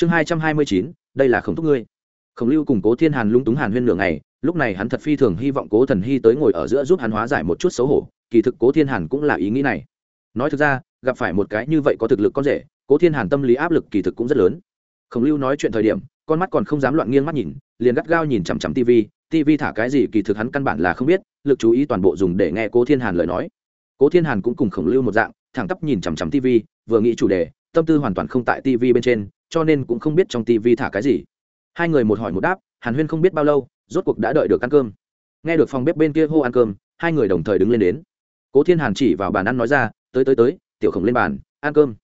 chương hai trăm hai mươi chín, đây là khổng thúc ngươi. Khổng lưu cùng cố thiên hàn lung túng hàn huyên nửa ngày, lúc này hắn thật phi thường hy vọng cố thần hy tới ngồi ở giữa giúp hắn hóa giải một chút xấu hổ, kỳ thực cố thiên hàn cũng là ý nghĩ này. Nói thực ra, gặp phải một cái như vậy có thực lực con rể, cố thiên hàn tâm lý áp lực kỳ thực cũng rất lớn. Khổng lưu nói chuyện thời điểm, con mắt còn không dám loạn nghiêng mắt nhìn, liền gắt gao nhìn chằm chằm tv tv thả cái gì kỳ thực hắn căn bản là không biết, lực chú ý toàn bộ dùng để nghe cố thiên hàn lời nói. Cố thiên hàn cũng cùng khổng lưu một dạng, thẳng tắp nhìn chằm chằm tv vừa nghĩ chủ đề, tâm tư hoàn toàn không tại tv bên trên cho nên cũng không biết trong tivi thả cái gì. Hai người một hỏi một đáp, hàn huyên không biết bao lâu, rốt cuộc đã đợi được ăn cơm. Nghe được phòng bếp bên kia hô ăn cơm, hai người đồng thời đứng lên đến. Cố thiên hàn chỉ vào bàn ăn nói ra, tới tới tới, tiểu khổng lên bàn, ăn cơm.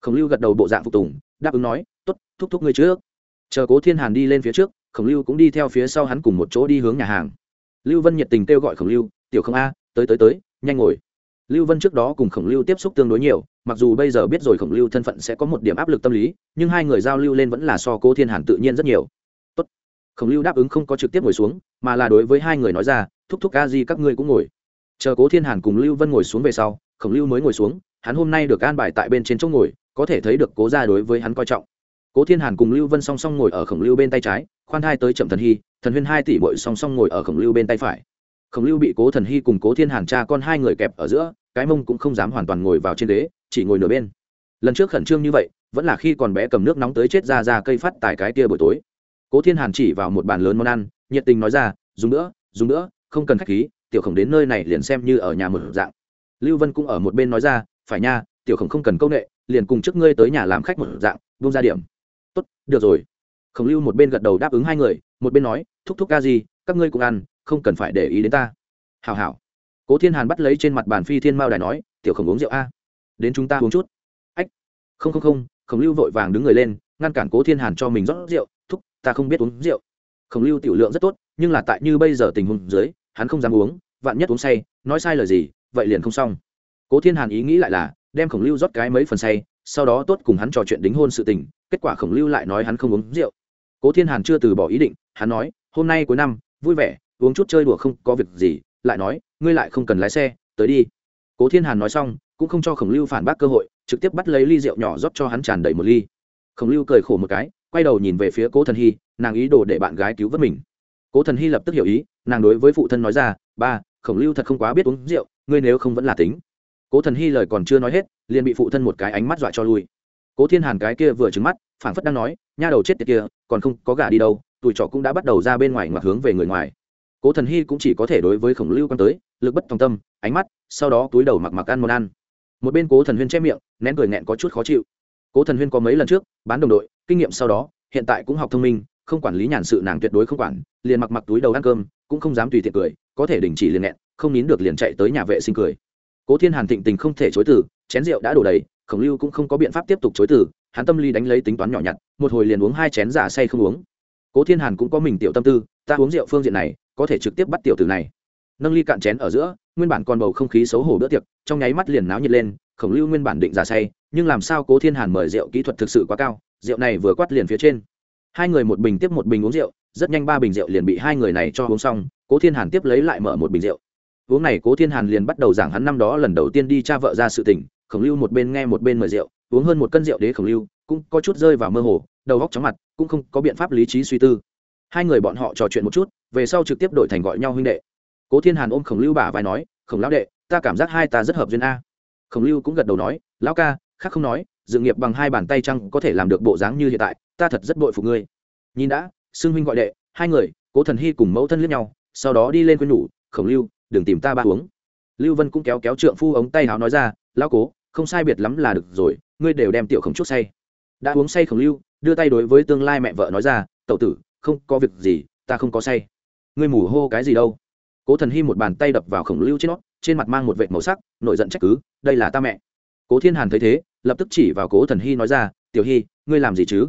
Khổng lưu gật đầu bộ dạng phục tùng, đáp ứng nói t ố t thúc thúc ngươi trước. Chờ cố thiên hàn đi lên phía trước, khổng lưu cũng đi theo phía sau hắn cùng một chỗ đi hướng nhà hàng. Lưu vân nhiệt tình kêu gọi khổng lưu, tiểu không a, tới tới tới, nhanh ngồi lưu vân trước đó cùng khổng lưu tiếp xúc tương đối nhiều, mặc dù bây giờ biết rồi khổng lưu thân phận sẽ có một điểm áp lực tâm lý, nhưng hai người giao lưu lên vẫn là so cố thiên hàn tự nhiên rất nhiều. Tốt. khổng lưu đáp ứng không có trực tiếp ngồi xuống, mà là đối với hai người nói ra, thúc thúc a di các ngươi cũng ngồi. Chờ cố thiên hàn cùng lưu vân ngồi xuống về sau, khổng lưu mới ngồi xuống, hắn hôm nay được an bài tại bên trên chỗ ngồi, có thể thấy được cố ra đối với hắn coi trọng. Cố thiên hàn cùng lưu vân song song ngồi ở khổng lưu bên tay trái, khoan hai tới chậm thần hy, thần huyên hai tỷ bội song song ngồi ở khổng lưu bên tay phải. Khổng lưu bị cố thần hy cùng cố thiên hàn cha con hai người kẹp ở giữa cái mông cũng không dám hoàn toàn ngồi vào trên ghế, chỉ ngồi nửa bên. Lần trước khẩn trương như vậy, vẫn là khi còn bé cầm nước nóng tới chết ra ra cây phát tại cái kia buổi tối. Cố thiên hàn chỉ vào một bàn lớn món ăn, nhiệt tình nói ra, dùng nữa dùng nữa, không cần khách khí, tiểu khổng đến nơi này liền xem như ở nhà một dạng. Lưu vân cũng ở một bên nói ra, phải nha, tiểu khổng không cần công nghệ liền cùng trước ngươi tới nhà làm khách một dạng, buông ra điểm. Tốt, được rồi. Khổng lưu một bên gật đầu đáp ứng hai người, một bên nói, thúc thúc ca gì, các ngươi cũng ăn, không cần phải để ý đến ta. Hào hào cố thiên hàn bắt lấy trên mặt bàn phi thiên mao đài nói, tiểu khổng uống rượu a. Đến chúng ta uống chút. Ách. Không không không. Khổng lưu vội vàng đứng người lên, ngăn cản cố thiên hàn cho mình rót rượu. Thúc, ta không biết uống rượu. Khổng lưu tiểu lượng rất tốt, nhưng là tại như bây giờ tình huống dưới, hắn không dám uống, vạn nhất uống say, nói sai lời gì, vậy liền không xong. Cố thiên hàn ý nghĩ lại là, đem khổng lưu rót cái mấy phần say, sau đó tốt cùng hắn trò chuyện đính hôn sự tình, kết quả khổng lưu lại nói hắn không uống rượu. Cố thiên hàn chưa từ bỏ ý định, hắn nói, hôm nay cuối năm, vui vẻ, uống chút chơi đùa không có việc gì lại nói, ngươi lại không cần lái xe, tới đi. Cố thiên hàn nói xong, cũng không cho khổng lưu phản bác cơ hội, trực tiếp bắt lấy ly rượu nhỏ rót cho hắn tràn đầy một ly. Khổng lưu cười khổ một cái, quay đầu nhìn về phía cố thần hy, nàng ý đồ để bạn gái cứu vớt mình. Cố thần hy lập tức hiểu ý, nàng đối với phụ thân nói ra, ba, khổng lưu thật không quá biết uống rượu, ngươi nếu không vẫn là tính. Cố thần hy lời còn chưa nói hết, liền bị phụ thân một cái ánh mắt dọa cho lui. Cố thiên hàn cái kia vừa trứng mắt, phảng phất đang nói, nha đầu chết tiệt kia, còn không có gà đi đâu tụi trọ cũng đã bắt đầu ra bên ngoài ngoặc hướng về người ngoài cố thần hy cũng chỉ có thể đối với khổng lưu quan tới, lực bất tòng tâm, ánh mắt, sau đó túi đầu mặc mặc ăn món ăn. Một bên cố thần huyên che miệng, nén cười nghẹn có chút khó chịu. Cố thần huyên có mấy lần trước, bán đồng đội, kinh nghiệm sau đó, hiện tại cũng học thông minh, không quản lý nhàn sự nàng tuyệt đối không quản, liền mặc mặc túi đầu ăn cơm, cũng không dám tùy tiện cười, có thể đình chỉ liền nghẹn, không nín được liền chạy tới nhà vệ sinh cười. Cố thiên hàn thịnh tình không thể chối từ, chén rượu đã đổ đầy, khổng lưu cũng không có biện pháp tiếp tục chối từ, hắn tâm lý đánh lấy tính toán nhỏ nhặt, một hồi liền uống hai chén giả say không uống. Cố thiên hàn cũng có mình tiểu tâm tư, ta uống rượu phương diện này có thể trực tiếp bắt tiểu tử này. Nâng ly cạn chén ở giữa, nguyên bản còn bầu không khí xấu hổ bữa tiệc, trong nháy mắt liền náo nhiệt lên, khổng lưu nguyên bản định giả say, nhưng làm sao cố thiên hàn mời rượu kỹ thuật thực sự quá cao, rượu này vừa quát liền phía trên. Hai người một bình tiếp một bình uống rượu, rất nhanh ba bình rượu liền bị hai người này cho uống xong, cố thiên hàn tiếp lấy lại mở một bình rượu. Uống này cố thiên hàn liền bắt đầu giảng hắn năm đó lần đầu tiên đi cha vợ ra sự tình, khổng lưu một bên nghe một bên mời rượu, uống hơn một cân rượu đế khổng lưu, cũng có chút rơi vào mơ hồ, đầu góc chóng mặt, cũng không có biện pháp lý trí suy tư. Hai người bọn họ trò chuyện một chút về sau trực tiếp đổi thành gọi nhau huynh đệ. Cố thiên hàn ôm khổng lưu bả vai nói, khổng lão đệ, ta cảm giác hai ta rất hợp duyên a. Khổng lưu cũng gật đầu nói, lão ca, khác không nói dự nghiệp bằng hai bàn tay chăng có thể làm được bộ dáng như hiện tại, ta thật rất bội phục ngươi. Nhìn đã xưng huynh gọi đệ, hai người, cố thần hy cùng mẫu thân liếc nhau, sau đó đi lên quên nhủ, khổng lưu, đừng tìm ta ba uống. Lưu vân cũng kéo kéo trượng phu ống tay háo nói ra, lão cố, không sai biệt lắm là được rồi, ngươi đều đem tiểu khổng chút say. Đã uống say khổng lưu? đưa tay đối với tương lai mẹ vợ nói ra tậu tử, không có việc gì, ta không có say ngươi mù hô cái gì đâu. Cố thần hy một bàn tay đập vào khổng lưu trên nó, trên mặt mang một vệt màu sắc, nổi giận trách cứ, đây là ta mẹ. Cố thiên hàn thấy thế, lập tức chỉ vào cố thần hy nói ra, tiểu hy ngươi làm gì chứ?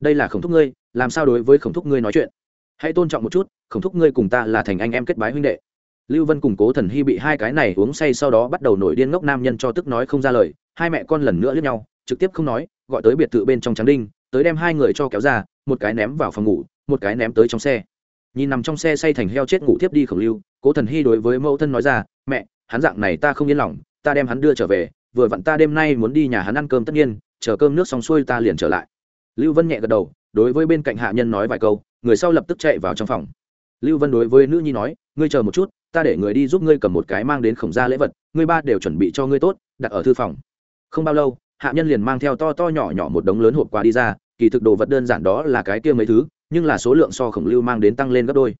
Đây là khổng thúc ngươi, làm sao đối với khổng thúc ngươi nói chuyện? Hãy tôn trọng một chút, khổng thúc ngươi cùng ta là thành anh em kết bái huynh đệ. Lưu vân cùng cố thần hy bị hai cái này uống say sau đó bắt đầu nổi điên ngốc nam nhân cho tức nói không ra lời, hai mẹ con lần nữa lướt nhau, trực tiếp không nói, gọi tới biệt thự bên trong trắng đinh, tới đem hai người cho kéo ra, một cái ném vào phòng ngủ, một cái ném tới trong xe nhìn nằm trong xe say thành heo chết ngủ tiếp đi khổng lưu, cố thần hy đối với mẫu thân nói ra, mẹ, hắn dạng này ta không yên lòng, ta đem hắn đưa trở về, vừa vặn ta đêm nay muốn đi nhà hắn ăn cơm tất nhiên, chờ cơm nước xong xuôi ta liền trở lại. Lưu vân nhẹ gật đầu, đối với bên cạnh hạ nhân nói vài câu, người sau lập tức chạy vào trong phòng. Lưu vân đối với nữ nhi nói, ngươi chờ một chút, ta để người đi giúp ngươi cầm một cái mang đến khổng gia lễ vật, ngươi ba đều chuẩn bị cho ngươi tốt, đặt ở thư phòng. Không bao lâu, hạ nhân liền mang theo to to nhỏ nhỏ một đống lớn hộp quà đi ra, kỳ thực đồ vật đơn giản đó là cái kia mấy thứ nhưng là số lượng so khổng lưu mang đến tăng lên gấp đôi.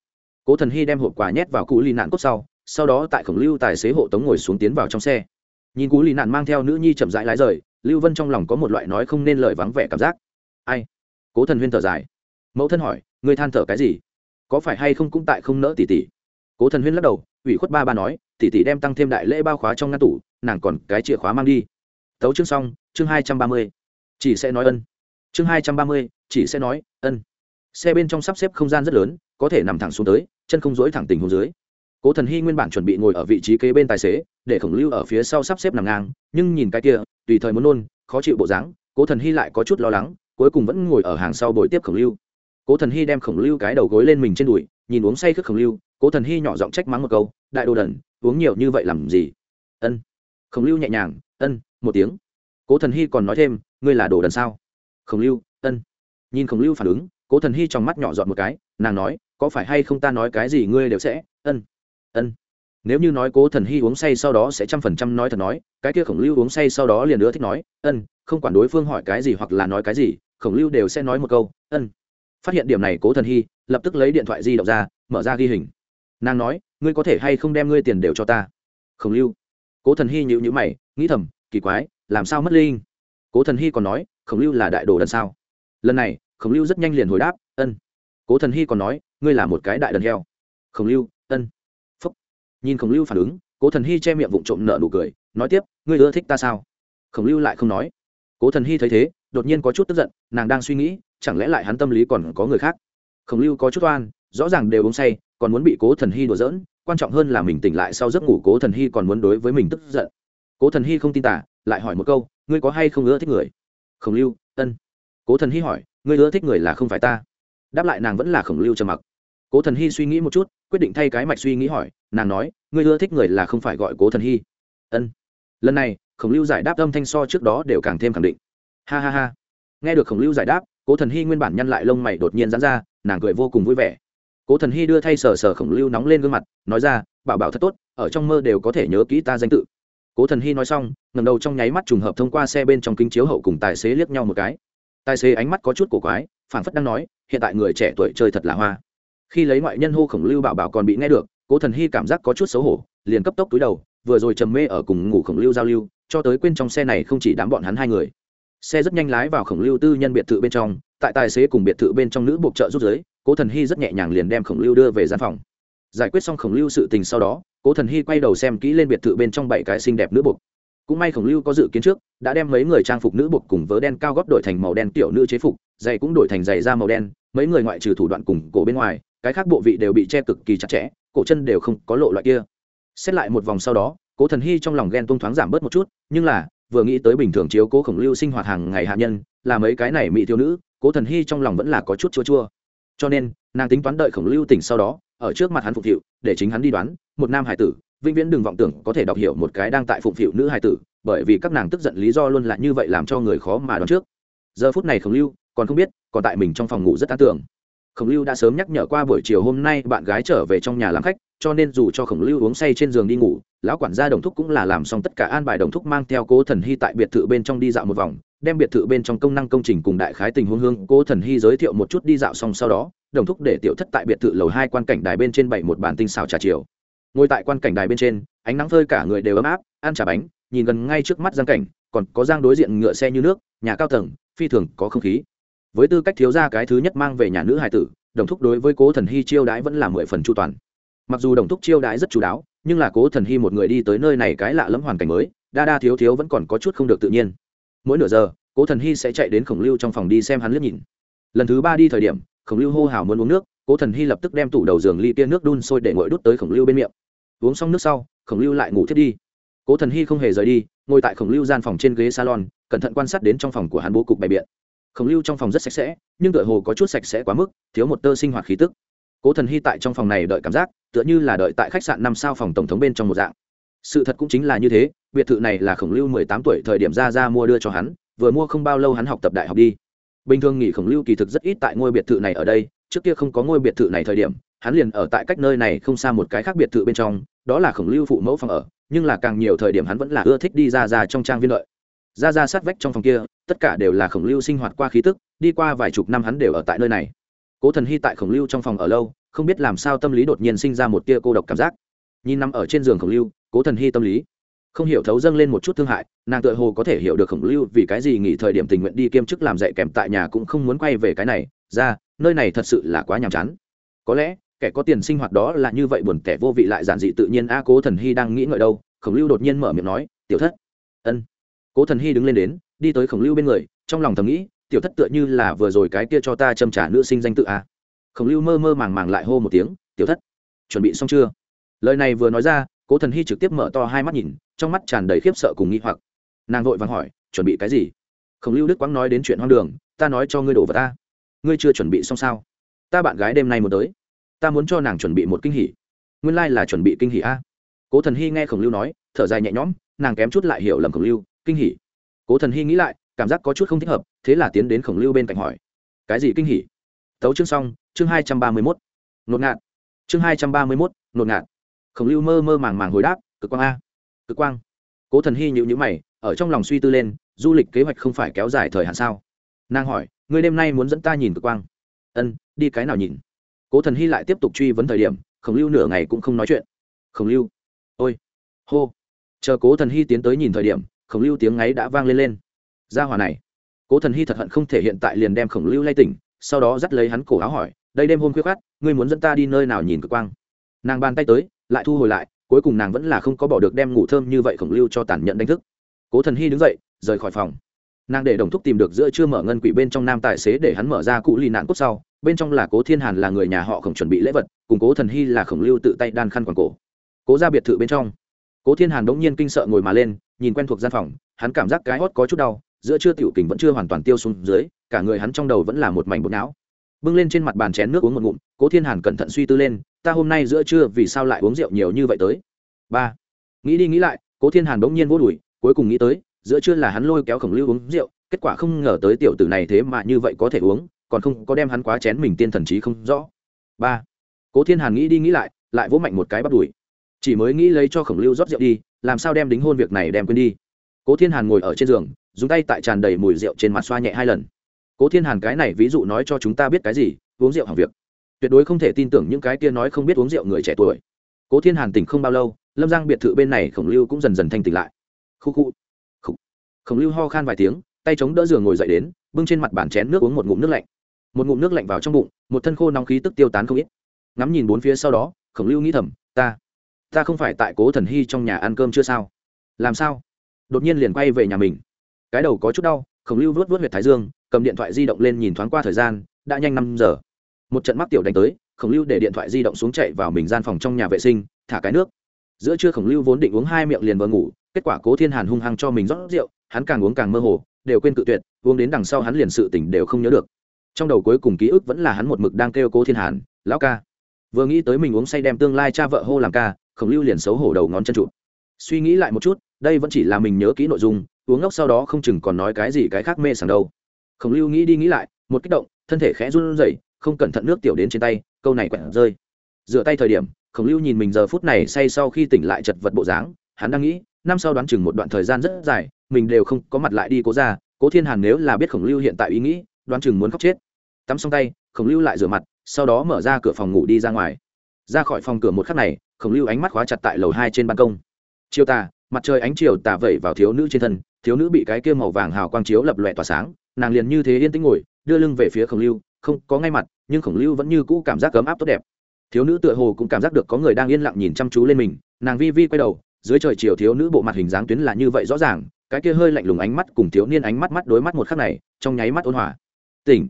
Cố thần hy đem hộp quà nhét vào cụ lì nạn cốt sau sau đó tại khổng lưu tài xế hộ tống ngồi xuống tiến vào trong xe. Nhìn cú lì nạn mang theo nữ nhi chậm rãi lái rời, lưu vân trong lòng có một loại nói không nên lời vắng vẻ cảm giác. Ai? Cố thần huyên thở dài. Mẫu thân hỏi người than thở cái gì? Có phải hay không cũng tại không nỡ tỷ tỷ? Cố thần huyên lắc đầu, ủy khuất ba ba nói, tỷ tỷ đem tăng thêm đại lễ bao khóa trong ngăn tủ, nàng còn cái chìa khóa mang đi. Tấu chương xong, chương hai trăm ba mươi, chỉ sẽ nói ân. Chương hai trăm ba mươi, chỉ sẽ nói ân xe bên trong sắp xếp không gian rất lớn, có thể nằm thẳng xuống tới, chân không dối thẳng tình hồn dưới. Cố thần hy nguyên bản chuẩn bị ngồi ở vị trí kế bên tài xế, để khổng lưu ở phía sau sắp xếp nằm ngang, nhưng nhìn cái kia, tùy thời muốn nôn, khó chịu bộ dáng, cố thần hy lại có chút lo lắng, cuối cùng vẫn ngồi ở hàng sau bồi tiếp khổng lưu. Cố thần hy đem khổng lưu cái đầu gối lên mình trên đùi, nhìn uống say khước khổng lưu, cố thần hy nhỏ giọng trách mắng một câu, đại đồ đần, uống nhiều như vậy làm gì? Ân. Khổng lưu nhẹ nhàng, ân, một tiếng. Cố thần hy còn nói thêm, ngươi là đồ đần sao? Khổng lưu, ân. Nhìn khổng lưu phản ứng cố thần hy trong mắt nhỏ dọn một cái, nàng nói, có phải hay không ta nói cái gì ngươi đều sẽ? Ân ân. Nếu như nói cố thần hy uống say sau đó sẽ trăm phần trăm nói thật nói, cái kia khổng lưu uống say sau đó liền nữa thích nói, ân, không quản đối phương hỏi cái gì hoặc là nói cái gì, khổng lưu đều sẽ nói một câu, ân. Phát hiện điểm này, cố thần hy lập tức lấy điện thoại di động ra, mở ra ghi hình. Nàng nói, ngươi có thể hay không đem ngươi tiền đều cho ta? Khổng lưu. Cố thần hy nhịu nhữ mày, nghĩ thầm, kỳ quái, làm sao mất linh? Cố thần hy còn nói, khổng lưu là đại đồ đần sao? Lần này khổng lưu rất nhanh liền hồi đáp, ân. Cố thần hy còn nói, ngươi là một cái đại đần heo. Khổng lưu, ân. Phúc. Nhìn khổng lưu phản ứng, cố thần hy che miệng vụng trộm nợ nụ cười, nói tiếp, ngươi ưa thích ta sao? Khổng lưu lại không nói. Cố thần hy thấy thế, đột nhiên có chút tức giận, nàng đang suy nghĩ, chẳng lẽ lại hắn tâm lý còn có người khác? Khổng lưu có chút oan, rõ ràng đều uống say, còn muốn bị cố thần hy đùa giỡn, quan trọng hơn là mình tỉnh lại sau giấc ngủ cố thần hy còn muốn đối với mình tức giận. Cố thần hy không tin tả, lại hỏi một câu, ngươi có hay không ưa thích người? Khổng lưu, ân. Cố thần hy hỏi ngươi ưa thích người là không phải ta. Đáp lại nàng vẫn là khổng lưu trầm mặc. Cố thần hy suy nghĩ một chút, quyết định thay cái mạch suy nghĩ hỏi, nàng nói, ngươi ưa thích người là không phải gọi cố thần hy. Ân. Lần này, khổng lưu giải đáp âm thanh so trước đó đều càng thêm khẳng định. Ha ha ha. Nghe được khổng lưu giải đáp, cố thần hy nguyên bản nhăn lại lông mày đột nhiên dán ra, nàng cười vô cùng vui vẻ. Cố thần hy đưa thay sờ sờ khổng lưu nóng lên gương mặt, nói ra, bảo bảo thật tốt, ở trong mơ đều có thể nhớ kỹ ta danh tự. Cố thần hy nói xong ngầm đầu trong nháy mắt trùng hợp thông qua xe bên trong kính chiếu hậu cùng tài xế liếc nhau một cái tài xế ánh mắt có chút cổ quái, phảng phất đang nói, hiện tại người trẻ tuổi chơi thật là hoa. Khi lấy ngoại nhân hô khổng lưu bảo bảo còn bị nghe được, cố thần hy cảm giác có chút xấu hổ, liền cấp tốc túi đầu, vừa rồi trầm mê ở cùng ngủ khổng lưu giao lưu, cho tới quên trong xe này không chỉ đám bọn hắn hai người. Xe rất nhanh lái vào khổng lưu tư nhân biệt thự bên trong, tại tài xế cùng biệt thự bên trong nữ buộc trợ rút giới, cố thần hy rất nhẹ nhàng liền đem khổng lưu đưa về gian phòng. Giải quyết xong khổng lưu sự tình sau đó, cố thần hy quay đầu xem kỹ lên biệt thự bên trong bảy cái xinh đẹp nữ buộc cũng may khổng lưu có dự kiến trước, đã đem mấy người trang phục nữ buộc cùng vớ đen cao góp đổi thành màu đen tiểu nữ chế phục, giày cũng đổi thành giày da màu đen, mấy người ngoại trừ thủ đoạn cùng cổ bên ngoài, cái khác bộ vị đều bị che cực kỳ chặt chẽ, cổ chân đều không có lộ loại kia. Xét lại một vòng sau đó, cố thần hy trong lòng ghen tung thoáng giảm bớt một chút, nhưng là, vừa nghĩ tới bình thường chiếu cố khổng lưu sinh hoạt hàng ngày hạ nhân, là mấy cái này mỹ thiếu nữ, cố thần hy trong lòng vẫn là có chút chua chua. Cho nên, nàng tính toán đợi khổng lưu tỉnh sau đó, ở trước mặt hắn phục vụ để chính hắn đi đoán, một nam hải tử vĩnh viễn đừng vọng tưởng có thể đọc hiểu một cái đang tại phụng phịu nữ hài tử, bởi vì các nàng tức giận lý do luôn là như vậy làm cho người khó mà đoán trước. Giờ phút này khổng lưu còn không biết, còn tại mình trong phòng ngủ rất an tưởng khổng lưu đã sớm nhắc nhở qua buổi chiều hôm nay bạn gái trở về trong nhà làm khách, cho nên dù cho khổng lưu uống say trên giường đi ngủ, lão quản gia đồng thúc cũng là làm xong tất cả an bài đồng thúc mang theo cố thần hy tại biệt thự bên trong đi dạo một vòng, đem biệt thự bên trong công năng công trình cùng đại khái tình huống hương cố thần hy giới thiệu một chút đi dạo xong sau đó, đồng thúc để tiểu thất tại biệt thự lầu hai quan cảnh đài bên trên bảy một bàn tinh xào trà chiều ngồi tại quan cảnh đài bên trên, ánh nắng phơi cả người đều ấm áp, ăn trà bánh, nhìn gần ngay trước mắt giang cảnh, còn có giang đối diện ngựa xe như nước, nhà cao tầng, phi thường có không khí. Với tư cách thiếu ra cái thứ nhất mang về nhà nữ hải tử, đồng thúc đối với cố thần hy chiêu đãi vẫn là mười phần chu toàn. Mặc dù đồng thúc chiêu đãi rất chú đáo, nhưng là cố thần hy một người đi tới nơi này cái lạ lẫm hoàn cảnh mới, đa đa thiếu thiếu vẫn còn có chút không được tự nhiên. Mỗi nửa giờ, cố thần hy sẽ chạy đến khổng lưu trong phòng đi xem hắn liếc nhìn. Lần thứ ba đi thời điểm, khổng lưu hô hào muốn uống nước, cố thần hy lập tức đem tủ đầu giường ly tia nước đun sôi để ngồi đút tới khổng lưu bên miệng uống xong nước sau, khổng lưu lại ngủ thiết đi. Cố thần hy không hề rời đi, ngồi tại khổng lưu gian phòng trên ghế salon, cẩn thận quan sát đến trong phòng của hắn bố cục bày biện. Khổng lưu trong phòng rất sạch sẽ, nhưng tựa hồ có chút sạch sẽ quá mức, thiếu một tơ sinh hoạt khí tức. Cố thần hy tại trong phòng này đợi cảm giác, tựa như là đợi tại khách sạn năm sao phòng tổng thống bên trong một dạng. Sự thật cũng chính là như thế, biệt thự này là khổng lưu mười tám tuổi thời điểm ra ra mua đưa cho hắn, vừa mua không bao lâu hắn học tập đại học đi. Bình thường nghỉ khổng lưu kỳ thực rất ít tại ngôi biệt thự này ở đây, trước kia không có ngôi biệt thự này thời điểm hắn liền ở tại cách nơi này không xa một cái khác biệt thự bên trong, đó là khổng lưu phụ mẫu phòng ở, nhưng là càng nhiều thời điểm hắn vẫn là ưa thích đi ra ra trong trang viên lợi ra ra sát vách trong phòng kia, tất cả đều là khổng lưu sinh hoạt qua khí tức, đi qua vài chục năm hắn đều ở tại nơi này. Cố thần hy tại khổng lưu trong phòng ở lâu, không biết làm sao tâm lý đột nhiên sinh ra một tia cô độc cảm giác. Nhìn nằm ở trên giường khổng lưu, cố thần hy tâm lý không hiểu thấu dâng lên một chút thương hại, nàng tự hồ có thể hiểu được khổng lưu vì cái gì nghỉ thời điểm tình nguyện đi kiêm chức làm dạy kèm tại nhà cũng không muốn quay về cái này. Ra, nơi này thật sự là quá nhàm chán. Có lẽ kẻ có tiền sinh hoạt đó là như vậy buồn kẻ vô vị lại giản dị tự nhiên. A, cố thần hy đang nghĩ ngợi đâu, khổng lưu đột nhiên mở miệng nói, tiểu thất. Ân. Cố thần hy đứng lên đến, đi tới khổng lưu bên người, trong lòng thầm nghĩ, tiểu thất tựa như là vừa rồi cái kia cho ta châm trả nữ sinh danh tự a. Khổng lưu mơ mơ màng màng lại hô một tiếng, tiểu thất, chuẩn bị xong chưa? Lời này vừa nói ra, cố thần hy trực tiếp mở to hai mắt nhìn, trong mắt tràn đầy khiếp sợ cùng nghi hoặc. Nàng vội vàng hỏi, chuẩn bị cái gì? Khổng lưu đức quang nói đến chuyện hoang đường, ta nói cho ngươi đổ vào ta. Ngươi chưa chuẩn bị xong sao? Ta bạn gái đêm nay muốn tới ta muốn cho nàng chuẩn bị một kinh hỉ. Nguyên lai、like、là chuẩn bị kinh hỉ a. Cố thần hy nghe khổng lưu nói, thở dài nhẹ nhõm, nàng kém chút lại hiểu lầm khổng lưu, kinh hỉ. Cố thần hy nghĩ lại, cảm giác có chút không thích hợp, thế là tiến đến khổng lưu bên cạnh hỏi. Cái gì kinh hỉ? Tấu chương xong, chương hai trăm ba mươi mốt. Nột ngạt. Chương hai trăm ba mươi mốt, nột ngạt. Khổng lưu mơ mơ màng màng hồi đáp, cực quang a, cực quang. Cố thần hy nhịu nhữ mày, ở trong lòng suy tư lên, du lịch kế hoạch không phải kéo dài thời hạn sao? Nàng hỏi, ngươi đêm nay muốn dẫn ta nhìn cực quang? Ân, đi cái nào nhìn? Cố thần hy lại tiếp tục truy vấn thời điểm, khổng lưu nửa ngày cũng không nói chuyện. Khổng lưu, ôi, hô. Chờ cố thần hy tiến tới nhìn thời điểm, khổng lưu tiếng ấy đã vang lên lên. Ra hòa này. Cố thần hy thật hận không thể hiện tại liền đem khổng lưu lay tỉnh, sau đó dắt lấy hắn cổ áo hỏi, đây đêm hôm khuya khát ngươi muốn dẫn ta đi nơi nào nhìn cực quang? Nàng bàn tay tới, lại thu hồi lại, cuối cùng nàng vẫn là không có bỏ được đem ngủ thơm như vậy khổng lưu cho tàn nhận đánh thức. Cố thần hy đứng dậy, rời khỏi phòng. Nàng để đồng thúc tìm được giữa chưa mở ngân quỷ bên trong nam tài xế để hắn mở ra cụ lì nạn cốt sau bên trong là cố thiên hàn là người nhà họ khổng chuẩn bị lễ vật, cùng cố thần hy là khổng lưu tự tay đan khăn quàng cổ. Cố ra biệt thự bên trong, cố thiên hàn đ ỗ n g nhiên kinh sợ ngồi mà lên, nhìn quen thuộc gian phòng, hắn cảm giác cái hót có chút đau, giữa chưa tiểu kình vẫn chưa hoàn toàn tiêu xuống dưới, cả người hắn trong đầu vẫn là một mảnh bột não. Bưng lên trên mặt bàn chén nước uống một ngụm, cố thiên hàn cẩn thận suy tư lên, ta hôm nay giữa trưa vì sao lại uống rượu nhiều như vậy tới? Ba, nghĩ đi nghĩ lại, cố thiên hàn bỗng nhiên vô đùi, cuối cùng nghĩ tới, giữa trưa là hắn lôi kéo khổng lưu uống rượu, kết quả không ngờ tới tiểu tử này thế mà như vậy có thể uống còn không có đem hắn quá chén mình tiên thần trí không rõ. Ba. Cố thiên hàn nghĩ đi nghĩ lại lại vỗ mạnh một cái bắt đùi. Chỉ mới nghĩ lấy cho khổng lưu rót rượu đi làm sao đem đính hôn việc này đem quên đi. Cố thiên hàn ngồi ở trên giường dùng tay tại tràn đầy mùi rượu trên mặt xoa nhẹ hai lần. Cố thiên hàn cái này ví dụ nói cho chúng ta biết cái gì uống rượu hỏng việc. Tuyệt đối không thể tin tưởng những cái kia nói không biết uống rượu người trẻ tuổi. Cố thiên hàn tỉnh không bao lâu lâm giang biệt thự bên này khổng lưu cũng dần dần thanh tỉnh lại. Khu khu. Khổng, khổng lưu ho khan vài tiếng tay chống đỡ giường ngồi dậy đến bưng trên mặt bàn chén nước uống một ngụm nước lạnh một ngụm nước lạnh vào trong bụng, một thân khô nóng khí tức tiêu tán không ít. Ngắm nhìn bốn phía sau đó, khổng lưu nghĩ thầm, ta ta không phải tại cố thần hy trong nhà ăn cơm chưa sao? Làm sao? Đột nhiên liền quay về nhà mình. Cái đầu có chút đau, khổng lưu vớt vớt huyệt thái dương, cầm điện thoại di động lên nhìn thoáng qua thời gian, đã nhanh năm giờ. Một trận mắc tiểu đánh tới, khổng lưu để điện thoại di động xuống chạy vào mình gian phòng trong nhà vệ sinh, thả cái nước. Giữa trưa khổng lưu vốn định uống hai miệng liền vừa ngủ, kết quả cố thiên hàn hung hăng cho mình rót rượu, hắn càng uống càng mơ hồ, đều quên cự tuyệt, uống đến đằng sau hắn liền sự tỉnh đều không nhớ được trong đầu cuối cùng ký ức vẫn là hắn một mực đang kêu cố thiên hàn, lão ca. Vừa nghĩ tới mình uống say đem tương lai cha vợ hô làm ca, khổng lưu liền xấu hổ đầu ngón chân trụ. Suy nghĩ lại một chút, đây vẫn chỉ là mình nhớ kỹ nội dung, uống ngốc sau đó không chừng còn nói cái gì cái khác mê sảng đâu. Khổng lưu nghĩ đi nghĩ lại, một kích động, thân thể khẽ run rẩy, không cẩn thận nước tiểu đến trên tay, câu này quẹt rơi. Rửa tay thời điểm, khổng lưu nhìn mình giờ phút này say sau khi tỉnh lại chật vật bộ dáng, hắn đang nghĩ, năm sau đoán chừng một đoạn thời gian rất dài, mình đều không có mặt lại đi cố ra, cố thiên hàn nếu là biết khổng lưu hiện tại ý nghĩ đoán chừng muốn khóc chết. Tắm xong tay, khổng lưu lại rửa mặt, sau đó mở ra cửa phòng ngủ đi ra ngoài. Ra khỏi phòng cửa một khắc này, khổng lưu ánh mắt khóa chặt tại lầu hai trên ban công. Chiều tà, mặt trời ánh chiều tà vẩy vào thiếu nữ trên thân, thiếu nữ bị cái kia màu vàng hào quang chiếu lập lòe tỏa sáng, nàng liền như thế yên tĩnh ngồi, đưa lưng về phía khổng lưu, không có ngay mặt, nhưng khổng lưu vẫn như cũ cảm giác ấm áp tốt đẹp. Thiếu nữ tựa hồ cũng cảm giác được có người đang yên lặng nhìn chăm chú lên mình, nàng vi vi quay đầu, dưới trời chiều thiếu nữ bộ mặt hình dáng tuyến là như vậy rõ ràng, cái kia hơi lạnh lùng ánh mắt cùng thiếu niên ánh mắt mắt đối mắt một khắc này, trong nháy mắt ôn hòa tỉnh.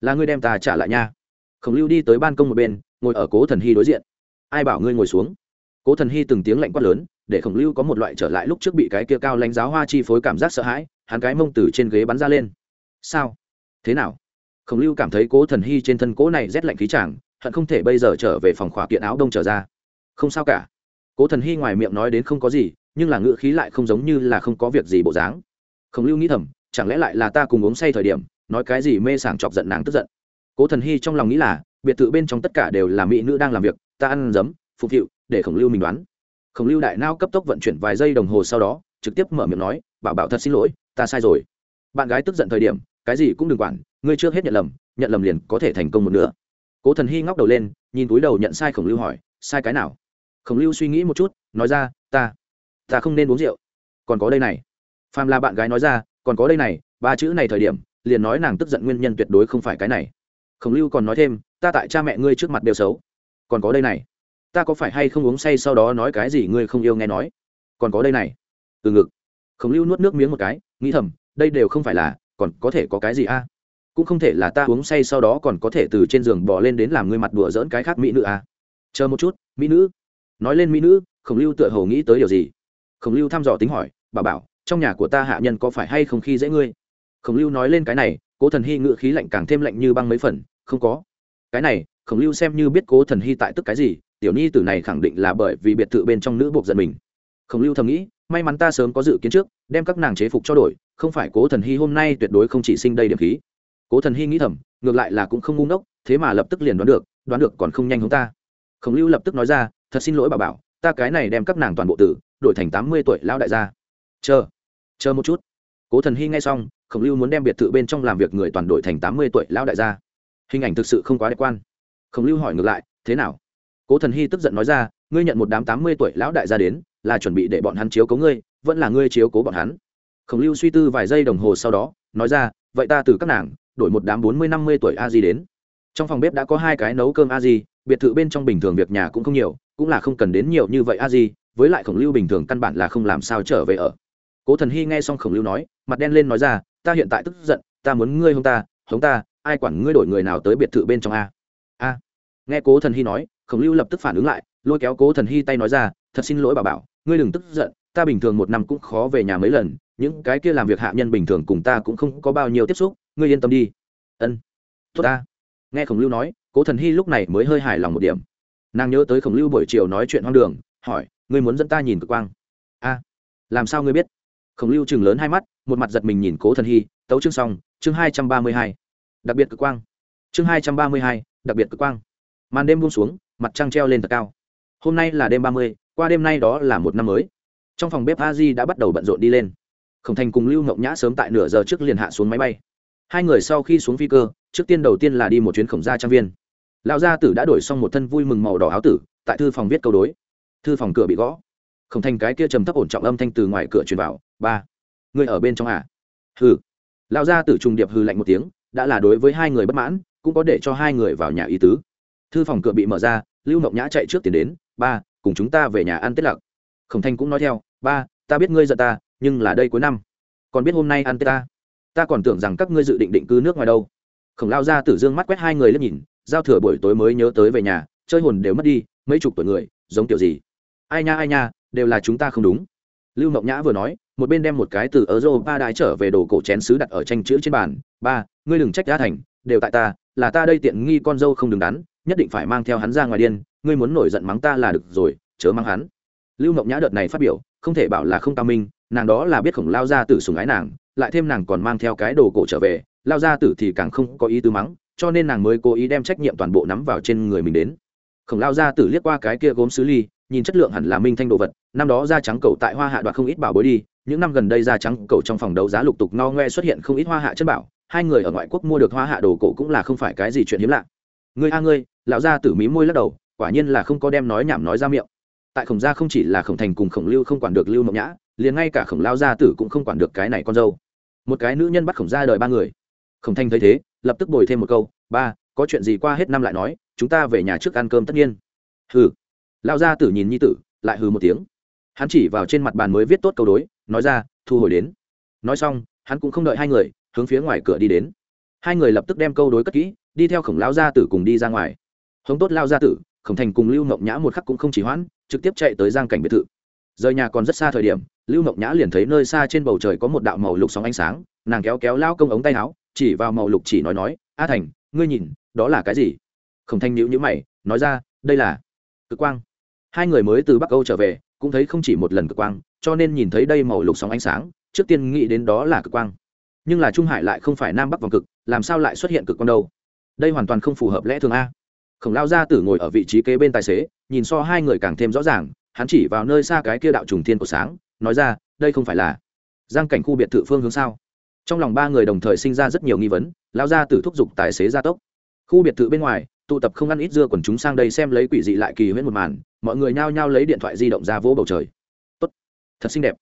Là ngươi đem ta trả lại nha. Khổng lưu đi tới ban công một bên, ngồi ở cố thần hy đối diện. Ai bảo ngươi ngồi xuống? Cố thần hy từng tiếng lạnh quát lớn, để khổng lưu có một loại trở lại lúc trước bị cái kia cao lãnh giáo hoa chi phối cảm giác sợ hãi, hắn cái mông từ trên ghế bắn ra lên. Sao? Thế nào? Khổng lưu cảm thấy cố thần hy trên thân cố này rét lạnh khí chàng, hận không thể bây giờ trở về phòng khỏa kiện áo đông trở ra. Không sao cả. Cố thần hy ngoài miệng nói đến không có gì, nhưng là ngữ khí lại không giống như là không có việc gì bộ dáng. Khổng lưu nghĩ thầm, chẳng lẽ lại là ta cùng uống say thời điểm nói cái gì mê sảng chọc giận nàng tức giận. Cố thần hy trong lòng nghĩ là, biệt thự bên trong tất cả đều là mỹ nữ đang làm việc, ta ăn giấm phục vụ để khổng lưu mình đoán. Khổng lưu đại nao cấp tốc vận chuyển vài giây đồng hồ sau đó, trực tiếp mở miệng nói, bảo bảo thật xin lỗi, ta sai rồi. Bạn gái tức giận thời điểm, cái gì cũng đừng quản, ngươi trước hết nhận lầm nhận lầm liền có thể thành công một nữa cố thần hy ngóc đầu lên, nhìn túi đầu nhận sai khổng lưu hỏi, sai cái nào? Khổng lưu suy nghĩ một chút, nói ra, ta ta không nên uống rượu, còn có đây này. Phàm là bạn gái nói ra, còn có đây này, ba chữ này thời điểm liền nói nàng tức giận nguyên nhân tuyệt đối không phải cái này. Khổng lưu còn nói thêm, ta tại cha mẹ ngươi trước mặt đều xấu. Còn có đây này. Ta có phải hay không uống say sau đó nói cái gì ngươi không yêu nghe nói? Còn có đây này. Từ ngực. Khổng lưu nuốt nước miếng một cái, nghĩ thầm, đây đều không phải là, còn có thể có cái gì a? Cũng không thể là ta uống say sau đó còn có thể từ trên giường bỏ lên đến làm ngươi mặt đùa dỡn cái khác mỹ nữ a. Chờ một chút, mỹ nữ. Nói lên mỹ nữ, khổng lưu tựa hồ nghĩ tới điều gì. Khổng lưu thăm dò tính hỏi, bà bảo, trong nhà của ta hạ nhân có phải hay không khi dễ ngươi? Khổng lưu nói lên cái này, cố thần hy ngự khí lạnh càng thêm lạnh như băng mấy phần, không có. Cái này, khổng lưu xem như biết cố thần hy tại tức cái gì, tiểu nhi tử này khẳng định là bởi vì biệt thự bên trong nữ buộc giận mình. Khổng lưu thầm nghĩ, may mắn ta sớm có dự kiến trước, đem các nàng chế phục cho đổi, không phải cố thần hy hôm nay tuyệt đối không chỉ sinh đây điểm khí. Cố thần hy nghĩ thầm, ngược lại là cũng không ngu ngốc, thế mà lập tức liền đoán được đoán được còn không nhanh hơn ta. Khổng lưu lập tức nói ra, thật xin lỗi bà bảo, ta cái này đem các nàng toàn bộ tử, đổi thành tám mươi tuổi lão đại gia. Chờ chờ một chút. Cố thần hy nghe xong khổng lưu muốn đem biệt thự bên trong làm việc người toàn đội thành tám mươi tuổi lão đại gia. Hình ảnh thực sự không quá đẹp quan. Khổng lưu hỏi ngược lại, thế nào? Cố thần hy tức giận nói ra, ngươi nhận một đám tám mươi tuổi lão đại gia đến, là chuẩn bị để bọn hắn chiếu cố ngươi, vẫn là ngươi chiếu cố bọn hắn. Khổng lưu suy tư vài giây đồng hồ sau đó, nói ra, vậy ta từ các nàng, đổi một đám bốn mươi năm mươi tuổi a di đến. Trong phòng bếp đã có hai cái nấu cơm a di, biệt thự bên trong bình thường việc nhà cũng không nhiều, cũng là không cần đến nhiều như vậy a di, với lại khổng lưu bình thường căn bản là không làm sao trở về ở. Cố thần hy nghe xong khổng lưu nói, mặt đen lên nói ra ta hiện tại tức giận, ta muốn ngươi hông ta, hống ta, ai quản ngươi đổi người nào tới biệt thự bên trong a. A. Nghe cố thần hy nói, khổng lưu lập tức phản ứng lại, lôi kéo cố thần hy tay nói ra, thật xin lỗi bà bảo, ngươi đừng tức giận, ta bình thường một năm cũng khó về nhà mấy lần, những cái kia làm việc hạ nhân bình thường cùng ta cũng không có bao nhiêu tiếp xúc, ngươi yên tâm đi. Ân, tốt ta. Nghe khổng lưu nói, cố thần hy lúc này mới hơi hài lòng một điểm. Nàng nhớ tới khổng lưu buổi chiều nói chuyện hoang đường, hỏi, ngươi muốn dẫn ta nhìn cực quang? A, làm sao ngươi biết? Khổng lưu chừng lớn hai mắt một mặt giật mình nhìn cố thần hy, tấu chương xong, chương hai trăm ba mươi hai. Đặc biệt cực quang. Chương hai trăm ba mươi hai, đặc biệt cực quang. Màn đêm buông xuống, mặt trăng treo lên thật cao. Hôm nay là đêm ba mươi, qua đêm nay đó là một năm mới. Trong phòng bếp a di đã bắt đầu bận rộn đi lên. Khổng thành cùng lưu ngộng nhã sớm tại nửa giờ trước liền hạ xuống máy bay. Hai người sau khi xuống phi cơ, trước tiên đầu tiên là đi một chuyến khổng gia trang viên. Lão gia tử đã đổi xong một thân vui mừng màu đỏ áo tử, tại thư phòng viết câu đối. Thư phòng cửa bị gõ. Khổng thành cái kia trầm thấp ổn trọng âm thanh từ ngoài cửa truyền vào. Ba người ở bên trong à? Hừ. Lão gia tử trùng điệp hừ lạnh một tiếng, đã là đối với hai người bất mãn, cũng có để cho hai người vào nhà ý tứ. Thư phòng cửa bị mở ra, lưu mộng nhã chạy trước tiền đến, ba, cùng chúng ta về nhà ăn tết lặc. Khổng thanh cũng nói theo, ba, ta biết ngươi giận ta, nhưng là đây cuối năm. Còn biết hôm nay ăn tết ta? Ta còn tưởng rằng các ngươi dự định định cư nước ngoài đâu. Khổng lao ra tử dương mắt quét hai người lên nhìn, giao thừa buổi tối mới nhớ tới về nhà, chơi hồn đều mất đi, mấy chục tuổi người, giống kiểu gì? Ai nha ai nha, đều là chúng ta không đúng lưu mộng nhã vừa nói, một bên đem một cái từ ở rô ba đại trở về đồ cổ chén sứ đặt ở tranh chữ trên bàn. Ba, ngươi đừng trách đã thành, đều tại ta, là ta đây tiện nghi con dâu không đứng đắn, nhất định phải mang theo hắn ra ngoài điên, ngươi muốn nổi giận mắng ta là được rồi, chớ mắng hắn. Lưu mộng nhã đợt này phát biểu, không thể bảo là không cao minh, nàng đó là biết khổng lao ra tử sùng ái nàng, lại thêm nàng còn mang theo cái đồ cổ trở về, lao ra tử thì càng không có ý tứ mắng, cho nên nàng mới cố ý đem trách nhiệm toàn bộ nắm vào trên người mình đến. Khổng lao ra tử liếc qua cái kia gốm xứ ly nhìn chất lượng hẳn là minh thanh đồ vật, năm đó da trắng cầu tại hoa hạ đoạt không ít bảo bối đi, những năm gần đây da trắng cầu trong phòng đấu giá lục tục no ngoe xuất hiện không ít hoa hạ chất bảo, hai người ở ngoại quốc mua được hoa hạ đồ cổ cũng là không phải cái gì chuyện hiếm lạ. Ngươi a ngươi, lão gia tử mí môi lắc đầu, quả nhiên là không có đem nói nhảm nói ra miệng. Tại khổng gia không chỉ là khổng thành cùng khổng lưu không quản được lưu mộng nhã, liền ngay cả khổng lao gia tử cũng không quản được cái này con dâu. Một cái nữ nhân bắt khổng gia đời ba người. Khổng thanh thấy thế, lập tức bồi thêm một câu, ba, có chuyện gì qua hết năm lại nói, chúng ta về nhà trước ăn cơm tất nhiên. Hừ lao gia tử nhìn nhi tử, lại hừ một tiếng. Hắn chỉ vào trên mặt bàn mới viết tốt câu đối, nói ra, thu hồi đến. Nói xong, hắn cũng không đợi hai người, hướng phía ngoài cửa đi đến. Hai người lập tức đem câu đối cất kỹ, đi theo khổng lao gia tử cùng đi ra ngoài. Hống tốt lao gia tử, khổng thành cùng lưu mộng nhã một khắc cũng không chỉ hoãn, trực tiếp chạy tới giang cảnh biệt thự. Rời nhà còn rất xa thời điểm, lưu mộng nhã liền thấy nơi xa trên bầu trời có một đạo màu lục sóng ánh sáng, nàng kéo kéo lao công ống tay áo, chỉ vào màu lục chỉ nói nói, a thành, ngươi nhìn, đó là cái gì? Khổng thanh nhữ nhữ mày, nói ra, đây là cực quang hai người mới từ bắc âu trở về, cũng thấy không chỉ một lần cực quang, cho nên nhìn thấy đây màu lục sóng ánh sáng, trước tiên nghĩ đến đó là cực quang. Nhưng là trung hải lại không phải nam bắc vòng cực, làm sao lại xuất hiện cực quang đâu? Đây hoàn toàn không phù hợp lẽ thường a. Khổng lao gia tử ngồi ở vị trí kế bên tài xế, nhìn so hai người càng thêm rõ ràng, hắn chỉ vào nơi xa cái kia đạo trùng thiên của sáng, nói ra, đây không phải là giang cảnh khu biệt thự phương hướng sao? Trong lòng ba người đồng thời sinh ra rất nhiều nghi vấn lao gia tử thúc giục tài xế gia tốc. Khu biệt thự bên ngoài tụ tập không ăn ít dưa quần chúng sang đây xem lấy quỷ dị lại kỳ huyễn một màn, mọi người nhao nhao lấy điện thoại di động ra vỗ bầu trời. Tốt, thật xinh đẹp.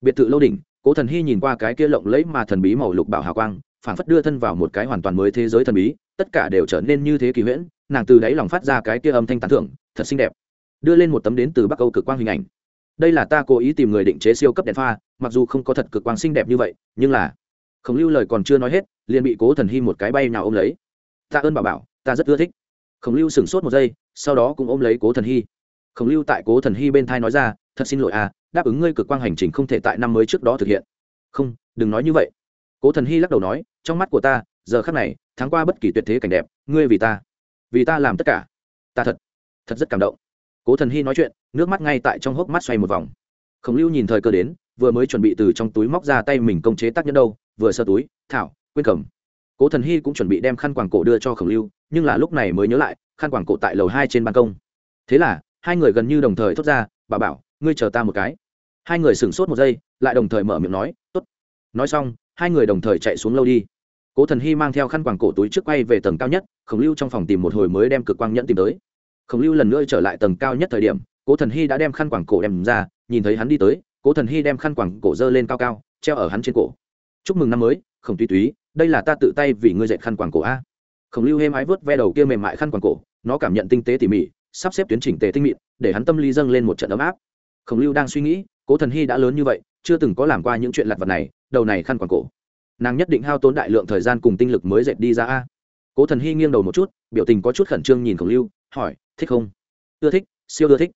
Biệt thự lâu đỉnh, cố thần hy nhìn qua cái kia lộng lẫy mà thần bí màu lục bảo hào quang, phảng phất đưa thân vào một cái hoàn toàn mới thế giới thần bí, tất cả đều trở nên như thế kỳ huyễn, nàng từ đáy lòng phát ra cái kia âm thanh tán thưởng, thật xinh đẹp. Đưa lên một tấm đến từ bắc âu cực quang hình ảnh. Đây là ta cố ý tìm người định chế siêu cấp đèn pha, mặc dù không có thật cực quang xinh đẹp như vậy, nhưng là, không lưu lời còn chưa nói hết, liền bị cố thần hy một cái bay nào ôm lấy. Ta ơn bảo bảo, ta rất ưa thích khổng lưu sửng sốt một giây, sau đó cũng ôm lấy cố thần hy. Khổng lưu tại cố thần hy bên thai nói ra, thật xin lỗi à đáp ứng ngươi cực quang hành trình không thể tại năm mới trước đó thực hiện. Không, đừng nói như vậy. Cố thần hy lắc đầu nói, trong mắt của ta, giờ khắc này, tháng qua bất kỳ tuyệt thế cảnh đẹp, ngươi vì ta vì ta làm tất cả, ta thật thật rất cảm động. Cố thần hy nói chuyện, nước mắt ngay tại trong hốc mắt xoay một vòng. Khổng lưu nhìn thời cơ đến, vừa mới chuẩn bị từ trong túi móc ra tay mình công chế tác nhân đâu, vừa sơ túi, thảo, quên cầm. Cố thần hy cũng chuẩn bị đem khăn quàng cổ đưa cho khổng lưu nhưng là lúc này mới nhớ lại, khăn quàng cổ tại lầu hai trên ban công. Thế là, hai người gần như đồng thời thốt ra, bà bảo, ngươi chờ ta một cái. Hai người sửng sốt một giây, lại đồng thời mở miệng nói t ố t nói xong, hai người đồng thời chạy xuống lâu đi. Cố thần hy mang theo khăn quàng cổ túi trước quay về tầng cao nhất, khổng lưu trong phòng tìm một hồi mới đem cực quang nhẫn tìm tới. Khổng lưu lần nữa trở lại tầng cao nhất thời điểm, cố thần hy đã đem khăn quàng cổ đem ra, nhìn thấy hắn đi tới, cố thần hy đem khăn quàng cổ dơ lên cao cao, treo ở hắn trên cổ. Chúc mừng năm mới, khổng túy túy, đây là ta tự tay vì ngươi dệt khăn quàng cổ a khổng lưu hêm ái vớt ve đầu kia mềm mại khăn quàng cổ, nó cảm nhận tinh tế tỉ mỉ, sắp xếp tuyến chỉnh tề tinh mịn, để hắn tâm lý dâng lên một trận ấm áp. Khổng lưu đang suy nghĩ, cố thần hy đã lớn như vậy, chưa từng có làm qua những chuyện lặt vặt này, đầu này khăn quàng cổ. Nàng nhất định hao tốn đại lượng thời gian cùng tinh lực mới dệt đi ra a. Cố thần hy nghiêng đầu một chút, biểu tình có chút khẩn trương nhìn khổng lưu, hỏi, thích không? Ưa thích, siêu ưa thích.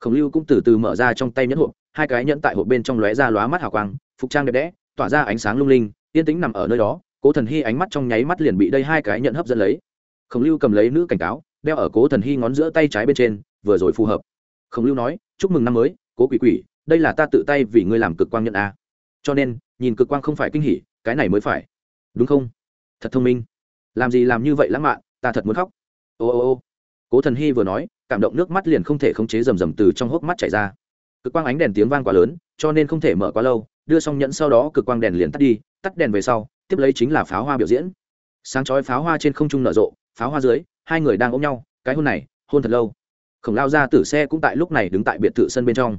Khổng lưu cũng từ từ mở ra trong tay nhẫn hộp, hai cái nhẫn tại hộp bên trong lóe ra lóa mắt hào quang, phục trang đẹp đẽ, tỏa ra ánh sáng lung linh, yên tĩnh nằm ở nơi đó cố thần hy ánh mắt trong nháy mắt liền bị đây hai cái nhận hấp dẫn lấy. Khổng lưu cầm lấy nữ cảnh cáo, đeo ở cố thần hy ngón giữa tay trái bên trên, vừa rồi phù hợp. Khổng lưu nói, chúc mừng năm mới, cố quỷ quỷ, đây là ta tự tay vì ngươi làm cực quang nhận a. Cho nên, nhìn cực quang không phải kinh hỉ, cái này mới phải. Đúng không? Thật thông minh. Làm gì làm như vậy lãng mạn, ta thật muốn khóc. Ô ô ô. Cố thần hy vừa nói, cảm động nước mắt liền không thể khống chế rầm rầm từ trong hốc mắt chảy ra cực quang ánh đèn tiếng vang quá lớn, cho nên không thể mở quá lâu, đưa xong nhẫn sau đó cực quang đèn liền tắt đi, tắt đèn về sau, tiếp lấy chính là pháo hoa biểu diễn. Sáng chói pháo hoa trên không trung nở rộ, pháo hoa dưới, hai người đang ôm nhau, cái hôn này, hôn thật lâu. Khổng lao ra tử xe cũng tại lúc này đứng tại biệt thự sân bên trong.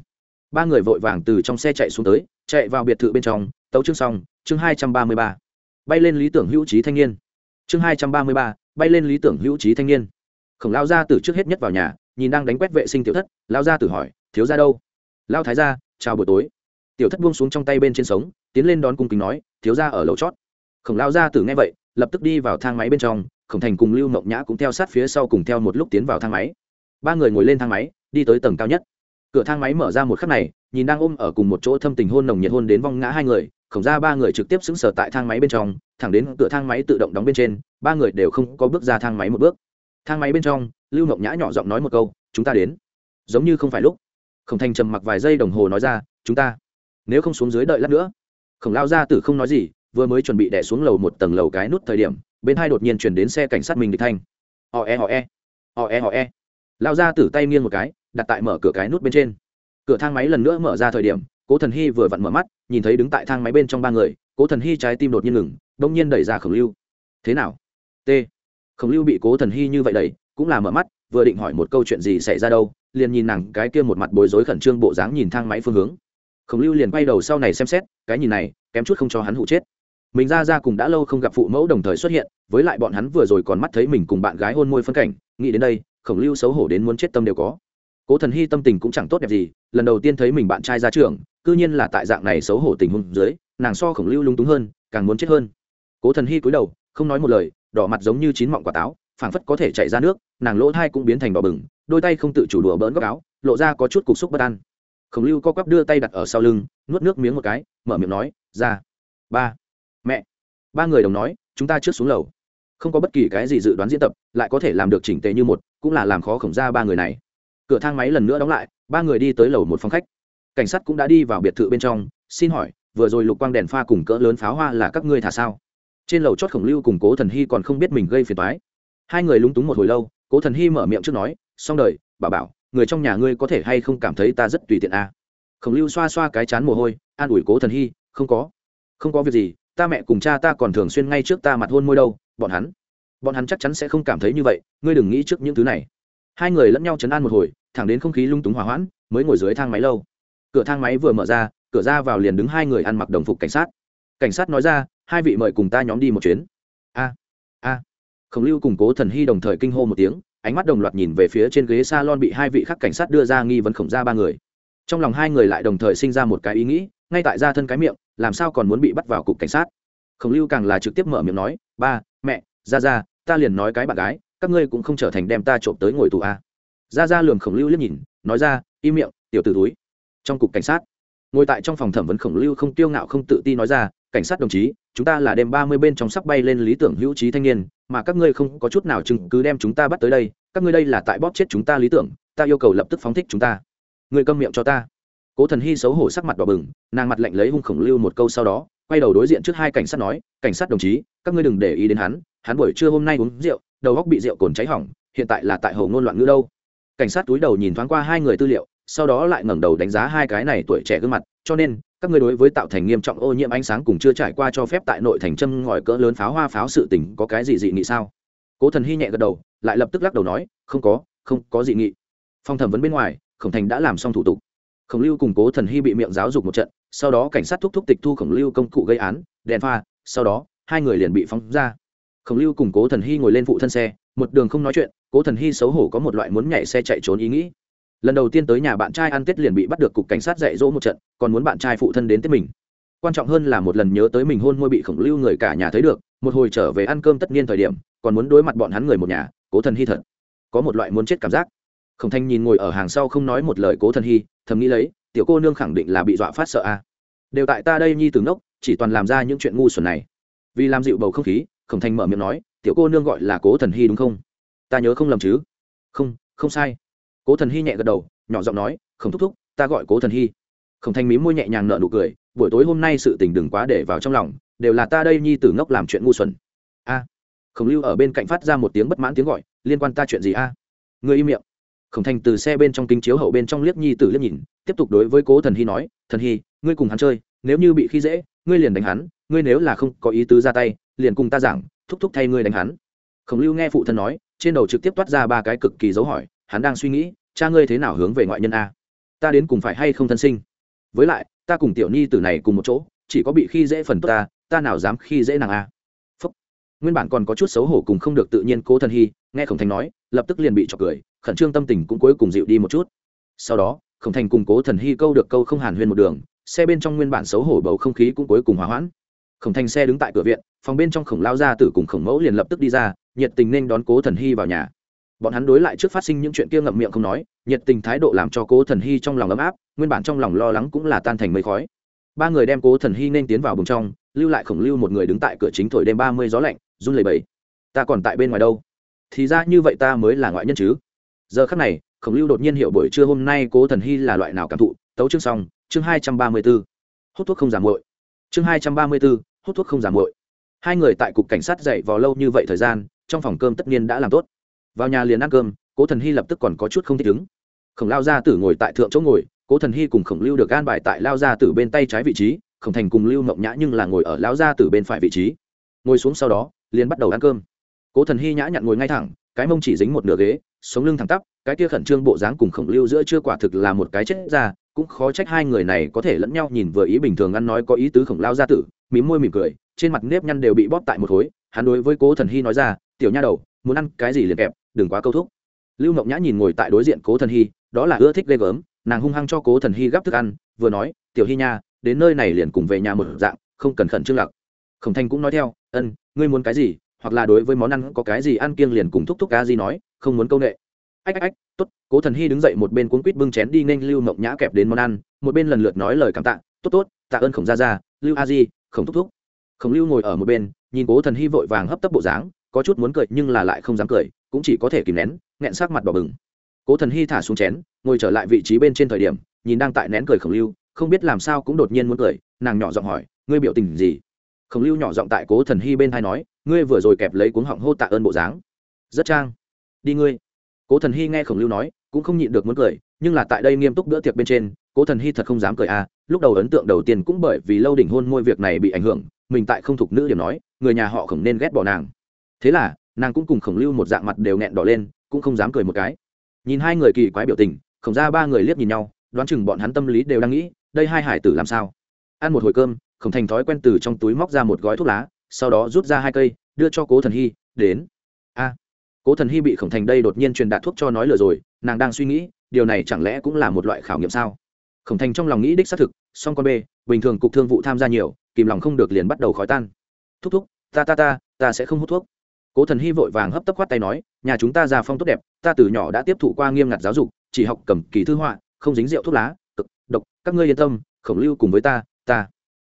Ba người vội vàng từ trong xe chạy xuống tới, chạy vào biệt thự bên trong, tấu chương xong, chương hai trăm ba mươi ba. Bay lên lý tưởng hữu trí thanh niên. Chương hai trăm ba mươi ba, bay lên lý tưởng hữu trí thanh niên. Khổng lao gia tử trước hết nhất vào nhà, nhìn đang đánh quét vệ sinh tiểu thất, lao gia tử hỏi, thiếu ra đâu? Lao thái ra chào buổi tối. Tiểu thất buông xuống trong tay bên trên sống, tiến lên đón cung kính nói, thiếu ra ở lầu chót. Khổng lao gia tử nghe vậy, lập tức đi vào thang máy bên trong, khổng thành cùng lưu mộng nhã cũng theo sát phía sau cùng theo một lúc tiến vào thang máy. Ba người ngồi lên thang máy, đi tới tầng cao nhất. Cửa thang máy mở ra một khắc này, nhìn đang ôm ở cùng một chỗ thâm tình hôn nồng nhiệt hôn đến vong ngã hai người, khổng ra ba người trực tiếp xứng sở tại thang máy bên trong, thẳng đến cửa thang máy tự động đóng bên trên, ba người đều không có bước ra thang máy một bước. Thang máy bên trong, lưu mộng nhã nhỏ giọng nói một câu, chúng ta đến. Giống như không phải lúc khổng thành trầm mặc vài giây đồng hồ nói ra, chúng ta, nếu không xuống dưới đợi lát nữa. Khổng lao ra tử không nói gì, vừa mới chuẩn bị đẻ xuống lầu một tầng lầu cái nút thời điểm, bên hai đột nhiên chuyển đến xe cảnh sát mình địch thanh. Họ e họ e họ e họ e. Lao ra tử tay nghiêng một cái, đặt tại mở cửa cái nút bên trên. Cửa thang máy lần nữa mở ra thời điểm, cố thần hy vừa vặn mở mắt, nhìn thấy đứng tại thang máy bên trong ba người, cố thần hy trái tim đột nhiên ngừng, đông nhiên đẩy ra khổng lưu. Thế nào? T. Khổng lưu bị cố thần hy như vậy đẩy, cũng là mở mắt vừa định hỏi một câu chuyện gì xảy ra đâu, liền nhìn nàng cái kia một mặt bối rối khẩn trương bộ dáng nhìn thang máy phương hướng. Khổng lưu liền quay đầu sau này xem xét, cái nhìn này, kém chút không cho hắn hụ chết. Mình ra ra cùng đã lâu không gặp phụ mẫu đồng thời xuất hiện, với lại bọn hắn vừa rồi còn mắt thấy mình cùng bạn gái hôn môi phân cảnh, nghĩ đến đây, khổng lưu xấu hổ đến muốn chết tâm đều có. Cố thần hy tâm tình cũng chẳng tốt đẹp gì, lần đầu tiên thấy mình bạn trai ra trường, cư nhiên là tại dạng này xấu hổ tình huống dưới, nàng so khổng lưu lung túng hơn, càng muốn chết hơn. Cố thần hy cúi đầu, không nói một lời, đỏ mặt giống như chín mọng quả táo phảng phất có thể chạy ra nước, nàng lỗ thai cũng biến thành đỏ bừng, đôi tay không tự chủ đùa bỡn góc áo, lộ ra có chút cục xúc bất an. Khổng lưu co quắp đưa tay đặt ở sau lưng, nuốt nước miếng một cái, mở miệng nói, ra. Ba. Mẹ. Ba người đồng nói, chúng ta trước xuống lầu. Không có bất kỳ cái gì dự đoán diễn tập, lại có thể làm được chỉnh tề như một, cũng là làm khó khổng ra ba người này. Cửa thang máy lần nữa đóng lại, ba người đi tới lầu một phòng khách. Cảnh sát cũng đã đi vào biệt thự bên trong, xin hỏi, vừa rồi lục quang đèn pha cùng cỡ lớn pháo hoa là các ngươi thả sao? Trên lầu chót khổng lưu cùng cố thần hy còn không biết mình gây phiền toái hai người lúng túng một hồi lâu, cố thần hy mở miệng trước nói, xong đời, bà bảo, người trong nhà ngươi có thể hay không cảm thấy ta rất tùy tiện à. khổng lưu xoa xoa cái chán mồ hôi, an ủi cố thần hy, không có không có việc gì, ta mẹ cùng cha ta còn thường xuyên ngay trước ta mặt hôn môi đâu, bọn hắn bọn hắn chắc chắn sẽ không cảm thấy như vậy, ngươi đừng nghĩ trước những thứ này. Hai người lẫn nhau chấn an một hồi, thẳng đến không khí lung túng hỏa hoãn, mới ngồi dưới thang máy lâu. Cửa thang máy vừa mở ra, cửa ra vào liền đứng hai người ăn mặc đồng phục cảnh sát. Cảnh sát nói ra, hai vị mời cùng ta nhóm đi một chuyến. A a khổng lưu cùng cố thần hy đồng thời kinh hô một tiếng, ánh mắt đồng loạt nhìn về phía trên ghế s a lon bị hai vị khắc cảnh sát đưa ra nghi vấn khổng ra ba người. Trong lòng hai người lại đồng thời sinh ra một cái ý nghĩ, ngay tại gia thân cái miệng, làm sao còn muốn bị bắt vào cục cảnh sát? Khổng lưu càng là trực tiếp mở miệng nói, ba, mẹ ra ra ta liền nói cái bạn gái, các ngươi cũng không trở thành đem ta trộm tới ngồi tù a. Ra ra lường khổng lưu liếc nhìn, nói ra, im miệng, tiểu t túi. Trong cục cảnh sát, ngồi tại trong phòng thẩm vấn khổng lưu không tiêu ngạo không tự ti nói ra, cảnh sát đồng chí, chúng ta là đêm ba mươi bên trong sắc bay lên lý tưởng hữu trí thanh niên mà các ngươi không có chút nào chứng cứ đem chúng ta bắt tới đây, các ngươi đây là tại bóp chết chúng ta lý tưởng, ta yêu cầu lập tức phóng thích chúng ta. Ngươi câm miệng cho ta. Cố thần hy xấu hổ sắc mặt đỏ bừng, nàng mặt lạnh lấy hung khổng lưu một câu sau đó, quay đầu đối diện trước hai cảnh sát nói, cảnh sát đồng chí, các ngươi đừng để ý đến hắn hắn buổi trưa hôm nay uống rượu, đầu góc bị rượu cồn cháy hỏng, hiện tại là tại hầu ngôn loạn ngữ đâu. Cảnh sát túi đầu nhìn thoáng qua hai người tư liệu, sau đó lại ngẩng đầu đánh giá hai cái này tuổi trẻ gương mặt, cho nên các ngươi đối với tạo thành nghiêm trọng ô nhiễm ánh sáng cùng chưa trải qua cho phép tại nội thành châm ngòi cỡ lớn pháo hoa pháo sự tình có cái gì dị nghị sao? Cố thần hy nhẹ gật đầu, lại lập tức lắc đầu nói, không có không có dị nghị. Phong thẩm vấn bên ngoài, khổng thành đã làm xong thủ tục. Khổng lưu cùng cố thần hy bị miệng giáo dục một trận, sau đó cảnh sát thúc thúc tịch thu khổng lưu công cụ gây án, đèn pha, sau đó, hai người liền bị phóng ra. Khổng lưu cùng cố thần hy ngồi lên phụ thân xe, một đường không nói chuyện, cố thần hy xấu hổ có một loại muốn nhảy xe chạy trốn ý nghĩ lần đầu tiên tới nhà bạn trai ăn tết liền bị bắt được cục cảnh sát dạy dỗ một trận, còn muốn bạn trai phụ thân đến tết mình. Quan trọng hơn là một lần nhớ tới mình hôn môi bị khổng lưu người cả nhà thấy được, một hồi trở về ăn cơm tất niên thời điểm, còn muốn đối mặt bọn hắn người một nhà, cố thần hy thật. Có một loại muốn chết cảm giác. Khổng thanh nhìn ngồi ở hàng sau không nói một lời cố thần hy, thầm nghĩ lấy, tiểu cô nương khẳng định là bị dọa phát sợ a. À. đều tại ta đây nhi từ ngốc, chỉ toàn làm ra những chuyện ngu xuẩn này. Vì làm dịu bầu không khí, khổng thanh mở miệng nói, tiểu cô nương gọi là cố thần hy đúng không? Ta nhớ không lầm chứ? Không không sai cố thần hy nhẹ gật đầu nhỏ giọng nói không thúc thúc ta gọi cố thần hy. Khổng thanh mí môi nhẹ nhàng nợ nụ cười buổi tối hôm nay sự tình đừng quá để vào trong lòng đều là ta đây nhi tử ngốc làm chuyện ngu xuẩn. A. À, khổng lưu ở bên cạnh phát ra một tiếng bất mãn tiếng gọi liên quan ta chuyện gì a? À? người im miệng. Khổng thành từ xe bên trong kính chiếu hậu bên trong liếc nhi tử liếc nhìn tiếp tục đối với cố thần hy nói thần hy ngươi cùng hắn chơi nếu như bị khi dễ ngươi liền đánh hắn ngươi nếu là không có ý tứ ra tay liền cùng ta giảng thúc thúc thay ngươi đánh hắn. Khổng lưu nghe phụ thân nói trên đầu trực tiếp toát ra ba cái cực kỳ dấu hỏi hắn đang suy nghĩ, cha ngươi thế nào hướng về ngoại nhân a? Ta đến cùng phải hay không thân sinh? Với lại, ta cùng tiểu nhi tử này cùng một chỗ, chỉ có bị khi dễ phần tốt ta ta nào dám khi dễ nàng a? Phúc. nguyên bản còn có chút xấu hổ cùng không được tự nhiên cố thần hy, nghe khổng thành nói, lập tức liền bị trọc cười, khẩn trương tâm tình cũng cuối cùng dịu đi một chút. Sau đó, khổng thành cùng cố thần hy câu được câu không hàn huyên một đường, xe bên trong nguyên bản xấu hổ bầu không khí cũng cuối cùng hòa hoãn. Khổng thành xe đứng tại cửa viện, phòng bên trong khổng lao ra tử cùng khổng mẫu liền lập tức đi ra, nhiệt tình nên đón cố thần hy vào nhà bọn hắn đối lại trước phát sinh những chuyện kia ngậm miệng không nói, nhiệt tình thái độ làm cho cố thần hy trong lòng ấm áp, nguyên bản trong lòng lo lắng cũng là tan thành mây khói. Ba người đem cố thần hy nên tiến vào bùng trong, lưu lại khổng lưu một người đứng tại cửa chính thổi đêm ba mươi gió lạnh, run lầy bẫy ta còn tại bên ngoài đâu? Thì ra như vậy ta mới là ngoại nhân chứ. Giờ khắc này, khổng lưu đột nhiên hiểu buổi trưa hôm nay cố thần hy là loại nào cảm thụ, tấu chương xong, chương hai trăm ba mươi b ố hút thuốc không giảm muội. Chương hai trăm ba mươi b ố hút thuốc không giảm muội. Hai người tại cục cảnh sát dậy vào lâu như vậy thời gian, trong phòng cơm tất nhiên đã làm tốt vào nhà liền ăn cơm, cố thần hy lập tức còn có chút không thích ứng. Khổng lao gia tử ngồi tại thượng chỗ ngồi, cố thần hy cùng khổng lưu được gan bài tại lao gia tử bên tay trái vị trí, khổng thành cùng lưu mộng nhã nhưng là ngồi ở lao gia tử bên phải vị trí. Ngồi xuống sau đó, liền bắt đầu ăn cơm. Cố thần hy nhã nhặn ngồi ngay thẳng, cái mông chỉ dính một nửa ghế, sống lưng thẳng tắp, cái kia khẩn trương bộ dáng cùng khổng lưu giữa chưa quả thực là một cái chết ra, cũng khó trách hai người này có thể lẫn nhau nhìn vừa ý bình thường ăn nói có ý tứ khổng lao gia tử, mím môi mỉm cười, trên mặt nếp nhăn đều bị bóp tại một khối. Hắn đối với cố thần hy nói ra, tiểu nha đầu, muốn ăn cái gì liền kẹp đừng quá câu thúc. Lưu mộng nhã nhìn ngồi tại đối diện cố thần hy, đó là ưa thích ghê gớm, nàng hung hăng cho cố thần hy gắp thức ăn, vừa nói, tiểu hy nha, đến nơi này liền cùng về nhà một dạng, không cần khẩn trương lặc. Khổng thanh cũng nói theo, ân, ngươi muốn cái gì, hoặc là đối với món ăn có cái gì ăn kiêng liền cùng thúc thúc cá gì nói, không muốn câu nghệ ách ách ách, tốt. Cố thần hy đứng dậy một bên cuốn quýt bưng chén đi nên lưu mộng nhã kẹp đến món ăn, một bên lần lượt nói lời cảm tạ, tốt tốt, tạ ơn khổng gia gia, lưu a di, khổng thúc thúc. Khổng lưu ngồi ở một bên, nhìn cố thần hy vội vàng hấp tấp bộ dáng, có chút muốn cười nhưng là lại không dám cười cũng chỉ có thể kìm nén, nghẹn sắc mặt đỏ bừng. Cố thần hy thả xuống chén, ngồi trở lại vị trí bên trên thời điểm, nhìn đang tại nén cười khổng lưu, không biết làm sao cũng đột nhiên muốn cười, nàng nhỏ giọng hỏi, ngươi biểu tình gì? Khổng lưu nhỏ giọng tại cố thần hy bên thai nói, ngươi vừa rồi kẹp lấy cuống họng hô tạ ơn bộ dáng. Rất trang, đi ngươi. Cố thần hy nghe khổng lưu nói, cũng không nhịn được muốn cười, nhưng là tại đây nghiêm túc bữa tiệc bên trên, cố thần hy thật không dám cười à lúc đầu ấn tượng đầu tiên cũng bởi vì lâu đỉnh hôn môi việc này bị ảnh hưởng, mình tại không thục nữ điểm nói, người nhà họ khổng nên ghét bỏ nàng. Thế là nàng cũng cùng khổng lưu một dạng mặt đều nghẹn đỏ lên, cũng không dám cười một cái. Nhìn hai người kỳ quái biểu tình, khổng ra ba người liếc nhìn nhau, đoán chừng bọn hắn tâm lý đều đang nghĩ, đây hai hải tử làm sao? Ăn một hồi cơm, khổng thành thói quen từ trong túi móc ra một gói thuốc lá, sau đó rút ra hai cây, đưa cho cố thần hy, đến. A, cố thần hy bị khổng thành đây đột nhiên truyền đạt thuốc cho nói lừa rồi, nàng đang suy nghĩ, điều này chẳng lẽ cũng là một loại khảo nghiệm sao? Khổng thành trong lòng nghĩ đích xác thực, song con b bình thường cục thương vụ tham gia nhiều, kìm lòng không được liền bắt đầu khói tan. Thúc thúc, ta ta ta ta sẽ không hút thuốc cố thần hy vội vàng hấp tấp khoát tay nói, nhà chúng ta già phong tốt đẹp, ta từ nhỏ đã tiếp thụ qua nghiêm ngặt giáo dục, chỉ học cầm kỳ thư họa, không dính rượu thuốc lá, cực, độc, các ngươi yên tâm, khổng lưu cùng với ta ta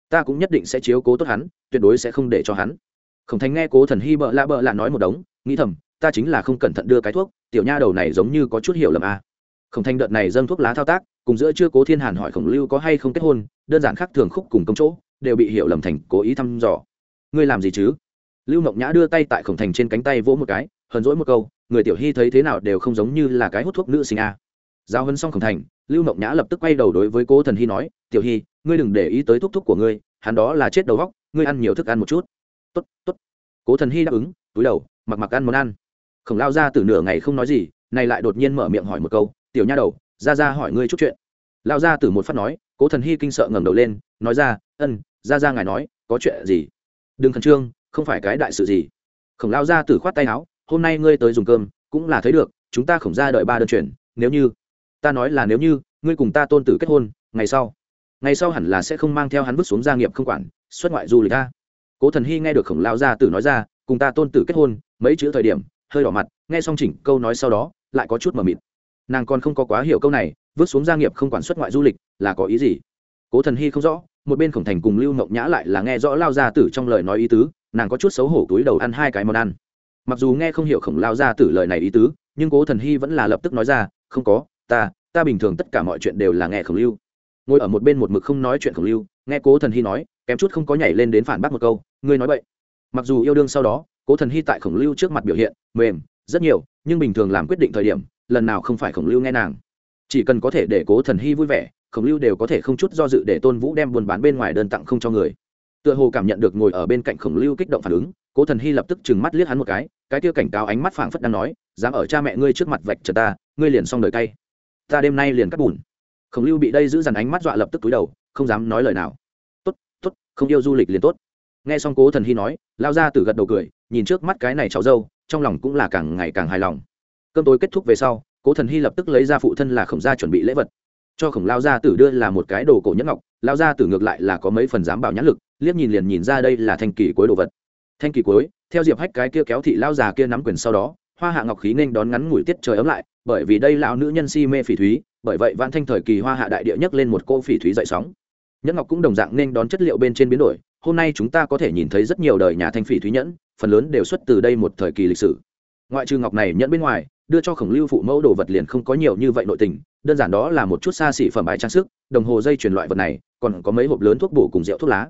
ta cũng nhất định sẽ chiếu cố tốt hắn, tuyệt đối sẽ không để cho hắn. Khổng thành nghe cố thần hy bợ lạ bợ lạ nói một đống, nghĩ thầm, ta chính là không cẩn thận đưa cái thuốc, tiểu nha đầu này giống như có chút hiểu lầm a à. khổng thành đợt này dâng thuốc lá thao tác, cùng giữa chưa cố thiên hàn hỏi khổng lưu có hay không kết hôn, đơn giản khác thường khúc cùng công chỗ, đều bị hiểu lầm thành cố ý thăm dò. Ngươi làm gì chứ? Lưu mộng nhã đưa tay tại khổng thành trên cánh tay vỗ một cái, hờn dỗi một câu, người tiểu hy thấy thế nào đều không giống như là cái hút thuốc nữ sinh a. À. giao hân xong khổng thành, lưu mộng nhã lập tức quay đầu đối với cố thần hy nói, tiểu hy, ngươi đừng để ý tới thúc thúc của ngươi, hắn đó là chết đầu góc ngươi ăn nhiều thức ăn một chút. Tốt tốt. Cố thần hy đáp ứng, túi đầu, mặc mặc ăn món ăn. Khổng lao ra từ nửa ngày không nói gì này lại đột nhiên mở miệng hỏi một câu, tiểu nha đầu, ra ra hỏi ngươi chút chuyện. Lao ra từ một phát nói, cố thần hy kinh sợ ngẩng đầu lên, nói ra, ân, ra ra ngài nói, có chuyện gì? Đừng khẩn trương không phải cái đại sự gì. Khổng lao ra từ khoát tay áo, hôm nay ngươi tới dùng cơm, cũng là thấy được, chúng ta khổng ra đợi ba đơn chuyển nếu như, ta nói là nếu như, ngươi cùng ta tôn tử kết hôn, ngày sau ngày sau hẳn là sẽ không mang theo hắn bước xuống gia nghiệp không quản, xuất ngoại du lịch ta. Cố thần hy nghe được khổng lao gia tử nói ra, cùng ta tôn tử kết hôn, mấy chữ thời điểm, hơi đỏ mặt, nghe xong chỉnh câu nói sau đó, lại có chút mờ mịt. Nàng còn không có quá hiểu câu này, vứt xuống gia nghiệp không quản xuất ngoại du lịch, là có ý gì? Cố thần hy không rõ, một bên khổng thành cùng lưu mộng nhã lại là nghe rõ lao gia tử trong lời nói ý tứ nàng có chút xấu hổ túi đầu ăn hai cái món ăn. Mặc dù nghe không hiểu khổng lao ra tử lời này ý tứ, nhưng cố thần hy vẫn là lập tức nói ra, không có, ta ta bình thường tất cả mọi chuyện đều là nghe khổng lưu. Ngồi ở một bên một mực không nói chuyện khổng lưu, nghe cố thần hy nói, kém chút không có nhảy lên đến phản bác một câu, ngươi nói vậy mặc dù yêu đương sau đó, cố thần hy tại khổng lưu trước mặt biểu hiện mềm, rất nhiều, nhưng bình thường làm quyết định thời điểm, lần nào không phải khổng lưu nghe nàng. Chỉ cần có thể để cố thần hy vui vẻ, khổng lưu đều có thể không chút do dự để tôn vũ đem buôn bán bên ngoài đơn tặng không cho người tựa hồ cảm nhận được ngồi ở bên cạnh khổng lưu kích động phản ứng, cố thần hy lập tức trừng mắt liếc hắn một cái cái kia cảnh cáo ánh mắt phảng phất đang nói, dám ở cha mẹ ngươi trước mặt vạch trần ta, ngươi liền xong đời cay. Ta đêm nay liền cắt bùn. Khổng lưu bị đây giữ dằn ánh mắt dọa lập tức túi đầu, không dám nói lời nào. Tốt tốt, không yêu du lịch liền tốt. Nghe xong cố thần hy nói, lao ra từ gật đầu cười, nhìn trước mắt cái này cháu dâu, trong lòng cũng là càng ngày càng hài lòng. Cơm tối kết thúc về sau, cố thần hy lập tức lấy ra phụ thân là khổng gia chuẩn bị lễ vật cho khổng lao gia tử đưa là một cái đồ cổ nhẫn ngọc, lao gia tử ngược lại là có mấy phần dám bảo nhãn lực, liếc nhìn liền nhìn ra đây là thanh kỳ cuối đồ vật. Thanh kỳ cuối, theo diệp hách cái kia kéo thị lao già kia nắm quyền sau đó, hoa hạ ngọc khí nên đón ngắn ngủi tiết trời ấm lại, bởi vì đây lão nữ nhân si mê phỉ thúy, bởi vậy vạn thanh thời kỳ hoa hạ đại địa nhấc lên một cô phỉ thúy dậy sóng. Nhẫn ngọc cũng đồng dạng nên đón chất liệu bên trên biến đổi, hôm nay chúng ta có thể nhìn thấy rất nhiều đời nhà thanh phỉ thúy nhẫn, phần lớn đều xuất từ đây một thời kỳ lịch sử. Ngoại trừ ngọc này nhẫn bên ngoài đưa cho khổng lưu phụ mẫu đồ vật liền không có nhiều như vậy nội tình, đơn giản đó là một chút xa xỉ phẩm bài trang sức, đồng hồ dây chuyển loại vật này, còn có mấy hộp lớn thuốc bổ cùng rượu thuốc lá.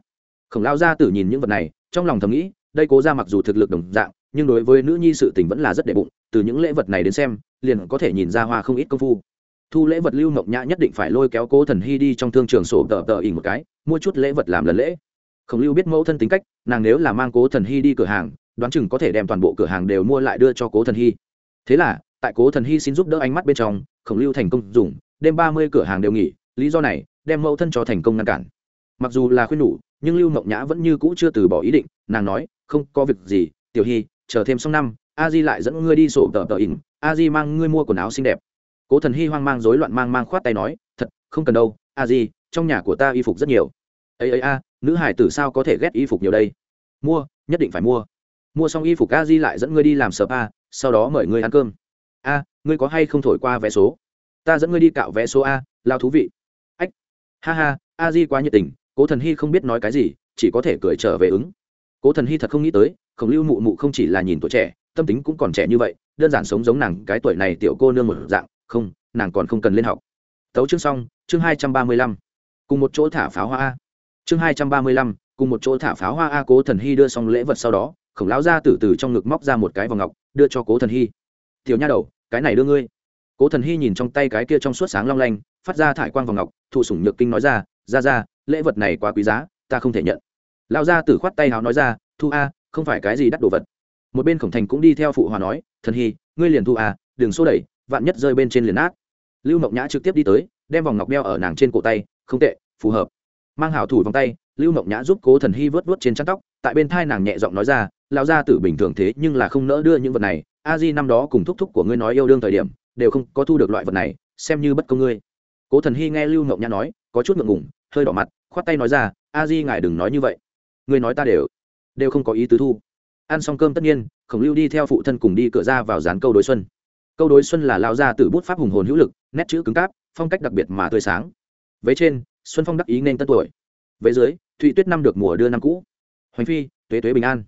Khổng lao gia tử nhìn những vật này, trong lòng thầm nghĩ, đây cố ra mặc dù thực lực đồng dạng, nhưng đối với nữ nhi sự tình vẫn là rất đệ bụng, từ những lễ vật này đến xem, liền có thể nhìn ra hoa không ít công phu. Thu lễ vật lưu mộng nhã nhất định phải lôi kéo cố thần hy đi trong thương trường sổ tờ tờ ỉ một cái, mua chút lễ vật làm lần lễ. Khổng lưu biết mẫu thân tính cách, nàng nếu là mang cố thần hy đi cửa hàng, đoán chừng có thể đem toàn bộ cửa hàng đều mua lại đưa cho cố thần hy. Thế là tại cố thần hy xin giúp đỡ ánh mắt bên trong, khổng lưu thành công dùng đêm ba mươi cửa hàng đều nghỉ, lý do này, đem mẫu thân cho thành công ngăn cản. Mặc dù là khuyên nhủ, nhưng lưu mộng nhã vẫn như cũ chưa từ bỏ ý định, nàng nói, không có việc gì, tiểu hy, chờ thêm xong năm, a di lại dẫn ngươi đi sổ tờ tờ ỉn, a di mang ngươi mua quần áo xinh đẹp. Cố thần hy hoang mang rối loạn mang mang khoát tay nói, thật, không cần đâu, a di, trong nhà của ta y phục rất nhiều. Ấy ấy a, nữ hải tử sao có thể ghét y phục nhiều đây? Mua, nhất định phải mua. Mua xong y phục a di lại dẫn ngươi đi làm spa sau đó mời ngươi ăn cơm a, ngươi có hay không thổi qua vé số? Ta dẫn ngươi đi cạo vé số a, lao thú vị. Ách, ha ha, a di quá nhiệt tình, cố thần hy không biết nói cái gì, chỉ có thể cười trở về ứng. Cố thần hy thật không nghĩ tới, khổng lưu mụ mụ không chỉ là nhìn tuổi trẻ, tâm tính cũng còn trẻ như vậy, đơn giản sống giống nàng cái tuổi này tiểu cô nương một dạng, không, nàng còn không cần lên học. Tấu chương xong, chương hai trăm ba mươi lăm. Cùng một chỗ thả pháo hoa A. chương hai trăm ba mươi lăm, cùng một chỗ thả pháo hoa a, cố thần hy đưa xong lễ vật sau đó, khổng lão ra từ từ trong ngực móc ra một cái vòng ngọc, đưa cho cố thần hy. Tiểu nha đầu cái này đưa ngươi. Cố thần hy nhìn trong tay cái kia trong suốt sáng long lanh, phát ra thải quang vòng ngọc, thụ sủng nhược kinh nói ra ra ra, lễ vật này quá quý giá, ta không thể nhận. Lão gia tử khoát tay hào nói ra, thu a, không phải cái gì đắt đồ vật. Một bên khổng thành cũng đi theo phụ hòa nói, thần hy, ngươi liền thu a, đừng xô đẩy, vạn nhất rơi bên trên liền át lưu mộng nhã trực tiếp đi tới, đem vòng ngọc đeo ở nàng trên cổ tay, không tệ, phù hợp. Mang hảo thủ vòng tay, lưu mộng nhã giúp cố thần hy vớt vớt trên chăn tóc, tại bên thai nàng nhẹ giọng nói ra lao ra tử bình thường thế nhưng là không nỡ đưa những vật này a di năm đó cùng thúc thúc của ngươi nói yêu đương thời điểm, đều không có thu được loại vật này, xem như bất công ngươi. Cố thần hy nghe lưu ngộng nhã nói, có chút ngượng ngủng hơi đỏ mặt, khoát tay nói ra, a di ngài đừng nói như vậy. Ngươi nói ta đều đều không có ý tứ thu. Ăn xong cơm tất nhiên, khổng lưu đi theo phụ thân cùng đi cửa ra vào dán câu đối xuân. Câu đối xuân là lao ra từ bút pháp hùng hồn hữu lực, nét chữ cứng cáp, phong cách đặc biệt mà tươi sáng. Vế trên, xuân phong đắc ý nên tân tuổi. Vế dưới, thụy tuyết năm được mùa đưa năm cũ. Hoành phi, tuế tuế bình an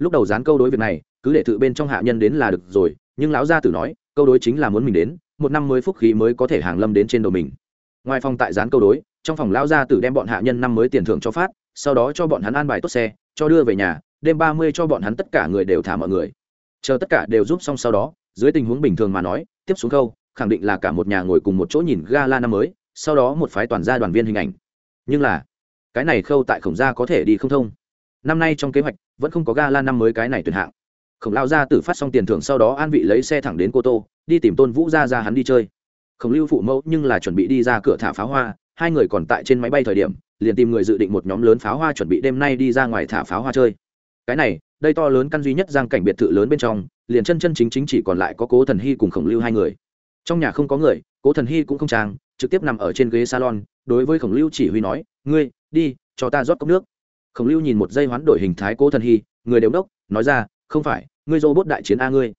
lúc đầu dán câu đối việc này, cứ để tự bên trong hạ nhân đến là được rồi, nhưng lão gia tử nói, câu đối chính là muốn mình đến, một năm mới phúc khí mới có thể hàng lâm đến trên đầu mình. Ngoài phòng tại dán câu đối, trong phòng lão gia tử đem bọn hạ nhân năm mới tiền thưởng cho phát, sau đó cho bọn hắn an bài tốt xe, cho đưa về nhà, đêm ba mươi cho bọn hắn tất cả người đều thả mọi người. Chờ tất cả đều giúp xong sau đó, dưới tình huống bình thường mà nói, tiếp xuống câu, khẳng định là cả một nhà ngồi cùng một chỗ nhìn gala năm mới, sau đó một phái toàn gia đoàn viên hình ảnh. Nhưng là, cái này khâu tại khổng gia có thể đi không thông năm nay trong kế hoạch, vẫn không có gala năm mới cái này tuyển hạng. Khổng lao gia tử phát xong tiền thưởng sau đó an vị lấy xe thẳng đến cô tô, đi tìm tôn vũ ra ra hắn đi chơi. Khổng lưu phụ mẫu nhưng là chuẩn bị đi ra cửa thả pháo hoa, hai người còn tại trên máy bay thời điểm, liền tìm người dự định một nhóm lớn pháo hoa chuẩn bị đêm nay đi ra ngoài thả pháo hoa chơi. Cái này, đây to lớn căn duy nhất giang cảnh biệt thự lớn bên trong, liền chân chân chính chính chỉ còn lại có cố thần hy cùng khổng lưu hai người. Trong nhà không có người, cố thần hy cũng không trang, trực tiếp nằm ở trên ghế salon, đối với khổng lưu chỉ huy nói, ngươi, đi, cho ta rót cốc nước khổng lưu nhìn một giây hoán đổi hình thái cố thần hy, người đều đốc, nói ra, không phải, ngươi robot bốt đại chiến a ngươi.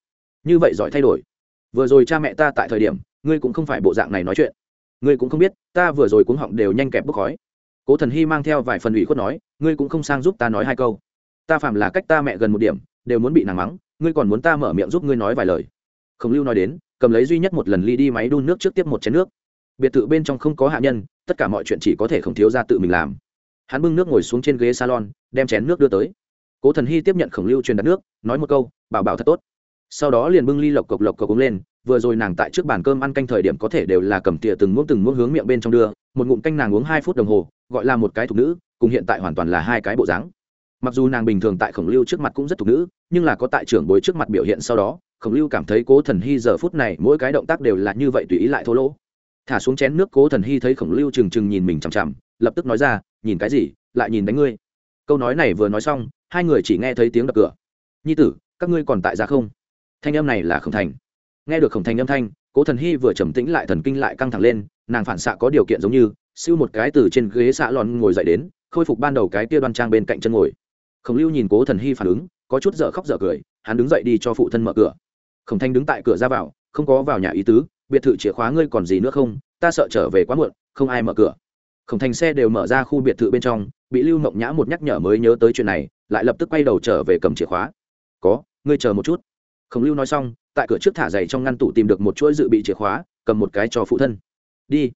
Như vậy giỏi thay đổi. Vừa rồi cha mẹ ta tại thời điểm, ngươi cũng không phải bộ dạng này nói chuyện. Ngươi cũng không biết, ta vừa rồi cuống họng đều nhanh kẹp bốc khói. Cố thần hy mang theo vài phần ủy khuất nói, ngươi cũng không sang giúp ta nói hai câu. Ta phạm là cách ta mẹ gần một điểm, đều muốn bị nàng mắng, ngươi còn muốn ta mở miệng giúp ngươi nói vài lời. Khổng lưu nói đến, cầm lấy duy nhất một lần ly đi máy đun nước trước tiếp một chén nước. Biệt thự bên trong không có hạ nhân, tất cả mọi chuyện chỉ có thể không thiếu ra tự mình làm hắn bưng nước ngồi xuống trên ghế salon, đem chén nước đưa tới. Cố thần hy tiếp nhận khổng lưu truyền đặt nước, nói một câu, bảo bảo thật tốt. Sau đó liền bưng ly lộc cộc lộc cộc uống lên, vừa rồi nàng tại trước bàn cơm ăn canh thời điểm có thể đều là cầm tỉa từng muỗng từng muỗng hướng miệng bên trong đưa, một ngụm canh nàng uống hai phút đồng hồ, gọi là một cái thục nữ, cùng hiện tại hoàn toàn là hai cái bộ dáng. Mặc dù nàng bình thường tại khổng lưu trước mặt cũng rất thục nữ, nhưng là có tại trưởng bối trước mặt biểu hiện sau đó, khổng lưu cảm thấy cố thần hy giờ phút này mỗi cái động tác đều là như vậy tùy ý lại thô lỗ. Thả xuống chén nước, cố thần hy thấy khổng lưu trừng trừng nhìn mình chằm chằm, lập tức nói ra nhìn cái gì, lại nhìn đánh ngươi. Câu nói này vừa nói xong, hai người chỉ nghe thấy tiếng đập cửa. Nhi tử, các ngươi còn tại ra không? Thanh âm này là khổng thành. Nghe được khổng thành âm thanh, cố thần hy vừa trầm tĩnh lại thần kinh lại căng thẳng lên, nàng phản xạ có điều kiện giống như, siêu một cái từ trên ghế xạ lòn ngồi dậy đến, khôi phục ban đầu cái tia đoan trang bên cạnh chân ngồi. Khổng lưu nhìn cố thần hy phản ứng, có chút dở khóc dở cười, hắn đứng dậy đi cho phụ thân mở cửa. Khổng thanh đứng tại cửa ra vào, không có vào nhà ý tứ, biệt thự chìa khóa ngươi còn gì nữa không, ta sợ trở về quá muộn, không ai mở cửa khổng thành xe đều mở ra khu biệt thự bên trong, bị lưu mộng nhã một nhắc nhở mới nhớ tới chuyện này, lại lập tức quay đầu trở về cầm chìa khóa. Có, ngươi chờ một chút. Khổng lưu nói xong, tại cửa trước thả giày trong ngăn tủ tìm được một chuỗi dự bị chìa khóa, cầm một cái cho phụ thân. Đi.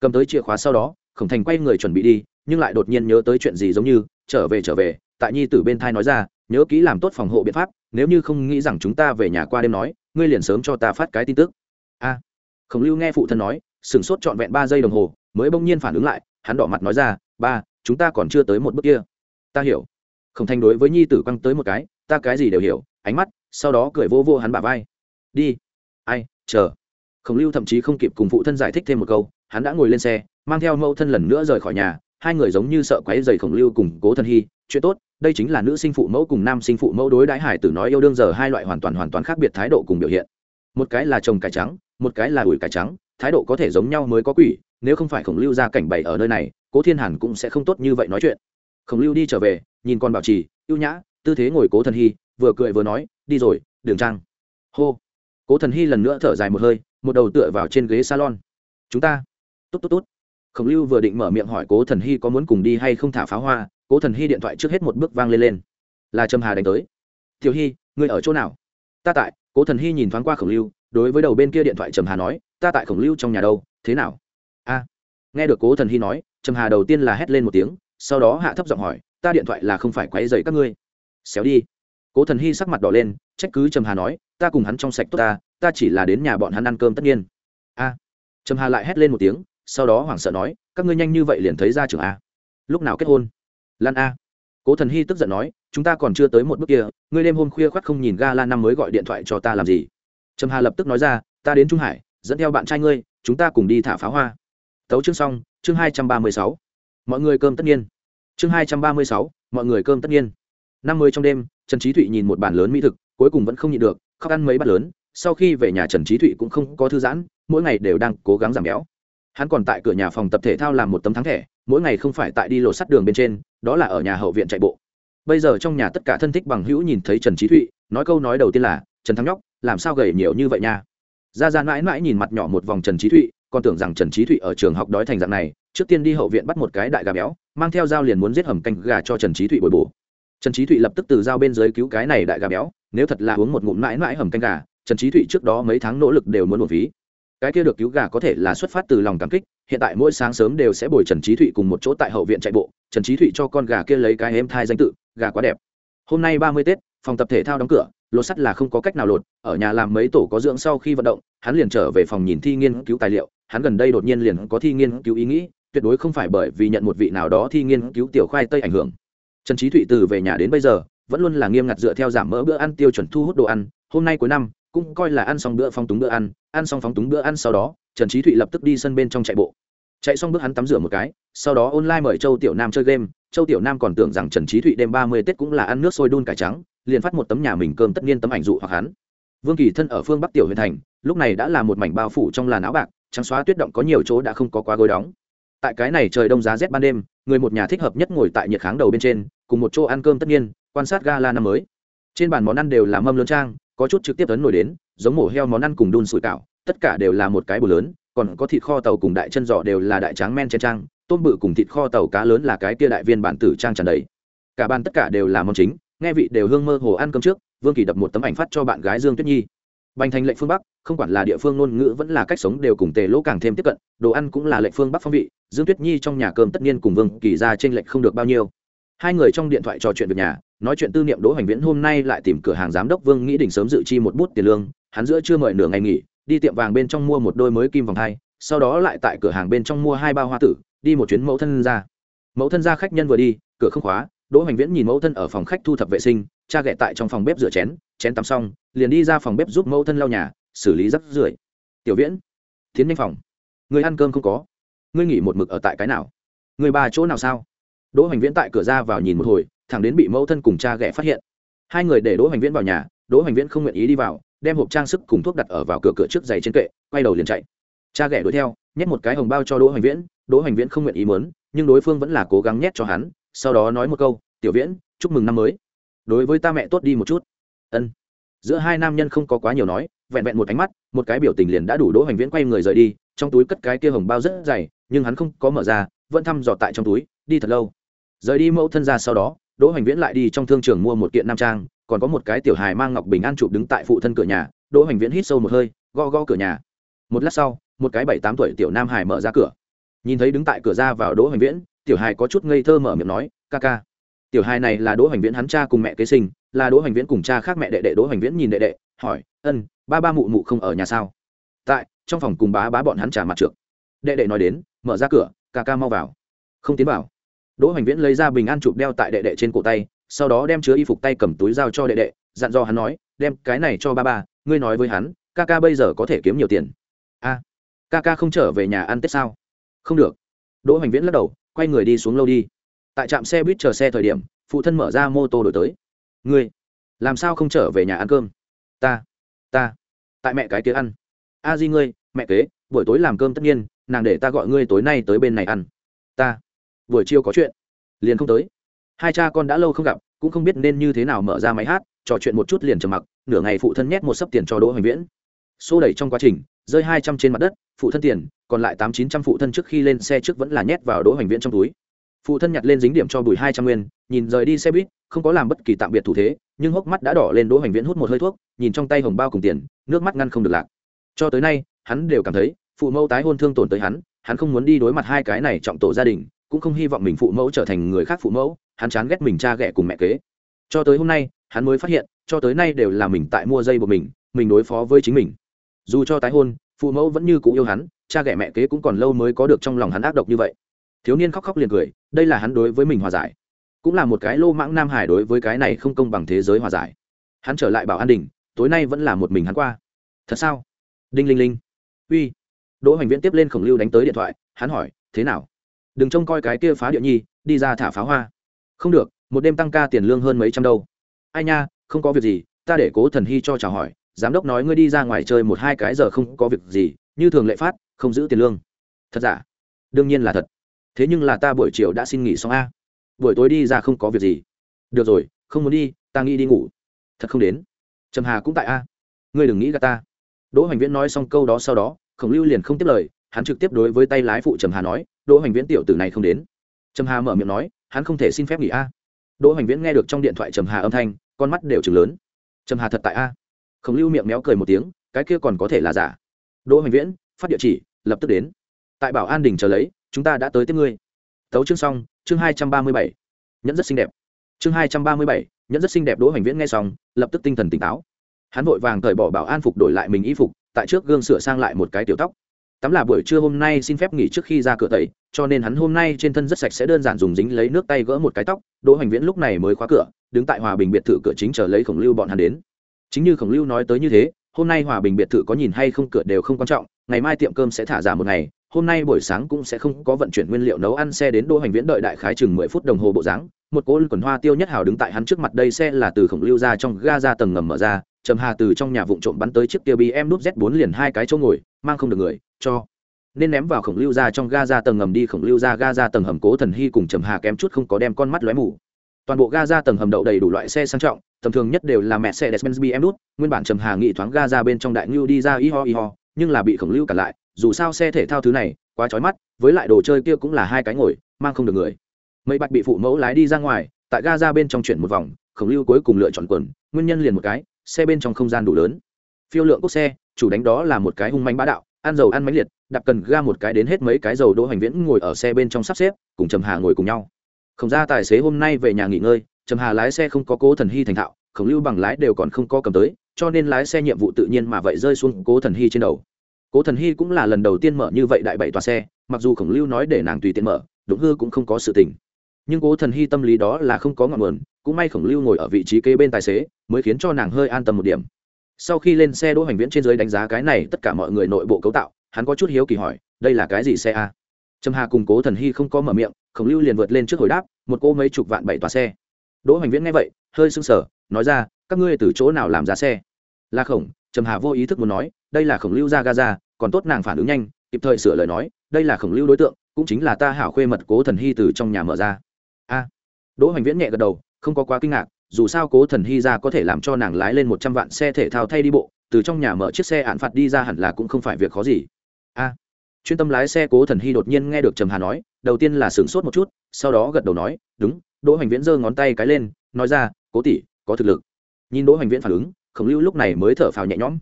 Cầm tới chìa khóa sau đó, khổng thành quay người chuẩn bị đi, nhưng lại đột nhiên nhớ tới chuyện gì giống như, trở về trở về. Tại nhi tử bên thai nói ra, nhớ kỹ làm tốt phòng hộ biện pháp, nếu như không nghĩ rằng chúng ta về nhà qua đêm nói, ngươi liền sớm cho ta phát cái tin tức. A. Khổng lưu nghe phụ thân nói, sửng sốt trọn vẹn ba giây đồng hồ, mới bỗng nhiên phản ứng lại hắn đỏ mặt nói ra, ba, chúng ta còn chưa tới một bước kia. Ta hiểu. Khổng thành đối với nhi tử quăng tới một cái, ta cái gì đều hiểu, ánh mắt, sau đó cười vô vô hắn bả vai. Đi. Ai, chờ. Khổng lưu thậm chí không kịp cùng phụ thân giải thích thêm một câu, hắn đã ngồi lên xe, mang theo mẫu thân lần nữa rời khỏi nhà, hai người giống như sợ quấy dày khổng lưu cùng cố thân hy, chuyện tốt, đây chính là nữ sinh phụ mẫu cùng nam sinh phụ mẫu đối đãi hải tử nói yêu đương giờ hai loại hoàn toàn hoàn toàn khác biệt thái độ cùng biểu hiện. Một cái là chồng cải trắng, một cái là ủi cải trắng thái độ có thể giống nhau mới có quỷ, nếu không phải khổng lưu ra cảnh bày ở nơi này, cố thiên hàn cũng sẽ không tốt như vậy nói chuyện. Khổng lưu đi trở về, nhìn con bảo trì, ưu nhã, tư thế ngồi cố thần hy, vừa cười vừa nói, đi rồi, đường trang. Hô. Cố thần hy lần nữa thở dài một hơi, một đầu tựa vào trên ghế salon. Chúng ta. Tốt tốt tốt. Khổng lưu vừa định mở miệng hỏi cố thần hy có muốn cùng đi hay không thả pháo hoa, cố thần hy điện thoại trước hết một bước vang lên lên. Là trâm hà đánh tới. Thiếu hy, ngươi ở chỗ nào? Ta tại. Cố thần hy nhìn thoáng qua khổng lưu, đối với đầu bên kia điện thoại trầm hà nói ta tại khổng lưu trong nhà đâu, thế nào? A, nghe được cố thần hy nói, trầm hà đầu tiên là hét lên một tiếng, sau đó hạ thấp giọng hỏi, ta điện thoại là không phải quấy dày các ngươi. Xéo đi. Cố thần hy sắc mặt đỏ lên, trách cứ trầm hà nói, ta cùng hắn trong sạch tốt ta ta chỉ là đến nhà bọn hắn ăn cơm tất nhiên. A, trầm hà lại hét lên một tiếng, sau đó hoảng sợ nói, các ngươi nhanh như vậy liền thấy ra trường a. Lúc nào kết hôn? Lan a. Cố thần hy tức giận nói, chúng ta còn chưa tới một bước kia, ngươi đêm hôm khuya khoác không nhìn ga la năm mới gọi điện thoại cho ta làm gì? Trầm hà lập tức nói ra, ta đến trung hải dẫn theo bạn trai ngươi, chúng ta cùng đi thả pháo hoa. Tấu chương xong, chương hai trăm ba mươi sáu. Mọi người cơm tất nhiên. Chương hai trăm ba mươi sáu, mọi người cơm tất nhiên. Năm mươi trong đêm, trần trí thụy nhìn một bàn lớn mỹ thực, cuối cùng vẫn không nhịn được, khóc ăn mấy bát lớn. Sau khi về nhà trần trí thụy cũng không có thư giãn, mỗi ngày đều đang cố gắng giảm béo. Hắn còn tại cửa nhà phòng tập thể thao làm một tấm thắng thẻ, mỗi ngày không phải tại đi lột sắt đường bên trên, đó là ở nhà hậu viện chạy bộ. Bây giờ trong nhà tất cả thân thích bằng hữu nhìn thấy trần trí thụy, nói câu nói đầu tiên là, trần thắng nhóc, làm sao gầy nhiều như vậy nha? Ra ra mãi mãi nhìn mặt nhỏ một vòng trần trí thụy, còn tưởng rằng trần trí thụy ở trường học đói thành dạng này, trước tiên đi hậu viện bắt một cái đại gà béo, mang theo dao liền muốn giết hầm canh gà cho trần trí thụy bồi bổ trần trí thụy lập tức từ dao bên dưới cứu cái này đại gà béo, nếu thật là uống một ngụm mãi mãi hầm canh gà, trần trí thụy trước đó mấy tháng nỗ lực đều muốn một ví. cái kia được cứu gà có thể là xuất phát từ lòng cảm kích, hiện tại mỗi sáng sớm đều sẽ bồi trần trí thụy cùng một chỗ tại hậu viện chạy bộ, trần trí thụy cho con gà kia lấy cái em thai danh tự, gà quá đẹp hôm nay ba mươi tết, phòng tập thể thao đóng cửa lột sắt là không có cách nào lột, ở nhà làm mấy tổ có dưỡng sau khi vận động, hắn liền trở về phòng nhìn thi nghiên cứu tài liệu, hắn gần đây đột nhiên liền có thi nghiên cứu ý nghĩ, tuyệt đối không phải bởi vì nhận một vị nào đó thi nghiên cứu tiểu khoai tây ảnh hưởng. Trần trí thụy từ về nhà đến bây giờ, vẫn luôn là nghiêm ngặt dựa theo giảm mỡ bữa ăn tiêu chuẩn thu hút đồ ăn, hôm nay cuối năm, cũng coi là ăn xong bữa phong túng bữa ăn ăn xong phóng túng bữa ăn sau đó, trần trí thụy lập tức đi sân bên trong chạy bộ chạy xong bước hắn tắm rửa một cái, sau đó online mời châu tiểu nam chơi game. Châu tiểu nam còn tưởng rằng trần trí thụy đêm ba mươi tết cũng là ăn nước sôi đun cải trắng, liền phát một tấm nhà mình cơm tất nhiên tấm ảnh dụ hoặc hắn. Vương kỳ thân ở phương bắc tiểu huyện thành, lúc này đã là một mảnh bao phủ trong làn áo bạc, trắng xóa tuyết động có nhiều chỗ đã không có quá gối đóng. Tại cái này trời đông giá rét ban đêm, người một nhà thích hợp nhất ngồi tại nhiệt kháng đầu bên trên, cùng một chỗ ăn cơm tất nhiên quan sát gala năm mới. Trên bàn món ăn đều là mâm lớn trang, có chút trực tiếp tấn nổi đến, giống mổ heo món ăn cùng đun sủi cảo, tất cả đều là một cái bù lớn còn có thịt kho tàu cùng đại chân giò đều là đại tráng men trên trang, tôm bự cùng thịt kho tàu cá lớn là cái kia đại viên bản tử trang tràn đầy. Cả bàn tất cả đều là món chính, nghe vị đều hương mơ hồ ăn cơm trước, vương kỳ đập một tấm ảnh phát cho bạn gái dương tuyết nhi. Bành thành lệnh phương bắc, không quản là địa phương ngôn ngữ vẫn là cách sống đều cùng tề lỗ càng thêm tiếp cận, đồ ăn cũng là lệnh phương bắc phong vị, dương tuyết nhi trong nhà cơm tất nhiên cùng vương kỳ ra trên lệnh không được bao nhiêu. Hai người trong điện thoại trò chuyện việc nhà, nói chuyện tư niệm đỗ hoành viễn hôm nay lại tìm cửa hàng giám đốc vương nghĩ đình sớm dự chi một bút tiền lương, hắn giữa chưa mời nửa ngày nghỉ đi tiệm vàng bên trong mua một đôi mới kim vòng hai sau đó lại tại cửa hàng bên trong mua hai bao hoa tử, đi một chuyến mẫu thân ra. Mẫu thân ra khách nhân vừa đi, cửa không khóa, đỗ hoành viễn nhìn mẫu thân ở phòng khách thu thập vệ sinh, cha ghẹ tại trong phòng bếp rửa chén chén tắm xong, liền đi ra phòng bếp giúp mẫu thân lau nhà, xử lý rắc rưởi. Tiểu viễn, tiến nhanh phòng. Người ăn cơm không có. Ngươi nghỉ một mực ở tại cái nào? Người bà chỗ nào sao? Đỗ hoành viễn tại cửa ra vào nhìn một hồi, thẳng đến bị mẫu thân cùng cha ghẹ phát hiện. Hai người để đỗ hoành viễn vào nhà, đỗ hoành viễn không nguyện ý đi vào đem hộp trang sức cùng thuốc đặt ở vào cửa cửa trước giày trên kệ, quay đầu liền chạy. Cha ghẻ đuổi theo, nhét một cái hồng bao cho đỗ hoành viễn, đỗ hoành viễn không nguyện ý mớn nhưng đối phương vẫn là cố gắng nhét cho hắn, sau đó nói một câu, tiểu viễn, chúc mừng năm mới. Đối với ta mẹ tốt đi một chút. Ân. Giữa hai nam nhân không có quá nhiều nói, vẹn vẹn một ánh mắt, một cái biểu tình liền đã đủ đỗ hoành viễn quay người rời đi, trong túi cất cái kia hồng bao rất dày, nhưng hắn không có mở ra, vẫn thăm dò tại trong túi, đi thật lâu. Rời đi mẫu thân ra sau đó, đỗ hoành viễn lại đi trong thương trường mua một kiện nam trang còn có một cái tiểu hài mang ngọc bình an chụp đứng tại phụ thân cửa nhà, đỗ hoành viễn hít sâu một hơi go go cửa nhà. Một lát sau, một cái bảy tám tuổi tiểu nam hải mở ra cửa. Nhìn thấy đứng tại cửa ra vào đỗ hoành viễn, tiểu hài có chút ngây thơ mở miệng nói, ca ca. Tiểu hài này là đỗ hoành viễn hắn cha cùng mẹ kế sinh, là đỗ hoành viễn cùng cha khác mẹ đệ đệ đỗ hoành viễn nhìn đệ đệ, hỏi, ân, ba ba mụ mụ không ở nhà sao? Tại, trong phòng cùng bá bá bọn hắn trả mặt trượt đệ đệ nói đến, mở ra cửa, ca ca mau vào. Không tiến vào. Đỗ hoành viễn lấy ra bình an chụp đeo tại đệ đệ trên cổ tay sau đó đem chứa y phục tay cầm túi giao cho đệ đệ dặn dò hắn nói đem cái này cho ba ba ngươi nói với hắn ca ca bây giờ có thể kiếm nhiều tiền. A à, ca ca không trở về nhà ăn tết sao? Không được. Đỗ hoành viễn lắc đầu quay người đi xuống lâu đi. Tại trạm xe buýt chờ xe thời điểm phụ thân mở ra mô tô đổi tới. Ngươi làm sao không trở về nhà ăn cơm? Ta ta tại mẹ cái kia ăn. A di ngươi mẹ kế buổi tối làm cơm tất nhiên nàng để ta gọi ngươi tối nay tới bên này ăn. Ta buổi chiều có chuyện. Liền không tới hai cha con đã lâu không gặp, cũng không biết nên như thế nào mở ra máy hát, trò chuyện một chút liền trầm mặc, nửa ngày phụ thân nhét một sấp tiền cho đỗ hoành viễn. Xô đẩy trong quá trình, rơi hai trăm trên mặt đất, phụ thân tiền, còn lại tám chín trăm phụ thân trước khi lên xe trước vẫn là nhét vào đỗ hoành viễn trong túi. Phụ thân nhặt lên dính điểm cho bùi hai trăm nguyên, nhìn rời đi xe buýt, không có làm bất kỳ tạm biệt thủ thế, nhưng hốc mắt đã đỏ lên đỗ hoành viễn hút một hơi thuốc, nhìn trong tay hồng bao cùng tiền, nước mắt ngăn không được lạc. Cho tới nay, hắn đều cảm thấy, phụ mẫu tái hôn thương tổn tới hắn hắn không muốn đi đối mặt hai cái này trọng tổ gia đình, cũng không hy vọng mình phụ mẫu trở thành người khác phụ mẫu hắn chán ghét mình cha ghẻ cùng mẹ kế. Cho tới hôm nay, hắn mới phát hiện, cho tới nay đều là mình tại mua dây của mình mình đối phó với chính mình. Dù cho tái hôn, phụ mẫu vẫn như cũ yêu hắn, cha ghẻ mẹ kế cũng còn lâu mới có được trong lòng hắn ác độc như vậy. Thiếu niên khóc khóc liền cười, đây là hắn đối với mình hòa giải. Cũng là một cái lô mãng nam hải đối với cái này không công bằng thế giới hòa giải. Hắn trở lại bảo an đình, tối nay vẫn là một mình hắn qua. Thật sao? Đinh linh linh. Uy. Đỗ hoành viễn tiếp lên khổng lưu đánh tới điện thoại, hắn hỏi, thế nào? Đừng trông coi cái kia phá địa nhi, đi ra thả pháo hoa không được, một đêm tăng ca tiền lương hơn mấy trăm đâu. Ai nha, không có việc gì, ta để cố thần hy cho chào hỏi, giám đốc nói ngươi đi ra ngoài chơi một hai cái giờ không có việc gì, như thường lệ phát, không giữ tiền lương. Thật giả? Đương nhiên là thật. Thế nhưng là ta buổi chiều đã xin nghỉ xong a. Buổi tối đi ra không có việc gì. Được rồi, không muốn đi, ta nghĩ đi ngủ. Thật không đến. Trầm hà cũng tại a. Ngươi đừng nghĩ gà ta. Đỗ hoành viễn nói xong câu đó sau đó, khổng lưu liền không tiếp lời, hắn trực tiếp đối với tay lái phụ trầm hà nói, đỗ hoành viễn tiểu tử này không đến. Trầm hà mở miệng nói hắn không thể xin phép nghỉ a. Đỗ hoành viễn nghe được trong điện thoại trầm hà âm thanh, con mắt đều chừng lớn. Trầm hà thật tại a. Khổng lưu miệng méo cười một tiếng, cái kia còn có thể là giả. Đỗ hoành viễn, phát địa chỉ, lập tức đến. Tại bảo an đình chờ lấy, chúng ta đã tới tiếp ngươi. Tấu chương xong, chương hai trăm ba mươi bảy. Nhẫn rất xinh đẹp. Chương hai trăm ba mươi bảy, nhẫn rất xinh đẹp đỗ hoành viễn nghe xong, lập tức tinh thần tỉnh táo. Hắn vội vàng cởi bỏ bảo an phục đổi lại mình y phục, tại trước gương sửa sang lại một cái tiểu tóc. Tắm là buổi trưa hôm nay xin phép nghỉ trước khi ra cửa tẩy cho nên hắn hôm nay trên thân rất sạch sẽ đơn giản dùng dính lấy nước tay gỡ một cái tóc. Đỗ hoành viễn lúc này mới khóa cửa, đứng tại hòa bình biệt thự cửa chính chờ lấy khổng lưu bọn hắn đến. Chính như khổng lưu nói tới như thế, hôm nay hòa bình biệt thự có nhìn hay không cửa đều không quan trọng, ngày mai tiệm cơm sẽ thả giả một ngày, hôm nay buổi sáng cũng sẽ không có vận chuyển nguyên liệu nấu ăn xe đến đỗ hoành viễn đợi đại khái chừng mười phút đồng hồ bộ dáng. Một cỗ quần hoa tiêu nhất hào đứng tại hắn trước mặt đây xe là từ khổng lưu ra trong ga ra tầng ngầm mở ra, trầm hà từ trong nhà vụn trộm bắn tới chiếc kia bm nút z 4 liền hai cái chỗ ngồi, mang không được người, cho nên ném vào khổng lưu ra trong ga ra tầng ngầm đi. Khổng lưu ra ga ra tầng hầm cố thần hy cùng trầm hà kém chút không có đem con mắt lóe mù. Toàn bộ ga ra tầng hầm đậu đầy đủ loại xe sang trọng, tầm thường nhất đều là mẹ xe despenz bm đút. Nguyên bản trầm hà nghị thoáng ga ra bên trong đại ngưu đi ra y ho y ho, nhưng là bị khổng lưu cản lại. Dù sao xe thể thao thứ này, quá chói mắt, với lại đồ chơi kia cũng là hai cái ngồi, mang không được người. Mấy bạch bị phụ mẫu lái đi ra ngoài, tại ga ra bên trong chuyển một vòng, khổng lưu cuối cùng lựa chọn quần, nguyên nhân liền một cái, xe bên trong không gian đủ lớn. Phiêu lượng cốt xe, chủ đánh đó là một cái hung manh bá đạo, ăn dầu ăn mánh liệt đạp cần ga một cái đến hết mấy cái dầu đỗ hoành viễn ngồi ở xe bên trong sắp xếp, cùng trầm hà ngồi cùng nhau. Không ra tài xế hôm nay về nhà nghỉ ngơi, trầm hà lái xe không có cố thần hy thành thạo khổng lưu bằng lái đều còn không có cầm tới, cho nên lái xe nhiệm vụ tự nhiên mà vậy rơi xuống cố thần hy trên đầu. Cố thần hy cũng là lần đầu tiên mở như vậy đại bảy toa xe, mặc dù khổng lưu nói để nàng tùy tiện mở đúng hư cũng không có sự tình. Nhưng cố thần hy tâm lý đó là không có ngọn nguồn, cũng may khổng lưu ngồi ở vị trí kế bên tài xế, mới khiến cho nàng hơi an tâm một điểm. Sau khi lên xe đỗ hoành viễn trên dưới đánh giá cái này, tất cả mọi người nội bộ cấu tạo hắn có chút hiếu kỳ hỏi, đây là cái gì xe a? Trầm hà cùng cố thần hy không có mở miệng, khổng lưu liền vượt lên trước hồi đáp, một cô mấy chục vạn bảy tòa xe. Đỗ hoành viễn nghe vậy, hơi sưng sở nói ra, các ngươi từ chỗ nào làm giá xe? Là khổng. Trầm hà vô ý thức muốn nói, đây là khổng lưu ra gaza còn tốt nàng phản ứng nhanh, kịp thời sửa lời nói, đây là khổng lưu đối tượng, cũng chính là ta hảo khuê mật cố thần hy từ trong nhà mở ra. A. Đỗ hoành viễn nhẹ gật đầu, không có quá kinh ngạc, dù sao cố thần hy ra có thể làm cho nàng lái lên một trăm vạn xe thể thao thay đi bộ, từ trong nhà mở chiếc xe ạn phạt đi ra hẳn là cũng không phải việc khó gì a. Chuyên tâm lái xe cố thần hy đột nhiên nghe được trầm hà nói, đầu tiên là sửng sốt một chút, sau đó gật đầu nói, đúng, đỗ hoành viễn giơ ngón tay cái lên, nói ra, cố tỷ, có thực lực. Nhìn đỗ hoành viễn phản ứng, khổng lưu lúc này mới thở phào nhẹ nhõm.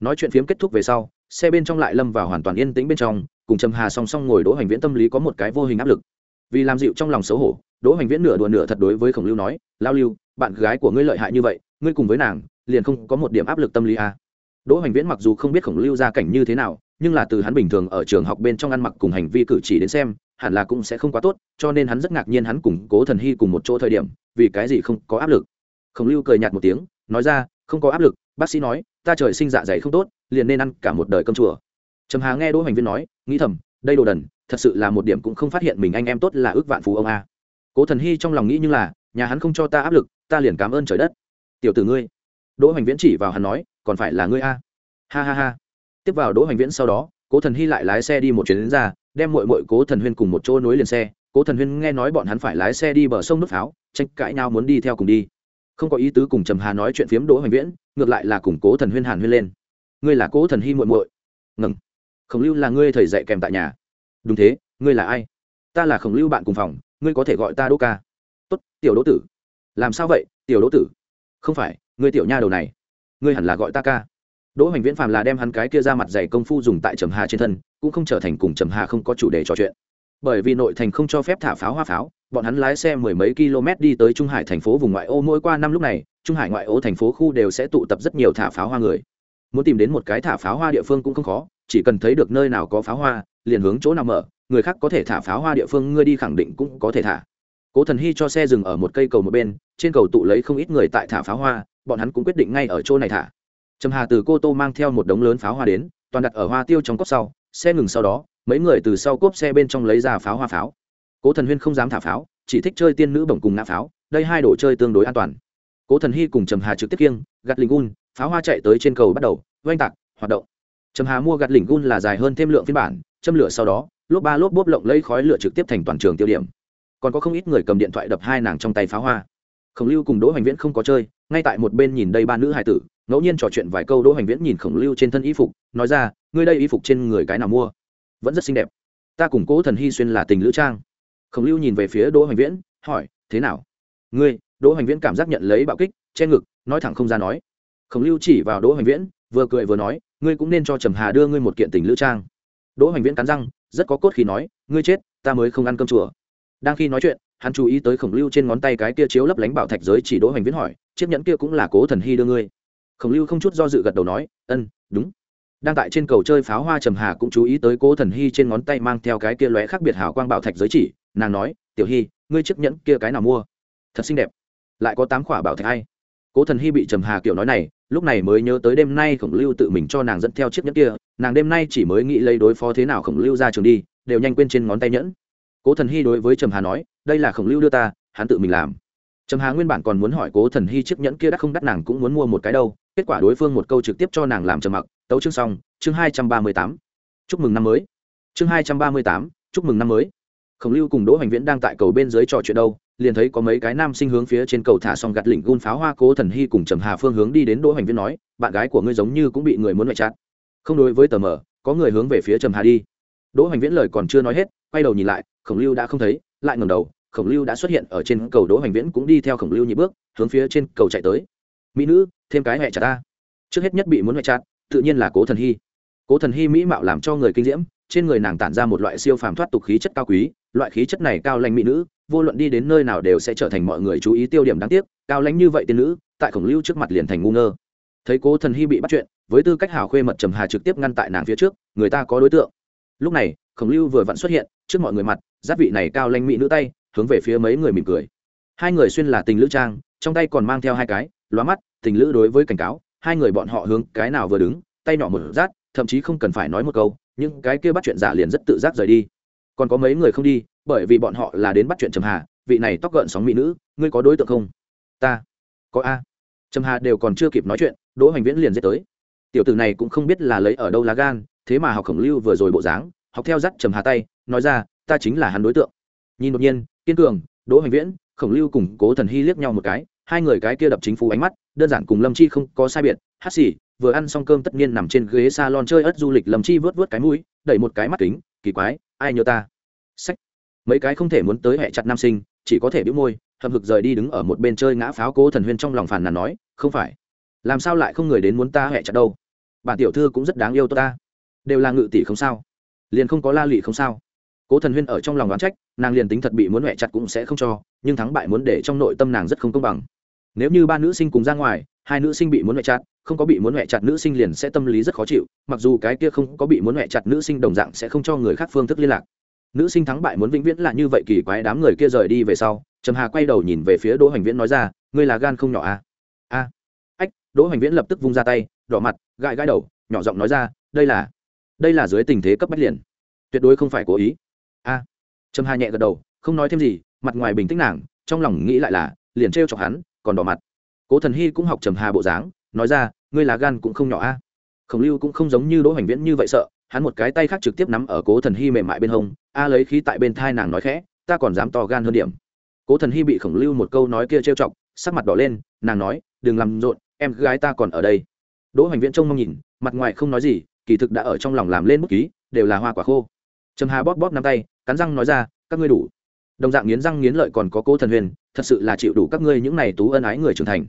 Nói chuyện phiếm kết thúc về sau, xe bên trong lại lâm vào hoàn toàn yên tĩnh bên trong, cùng trầm hà song song ngồi đỗ hoành viễn tâm lý có một cái vô hình áp lực. Vì làm dịu trong lòng xấu hổ, đỗ hoành viễn nửa đùa nửa thật đối với khổng lưu nói, lao lưu, bạn gái của ngươi lợi hại như vậy, ngươi cùng với nàng, liền không có một điểm áp lực tâm lý à. đỗ hoành viễn mặc dù không biết khổng lưu gia cảnh như thế nào nhưng là từ hắn bình thường ở trường học bên trong ăn mặc cùng hành vi cử chỉ đến xem, hẳn là cũng sẽ không quá tốt, cho nên hắn rất ngạc nhiên hắn cùng cố thần hy cùng một chỗ thời điểm, vì cái gì không có áp lực. Khổng lưu cười nhạt một tiếng, nói ra, không có áp lực, bác sĩ nói, ta trời sinh dạ dày không tốt, liền nên ăn cả một đời cơm chùa. Trầm hà nghe đỗ hành viên nói, nghĩ thầm, đây đồ đần, thật sự là một điểm cũng không phát hiện mình anh em tốt là ước vạn phú ông a. Cố thần hy trong lòng nghĩ như là, nhà hắn không cho ta áp lực, ta liền cảm ơn trời đất. Tiểu tử ngươi. Đỗ hành viễn chỉ vào hắn nói, còn phải là ngươi a. Ha ha ha tiếp vào đỗ hoành viễn sau đó, cố thần hy lại lái xe đi một chuyến đến ra, đem mội mội cố thần huyên cùng một chỗ nối liền xe. Cố thần huyên nghe nói bọn hắn phải lái xe đi bờ sông nước pháo, tranh cãi nhau muốn đi theo cùng đi. Không có ý tứ cùng trầm hà nói chuyện phiếm đỗ hoành viễn, ngược lại là cùng cố thần huyên hàn huyên lên. Ngươi là cố thần hy muội muội. Ngừng. Khổng lưu là ngươi thầy dạy kèm tại nhà. Đúng thế, ngươi là ai? Ta là khổng lưu bạn cùng phòng, ngươi có thể gọi ta đỗ ca. Tốt, tiểu đỗ tử. Làm sao vậy, tiểu đỗ tử? Không phải, ngươi tiểu nha đầu này. Ngươi hẳn là gọi ta ca đỗ hoành viễn phàm là đem hắn cái kia ra mặt dày công phu dùng tại trầm hà trên thân, cũng không trở thành cùng trầm hà không có chủ đề trò chuyện. Bởi vì nội thành không cho phép thả pháo hoa pháo, bọn hắn lái xe mười mấy km đi tới trung hải thành phố vùng ngoại ô. Mỗi qua năm lúc này, trung hải ngoại ô thành phố khu đều sẽ tụ tập rất nhiều thả pháo hoa người. Muốn tìm đến một cái thả pháo hoa địa phương cũng không khó, chỉ cần thấy được nơi nào có pháo hoa, liền hướng chỗ nào mở, người khác có thể thả pháo hoa địa phương, ngươi đi khẳng định cũng có thể thả. Cố thần hy cho xe dừng ở một cây cầu một bên, trên cầu tụ lấy không ít người tại thả pháo hoa, bọn hắn cũng quyết định ngay ở chỗ này thả trầm hà từ cô tô mang theo một đống lớn pháo hoa đến, toàn đặt ở hoa tiêu trong cốc sau, xe ngừng sau đó, mấy người từ sau cốp xe bên trong lấy ra pháo hoa pháo. Cố thần huyên không dám thả pháo, chỉ thích chơi tiên nữ bổng cùng nã pháo, đây hai đồ chơi tương đối an toàn. Cố thần hy cùng trầm hà trực tiếp kiêng, gạt lình gun pháo hoa chạy tới trên cầu bắt đầu, oanh tạc, hoạt động. Trầm hà mua gạt lình gun là dài hơn thêm lượng phiên bản, châm lửa sau đó, lốp ba lốp bốp lộng lấy khói lửa trực tiếp thành toàn trường tiêu điểm. Còn có không ít người cầm điện thoại đập hai nàng trong tay pháo hoa. Khổng lưu cùng đỗ hoành viễn không có chơi ngay tại một bên nhìn đây ba nữ hài tử, ngẫu nhiên trò chuyện vài câu đỗ hoành viễn nhìn khổng lưu trên thân y phục, nói ra, ngươi đây y phục trên người cái nào mua? Vẫn rất xinh đẹp. Ta cùng cố thần hy xuyên là tình lữ trang. Khổng lưu nhìn về phía đỗ hoành viễn, hỏi, thế nào? Ngươi. Đỗ hoành viễn cảm giác nhận lấy bạo kích, che ngực, nói thẳng không ra nói. Khổng lưu chỉ vào đỗ hoành viễn, vừa cười vừa nói, ngươi cũng nên cho trầm hà đưa ngươi một kiện tình lữ trang. Đỗ hoành viễn cắn răng, rất có cốt khi nói, ngươi chết, ta mới không ăn cơm chùa. Đang khi nói chuyện, hắn chú ý tới khổng lưu trên ngón tay cái kia chiếu lấp lánh bảo thạch giới chỉ đỗ hoành viễn hỏi chiếc nhẫn kia cũng là cố thần hy đưa ngươi. Khổng lưu không chút do dự gật đầu nói, ân, đúng. Đang tại trên cầu chơi pháo hoa trầm hà cũng chú ý tới cố thần hy trên ngón tay mang theo cái kia lóe khác biệt hào quang bảo thạch giới chỉ, nàng nói, tiểu hy, ngươi chiếc nhẫn kia cái nào mua? Thật xinh đẹp. Lại có tám khỏa bảo thạch hay. Cố thần hy bị trầm hà kiểu nói này, lúc này mới nhớ tới đêm nay khổng lưu tự mình cho nàng dẫn theo chiếc nhẫn kia, nàng đêm nay chỉ mới nghĩ lấy đối phó thế nào khổng lưu ra trường đi, đều nhanh quên trên ngón tay nhẫn. Cố thần hy đối với trầm hà nói, đây là khổng lưu đưa ta, hắn tự mình làm trầm hà nguyên bản còn muốn hỏi cố thần hy chiếc nhẫn kia đắt không đắt, nàng cũng muốn mua một cái đâu. Kết quả đối phương một câu trực tiếp cho nàng làm trầm mặc. Tấu chương xong, chương hai trăm ba mươi tám. Chúc mừng năm mới. Chương hai trăm ba mươi tám, chúc mừng năm mới. Khổng lưu cùng đỗ hoành viễn đang tại cầu bên dưới trò chuyện đâu, liền thấy có mấy cái nam sinh hướng phía trên cầu thả xong gạt lỉnh gun pháo hoa, cố thần hy cùng trầm hà phương hướng đi đến đỗ hoành viễn nói, bạn gái của ngươi giống như cũng bị người muốn ngoại chát không đối với tờ mờ, có người hướng về phía trầm hà đi. Đỗ hoành viễn lời còn chưa nói hết, quay đầu nhìn lại, khổng lưu đã không thấy, lại ngầm đầu khổng lưu đã xuất hiện ở trên cầu đỗ hoành viễn cũng đi theo khổng lưu nhị bước, hướng phía trên cầu chạy tới. Mỹ nữ, thêm cái hẹ chặt ta. Trước hết nhất bị muốn ngoại chặt, tự nhiên là cố thần hy. Cố thần hy mỹ mạo làm cho người kinh diễm, trên người nàng tản ra một loại siêu phàm thoát tục khí chất cao quý, loại khí chất này cao lãnh mỹ nữ, vô luận đi đến nơi nào đều sẽ trở thành mọi người chú ý tiêu điểm đáng tiếc, cao lãnh như vậy tiên nữ, tại khổng lưu trước mặt liền thành ngu ngơ. Thấy cố thần hy bị bắt chuyện, với tư cách hào khuê mật trầm hà trực tiếp ngăn tại nàng phía trước, người ta có đối tượng. Lúc này, khổng lưu vừa vặn xuất hiện, trước mọi người mặt, giáp vị này cao lãnh mỹ nữ tay hướng về phía mấy người mỉm cười. Hai người xuyên là tình lữ trang, trong tay còn mang theo hai cái, lóa mắt, tình lữ đối với cảnh cáo, hai người bọn họ hướng cái nào vừa đứng, tay nhỏ một rát, thậm chí không cần phải nói một câu nhưng cái kia bắt chuyện giả liền rất tự giác rời đi. Còn có mấy người không đi, bởi vì bọn họ là đến bắt chuyện trầm hà, vị này tóc gợn sóng mỹ nữ, ngươi có đối tượng không? Ta. Có a. Trầm hà đều còn chưa kịp nói chuyện, đỗ hoành viễn liền dết tới. Tiểu tử này cũng không biết là lấy ở đâu lá gan, thế mà học khổng lưu vừa rồi bộ dáng, học theo dắt trầm hà tay, nói ra, ta chính là hắn đối tượng. Nhìn đột nhiên kiên cường, đỗ hoành viễn, khổng lưu cùng cố thần hy liếc nhau một cái, hai người cái kia đập chính phủ ánh mắt, đơn giản cùng lâm chi không có sai biệt. Hát xỉ vừa ăn xong cơm tất nhiên nằm trên ghế salon chơi ớt du lịch, lâm chi vớt vớt cái mũi, đẩy một cái mắt kính, kỳ quái, ai nhớ ta? Sách. Mấy cái không thể muốn tới hẹ chặt nam sinh, chỉ có thể bĩu môi hầm hực rời đi đứng ở một bên chơi ngã pháo cố thần huyên trong lòng phàn nàn nói, không phải. Làm sao lại không người đến muốn ta hẹ chặt đâu? Bản tiểu thư cũng rất đáng yêu tôi ta. Đều là ngự tỷ không sao. Liền không có la lụy không sao cố thần huyên ở trong lòng đoán trách, nàng liền tính thật bị muốn mẹ chặt cũng sẽ không cho, nhưng thắng bại muốn để trong nội tâm nàng rất không công bằng. Nếu như ba nữ sinh cùng ra ngoài, hai nữ sinh bị muốn mẹ chặt, không có bị muốn mẹ chặt nữ sinh liền sẽ tâm lý rất khó chịu, mặc dù cái kia không có bị muốn mẹ chặt nữ sinh đồng dạng sẽ không cho người khác phương thức liên lạc. Nữ sinh thắng bại muốn vĩnh viễn là như vậy kỳ quái đám người kia rời đi về sau, trầm hà quay đầu nhìn về phía đỗ hoành viễn nói ra, ngươi là gan không nhỏ à? A. Ách. Đỗ hoành viễn lập tức vung ra tay, đỏ mặt, gãi gãi đầu, nhỏ giọng nói ra, đây là đây là dưới tình thế cấp bách liền. Tuyệt đối không phải cố ý a. Trầm hà nhẹ gật đầu, không nói thêm gì, mặt ngoài bình tĩnh nàng, trong lòng nghĩ lại là, liền trêu chọc hắn, còn đỏ mặt. Cố thần hy cũng học trầm hà bộ dáng, nói ra, ngươi là gan cũng không nhỏ a. Khổng lưu cũng không giống như đỗ hoành viễn như vậy sợ, hắn một cái tay khác trực tiếp nắm ở cố thần hy mềm mại bên hông, a lấy khí tại bên thai nàng nói khẽ, ta còn dám to gan hơn điểm. Cố thần hy bị khổng lưu một câu nói kia trêu chọc, sắc mặt đỏ lên, nàng nói, đừng làm rộn, em gái ta còn ở đây. Đỗ hoành viễn trông mong nhìn, mặt ngoài không nói gì, kỳ thực đã ở trong lòng làm lên bút ký, đều là hoa quả khô trầm hà bóp bóp nắm tay, cắn răng nói ra, các ngươi đủ. Đồng dạng nghiến răng nghiến lợi còn có cố thần huyền, thật sự là chịu đủ các ngươi những này tú ân ái người trưởng thành.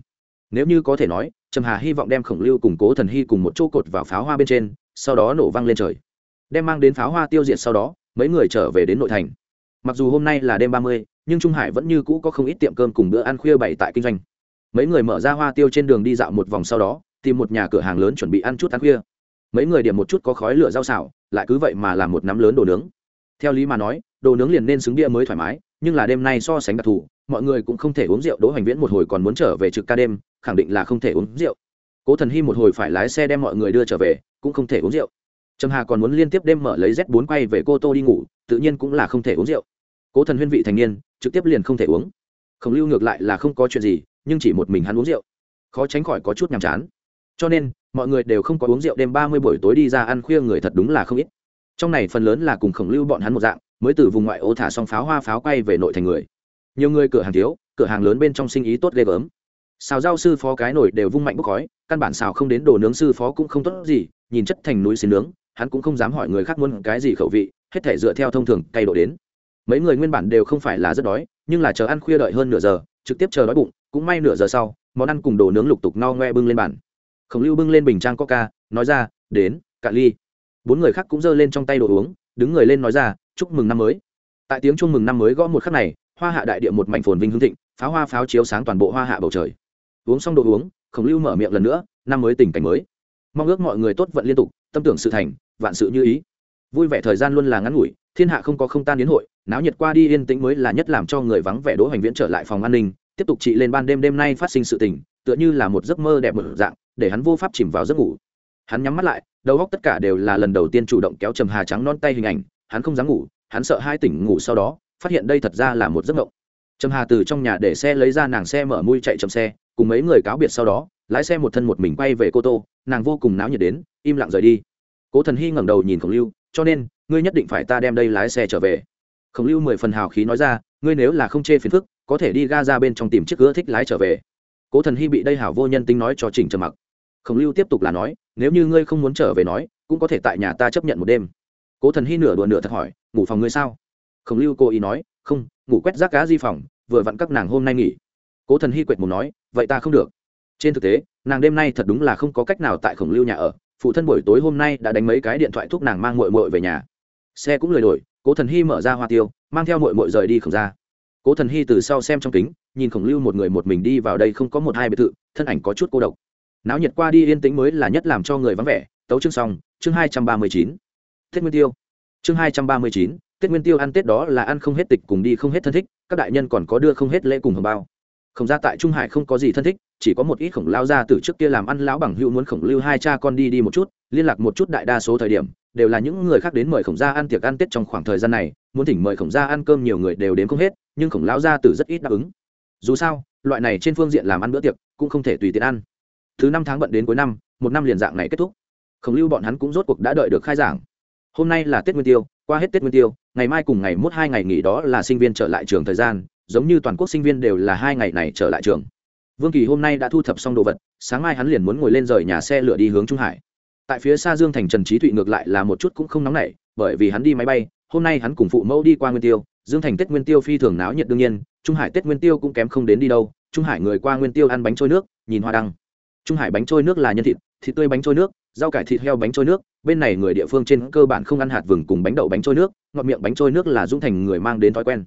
Nếu như có thể nói, trầm hà hy vọng đem khổng lưu cùng cố thần hy cùng một chỗ cột vào pháo hoa bên trên, sau đó nổ văng lên trời. Đem mang đến pháo hoa tiêu diệt sau đó, mấy người trở về đến nội thành. Mặc dù hôm nay là đêm ba mươi, nhưng trung hải vẫn như cũ có không ít tiệm cơm cùng bữa ăn khuya bày tại kinh doanh. Mấy người mở ra hoa tiêu trên đường đi dạo một vòng sau đó, tìm một nhà cửa hàng lớn chuẩn bị ăn chút ăn khuya. Mấy người điểm một chút có khói lửa rau xào lại cứ vậy mà làm một nắm lớn đồ nướng. Theo lý mà nói, đồ nướng liền nên xứng bia mới thoải mái, nhưng là đêm nay so sánh đặc thù, mọi người cũng không thể uống rượu, đỗ hoành viễn một hồi còn muốn trở về trực ca đêm, khẳng định là không thể uống rượu. Cố thần hy một hồi phải lái xe đem mọi người đưa trở về, cũng không thể uống rượu. Trầm hà còn muốn liên tiếp đêm mở lấy z 4 quay về cô tô đi ngủ, tự nhiên cũng là không thể uống rượu. Cố thần huyên vị thành niên, trực tiếp liền không thể uống. Khổng lưu ngược lại là không có chuyện gì, nhưng chỉ một mình hắn uống rượu. Khó tránh khỏi có chút nhàm chán. Cho nên mọi người đều không có uống rượu đêm ba mươi buổi tối đi ra ăn khuya người thật đúng là không ít. Trong này phần lớn là cùng khổng lưu bọn hắn một dạng, mới từ vùng ngoại ô thả xong pháo hoa pháo quay về nội thành người. Nhiều người cửa hàng thiếu, cửa hàng lớn bên trong sinh ý tốt ghê gớm. Xào rau sư phó cái nổi đều vung mạnh bốc khói, căn bản xào không đến đồ nướng sư phó cũng không tốt gì, nhìn chất thành núi xin nướng, hắn cũng không dám hỏi người khác muốn cái gì khẩu vị, hết thể dựa theo thông thường cay độ đến. Mấy người nguyên bản đều không phải là rất đói, nhưng là chờ ăn khuya đợi hơn nửa giờ, trực tiếp chờ đói bụng, cũng may nửa giờ sau, món ăn cùng đồ nướng lục tục no ngoe bưng lên bàn khổng lưu bưng lên bình trang coca, nói ra, đến cạn ly. Bốn người khác cũng giơ lên trong tay đồ uống, đứng người lên nói ra, chúc mừng năm mới. Tại tiếng chuông mừng năm mới gõ một khắc này, hoa hạ đại địa một mảnh phồn vinh hương thịnh, pháo hoa pháo chiếu sáng toàn bộ hoa hạ bầu trời. Uống xong đồ uống, khổng lưu mở miệng lần nữa, năm mới tình cảnh mới. Mong ước mọi người tốt vận liên tục, tâm tưởng sự thành, vạn sự như ý. Vui vẻ thời gian luôn là ngắn ngủi, thiên hạ không có không tan đến hội, náo nhiệt qua đi yên tĩnh mới là nhất làm cho người vắng vẻ đỗ hoành viễn trở lại phòng an ninh, tiếp tục trị lên ban đêm đêm nay phát sinh sự tình, tựa như là một giấc mơ đẹp một dạng để hắn vô pháp chìm vào giấc ngủ. Hắn nhắm mắt lại, đầu góc tất cả đều là lần đầu tiên chủ động kéo trầm hà trắng non tay hình ảnh, hắn không dám ngủ, hắn sợ hai tỉnh ngủ sau đó, phát hiện đây thật ra là một giấc mộng. Trầm hà từ trong nhà để xe lấy ra nàng xe mở mui chạy chậm xe, cùng mấy người cáo biệt sau đó, lái xe một thân một mình quay về cô tô, nàng vô cùng náo nhiệt đến, im lặng rời đi. Cố thần hy ngẩng đầu nhìn khổng lưu, cho nên, ngươi nhất định phải ta đem đây lái xe trở về. Khổng lưu mười phần hào khí nói ra, ngươi nếu là không chê phiền phức, có thể đi ga ra bên trong tìm chiếc cửa thích lái trở về. Cố thần hy bị đây hảo vô nhân tính nói cho chỉnh trầm mặc khổng lưu tiếp tục là nói, nếu như ngươi không muốn trở về nói, cũng có thể tại nhà ta chấp nhận một đêm. Cố thần hy nửa đùa nửa thật hỏi, ngủ phòng ngươi sao? Khổng lưu cố ý nói, không, ngủ quét rác cá di phòng, vừa vặn các nàng hôm nay nghỉ. Cố thần hy quệt mù nói, vậy ta không được. Trên thực tế, nàng đêm nay thật đúng là không có cách nào tại khổng lưu nhà ở, phụ thân buổi tối hôm nay đã đánh mấy cái điện thoại thúc nàng mang mội mội về nhà. Xe cũng lười đổi, cố thần hy mở ra hoa tiêu, mang theo mội mội rời đi khổng ra. Cố thần hy từ sau xem trong kính, nhìn khổng lưu một người một mình đi vào đây không có một hai biệt thự, thân ảnh có chút cô độc náo nhiệt qua đi yên tĩnh mới là nhất làm cho người vắng vẻ. Tấu chương xong, chương hai trăm ba mươi chín. Tết nguyên tiêu. Chương hai trăm ba mươi chín, tết nguyên tiêu ăn tết đó là ăn không hết tịch cùng đi không hết thân thích, các đại nhân còn có đưa không hết lễ cùng hồng bao. Khổng ra tại trung hải không có gì thân thích, chỉ có một ít khổng lao ra từ trước kia làm ăn lão bằng hữu muốn khổng lưu hai cha con đi đi một chút, liên lạc một chút đại đa số thời điểm, đều là những người khác đến mời khổng gia ăn tiệc ăn tết trong khoảng thời gian này, muốn thỉnh mời khổng gia ăn cơm nhiều người đều đến không hết, nhưng khổng lao gia tử rất ít đáp ứng. Dù sao, loại này trên phương diện làm ăn bữa tiệc, cũng không thể tùy tiện ăn thứ năm tháng bận đến cuối năm, một năm liền dạng này kết thúc. Khổng lưu bọn hắn cũng rốt cuộc đã đợi được khai giảng. Hôm nay là tết nguyên tiêu, qua hết tết nguyên tiêu, ngày mai cùng ngày mốt hai ngày nghỉ đó là sinh viên trở lại trường thời gian, giống như toàn quốc sinh viên đều là hai ngày này trở lại trường. Vương kỳ hôm nay đã thu thập xong đồ vật, sáng mai hắn liền muốn ngồi lên rời nhà xe lửa đi hướng trung hải. Tại phía xa dương thành trần trí thụy ngược lại là một chút cũng không nóng nảy, bởi vì hắn đi máy bay, hôm nay hắn cùng phụ mẫu đi qua nguyên tiêu, dương thành tết nguyên tiêu phi thường náo nhiệt đương nhiên, trung hải tết nguyên tiêu cũng kém không đến đi đâu, trung hải người qua nguyên tiêu ăn bánh trôi nước, nhìn hoa đăng trung hải bánh trôi nước là nhân thịt thịt tươi bánh trôi nước, rau cải thịt heo bánh trôi nước, bên này người địa phương trên cơ bản không ăn hạt vừng cùng bánh đậu bánh trôi nước, ngọt miệng bánh trôi nước là dung thành người mang đến thói quen.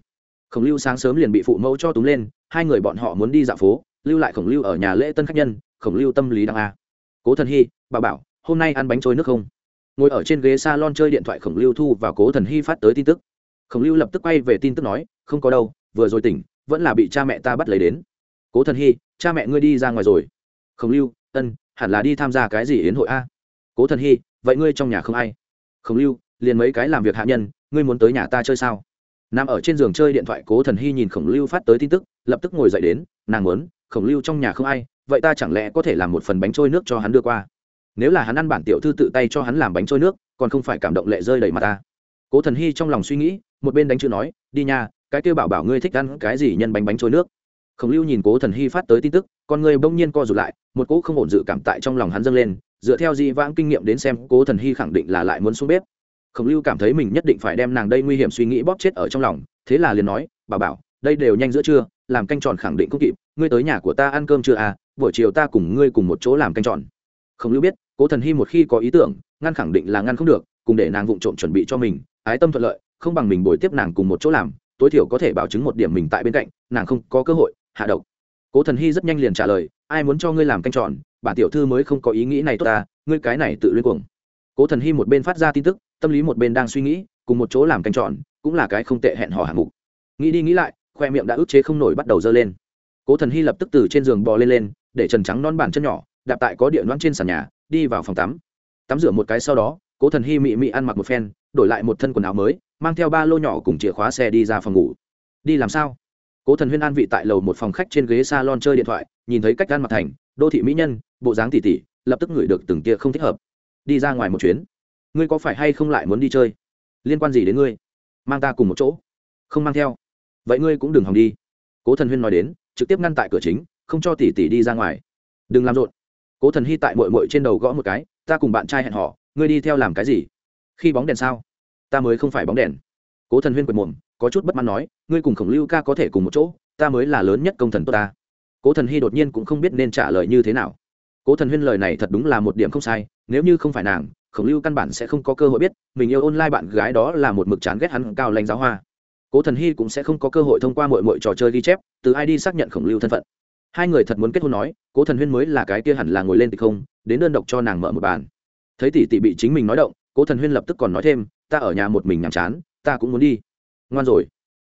Khổng lưu sáng sớm liền bị phụ mẫu cho túm lên, hai người bọn họ muốn đi dạo phố, lưu lại khổng lưu ở nhà lễ tân khách nhân, khổng lưu tâm lý đang a. Cố thần hy, bà bảo, hôm nay ăn bánh trôi nước không? Ngồi ở trên ghế s a lon chơi điện thoại khổng lưu thu và cố thần hy phát tới tin tức. Khổng lưu lập tức quay về tin tức nói, không có đâu, vừa rồi tỉnh, vẫn là bị cha mẹ ta bắt lấy đến. Cố thần hy, cha mẹ ngươi đi ra ngoài rồi khổng lưu, ân, hẳn là đi tham gia cái gì yến hội a? Cố thần hy, vậy ngươi trong nhà không ai? Khổng lưu, liền mấy cái làm việc hạ nhân, ngươi muốn tới nhà ta chơi sao? Nằm ở trên giường chơi điện thoại, cố thần hy nhìn khổng lưu phát tới tin tức, lập tức ngồi dậy đến, nàng muốn, khổng lưu trong nhà không ai, vậy ta chẳng lẽ có thể làm một phần bánh trôi nước cho hắn đưa qua? Nếu là hắn ăn bản tiểu thư tự tay cho hắn làm bánh trôi nước, còn không phải cảm động lệ rơi đầy mặt ta. Cố thần hy trong lòng suy nghĩ, một bên đánh chữ nói, đi nha, cái kêu bảo bảo ngươi thích ăn cái gì nhân bánh bánh trôi nước? Khổng lưu nhìn cố thần hy phát tới tin tức, con người bỗng nhiên co rụt lại, một cỗ không ổn dự cảm tại trong lòng hắn dâng lên, dựa theo di vãng kinh nghiệm đến xem, cố thần hy khẳng định là lại muốn xuống bếp. Khổng lưu cảm thấy mình nhất định phải đem nàng đây nguy hiểm suy nghĩ bóp chết ở trong lòng, thế là liền nói bà bảo, đây đều nhanh giữa trưa, làm canh tròn khẳng định không kịp, ngươi tới nhà của ta ăn cơm chưa à buổi chiều ta cùng ngươi cùng một chỗ làm canh tròn. Khổng lưu biết, cố thần hy một khi có ý tưởng, ngăn khẳng định là ngăn không được, cùng để nàng vụng trộm chuẩn bị cho mình, ái tâm thuận lợi, không bằng mình bồi tiếp nàng cùng một chỗ làm, tối thiểu có thể bảo chứng một điểm mình tại bên cạnh, nàng không có cơ hội hạ độc. Cố thần hy rất nhanh liền trả lời, ai muốn cho ngươi làm canh tròn, bản tiểu thư mới không có ý nghĩ này tốt ta, ngươi cái này tự luyên cuồng. Cố thần hy một bên phát ra tin tức, tâm lý một bên đang suy nghĩ, cùng một chỗ làm canh tròn, cũng là cái không tệ hẹn hò hạng mục. Nghĩ đi nghĩ lại, khoe miệng đã ức chế không nổi bắt đầu dơ lên. Cố thần hy lập tức từ trên giường bò lên lên, để trần trắng non bàn chân nhỏ, đạp tại có điện loãng trên sàn nhà, đi vào phòng tắm. Tắm rửa một cái sau đó, cố thần hy mị mị ăn mặc một phen, đổi lại một thân quần áo mới, mang theo ba lô nhỏ cùng chìa khóa xe đi ra phòng ngủ. Đi làm sao? Cố thần huyên an vị tại lầu một phòng khách trên ghế s a lon chơi điện thoại, nhìn thấy cách gan mặt thành, đô thị mỹ nhân, bộ dáng tỉ tỉ, lập tức ngửi được từng tia không thích hợp. Đi ra ngoài một chuyến. Ngươi có phải hay không lại muốn đi chơi? Liên quan gì đến ngươi? Mang ta cùng một chỗ. Không mang theo. Vậy ngươi cũng đừng hòng đi. Cố thần huyên nói đến, trực tiếp ngăn tại cửa chính, không cho tỷ tỷ đi ra ngoài. Đừng làm rộn. Cố thần hy tại mội mội trên đầu gõ một cái, ta cùng bạn trai hẹn họ ngươi đi theo làm cái gì? Khi bóng đèn sao? Ta mới không phải bóng đèn cố thần huyên quệt mồm, có chút bất mãn nói, ngươi cùng khổng lưu ca có thể cùng một chỗ, ta mới là lớn nhất công thần tốt ta. Cố thần hy đột nhiên cũng không biết nên trả lời như thế nào. Cố thần huyên lời này thật đúng là một điểm không sai, nếu như không phải nàng, khổng lưu căn bản sẽ không có cơ hội biết, mình yêu online bạn gái đó là một mực chán ghét hắn cao lãnh giáo hoa. Cố thần hy cũng sẽ không có cơ hội thông qua mọi mọi trò chơi ghi chép, từ ai đi xác nhận khổng lưu thân phận. Hai người thật muốn kết hôn nói, cố thần huyên mới là cái kia hẳn là ngồi lên thì không, đến đơn độc cho nàng mở một bàn. Thấy tỷ tỷ bị chính mình nói động, cố thần huyên lập tức còn nói thêm, ta ở nhà một mình nhàm chán ta cũng muốn đi. Ngoan rồi.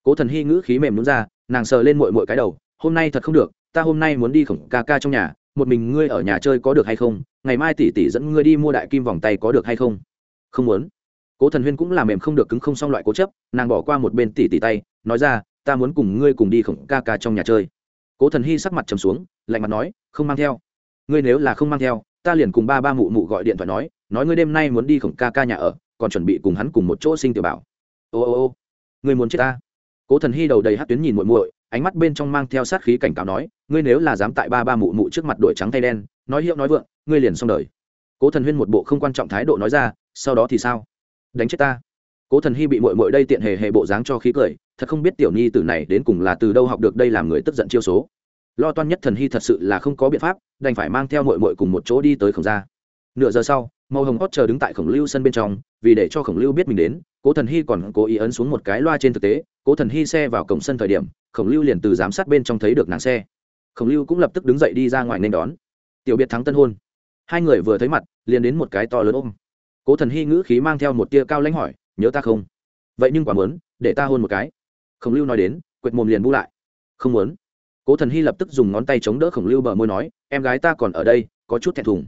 Cố thần hy ngữ khí mềm nhún ra, nàng sờ lên mội mội cái đầu, hôm nay thật không được, ta hôm nay muốn đi khổng ca ca trong nhà, một mình ngươi ở nhà chơi có được hay không, ngày mai tỷ tỷ dẫn ngươi đi mua đại kim vòng tay có được hay không? Không muốn. Cố thần huyên cũng làm mềm không được cứng không xong loại cố chấp, nàng bỏ qua một bên tỷ tỷ tay, nói ra, ta muốn cùng ngươi cùng đi khổng ca ca trong nhà chơi. Cố thần hy sắc mặt trầm xuống, lạnh mặt nói, không mang theo. Ngươi nếu là không mang theo, ta liền cùng ba ba mụ mụ gọi điện thoại nói nói ngươi đêm nay muốn đi khổng ca ca nhà ở, còn chuẩn bị cùng hắn cùng một chỗ sinh tiểu bảo ô ô ô, ngươi muốn chết ta? Cố thần hy đầu đầy hát tuyến nhìn muội muội, ánh mắt bên trong mang theo sát khí cảnh cáo nói, ngươi nếu là dám tại ba ba mụ mụ trước mặt đổi trắng tay đen, nói hiệu nói vượng, ngươi liền xong đời. Cố thần huyên một bộ không quan trọng thái độ nói ra, sau đó thì sao? Đánh chết ta. Cố thần hy bị mội mội đây tiện hề hề bộ dáng cho khí cười, thật không biết tiểu nhi tử này đến cùng là từ đâu học được đây làm người tức giận chiêu số. Lo toan nhất thần hy thật sự là không có biện pháp, đành phải mang theo mội mội cùng một chỗ đi tới khổng gia. Nửa giờ sau, màu hồng hót chờ đứng tại khổng lưu sân bên trong, vì để cho khổng lưu biết mình đến cố thần hy còn cố ý ấn xuống một cái loa trên thực tế, cố thần hy xe vào cổng sân thời điểm, khổng lưu liền từ giám sát bên trong thấy được nàng xe. Khổng lưu cũng lập tức đứng dậy đi ra ngoài nên đón. Tiểu biệt thắng tân hôn. Hai người vừa thấy mặt, liền đến một cái to lớn ôm. Cố thần hy ngữ khí mang theo một tia cao lãnh hỏi, nhớ ta không? Vậy nhưng quả muốn, để ta hôn một cái. Khổng lưu nói đến, quệt mồm liền bu lại. Không muốn. Cố thần hy lập tức dùng ngón tay chống đỡ khổng lưu bờ môi nói, em gái ta còn ở đây, có chút thẹn thùng.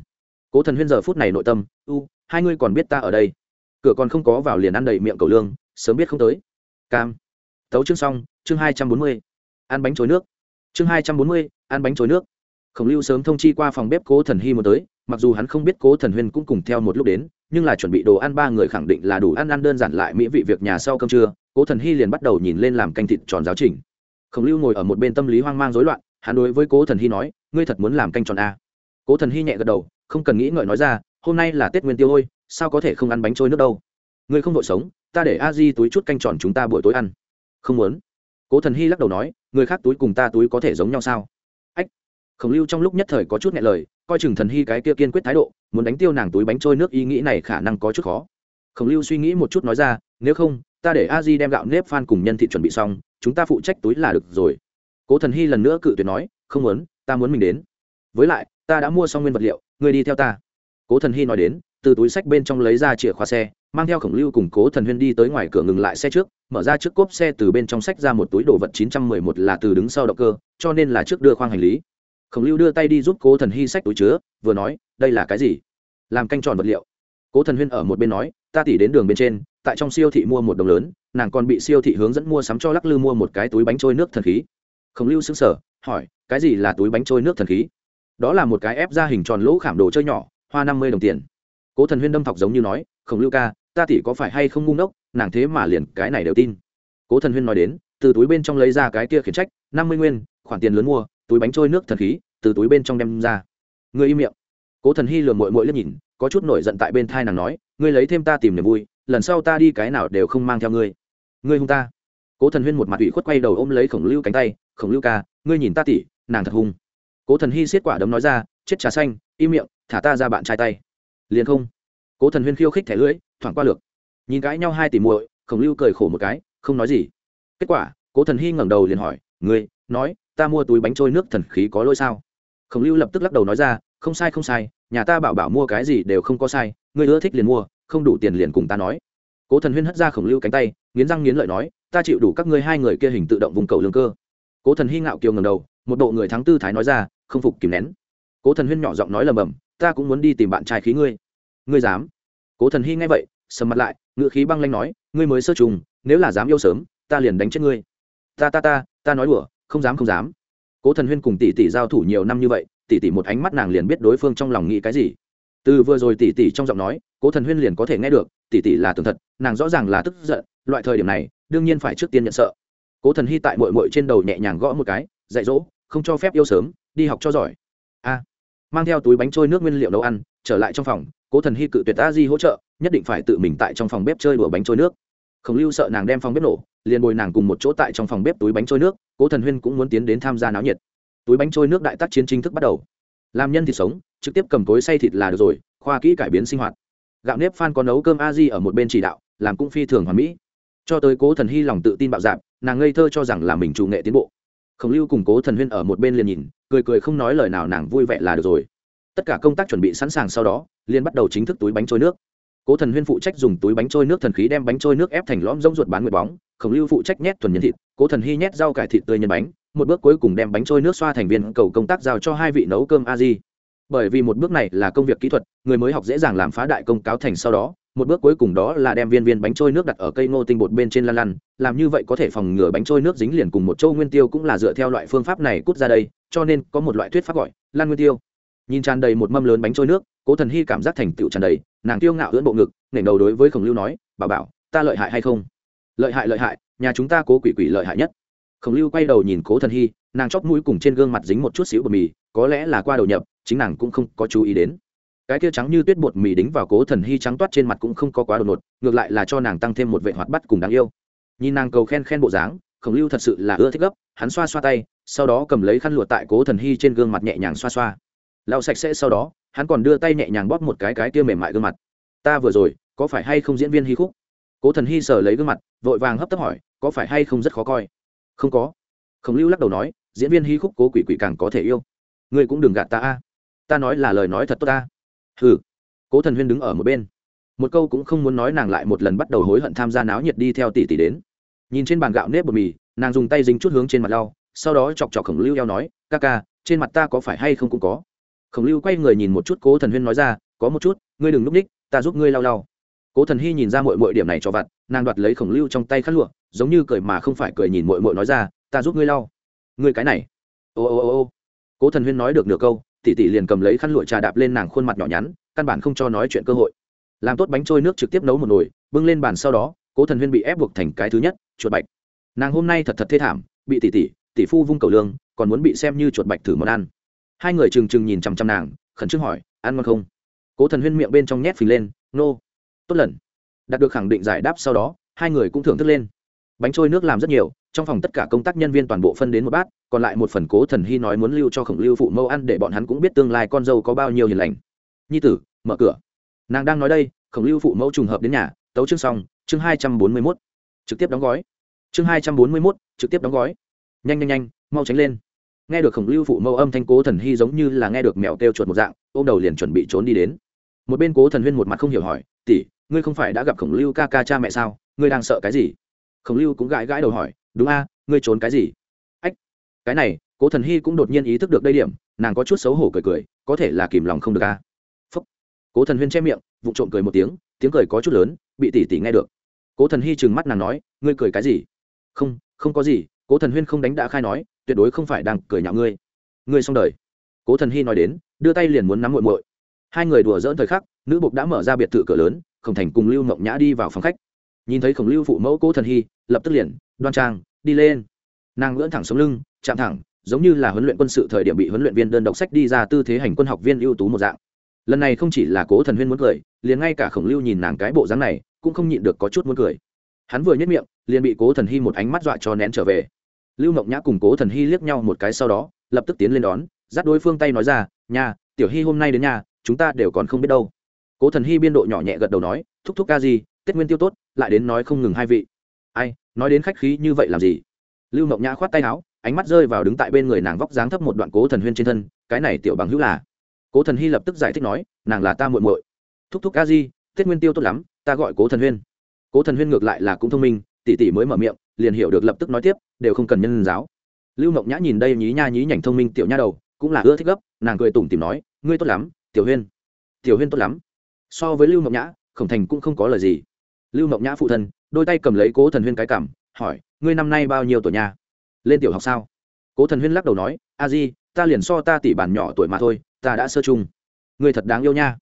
Cố thần huyên giờ phút này nội tâm, u, hai ngươi còn biết ta ở đây? Cửa còn không có vào liền ăn đầy miệng cầu lương, sớm biết không tới. Cam. Tấu chương xong, chương hai trăm bốn mươi. Ăn bánh trôi nước. Chương hai trăm bốn mươi, ăn bánh trôi nước. Khổng lưu sớm thông chi qua phòng bếp cố thần hy một tới, mặc dù hắn không biết cố thần huyên cũng cùng theo một lúc đến, nhưng là chuẩn bị đồ ăn ba người khẳng định là đủ ăn ăn đơn giản lại mỹ vị việc nhà sau cơm trưa, cố thần hy liền bắt đầu nhìn lên làm canh thịt tròn giáo trình. Khổng lưu ngồi ở một bên tâm lý hoang mang rối loạn, hắn đối với cố thần hy nói, ngươi thật muốn làm canh tròn a à? cố thần hy nhẹ gật đầu, không cần nghĩ ngợi nói ra hôm nay là tết nguyên tiêu ôi sao có thể không ăn bánh trôi nước đâu ngươi không vội sống ta để a di túi chút canh tròn chúng ta buổi tối ăn không muốn cố thần hy lắc đầu nói người khác túi cùng ta túi có thể giống nhau sao ách khổng lưu trong lúc nhất thời có chút nghe lời coi chừng thần hy cái kia kiên quyết thái độ muốn đánh tiêu nàng túi bánh trôi nước ý nghĩ này khả năng có chút khó khổng lưu suy nghĩ một chút nói ra nếu không ta để a di đem gạo nếp phan cùng nhân thị chuẩn bị xong chúng ta phụ trách túi là được rồi cố thần hy lần nữa cự tuyệt nói không muốn ta muốn mình đến với lại ta đã mua xong nguyên vật liệu ngươi đi theo ta cố thần hy nói đến, từ túi sách bên trong lấy ra chìa khóa xe, mang theo khổng lưu cùng cố thần huyên đi tới ngoài cửa ngừng lại xe trước, mở ra trước cốp xe từ bên trong sách ra một túi đồ vật chín trăm mười một là từ đứng sau động cơ, cho nên là trước đưa khoang hành lý. Khổng lưu đưa tay đi giúp cố thần hy sách túi chứa, vừa nói, đây là cái gì? Làm canh tròn vật liệu. Cố thần huyên ở một bên nói, ta tỉ đến đường bên trên, tại trong siêu thị mua một đồng lớn, nàng còn bị siêu thị hướng dẫn mua sắm cho lắc lư mua một cái túi bánh trôi nước thần khí. Khổng lưu xứng sở hỏi, cái gì là túi bánh trôi nước thần khí? Đó là một cái ép ra hình tròn lỗ khảm đồ chơi nhỏ hoa năm mươi đồng tiền. Cố thần huyên đâm thọc giống như nói, khổng lưu ca, ta tỷ có phải hay không ngu ngốc, nàng thế mà liền cái này đều tin. Cố thần huyên nói đến, từ túi bên trong lấy ra cái kia khiển trách, năm mươi nguyên, khoản tiền lớn mua, túi bánh trôi nước thần khí, từ túi bên trong đem ra. Người im miệng. Cố thần hy lừa mội mội liếc nhìn, có chút nổi giận tại bên thai nàng nói, ngươi lấy thêm ta tìm niềm vui, lần sau ta đi cái nào đều không mang theo ngươi. Ngươi hung ta. Cố thần huyên một mặt ủy khuất quay đầu ôm lấy khổng lưu cánh tay, khổng lưu ca, ngươi nhìn ta tỉ nàng thật hung. Cố thần hy xiết quả đấm nói ra, chết trà xanh im miệng, thả ta ra bạn trai tay. Liền không. Cố thần huyên khiêu khích thẻ lưỡi, thoảng qua lược. Nhìn cãi nhau hai tỷ muội, khổng lưu cười khổ một cái, không nói gì. Kết quả, cố thần hy ngẩng đầu liền hỏi, ngươi, nói, ta mua túi bánh trôi nước thần khí có lỗi sao? Khổng lưu lập tức lắc đầu nói ra, không sai không sai, nhà ta bảo bảo mua cái gì đều không có sai, ngươi ưa thích liền mua, không đủ tiền liền cùng ta nói. Cố thần huyên hất ra khổng lưu cánh tay, nghiến răng nghiến lợi nói, ta chịu đủ các ngươi hai người kia hình tự động vùng cầu lương cơ. Cố thần hy ngạo kiều ngầm đầu, một bộ người thắng tư thái nói ra, không phục kìm nén cố thần huyên nhỏ giọng nói lầm bầm, ta cũng muốn đi tìm bạn trai khí ngươi. Ngươi dám? Cố thần hy nghe vậy, sầm mặt lại ngựa khí băng lanh nói, ngươi mới sơ trùng, nếu là dám yêu sớm, ta liền đánh chết ngươi. Ta ta ta ta nói đùa, không dám không dám. Cố thần huyên cùng tỷ tỷ giao thủ nhiều năm như vậy, tỷ tỷ một ánh mắt nàng liền biết đối phương trong lòng nghĩ cái gì. Từ vừa rồi tỷ tỷ trong giọng nói, cố thần huyên liền có thể nghe được, tỷ tỷ là tường thật, nàng rõ ràng là tức giận, loại thời điểm này, đương nhiên phải trước tiên nhận sợ. Cố thần hy tại mội mội trên đầu nhẹ nhàng gõ một cái, dạy dỗ, không cho phép yêu sớm, đi học cho giỏi mang theo túi bánh trôi nước nguyên liệu nấu ăn, trở lại trong phòng, cố thần hy cự tuyệt a di hỗ trợ, nhất định phải tự mình tại trong phòng bếp chơi đùa bánh trôi nước. Khổng lưu sợ nàng đem phòng bếp nổ, liền bồi nàng cùng một chỗ tại trong phòng bếp túi bánh trôi nước, cố thần huyên cũng muốn tiến đến tham gia náo nhiệt. Túi bánh trôi nước đại tác chiến chính thức bắt đầu. Làm nhân thịt sống, trực tiếp cầm cối xay thịt là được rồi, khoa kỹ cải biến sinh hoạt. Gạo nếp phan có nấu cơm a di ở một bên chỉ đạo, làm cũng phi thường hoàn mỹ. Cho tới cố thần hy lòng tự tin bạo dạp nàng ngây thơ cho rằng là mình chủ nghệ tiến bộ khổng lưu cùng cố thần huyên ở một bên liền nhìn, cười cười không nói lời nào nàng vui vẻ là được rồi. Tất cả công tác chuẩn bị sẵn sàng sau đó liên bắt đầu chính thức túi bánh trôi nước. Cố thần huyên phụ trách dùng túi bánh trôi nước thần khí đem bánh trôi nước ép thành lõm rông ruột bán nguyệt bóng, khổng lưu phụ trách nhét thuần nhân thịt, cố thần hy nhét rau cải thịt tươi nhân bánh, một bước cuối cùng đem bánh trôi nước xoa thành viên cầu công tác giao cho hai vị nấu cơm a di. Bởi vì một bước này là công việc kỹ thuật, người mới học dễ dàng làm phá đại công cáo thành sau đó một bước cuối cùng đó là đem viên viên bánh trôi nước đặt ở cây ngô tinh bột bên trên lăn lăn. Làm như vậy có thể phòng ngừa bánh trôi nước dính liền cùng một châu nguyên tiêu cũng là dựa theo loại phương pháp này cút ra đây, cho nên có một loại thuyết pháp gọi lan nguyên tiêu. Nhìn tràn đầy một mâm lớn bánh trôi nước, cố thần hy cảm giác thành tựu tràn đầy, nàng tiêu ngạo ưỡn bộ ngực, nghển đầu đối với khổng lưu nói bà bảo, ta lợi hại hay không? Lợi hại lợi hại, nhà chúng ta cố quỷ quỷ lợi hại nhất. Khổng lưu quay đầu nhìn cố thần hy nàng chóp mũi cùng trên gương mặt dính một chút xíu bột mì, có lẽ là qua đầu nhập, chính nàng cũng không có chú ý đến cái kia trắng như tuyết bột mì đính vào cố thần hy trắng toát trên mặt cũng không có quá đột ngột, ngược lại là cho nàng tăng thêm một vệ hoạt bắt cùng đáng yêu. Nhìn nàng cầu khen khen bộ dáng, khổng lưu thật sự là ưa thích gấp, hắn xoa xoa tay, sau đó cầm lấy khăn lụa tại cố thần hy trên gương mặt nhẹ nhàng xoa xoa. Lau sạch sẽ sau đó, hắn còn đưa tay nhẹ nhàng bóp một cái cái kia mềm mại gương mặt. Ta vừa rồi, có phải hay không diễn viên hy khúc? Cố thần hy sờ lấy gương mặt, vội vàng hấp tấp hỏi, có phải hay không rất khó coi? Không có. Khổng lưu lắc đầu nói, diễn viên hy khúc cố quỷ quỷ càng có thể yêu. Ngươi cũng đừng gạt ta a. Ta nói là lời nói thật tốt ta hừ, cố thần huyên đứng ở một bên. Một câu cũng không muốn nói nàng lại một lần bắt đầu hối hận tham gia náo nhiệt đi theo tỷ tỷ đến. Nhìn trên bàn gạo nếp bột mì nàng dùng tay dính chút hướng trên mặt lau sau đó chọc chọc khổng lưu eo nói ca ca trên mặt ta có phải hay không cũng có. Khổng lưu quay người nhìn một chút cố thần huyên nói ra có một chút ngươi đừng núp ních ta giúp ngươi lau lau. Cố thần hy nhìn ra muội muội điểm này cho vặt nàng đoạt lấy khổng lưu trong tay khát lụa giống như cười mà không phải cười nhìn mội mội nói ra ta giúp ngươi lau. Ngươi cái này. Ô ô ô ô. Cố thần huyên nói được nửa câu tỷ tỷ liền cầm lấy khăn lụa trà đạp lên nàng khuôn mặt nhỏ nhắn, căn bản không cho nói chuyện cơ hội. Làm tốt bánh trôi nước trực tiếp nấu một nồi, bưng lên bàn sau đó, cố thần huyên bị ép buộc thành cái thứ nhất, chuột bạch. Nàng hôm nay thật thật thê thảm, bị tỷ tỷ tỷ phu vung cầu lương, còn muốn bị xem như chuột bạch thử món ăn. Hai người trừng trừng nhìn chằm chằm nàng, khẩn trương hỏi, ăn ngon không? Cố thần huyên miệng bên trong nhét phình lên, nô. Tốt lần. Đạt được khẳng định giải đáp sau đó, hai người cũng thưởng thức lên. Bánh trôi nước làm rất nhiều, trong phòng tất cả công tác nhân viên toàn bộ phân đến một bát còn lại một phần cố thần hy nói muốn lưu cho khổng lưu phụ mẫu ăn để bọn hắn cũng biết tương lai con dâu có bao nhiêu hiền lành. Nhi tử, mở cửa. Nàng đang nói đây, khổng lưu phụ mẫu trùng hợp đến nhà, tấu chương xong, chương hai trăm bốn mươi mốt. Trực tiếp đóng gói. Chương hai trăm bốn mươi mốt, trực tiếp đóng gói. Nhanh nhanh nhanh, mau tránh lên. Nghe được khổng lưu phụ mẫu âm thanh cố thần hy giống như là nghe được mèo kêu chuột một dạng ô m đầu liền chuẩn bị trốn đi đến. Một bên cố thần huyên một mặt không hiểu hỏi, tỷ, ngươi không phải đã gặp khổng lưu ca ca cha mẹ sao? Ngươi đang sợ cái gì? Khổng lưu cũng gãi gãi đầu hỏi, đúng a, ngươi trốn cái gì? Cái này, cố thần hy cũng đột nhiên ý thức được đây điểm, nàng có chút xấu hổ cười cười, có thể là kìm lòng không được ca phúc. Cố thần huyên che miệng vụ trộm cười một tiếng tiếng cười có chút lớn, bị tỷ tỷ nghe được. Cố thần hy trừng mắt nàng nói, ngươi cười cái gì? Không không có gì, cố thần huyên không đánh đã khai nói, tuyệt đối không phải đang cười nhạo ngươi. Ngươi xong đời. Cố thần hy nói đến, đưa tay liền muốn nắm muội muội. Hai người đùa dỡn thời khắc, nữ bục đã mở ra biệt thự cửa lớn, khổng thành cùng lưu mộng nhã đi vào phòng khách. Nhìn thấy khổng lưu phụ mẫu cố thần hy, lập tức liền, đoan trang, đi lên nàng lưỡn thẳng sống lưng, chạm thẳng, giống như là huấn luyện quân sự thời điểm bị huấn luyện viên đơn độc sách đi ra tư thế hành quân học viên ưu tú một dạng. Lần này không chỉ là cố thần huyên muốn cười, liền ngay cả khổng lưu nhìn nàng cái bộ dáng này, cũng không nhịn được có chút muốn cười. Hắn vừa nhất miệng, liền bị cố thần hy một ánh mắt dọa cho nén trở về. Lưu mộng nhã cùng cố thần hy liếc nhau một cái sau đó, lập tức tiến lên đón, dắt đối phương tay nói ra nhà tiểu hy hôm nay đến nhà, chúng ta đều còn không biết đâu. Cố thần hy biên độ nhỏ nhẹ gật đầu nói, thúc thúc ca gì, tết nguyên tiêu tốt, lại đến nói không ngừng hai vị. Ai, nói đến khách khí như vậy làm gì? Lưu mộng nhã khoát tay áo, ánh mắt rơi vào đứng tại bên người nàng vóc dáng thấp một đoạn cố thần huyên trên thân, cái này tiểu bằng hữu là. Cố thần hy lập tức giải thích nói, nàng là ta muội muội. Thúc thúc ca di, tết nguyên tiêu tốt lắm, ta gọi cố thần huyên. Cố thần huyên ngược lại là cũng thông minh, tỷ tỷ mới mở miệng, liền hiểu được lập tức nói tiếp, đều không cần nhân giáo. Lưu mộng nhã nhìn đây nhí nha nhí nhảnh thông minh tiểu nha đầu, cũng là ưa thích gấp, nàng cười tủm tìm nói, ngươi tốt lắm, tiểu huyên. Tiểu huyên tốt lắm. So với lưu mộng nhã, khổng thành cũng không có lời gì. Lưu mộng nhã phụ thân, đôi tay cầm lấy cố thần huyên cái cảm hỏi, ngươi năm nay bao nhiêu tuổi nha? Lên tiểu học sao? Cố thần huyên lắc đầu nói, a di, ta liền so ta tỷ bản nhỏ tuổi mà thôi, ta đã sơ chung. Ngươi thật đáng yêu nha.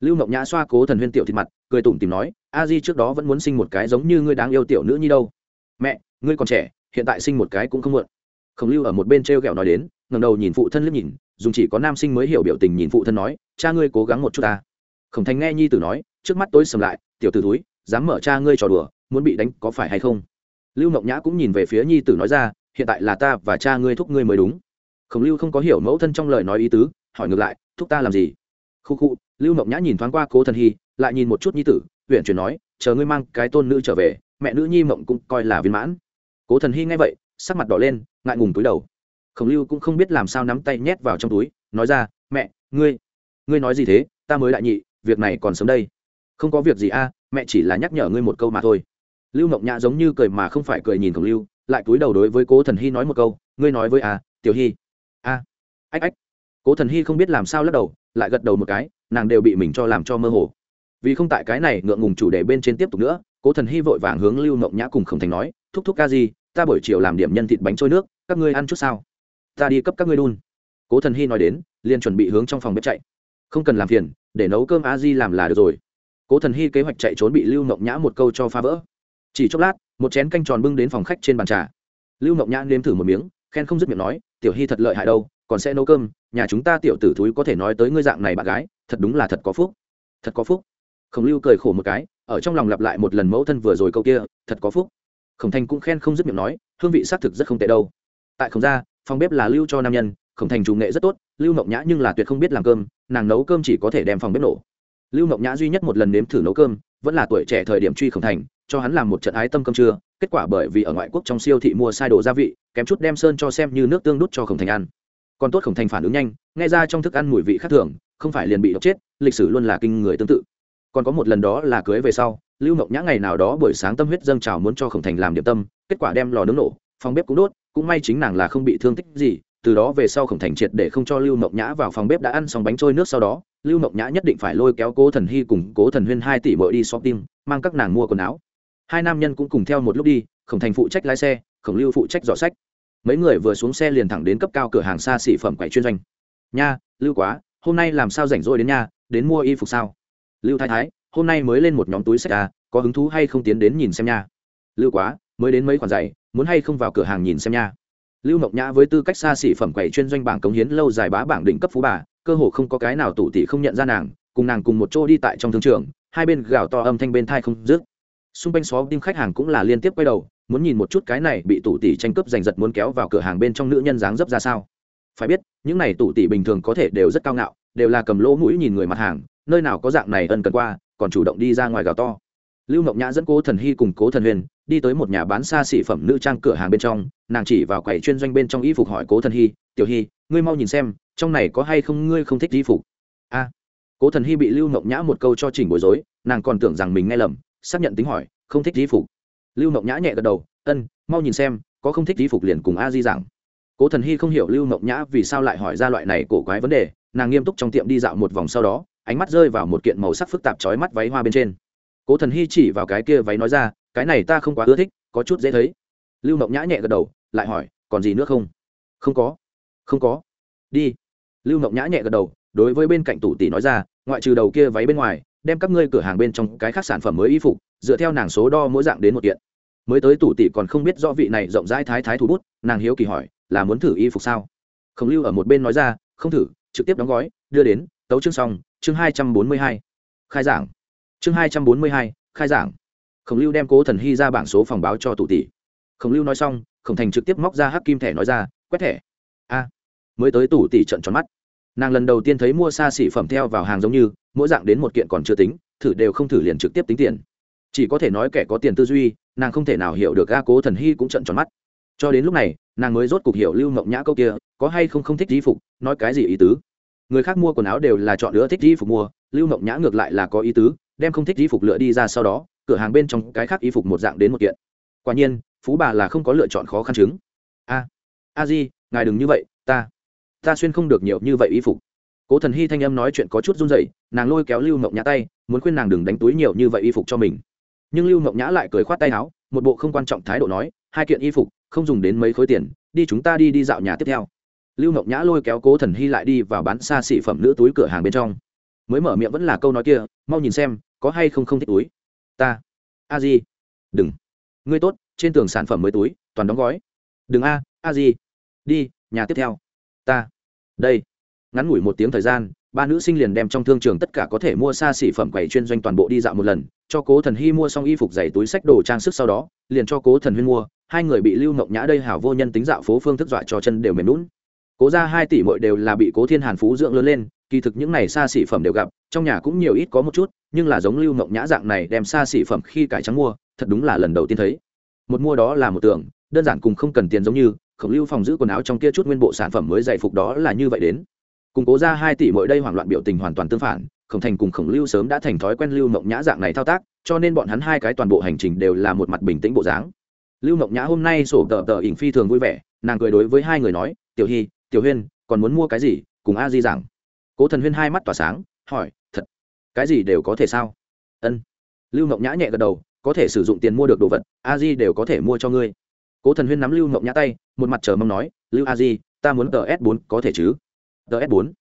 Lưu mộng nhã xoa cố thần huyên tiểu thịt mặt, cười tủm tìm nói, a di trước đó vẫn muốn sinh một cái giống như ngươi đáng yêu tiểu nữ nhi đâu. Mẹ, ngươi còn trẻ, hiện tại sinh một cái cũng không muộn. Khổng lưu ở một bên t r e o g ẹ o nói đến ngầm đầu nhìn phụ thân liếc nhìn, dùng chỉ có nam sinh mới hiểu biểu tình nhìn phụ thân nói, cha ngươi cố gắng một chút ta. Khổng thành nghe nhi tử nói, trước mắt tối sầm lại, tiểu t ử túi dám mở cha ngươi trò đùa, muốn bị đánh có phải hay không? Lưu mộng nhã cũng nhìn về phía nhi tử nói ra, hiện tại là ta và cha ngươi thúc ngươi mới đúng. Khổng lưu không có hiểu mẫu thân trong lời nói ý tứ, hỏi ngược lại, thúc ta làm gì? Khu khu, lưu mộng nhã nhìn thoáng qua cố thần hy, lại nhìn một chút nhi tử huyện chuyển nói, chờ ngươi mang cái tôn nữ trở về, mẹ nữ nhi mộng cũng coi là viên mãn. Cố thần hy nghe vậy, sắc mặt đỏ lên, ngại ngùng túi đầu. Khổng lưu cũng không biết làm sao nắm tay nhét vào trong túi, nói ra, mẹ, ngươi ngươi nói gì thế? Ta mới đại nhị, việc này còn sớm đây. Không có việc gì a, mẹ chỉ là nhắc nhở ngươi một câu mà thôi lưu mộng nhã giống như cười mà không phải cười nhìn khổng lưu, lại cúi đầu đối với cố thần hy nói một câu, ngươi nói với a tiểu hy. A, ách ách. Cố thần hy không biết làm sao lắc đầu, lại gật đầu một cái, nàng đều bị mình cho làm cho mơ hồ. Vì không tại cái này ngượng ngùng chủ đề bên trên tiếp tục nữa, cố thần hy vội vàng hướng lưu mộng nhã cùng khổng thành nói, thúc thúc ca gì, ta buổi chiều làm điểm nhân thịt bánh trôi nước, các ngươi ăn chút sao? Ta đi cấp các ngươi đun. Cố thần hy nói đến, liền chuẩn bị hướng trong phòng bếp chạy. Không cần làm phiền, để nấu cơm a di làm là được rồi. Cố thần hy kế hoạch chạy trốn bị lưu mộng nhã một câu cho phá vỡ chỉ chốc lát, một chén canh tròn bưng đến phòng khách trên bàn trà. Lưu mộng nhã nếm thử một miếng, khen không dứt miệng nói, tiểu hy thật lợi hại đâu, còn sẽ nấu cơm, nhà chúng ta tiểu tử thúi có thể nói tới ngươi dạng này bạn gái, thật đúng là thật có phúc. Thật có phúc? Khổng lưu cười khổ một cái, ở trong lòng lặp lại một lần mẫu thân vừa rồi câu kia, thật có phúc. Khổng thành cũng khen không dứt miệng nói, hương vị xác thực rất không tệ đâu. Tại khổng gia phòng bếp là lưu cho nam nhân, khổng thành chủ nghệ rất tốt, lưu mộng nhã nhưng là tuyệt không biết làm cơm, nàng nấu cơm chỉ có thể đem phòng bếp nổ. Lưu mộng nhã duy nhất một lần nếm thử nấu cơm, vẫn là tuổi trẻ thời điểm truy khổng thành cho hắn làm một trận ái tâm cơm trưa, kết quả bởi vì ở ngoại quốc trong siêu thị mua sai đồ gia vị, kém chút đem sơn cho xem như nước tương đút cho khổng thành ăn. Còn tốt khổng thành phản ứng nhanh, nghe ra trong thức ăn mùi vị khác thường, không phải liền bị độc chết, lịch sử luôn là kinh người tương tự. Còn có một lần đó là cưới về sau, lưu mộng nhã ngày nào đó buổi sáng tâm huyết dâng trào muốn cho khổng thành làm điểm tâm, kết quả đem lò nướng nổ, phòng bếp cũng đốt, cũng may chính nàng là không bị thương tích gì, từ đó về sau khổng thành triệt để không cho lưu mộng nhã vào phòng bếp đã ăn xong bánh trôi nước sau đó, lưu mộng nhã nhất định phải lôi kéo cố thần hy cùng cố thần huyên hai tỷ bội đi shopping, mang các nàng mua quần áo hai nam nhân cũng cùng theo một lúc đi, khổng thành phụ trách lái xe, khổng lưu phụ trách dọ sách. Mấy người vừa xuống xe liền thẳng đến cấp cao cửa hàng xa xỉ phẩm quầy chuyên doanh. Nha, lưu quá, hôm nay làm sao rảnh rỗi đến nha, đến mua y phục sao? Lưu thái thái, hôm nay mới lên một nhóm túi sách à có hứng thú hay không tiến đến nhìn xem nha? Lưu quá, mới đến mấy khoản giày, muốn hay không vào cửa hàng nhìn xem nha? Lưu mộc nhã với tư cách xa xỉ phẩm quầy chuyên doanh bảng cống hiến lâu dài bá bảng đỉnh cấp phú bà, cơ hồ không có cái nào tủ tỷ không nhận ra nàng, cùng nàng cùng một chỗ đi tại trong thương trường, hai bên gào to âm thanh bên thai không dứt xung quanh xó tim khách hàng cũng là liên tiếp quay đầu, muốn nhìn một chút cái này bị tủ tỷ tranh cướp giành giật muốn kéo vào cửa hàng bên trong nữ nhân dáng dấp ra sao. Phải biết, những này tủ tỷ bình thường có thể đều rất cao ngạo, đều là cầm lỗ mũi nhìn người mặt hàng, nơi nào có dạng này ân cần qua, còn chủ động đi ra ngoài gào to. Lưu Ngọc nhã dẫn cố thần hy cùng cố thần huyền đi tới một nhà bán xa xỉ phẩm nữ trang cửa hàng bên trong, nàng chỉ vào quầy chuyên doanh bên trong y phục hỏi cố thần hy, tiểu hy, ngươi mau nhìn xem, trong này có hay không ngươi không thích y phục? A. Cố thần hy bị lưu Ngọc nhã một câu cho chỉnh bối rối, nàng còn tưởng rằng mình nghe lầm xác nhận tính hỏi, không thích y phục. Lưu mộng nhã nhẹ gật đầu, ân, mau nhìn xem, có không thích y phục liền cùng a di giảng. Cố thần hy không hiểu lưu mộng nhã vì sao lại hỏi ra loại này cổ quái vấn đề, nàng nghiêm túc trong tiệm đi dạo một vòng sau đó, ánh mắt rơi vào một kiện màu sắc phức tạp trói mắt váy hoa bên trên. Cố thần hy chỉ vào cái kia váy nói ra, cái này ta không quá ưa thích, có chút dễ thấy. Lưu mộng nhã nhẹ gật đầu, lại hỏi, còn gì nữa không? Không có không có. Đi. Lưu mộng nhã nhẹ gật đầu, đối với bên cạnh tủ tỷ nói ra, ngoại trừ đầu kia váy bên ngoài đem các ngươi cửa hàng bên trong cái khác sản phẩm mới y phục, dựa theo nàng số đo mỗi dạng đến một kiện. Mới tới tủ tỷ còn không biết rõ vị này rộng rãi thái thái thủ bút, nàng hiếu kỳ hỏi, là muốn thử y phục sao? Khổng lưu ở một bên nói ra, không thử, trực tiếp đóng gói, đưa đến, tấu chương xong, chương hai trăm bốn mươi hai, khai giảng. Chương hai trăm bốn mươi hai, khai giảng. Khổng lưu đem cố thần hy ra bảng số phòng báo cho tủ tỷ. Khổng lưu nói xong, khổng thành trực tiếp móc ra hắc kim thẻ nói ra, quét thẻ. A, mới tới tủ tỷ trận tròn mắt nàng lần đầu tiên thấy mua xa xỉ phẩm theo vào hàng giống như, mỗi dạng đến một kiện còn chưa tính, thử đều không thử liền trực tiếp tính tiền. Chỉ có thể nói kẻ có tiền tư duy, nàng không thể nào hiểu được ga cố thần hy cũng trận tròn mắt. Cho đến lúc này, nàng mới rốt cuộc hiểu lưu mộng nhã câu kia, có hay không không thích di phục, nói cái gì ý tứ. Người khác mua quần áo đều là chọn lựa thích di phục mua, lưu mộng nhã ngược lại là có ý tứ, đem không thích di phục lựa đi ra sau đó, cửa hàng bên trong cái khác y phục một dạng đến một kiện. Quả nhiên, phú bà là không có lựa chọn khó khăn chứng. A a di, ngài đừng như vậy, ta ta xuyên không được nhiều như vậy y phục. Cố thần hy thanh âm nói chuyện có chút run rẩy, nàng lôi kéo lưu mộng nhã tay, muốn khuyên nàng đừng đánh túi nhiều như vậy y phục cho mình. Nhưng lưu mộng nhã lại cười khoát tay áo, một bộ không quan trọng thái độ nói, hai kiện y phục, không dùng đến mấy khối tiền, đi chúng ta đi đi dạo nhà tiếp theo. Lưu mộng nhã lôi kéo cố thần hy lại đi vào bán xa xỉ phẩm nữ túi cửa hàng bên trong. Mới mở miệng vẫn là câu nói kia, mau nhìn xem, có hay không không thích túi. Ta. A di. Đừng. Ngươi tốt, trên tường sản phẩm mới túi, toàn đóng gói. Đừng a a di. Đi, nhà tiếp theo. Ta đây. Ngắn ngủi một tiếng thời gian, ba nữ sinh liền đem trong thương trường tất cả có thể mua xa xỉ phẩm quầy chuyên doanh toàn bộ đi dạo một lần, cho cố thần hy mua xong y phục giày túi sách đồ trang sức sau đó, liền cho cố thần huyên mua, hai người bị lưu mộng nhã đây hảo vô nhân tính dạo phố phương thức dọa cho chân đều mềm lún cố ra hai tỷ mội đều là bị cố thiên hàn phú dưỡng lớn lên, kỳ thực những này xa xỉ phẩm đều gặp, trong nhà cũng nhiều ít có một chút, nhưng là giống lưu mộng nhã dạng này đem xa xỉ phẩm khi cải trắng mua, thật đúng là lần đầu tiên thấy. Một mua đó là một tưởng, đơn giản cùng không cần tiền giống như khổng lưu phòng giữ quần áo trong kia chút nguyên bộ sản phẩm mới dày phục đó là như vậy đến. Cùng cố ra hai tỷ mỗi đây hoảng loạn biểu tình hoàn toàn tương phản, khổng thành cùng khổng lưu sớm đã thành thói quen lưu mộng nhã dạng này thao tác, cho nên bọn hắn hai cái toàn bộ hành trình đều là một mặt bình tĩnh bộ dáng. Lưu mộng nhã hôm nay sổ tờ tờ ỉnh phi thường vui vẻ, nàng cười đối với hai người nói, tiểu hy, tiểu huyên, còn muốn mua cái gì, cùng a di giảng. Cố thần huyên hai mắt tỏa sáng, hỏi, thật, cái gì đều có thể sao? Ân. Lưu mộng nhã nhẹ gật đầu, có thể sử dụng tiền mua được đồ vật, a di đều có thể mua cho ngươi cố thần huyên nắm lưu mộng nhã tay, một mặt chờ mong nói, lưu a di, ta muốn tờ s 4 có thể chứ? Tờ s 4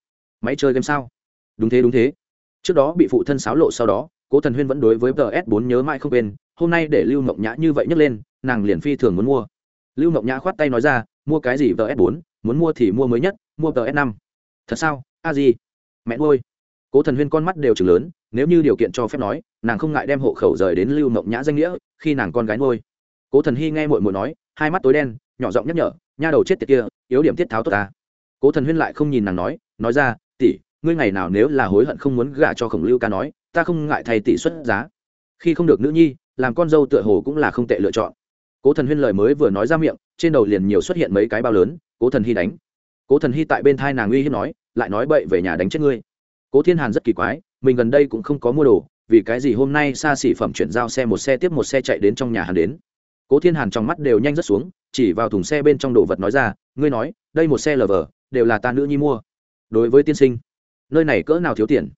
máy chơi game sao? Đúng thế đúng thế. Trước đó bị phụ thân xáo lộ sau đó, cố thần huyên vẫn đối với tờ s 4 nhớ mãi không quên, hôm nay để lưu mộng nhã như vậy nhấc lên, nàng liền phi thường muốn mua. Lưu mộng nhã khoát tay nói ra, mua cái gì tờ s 4 muốn mua thì mua mới nhất, mua tờ s 5 thật sao? A di? Mẹ nuôi. Cố thần huyên con mắt đều chừng lớn, nếu như điều kiện cho phép nói, nàng không ngại đem hộ khẩu rời đến lưu mộng nhã danh nghĩa khi nàng con gái nuôi. Cố thần hy nghe mội mội nói hai mắt tối đen, nhỏ giọng nhắc nhở, nha đầu chết tiệt kia, yếu điểm tiết tháo tốt ta. Cố thần huyên lại không nhìn nàng nói nói ra, tỷ, ngươi ngày nào nếu là hối hận không muốn gả cho khổng lưu ca nói, ta không ngại thay tỷ xuất giá. Khi không được nữ nhi, làm con dâu tựa hồ cũng là không tệ lựa chọn. Cố thần huyên lời mới vừa nói ra miệng, trên đầu liền nhiều xuất hiện mấy cái bao lớn, cố thần hy đánh. Cố thần hy tại bên thai nàng uy hiếp nói, lại nói bậy về nhà đánh chết ngươi. Cố thiên hàn rất kỳ quái, mình gần đây cũng không có mua đồ, vì cái gì hôm nay xa xỉ phẩm chuyển giao xe một xe tiếp một xe chạy đến trong nhà hắn đến cố thiên hàn trong mắt đều nhanh rất xuống, chỉ vào thùng xe bên trong đồ vật nói ra, ngươi nói, đây một xe lờ vờ đều là ta nữ nhi mua. Đối với tiên sinh, nơi này cỡ nào thiếu tiền?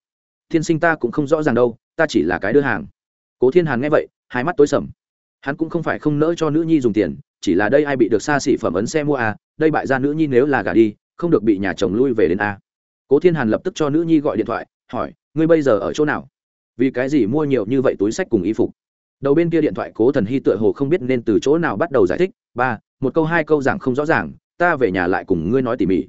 Tiên sinh ta cũng không rõ ràng đâu, ta chỉ là cái đưa hàng. Cố thiên hàn nghe vậy, hai mắt tối sầm. Hắn cũng không phải không nỡ cho nữ nhi dùng tiền, chỉ là đây ai bị được xa xỉ phẩm ấn xe mua à đây bại ra nữ nhi nếu là gả đi, không được bị nhà chồng lui về đến a cố thiên hàn lập tức cho nữ nhi gọi điện thoại, hỏi, ngươi bây giờ ở chỗ nào? Vì cái gì mua nhiều như vậy túi sách cùng y phục? Đầu bên kia điện thoại cố thần hy tựa hồ không biết nên từ chỗ nào bắt đầu giải thích, ba, một câu, hai câu giảng không rõ ràng, ta về nhà lại cùng ngươi nói tỉ mỉ.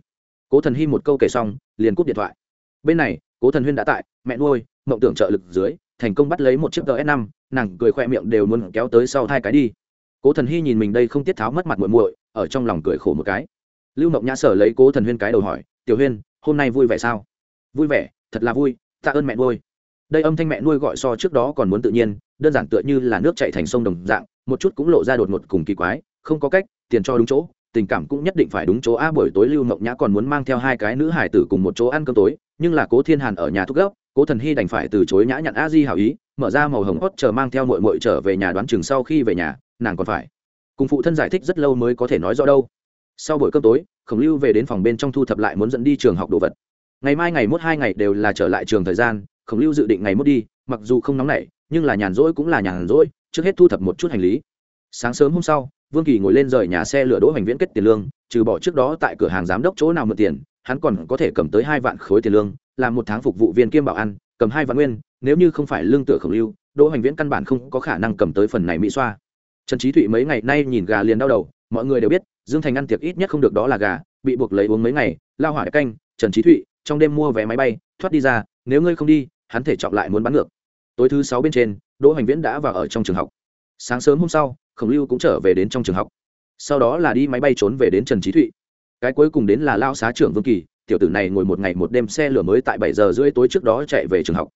Cố thần hy một câu kể xong, liền cúp điện thoại. Bên này, cố thần huyên đã tại, mẹ nuôi, mộng tưởng trợ lực dưới, thành công bắt lấy một chiếc ts năm, nàng cười khoe miệng đều muốn kéo tới sau hai cái đi. Cố thần hy nhìn mình đây không tiết tháo mất mặt muội muội, ở trong lòng cười khổ một cái. Lưu mộng nhã sở lấy cố thần huyên cái đầu hỏi, tiểu huyên, hôm nay vui vẻ sao? Vui vẻ, thật là vui, tạ ơn mẹ nuôi. Đây âm thanh mẹ nuôi gọi so trước đó còn muốn tự nhiên đơn giản tựa như là nước chạy thành sông đồng dạng, một chút cũng lộ ra đột ngột cùng kỳ quái, không có cách, tiền cho đúng chỗ, tình cảm cũng nhất định phải đúng chỗ. A, buổi tối lưu mộng nhã còn muốn mang theo hai cái nữ hải tử cùng một chỗ ăn cơm tối, nhưng là cố thiên hàn ở nhà thúc gốc, cố thần hy đành phải từ chối nhã nhận a di hảo ý, mở ra màu hồng hót chờ mang theo mội mội trở về nhà đoán chừng sau khi về nhà, nàng còn phải. Cùng phụ thân giải thích rất lâu mới có thể nói rõ đâu. Sau buổi cơm tối, khổng lưu về đến phòng bên trong thu thập lại muốn dẫn đi trường học đồ vật. Ngày mai, ngày mốt hai ngày đều là trở lại trường thời gian, khổng lưu dự định ngày mốt đi, mặc dù không nóng nảy nhưng là nhàn rỗi cũng là nhàn rỗi, trước hết thu thập một chút hành lý. Sáng sớm hôm sau, vương kỳ ngồi lên rời nhà xe lửa đỗ hành viễn kết tiền lương, trừ bỏ trước đó tại cửa hàng giám đốc chỗ nào mượn tiền, hắn còn có thể cầm tới hai vạn khối tiền lương, làm một tháng phục vụ viên kiêm bảo ăn, cầm hai vạn nguyên, nếu như không phải lương tựa khổng lưu, đỗ hành viễn căn bản không có khả năng cầm tới phần này mỹ xoa. Trần trí thụy mấy ngày nay nhìn gà liền đau đầu, mọi người đều biết, dương thành ăn tiệc ít nhất không được đó là gà, bị buộc lấy uống mấy ngày, lao hỏa canh, trần trí thụy, trong đêm mua vé máy bay, thoát đi ra, nếu ngươi không đi, hắn thể trọng lại muốn bắn ngược tối thứ sáu bên trên, đỗ hoành viễn đã vào ở trong trường học. Sáng sớm hôm sau, khổng lưu cũng trở về đến trong trường học. Sau đó là đi máy bay trốn về đến trần trí thụy. Cái cuối cùng đến là lao xá trưởng vương kỳ, tiểu tử này ngồi một ngày một đêm xe lửa mới tại bảy giờ rưỡi tối trước đó chạy về trường học.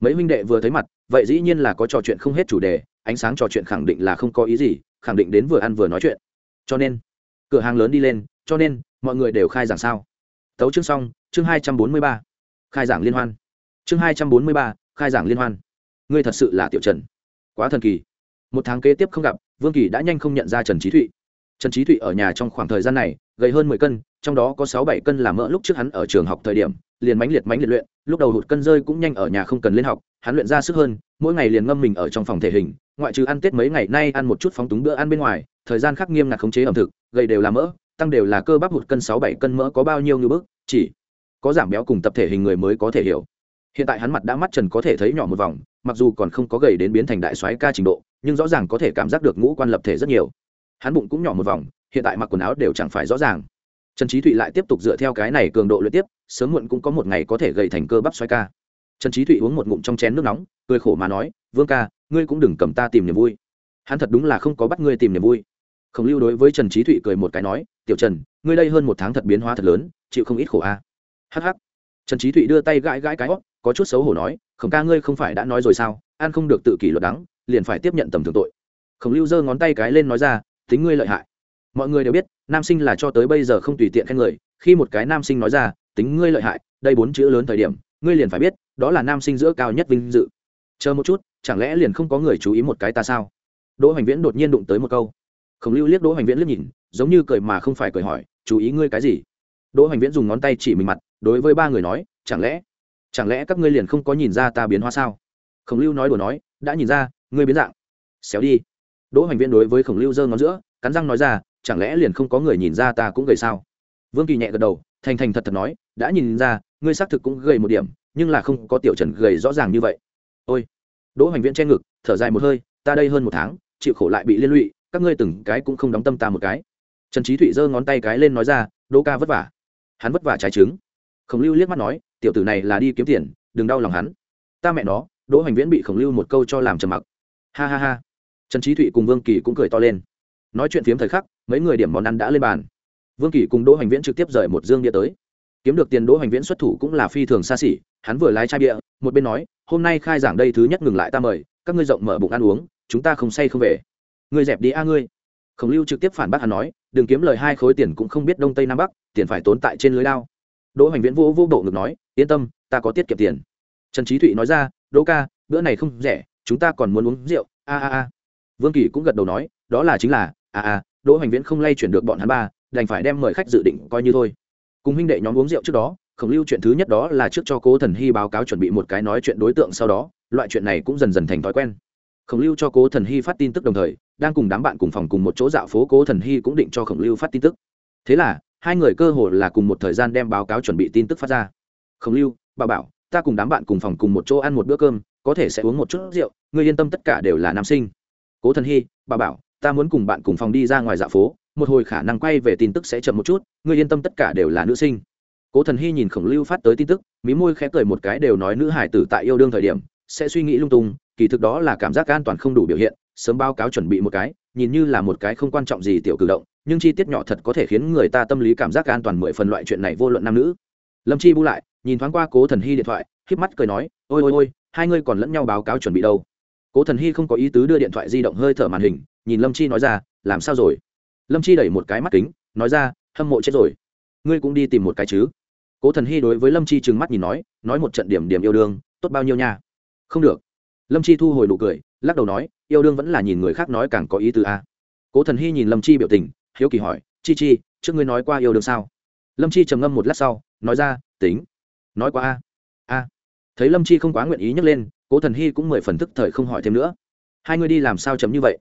Mấy huynh đệ vừa thấy mặt, vậy dĩ nhiên là có trò chuyện không hết chủ đề, ánh sáng trò chuyện khẳng định là không có ý gì, khẳng định đến vừa ăn vừa nói chuyện. Cho nên, cửa hàng lớn đi lên, cho nên, mọi người đều khai giảng sao? Tấu chương xong, chương hai trăm bốn mươi ba, khai giảng liên hoan. Chương hai trăm bốn mươi ba, khai giảng liên hoan ngươi thật sự là tiểu trần. Quá thần kỳ. Một tháng kế tiếp không gặp, vương kỳ đã nhanh không nhận ra trần trí thụy. Trần trí thụy ở nhà trong khoảng thời gian này, gầy hơn mười cân, trong đó có sáu bảy cân là mỡ lúc trước hắn ở trường học thời điểm, liền mánh liệt mánh liệt luyện, lúc đầu hụt cân rơi cũng nhanh ở nhà không cần lên học, hắn luyện ra sức hơn, mỗi ngày liền ngâm mình ở trong phòng thể hình, ngoại trừ ăn tết mấy ngày nay ăn một chút phóng túng bữa ăn bên ngoài, thời gian khác nghiêm ngặt khống chế ẩm thực, gầy đều là mỡ, tăng đều là cơ bắp hụt cân sáu bảy cân mỡ có bao nhiêu như bước chỉ có giảm béo cùng tập thể hình người mới có thể hiểu hiện tại hắn mặt đã mắt trần có thể thấy nhỏ một vòng, mặc dù còn không có gầy đến biến thành đại soái ca trình độ, nhưng rõ ràng có thể cảm giác được ngũ quan lập thể rất nhiều. Hắn bụng cũng nhỏ một vòng, hiện tại mặc quần áo đều chẳng phải rõ ràng. Trần trí thụy lại tiếp tục dựa theo cái này cường độ luyện tiếp, sớm muộn cũng có một ngày có thể gầy thành cơ bắp xoay ca. Trần trí thụy uống một ngụm trong chén nước nóng, cười khổ mà nói, vương ca, ngươi cũng đừng cầm ta tìm niềm vui. Hắn thật đúng là không có bắt ngươi tìm niềm vui. Khổng lưu đối với trần trí thụy cười một cái nói, tiểu trần, ngươi đây hơn một tháng thật biến hóa thật lớn, chịu không ít khổ a. À. hh trần trí thụy đưa tay gãi gãi cái hót có chút xấu hổ nói, khổng ca ngươi không phải đã nói rồi sao? An không được tự kỷ luật đắng, liền phải tiếp nhận tầm thường tội. Khổng lưu giơ ngón tay cái lên nói ra, tính ngươi lợi hại. Mọi người đều biết, nam sinh là cho tới bây giờ không tùy tiện khen người. Khi một cái nam sinh nói ra, tính ngươi lợi hại, đây bốn chữ lớn thời điểm, ngươi liền phải biết, đó là nam sinh giữa cao nhất vinh dự. Chờ một chút, chẳng lẽ liền không có người chú ý một cái ta sao? Đỗ hoành viễn đột nhiên đụng tới một câu. Khổng lưu liếc đỗ hoành viễn liếc nhìn, giống như cười mà không phải cười hỏi, chú ý ngươi cái gì? Đỗ hoành viễn dùng ngón tay chỉ mình mặt, đối với ba người nói, chẳng lẽ chẳng lẽ các ngươi liền không có nhìn ra ta biến hóa sao? Khổng lưu nói đùa nói, đã nhìn ra, ngươi biến dạng. Xéo đi. Đỗ hoành viễn đối với khổng lưu giơ ngón giữa, cắn răng nói ra, chẳng lẽ liền không có người nhìn ra ta cũng gầy sao? Vương kỳ nhẹ gật đầu, thành thành thật thật nói, đã nhìn ra, ngươi xác thực cũng gầy một điểm, nhưng là không có tiểu trần gầy rõ ràng như vậy. Ôi. Đỗ hoành viễn che ngực, thở dài một hơi, ta đây hơn một tháng, chịu khổ lại bị liên lụy, các ngươi từng cái cũng không đóng tâm ta một cái. Trần trí thụy giơ ngón tay cái lên nói ra, đỗ ca vất vả. Hắn vất vả trái trứng. Khổng lưu liếc mắt nói tiểu tử này là đi kiếm tiền, đừng đau lòng hắn. Ta mẹ nó, đỗ hoành viễn bị khổng lưu một câu cho làm trầm mặc. Ha ha ha. Trần trí thụy cùng vương kỳ cũng cười to lên. Nói chuyện phiếm thời khắc, mấy người điểm món ăn đã lên bàn. Vương kỳ cùng đỗ hoành viễn trực tiếp rời một dương bia tới. Kiếm được tiền đỗ hoành viễn xuất thủ cũng là phi thường xa xỉ, hắn vừa lái chai bia, một bên nói, hôm nay khai giảng đây thứ nhất ngừng lại ta mời, các ngươi rộng mở bụng ăn uống, chúng ta không say không về. Ngươi dẹp đi a ngươi. Khổng lưu trực tiếp phản bác hắn nói, đừng kiếm lời hai khối tiền cũng không biết đông tây nam bắc, tiền phải tốn tại trên lưới lao đỗ hoành viễn vô vô bộ ngực nói, yên tâm, ta có tiết kiệm tiền. Trần trí thụy nói ra, đỗ ca, bữa này không rẻ, chúng ta còn muốn uống rượu. A a a. Vương kỳ cũng gật đầu nói, đó là chính là, a a, đỗ hoành viễn không lay chuyển được bọn hắn ba, đành phải đem mời khách dự định coi như thôi. Cùng huynh đệ nhóm uống rượu trước đó, khổng lưu chuyện thứ nhất đó là trước cho cố thần hy báo cáo chuẩn bị một cái nói chuyện đối tượng sau đó, loại chuyện này cũng dần dần thành thói quen. Khổng lưu cho cố thần hy phát tin tức đồng thời, đang cùng đám bạn cùng phòng cùng một chỗ dạo phố, cố thần hy cũng định cho khổng lưu phát tin tức. Thế là hai người cơ hồ là cùng một thời gian đem báo cáo chuẩn bị tin tức phát ra. Khổng lưu, bà bảo, ta cùng đám bạn cùng phòng cùng một chỗ ăn một bữa cơm, có thể sẽ uống một chút rượu người yên tâm tất cả đều là nam sinh. Cố thần hy, bà bảo, ta muốn cùng bạn cùng phòng đi ra ngoài dạ phố, một hồi khả năng quay về tin tức sẽ chậm một chút người yên tâm tất cả đều là nữ sinh. Cố thần hy nhìn khổng lưu phát tới tin tức, mí môi khẽ cười một cái đều nói nữ hải tử tại yêu đương thời điểm, sẽ suy nghĩ lung tung, kỳ thực đó là cảm giác an toàn không đủ biểu hiện sớm báo cáo chuẩn bị một cái, nhìn như là một cái không quan trọng gì tiểu cử động, nhưng chi tiết nhỏ thật có thể khiến người ta tâm lý cảm giác an toàn mười phần loại chuyện này vô luận nam nữ. Lâm chi bu lại, nhìn thoáng qua cố thần hy điện thoại k mắt cười nói, ôi ôi ôi, hai ngươi còn lẫn nhau báo cáo chuẩn bị đâu? Cố thần hy không có ý tứ đưa điện thoại di động hơi thở màn hình, nhìn lâm chi nói ra, làm sao rồi? Lâm chi đẩy một cái mắt kính, nói ra, hâm mộ chết rồi. Ngươi cũng đi tìm một cái chứ? Cố thần hy đối với lâm chi trừng mắt nhìn nói nói một trận điểm điểm yêu đương, tốt bao nhiêu nha? Không được. Lâm chi thu hồi nụ cười lắc đầu nói, yêu đương vẫn là nhìn người khác nói càng có ý tứ a. Cố thần hy nhìn lâm chi biểu tình, hiếu kỳ hỏi, chi chi, trước ngươi nói qua yêu đương sao? Lâm chi trầm ngâm một lát sau, nói ra, tính. Nói qua a. A. Thấy lâm chi không quá nguyện ý nhấc lên, cố thần hy cũng mười phần thức thời không hỏi thêm nữa. Hai ngươi đi làm sao chấm như vậy?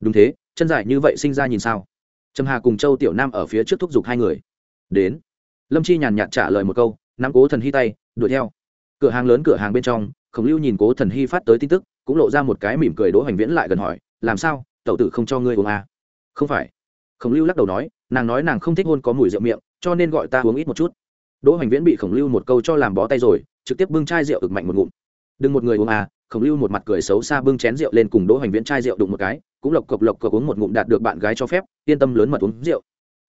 Đúng thế, chân dài như vậy sinh ra nhìn sao? Trầm hà cùng châu tiểu nam ở phía trước thúc giục hai người. Đến. Lâm chi nhàn nhạt trả lời một câu, nắm cố thần hy tay, đuổi theo. Cửa hàng lớn cửa hàng bên trong khổng lưu nhìn cố thần hy phát tới tin tức, cũng lộ ra một cái mỉm cười đỗ hoành viễn lại gần hỏi, làm sao? Tẩu tử không cho ngươi uống à? không phải. Khổng lưu lắc đầu nói, nàng nói nàng không thích hôn có mùi rượu miệng, cho nên gọi ta uống ít một chút. Đỗ hoành viễn bị khổng lưu một câu cho làm bó tay rồi, trực tiếp bưng chai rượu ực mạnh một ngụm. Đừng một người uống à? Khổng lưu một mặt cười xấu xa bưng chén rượu lên cùng đỗ hoành viễn chai rượu đụng một cái, cũng lộc cộc lộc cộc uống một ngụm đạt được bạn gái cho phép, yên tâm lớn mật uống rượu.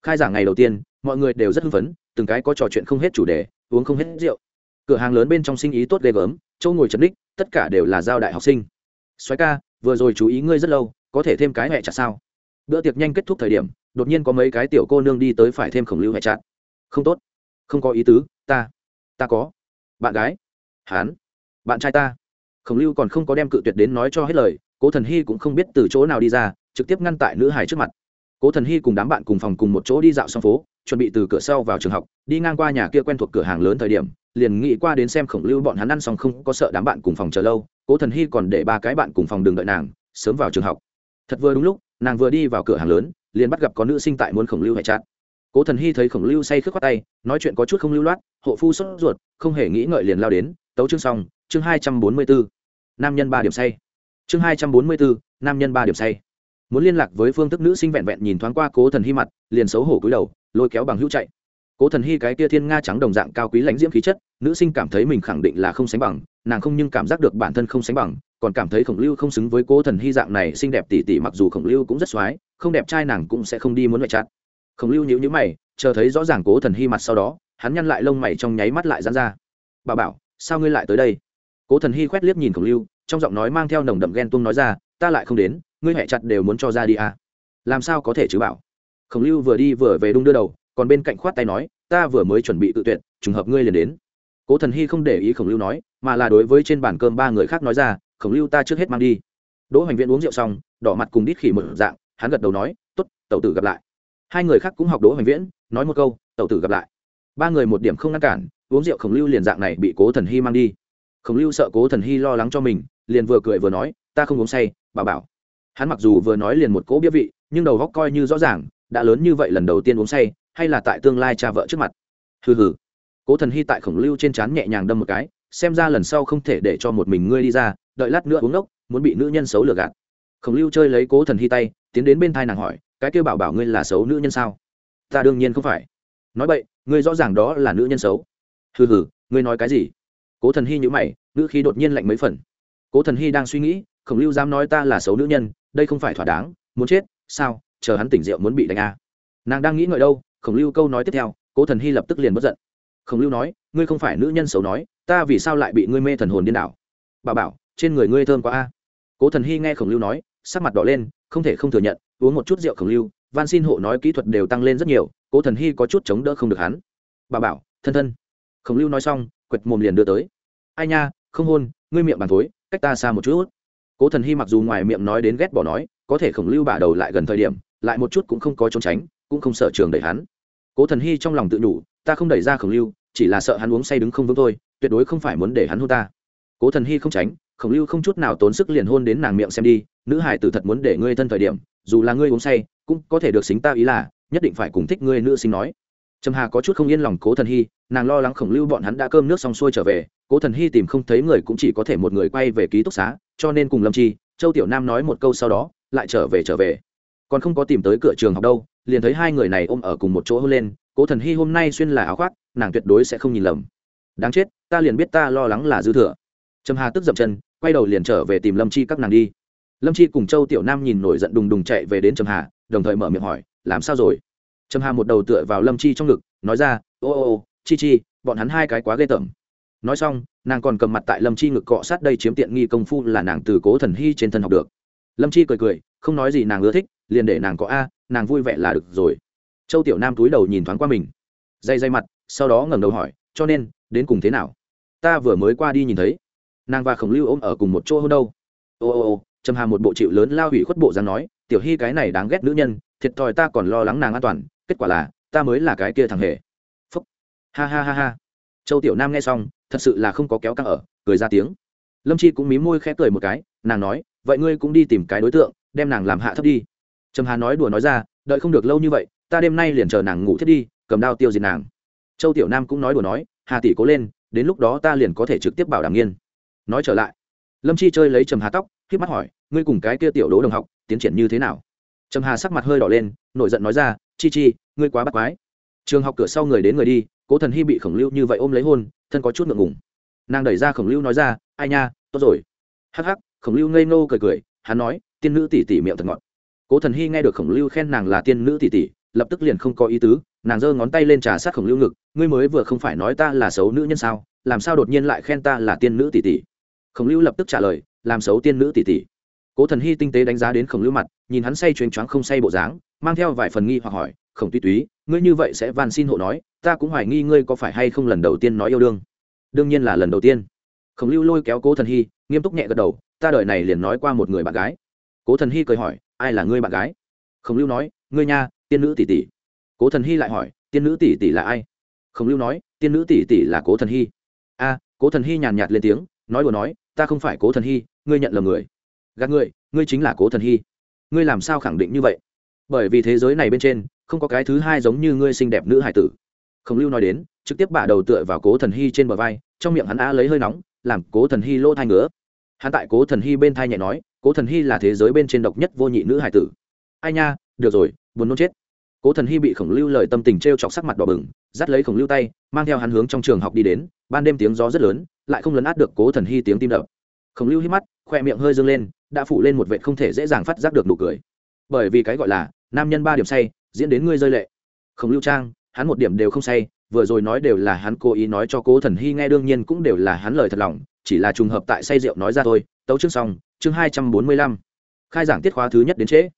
Khai giảng ngày đầu tiên, mọi người đều rất hưng phấn, từng cái có trò chuyện không hết chủ đề, uống không hết rượu. Cửa hàng lớn bên trong sinh ý tốt ghê gớm chỗ ngồi trấn đích tất cả đều là giao đại học sinh. Xoáy ca, vừa rồi chú ý ngươi rất lâu, có thể thêm cái hẹ chặt sao? Bữa tiệc nhanh kết thúc thời điểm, đột nhiên có mấy cái tiểu cô nương đi tới phải thêm khổng lưu hẹ chặt không tốt. Không có ý tứ, ta ta có. Bạn gái. Hán. Bạn trai ta. Khổng lưu còn không có đem cự tuyệt đến nói cho hết lời, cố thần hy cũng không biết từ chỗ nào đi ra, trực tiếp ngăn tại nữ hải trước mặt. Cố thần hy cùng đám bạn cùng phòng cùng một chỗ đi dạo xong phố, chuẩn bị từ cửa sau vào trường học, đi ngang qua nhà kia quen thuộc cửa hàng lớn thời điểm liền nghĩ qua đến xem khổng lưu bọn hắn ăn xong không có sợ đám bạn cùng phòng chờ lâu, cố thần hy còn để ba cái bạn cùng phòng đừng đợi nàng, sớm vào trường học. Thật vừa đúng lúc, nàng vừa đi vào cửa hàng lớn, liền bắt gặp có nữ sinh tại muốn khổng lưu hại chát cố thần hy thấy khổng lưu say khước khoát tay, nói chuyện có chút không lưu loát, hộ phu sốt ruột, không hề nghĩ ngợi liền lao đến, tấu chương xong, chương hai trăm bốn mươi bốn nam nhân ba điểm say. Chương hai trăm bốn mươi bốn nam nhân ba điểm say. Muốn liên lạc với phương thức nữ sinh vẹn vẹn nhìn thoáng qua cố thần hy mặt, liền xấu hổ cúi đầu, lôi kéo bằng hữu chạy cố thần hy cái tia thiên nga trắng đồng dạng cao quý lãnh diễm khí chất, nữ sinh cảm thấy mình khẳng định là không sánh bằng, nàng không nhưng cảm giác được bản thân không sánh bằng, còn cảm thấy khổng lưu không xứng với cố thần hy dạng này xinh đẹp tỉ tỉ mặc dù khổng lưu cũng rất x o á i không đẹp trai nàng cũng sẽ không đi muốn loại chặt khổng lưu nhíu nhíu mày, chờ thấy rõ ràng cố thần hy mặt sau đó, hắn nhăn lại lông mày trong nháy mắt lại dán ra. Bà bảo, sao ngươi lại tới đây? Cố thần hy khoét liếc nhìn khổng lưu, trong giọng nói mang theo nồng đậm ghen tuông nói ra, ta lại không đến, ngươi hẹ chặt đều muốn cho ra đi à. làm sao có thể chứ bảo? Khổng lưu vừa đi vừa về đung đưa đầu còn bên cạnh khoát tay nói, ta vừa mới chuẩn bị tự tuyệt, trùng hợp ngươi liền đến. Cố thần hy không để ý khổng lưu nói, mà là đối với trên bàn cơm ba người khác nói ra, khổng lưu ta trước hết mang đi. Đỗ hoành viễn uống rượu xong, đỏ mặt cùng đít khỉ một dạng, hắn gật đầu nói t ố t tẩu tử gặp lại. Hai người khác cũng học đỗ hoành viễn, nói một câu, tẩu tử gặp lại. Ba người một điểm không ngăn cản, uống rượu khổng lưu liền dạng này bị cố thần hy mang đi. Khổng lưu sợ cố thần hy lo lắng cho mình, liền vừa cười vừa nói, ta không uống say, bà bảo. Hắn mặc dù vừa nói liền một cỗ bia vị, nhưng đầu góc coi như rõ ràng, đã lớn như vậy lần đầu tiên uống say hay là tại tương lai cha vợ trước mặt. Hừ hừ. Cố thần hy tại khổng lưu trên trán nhẹ nhàng đâm một cái, xem ra lần sau không thể để cho một mình ngươi đi ra, đợi lát nữa uống ốc, muốn bị nữ nhân xấu lừa gạt. Khổng lưu chơi lấy cố thần hy tay, tiến đến bên thai nàng hỏi, cái kêu bảo bảo ngươi là xấu nữ nhân sao? Ta đương nhiên không phải. Nói vậy ngươi rõ ràng đó là nữ nhân xấu. Hừ hừ, ngươi nói cái gì? Cố thần hy nhữ mày nữ khi đột nhiên lạnh mấy phần. Cố thần hy đang suy nghĩ, khổng lưu dám nói ta là xấu nữ nhân, đây không phải thỏa đáng, muốn chết, sao, chờ hắn tỉnh rượu muốn bị đánh à. nàng đang nghĩ ngợi đâu khổng lưu câu nói tiếp theo, cố thần hy lập tức liền bất giận. Khổng lưu nói, ngươi không phải nữ nhân xấu nói, ta vì sao lại bị ngươi mê thần hồn điên đảo? Bà bảo, trên người ngươi thơm quá a. Cố thần hy nghe khổng lưu nói, sắc mặt đỏ lên, không thể không thừa nhận, uống một chút rượu khổng lưu, van xin hộ nói kỹ thuật đều tăng lên rất nhiều, cố thần hy có chút chống đỡ không được hắn. Bà bảo, thân thân. Khổng lưu nói xong, quệt mồm liền đưa tới. Ai nha, không hôn, ngươi miệng bàn thối, cách ta xa một chút. Cố thần hy mặc dù ngoài miệng nói đến ghét bỏ nói, có thể khổng lưu bả đầu lại gần thời điểm, lại một chút cũng không có trốn tránh, cũng không sợ trường đẩy hắn cố thần hy trong lòng tự nhủ, ta không đẩy ra khổng lưu, chỉ là sợ hắn uống say đứng không vững thôi, tuyệt đối không phải muốn để hắn hôn ta. Cố thần hy không tránh, khổng lưu không chút nào tốn sức liền hôn đến nàng miệng xem đi, nữ hải tử thật muốn để ngươi thân thời điểm, dù là ngươi uống say, cũng có thể được xính ta ý là, nhất định phải cùng thích ngươi nữ sinh nói. Trầm hà có chút không yên lòng cố thần hy, nàng lo lắng khổng lưu bọn hắn đã cơm nước xong xuôi trở về, cố thần hy tìm không thấy người cũng chỉ có thể một người quay về ký túc xá, cho nên cùng lâm chi, châu tiểu nam nói một câu sau đó, lại trở về trở về. Còn không có tìm tới cửa trường học đâu liền thấy hai người này ôm ở cùng một chỗ hôn lên, cố thần hy hôm nay xuyên là áo khoác, nàng tuyệt đối sẽ không nhìn lầm. Đáng chết, ta liền biết ta lo lắng là dư thừa. Trầm hà tức dậm chân, quay đầu liền trở về tìm lâm chi các nàng đi. Lâm chi cùng châu tiểu nam nhìn nổi giận đùng đùng chạy về đến trầm hà, đồng thời mở miệng hỏi, làm sao rồi? Trầm hà một đầu tựa vào lâm chi trong ngực, nói ra, ô ô ô, chi chi, bọn hắn hai cái quá ghê tởm. Nói xong, nàng còn cầm mặt tại lâm chi ngực cọ sát đây chiếm tiện nghi công phu là nàng từ cố thần hy trên thân học được. Lâm chi cười cười, không nói gì nàng ưa thích, liền để nàng có a nàng vui vẻ là được rồi. Châu tiểu nam túi đầu nhìn thoáng qua mình. Dây dây mặt, sau đó ngẩng đầu hỏi, cho nên, đến cùng thế nào? Ta vừa mới qua đi nhìn thấy. Nàng và khổng lưu ôm ở cùng một chỗ hôn đâu. Ô ô ô, trầm hà một bộ chịu lớn lao hủy khuất bộ dáng nói, tiểu hy cái này đáng ghét nữ nhân, thiệt thòi ta còn lo lắng nàng an toàn, kết quả là, ta mới là cái kia thằng hề. Phúc. Ha ha ha ha. Châu tiểu nam nghe xong, thật sự là không có kéo căng ở, cười ra tiếng. Lâm chi cũng mí môi khẽ cười một cái, nàng nói, vậy ngươi cũng đi tìm cái đối tượng, đem nàng làm hạ thấp đi trầm hà nói đùa nói ra, đợi không được lâu như vậy, ta đêm nay liền chờ nàng ngủ thiết đi, cầm đao tiêu diệt nàng. Châu tiểu nam cũng nói đùa nói, hà tỷ cố lên, đến lúc đó ta liền có thể trực tiếp bảo đảm nghiên. Nói trở lại, lâm chi chơi lấy trầm hà tóc k mắt hỏi, ngươi cùng cái kia tiểu đố đồng học, tiến triển như thế nào? Trầm hà sắc mặt hơi đỏ lên, nổi giận nói ra, chi chi, ngươi quá bắt quái. Trường học cửa sau người đến người đi, cố thần hy bị khổng lưu như vậy ôm lấy hôn, thân có chút ngượng ngùng. Nàng đẩy ra khổng lưu nói ra, ai nha, tốt rồi. Hắc hắc, khổng lưu ngây ngô cười cười, hắn nói, tiên nữ tỷ tỷ miệng thật ngọt cố thần hy nghe được khổng lưu khen nàng là tiên nữ tỷ tỷ, lập tức liền không có ý tứ, nàng giơ ngón tay lên trà sát khổng lưu ngực, ngươi mới vừa không phải nói ta là xấu nữ nhân sao, làm sao đột nhiên lại khen ta là tiên nữ tỷ tỷ? Khổng lưu lập tức trả lời, làm xấu tiên nữ tỷ tỷ. Cố thần hy tinh tế đánh giá đến khổng lưu mặt, nhìn hắn say chuyến choáng không say bộ dáng, mang theo vài phần nghi hoặc hỏi, khổng tuy túy, ngươi như vậy sẽ van xin hộ nói, ta cũng hoài nghi ngươi có phải hay không lần đầu tiên nói yêu đương? Đương nhiên là lần đầu tiên. Khổng lưu lôi kéo cố thần hy, nghiêm túc nhẹ gật đầu, ta đợi này liền nói qua một người bạn gái. Cố thần hy cười hỏi ai là ngươi bạn gái? Khổng lưu nói, ngươi nha, tiên nữ tỷ tỷ. Cố thần hy lại hỏi, tiên nữ tỷ tỷ là ai? Khổng lưu nói, tiên nữ tỷ tỷ là cố thần hy. A, cố thần hy nhàn nhạt lên tiếng, nói đùa nói, ta không phải cố thần hy, ngươi nhận lầm người. Gạt ngươi ngươi chính là cố thần hy. Ngươi làm sao khẳng định như vậy? Bởi vì thế giới này bên trên, không có cái thứ hai giống như ngươi xinh đẹp nữ hải tử. Khổng lưu nói đến, trực tiếp bả đầu tựa vào cố thần hy trên bờ vai, trong miệng hắn á lấy hơi nóng, làm cố thần hy lỗ thai ngứa. Hắn tại cố thần hy bên thai nhẹ nói cố thần hy là thế giới bên trên độc nhất vô nhị nữ hải tử. Ai nha, được rồi, buồn nôn chết. Cố thần hy bị khổng lưu lời tâm tình t r e o chọc sắc mặt đỏ bừng, dắt lấy khổng lưu tay, mang theo hắn hướng trong trường học đi đến, ban đêm tiếng gió rất lớn, lại không lấn át được cố thần hy tiếng tim đập. Khổng lưu hít mắt, khoe miệng hơi dâng lên, đã phụ lên một vệ không thể dễ dàng phát giác được nụ cười. Bởi vì cái gọi là, nam nhân ba điểm say, diễn đến ngươi rơi lệ. Khổng lưu trang, hắn một điểm đều không say, vừa rồi nói đều là hắn cố ý nói cho cố thần hy nghe, đương nhiên cũng đều là hắn lời thật lòng, chỉ là trùng hợp tại say rượu nói ra thôi, tấu chương xong chương hai trăm bốn mươi lăm. Khai giảng tiết khóa thứ nhất đến trễ.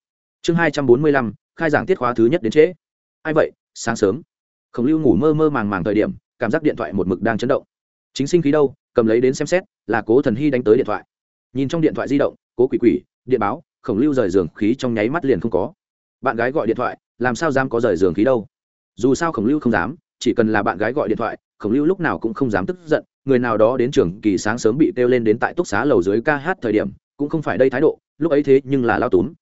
Chương hai trăm bốn mươi lăm. Khai giảng tiết khóa thứ nhất đến trễ. Ai vậy? Sáng sớm. Khổng lưu ngủ mơ mơ màng màng thời điểm, cảm giác điện thoại một mực đang chấn động. Chính sinh khí đâu? Cầm lấy đến xem xét, là cố thần hy đánh tới điện thoại. Nhìn trong điện thoại di động, cố quỷ quỷ, điện báo, khổng lưu rời giường, khí trong nháy mắt liền không có. Bạn gái gọi điện thoại, làm sao dám có rời giường khí đâu? Dù sao khổng lưu không dám, chỉ cần là bạn gái gọi điện thoại, khổng lưu lúc nào cũng không dám tức giận. Người nào đó đến trường kỳ sáng sớm bị kêu lên đến tại túc xá lầu dưới ca hát thời điểm cũng không phải đây thái độ, lúc ấy thế nhưng là lao túm.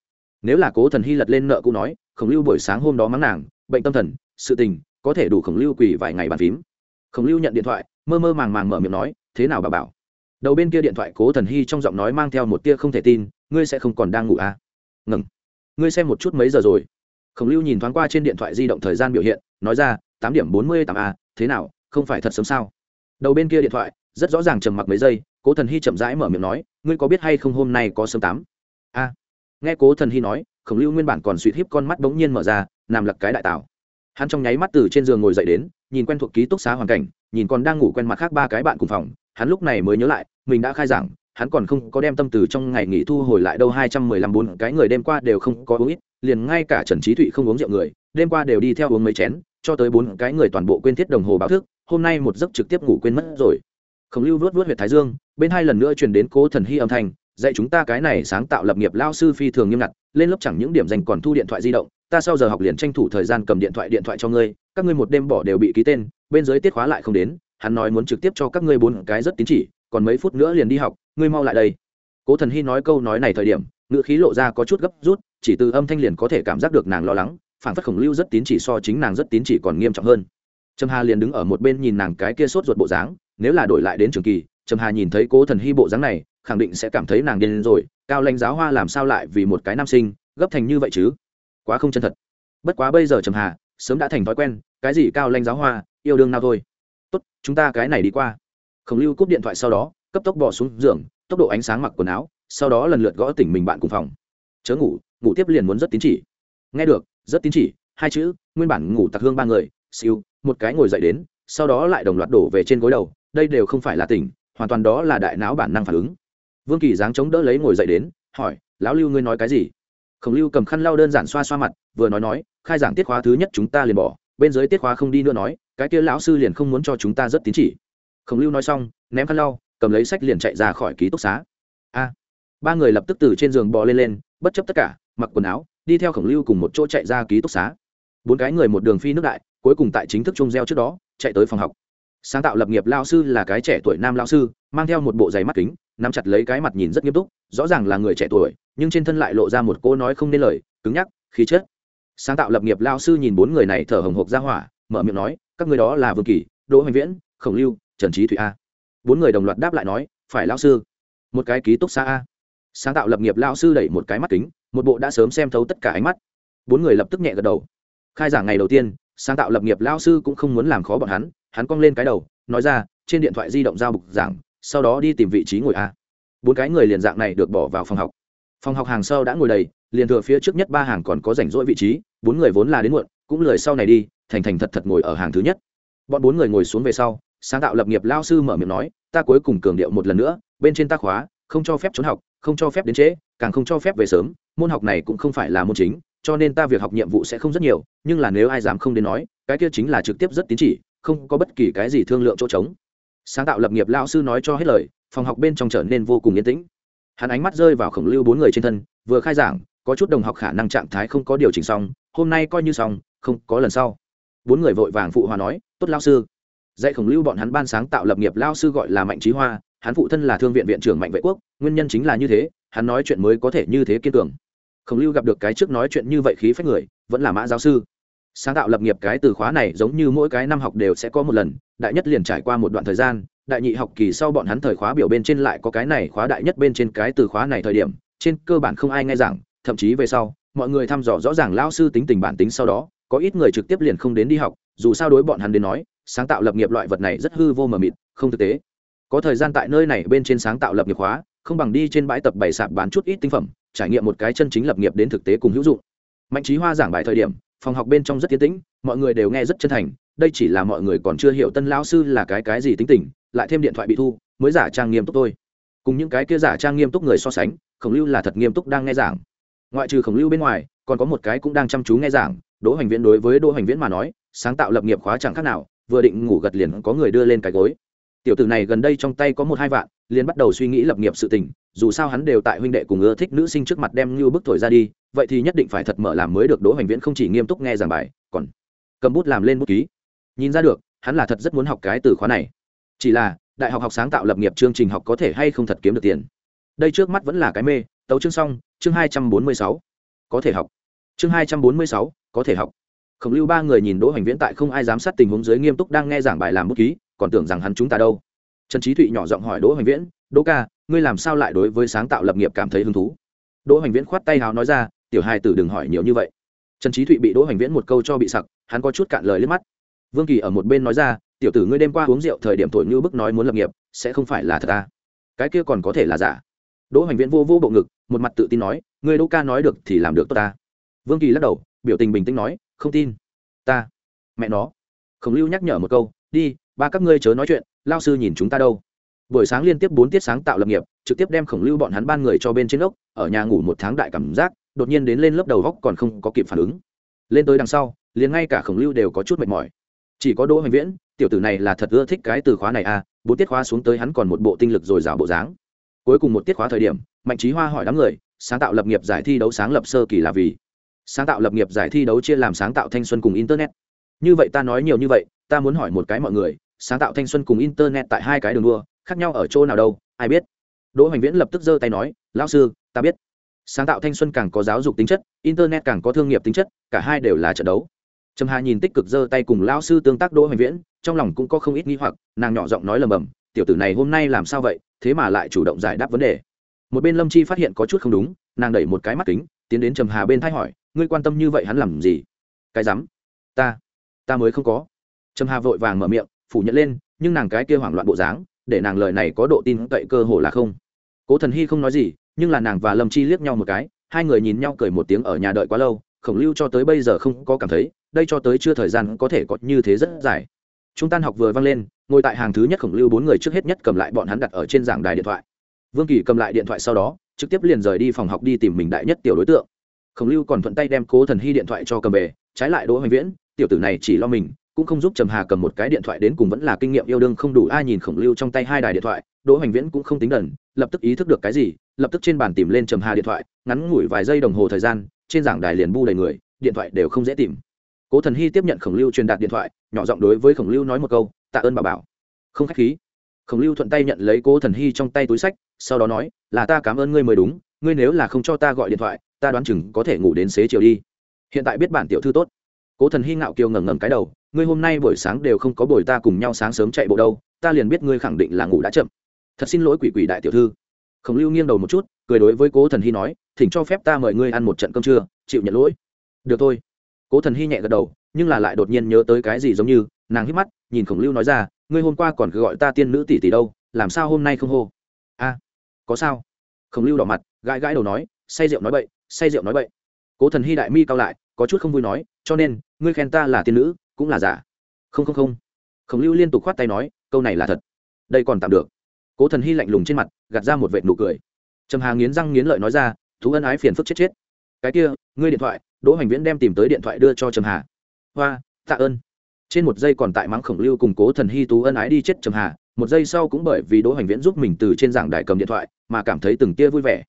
Nếu là cố thần hy lật lên nợ cũ nói, khổng lưu buổi sáng hôm đó mắng nàng, bệnh tâm thần, sự tình, có thể đủ khổng lưu quỳ vài ngày bàn phím. Khổng lưu nhận điện thoại, mơ mơ màng màng mở miệng nói, thế nào bà bảo? Đầu bên kia điện thoại cố thần hy trong giọng nói mang theo một tia không thể tin, ngươi sẽ không còn đang ngủ à? Ngừng. Ngươi xem một chút mấy giờ rồi. Khổng lưu nhìn thoáng qua trên điện thoại di động thời gian biểu hiện, nói ra, tám điểm bốn mươi tám a thế nào, không phải thật sớm sao? Đầu bên kia điện thoại, rất rõ ràng trầm mặc mấy giây cố thần hy chậm rãi mở miệng nói, ngươi có biết hay không hôm nay có sớm tám? A. Nghe cố thần hy nói, khổng lưu nguyên bản còn suy thiếp con mắt bỗng nhiên mở ra, nằm lật cái đại tảo. Hắn trong nháy mắt từ trên giường ngồi dậy đến, nhìn quen thuộc ký túc xá hoàn cảnh, nhìn còn đang ngủ quen mặt khác ba cái bạn cùng phòng, hắn lúc này mới nhớ lại, mình đã khai giảng, hắn còn không có đem tâm từ trong ngày nghỉ thu hồi lại đâu, hai trăm mười lăm bốn, cái người đêm qua đều không có uống ít, liền ngay cả trần trí thụy không uống rượu người, đêm qua đều đi theo uống mấy chén, cho tới bốn cái người toàn bộ quên thiết đồng hồ báo thức, hôm nay một giấc trực tiếp ngủ quên mất rồi. Khổng lưu vớt vớt huyệt thái dương bên hai lần nữa truyền đến cố thần hy âm thanh, dạy chúng ta cái này sáng tạo lập nghiệp lao sư phi thường nghiêm ngặt, lên lớp chẳng những điểm dành còn thu điện thoại di động, ta sau giờ học liền tranh thủ thời gian cầm điện thoại điện thoại cho ngươi, các ngươi một đêm bỏ đều bị ký tên, bên dưới tiết khóa lại không đến, hắn nói muốn trực tiếp cho các ngươi bốn cái rất tín chỉ, còn mấy phút nữa liền đi học, ngươi mau lại đây. Cố thần hy nói câu nói này thời điểm, ngữ khí lộ ra có chút gấp rút, chỉ từ âm thanh liền có thể cảm giác được nàng lo lắng phản phất khổng lưu rất tín chỉ so chính nàng rất tín chỉ còn nghiêm trọng hơn. Trâm hà liền đứng ở một bên nhìn nàng cái kia sốt ruột bộ dáng, nếu là đổi lại đến trường kỳ trầm hà nhìn thấy cố thần hy bộ dáng này, khẳng định sẽ cảm thấy nàng điên rồi, cao lãnh giáo hoa làm sao lại vì một cái nam sinh, gấp thành như vậy chứ? Quá không chân thật. Bất quá bây giờ trầm hà, sớm đã thành thói quen, cái gì cao lãnh giáo hoa, yêu đương nào thôi. Tốt, chúng ta cái này đi qua. Khổng lưu cúp điện thoại sau đó, cấp tốc bỏ xuống giường, tốc độ ánh sáng mặc quần áo, sau đó lần lượt gõ tỉnh mình bạn cùng phòng. Chớ ngủ ngủ tiếp liền muốn rất tín chỉ. Nghe được, rất tín chỉ, hai chữ, nguyên bản ngủ tặc hương ba người, siêu, một cái ngồi dậy đến, sau đó lại đồng loạt đổ về trên gối đầu, đây đều không phải là tỉnh hoàn toàn đó là đại não bản năng phản ứng. Vương kỳ dáng chống đỡ lấy ngồi dậy đến, hỏi, lão lưu ngươi nói cái gì? Khổng lưu cầm khăn lau đơn giản xoa xoa mặt, vừa nói nói, khai giảng tiết khóa thứ nhất chúng ta liền bỏ, bên dưới tiết khóa không đi nữa nói, cái kia lão sư liền không muốn cho chúng ta rất tín chỉ. Khổng lưu nói xong, ném khăn lau, cầm lấy sách liền chạy ra khỏi ký túc xá. A! Ba người lập tức từ trên giường bò lên lên, bất chấp tất cả, mặc quần áo, đi theo khổng lưu cùng một chỗ chạy ra ký túc xá. Bốn cái người một đường phi nước đại, cuối cùng tại chính thức chung gieo trước đó, chạy tới phòng học sáng tạo lập nghiệp lao sư là cái trẻ tuổi nam lao sư, mang theo một bộ giày mắt kính, nắm chặt lấy cái mặt nhìn rất nghiêm túc, rõ ràng là người trẻ tuổi, nhưng trên thân lại lộ ra một cô nói không nên lời, cứng nhắc, khí chất. Sáng tạo lập nghiệp lao sư nhìn bốn người này thở hồng hộc ra hỏa, mở miệng nói, các người đó là vương kỳ, đỗ hoành viễn, khổng lưu, trần trí thụy a. Bốn người đồng loạt đáp lại nói, phải lao sư. Một cái ký túc xa a. Sáng tạo lập nghiệp lao sư đẩy một cái mắt kính, một bộ đã sớm xem thấu tất cả ánh mắt. Bốn người lập tức nhẹ gật đầu. Khai giảng ngày đầu tiên, sáng tạo lập nghiệp lao sư cũng không muốn làm khó bọn hắn hắn cong lên cái đầu, nói ra, trên điện thoại di động giao bục giảng, sau đó đi tìm vị trí ngồi a. Bốn cái người liền dạng này được bỏ vào phòng học. Phòng học hàng sau đã ngồi đầy, liền thừa phía trước nhất ba hàng còn có rảnh rỗi vị trí, bốn người vốn là đến muộn, cũng lười sau này đi, thành thành thật thật ngồi ở hàng thứ nhất. Bọn bốn người ngồi xuống về sau, sáng tạo lập nghiệp lao sư mở miệng nói, ta cuối cùng cường điệu một lần nữa, bên trên ta khóa, không cho phép trốn học, không cho phép đến trễ, càng không cho phép về sớm, môn học này cũng không phải là môn chính, cho nên ta việc học nhiệm vụ sẽ không rất nhiều, nhưng là nếu ai dám không đến nói, cái kia chính là trực tiếp rất tín chỉ không có bất kỳ cái gì thương lượng chỗ trống. Sáng tạo lập nghiệp lao sư nói cho hết lời, phòng học bên trong trở nên vô cùng yên tĩnh. Hắn ánh mắt rơi vào khổng lưu bốn người trên thân, vừa khai giảng, có chút đồng học khả năng trạng thái không có điều chỉnh xong, hôm nay coi như xong, không có lần sau. Bốn người vội vàng phụ hòa nói, tốt lao sư. Dạy khổng lưu bọn hắn ban sáng tạo lập nghiệp lao sư gọi là mạnh trí hoa, hắn phụ thân là thương viện viện trưởng mạnh vệ quốc, nguyên nhân chính là như thế, hắn nói chuyện mới có thể như thế kiên cường. Khổng lưu gặp được cái trước nói chuyện như vậy khí phách người, vẫn là mã giáo sư sáng tạo lập nghiệp cái từ khóa này giống như mỗi cái năm học đều sẽ có một lần, đại nhất liền trải qua một đoạn thời gian, đại nhị học kỳ sau bọn hắn thời khóa biểu bên trên lại có cái này khóa đại nhất bên trên cái từ khóa này thời điểm, trên cơ bản không ai nghe giảng, thậm chí về sau, mọi người thăm dò rõ ràng lao sư tính tình bản tính sau đó, có ít người trực tiếp liền không đến đi học, dù sao đối bọn hắn đến nói, sáng tạo lập nghiệp loại vật này rất hư vô mờ mịt, không thực tế. Có thời gian tại nơi này bên trên sáng tạo lập nghiệp khóa, không bằng đi trên bãi tập bày sạp bán chút ít tinh phẩm, trải nghiệm một cái chân chính lập nghiệp đến thực tế cùng hữu dụng mạnh trí hoa giảng bài thời điểm, phòng học bên trong rất tiến tĩnh, mọi người đều nghe rất chân thành, đây chỉ là mọi người còn chưa hiểu tân lão sư là cái cái gì tính tình, lại thêm điện thoại bị thu, mới giả trang nghiêm túc thôi. Cùng những cái kia giả trang nghiêm túc người so sánh, khổng lưu là thật nghiêm túc đang nghe giảng. Ngoại trừ khổng lưu bên ngoài, còn có một cái cũng đang chăm chú nghe giảng, đỗ hoành viễn đối với đỗ hoành viễn mà nói, sáng tạo lập nghiệp khóa chẳng khác nào, vừa định ngủ gật liền có người đưa lên cái gối. Tiểu tử này gần đây trong tay có một hai vạn, liền bắt đầu suy nghĩ lập nghiệp sự tình dù sao hắn đều tại huynh đệ cùng ưa thích nữ sinh trước mặt đem như bức thổi ra đi, vậy thì nhất định phải thật mở làm mới được đỗ hoành viễn không chỉ nghiêm túc nghe giảng bài, còn cầm bút làm lên bút ký. Nhìn ra được, hắn là thật rất muốn học cái từ khóa này. Chỉ là, đại học học sáng tạo lập nghiệp chương trình học có thể hay không thật kiếm được tiền? Đây trước mắt vẫn là cái mê, tấu chương xong, chương hai trăm bốn mươi sáu, có thể học. Chương hai trăm bốn mươi sáu, có thể học. Khổng lưu ba người nhìn đỗ hoành viễn tại không ai giám sát tình huống dưới nghiêm túc đang nghe giảng bài làm bút ký, còn tưởng rằng hắn chúng ta đâu trần trí thụy nhỏ giọng hỏi đỗ hoành viễn, đỗ ca, ngươi làm sao lại đối với sáng tạo lập nghiệp cảm thấy hứng thú? Đỗ hoành viễn khoát tay hào nói ra, tiểu hai tử đừng hỏi nhiều như vậy. Trần trí thụy bị đỗ hoành viễn một câu cho bị sặc, hắn có chút cạn lời liếc mắt. Vương kỳ ở một bên nói ra, tiểu tử ngươi đêm qua uống rượu thời điểm thổi như bức nói muốn lập nghiệp, sẽ không phải là thật ta. Cái kia còn có thể là giả. Đỗ hoành viễn vô vô bộ ngực, một mặt tự tin nói, ngươi đỗ ca nói được thì làm được tốt ta. Vương kỳ lắc đầu, biểu tình bình tĩnh nói, không tin. Ta. Mẹ nó. Khổng lưu nhắc nhở một câu, đi, ba các ngươi chớ nói chuyện lao sư nhìn chúng ta đâu? Buổi sáng liên tiếp bốn tiết sáng tạo lập nghiệp, trực tiếp đem khổng lưu bọn hắn ban người cho bên trên ốc, ở nhà ngủ một tháng đại cảm giác, đột nhiên đến lên lớp đầu góc còn không có kịp phản ứng. Lên tới đằng sau, liền ngay cả khổng lưu đều có chút mệt mỏi. Chỉ có đỗ hoành viễn, tiểu tử này là thật ưa thích cái từ khóa này à bốn tiết khóa xuống tới hắn còn một bộ tinh lực dồi dào bộ dáng. Cuối cùng một tiết khóa thời điểm, mạnh trí hoa hỏi đám người, sáng tạo lập nghiệp giải thi đấu sáng lập sơ kỳ là vì? Sáng tạo lập nghiệp giải thi đấu chia làm sáng tạo thanh xuân cùng internet. Như vậy ta nói nhiều như vậy, ta muốn hỏi một cái mọi người sáng tạo thanh xuân cùng internet tại hai cái đường đua, khác nhau ở chỗ nào đâu, ai biết. Đỗ hoành viễn lập tức giơ tay nói, lão sư, ta biết. Sáng tạo thanh xuân càng có giáo dục tính chất, internet càng có thương nghiệp tính chất, cả hai đều là trận đấu. Trầm hà nhìn tích cực giơ tay cùng lão sư tương tác đỗ hoành viễn, trong lòng cũng có không ít nghi hoặc, nàng nhỏ giọng nói lầm bầm, tiểu tử này hôm nay làm sao vậy, thế mà lại chủ động giải đáp vấn đề. Một bên lâm chi phát hiện có chút không đúng, nàng đẩy một cái mắt kính, tiến đến trầm hà bên thay hỏi, ngươi quan tâm như vậy hắn làm gì? Cái rắm. Ta ta mới không có. Trầm hà vội vàng mở miệng phủ nhận lên, nhưng nàng cái kia hoảng loạn bộ dáng, để nàng lời này có độ tin cậy cơ hồ là không. Cố thần hy không nói gì, nhưng là nàng và lâm chi liếc nhau một cái, hai người nhìn nhau cười một tiếng ở nhà đợi quá lâu, khổng lưu cho tới bây giờ không có cảm thấy, đây cho tới chưa thời gian có thể có như thế rất dài. Chúng tan học vừa vang lên, ngồi tại hàng thứ nhất khổng lưu bốn người trước hết nhất cầm lại bọn hắn đặt ở trên giảng đài điện thoại. Vương kỳ cầm lại điện thoại sau đó, trực tiếp liền rời đi phòng học đi tìm mình đại nhất tiểu đối tượng. Khổng lưu còn thuận tay đem cố thần hy điện thoại cho cầm về, trái lại đỗ hoành viễn, tiểu tử này chỉ lo mình cũng không giúp trầm hà cầm một cái điện thoại đến cùng vẫn là kinh nghiệm yêu đương không đủ, ai nhìn khổng lưu trong tay hai đài điện thoại, đỗ hoành viễn cũng không tính đần, lập tức ý thức được cái gì, lập tức trên bàn tìm lên trầm hà điện thoại, ngắn ngủi vài giây đồng hồ thời gian, trên giảng đài liền bu đầy người, điện thoại đều không dễ tìm. Cố thần hy tiếp nhận khổng lưu truyền đạt điện thoại, nhỏ giọng đối với khổng lưu nói một câu, tạ ơn bà bảo. Không khách khí. Khổng lưu thuận tay nhận lấy cố thần hy trong tay túi sách, sau đó nói, là ta cảm ơn ngươi mới đúng, ngươi nếu là không cho ta gọi điện thoại, ta đoán chừng có thể ngủ đến xế chiều đi. Hiện tại biết bản tiểu thư tốt. Cố thần hy ngạo kiều ngẩng ngẩng cái đầu ngươi hôm nay buổi sáng đều không có buổi ta cùng nhau sáng sớm chạy bộ đâu, ta liền biết ngươi khẳng định là ngủ đã chậm. Thật xin lỗi quỷ quỷ đại tiểu thư. Khổng lưu nghiêng đầu một chút, cười đối với cố thần hy nói, thỉnh cho phép ta mời ngươi ăn một trận cơm trưa, chịu nhận lỗi. Được thôi. Cố thần hy nhẹ gật đầu, nhưng là lại đột nhiên nhớ tới cái gì giống như, nàng hít mắt, nhìn khổng lưu nói ra, ngươi hôm qua còn cứ gọi ta tiên nữ tỷ tỷ đâu, làm sao hôm nay không hô? A, có sao? Khổng lưu đỏ mặt, gãi gãi đầu nói, say rượu nói bậy, say rượu nói bậy. Cố thần hy đại mi cao lại, có chút không vui nói, cho nên, ngươi khen ta là tiên nữ cũng là giả. Không không không. Khổng lưu liên tục khoát tay nói, câu này là thật. Đây còn tạm được. Cố thần hy lạnh lùng trên mặt, gạt ra một vệt nụ cười. Trầm hà nghiến răng nghiến lợi nói ra, thú ân ái phiền phức chết chết. Cái kia, ngươi điện thoại, đỗ hoành viễn đem tìm tới điện thoại đưa cho trầm hà. Hoa, tạ ơn. Trên một giây còn tại mắng khổng lưu cùng cố thần hy tú ân ái đi chết trầm hà, một giây sau cũng bởi vì đỗ hoành viễn giúp mình từ trên giảng đài cầm điện thoại, mà cảm thấy từng tia vui vẻ.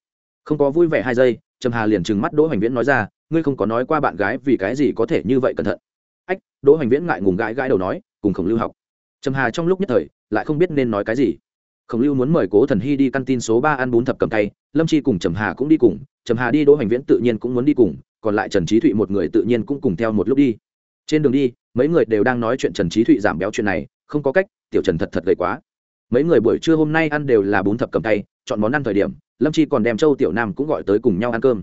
Không có vui vẻ hai giây, trầm hà liền trừng mắt đỗ hoành viễn nói ra, ngươi không có nói qua bạn gái vì cái gì có thể như vậy cẩn thận ách, đỗ hoành viễn ngại ngùng gãi gãi đầu nói, cùng khổng lưu học. Trầm hà trong lúc nhất thời, lại không biết nên nói cái gì. Khổng lưu muốn mời cố thần hy đi căn tin số ba ăn bún thập cầm tay lâm chi cùng trầm hà cũng đi cùng, trầm hà đi đỗ hoành viễn tự nhiên cũng muốn đi cùng, còn lại trần trí thụy một người tự nhiên cũng cùng theo một lúc đi. Trên đường đi, mấy người đều đang nói chuyện trần trí thụy giảm béo chuyện này, không có cách, tiểu trần thật thật gầy quá. Mấy người buổi trưa hôm nay ăn đều là bún thập cầm tay chọn món ăn thời điểm, lâm chi còn đem châu tiểu nam cũng gọi tới cùng nhau ăn cơm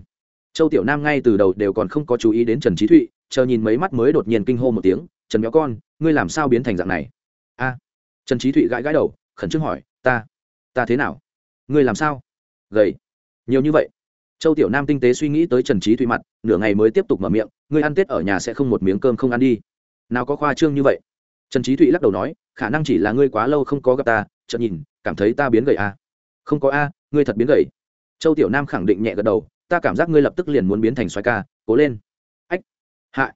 châu tiểu nam ngay từ đầu đều còn không có chú ý đến trần trí thụy, chờ nhìn mấy mắt mới đột nhiên kinh hô một tiếng, trần béo con, ngươi làm sao biến thành dạng này? A. Trần trí thụy gãi gãi đầu, khẩn trương hỏi, ta ta thế nào? Ngươi làm sao? Gầy. Nhiều như vậy. Châu tiểu nam tinh tế suy nghĩ tới trần trí thụy mặt, nửa ngày mới tiếp tục mở miệng, ngươi ăn tết ở nhà sẽ không một miếng cơm không ăn đi. Nào có khoa trương như vậy. Trần trí thụy lắc đầu nói, khả năng chỉ là ngươi quá lâu không có gặp ta, chợt nhìn, cảm thấy ta biến gầy a à? không có a, ngươi thật biến gầy. Châu tiểu nam khẳng định nhẹ gật đầu ta cảm giác ngươi lập tức liền muốn biến thành xoay ca, cố lên. Ách. Hạ.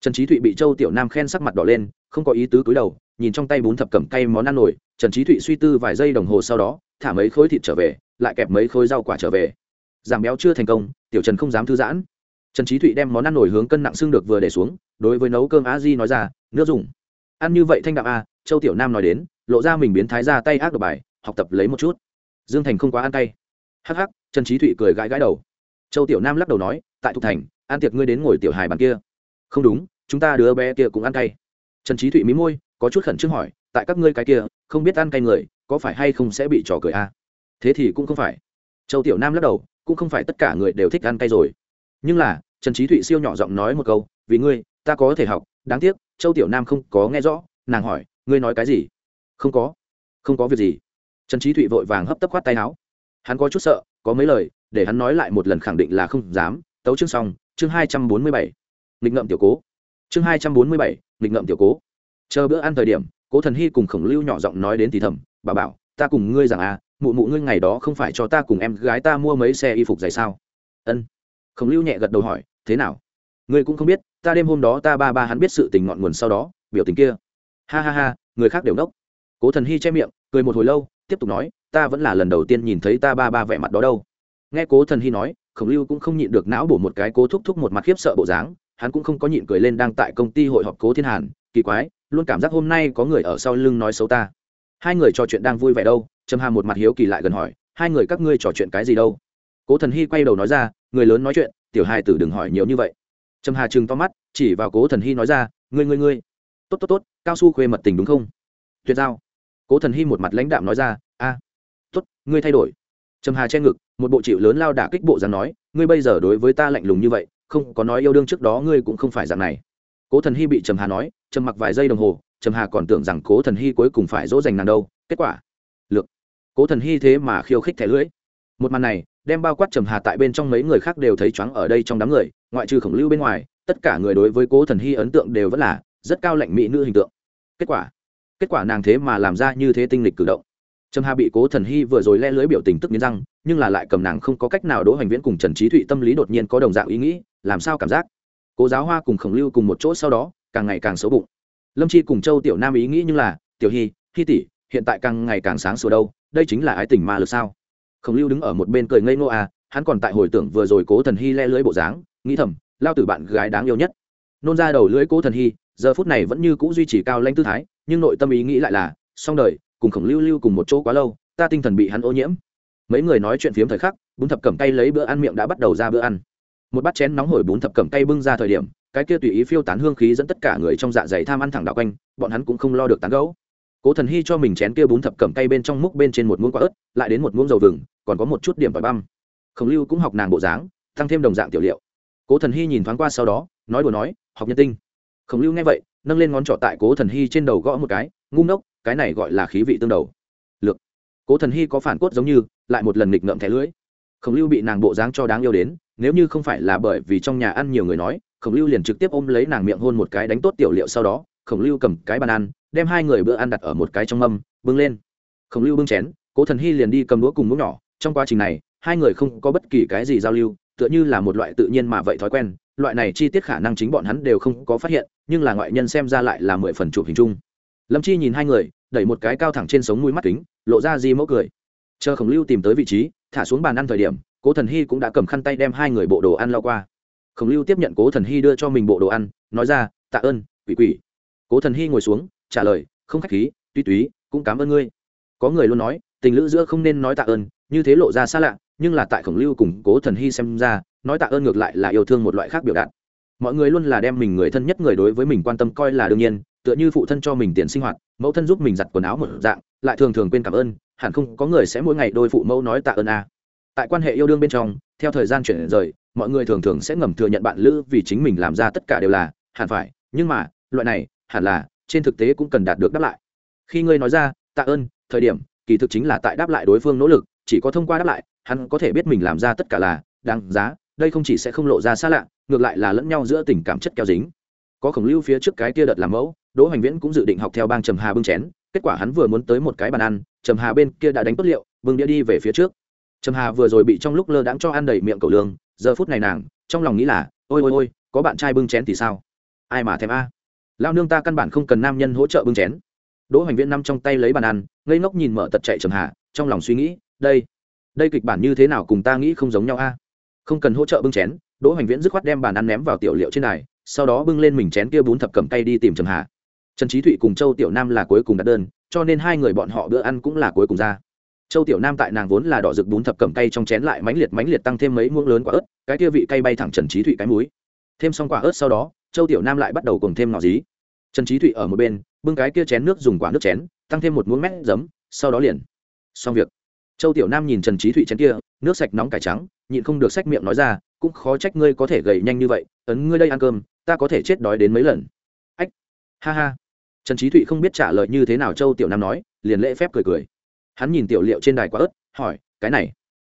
Trần trí thụy bị châu tiểu nam khen sắc mặt đỏ lên, không có ý tứ cúi đầu, nhìn trong tay bún thập cẩm cay món ăn nổi, trần trí thụy suy tư vài giây đồng hồ sau đó, thả mấy khối thịt trở về, lại kẹp mấy khối rau quả trở về. Giảm béo chưa thành công, tiểu trần không dám thư giãn. Trần trí thụy đem món ăn nổi hướng cân nặng xương được vừa để xuống, đối với nấu cơm a di nói ra, nước dùng. Ăn như vậy thanh đạm a châu tiểu nam nói đến, lộ ra mình biến thái ra tay ác độc bài, học tập lấy một chút. Dương thành không quá ăn tay hắc hắc, trần trí thụy cười gãi gãi đầu châu tiểu nam lắc đầu nói, tại thục thành an tiệc ngươi đến ngồi tiểu hài bàn kia. Không đúng, chúng ta đứa bé kia cũng ăn cay. Trần trí thụy mí môi, có chút khẩn trương hỏi, tại các ngươi cái kia, không biết ăn cay người, có phải hay không sẽ bị trò cười a thế thì cũng không phải. Châu tiểu nam lắc đầu, cũng không phải tất cả người đều thích ăn cay rồi. Nhưng là, trần trí thụy siêu nhỏ giọng nói một câu, vì ngươi, ta có thể học, đáng tiếc, châu tiểu nam không có nghe rõ, nàng hỏi, ngươi nói cái gì? Không có không có việc gì. Trần trí thụy vội vàng hấp tấp khoát tay áo. Hắn có chút sợ, có mấy lời để hắn nói lại một lần khẳng định là không dám. Tấu chương xong, chương hai trăm bốn mươi bảy. Nghịch ngậm tiểu cố. Chương hai trăm bốn mươi bảy, nghịch ngậm tiểu cố. Chờ bữa ăn thời điểm, cố thần hy cùng khổng lưu nhỏ giọng nói đến thì thầm, bà bảo, ta cùng ngươi rằng à mụ mụ ngươi ngày đó không phải cho ta cùng em gái ta mua mấy xe y phục dày sao? Ân. Khổng lưu nhẹ gật đầu hỏi, thế nào? Ngươi cũng không biết, ta đêm hôm đó ta ba ba hắn biết sự tình ngọn nguồn sau đó, biểu tình kia. Ha ha ha, người khác đều nốc cố thần hy che miệng, cười một hồi lâu, tiếp tục nói, ta vẫn là lần đầu tiên nhìn thấy ta ba ba vẻ mặt đó đâu nghe cố thần hy nói, khổng lưu cũng không nhịn được não bổ một cái cố thúc thúc một mặt khiếp sợ bộ dáng, hắn cũng không có nhịn cười lên đang tại công ty hội họp cố thiên hàn, kỳ quái, luôn cảm giác hôm nay có người ở sau lưng nói xấu ta. Hai người trò chuyện đang vui vẻ đâu? Trầm hà một mặt hiếu kỳ lại gần hỏi, hai người các ngươi trò chuyện cái gì đâu? Cố thần hy quay đầu nói ra, người lớn nói chuyện, tiểu hai tử đừng hỏi nhiều như vậy. Trầm hà trừng to mắt, chỉ vào cố thần hy nói ra, ngươi ngươi ngươi. Tốt tốt tốt, cao su khuê mật tình đúng không? Tuyệt giao. Cố thần hy một mặt lãnh đạm nói ra, a, tốt, ngươi thay đổi. Trầm hà che ngực một bộ chịu lớn lao đả kích bộ dáng nói, ngươi bây giờ đối với ta lạnh lùng như vậy, không có nói yêu đương trước đó ngươi cũng không phải dạng này. Cố thần hy bị trầm hà nói, trầm mặc vài giây đồng hồ, trầm hà còn tưởng rằng cố thần hy cuối cùng phải dỗ dành nàng đâu, kết quả, lược, cố thần hy thế mà khiêu khích thẻ lưỡi một màn này, đem bao quát trầm hà tại bên trong mấy người khác đều thấy chóng ở đây trong đám người, ngoại trừ khổng lưu bên ngoài, tất cả người đối với cố thần hy ấn tượng đều vẫn là rất cao lạnh mỹ nữ hình tượng. Kết quả kết quả nàng thế mà làm ra như thế tinh lịch cử động. Trầm hà bị cố thần hy vừa rồi le lưới biểu tình tức nghiến răng nhưng là lại cầm nàng không có cách nào đỗ hoành viễn cùng trần trí thụy tâm lý đột nhiên có đồng dạng ý nghĩ, làm sao cảm giác? Cố giáo hoa cùng khổng lưu cùng một chỗ sau đó, càng ngày càng xấu bụng. Lâm chi cùng châu tiểu nam ý nghĩ như là, tiểu hy hy tỷ, hiện tại càng ngày càng sáng sủa đâu, đây chính là ái tình ma lực sao? Khổng lưu đứng ở một bên cười ngây ngô à hắn còn tại hồi tưởng vừa rồi cố thần hy le lưới bộ dáng, nghĩ thầm, lao tử bạn gái đáng yêu nhất. Nôn ra đầu lưới cố thần hy, giờ phút này vẫn như c ũ duy trì cao lanh tư thái, nhưng nội tâm ý nghĩ lại là, xong đời, cùng khổng lưu lưu cùng một chỗ quá lâu, ta tinh thần bị hắn ô nhiễm mấy người nói chuyện phiếm thời khắc, bún thập cẩm cay lấy bữa ăn miệng đã bắt đầu ra bữa ăn. Một bát chén nóng hổi bún thập cẩm cay bưng ra thời điểm, cái kia tùy ý phiêu tán hương khí dẫn tất cả người trong dạ dày tham ăn thẳng đạo quanh, bọn hắn cũng không lo được tán gấu cố thần hy cho mình chén kia bún thập cẩm cay bên trong múc bên trên một muỗng quả ớt, lại đến một muỗng dầu vừng, còn có một chút điểm tỏi băm. Khổng lưu cũng học nàng bộ dáng, tăng thêm đồng dạng tiểu liệu. Cố thần hy nhìn thoáng qua sau đó, nói đùa nói, học nhân tinh. Khổng lưu nghe vậy, nâng lên ngón trỏ tại cố thần hy trên đầu gõ một cái ngung ngốc, cái này gọi là khí vị tương đầu. Lược. Cố thần hy có phản cốt giống như lại một lần nghịch ngợm thẻ lưỡi. Khổng lưu bị nàng bộ dáng cho đáng yêu đến, nếu như không phải là bởi vì trong nhà ăn nhiều người nói, khổng lưu liền trực tiếp ôm lấy nàng miệng hôn một cái đánh tốt tiểu liệu sau đó, khổng lưu cầm cái bàn ăn, đem hai người bữa ăn đặt ở một cái trong mâm, bưng lên. Khổng lưu bưng chén, cố thần hy liền đi cầm đũa cùng muỗng nhỏ. Trong quá trình này, hai người không có bất kỳ cái gì giao lưu, tựa như là một loại tự nhiên mà vậy thói quen. Loại này chi tiết khả năng chính bọn hắn đều không có phát hiện, nhưng là ngoại nhân xem ra lại là mười phần chụp hình chung. Lâm chi nhìn hai người, đẩy một cái cao thẳng trên sống mũi mắt kính, lộ ra di mẫu cười chờ khổng lưu tìm tới vị trí, thả xuống bàn ăn thời điểm, cố thần hy cũng đã cầm khăn tay đem hai người bộ đồ ăn lao qua. Khổng lưu tiếp nhận cố thần hy đưa cho mình bộ đồ ăn, nói ra, tạ ơn, quỷ quỷ. Cố thần hy ngồi xuống, trả lời, không khách khí, tuy túy, cũng cảm ơn ngươi. Có người luôn nói, tình lữ giữa không nên nói tạ ơn, như thế lộ ra xa lạ, nhưng là tại khổng lưu cùng cố thần hy xem ra, nói tạ ơn ngược lại là yêu thương một loại khác biểu đạt. Mọi người luôn là đem mình người thân nhất người đối với mình quan tâm coi là đương nhiên, tựa như phụ thân cho mình tiền sinh hoạt, mẫu thân giúp mình giặt quần áo một dạng, lại thường thường quên cảm ơn hẳn không có người sẽ mỗi ngày đôi phụ mẫu nói tạ ơn a à. tại quan hệ yêu đương bên trong, theo thời gian chuyển rời, mọi người thường thường sẽ ngầm thừa nhận bạn lữ vì chính mình làm ra tất cả đều là, hẳn phải, nhưng mà, loại này, hẳn là, trên thực tế cũng cần đạt được đáp lại khi ngươi nói ra, tạ ơn, thời điểm, kỳ thực chính là tại đáp lại đối phương nỗ lực, chỉ có thông qua đáp lại, hắn có thể biết mình làm ra tất cả là, đáng giá, đây không chỉ sẽ không lộ ra xa lạ, ngược lại là lẫn nhau giữa tình cảm chất keo dính có khổng lưu phía trước cái kia đợt làm mẫu, đỗ hoành viễn cũng dự định học theo bang trầm hà bưng chén kết quả hắn vừa muốn tới một cái bàn ăn, trầm hà bên kia đã đánh tốt liệu, bưng đĩa đi về phía trước. Trầm hà vừa rồi bị trong lúc lơ đãng cho ăn đầy miệng cầu lương, giờ phút này nàng, trong lòng nghĩ là, ôi ôi ôi, có bạn trai bưng chén thì sao? Ai mà thèm a? Lao nương ta căn bản không cần nam nhân hỗ trợ bưng chén. Đỗ hoành viễn nằm trong tay lấy bàn ăn, ngây ngốc nhìn mở tật chạy trầm hà, trong lòng suy nghĩ, đây đây kịch bản như thế nào cùng ta nghĩ không giống nhau a? Không cần hỗ trợ bưng chén. Đỗ hoành viễn dứt khoát đem bàn ăn ném vào tiểu liệu trên này sau đó bưng lên mình chén kia bún thập cầm tay đi tìm trầm hà trần trí thụy cùng châu tiểu nam là cuối cùng đặt đơn, cho nên hai người bọn họ bữa ăn cũng là cuối cùng ra. Châu tiểu nam tại nàng vốn là đỏ rực bún thập cầm tay trong chén lại mánh liệt mánh liệt tăng thêm mấy muỗng lớn quả ớt, cái kia vị cay bay thẳng trần trí thụy cái múi thêm xong quả ớt sau đó, châu tiểu nam lại bắt đầu cùng thêm ngò dí. Trần trí thụy ở một bên, bưng cái kia chén nước dùng quả nước chén, tăng thêm một muỗng mét giấm, sau đó liền. Xong việc. Châu tiểu nam nhìn trần trí thụy chén kia, nước sạch nóng cải trắng, nhịn không được sách miệng nói ra, cũng khó trách ngươi có thể gầy nhanh như vậy, ấn ngươi đây ăn cơm, ta có thể chết đói đến mấy lần ha ha. Trần trí thụy không biết trả lời như thế nào châu tiểu nam nói, liền lễ phép cười cười. Hắn nhìn tiểu liệu trên đài quá ớt, hỏi, cái này,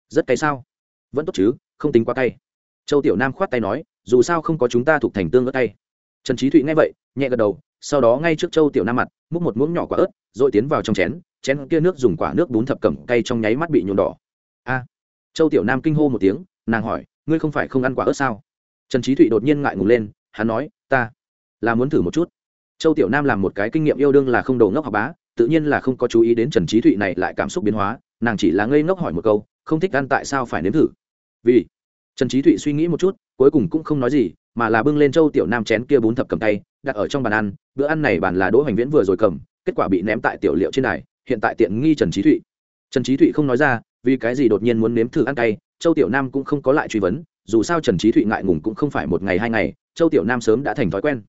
rất cay sao? Vẫn tốt chứ, không tính quá cay. Châu tiểu nam khoát tay nói, dù sao không có chúng ta thuộc thành tương ớt cay. Trần trí thụy nghe vậy, nhẹ gật đầu, sau đó ngay trước châu tiểu nam mặt, múc một muỗng nhỏ quả ớt, rồi tiến vào trong chén chén kia nước dùng quả nước bún thập cẩm cay trong nháy mắt bị nhuộm đỏ. A. Châu tiểu nam kinh hô một tiếng, nàng hỏi, ngươi không phải không ăn quả ớt sao? Trần trí thụy đột nhiên ngại ngùng lên, hắn nói, ta là muốn thử một chút châu tiểu nam làm một cái kinh nghiệm yêu đương là không đầu ngốc học bá, tự nhiên là không có chú ý đến trần trí thụy này lại cảm xúc biến hóa, nàng chỉ là ngây ngốc hỏi một câu, không thích ăn tại sao phải nếm thử? Vì trần trí thụy suy nghĩ một chút, cuối cùng cũng không nói gì, mà là bưng lên châu tiểu nam chén kia bún thập cầm tay, đặt ở trong bàn ăn, bữa ăn này bàn là đỗ hoành viễn vừa rồi cầm, kết quả bị ném tại tiểu liệu trên này hiện tại tiện nghi trần trí thụy. Trần trí thụy không nói ra, vì cái gì đột nhiên muốn nếm thử ăn cay, châu tiểu nam cũng không có lại truy vấn, dù sao trần trí thụy ngại ngùng cũng không phải một ngày hai ngày, châu tiểu nam sớm đã thành thói quen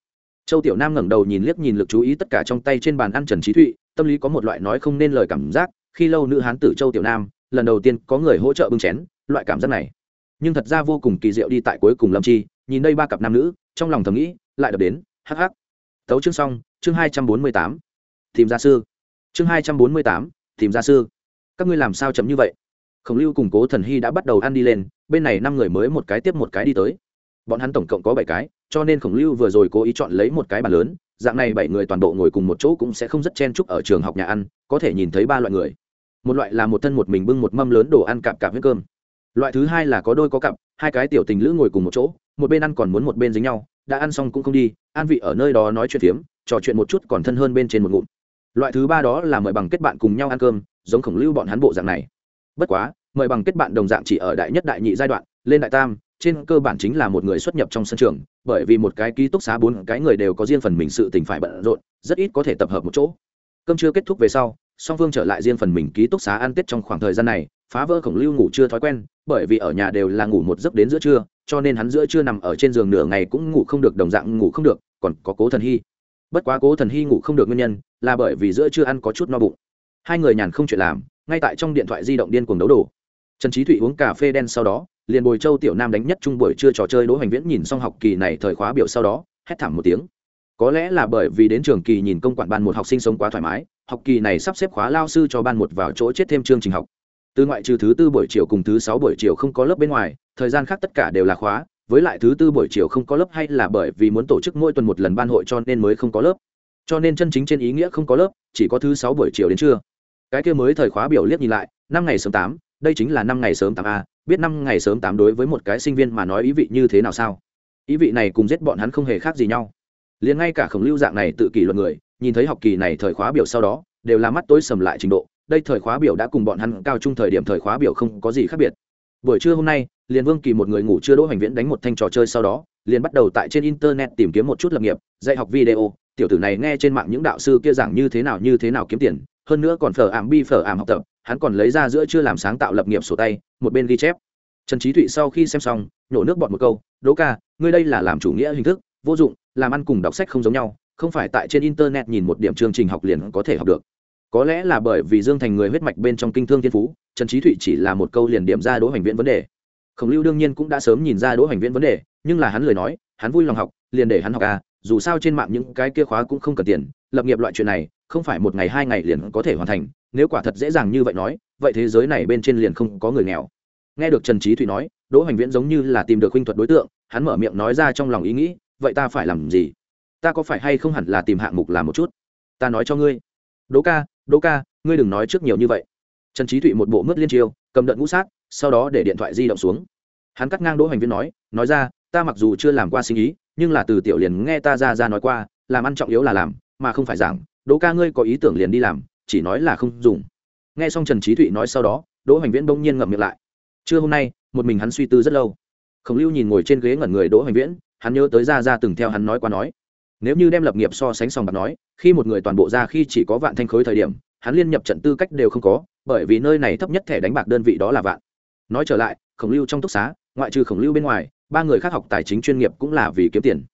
châu tiểu nam ngẩng đầu nhìn liếc nhìn lực chú ý tất cả trong tay trên bàn ăn trần trí thụy, tâm lý có một loại nói không nên lời cảm giác, khi lâu nữ hán tử châu tiểu nam, lần đầu tiên có người hỗ trợ bưng chén, loại cảm giác này. Nhưng thật ra vô cùng kỳ diệu đi tại cuối cùng lâm chi, nhìn đây ba cặp nam nữ, trong lòng thầm nghĩ, lại đập đến hh tấu chương xong, chương hai trăm bốn mươi tám. Tìm gia sư. Chương hai trăm bốn mươi tám, tìm gia sư. Các ngươi làm sao chấm như vậy? Khổng lưu cùng cố thần hy đã bắt đầu ăn đi lên, bên này năm người mới một cái tiếp một cái đi tới bọn hắn tổng cộng có bảy cái, cho nên khổng lưu vừa rồi cố ý chọn lấy một cái bàn lớn, dạng này bảy người toàn bộ ngồi cùng một chỗ cũng sẽ không rất chen chúc ở trường học nhà ăn, có thể nhìn thấy ba loại người. Một loại là một thân một mình bưng một mâm lớn đồ ăn cạp cạp với cơm. Loại thứ hai là có đôi có cặp, hai cái tiểu tình lữ ngồi cùng một chỗ, một bên ăn còn muốn một bên dính nhau, đã ăn xong cũng không đi, an vị ở nơi đó nói chuyện phiếm, trò chuyện một chút còn thân hơn bên trên một ngụm. Loại thứ ba đó là mời bằng kết bạn cùng nhau ăn cơm, giống khổng lưu bọn hắn bộ dạng này. Bất quá, mời bằng kết bạn đồng dạng chỉ ở đại nhất đại nhị giai đoạn, lên đại tam trên cơ bản chính là một người xuất nhập trong sân trường, bởi vì một cái ký túc xá bốn cái người đều có riêng phần mình sự tình phải bận rộn, rất ít có thể tập hợp một chỗ. Cơm chưa kết thúc về sau, song phương trở lại riêng phần mình ký túc xá ăn tết trong khoảng thời gian này, phá vỡ khổng lưu ngủ chưa thói quen, bởi vì ở nhà đều là ngủ một giấc đến giữa trưa, cho nên hắn giữa trưa nằm ở trên giường nửa ngày cũng ngủ không được, đồng dạng ngủ không được, còn có cố thần hy. Bất quá cố thần hy ngủ không được nguyên nhân là bởi vì giữa trưa ăn có chút no bụng. Hai người nhàn không chuyện làm, ngay tại trong điện thoại di động điên cuồng đấu đồ trần trí thụy uống cà phê đen sau đó liền bồi châu tiểu nam đánh nhất trung buổi trưa trò chơi đỗ hoành viễn nhìn xong học kỳ này thời khóa biểu sau đó, hét thảm một tiếng. Có lẽ là bởi vì đến trường kỳ nhìn công quản ban một học sinh sống quá thoải mái, học kỳ này sắp xếp khóa lao sư cho ban một vào chỗ chết thêm chương trình học. Từ ngoại trừ thứ tư buổi chiều cùng thứ sáu buổi chiều không có lớp bên ngoài, thời gian khác tất cả đều là khóa, với lại thứ tư buổi chiều không có lớp hay là bởi vì muốn tổ chức mỗi tuần một lần ban hội cho nên mới không có lớp. Cho nên chân chính trên ý nghĩa không có lớp, chỉ có thứ sáu buổi chiều đến trưa. Cái kia mới thời khóa biểu liếc nhìn lại, năm ngày sớm tám, đây chính là năm ngày sớm tám a biết năm ngày sớm tám đối với một cái sinh viên mà nói ý vị như thế nào sao? Ý vị này cùng giết bọn hắn không hề khác gì nhau. Liền ngay cả khổng lưu dạng này tự kỷ luật người, nhìn thấy học kỳ này thời khóa biểu sau đó, đều là mắt tối sầm lại trình độ. Đây thời khóa biểu đã cùng bọn hắn cao trung thời điểm thời khóa biểu không có gì khác biệt. Buổi trưa hôm nay, liền vương kỳ một người ngủ chưa đỗ hoành viễn đánh một thanh trò chơi sau đó, liền bắt đầu tại trên internet tìm kiếm một chút lập nghiệp, dạy học video. Tiểu tử này nghe trên mạng những đạo sư kia giảng như thế nào, như thế nào kiếm tiền, hơn nữa còn phở ảm bi phở ảm học tập hắn còn lấy ra giữa chưa làm sáng tạo lập nghiệp sổ tay, một bên ghi chép. Trần trí thụy sau khi xem xong, nhổ nước bọt một câu, đỗ ca, ngươi đây là làm chủ nghĩa hình thức, vô dụng, làm ăn cùng đọc sách không giống nhau, không phải tại trên internet nhìn một điểm chương trình học liền có thể học được. Có lẽ là bởi vì dương thành người huyết mạch bên trong kinh thương thiên phú, trần trí thụy chỉ là một câu liền điểm ra đỗ hoành viễn vấn đề. Khổng lưu đương nhiên cũng đã sớm nhìn ra đỗ hoành viễn vấn đề, nhưng là hắn lời nói, hắn vui lòng học, liền để hắn học à dù sao trên mạng những cái kia khóa cũng không cần tiền, lập nghiệp loại chuyện này, không phải một ngày hai ngày liền có thể hoàn thành nếu quả thật dễ dàng như vậy nói, vậy thế giới này bên trên liền không có người nghèo. Nghe được trần trí thụy nói, đỗ hoành viễn giống như là tìm được huynh thuật đối tượng, hắn mở miệng nói ra trong lòng ý nghĩ, vậy ta phải làm gì? Ta có phải hay không hẳn là tìm hạng mục làm một chút? Ta nói cho ngươi. Đỗ ca đỗ ca, ngươi đừng nói trước nhiều như vậy. Trần trí thụy một bộ mướt liên chiêu, cầm đợt ngũ sát, sau đó để điện thoại di động xuống. Hắn cắt ngang đỗ hoành viễn nói nói ra, ta mặc dù chưa làm qua sinh ý, nhưng là từ tiểu liền nghe ta ra ra nói qua, làm ăn trọng yếu là làm, mà không phải giảng. Đỗ ca, ngươi có ý tưởng liền đi làm chỉ nói là không dùng. Nghe xong trần trí thụy nói sau đó, đỗ hoành viễn bỗng nhiên ngậm miệng lại. Trưa hôm nay, một mình hắn suy tư rất lâu. Khổng lưu nhìn ngồi trên ghế ngẩn người đỗ hoành viễn, hắn nhớ tới ra ra từng theo hắn nói qua nói. Nếu như đem lập nghiệp so sánh sòng bạc nói, khi một người toàn bộ ra khi chỉ có vạn thanh khối thời điểm, hắn liên nhập trận tư cách đều không có, bởi vì nơi này thấp nhất thẻ đánh bạc đơn vị đó là vạn. Nói trở lại, khổng lưu trong túc xá, ngoại trừ khổng lưu bên ngoài, ba người khác học tài chính chuyên nghiệp cũng là vì kiếm tiền.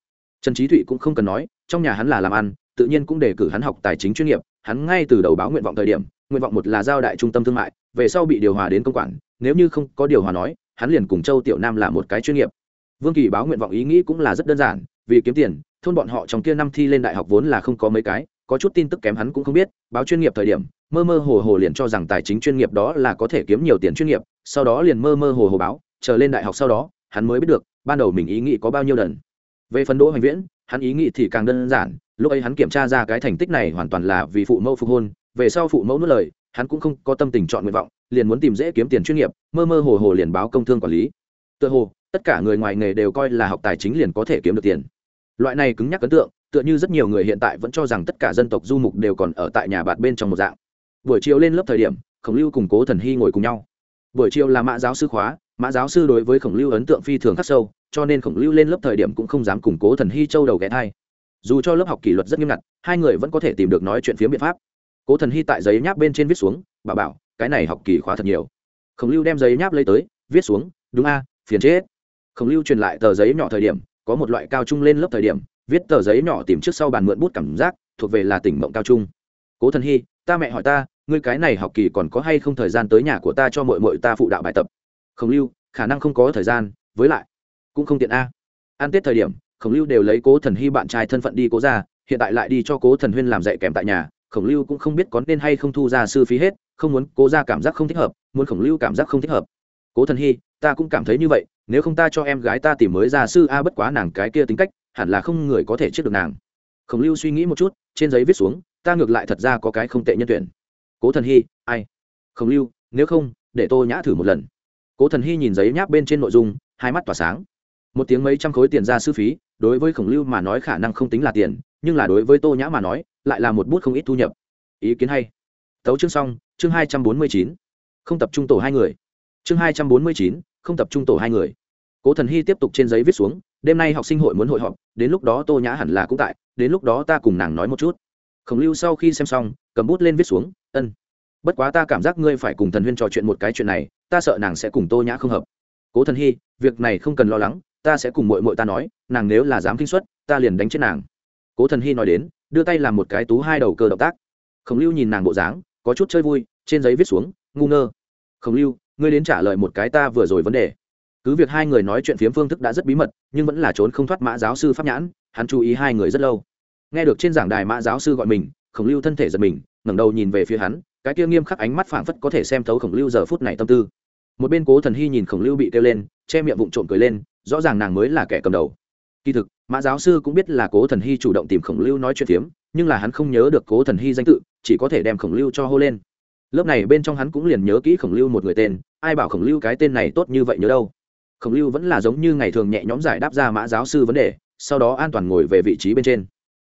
Trần trí thụy cũng không cần nói, trong nhà hắn là làm ăn tự nhiên cũng đề cử hắn học tài chính chuyên nghiệp, hắn ngay từ đầu báo nguyện vọng thời điểm, nguyện vọng một là giao đại trung tâm thương mại, về sau bị điều hòa đến công quản, nếu như không có điều hòa nói, hắn liền cùng châu tiểu nam là một cái chuyên nghiệp. Vương kỳ báo nguyện vọng ý nghĩ cũng là rất đơn giản, vì kiếm tiền, thôn bọn họ trong kia năm thi lên đại học vốn là không có mấy cái, có chút tin tức kém hắn cũng không biết, báo chuyên nghiệp thời điểm, mơ mơ hồ hồ liền cho rằng tài chính chuyên nghiệp đó là có thể kiếm nhiều tiền chuyên nghiệp, sau đó liền mơ mơ hồ hồ báo, chờ lên đại học sau đó, hắn mới biết được, ban đầu mình ý nghĩ có bao nhiêu lần. Về phần đỗ hoành viễn, hắn ý nghĩ thì càng đơn giản lúc ấy hắn kiểm tra ra cái thành tích này hoàn toàn là vì phụ mẫu phục hôn, về sau phụ mẫu nuốt lời, hắn cũng không có tâm tình chọn nguyện vọng, liền muốn tìm dễ kiếm tiền chuyên nghiệp, mơ mơ hồ hồ liền báo công thương quản lý. Tựa hồ, tất cả người ngoài nghề đều coi là học tài chính liền có thể kiếm được tiền. Loại này cứng nhắc ấn tượng, tựa như rất nhiều người hiện tại vẫn cho rằng tất cả dân tộc du mục đều còn ở tại nhà bạt bên trong một dạng. Buổi chiều lên lớp thời điểm, khổng lưu cùng cố thần hy ngồi cùng nhau. Buổi chiều là mã giáo sư khóa, mã giáo sư đối với khổng lưu ấn tượng phi thường khắc sâu, cho nên khổng lưu lên lớp thời điểm cũng không dám củng cố thần hy châu đầu ghé thai dù cho lớp học kỷ luật rất nghiêm ngặt, hai người vẫn có thể tìm được nói chuyện phía biện pháp. Cố thần hy tại giấy nháp bên trên viết xuống, bà bảo, cái này học kỳ khóa thật nhiều. Khổng lưu đem giấy nháp lấy tới, viết xuống, đúng a, phiền chết. Khổng lưu truyền lại tờ giấy nhỏ thời điểm, có một loại cao trung lên lớp thời điểm, viết tờ giấy nhỏ tìm trước sau bàn mượn bút cảm giác, thuộc về là tỉnh mộng cao trung. Cố thần hy, ta mẹ hỏi ta, ngươi cái này học kỳ còn có hay không thời gian tới nhà của ta cho mội mội ta phụ đạo bài tập? Khổng lưu, khả năng không có thời gian, với lại cũng không tiện a. Ăn tết thời điểm khổng lưu đều lấy cố thần hy bạn trai thân phận đi cố ra hiện tại lại đi cho cố thần huyên làm dạy kèm tại nhà, khổng lưu cũng không biết có nên hay không thu ra sư phí hết, không muốn cố ra cảm giác không thích hợp, muốn khổng lưu cảm giác không thích hợp. Cố thần hy, ta cũng cảm thấy như vậy, nếu không ta cho em gái ta tìm mới ra sư a bất quá nàng cái kia tính cách, hẳn là không người có thể chết được nàng. Khổng lưu suy nghĩ một chút, trên giấy viết xuống, ta ngược lại thật ra có cái không tệ nhân tuyển. Cố thần hy, ai? Khổng lưu, nếu không, để tôi nhã thử một lần. Cố thần hy nhìn giấy nháp bên trên nội dung, hai mắt tỏa sáng. Một tiếng mấy trăm khối tiền ra sư phí đối với khổng lưu mà nói khả năng không tính là tiền, nhưng là đối với tô nhã mà nói, lại là một bút không ít thu nhập. Ý kiến hay. Tấu chương xong, chương hai trăm bốn mươi chín. Không tập trung tổ hai người. Chương hai trăm bốn mươi chín, không tập trung tổ hai người. Cố thần hy tiếp tục trên giấy viết xuống, đêm nay học sinh hội muốn hội họp, đến lúc đó tô nhã hẳn là cũng tại, đến lúc đó ta cùng nàng nói một chút. Khổng lưu sau khi xem xong, cầm bút lên viết xuống, ân, bất quá ta cảm giác ngươi phải cùng thần huyên trò chuyện một cái chuyện này, ta sợ nàng sẽ cùng tô nhã không hợp. Cố thần hy, việc này không cần lo lắng ta sẽ cùng mội mội ta nói, nàng nếu là dám kinh xuất ta liền đánh chết nàng. Cố thần hy nói đến, đưa tay làm một cái tú hai đầu cơ động tác. Khổng lưu nhìn nàng bộ dáng, có chút chơi vui, trên giấy viết xuống, ngu ngơ. Khổng lưu, ngươi đến trả lời một cái ta vừa rồi vấn đề. Cứ việc hai người nói chuyện phiếm phương thức đã rất bí mật, nhưng vẫn là trốn không thoát mã giáo sư pháp nhãn, hắn chú ý hai người rất lâu. Nghe được trên giảng đài mã giáo sư gọi mình, khổng lưu thân thể giật mình, ngẩng đầu nhìn về phía hắn, cái kia nghiêm khắc ánh mắt phảng phất có thể xem thấu khổng lưu giờ phút này tâm tư. Một bên cố thần hy nhìn khổng lưu bị kêu lên, che miệng vụng trộm cười lên rõ ràng nàng mới là kẻ cầm đầu. Kỳ thực, mã giáo sư cũng biết là cố thần hy chủ động tìm khổng lưu nói chuyện phiếm, nhưng là hắn không nhớ được cố thần hy danh tự, chỉ có thể đem khổng lưu cho hô lên. Lớp này bên trong hắn cũng liền nhớ kỹ khổng lưu một người tên, ai bảo khổng lưu cái tên này tốt như vậy nhớ đâu. Khổng lưu vẫn là giống như ngày thường nhẹ nhõm giải đáp ra mã giáo sư vấn đề, sau đó an toàn ngồi về vị trí bên trên.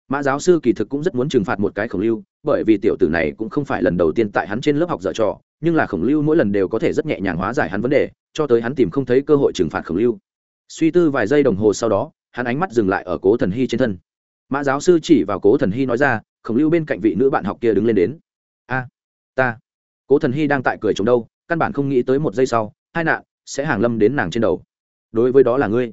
Mã giáo sư kỳ thực cũng rất muốn trừng phạt một cái khổng lưu, bởi vì tiểu tử này cũng không phải lần đầu tiên tại hắn trên lớp học dở trò, nhưng là khổng lưu mỗi lần đều có thể rất nhẹ nhàng hóa giải hắn vấn đề, cho tới hắn tìm không thấy cơ hội trừng phạt khổng lưu suy tư vài giây đồng hồ sau đó, hắn ánh mắt dừng lại ở cố thần hy trên thân. Mã giáo sư chỉ vào cố thần hy nói ra, khổng lưu bên cạnh vị nữ bạn học kia đứng lên đến. A, ta. Cố thần hy đang tại cười chồng đâu, căn bản không nghĩ tới một giây sau, hai nạn sẽ hàng lâm đến nàng trên đầu. Đối với đó là ngươi.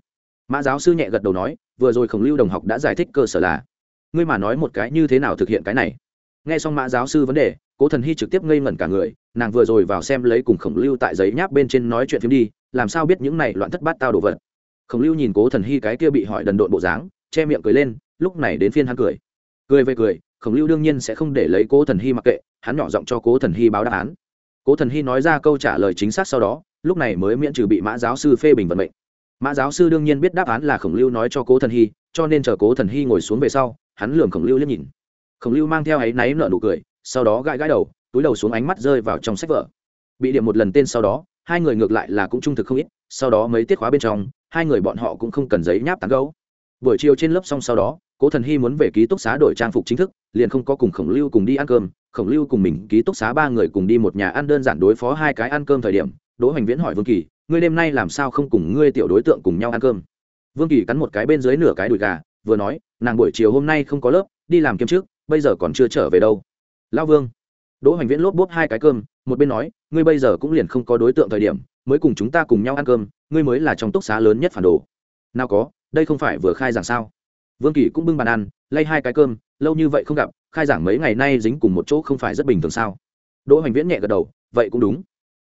Mã giáo sư nhẹ gật đầu nói, vừa rồi khổng lưu đồng học đã giải thích cơ sở là, ngươi mà nói một cái như thế nào thực hiện cái này? Nghe xong mã giáo sư vấn đề, cố thần hy trực tiếp ngây ngẩn cả người, nàng vừa rồi vào xem lấy cùng khổng lưu tại giấy nháp bên trên nói chuyện phim đi, làm sao biết những này loạn thất bát tao đồ vật khổng lưu nhìn cố thần hy cái kia bị hỏi đần độn bộ dáng, che miệng cười lên, lúc này đến phiên hắn cười. Cười về cười, khổng lưu đương nhiên sẽ không để lấy cố thần hy mặc kệ, hắn nhỏ giọng cho cố thần hy báo đáp án. Cố thần hy nói ra câu trả lời chính xác sau đó, lúc này mới miễn trừ bị mã giáo sư phê bình vận mệnh. Mã giáo sư đương nhiên biết đáp án là khổng lưu nói cho cố thần hy, cho nên chờ cố thần hy ngồi xuống về sau, hắn lường khổng lưu liếc nhìn. Khổng lưu mang theo áy náy nợ nụ cười, sau đó gãi gãi đầu, túi đầu xuống ánh mắt rơi vào trong sách vở. Bị điểm một lần tên sau đó hai người ngược lại là cũng trung thực không ít, sau đó mấy tiết khóa bên trong, hai người bọn họ cũng không cần giấy nháp tán gấu buổi chiều trên lớp xong sau đó, cố thần hy muốn về ký túc xá đổi trang phục chính thức, liền không có cùng khổng lưu cùng đi ăn cơm. Khổng lưu cùng mình ký túc xá ba người cùng đi một nhà ăn đơn giản đối phó hai cái ăn cơm thời điểm, đỗ hoành viễn hỏi vương kỳ, ngươi đêm nay làm sao không cùng ngươi tiểu đối tượng cùng nhau ăn cơm? Vương kỳ cắn một cái bên dưới nửa cái đùi gà, vừa nói, nàng buổi chiều hôm nay không có lớp, đi làm kiếm trước, bây giờ còn chưa trở về đâu. Lao vương. Đỗ hoành viễn lốp bốp hai cái cơm một bên nói, ngươi bây giờ cũng liền không có đối tượng thời điểm, mới cùng chúng ta cùng nhau ăn cơm, ngươi mới là trong túc xá lớn nhất phản đồ. Nào có, đây không phải vừa khai giảng sao? Vương kỳ cũng bưng bàn ăn, lay hai cái cơm, lâu như vậy không gặp, khai giảng mấy ngày nay dính cùng một chỗ không phải rất bình thường sao? Đỗ hoành viễn nhẹ gật đầu, vậy cũng đúng.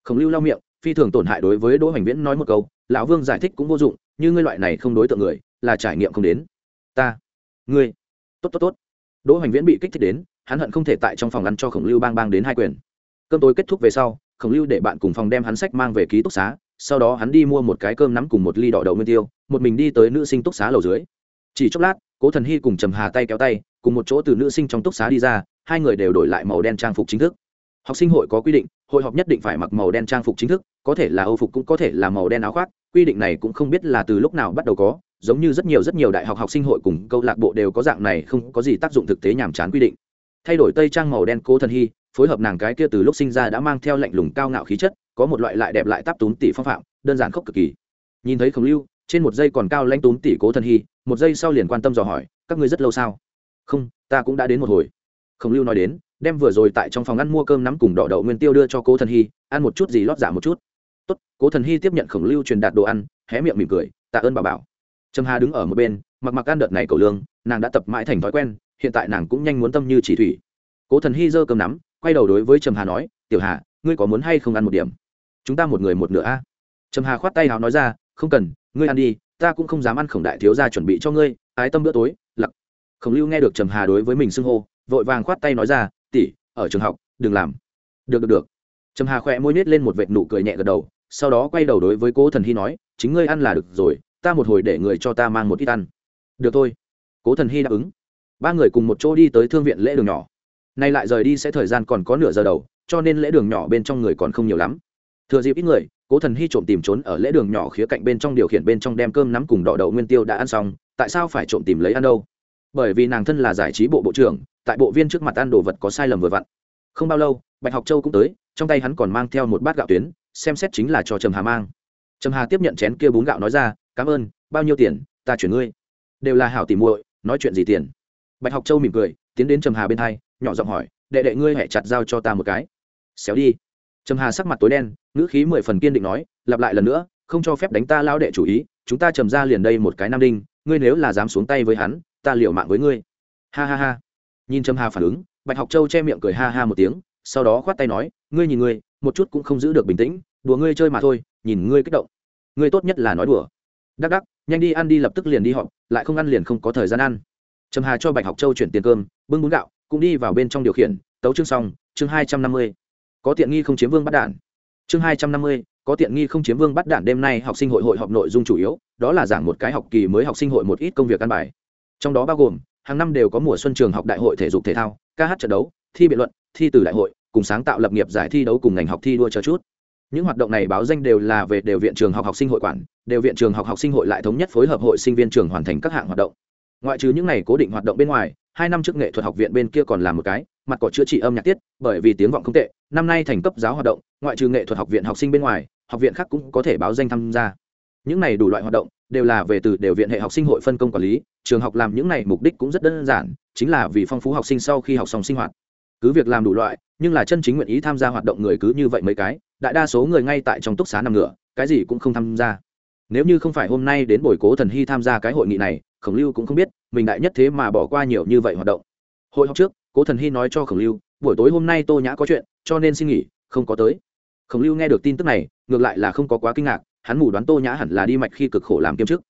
Khổng lưu lau miệng, phi thường tổn hại đối với đỗ hoành viễn nói một câu, lão vương giải thích cũng vô dụng, như ngươi loại này không đối tượng người, là trải nghiệm không đến. Ta, ngươi, tốt tốt tốt. Đỗ hoành viễn bị kích thích đến, hắn hận không thể tại trong phòng ăn cho khổng lưu bang bang đến hai quyền cơm tối kết thúc về sau, khổng lưu để bạn cùng phòng đem hắn sách mang về ký túc xá, sau đó hắn đi mua một cái cơm nắm cùng một ly đỏ đậu nguyên tiêu, một mình đi tới nữ sinh túc xá lầu dưới. Chỉ chốc lát, cố thần hy cùng trầm hà tay kéo tay, cùng một chỗ từ nữ sinh trong túc xá đi ra, hai người đều đổi lại màu đen trang phục chính thức. Học sinh hội có quy định, hội họp nhất định phải mặc màu đen trang phục chính thức, có thể là âu phục cũng có thể là màu đen áo khoác, quy định này cũng không biết là từ lúc nào bắt đầu có, giống như rất nhiều rất nhiều đại học học sinh hội cùng câu lạc bộ đều có dạng này không có gì tác dụng thực tế nhàm chán quy định. Thay đổi tây trang màu đen cố thần hy phối hợp nàng cái kia từ lúc sinh ra đã mang theo lạnh lùng cao ngạo khí chất, có một loại lại đẹp lại táp tún tỷ phong phạm, đơn giản khốc cực kỳ. Nhìn thấy khổng lưu, trên một giây còn cao lãnh tún tỷ cố thần hy, một giây sau liền quan tâm dò hỏi, các ngươi rất lâu sao? Không, ta cũng đã đến một hồi. Khổng lưu nói đến, đem vừa rồi tại trong phòng ăn mua cơm nắm cùng đỏ đậu nguyên tiêu đưa cho cố thần hy, ăn một chút gì lót giả một chút. Tốt. Cố thần hy tiếp nhận khổng lưu truyền đạt đồ ăn, hé miệng mỉm cười, tạ ơn bà bảo. Trâm hà đứng ở một bên, mặc mặc ăn đợt này cầu lương, nàng đã tập mãi thành thói quen, hiện tại nàng cũng nhanh muốn tâm như chỉ thủy. Cố thần hy giơ cơm nắm quay đầu đối với trầm hà nói, tiểu hà, ngươi có muốn hay không ăn một điểm? Chúng ta một người một nửa a. Trầm hà khoát tay hào nói ra, không cần, ngươi ăn đi, ta cũng không dám ăn khổng đại thiếu ra chuẩn bị cho ngươi, ái tâm bữa tối, lặc. Khổng lưu nghe được trầm hà đối với mình xưng hô, vội vàng khoát tay nói ra tỉ ở trường học, đừng làm. Được được được. Trầm hà khỏe môi nhét lên một vệt nụ cười nhẹ gật đầu, sau đó quay đầu đối với cố thần hy nói, chính ngươi ăn là được rồi, ta một hồi để người cho ta mang một ít ăn. Được thôi. Cố thần hy đáp ứng. Ba người cùng một chỗ đi tới thương viện lễ đường nhỏ nay lại rời đi sẽ thời gian còn có nửa giờ đầu, cho nên lễ đường nhỏ bên trong người còn không nhiều lắm. Thừa dịp ít người, cố thần hy trộm tìm trốn ở lễ đường nhỏ khía cạnh bên trong điều khiển bên trong đem cơm nắm cùng đỏ đậu nguyên tiêu đã ăn xong, tại sao phải trộm tìm lấy ăn đâu? Bởi vì nàng thân là giải trí bộ bộ trưởng, tại bộ viên trước mặt ăn đồ vật có sai lầm vừa vặn. Không bao lâu, bạch học châu cũng tới, trong tay hắn còn mang theo một bát gạo tuyến, xem xét chính là cho trầm hà mang. Trầm hà tiếp nhận chén kia bún gạo nói ra, cảm ơn, bao nhiêu tiền, ta chuyển ngươi. Đều là hảo tìm muội, nói chuyện gì tiền? Bạch học châu mỉm cười, tiến đến trầm hà bên hai nhỏ giọng hỏi, đệ đệ ngươi hẹ chặt giao cho ta một cái. Xéo đi. Trầm hà sắc mặt tối đen, ngữ khí mười phần kiên định nói, lặp lại lần nữa, không cho phép đánh ta lao đệ chủ ý, chúng ta trầm ra liền đây một cái nam đinh, ngươi nếu là dám xuống tay với hắn, ta liệu mạng với ngươi. Ha ha ha. Nhìn trầm hà phản ứng, bạch học châu che miệng cười ha ha một tiếng, sau đó khoát tay nói, ngươi nhìn ngươi, một chút cũng không giữ được bình tĩnh, đùa ngươi chơi mà thôi, nhìn ngươi kích động. Ngươi tốt nhất là nói đùa. Đắc đắc, nhanh đi ăn đi lập tức liền đi họp, lại không ăn liền không có thời gian ăn. Trầm hà cho bạch học châu chuyển tiền cơm, bưng bún gạo cũng đi vào bên trong điều khiển, tấu chương xong, chương hai trăm năm mươi. Có tiện nghi không chiếm vương bắt đản chương hai trăm năm mươi, có tiện nghi không chiếm vương bắt đản đêm nay học sinh hội hội họp nội dung chủ yếu, đó là giảng một cái học kỳ mới học sinh hội một ít công việc căn bài. Trong đó bao gồm, hàng năm đều có mùa xuân trường học đại hội thể dục thể thao, ca hát trận đấu, thi biện luận, thi từ đại hội, cùng sáng tạo lập nghiệp giải thi đấu cùng ngành học thi đua chờ chút. Những hoạt động này báo danh đều là về đều viện trường học học sinh hội quản, đều viện trường học học sinh hội lại thống nhất phối hợp hội sinh viên trường hoàn thành các hạng hoạt động ngoại trừ những ngày cố định hoạt động bên ngoài, hai năm trước nghệ thuật học viện bên kia còn làm một cái, mặt cỏ chữa trị âm nhạc tiết, bởi vì tiếng vọng không tệ, năm nay thành cấp giáo hoạt động, ngoại trừ nghệ thuật học viện học sinh bên ngoài, học viện khác cũng có thể báo danh tham gia. Những này đủ loại hoạt động, đều là về từ đều viện hệ học sinh hội phân công quản lý, trường học làm những này mục đích cũng rất đơn giản, chính là vì phong phú học sinh sau khi học xong sinh hoạt. Cứ việc làm đủ loại, nhưng là chân chính nguyện ý tham gia hoạt động người cứ như vậy mấy cái, đại đa số người ngay tại trong túc xá nằm ngửa, cái gì cũng không tham gia nếu như không phải hôm nay đến buổi cố thần hy tham gia cái hội nghị này, khổng lưu cũng không biết, mình đại nhất thế mà bỏ qua nhiều như vậy hoạt động. Hội họp trước, cố thần hy nói cho khổng lưu, buổi tối hôm nay tô nhã có chuyện, cho nên xin nghỉ, không có tới. Khổng lưu nghe được tin tức này, ngược lại là không có quá kinh ngạc, hắn mù đoán tô nhã hẳn là đi mạch khi cực khổ làm kiêm chức.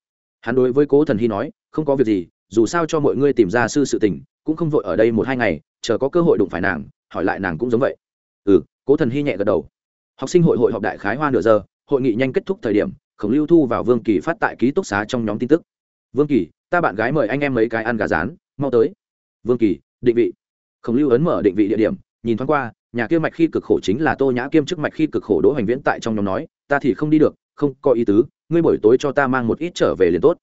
Hắn đối với cố thần hy nói, không có việc gì, dù sao cho mọi người tìm ra sư sự tình, cũng không vội ở đây một hai ngày, chờ có cơ hội đụng phải nàng, hỏi lại nàng cũng giống vậy. Ừ cố thần hy nhẹ gật đầu. Học sinh hội hội họp đại khái hoa nửa giờ, hội nghị nhanh kết thúc thời điểm khổng lưu thu vào vương kỳ phát tại ký túc xá trong nhóm tin tức. Vương kỳ, ta bạn gái mời anh em mấy cái ăn gà rán, mau tới. Vương kỳ, định vị. Khổng lưu ấn mở định vị địa điểm, nhìn thoáng qua, nhà kia mạch khi cực khổ chính là tô nhã kiêm chức mạch khi cực khổ đỗ hoành viễn tại trong nhóm nói, ta thì không đi được, không có ý tứ, ngươi buổi tối cho ta mang một ít trở về liền tốt.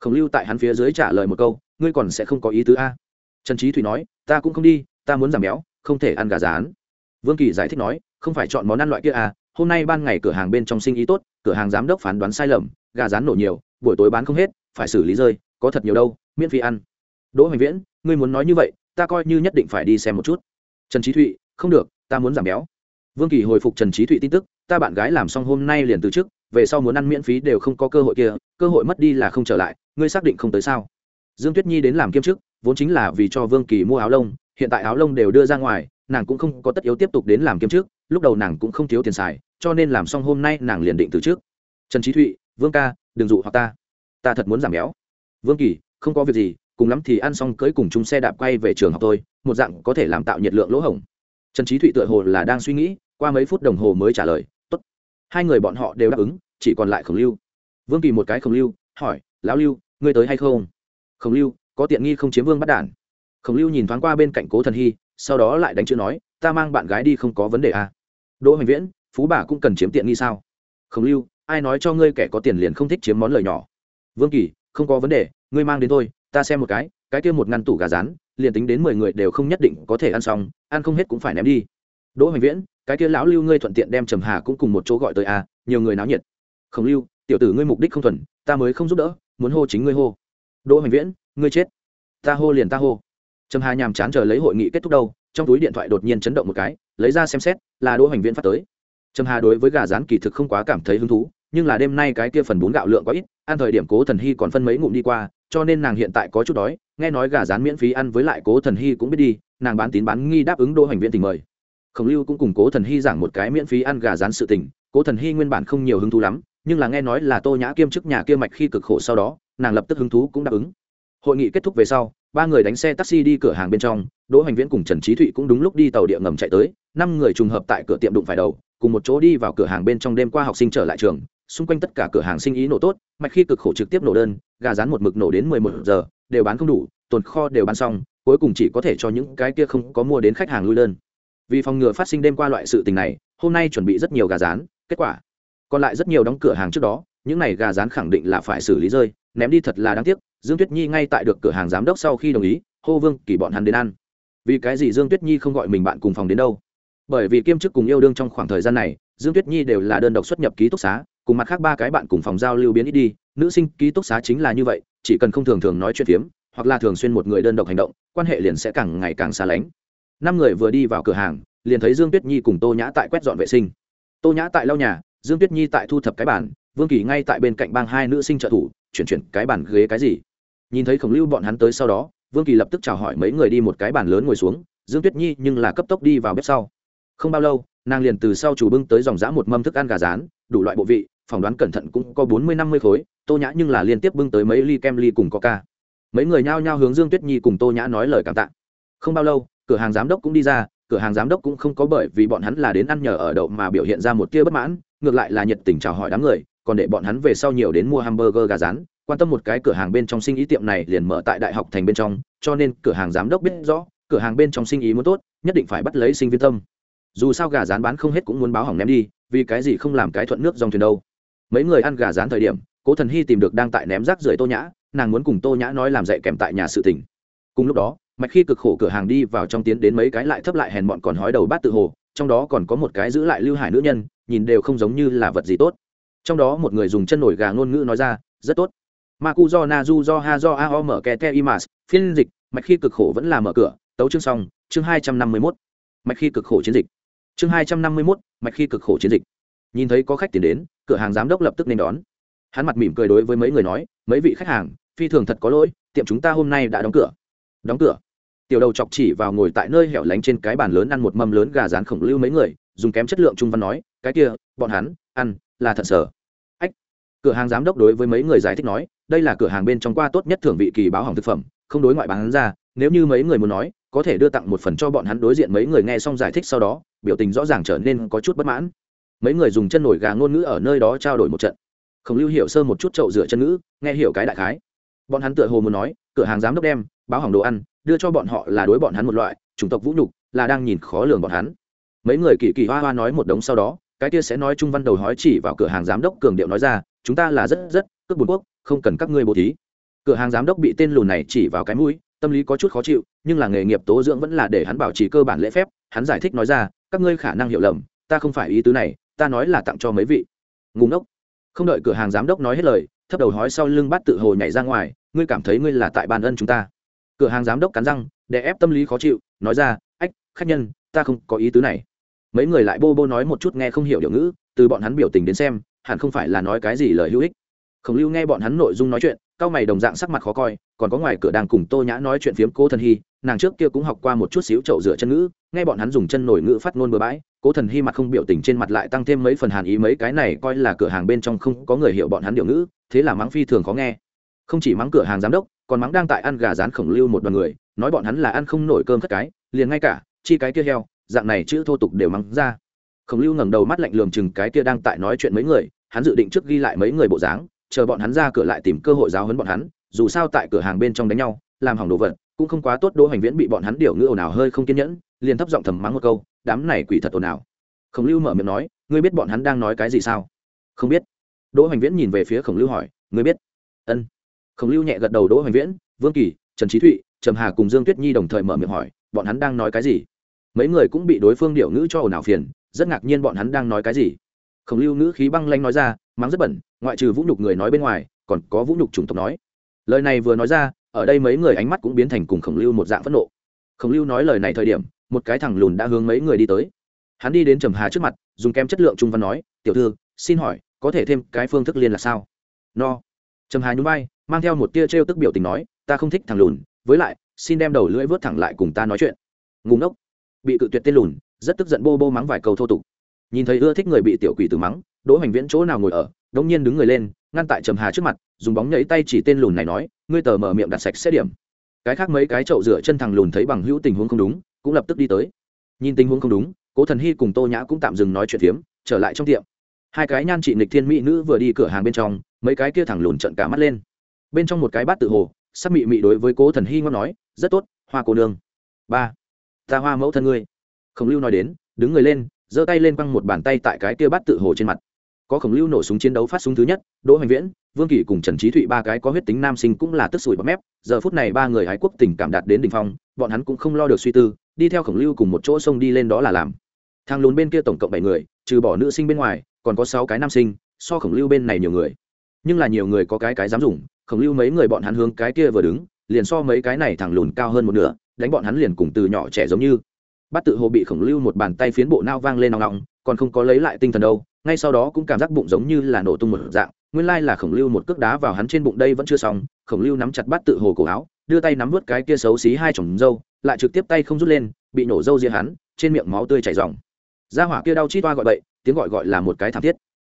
Khổng lưu tại hắn phía dưới trả lời một câu, ngươi còn sẽ không có ý tứ a. Trần trí thủy nói, ta cũng không đi, ta muốn giảm béo, không thể ăn gà rán. Vương kỳ giải thích nói, không phải chọn món ăn loại kia à hôm nay ban ngày cửa hàng bên trong sinh ý tốt, cửa hàng giám đốc phán đoán sai lầm, gà rán nổ nhiều, buổi tối bán không hết, phải xử lý rơi, có thật nhiều đâu, miễn phí ăn. Đỗ hoành viễn, ngươi muốn nói như vậy, ta coi như nhất định phải đi xem một chút. Trần trí thụy, không được, ta muốn giảm béo. Vương kỳ hồi phục trần trí thụy tin tức, ta bạn gái làm xong hôm nay liền từ chức, về sau muốn ăn miễn phí đều không có cơ hội kia, cơ hội mất đi là không trở lại, ngươi xác định không tới sao? Dương tuyết nhi đến làm kiêm chức, vốn chính là vì cho vương kỳ mua áo lông, hiện tại áo lông đều đưa ra ngoài, nàng cũng không có tất yếu tiếp tục đến làm kiêm chức, lúc đầu nàng cũng không thiếu tiền xài cho nên làm xong hôm nay nàng liền định từ trước. Trần trí thụy, vương ca, đừng dụ hoặc ta. Ta thật muốn giảm béo. Vương kỳ, không có việc gì, cùng lắm thì ăn xong cưới cùng chung xe đạp quay về trường học tôi một dạng có thể làm tạo nhiệt lượng lỗ hổng. Trần trí thụy tựa hồ là đang suy nghĩ, qua mấy phút đồng hồ mới trả lời, tốt. Hai người bọn họ đều đáp ứng, chỉ còn lại khổng lưu. Vương kỳ một cái khổng lưu, hỏi, lão lưu, ngươi tới hay không? Khổng lưu, có tiện nghi không chiếm vương bắt đản? Khổng lưu nhìn thoáng qua bên cạnh cố thần hy, sau đó lại đánh chữ nói, ta mang bạn gái đi không có vấn đề à. đỗ hoành viễn phú bà cũng cần chiếm tiện nghi sao? Khổng lưu, ai nói cho ngươi kẻ có tiền liền không thích chiếm món lời nhỏ? Vương kỳ, không có vấn đề, ngươi mang đến thôi, ta xem một cái cái kia một ngăn tủ gà rán, liền tính đến mười người đều không nhất định có thể ăn xong, ăn không hết cũng phải ném đi. Đỗ hoành viễn, cái kia lão lưu ngươi thuận tiện đem trầm hà cũng cùng một chỗ gọi tới à nhiều người náo nhiệt. Khổng lưu, tiểu tử ngươi mục đích không thuần, ta mới không giúp đỡ, muốn hô chính ngươi hô. Đỗ hoành viễn, ngươi chết. Ta hô liền ta hô. Trầm hà nhàm chán chờ lấy hội nghị kết thúc đâu, trong túi điện thoại đột nhiên chấn động một cái, lấy ra xem xét, là đỗ hoành viễn phát tới trầm hà đối với gà rán kỳ thực không quá cảm thấy hứng thú, nhưng là đêm nay cái kia phần bún gạo lượng quá ít, ăn thời điểm cố thần hy còn phân mấy ngụm đi qua, cho nên nàng hiện tại có chút đói, nghe nói gà rán miễn phí ăn với lại cố thần hy cũng biết đi, nàng bán tín bán nghi đáp ứng đỗ hành viện tình mời. Khổng lưu cũng cùng cố thần hy giảng một cái miễn phí ăn gà rán sự tình, cố thần hy nguyên bản không nhiều hứng thú lắm, nhưng là nghe nói là tô nhã kiêm chức nhà kia mạch khi cực khổ sau đó, nàng lập tức hứng thú cũng đáp ứng. Hội nghị kết thúc về sau, ba người đánh xe taxi đi cửa hàng bên trong, đỗ hoành viễn cùng trần trí thụy cũng đúng lúc đi tàu điện ngầm chạy tới, năm người trùng hợp tại cửa tiệm đụng phải đầu cùng một chỗ đi vào cửa hàng bên trong đêm qua học sinh trở lại trường, xung quanh tất cả cửa hàng sinh ý nổ tốt, mạch khi cực khổ trực tiếp nổ đơn, gà rán một mực nổ đến mười một giờ, đều bán không đủ, tồn kho đều bán xong, cuối cùng chỉ có thể cho những cái kia không có mua đến khách hàng lui đơn. Vì phòng ngừa phát sinh đêm qua loại sự tình này, hôm nay chuẩn bị rất nhiều gà rán, kết quả, còn lại rất nhiều đóng cửa hàng trước đó, những này gà rán khẳng định là phải xử lý rơi, ném đi thật là đáng tiếc, dương tuyết nhi ngay tại được cửa hàng giám đốc sau khi đồng ý, hô vương kỳ bọn hắn đến ăn. Vì cái gì dương tuyết nhi không gọi mình bạn cùng phòng đến đâu? Bởi vì kiêm chức cùng yêu đương trong khoảng thời gian này, dương tuyết nhi đều là đơn độc xuất nhập ký túc xá, cùng mặt khác ba cái bạn cùng phòng giao lưu biến ít đi, nữ sinh ký túc xá chính là như vậy, chỉ cần không thường thường nói chuyện phiếm, hoặc là thường xuyên một người đơn độc hành động, quan hệ liền sẽ càng ngày càng xa lánh. Năm người vừa đi vào cửa hàng, liền thấy dương tuyết nhi cùng tô nhã tại quét dọn vệ sinh. Tô nhã tại lau nhà, dương tuyết nhi tại thu thập cái bản vương kỳ ngay tại bên cạnh bang hai nữ sinh trợ thủ, chuyển chuyển cái bàn ghế cái gì. Nhìn thấy khổng lưu bọn hắn tới sau đó, vương kỳ lập tức chào hỏi mấy người đi một cái bàn lớn ngồi xuống, dương tuyết nhi nhưng là cấp tốc đi vào bếp sau không bao lâu, nàng liền từ sau chủ bưng tới dòng dã một mâm thức ăn gà rán, đủ loại bộ vị, phỏng đoán cẩn thận cũng có bốn mươi năm mươi khối, tô nhã nhưng là liên tiếp bưng tới mấy ly kem ly cùng coca. Mấy người nhao nhao hướng dương tuyết nhi cùng tô nhã nói lời cảm tạ. Không bao lâu, cửa hàng giám đốc cũng đi ra, cửa hàng giám đốc cũng không có bởi vì bọn hắn là đến ăn nhờ ở đậu mà biểu hiện ra một tia bất mãn, ngược lại là nhiệt tình chào hỏi đám người, còn để bọn hắn về sau nhiều đến mua hamburger gà rán. Quan tâm một cái cửa hàng bên trong sinh ý tiệm này liền mở tại đại học thành bên trong, cho nên cửa hàng giám đốc biết rõ, cửa hàng bên trong sinh ý muốn tốt, nhất định phải bắt lấy sinh viên tâm dù sao gà rán bán không hết cũng muốn báo hỏng ném đi, vì cái gì không làm cái thuận nước dòng thuyền đâu. Mấy người ăn gà rán thời điểm, cố thần hy tìm được đang tại ném rác rưởi tô nhã, nàng muốn cùng tô nhã nói làm dạy kèm tại nhà sự tỉnh cùng lúc đó, mạch khi cực khổ cửa hàng đi vào trong tiến đến mấy cái lại thấp lại hèn bọn còn hói đầu bát tự hồ, trong đó còn có một cái giữ lại lưu hải nữ nhân, nhìn đều không giống như là vật gì tốt. Trong đó một người dùng chân nổi gà ngôn ngữ nói ra, rất tốt. Maku do nazu do ha do a mở kè te imas, phiên dịch, mạch khi cực khổ vẫn là mở cửa, tấu chương xong, chương hai trăm năm mươi mốt. Mạch khi cực khổ chiến dịch chương hai trăm năm mươi mốt, mạch khi cực khổ chiến dịch. Nhìn thấy có khách tiền đến, cửa hàng giám đốc lập tức nên đón. Hắn mặt mỉm cười đối với mấy người nói, mấy vị khách hàng, phi thường thật có lỗi, tiệm chúng ta hôm nay đã đóng cửa. Đóng cửa? Tiểu đầu chọc chỉ vào ngồi tại nơi hẻo lánh trên cái bàn lớn ăn một mâm lớn gà rán khổng lưu mấy người, dùng kém chất lượng trung văn nói, cái kia, bọn hắn, ăn, là thật sở ách. Cửa hàng giám đốc đối với mấy người giải thích nói, đây là cửa hàng bên trong qua tốt nhất thưởng vị kỳ báo hỏng thực phẩm, không đối ngoại bán ra, nếu như mấy người muốn nói có thể đưa tặng một phần cho bọn hắn đối diện mấy người nghe xong giải thích sau đó, biểu tình rõ ràng trở nên có chút bất mãn. Mấy người dùng chân nổi gà ngôn ngữ ở nơi đó trao đổi một trận. Khổng lưu hiểu sơ một chút trậu rửa chân ngữ, nghe hiểu cái đại khái. Bọn hắn tựa hồ muốn nói, cửa hàng giám đốc đem, báo hỏng đồ ăn, đưa cho bọn họ là đối bọn hắn một loại, chủng tộc vũ nhục, là đang nhìn khó lường bọn hắn. Mấy người kỳ kỳ hoa hoa nói một đống sau đó, cái kia sẽ nói trung văn đầu hói chỉ vào cửa hàng giám đốc cường điệu nói ra, chúng ta là rất rất, cướp bùn quốc, không cần các ngươi bố thí. Cửa hàng giám đốc bị tên lùn này chỉ vào cái mũi tâm lý có chút khó chịu, nhưng là nghề nghiệp tố dưỡng vẫn là để hắn bảo trì cơ bản lễ phép, hắn giải thích nói ra, các ngươi khả năng hiểu lầm, ta không phải ý tứ này, ta nói là tặng cho mấy vị. Ngùng ốc không đợi cửa hàng giám đốc nói hết lời, thấp đầu hói sau lưng bắt tự hồ nhảy ra ngoài, ngươi cảm thấy ngươi là tại bàn ân chúng ta. Cửa hàng giám đốc cắn răng để ép tâm lý khó chịu, nói ra, ách, khách nhân, ta không có ý tứ này. Mấy người lại bô bô nói một chút nghe không hiểu điều ngữ, từ bọn hắn biểu tình đến xem, hẳn không phải là nói cái gì lời hữu ích khổng lưu nghe bọn hắn nội dung nói chuyện, cao mày đồng dạng sắc mặt khó coi, còn có ngoài cửa đang cùng tô nhã nói chuyện phiếm cô thần hy, nàng trước kia cũng học qua một chút xíu chậu rửa chân ngữ, nghe bọn hắn dùng chân nổi ngữ phát ngôn bừa bãi, cố thần hy mặt không biểu tình trên mặt lại tăng thêm mấy phần hàn ý mấy cái này coi là cửa hàng bên trong không có người hiểu bọn hắn điệu ngữ, thế là mắng phi thường khó nghe. Không chỉ mắng cửa hàng giám đốc, còn mắng đang tại ăn gà rán khổng lưu một đoàn người, nói bọn hắn là ăn không nổi cơm cất cái, liền ngay cả, chi cái kia heo, dạng này chữ thô tục đều mắng ra. Khổng lưu ngẩng đầu mắt lạnh lườm chừng cái kia đang tại nói chuyện mấy người, hắn dự định trước ghi lại mấy người bộ dáng chờ bọn hắn ra cửa lại tìm cơ hội giáo hấn bọn hắn, dù sao tại cửa hàng bên trong đánh nhau, làm hỏng đồ vật, cũng không quá tốt đỗ hành viễn bị bọn hắn điều ngữ ồn ào hơi không kiên nhẫn, liền thấp giọng thầm mắng một câu, đám này quỷ thật ồn ào. Khổng lưu mở miệng nói, ngươi biết bọn hắn đang nói cái gì sao? Không biết. Đỗ hành viễn nhìn về phía khổng lưu hỏi, ngươi biết? Ân. Khổng lưu nhẹ gật đầu đỗ hành viễn, vương kỳ, trần trí thụy, trầm hà cùng dương tuyết nhi đồng thời mở miệng hỏi, bọn hắn đang nói cái gì? Mấy người cũng bị đối phương điệu ngữ cho ồn ào phiền, rất ngạc nhiên bọn hắn đang nói cái gì. Khổng lưu ngữ khí băng lanh nói ra mắng rất bẩn, ngoại trừ vũ nhục người nói bên ngoài, còn có vũ nhục chủng tộc nói. Lời này vừa nói ra, ở đây mấy người ánh mắt cũng biến thành cùng khổng lưu một dạng phẫn nộ. Khổng lưu nói lời này thời điểm, một cái thằng lùn đã hướng mấy người đi tới. Hắn đi đến trầm hà trước mặt, dùng kem chất lượng trung văn nói, tiểu thư, xin hỏi, có thể thêm cái phương thức liên là sao? No. Trầm hà nhún vai, mang theo một tia t r e o tức biểu tình nói, ta không thích thằng lùn, với lại, xin đem đầu lưỡi vớt thẳng lại cùng ta nói chuyện. Ngùng ốc bị cự tuyệt tên lùn, rất tức giận bô bô mắng vài câu thô tục. Nhìn thấy ưa thích người bị tiểu quỷ từ mắng đỗ hoành viễn chỗ nào ngồi ở, đống nhiên đứng người lên, ngăn tại trầm hà trước mặt, dùng bóng nhảy tay chỉ tên lùn này nói, ngươi tờ mở miệng đặt sạch xét điểm. Cái khác mấy cái chậu rửa chân thằng lùn thấy bằng hữu tình huống không đúng, cũng lập tức đi tới. Nhìn tình huống không đúng, cố thần hy cùng tô nhã cũng tạm dừng nói chuyện phiếm, trở lại trong tiệm. Hai cái nhan trị nịch thiên mỹ nữ vừa đi cửa hàng bên trong, mấy cái kia thẳng lùn trận cả mắt lên. Bên trong một cái bát tự hồ, sắc mị mị đối với cố thần hy ngon nói, rất tốt, hoa cô nương. Ba, ta hoa mẫu thân ngươi. Khổng lưu nói đến, đứng người lên, giơ tay lên quăng một bàn tay tại cái kia bát tự hồ trên mặt có khổng lưu nổ súng chiến đấu phát súng thứ nhất, đỗ hoành viễn, vương kỳ cùng trần trí thụy ba cái có huyết tính nam sinh cũng là tức sủi bọt mép. Giờ phút này ba người hái quốc tình cảm đạt đến đ ỉ n h phong, bọn hắn cũng không lo được suy tư, đi theo khổng lưu cùng một chỗ sông đi lên đó là làm. Thang lún bên kia tổng cộng bảy người, trừ bỏ nữ sinh bên ngoài, còn có sáu cái nam sinh, so khổng lưu bên này nhiều người. Nhưng là nhiều người có cái cái dám dùng, khổng lưu mấy người bọn hắn hướng cái kia vừa đứng, liền so mấy cái này thẳng lùn cao hơn một nửa, đánh bọn hắn liền cùng từ nhỏ trẻ giống như. Bắt tự hồ bị khổng lưu một bàn tay phiến bộ nao vang lên nòng nọng, còn không có lấy lại tinh thần đâu ngay sau đó cũng cảm giác bụng giống như là nổ tung một dạng, nguyên lai là khổng lưu một cước đá vào hắn trên bụng đây vẫn chưa xong, khổng lưu nắm chặt bắt tự hồ cổ áo, đưa tay nắm vớt cái kia xấu xí hai chồng dâu lại trực tiếp tay không rút lên, bị nổ dâu ria hắn, trên miệng máu tươi chảy dòng ra hỏa kia đau chi toa gọi bậy, tiếng gọi gọi là một cái thảm thiết.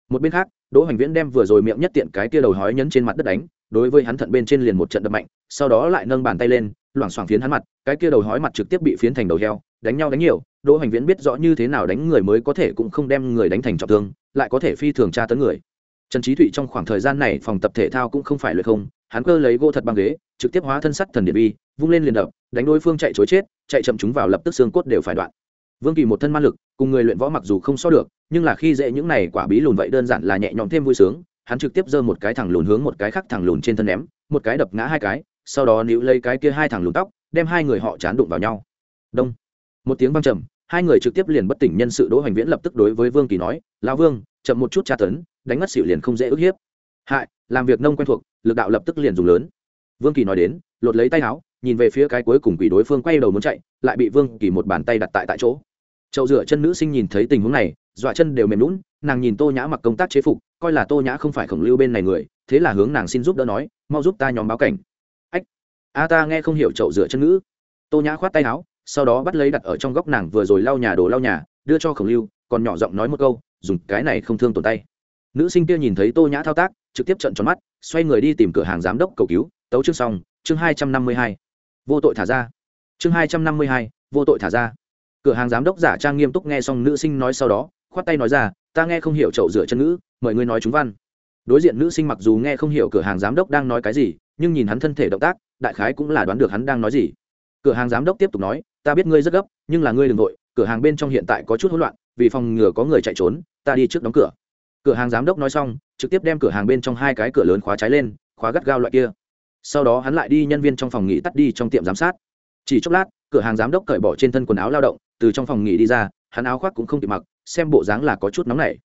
Một bên khác, đỗ hoành viễn đem vừa rồi miệng nhất tiện cái kia đầu hói nhấn trên mặt đất đánh, đối với hắn thận bên trên liền một trận đập mạnh, sau đó lại nâng bàn tay lên loảng xoảng phiến hắn mặt, cái kia đầu hói mặt trực tiếp bị phiến thành đầu heo, đánh nhau đánh nhiều, đỗ hoành viễn biết rõ như thế nào đánh người mới có thể cũng không đem người đánh thành trọng thương, lại có thể phi thường tra tấn người. Trần trí thụy trong khoảng thời gian này phòng tập thể thao cũng không phải luyện không, hắn cơ lấy gỗ thật băng ghế, trực tiếp hóa thân sắt thần điện vi vung lên liền đập, đánh đối phương chạy chối chết, chạy chậm chúng vào lập tức xương cốt đều phải đoạn. Vương kỳ một thân ma lực, cùng người luyện võ mặc dù không so được, nhưng là khi dễ những này quả bí lùn vậy đơn giản là nhẹ nhõm thêm vui sướng, hắn trực tiếp giơ một cái thẳng lùn hướng một cái khác thẳng lùn trên thân ném, một cái đập ngã hai cái sau đó níu lấy cái kia hai thằng lùn tóc, đem hai người họ chán đụng vào nhau. Đông. Một tiếng văng trầm, hai người trực tiếp liền bất tỉnh nhân sự đỗ hoành viễn lập tức đối với vương kỳ nói, lão vương, chậm một chút tra tấn, đánh mất xỉu liền không dễ ức hiếp. Hại, làm việc nông quen thuộc, lực đạo lập tức liền dùng lớn. Vương kỳ nói đến, lột lấy tay áo, nhìn về phía cái cuối cùng quỷ đối phương quay đầu muốn chạy, lại bị vương kỳ một bàn tay đặt tại tại chỗ. Chậu rửa chân nữ sinh nhìn thấy tình huống này, dọa chân đều mềm lún nàng nhìn tô nhã mặc công tác chế phục, coi là tô nhã không phải khổng lưu bên này người, thế là hướng nàng xin giúp đỡ nói, mau giúp ta nhóm báo cảnh a ta nghe không hiểu chậu rửa chân nữ tô nhã khoát tay áo, sau đó bắt lấy đặt ở trong góc nàng vừa rồi lau nhà đồ lau nhà, đưa cho khổng lưu, còn nhỏ giọng nói một câu, dùng cái này không thương tổn tay. Nữ sinh kia nhìn thấy tô nhã thao tác, trực tiếp trận tròn mắt, xoay người đi tìm cửa hàng giám đốc cầu cứu, tấu chương xong, chương hai trăm năm mươi hai. Vô tội thả ra. Chương hai trăm năm mươi hai, vô tội thả ra. Cửa hàng giám đốc giả trang nghiêm túc nghe xong nữ sinh nói sau đó, khoát tay nói ra, ta nghe không hiểu chậu rửa chân ngữ, mời ngươi nói chúng văn. Đối diện nữ sinh mặc dù nghe không hiểu cửa hàng giám đốc đang nói cái gì, nhưng nhìn hắn thân thể động tác đại khái cũng là đoán được hắn đang nói gì. Cửa hàng giám đốc tiếp tục nói, ta biết ngươi rất gấp, nhưng là ngươi đ ừ n g nội cửa hàng bên trong hiện tại có chút hỗn loạn, vì phòng ngừa có người chạy trốn, ta đi trước đóng cửa. Cửa hàng giám đốc nói xong, trực tiếp đem cửa hàng bên trong hai cái cửa lớn khóa trái lên, khóa gắt gao loại kia. Sau đó hắn lại đi nhân viên trong phòng nghỉ tắt đi trong tiệm giám sát. Chỉ chốc lát, cửa hàng giám đốc cởi bỏ trên thân quần áo lao động, từ trong phòng nghỉ đi ra, hắn áo khoác cũng không kịp mặc, xem bộ dáng là có chút nóng nảy.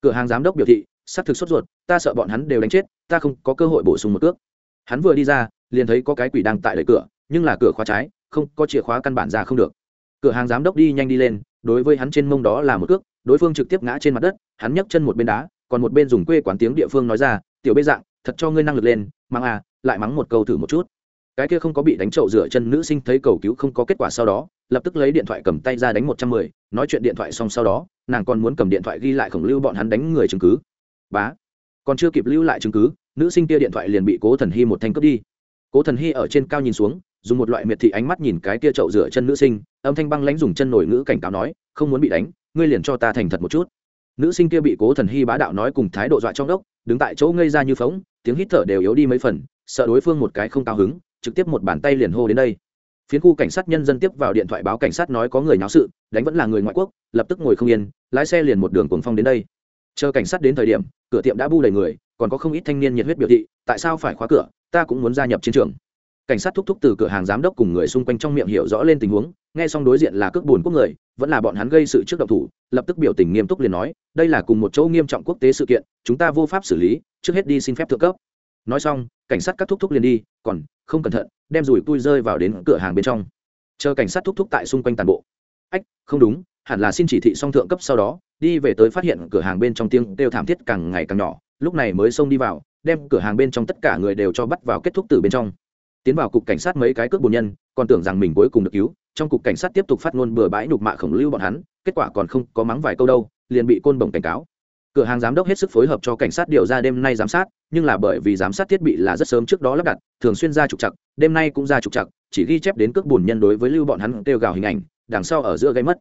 Cửa hàng giám đốc biểu thị xác thực sốt ruột, ta sợ bọn hắn đều đánh chết, ta không có cơ hội bổ sung một cước. Hắn vừa đi ra liền thấy có cái quỷ đang tại đợi cửa, nhưng là cửa khóa trái, không, có chìa khóa căn bản ra không được. Cửa hàng giám đốc đi nhanh đi lên, đối với hắn trên mông đó là một cước, đối phương trực tiếp ngã trên mặt đất, hắn nhấc chân một bên đá, còn một bên dùng quê quán tiếng địa phương nói ra, tiểu bê dạng, thật cho ngươi năng lực lên, mắng à lại mắng một câu thử một chút. Cái kia không có bị đánh trậu rửa chân nữ sinh thấy cầu cứu không có kết quả sau đó, lập tức lấy điện thoại cầm tay ra đánh một trăm mười, nói chuyện điện thoại xong sau đó, nàng còn muốn cầm điện thoại ghi lại khổng lưu bọn hắn đánh người chứng cứ. Bá, còn chưa kịp lưu lại chứng cứ, nữ sinh kia điện thoại liền bị cố thần hy một thanh cướp đi cố thần hy ở trên cao nhìn xuống, dùng một loại miệt thị ánh mắt nhìn cái kia trậu rửa chân nữ sinh, âm thanh băng lãnh dùng chân nổi ngữ cảnh cáo nói, không muốn bị đánh, ngươi liền cho ta thành thật một chút. Nữ sinh kia bị cố thần hy bá đạo nói cùng thái độ dọa trong đốc, đứng tại chỗ ngây ra như phóng tiếng hít thở đều yếu đi mấy phần, sợ đối phương một cái không cao hứng, trực tiếp một bàn tay liền hô đến đây. Phiến khu cảnh sát nhân dân tiếp vào điện thoại báo cảnh sát nói có người náo sự, đánh vẫn là người ngoại quốc, lập tức ngồi không yên, lái xe liền một đường cuồng phong đến đây. Chờ cảnh sát đến thời điểm, cửa tiệm đã bu đầy người còn có không ít thanh niên nhiệt huyết biểu thị, tại sao phải khóa cửa, ta cũng muốn gia nhập chiến trường. Cảnh sát thúc thúc từ cửa hàng giám đốc cùng người xung quanh trong miệng hiểu rõ lên tình huống, nghe xong đối diện là cước bùn quốc người, vẫn là bọn hắn gây sự trước động thủ, lập tức biểu tình nghiêm túc liền nói, đây là cùng một chỗ nghiêm trọng quốc tế sự kiện, chúng ta vô pháp xử lý, trước hết đi xin phép thượng cấp. Nói xong, cảnh sát các thúc thúc liền đi, còn không cẩn thận, đem rủi tui rơi vào đến cửa hàng bên trong. Chờ cảnh sát thúc thúc tại xung quanh toàn bộ. Ách, không đúng, hẳn là xin chỉ thị song thượng cấp sau đó, đi về tới phát hiện cửa hàng bên trong tiếng kêu thảm thiết càng ngày càng nhỏ lúc này mới xông đi vào, đem cửa hàng bên trong tất cả người đều cho bắt vào kết thúc từ bên trong. Tiến vào cục cảnh sát mấy cái cước bồn nhân, còn tưởng rằng mình cuối cùng được cứu, trong cục cảnh sát tiếp tục phát ngôn bừa bãi nhục mạ khổng lưu bọn hắn, kết quả còn không có mắng vài câu đâu, liền bị côn bổng cảnh cáo. Cửa hàng giám đốc hết sức phối hợp cho cảnh sát điều ra đêm nay giám sát, nhưng là bởi vì giám sát thiết bị là rất sớm trước đó lắp đặt, thường xuyên ra trục chặt đêm nay cũng ra trục chặt chỉ ghi chép đến cước bùn nhân đối với lưu bọn hắn kêu gào hình ảnh, đằng sau ở giữa gây mất.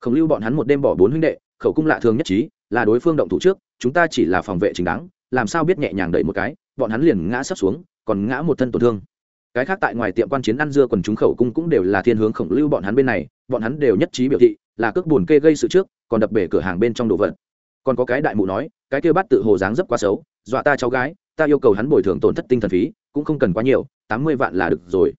Không lưu bọn hắn một đêm bỏ bốn huynh đệ khẩu cung lạ thường nhất trí, là đối phương động thủ trước, chúng ta chỉ là phòng vệ chính đáng, làm sao biết nhẹ nhàng đẩy một cái, bọn hắn liền ngã sấp xuống, còn ngã một thân tổn thương. Cái khác tại ngoài tiệm quan chiến ăn dưa còn chúng khẩu cung cũng đều là thiên hướng khổng lưu bọn hắn bên này, bọn hắn đều nhất trí biểu thị, là cước bùn kê gây sự trước, còn đập bể cửa hàng bên trong đồ vật. Còn có cái đại mụ nói, cái kia bắt tự hồ dáng dấp quá xấu, dọa ta cháu gái, ta yêu cầu hắn bồi thường tổn thất tinh thần phí, cũng không cần quá nhiều, tám mươi vạn là được rồi.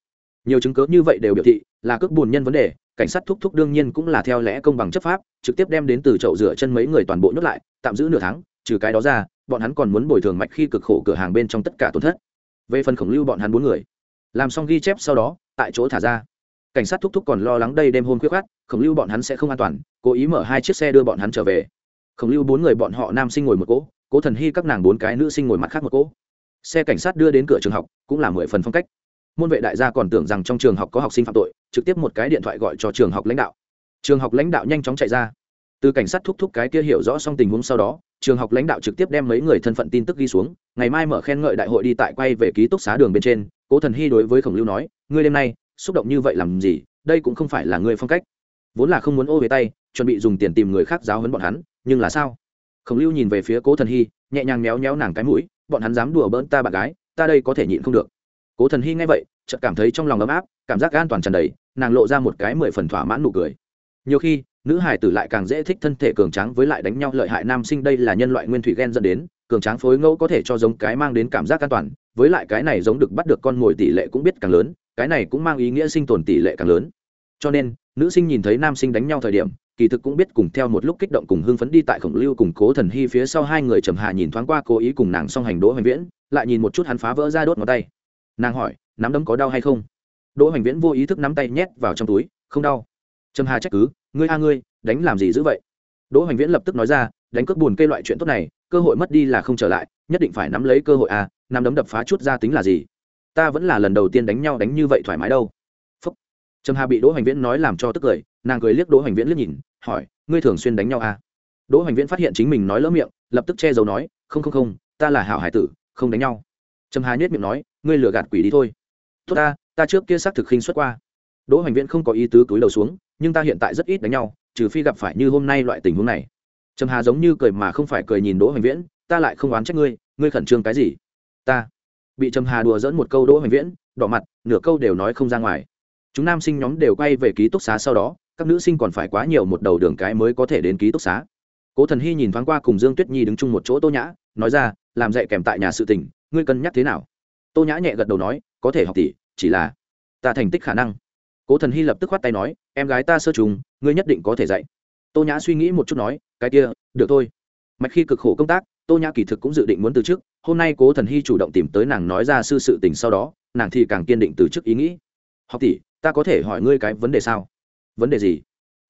Nhiều chứng cớ như vậy đều biểu thị, là cước bùn nhân vấn đề cảnh sát thúc thúc đương nhiên cũng là theo lẽ công bằng chấp pháp, trực tiếp đem đến từ chậu rửa chân mấy người toàn bộ nhốt lại, tạm giữ nửa tháng, trừ cái đó ra, bọn hắn còn muốn bồi thường mạch khi cực khổ cửa hàng bên trong tất cả tổn thất. Về phần khổng lưu bọn hắn bốn người, làm xong ghi chép sau đó, tại chỗ thả ra. Cảnh sát thúc thúc còn lo lắng đây đêm hôm khuyết khát khổng lưu bọn hắn sẽ không an toàn, cố ý mở hai chiếc xe đưa bọn hắn trở về. Khổng lưu bốn người bọn họ nam sinh ngồi một cỗ, cố thần hy các nàng bốn cái nữ sinh ngồi mặt khác một cỗ. Xe cảnh sát đưa đến cửa trường học, cũng là mười phần phong cách môn vệ đại gia còn tưởng rằng trong trường học có học sinh phạm tội, trực tiếp một cái điện thoại gọi cho trường học lãnh đạo. Trường học lãnh đạo nhanh chóng chạy ra. Từ cảnh sát thúc thúc cái kia hiểu rõ xong tình huống sau đó, trường học lãnh đạo trực tiếp đem mấy người thân phận tin tức ghi xuống, ngày mai mở khen ngợi đại hội đi tại quay về ký túc xá đường bên trên, cố thần hy đối với khổng lưu nói, ngươi đêm nay, xúc động như vậy làm gì, đây cũng không phải là ngươi phong cách. Vốn là không muốn ô về tay, chuẩn bị dùng tiền tìm người khác giáo hấn bọn hắn, nhưng là sao? Khổng lưu nhìn về phía cố thần hy, nhẹ nhàng méo méo nàng cái mũi, bọn hắn dám đùa bỡn ta bạn gái, ta đây có thể nhịn không được cố thần hy nghe vậy, chợt cảm thấy trong lòng ấm áp, cảm giác an toàn tràn đầy, nàng lộ ra một cái mười phần thỏa mãn nụ cười. Nhiều khi, nữ hải tử lại càng dễ thích thân thể cường tráng với lại đánh nhau lợi hại nam sinh, đây là nhân loại nguyên thủy ghen dẫn đến, cường tráng phối ngẫu có thể cho giống cái mang đến cảm giác an toàn, với lại cái này giống được bắt được con mồi tỷ lệ cũng biết càng lớn, cái này cũng mang ý nghĩa sinh tồn tỷ lệ càng lớn. Cho nên, nữ sinh nhìn thấy nam sinh đánh nhau thời điểm, kỳ thực cũng biết cùng theo một lúc kích động cùng hưng phấn đi tại khổng lưu cùng cố thần hy phía sau hai người trầm hà nhìn thoáng qua cố ý cùng nàng song hành đỗ hoành viễn, lại nhìn một chút hắn phá vỡ ra đốt ngón tay nàng hỏi, nắm đấm có đau hay không? Đỗ hoành viễn vô ý thức nắm tay nhét vào trong túi, không đau. Trầm hà trách cứ, ngươi a ngươi, đánh làm gì dữ vậy? Đỗ hoành viễn lập tức nói ra, đánh cướp buồn cây loại chuyện tốt này, cơ hội mất đi là không trở lại, nhất định phải nắm lấy cơ hội a, nắm đấm đập phá chút ra tính là gì? Ta vẫn là lần đầu tiên đánh nhau đánh như vậy thoải mái đâu. Phúc. Trầm hà bị đỗ hoành viễn nói làm cho tức cười, nàng cười liếc đỗ hoành viễn liếc nhìn, hỏi, ngươi thường xuyên đánh nhau à? đỗ hoành viễn phát hiện chính mình nói lỡ miệng, lập tức che giấu nói, không không không, ta là hảo hải tử, không đánh nhau. Trầm hà nhét miệng nói ngươi lừa gạt quỷ đi thôi. Tốt ta ta trước kia xác thực khinh xuất qua. Đỗ hoành viễn không có ý tứ túi đầu xuống, nhưng ta hiện tại rất ít đánh nhau, trừ phi gặp phải như hôm nay loại tình huống này. Trầm hà giống như cười mà không phải cười nhìn đỗ hoành viễn, ta lại không oán trách ngươi ngươi khẩn trương cái gì? Ta. Bị trầm hà đùa dẫn một câu đỗ hoành viễn, đỏ mặt, nửa câu đều nói không ra ngoài. Chúng nam sinh nhóm đều quay về ký túc xá sau đó, các nữ sinh còn phải quá nhiều một đầu đường cái mới có thể đến ký túc xá. Cố thần hy nhìn thoáng qua cùng dương tuyết nhi đứng chung một chỗ tô nhã, nói ra, làm dạy kèm tại nhà sự tình, ngươi cân nhắc thế nào? Tô nhã nhẹ gật đầu nói, có thể học tỷ, chỉ là ta thành tích khả năng. Cố thần hy lập tức khoát tay nói, em gái ta sơ trùng, ngươi nhất định có thể dạy. Tô nhã suy nghĩ một chút nói, cái kia, được thôi. Mạch khi cực khổ công tác, tô nhã kỳ thực cũng dự định muốn từ chức, hôm nay cố thần hy chủ động tìm tới nàng nói ra sư sự tình sau đó, nàng thì càng kiên định từ chức ý nghĩ. Học tỷ, ta có thể hỏi ngươi cái vấn đề sao? Vấn đề gì?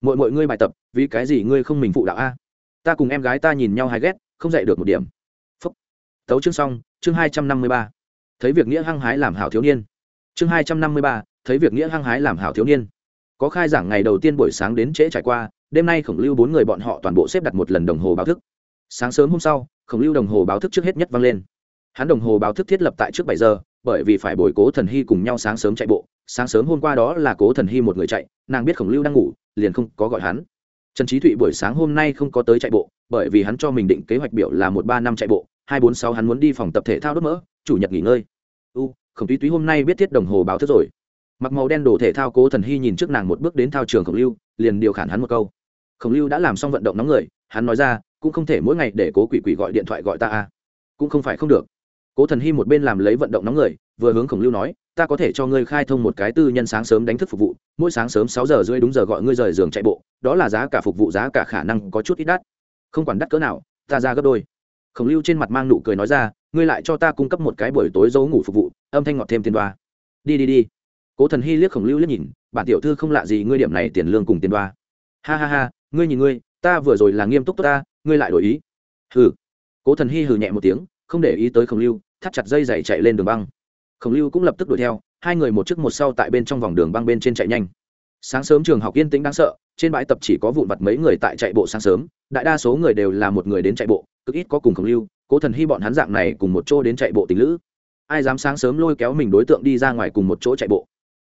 Mọi mọi ngươi bài tập, vì cái gì ngươi không mình phụ đạo a? Ta cùng em gái ta nhìn nhau hay ghét, không dạy được một điểm. Phúc. Tấu chương xong, chương hai trăm năm mươi ba thấy việc nghĩa hăng hái làm hảo thiếu niên. Chương hai trăm năm mươi ba, thấy việc nghĩa hăng hái làm hảo thiếu niên. Có khai giảng ngày đầu tiên buổi sáng đến trễ trải qua, đêm nay khổng lưu bốn người bọn họ toàn bộ xếp đặt một lần đồng hồ báo thức. Sáng sớm hôm sau, khổng lưu đồng hồ báo thức trước hết nhất vang lên. Hắn đồng hồ báo thức thiết lập tại trước bảy giờ, bởi vì phải bồi cố thần hy cùng nhau sáng sớm chạy bộ. Sáng sớm hôm qua đó là cố thần hy một người chạy, nàng biết khổng lưu đang ngủ, liền không có gọi hắn. Trần trí thụy buổi sáng hôm nay không có tới chạy bộ, bởi vì hắn cho mình định kế hoạch biểu là một ba năm chạy bộ, hai bốn sáu hắn muốn đi phòng tập thể thao đốt mỡ chủ nhật nghỉ ngơi. U, khổng túy túy hôm nay biết thiết đồng hồ báo thức rồi. Mặc màu đen đồ thể thao cố thần hy nhìn trước nàng một bước đến thao trường khổng lưu, liền điều khản hắn một câu. Khổng lưu đã làm xong vận động nóng người, hắn nói ra, cũng không thể mỗi ngày để cố quỷ quỷ gọi điện thoại gọi ta a cũng không phải không được. Cố thần hy một bên làm lấy vận động nóng người, vừa hướng khổng lưu nói, ta có thể cho ngươi khai thông một cái tư nhân sáng sớm đánh thức phục vụ, mỗi sáng sớm sáu giờ rưỡi đúng giờ gọi ngươi rời giường chạy bộ, đó là giá cả phục vụ, giá cả khả năng có chút ít đắt. Không quản đắt cỡ nào, ta ra gấp đôi khổng lưu trên mặt mang nụ cười nói ra, ngươi lại cho ta cung cấp một cái buổi tối giấu ngủ phục vụ, âm thanh ngọt thêm tiền đoa. Đi đi đi. Cố thần hy liếc khổng lưu liếc nhìn, bản tiểu thư không lạ gì ngươi điểm này tiền lương cùng tiền đoa. Ha ha ha, ngươi nhìn ngươi, ta vừa rồi là nghiêm túc tốt ta, ngươi lại đổi ý. Hừ. Cố thần hy hừ nhẹ một tiếng, không để ý tới khổng lưu, thắt chặt dây dày chạy lên đường băng. Khổng lưu cũng lập tức đuổi theo, hai người một trước một sau tại bên trong vòng đường băng bên trên chạy nhanh. Sáng sớm trường học yên tĩnh đáng sợ, trên bãi tập chỉ có vụn vặt mấy người tại chạy bộ sáng sớm, đại đa số người đều là một người đến chạy bộ cực ít có cùng khổng lưu, cố thần hy bọn hắn dạng này cùng một chỗ đến chạy bộ tình lữ. Ai dám sáng sớm lôi kéo mình đối tượng đi ra ngoài cùng một chỗ chạy bộ?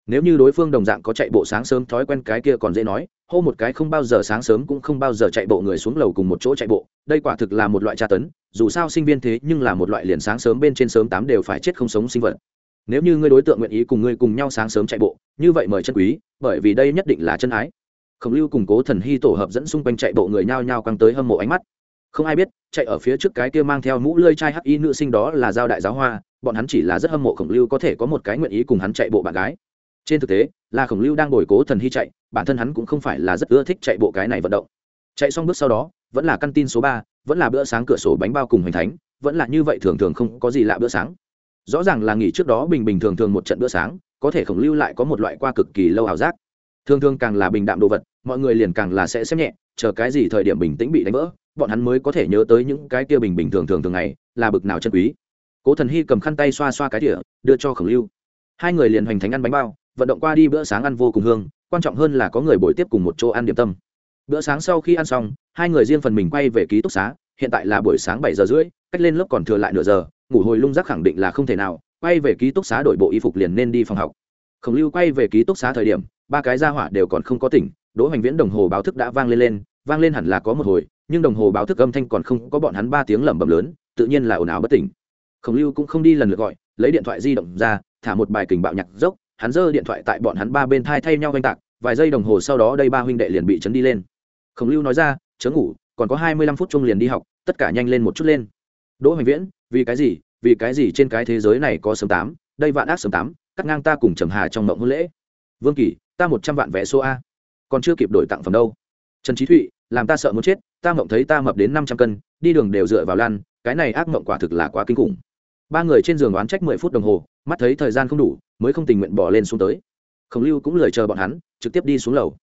Nếu như đối phương đồng dạng có chạy bộ sáng sớm thói quen cái kia còn dễ nói, hô một cái không bao giờ sáng sớm cũng không bao giờ chạy bộ người xuống lầu cùng một chỗ chạy bộ, đây quả thực là một loại tra tấn, dù sao sinh viên thế nhưng là một loại liền sáng sớm bên trên sớm tám đều phải chết không sống sinh vật. Nếu như ngươi đối tượng nguyện ý cùng ngươi cùng nhau sáng sớm chạy bộ, như vậy mời chân quý, bởi vì đây nhất định là chân ái. Khổng lưu cùng cố thần hy tổ hợp dẫn xung quanh chạy bộ người nhao nhao căng tới hâm mộ ánh mắt không ai biết, chạy ở phía trước cái kia mang theo mũ lơi chai hắc y nữ sinh đó là giao đại giáo hoa, bọn hắn chỉ là rất hâm mộ khổng lưu có thể có một cái nguyện ý cùng hắn chạy bộ bạn gái. Trên thực tế, là khổng lưu đang bồi cố thần hy chạy, bản thân hắn cũng không phải là rất ưa thích chạy bộ cái này vận động. Chạy xong bước sau đó, vẫn là căn tin số ba, vẫn là bữa sáng cửa sổ bánh bao cùng hoành thánh, vẫn là như vậy thường thường không có gì lạ bữa sáng. Rõ ràng là nghỉ trước đó bình bình thường thường một trận bữa sáng, có thể khổng lưu lại có một loại qua cực kỳ lâu ảo giác. Thường thường càng là bình đạm đồ vật, mọi người liền càng là sẽ xem nhẹ, chờ cái gì thời điểm bình tĩnh bị đánh vỡ bọn hắn mới có thể nhớ tới những cái kia bình bình thường thường thường ngày, là bực nào chân quý. Cố thần hy cầm khăn tay xoa xoa cái tỉa, đưa cho khổng lưu. Hai người liền hoành thánh ăn bánh bao, vận động qua đi bữa sáng ăn vô cùng hương, quan trọng hơn là có người buổi tiếp cùng một chỗ ăn điểm tâm. Bữa sáng sau khi ăn xong, hai người riêng phần mình quay về ký túc xá, hiện tại là buổi sáng bảy giờ rưỡi, cách lên lớp còn thừa lại nửa giờ, ngủ hồi lung rác khẳng định là không thể nào, quay về ký túc xá đổi bộ y phục liền nên đi phòng học. Khổng lưu quay về ký túc xá thời điểm, ba cái gia hỏa đều còn không có tỉnh, đỗ hoành viễn đồng hồ báo thức đã vang lên lên, vang lên hẳn là có một hồi nhưng đồng hồ báo thức âm thanh còn không có bọn hắn ba tiếng lẩm bẩm lớn, tự nhiên là ồn ào bất tỉnh. Khổng lưu cũng không đi lần lượt gọi, lấy điện thoại di động ra, thả một bài kình bạo nhạc dốc, hắn giơ điện thoại tại bọn hắn ba bên thai thay nhau oanh tạc, vài giây đồng hồ sau đó đây ba huynh đệ liền bị chấn đi lên. Khổng lưu nói ra, chớ ngủ, còn có hai mươi lăm phút chung liền đi học, tất cả nhanh lên một chút lên. Đỗ hoành viễn, vì cái gì, vì cái gì trên cái thế giới này có sớm tám, đây vạn ác sớm tám, cắt ngang ta cùng trầm hà trong mộng hôn lễ. Vương kỳ, ta một trăm vạn vé số a, còn chưa kịp đổi tặng phẩm đâu. Trần trí thụy làm ta sợ muốn chết, ta mộng thấy ta mập đến năm trăm cân, đi đường đều dựa vào lan cái này ác mộng quả thực là quá kinh khủng. Ba người trên giường oán trách mười phút đồng hồ, mắt thấy thời gian không đủ, mới không tình nguyện bỏ lên xuống tới. Khổng lưu cũng lời chờ bọn hắn, trực tiếp đi xuống lầu.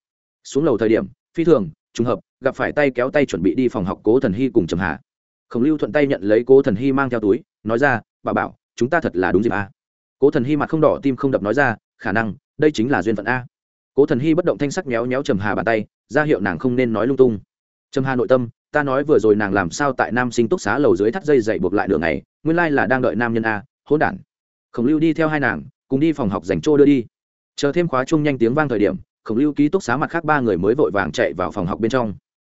Xuống lầu thời điểm, phi thường, trùng hợp, gặp phải tay kéo tay chuẩn bị đi phòng học cố thần hy cùng trầm hà. Khổng lưu thuận tay nhận lấy cố thần hy mang theo túi, nói ra, bà bảo, chúng ta thật là đúng dịp a. Cố thần hy mặt không đỏ, tim không đập nói ra, khả năng, đây chính là duyên phận a. Cố thần hy bất động thanh sắc méo méo trầm hà bàn tay ra hiệu nàng không nên nói lung tung. Trầm hà nội tâm, ta nói vừa rồi nàng làm sao tại nam sinh túc xá lầu dưới thắt dây dậy buộc lại đường này nguyên lai là đang đợi nam nhân a, hỗn đản. Khổng lưu đi theo hai nàng, cùng đi phòng học dành trô đưa đi. Chờ thêm khóa chung nhanh tiếng vang thời điểm, khổng lưu ký túc xá mặt khác ba người mới vội vàng chạy vào phòng học bên trong.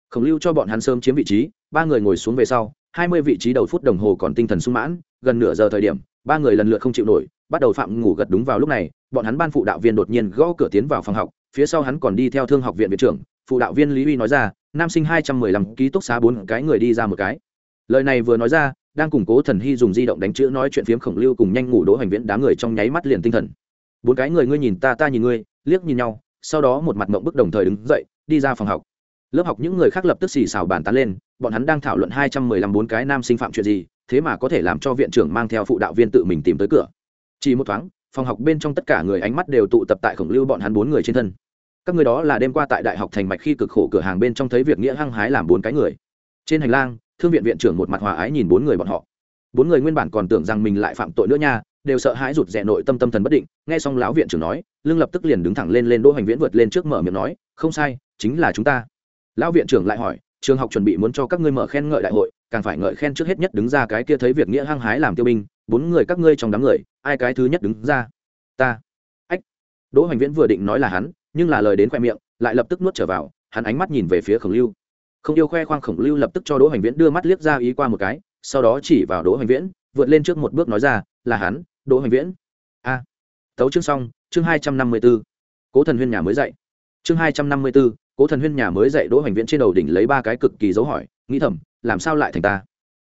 Khổng lưu cho bọn hắn sớm chiếm vị trí, ba người ngồi xuống về sau, hai mươi vị trí đầu phút đồng hồ còn tinh thần sung mãn, gần nửa giờ thời điểm, ba người lần lượt không chịu nổi, bắt đầu phạm ngủ gật đúng vào lúc này, bọn hắn ban phụ đạo viên đột nhiên gõ cửa tiến vào phòng học, phía sau hắn còn đi theo thương học viện viện trưởng phụ đạo viên lý uy nói ra, nam sinh hai trăm mười lăm, ký túc xá bốn cái người đi ra một cái. Lời này vừa nói ra, đang củng cố thần hy dùng di động đánh chữ nói chuyện phiếm khổng lưu cùng nhanh ngủ đỗ hành viễn đám người trong nháy mắt liền tinh thần. Bốn cái người ngươi nhìn ta ta nhìn ngươi, liếc nhìn nhau, sau đó một mặt mộng bức đồng thời đứng dậy, đi ra phòng học. Lớp học những người khác lập tức xì xào bàn tán lên, bọn hắn đang thảo luận hai trăm mười lăm bốn cái nam sinh phạm chuyện gì, thế mà có thể làm cho viện trưởng mang theo phụ đạo viên tự mình tìm tới cửa. Chỉ một thoáng, phòng học bên trong tất cả người ánh mắt đều tụ tập tại khổng lưu bọn hắn bốn người trên thân các người đó là đêm qua tại đại học thành mạch khi cực khổ cửa hàng bên trong thấy việc nghĩa hăng hái làm bốn cái người. Trên hành lang, thương viện viện trưởng một mặt hòa ái nhìn bốn người bọn họ. Bốn người nguyên bản còn tưởng rằng mình lại phạm tội nữa nha, đều sợ hãi rụt rè nội tâm tâm thần bất định, nghe xong lão viện trưởng nói lương lập tức liền đứng thẳng lên lên đỗ hành viễn vượt lên trước mở miệng nói, không sai, chính là chúng ta. Lão viện trưởng lại hỏi, trường học chuẩn bị muốn cho các ngươi mở khen ngợi đại hội, càng phải ngợi khen trước hết nhất đứng ra cái kia thấy việc nghĩa hăng hái làm tiêu binh, bốn người các ngươi trong đám người, ai cái thứ nhất đứng ra? Ta. Ách, đỗ hoành viễn vừa định nói là hắn nhưng là lời đến khoe miệng, lại lập tức nuốt trở vào, hắn ánh mắt nhìn về phía khổng lưu. Không yêu khoe khoang khổng lưu lập tức cho đỗ hoành viễn đưa mắt liếc ra ý qua một cái, sau đó chỉ vào đỗ hoành viễn, vượt lên trước một bước nói ra, là hắn, đỗ hoành viễn. A. À. tấu chương xong, chương hai trăm năm mươi b ố cố thần huyên nhà mới dạy. Chương hai trăm năm mươi b ố cố thần huyên nhà mới dạy đỗ hoành viễn trên đầu đỉnh lấy ba cái cực kỳ dấu hỏi, nghĩ thầm, làm sao lại thành ta?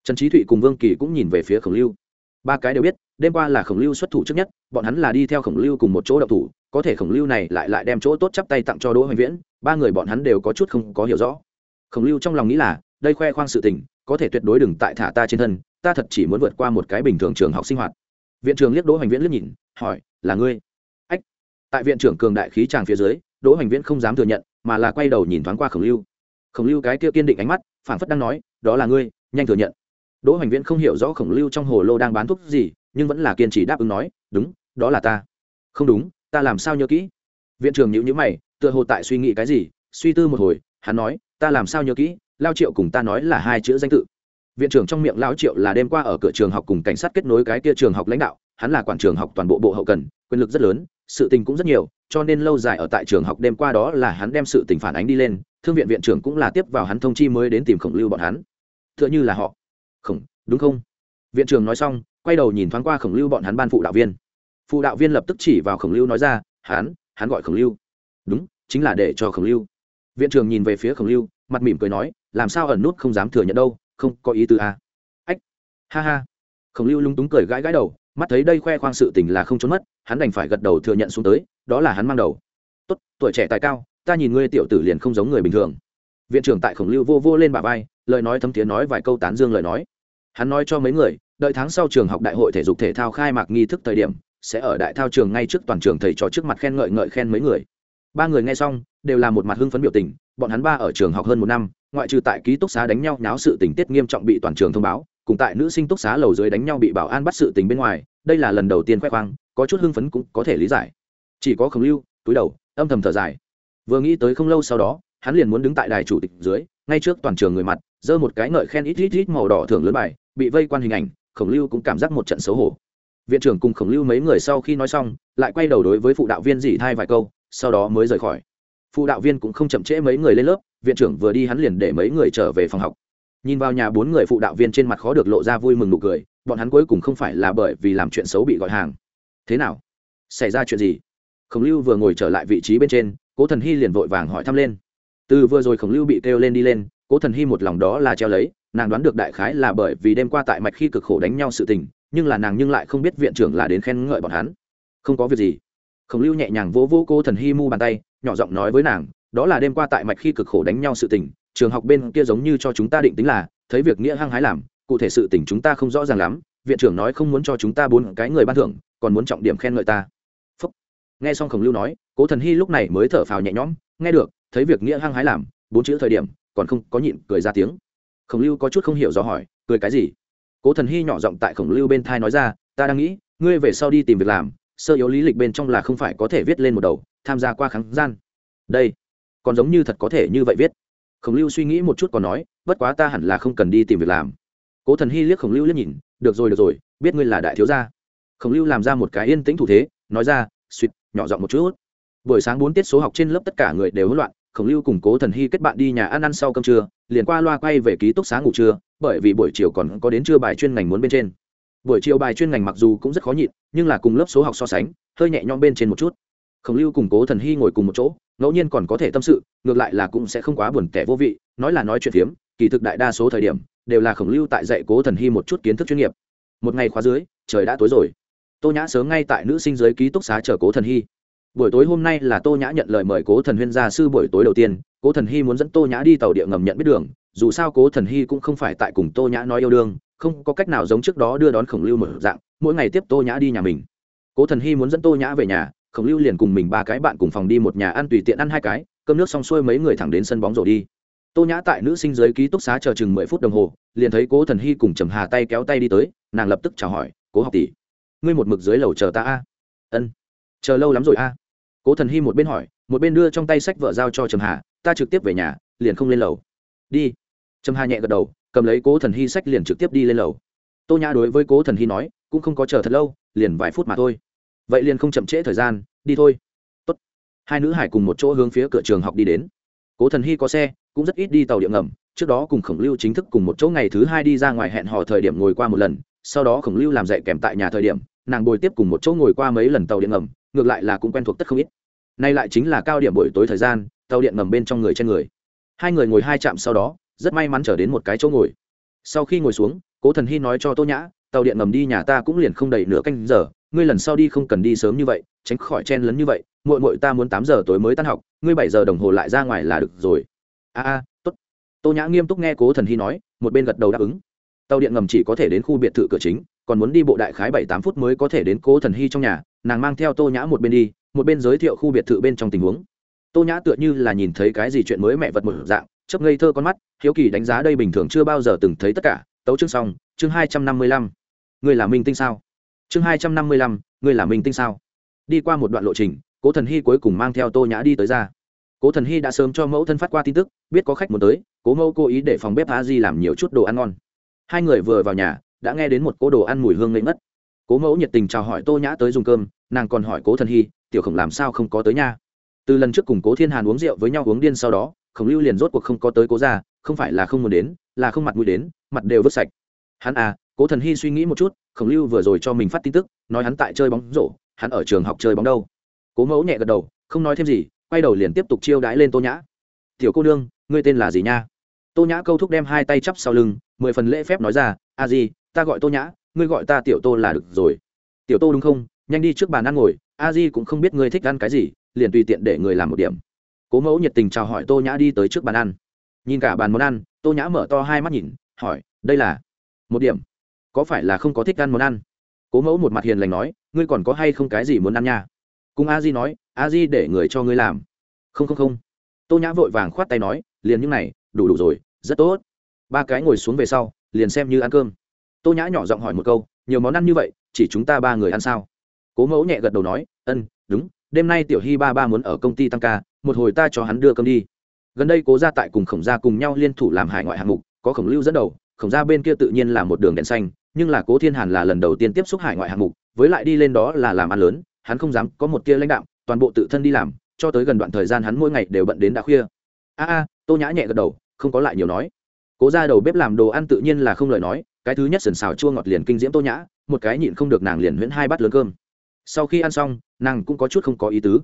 Trần trí thụy cùng vương kỳ cũng nhìn về phía khổng lưu. Ba cái đều biết đêm qua là khổng lưu xuất thủ trước nhất, bọn hắn là đi theo khổng lưu cùng một chỗ đậu thủ, có thể khổng lưu này lại lại đem chỗ tốt chắp tay tặng cho đỗ hoành viễn, ba người bọn hắn đều có chút không có hiểu rõ. Khổng lưu trong lòng nghĩ là, đây khoe khoang sự tình, có thể tuyệt đối đừng tại thả ta trên thân, ta thật chỉ muốn vượt qua một cái bình thường trường học sinh hoạt. Viện trưởng liếc đỗ hoành viễn liếc nhìn, hỏi, là ngươi? Ách. Tại viện trưởng cường đại khí tràng phía dưới, đỗ hoành viễn không dám thừa nhận, mà là quay đầu nhìn thoáng qua khổng lưu. Khổng lưu cái kia kiên định ánh mắt, phảng phất đang nói, đó là ngươi, nhanh thừa nhận. Đỗ hoành viễn không hiểu rõ khổng lưu trong hồ lô đang bán thuốc gì nhưng vẫn là kiên trì đáp ứng nói, đúng, đó là ta. Không đúng, ta làm sao nhớ kỹ? Viện trưởng nhữ nhữ mày, tựa hồ tại suy nghĩ cái gì, suy tư một hồi, hắn nói, ta làm sao nhớ kỹ, lao triệu cùng ta nói là hai chữ danh tự. Viện trưởng trong miệng lao triệu là đêm qua ở cửa trường học cùng cảnh sát kết nối cái kia trường học lãnh đạo, hắn là quản trường học toàn bộ bộ hậu cần, quyền lực rất lớn, sự tình cũng rất nhiều, cho nên lâu dài ở tại trường học đêm qua đó là hắn đem sự tình phản ánh đi lên, thương viện viện trưởng cũng là tiếp vào hắn thông chi mới đến tìm khổng lưu bọn hắn. T h ư ợ n h ư là họ. Khổng, đúng không? Viện trưởng nói xong quay đầu nhìn thoáng qua khổng lưu bọn hắn ban phụ đạo viên. Phụ đạo viên lập tức chỉ vào khổng lưu nói ra, hắn hắn gọi khổng lưu. Đúng, chính là để cho khổng lưu. Viện trưởng nhìn về phía khổng lưu, mặt mỉm cười nói, làm sao ẩn nút không dám thừa nhận đâu, không có ý tư à. ách, ha ha. Khổng lưu lung túng cười gãi gãi đầu, mắt thấy đây khoe khoang sự tình là không trốn mất, hắn đành phải gật đầu thừa nhận xuống tới, đó là hắn mang đầu. Tốt, tuổi trẻ tài cao, ta nhìn ngươi tiểu tử liền không giống người bình thường. Viện trưởng tại khổng lưu vô vô lên bà vai, lời nói thấm tiếng nói vài câu tán dương lời nói. Hắn nói cho mấy người đợi tháng sau trường học đại hội thể dục thể thao khai mạc nghi thức thời điểm, sẽ ở đại thao trường ngay trước toàn trường thầy trò trước mặt khen ngợi ngợi khen mấy người. Ba người nghe xong, đều là một mặt hưng phấn biểu tình, bọn hắn ba ở trường học hơn một năm, ngoại trừ tại ký túc xá đánh nhau nháo sự tình tiết nghiêm trọng bị toàn trường thông báo, cùng tại nữ sinh túc xá lầu dưới đánh nhau bị bảo an bắt sự tình bên ngoài, đây là lần đầu tiên khoe khoang, có chút hưng phấn cũng có thể lý giải. Chỉ có khổng lưu, túi đầu, âm thầm thở dài. Vừa nghĩ tới không lâu sau đó, hắn liền muốn đứng tại đài chủ tịch dưới, ngay trước toàn trường người mặt, giơ một cái ngợi khen ít ít ít màu đỏ thưởng lớn bài, bị vây quan hình ảnh khổng lưu cũng cảm giác một trận xấu hổ. Viện trưởng cùng khổng lưu mấy người sau khi nói xong, lại quay đầu đối với phụ đạo viên dỉ thai vài câu, sau đó mới rời khỏi. Phụ đạo viên cũng không chậm trễ mấy người lên lớp, viện trưởng vừa đi hắn liền để mấy người trở về phòng học. Nhìn vào nhà bốn người phụ đạo viên trên mặt khó được lộ ra vui mừng nụ cười, bọn hắn cuối cùng không phải là bởi vì làm chuyện xấu bị gọi hàng. Thế nào? Xảy ra chuyện gì? Khổng lưu vừa ngồi trở lại vị trí bên trên, cố thần hy liền vội vàng hỏi thăm lên. Từ vừa rồi khổng lưu bị kêu lên đi lên, cố thần hy một lòng đó là treo lấy nàng đoán được đại khái là bởi vì đêm qua tại mạch khi cực khổ đánh nhau sự tình, nhưng là nàng nhưng lại không biết viện trưởng là đến khen ngợi bọn hắn. Không có việc gì. Khổng lưu nhẹ nhàng vỗ vỗ cô thần hy mu bàn tay, nhỏ giọng nói với nàng, đó là đêm qua tại mạch khi cực khổ đánh nhau sự tình, trường học bên kia giống như cho chúng ta định tính là, thấy việc nghĩa hăng hái làm, cụ thể sự tình chúng ta không rõ ràng lắm, viện trưởng nói không muốn cho chúng ta bốn cái người ban thưởng, còn muốn trọng điểm khen ngợi ta. Phúc. nghe xong khổng lưu nói cố thần hy lúc này mới thở phào nhẹ nhõm, nghe được, thấy việc nghĩa hăng hái làm, bốn chữ thời điểm, còn không có nhịn cười ra tiếng khổng lưu có chút không hiểu do hỏi, cười cái gì? Cố thần hy nhỏ giọng tại khổng lưu bên thai nói ra, ta đang nghĩ, ngươi về sau đi tìm việc làm, sơ yếu lý lịch bên trong là không phải có thể viết lên một đầu, tham gia qua kháng gian. Đây, còn giống như thật có thể như vậy viết. Khổng lưu suy nghĩ một chút còn nói, bất quá ta hẳn là không cần đi tìm việc làm. Cố thần hy liếc khổng lưu liếc nhìn, được rồi được rồi, biết ngươi là đại thiếu gia. Khổng lưu làm ra một cái yên tĩnh thủ thế, nói ra suýt nhỏ giọng một chút. Buổi sáng bốn tiết số học trên lớp tất cả người đều hỗn loạn khổng lưu cùng cố thần hy kết bạn đi nhà ăn ăn sau cơm trưa, liền qua loa quay về ký túc xá ngủ trưa, bởi vì buổi chiều còn có đến trưa bài chuyên ngành muốn bên trên. Buổi chiều bài chuyên ngành mặc dù cũng rất khó nhịn, nhưng là cùng lớp số học so sánh, hơi nhẹ nhõm bên trên một chút. Khổng lưu cùng cố thần hy ngồi cùng một chỗ, ngẫu nhiên còn có thể tâm sự, ngược lại là cũng sẽ không quá buồn tẻ vô vị, nói là nói chuyện phiếm, kỳ thực đại đa số thời điểm, đều là khổng lưu tại dạy cố thần hy một chút kiến thức chuyên nghiệp. Một ngày khóa dưới, trời đã tối rồi. Tô nhã sớm ngay tại nữ sinh dưới ký túc xá chờ cố thần hy buổi tối hôm nay là tô nhã nhận lời mời cố thần huyên gia sư buổi tối đầu tiên. Cố thần hy muốn dẫn tô nhã đi tàu địa ngầm nhận biết đường. Dù sao cố thần hy cũng không phải tại cùng tô nhã nói yêu đương, không có cách nào giống trước đó đưa đón khổng lưu một dạng, mỗi ngày tiếp tô nhã đi nhà mình. Cố thần hy muốn dẫn tô nhã về nhà, khổng lưu liền cùng mình ba cái bạn cùng phòng đi một nhà ăn tùy tiện ăn hai cái, cơm nước xong xuôi mấy người thẳng đến sân bóng rổ đi. Tô nhã tại nữ sinh giới ký túc xá chờ chừng mười phút đồng hồ, liền thấy cố thần hy cùng trầm hà tay kéo tay đi tới, nàng lập tức chào hỏi, cố học tỷ, ngươi một mực dưới lầu chờ ta a? Ân, chờ lâu lắm rồi a cố thần hy một bên hỏi, một bên đưa trong tay sách vợ giao cho trầm hà, ta trực tiếp về nhà, liền không lên lầu. Đi. Trầm hà nhẹ gật đầu, cầm lấy cố thần hy sách liền trực tiếp đi lên lầu. Tô nhã đối với cố thần hy nói, cũng không có chờ thật lâu, liền vài phút mà thôi. Vậy liền không chậm trễ thời gian, đi thôi. Tốt. hai nữ hải cùng một chỗ hướng phía cửa trường học đi đến. Cố thần hy có xe, cũng rất ít đi tàu điện ngầm, trước đó cùng khổng lưu chính thức cùng một chỗ ngày thứ hai đi ra ngoài hẹn hò thời điểm ngồi qua một lần, sau đó khổng lưu làm dạy kèm tại nhà thời điểm, nàng bồi tiếp cùng một chỗ ngồi qua mấy lần tàu điện ngầm, ngược lại là cũng quen thuộc tất không ít nay lại chính là cao điểm buổi tối thời gian, tàu điện ngầm bên trong người trên người. Hai người ngồi hai chạm sau đó, rất may mắn trở đến một cái chỗ ngồi. Sau khi ngồi xuống, cố thần hy nói cho tô nhã, tàu điện ngầm đi nhà ta cũng liền không đầy nửa canh giờ, ngươi lần sau đi không cần đi sớm như vậy, tránh khỏi chen lấn như vậy, muội muội ta muốn tám giờ tối mới tan học, ngươi bảy giờ đồng hồ lại ra ngoài là được rồi. A a, tốt. Tô nhã nghiêm túc nghe cố thần hy nói, một bên gật đầu đáp ứng. Tàu điện ngầm chỉ có thể đến khu biệt thự cửa chính, còn muốn đi bộ đại khái bảy tám phút mới có thể đến cố thần hy trong nhà, nàng mang theo tô nhã một bên đi một bên giới thiệu khu biệt thự bên trong tình huống. Tô nhã tựa như là nhìn thấy cái gì chuyện mới mẹ vật một dạng chấp ngây thơ con mắt, hiếu kỳ đánh giá đây bình thường chưa bao giờ từng thấy tất cả. Tấu chương xong, chương hai trăm năm mươi lăm. Người là minh tinh sao? Chương hai trăm năm mươi lăm, người là minh tinh sao? Đi qua một đoạn lộ trình, cố thần hy cuối cùng mang theo tô nhã đi tới ra. Cố thần hy đã sớm cho mẫu thân phát qua tin tức, biết có khách muốn tới, cố mẫu cố ý để phòng bếp a di làm nhiều chút đồ ăn ngon. Hai người vừa vào nhà, đã nghe đến một cố đồ ăn mùi hương ngây mất cố mẫu nhiệt tình chào hỏi tô nhã tới dùng cơm, nàng còn hỏi cố thần hy tiểu khổng làm sao không có tới nha. Từ lần trước cùng cố thiên hàn uống rượu với nhau uống điên sau đó khổng lưu liền rốt cuộc không có tới cố ra không phải là không muốn đến là không mặt mũi đến mặt đều vứt sạch. Hắn à cố thần hy suy nghĩ một chút khổng lưu vừa rồi cho mình phát tin tức nói hắn tại chơi bóng rổ hắn ở trường học chơi bóng đâu. Cố mẫu nhẹ gật đầu không nói thêm gì quay đầu liền tiếp tục chiêu đãi lên tô nhã. Tiểu cô nương ngươi tên là gì nha? Tô nhã câu thúc đem hai tay chắp sau lưng mười phần lễ phép nói ra a gì, ta gọi tô nhã ngươi gọi ta tiểu tô là được rồi. Tiểu tô đúng không? Nhanh đi trước bàn ăn ngồi a di cũng không biết ngươi thích ăn cái gì, liền tùy tiện để người làm một điểm. Cố mẫu nhiệt tình chào hỏi tô nhã đi tới trước bàn ăn. Nhìn cả bàn món ăn, tô nhã mở to hai mắt nhìn, hỏi, đây là một điểm, có phải là không có thích ăn món ăn? Cố mẫu một mặt hiền lành nói, ngươi còn có hay không cái gì muốn ăn nha? Cùng a di nói, a di để người cho ngươi làm. Không không không. Tô nhã vội vàng khoát tay nói, liền những này, đủ đủ rồi, rất tốt. Ba cái ngồi xuống về sau, liền xem như ăn cơm. Tô nhã nhỏ giọng hỏi một câu, nhiều món ăn như vậy, chỉ chúng ta ba người ăn sao? Cố mẫu nhẹ gật đầu nói, ân, đúng, đêm nay tiểu hy ba ba muốn ở công ty tăng ca, một hồi ta cho hắn đưa cơm đi. Gần đây cố gia tại cùng khổng gia cùng nhau liên thủ làm hải ngoại hạng mục, có khổng lưu dẫn đầu, khổng gia bên kia tự nhiên là một đường đèn xanh, nhưng là cố thiên hàn là lần đầu tiên tiếp xúc hải ngoại hạng mục, với lại đi lên đó là làm ăn lớn, hắn không dám có một tia lãnh đạo toàn bộ tự thân đi làm, cho tới gần đoạn thời gian hắn mỗi ngày đều bận đến đã khuya. A a, tô nhã nhẹ gật đầu, không có lại nhiều nói. Cố ra đầu bếp làm đồ ăn tự nhiên là không lời nói, cái thứ nhất sần xào chua ngọt liền kinh diễm tô nhã, một cái nhịn không được nàng liền huyễn hai bát lớn cơm sau khi ăn xong, nàng cũng có chút không có ý tứ.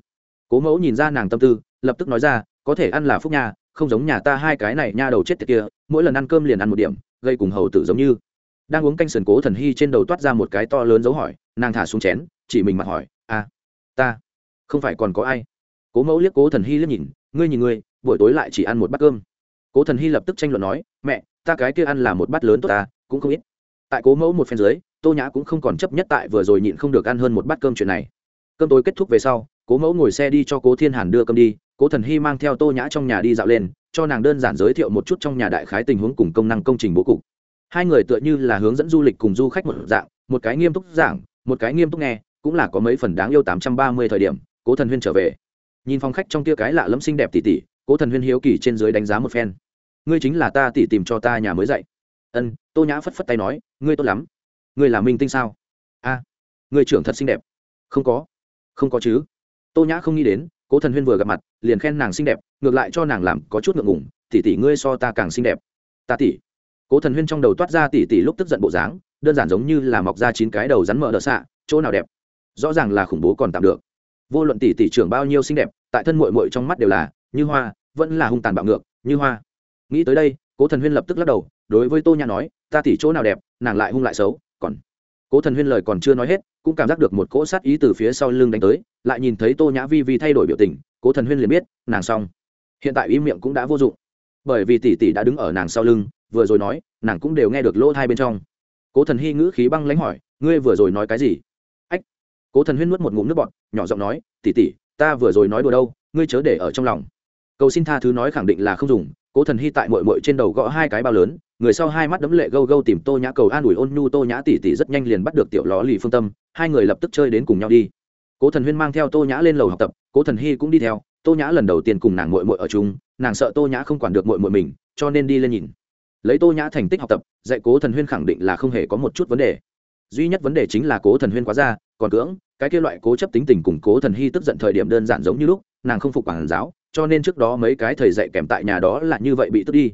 Cố mẫu nhìn ra nàng tâm tư, lập tức nói ra, có thể ăn là phúc nha, không giống nhà ta hai cái này nha đầu chết tiệt kia, mỗi lần ăn cơm liền ăn một điểm, gây cùng hầu tử giống như. Đang uống canh sườn cố thần hy trên đầu toát ra một cái to lớn dấu hỏi, nàng thả xuống chén, chỉ mình mặt hỏi à ta, không phải còn có ai? Cố mẫu liếc cố thần hy liếc nhìn, ngươi nhìn ngươi, buổi tối lại chỉ ăn một bát cơm. Cố thần hy lập tức tranh luận nói, mẹ, ta cái kia ăn là một bát lớn tốt ta, cũng không ít. Tại cố mẫu một phen dưới tô nhã cũng không còn chấp nhất tại vừa rồi nhịn không được ăn hơn một bát cơm chuyện này. Cơm tối kết thúc về sau, cố mẫu ngồi xe đi cho cố thiên hàn đưa cơm đi, cố thần hy mang theo tô nhã trong nhà đi dạo lên, cho nàng đơn giản giới thiệu một chút trong nhà đại khái tình huống cùng công năng công trình bố cục. Hai người tựa như là hướng dẫn du lịch cùng du khách một dạng, một cái nghiêm túc giảng, một cái nghiêm túc nghe, cũng là có mấy phần đáng yêu tám trăm ba mươi thời điểm, cố thần huyên trở về. Nhìn phòng khách trong tia cái lạ lẫm xinh đẹp tỉ tỉ, cố thần huyên hiếu kỳ trên dưới đánh giá một phen. Ngươi chính là ta tỉ tìm cho ta nhà mới dạy. Ân, tô nhã phất phất tay nói, ngươi tốt lắm ngươi là minh tinh sao? A, ngươi trưởng thật xinh đẹp. Không có. Không có chứ. Tô nhã không nghĩ đến, cố thần huyên vừa gặp mặt, liền khen nàng xinh đẹp, ngược lại cho nàng làm có chút ngượng ngủng tỉ tỉ ngươi so ta càng xinh đẹp. Ta tỉ cố thần huyên trong đầu toát ra tỉ tỉ lúc tức giận bộ dáng, đơn giản giống như là mọc ra chín cái đầu rắn mỡ đỡ xạ, chỗ nào đẹp? Rõ ràng là khủng bố còn tạm được. Vô luận tỷ tỷ trưởng bao nhiêu xinh đẹp, tại thân mội mội trong mắt đều là, như hoa, vẫn là hung tàn bạo ngược, như hoa. Nghĩ tới đây, cố thần huyên lập tức lắc đầu, đối với tô nhã nói, ta tỷ chỗ nào đẹp, nàng lại hung lại xấu còn cố thần huyên lời còn chưa nói hết cũng cảm giác được một cỗ sát ý từ phía sau lưng đánh tới lại nhìn thấy tô nhã vi vi thay đổi biểu tình cố thần huyên liền biết nàng xong hiện tại im miệng cũng đã vô dụng bởi vì tỷ tỷ đã đứng ở nàng sau lưng vừa rồi nói nàng cũng đều nghe được lỗ hai bên trong cố thần hy ngữ khí băng lãnh hỏi ngươi vừa rồi nói cái gì ách cố thần huyên nuốt một ngụm nước bọt, nhỏ giọng nói tỷ tỷ ta vừa rồi nói đùa đâu ngươi chớ để ở trong lòng cầu xin tha thứ nói khẳng định là không dùng cố thần hy tại mội mội trên đầu gõ hai cái bao lớn người sau hai mắt đấm lệ gâu gâu tìm tô nhã cầu an ủi ôn nhu tô nhã tỷ tỷ rất nhanh liền bắt được tiểu ló lì phương tâm, hai người lập tức chơi đến cùng nhau đi. Cố thần huyên mang theo tô nhã lên lầu học tập, cố thần hy cũng đi theo, tô nhã lần đầu tiên cùng nàng mội mội ở chung, nàng sợ tô nhã không quản được mội mội mình, cho nên đi lên nhìn. Lấy tô nhã thành tích học tập, dạy cố thần huyên khẳng định là không hề có một chút vấn đề. Duy nhất vấn đề chính là cố thần huyên quá ra còn cưỡng, cái kia loại cố chấp tính tình cùng cố thần hy tức giận thời điểm đơn giản giống như lúc, nàng không phục quản giáo, cho nên trước đó mấy cái thầy dạy kèm tại nhà đó là như vậy bị tức đi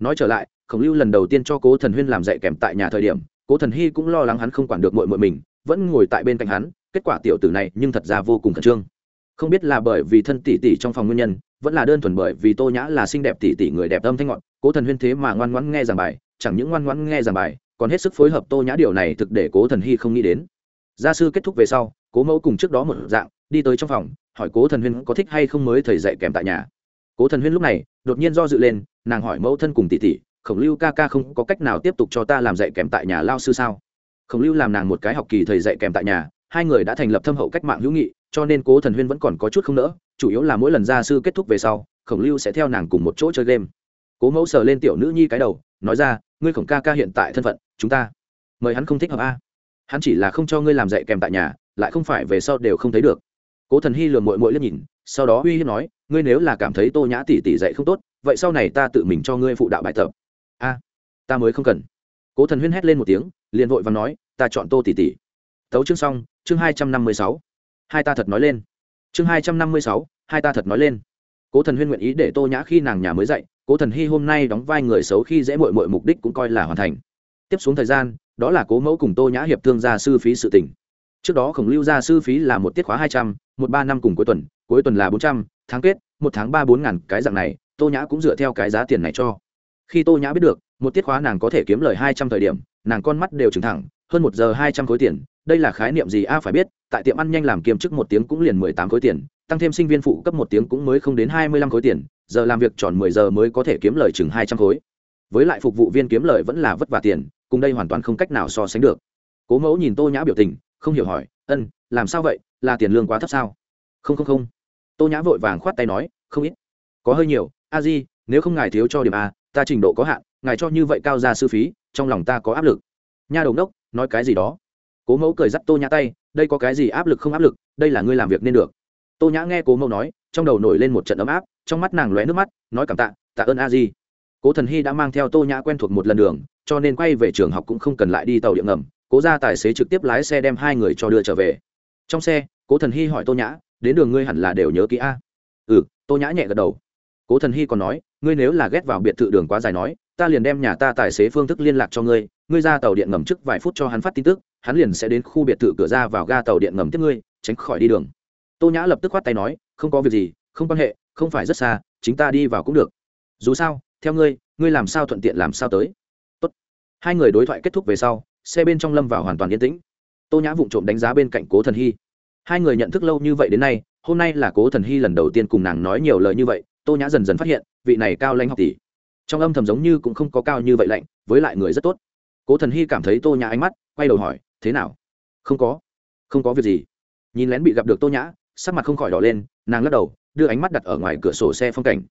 nói trở lại, khổng lưu lần đầu tiên cho cố thần huyên làm dạy kèm tại nhà thời điểm, cố thần hy cũng lo lắng hắn không quản được mội mội mình, vẫn ngồi tại bên cạnh hắn, kết quả tiểu tử này nhưng thật ra vô cùng khẩn trương. Không biết là bởi vì thân tỷ tỷ trong phòng nguyên nhân, vẫn là đơn thuần bởi vì tô nhã là xinh đẹp tỷ tỷ người đẹp âm thanh ngọn, cố thần huyên thế mà ngoan ngoãn nghe giảng bài, chẳng những ngoan ngoãn nghe giảng bài, còn hết sức phối hợp tô nhã điều này thực để cố thần hy không nghĩ đến. Gia sư kết thúc về sau, cố mẫu cùng trước đó một dạng, đi tới trong phòng, hỏi cố thần huyên có thích hay không mới thầy dạy kèm tại nhà. Cố thần huyên lúc này, đột nhiên do dự lên nàng hỏi mẫu thân cùng tỷ tỷ, khổng lưu ca ca không có cách nào tiếp tục cho ta làm dạy kèm tại nhà lao sư sao? Khổng lưu làm nàng một cái học kỳ thầy dạy kèm tại nhà, hai người đã thành lập thâm hậu cách mạng hữu nghị, cho nên cố thần huyên vẫn còn có chút không nỡ, chủ yếu là mỗi lần gia sư kết thúc về sau, khổng lưu sẽ theo nàng cùng một chỗ chơi game. Cố mẫu sờ lên tiểu nữ nhi cái đầu, nói ra, ngươi khổng ca ca hiện tại thân phận, chúng ta, mời hắn không thích hợp a. Hắn chỉ là không cho ngươi làm dạy kèm tại nhà, lại không phải về sau đều không thấy được. Cố thần hy lừa mội mội liếc nhìn, sau đó uy hiếp nói, ngươi nếu là cảm thấy tô nhã tỷ tỷ dạy không tốt vậy sau này ta tự mình cho ngươi phụ đạo bài tập. A, ta mới không cần. Cố thần huyên hét lên một tiếng, liền vội và nói, ta chọn tô tỷ tỷ. Tấu chương xong, chương hai trăm năm mươi sáu. Hai ta thật nói lên. Chương hai trăm năm mươi sáu, hai ta thật nói lên. Cố thần huyên nguyện ý để tô nhã khi nàng nhà mới dạy, cố thần hy hôm nay đóng vai người xấu khi dễ mội mội mục đích cũng coi là hoàn thành. Tiếp xuống thời gian, đó là cố mẫu cùng tô nhã hiệp thương gia sư phí sự tỉnh trước đó khổng lưu gia sư phí là một tiết khóa hai trăm, một ba năm cùng cuối tuần cuối tuần là bốn trăm, tháng kết, một tháng ba bốn ngàn, cái dạng này tô nhã cũng dựa theo cái giá tiền này cho. Khi tô nhã biết được, một tiết khóa nàng có thể kiếm lời hai trăm thời điểm, nàng con mắt đều trừng thẳng, hơn một giờ hai trăm khối tiền, đây là khái niệm gì a, phải biết, tại tiệm ăn nhanh làm kiêm chức một tiếng cũng liền mười tám khối tiền, tăng thêm sinh viên phụ cấp một tiếng cũng mới không đến hai mươi lăm khối tiền, giờ làm việc tròn mười giờ mới có thể kiếm lời chừng hai trăm khối. Với lại phục vụ viên kiếm lời vẫn là vất vả tiền, cùng đây hoàn toàn không cách nào so sánh được. Cố mẫu nhìn tô nhã biểu tình, không hiểu hỏi, ân, làm sao vậy? Là tiền lương quá thấp sao? Không không không. Tô nhã vội vàng khoát tay nói, không ít. Có hơi nhiều a di, nếu không ngài thiếu cho điểm a, ta trình độ có hạn, ngài cho như vậy cao ra sư phí, trong lòng ta có áp lực. Nha đồng đốc nói cái gì đó. Cố mẫu cười dắt tô nhã tay, đây có cái gì áp lực không áp lực, đây là ngươi làm việc nên được. Tô nhã nghe cố mẫu nói, trong đầu nổi lên một trận ấm áp, trong mắt nàng lóe nước mắt, nói cảm tạ tạ ơn a di. Cố thần hy đã mang theo tô nhã quen thuộc một lần đường, cho nên quay về trường học cũng không cần lại đi tàu điện ngầm, cố ra tài xế trực tiếp lái xe đem hai người cho đưa trở về. Trong xe, cố thần hy hỏi tô nhã, đến đường ngươi hẳn là đều nhớ kỹ a? Ừ tô nhã nhẹ gật đầu cố thần hy còn nói, ngươi nếu là ghét vào biệt thự đường quá dài nói, ta liền đem nhà ta tài xế phương thức liên lạc cho ngươi ngươi ra tàu điện ngầm trước vài phút cho hắn phát tin tức, hắn liền sẽ đến khu biệt thự cửa ra vào ga tàu điện ngầm tiếp ngươi, tránh khỏi đi đường. Tô nhã lập tức khoát tay nói, không có việc gì, không quan hệ, không phải rất xa, chính ta đi vào cũng được. Dù sao, theo ngươi ngươi làm sao thuận tiện làm sao tới. Tốt. hai người đối thoại kết thúc về sau, xe bên trong lâm vào hoàn toàn yên tĩnh. Tô nhã vụng trộm đánh giá bên cạnh cố thần hy. Hai người nhận thức lâu như vậy đến nay, hôm nay là cố thần hy lần đầu tiên cùng nàng nói nhiều lời như vậy tô nhã dần dần phát hiện, vị này cao lãnh học tỷ, trong âm thầm giống như cũng không có cao như vậy lạnh, với lại người rất tốt. Cố thần hy cảm thấy tô nhã ánh mắt, quay đầu hỏi, thế nào? Không có không có việc gì. Nhìn lén bị gặp được tô nhã, sắc mặt không khỏi đỏ lên, nàng lắc đầu, đưa ánh mắt đặt ở ngoài cửa sổ xe phong cảnh.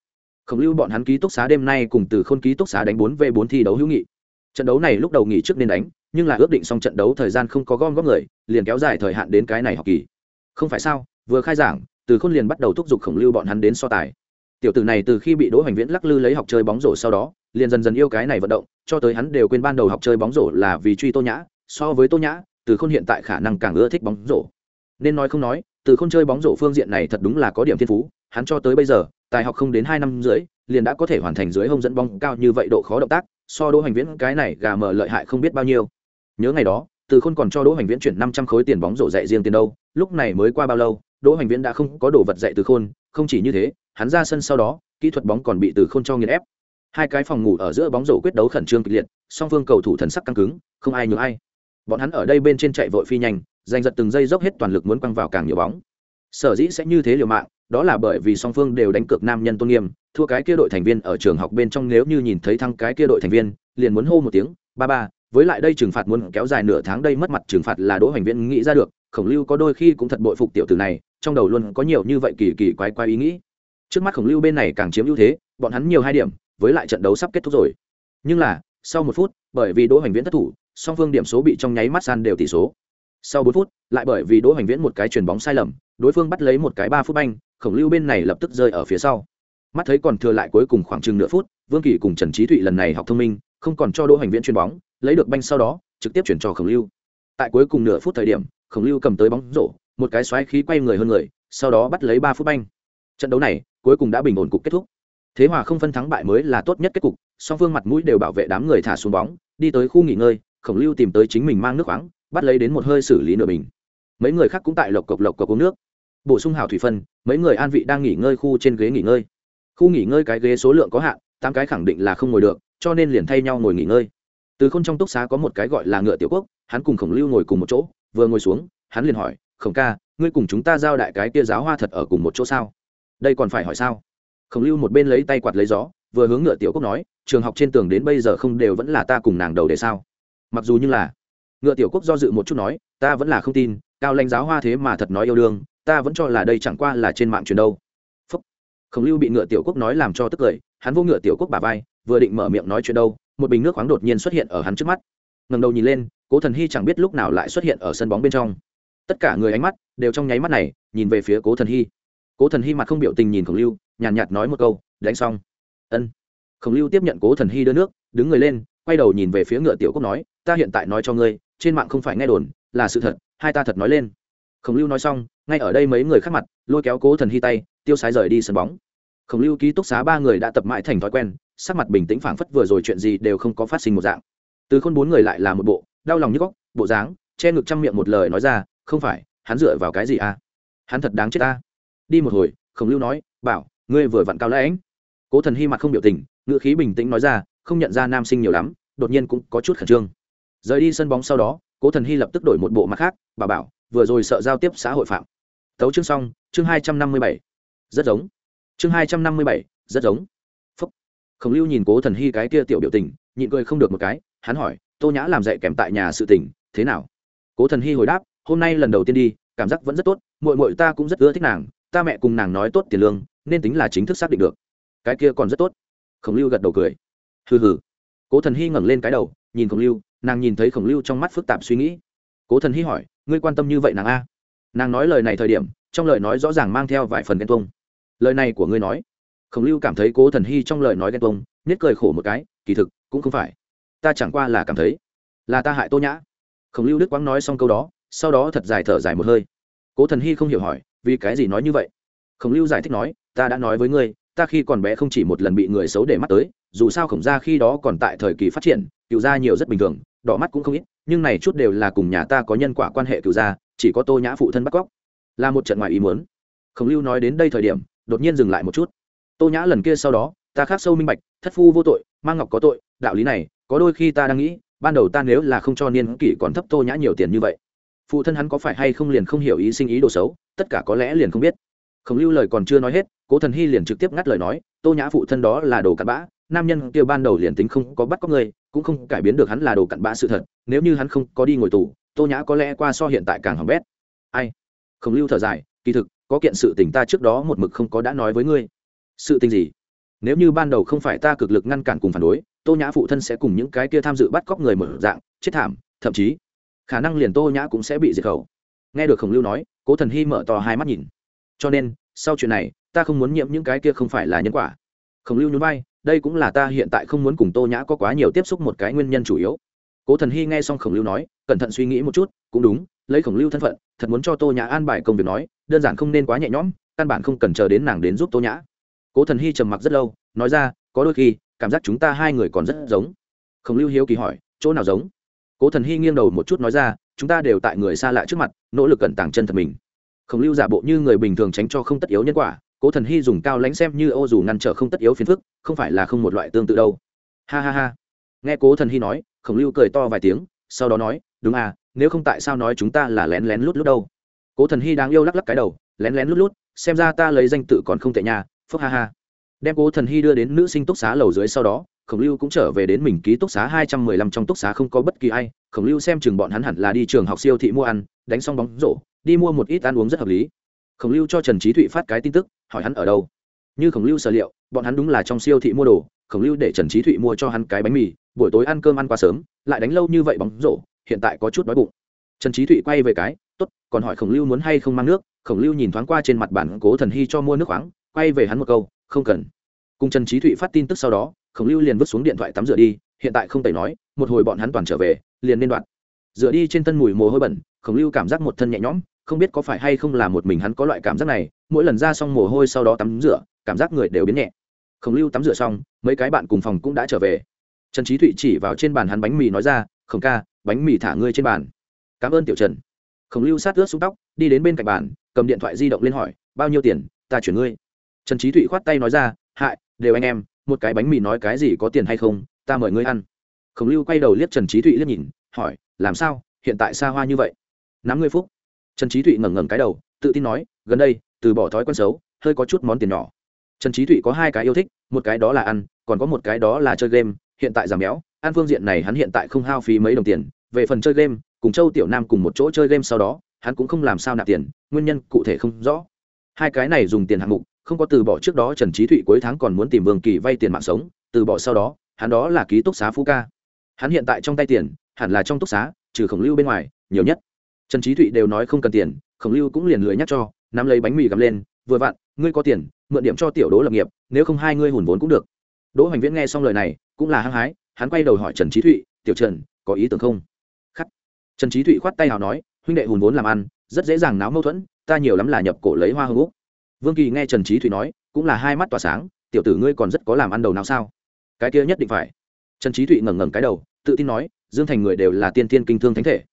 Khổng lưu bọn hắn ký túc xá đêm nay cùng từ khôn ký túc xá đánh bốn v bốn thi đấu hữu nghị. Trận đấu này lúc đầu nghỉ trước nên đánh, nhưng là ước định xong trận đấu thời gian không có gom góp người, liền kéo dài thời hạn đến cái này học kỳ. Không phải sao, vừa khai giảng, từ khôn liền bắt đầu thúc giục khổng lưu bọn hắn đến so tài tiểu tử này từ khi bị đỗ hoành viễn lắc lư lấy học chơi bóng rổ sau đó liền dần dần yêu cái này vận động cho tới hắn đều quên ban đầu học chơi bóng rổ là vì truy tô nhã so với tô nhã từ khôn hiện tại khả năng càng ưa thích bóng rổ. Nên nói không nói từ khôn chơi bóng rổ phương diện này thật đúng là có điểm thiên phú hắn cho tới bây giờ tài học không đến hai năm rưỡi, liền đã có thể hoàn thành dưới hông dẫn bóng cao như vậy độ khó động tác so đỗ hoành viễn cái này gà mờ lợi hại không biết bao nhiêu. Nhớ ngày đó từ khôn còn cho đỗ hoành viễn chuyển năm trăm khối tiền bóng rổ dạy riêng tiền đâu lúc này mới qua bao lâu đỗ hoành viễn đã không có đồ vật dạy từ khôn không chỉ như thế hắn ra sân sau đó, kỹ thuật bóng còn bị từ khôn cho nghiền ép. Hai cái phòng ngủ ở giữa bóng rổ quyết đấu khẩn trương kịch liệt, song phương cầu thủ thần sắc căng cứng, không ai nhường ai. Bọn hắn ở đây bên trên chạy vội phi nhanh, giành giật từng giây dốc hết toàn lực muốn quăng vào càng nhiều bóng. Sở dĩ sẽ như thế liều mạng, đó là bởi vì song phương đều đánh cược nam nhân tôn nghiêm, thua cái kia đội thành viên ở trường học bên trong nếu như nhìn thấy thăng cái kia đội thành viên, liền muốn hô một tiếng, ba ba. Với lại đây trừng phạt muốn kéo dài nửa tháng đây mất mặt trừng phạt là đỗ hành viên nghĩ ra được, khổng lưu có đôi khi cũng thật bội phục tiểu tử này, trong đầu luôn có nhiều như vậy kỳ kỳ quái quái ý nghĩ trước mắt khổng lưu bên này càng chiếm ưu thế, bọn hắn nhiều hai điểm, với lại trận đấu sắp kết thúc rồi. Nhưng là, sau một phút, bởi vì đỗ hành viễn thất thủ, song phương điểm số bị trong nháy mắt san đều tỷ số. Sau bốn phút, lại bởi vì đỗ hành viễn một cái chuyền bóng sai lầm, đối phương bắt lấy một cái ba phút banh, khổng lưu bên này lập tức rơi ở phía sau. Mắt thấy còn thừa lại cuối cùng khoảng chừng nửa phút, vương kỳ cùng trần trí thụy lần này học thông minh, không còn cho đỗ hành viễn chuyền bóng, lấy được banh sau đó, trực tiếp chuyển cho khổng lưu. Tại cuối cùng nửa phút thời điểm, khổng lưu cầm tới bóng rổ, một cái xoáy khí quay người hơn người, sau đó bắt lấy ba phút banh trận đấu này cuối cùng đã bình ổn cục kết thúc. Thế hòa không phân thắng bại mới là tốt nhất kết cục, song phương mặt mũi đều bảo vệ đám người thả xuống bóng, đi tới khu nghỉ ngơi, khổng lưu tìm tới chính mình mang nước khoáng, bắt lấy đến một hơi xử lý nửa bình. Mấy người khác cũng tại lộc cộc lộc cộc uống nước. Bổ sung hào thủy phân, mấy người an vị đang nghỉ ngơi khu trên ghế nghỉ ngơi. Khu nghỉ ngơi cái ghế số lượng có hạn, tám cái khẳng định là không ngồi được, cho nên liền thay nhau ngồi nghỉ ngơi. Từ không trong túc xá có một cái gọi là ngựa tiểu quốc, hắn cùng khổng lưu ngồi cùng một chỗ, vừa ngồi xuống, hắn liền hỏi, khổng ca, ngươi cùng chúng ta giao đại cái kia giáo hoa thật ở cùng một chỗ sao? Đây còn phải hỏi sao? Khổng lưu một bên lấy tay quạt lấy gió, vừa hướng ngựa tiểu quốc nói, trường học trên tường đến bây giờ không đều vẫn là ta cùng nàng đầu để sao? Mặc dù như là, ngựa tiểu quốc do dự một chút nói, ta vẫn là không tin, cao lãnh giáo hoa thế mà thật nói yêu đương, ta vẫn cho là đây chẳng qua là trên mạng truyền đâu. Phúc. khổng lưu bị ngựa tiểu quốc nói làm cho tức cười, hắn vô ngựa tiểu quốc bà vai, vừa định mở miệng nói chuyện đâu, một bình nước khoáng đột nhiên xuất hiện ở hắn trước mắt. Ngầm đầu nhìn lên, cố thần hy chẳng biết lúc nào lại xuất hiện ở sân bóng bên trong. Tất cả người ánh mắt đều trong nháy mắt này nhìn về phía cố thần hy cố thần hy mặt không biểu tình nhìn khổng lưu nhàn nhạt, nhạt nói một câu đánh xong. Ân. Khổng lưu tiếp nhận cố thần hy đưa nước đứng người lên quay đầu nhìn về phía ngựa tiểu quốc nói ta hiện tại nói cho ngươi trên mạng không phải nghe đồn là sự thật hai ta thật nói lên. Khổng lưu nói xong ngay ở đây mấy người khác mặt lôi kéo cố thần hy tay tiêu sái rời đi sân bóng. Khổng lưu ký túc xá ba người đã tập mãi thành thói quen sắc mặt bình tĩnh phảng phất vừa rồi chuyện gì đều không có phát sinh một dạng. Từ khôn bốn người lại là một bộ đau lòng như góc bộ dáng che ngực trăm miệng một lời nói ra không phải hắn dựa vào cái gì à? Hắn thật đáng chết ta đi một hồi, khổng lưu nói, bảo, ngươi vừa vặn cao lãnh cố thần hy mặt không biểu tình, ngữ khí bình tĩnh nói ra, không nhận ra nam sinh nhiều lắm, đột nhiên cũng có chút khẩn trương. Rời đi sân bóng sau đó, cố thần hy lập tức đổi một bộ mặt khác bà bảo, vừa rồi sợ giao tiếp xã hội phạm. Tấu chương xong, chương hai trăm năm mươi bảy. Rất giống. Chương hai trăm năm mươi bảy, rất giống. Phúc. Khổng lưu nhìn cố thần hy cái kia tiểu biểu tình, nhịn cười không được một cái, hắn hỏi, tô nhã làm dạy kèm tại nhà sự tình, thế nào? Cố thần hy hồi đáp, hôm nay lần đầu tiên đi, cảm giác vẫn rất tốt mội mội ta cũng rất ưa thích nàng ta mẹ cùng nàng nói tốt tiền lương, nên tính là chính thức xác định được. Cái kia còn rất tốt. Khổng lưu gật đầu cười. Hừ hừ. Cố thần hy ngẩng lên cái đầu, nhìn khổng lưu, nàng nhìn thấy khổng lưu trong mắt phức tạp suy nghĩ. Cố thần hy hỏi, ngươi quan tâm như vậy nàng a? Nàng nói lời này thời điểm, trong lời nói rõ ràng mang theo vài phần ghen tuông. Lời này của ngươi nói. Khổng lưu cảm thấy cố thần hy trong lời nói ghen tuông nhất cười khổ một cái, kỳ thực, cũng không phải. Ta chẳng qua là cảm thấy, là ta hại tô nhã. Khổng lưu đức quang nói xong câu đó, sau đó thật dài thở dài một hơi. Cố thần hy không hiểu hỏi vì cái gì nói như vậy? Khổng lưu giải thích nói, ta đã nói với ngươi, ta khi còn bé không chỉ một lần bị người xấu để mắt tới, dù sao khổng gia khi đó còn tại thời kỳ phát triển, cựu gia nhiều rất bình thường, đỏ mắt cũng không ít, nhưng này chút đều là cùng nhà ta có nhân quả quan hệ cựu gia, chỉ có tô nhã phụ thân bắt cóc. Là một trận ngoài ý muốn. Khổng lưu nói đến đây thời điểm, đột nhiên dừng lại một chút. Tô nhã lần kia sau đó, ta khác sâu minh bạch, thất phu vô tội mang ngọc có tội, đạo lý này, có đôi khi ta đang nghĩ, ban đầu ta nếu là không cho niên kỷ còn thấp tô nhã nhiều tiền như vậy phụ thân hắn có phải hay không liền không hiểu ý sinh ý đồ xấu, tất cả có lẽ liền không biết. Khổng lưu lời còn chưa nói hết, cố thần hy liền trực tiếp ngắt lời nói, tô nhã phụ thân đó là đồ cặn bã, nam nhân kia ban đầu liền tính không có bắt có người, cũng không cải biến được hắn là đồ cặn bã sự thật, nếu như hắn không có đi ngồi tù, tô nhã có lẽ qua so hiện tại càng hỏng bét. Ai? Khổng lưu thở dài, kỳ thực, có kiện sự tình ta trước đó một mực không có đã nói với ngươi. Sự tình gì? Nếu như ban đầu không phải ta cực lực ngăn cản cùng phản đối, tô nhã phụ thân sẽ cùng những cái kia tham dự bắt cóc người mở dạng, chết thảm, thậm chí khả năng liền tô nhã cũng sẽ bị diệt khẩu. Nghe được khổng lưu nói, cố thần hy mở to hai mắt nhìn. Cho nên, sau chuyện này, ta không muốn nhiễm những cái kia không phải là nhân quả. Khổng lưu nhún vai, đây cũng là ta hiện tại không muốn cùng tô nhã có quá nhiều tiếp xúc một cái nguyên nhân chủ yếu. Cố thần hy nghe xong khổng lưu nói, cẩn thận suy nghĩ một chút, cũng đúng, lấy khổng lưu thân phận, thật muốn cho tô nhã an bài công việc nói, đơn giản không nên quá nhẹ nhõm, căn bản không cần chờ đến nàng đến giúp tô nhã. Cố thần hy trầm mặc rất lâu, nói ra, có đôi khi, cảm giác chúng ta hai người còn rất giống. Khổng lưu hiếu kỳ hỏi, chỗ nào giống? Cố thần hy nghiêng đầu một chút nói ra, chúng ta đều tại người xa lạ trước mặt, nỗ lực cẩn tàng chân thật mình. Khổng lưu giả bộ như người bình thường tránh cho không tất yếu nhân quả, cố thần hy dùng cao lãnh xem như ô dù ngăn trở không tất yếu phiền phức, không phải là không một loại tương tự đâu. Ha ha ha. Nghe cố thần hy nói, khổng lưu cười to vài tiếng, sau đó nói, đúng à nếu không tại sao nói chúng ta là lén lén lút lút đâu? Cố thần hy đáng yêu lắc lắc cái đầu, lén lén lút lút, xem ra ta lấy danh tự còn không tệ nhà phúc ha ha. Đem cố thần hy đưa đến nữ sinh túc xá lầu dưới sau đó khổng lưu cũng trở về đến mình ký túc xá hai trăm mười lăm trong túc xá không có bất kỳ ai, khổng lưu xem chừng bọn hắn hẳn là đi trường học siêu thị mua ăn, đánh xong bóng rổ, đi mua một ít ăn uống rất hợp lý. Khổng lưu cho trần trí thụy phát cái tin tức, hỏi hắn ở đâu. Như khổng lưu sở liệu, bọn hắn đúng là trong siêu thị mua đồ, khổng lưu để trần trí thụy mua cho hắn cái bánh mì, buổi tối ăn cơm ăn quá sớm, lại đánh lâu như vậy bóng rổ, hiện tại có chút đói bụng. Trần trí thụy quay về cái t ố t còn hỏi khổng lưu muốn hay không mang nước? Khổng lưu nhìn thoáng qua trên mặt bản cố thần hy cho mua nước khoáng, quay về hắn một câu, không cần. Cùng trần trí thụy phát tin tức sau đó khổng lưu liền vứt xuống điện thoại tắm rửa đi, hiện tại không tẩy nói, một hồi bọn hắn toàn trở về, liền nên đoạn. Rửa đi trên thân mùi mồ hôi bẩn, khổng lưu cảm giác một thân nhẹ nhõm, không biết có phải hay không là một mình hắn có loại cảm giác này, mỗi lần ra xong mồ hôi sau đó tắm rửa, cảm giác người đều biến nhẹ. Khổng lưu tắm rửa xong, mấy cái bạn cùng phòng cũng đã trở về. Trần trí thụy chỉ vào trên bàn hắn bánh mì nói ra, khổng ca, bánh mì thả ngươi trên bàn. Cảm ơn tiểu trần. Khổng lưu sát ướt xuống tóc, đi đến bên cạnh bàn, cầm điện thoại di động lên hỏi, bao nhiêu tiền, ta chuyển ngươi. Trần trí thụy khoát tay nói ra, hại, đều anh em một cái bánh mì nói cái gì có tiền hay không, ta mời ngươi ăn. Khổng lưu quay đầu liếc trần trí thụy liếc nhìn, hỏi, làm sao, hiện tại xa hoa như vậy? Năm ngươi phúc. Trần trí thụy ngẩng ngẩng cái đầu, tự tin nói, gần đây, từ bỏ thói quen xấu, hơi có chút món tiền nhỏ. Trần trí thụy có hai cái yêu thích, một cái đó là ăn, còn có một cái đó là chơi game, hiện tại giảm béo, ăn phương diện này hắn hiện tại không hao phí mấy đồng tiền, về phần chơi game, cùng châu tiểu nam cùng một chỗ chơi game sau đó, hắn cũng không làm sao nạp tiền, nguyên nhân cụ thể không rõ. Hai cái này dùng tiền hạng mục không có từ bỏ trước đó trần trí thụy cuối tháng còn muốn tìm vương kỳ vay tiền mạng sống, từ bỏ sau đó, hắn đó là ký túc xá phú ca. Hắn hiện tại trong tay tiền, hẳn là trong túc xá, trừ khổng lưu bên ngoài, nhiều nhất. Trần trí thụy đều nói không cần tiền, khổng lưu cũng liền lười nhắc cho, nắm lấy bánh mì gặm lên, vừa vặn, ngươi có tiền, mượn điểm cho tiểu đỗ lập nghiệp, nếu không hai ngươi hùn vốn cũng được. Đỗ hoành viễn nghe xong lời này, cũng là hăng hái, hắn quay đầu hỏi trần trí thụy, tiểu trần, có ý tưởng không? Khắc. Trần trí thụy khoát tay nào nói, huynh đệ hùn vốn làm ăn, rất dễ dàng náo mâu thuẫn, ta nhiều lắm là nhập cổ lấy hoa hương úc vương kỳ nghe trần trí thụy nói, cũng là hai mắt tỏa sáng, tiểu tử ngươi còn rất có làm ăn đầu nào sao? Cái kia nhất định phải. Trần trí thụy ngẩng ngẩng cái đầu, tự tin nói, dương thành người đều là tiên tiên kinh thương thánh thể.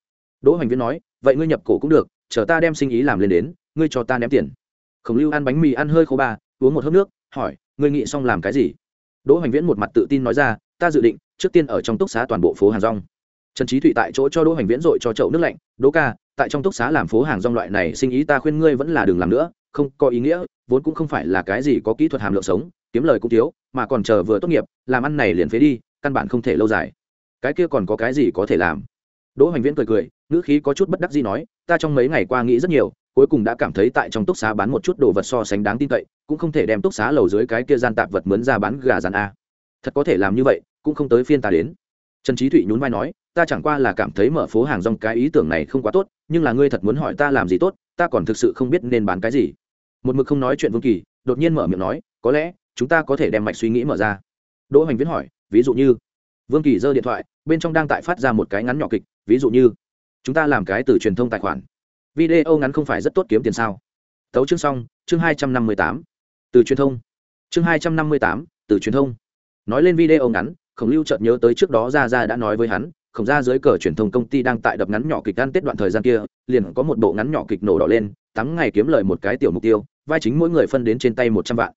Đỗ hoành viễn nói, vậy ngươi nhập cổ cũng được, chờ ta đem sinh ý làm lên đến, ngươi cho ta ném tiền. Khổng lưu ăn bánh mì ăn hơi khô ba, uống một hớp nước, hỏi, ngươi nghĩ xong làm cái gì? Đỗ hoành viễn một mặt tự tin nói ra, ta dự định, trước tiên ở trong túc xá toàn bộ phố hàng rong. Trần trí thụy tại chỗ cho đỗ hoành viễn dội cho chậu nước lạnh, đỗ ca, tại trong túc xá làm phố hàng rong loại này sinh ý ta khuyên ngươi vẫn là đừng làm nữa không có ý nghĩa, vốn cũng không phải là cái gì có kỹ thuật hàm lượng sống, kiếm lời cũng thiếu, mà còn chờ vừa tốt nghiệp, làm ăn này liền phế đi, căn bản không thể lâu dài. Cái kia còn có cái gì có thể làm? Đỗ hoành viễn cười cười, ngữ khí có chút bất đắc gì nói, ta trong mấy ngày qua nghĩ rất nhiều, cuối cùng đã cảm thấy tại trong túc xá bán một chút đồ vật so sánh đáng tin cậy, cũng không thể đem túc xá lầu dưới cái kia gian tạp vật mướn ra bán gà gian a. Thật có thể làm như vậy, cũng không tới phiên ta đến. Trần trí thụy nhún vai nói, ta chẳng qua là cảm thấy mở phố hàng rong cái ý tưởng này không quá tốt, nhưng là ngươi thật muốn hỏi ta làm gì tốt, ta còn thực sự không biết nên bán cái gì một mực không nói chuyện vương kỳ, đột nhiên mở miệng nói, có lẽ chúng ta có thể đem mạch suy nghĩ mở ra. Đỗ hoành viễn hỏi, ví dụ như? Vương kỳ giơ điện thoại, bên trong đang tại phát ra một cái ngắn nhỏ kịch, ví dụ như, chúng ta làm cái từ truyền thông tài khoản. Video ngắn không phải rất tốt kiếm tiền sao? Tấu chương xong, chương hai trăm năm mươi tám. Từ truyền thông. Chương hai trăm năm mươi tám, từ truyền thông. Nói lên video ngắn, khổng lưu chợt nhớ tới trước đó ra ra đã nói với hắn, khổng ra dưới cờ truyền thông công ty đang tại đập ngắn nhỏ kịch ăn tết đoạn thời gian kia, liền có một bộ ngắn nhỏ kịch nổ đỏ lên tám ngày kiếm lời một cái tiểu mục tiêu, vai chính mỗi người phân đến trên tay một trăm vạn.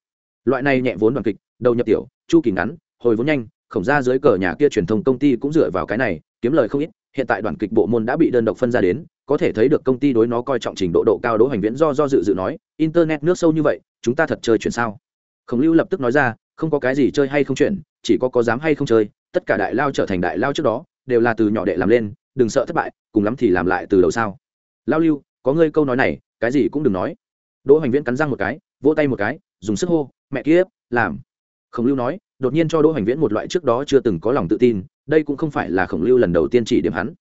Loại này nhẹ vốn đoàn kịch, đầu nhập tiểu, chu kỳ ngắn, hồi vốn nhanh, khổng ra dưới cờ nhà kia truyền thông công ty cũng dựa vào cái này, kiếm lời không ít, hiện tại đoàn kịch bộ môn đã bị đơn độc phân ra đến, có thể thấy được công ty đối nó coi trọng trình độ độ cao đỗ hành viễn do do dự dự nói, internet nước sâu như vậy, chúng ta thật chơi chuyển sao? Khổng lưu lập tức nói ra, không có cái gì chơi hay không chuyển chỉ có có dám hay không chơi, tất cả đại lao trở thành đại lao trước đó, đều là từ nhỏ đệ làm lên, đừng sợ thất bại, cùng lắm thì làm lại từ đầu sao. Lao lưu, có ngươi câu nói này cái gì cũng đừng nói. Đỗ hoành viễn cắn răng một cái, vỗ tay một cái, dùng sức hô, mẹ kiếp, làm. Khổng lưu nói, đột nhiên cho đỗ hoành viễn một loại trước đó chưa từng có lòng tự tin, đây cũng không phải là khổng lưu lần đầu tiên chỉ điểm hắn.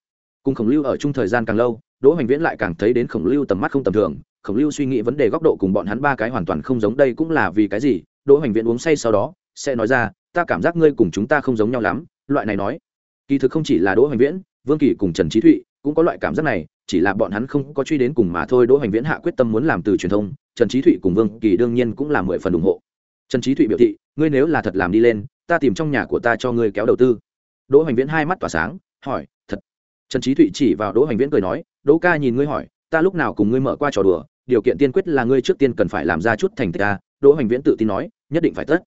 Cùng khổng lưu ở chung thời gian càng lâu, đỗ hoành viễn lại càng thấy đến khổng lưu tầm mắt không tầm thường, khổng lưu suy nghĩ vấn đề góc độ cùng bọn hắn ba cái hoàn toàn không giống, đây cũng là vì cái gì? Đỗ hoành viễn uống say sau đó, sẽ nói ra, ta cảm giác ngươi cùng chúng ta không giống nhau lắm. Loại này nói. Kỳ thực không chỉ là đỗ hoành viễn, vương kỳ cùng trần trí thụy cũng có loại cảm giác này chỉ là bọn hắn không có truy đến cùng mà thôi, đỗ hoành viễn hạ quyết tâm muốn làm từ truyền thông, trần trí thụy cùng vương kỳ đương nhiên cũng là mười phần ủng hộ. Trần trí thụy biểu thị, ngươi nếu là thật làm đi lên, ta tìm trong nhà của ta cho ngươi kéo đầu tư. Đỗ hoành viễn hai mắt tỏa sáng, hỏi, thật? Trần trí thụy chỉ vào đỗ hoành viễn cười nói, đỗ ca nhìn ngươi hỏi, ta lúc nào cùng ngươi mở qua trò đùa, điều kiện tiên quyết là ngươi trước tiên cần phải làm ra chút thành tích ta đỗ hoành viễn tự tin nói, nhất định phải tất.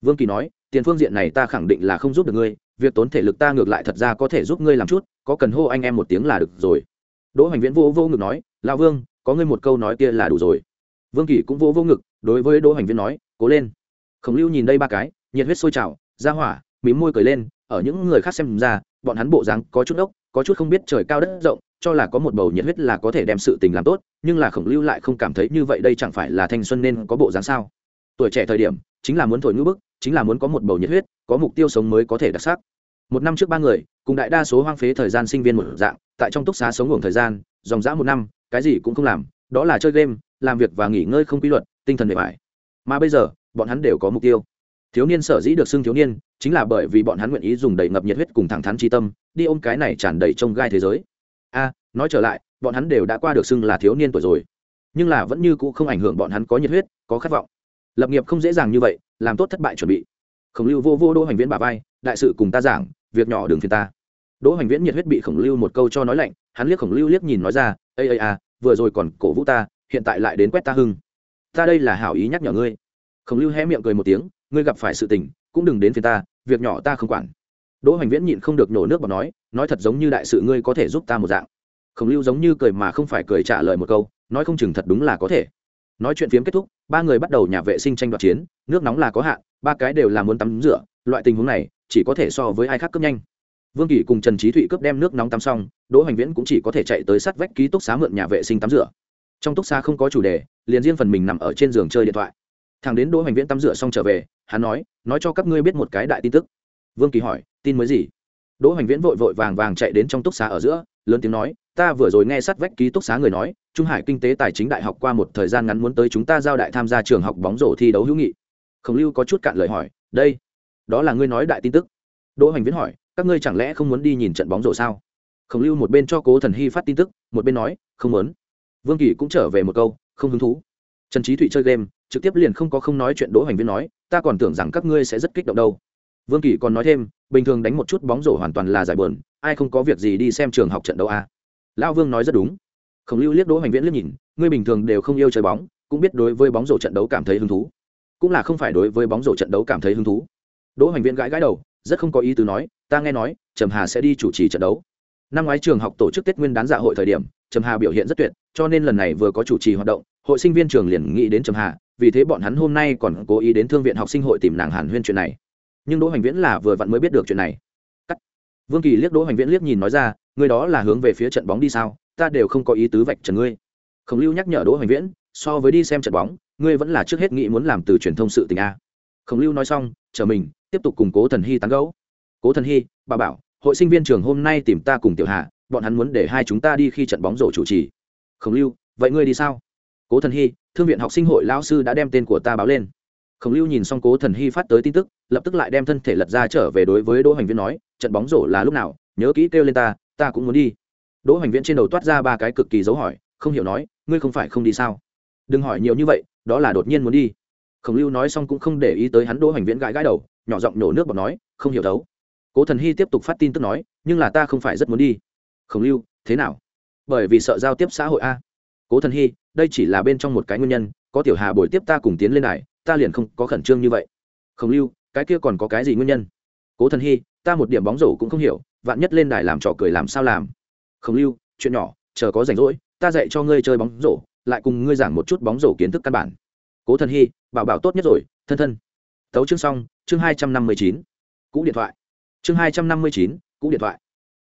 Vương kỳ nói, tiền phương diện này ta khẳng định là không giúp được ngươi, việc tốn thể lực ta ngược lại thật ra có thể giúp ngươi làm chút, có cần hô anh em một tiếng là được rồi đỗ hoành viễn vô vô ngực nói, lão vương, có ngươi một câu nói kia là đủ rồi. Vương kỳ cũng vô vô ngực, đối với đỗ hoành viễn nói, cố lên. Khổng lưu nhìn đây ba cái, nhiệt huyết sôi trào, ra hỏa, mím môi cười lên, ở những người khác xem ra, bọn hắn bộ dáng có chút ốc, có chút không biết trời cao đất rộng, cho là có một bầu nhiệt huyết là có thể đem sự tình làm tốt, nhưng là khổng lưu lại không cảm thấy như vậy đây chẳng phải là thanh xuân nên có bộ dáng sao? Tuổi trẻ thời điểm, chính là muốn thổi ngữ bức, chính là muốn có một bầu nhiệt huyết, có mục tiêu sống mới có thể đặc sắc. Một năm trước ba người cùng đại đa số hoang phế thời gian sinh viên một dạng, tại trong túc xá sống ngủ thời gian, dòng dã một năm, cái gì cũng không làm, đó là chơi game, làm việc và nghỉ ngơi không quy luật, tinh thần bề bài mà bây giờ, bọn hắn đều có mục tiêu. Thiếu niên sở dĩ được xưng thiếu niên, chính là bởi vì bọn hắn nguyện ý dùng đầy ngập nhiệt huyết cùng thẳng thắn tri tâm, đi ôm cái này tràn đầy trông gai thế giới. A, nói trở lại, bọn hắn đều đã qua được xưng là thiếu niên tuổi rồi. Nhưng là vẫn như cũ không ảnh hưởng bọn hắn có nhiệt huyết, có khát vọng. Lập nghiệp không dễ dàng như vậy, làm tốt thất bại chuẩn bị. Khổng lưu vô vô đỗ hành viễn bà vai, đại sự cùng ta giảng, việc nhỏ đừng phiền ta đỗ hoành viễn nhiệt huyết bị khổng lưu một câu cho nói lạnh, hắn liếc khổng lưu liếc nhìn nói ra ây ây à vừa rồi còn cổ vũ ta, hiện tại lại đến quét ta hưng. Ta đây là hảo ý nhắc nhở ngươi. Khổng lưu hé miệng cười một tiếng, ngươi gặp phải sự tình, cũng đừng đến phiền ta, việc nhỏ ta không quản. Đỗ hoành viễn nhịn không được nổ nước bọt nói nói thật giống như đại sự ngươi có thể giúp ta một dạng. Khổng lưu giống như cười mà không phải cười trả lời một câu, nói không chừng thật đúng là có thể. Nói chuyện phiếm kết thúc, ba người bắt đầu nhà vệ sinh tranh đoạt chiến, nước nóng là có hạn, ba cái đều là muốn tắm rửa, loại tình huống này chỉ có thể so với ai khác cướp nhanh vương kỳ cùng trần trí thụy cướp đem nước nóng tắm xong, đỗ hoành viễn cũng chỉ có thể chạy tới sát vách ký túc xá mượn nhà vệ sinh tắm rửa. Trong túc xá không có chủ đề, liền riêng phần mình nằm ở trên giường chơi điện thoại. Thằng đến đỗ hoành viễn tắm rửa xong trở về, hắn nói nói cho các ngươi biết một cái đại tin tức. Vương kỳ hỏi, tin mới gì? Đỗ hoành viễn vội vội vàng vàng chạy đến trong túc xá ở giữa, lớn tiếng nói, ta vừa rồi nghe sát vách ký túc xá người nói, trung hải kinh tế tài chính đại học qua một thời gian ngắn muốn tới chúng ta giao đại tham gia trường học bóng rổ thi đấu hữu nghị. Khổng lưu có chút cạn lời hỏi, đây, đó là ngươi nói đại tin tức? Đỗ hoành viễn hỏi các ngươi chẳng lẽ không muốn đi nhìn trận bóng rổ sao? Khổng lưu một bên cho cố thần hy phát tin tức, một bên nói, không muốn. Vương kỳ cũng trở về một câu, không hứng thú. Trần trí thụy chơi game, trực tiếp liền không có không nói chuyện đỗ hoành viên nói, ta còn tưởng rằng các ngươi sẽ rất kích động đâu. Vương kỳ còn nói thêm, bình thường đánh một chút bóng rổ hoàn toàn là giải bờn ai không có việc gì đi xem trường học trận đấu à. lão vương nói rất đúng. Khổng lưu liếc đỗ hoành viễn liếc nhìn, ngươi bình thường đều không yêu chơi bóng, cũng biết đối với bóng rổ trận đấu cảm thấy hứng thú. Cũng là không phải đối với bóng rổ trận đấu cảm thấy hứng thú. Đỗ hoành viễn gãi gãi đầu rất không có ý tứ nói, ta nghe nói, trầm hà sẽ đi chủ trì trận đấu. Năm ngoái trường học tổ chức tết nguyên đán dạ hội thời điểm, trầm hà biểu hiện rất tuyệt, cho nên lần này vừa có chủ trì hoạt động, hội sinh viên trường liền nghĩ đến trầm hà, vì thế bọn hắn hôm nay còn cố ý đến thương viện học sinh hội tìm nàng hàn huyên chuyện này. Nhưng đỗ hoành viễn là vừa vặn mới biết được chuyện này. Cắt. vương kỳ liếc đỗ hoành viễn liếc nhìn nói ra người đó là hướng về phía trận bóng đi sao? Ta đều không có ý tứ vạch trần ngươi. Khổng lưu nhắc nhở đỗ hoành viễn, so với đi xem trận bóng, ngươi vẫn là trước hết nghĩ muốn làm từ truyền thông sự tình a. Khổng lưu nói xong, chờ mình tiếp tục cùng cố thần hy tán gẫu. Cố thần hy, bà bảo, hội sinh viên trường hôm nay tìm ta cùng tiểu hạ bọn hắn muốn để hai chúng ta đi khi trận bóng rổ chủ trì. Khổng lưu, vậy ngươi đi sao? Cố thần hy, thương viện học sinh hội lão sư đã đem tên của ta báo lên. Khổng lưu nhìn xong cố thần hy phát tới tin tức, lập tức lại đem thân thể lật ra trở về đối với đỗ hoành viễn nói, trận bóng rổ là lúc nào? Nhớ kỹ kêu lên ta ta cũng muốn đi. Đỗ hoành viễn trên đầu toát ra ba cái cực kỳ dấu hỏi, không hiểu nói, ngươi không phải không đi sao? Đừng hỏi nhiều như vậy, đó là đột nhiên muốn đi khổng lưu nói xong cũng không để ý tới hắn đỗ hoành viễn gãi gãi đầu, nhỏ giọng nổ nước bọt nói, không hiểu đấu. Cố thần hy tiếp tục phát tin tức nói, nhưng là ta không phải rất muốn đi. Khổng lưu, thế nào? Bởi vì sợ giao tiếp xã hội a. Cố thần hy, đây chỉ là bên trong một cái nguyên nhân, có tiểu hà buổi tiếp ta cùng tiến lên này ta liền không có khẩn trương như vậy. Khổng lưu, cái kia còn có cái gì nguyên nhân? Cố thần hy, ta một điểm bóng rổ cũng không hiểu, vạn nhất lên đài làm trò cười làm sao làm? Khổng lưu, chuyện nhỏ, chờ có rảnh rỗi, ta dạy cho ngươi chơi bóng rổ, lại cùng ngươi giảng một chút bóng rổ kiến thức căn bản. Cố thần hy bảo bảo tốt nhất rồi, thân thân. Tấu chương xong, chương hai trăm năm mươi chín, cũ điện thoại. Chương hai trăm năm mươi chín, cũ điện thoại.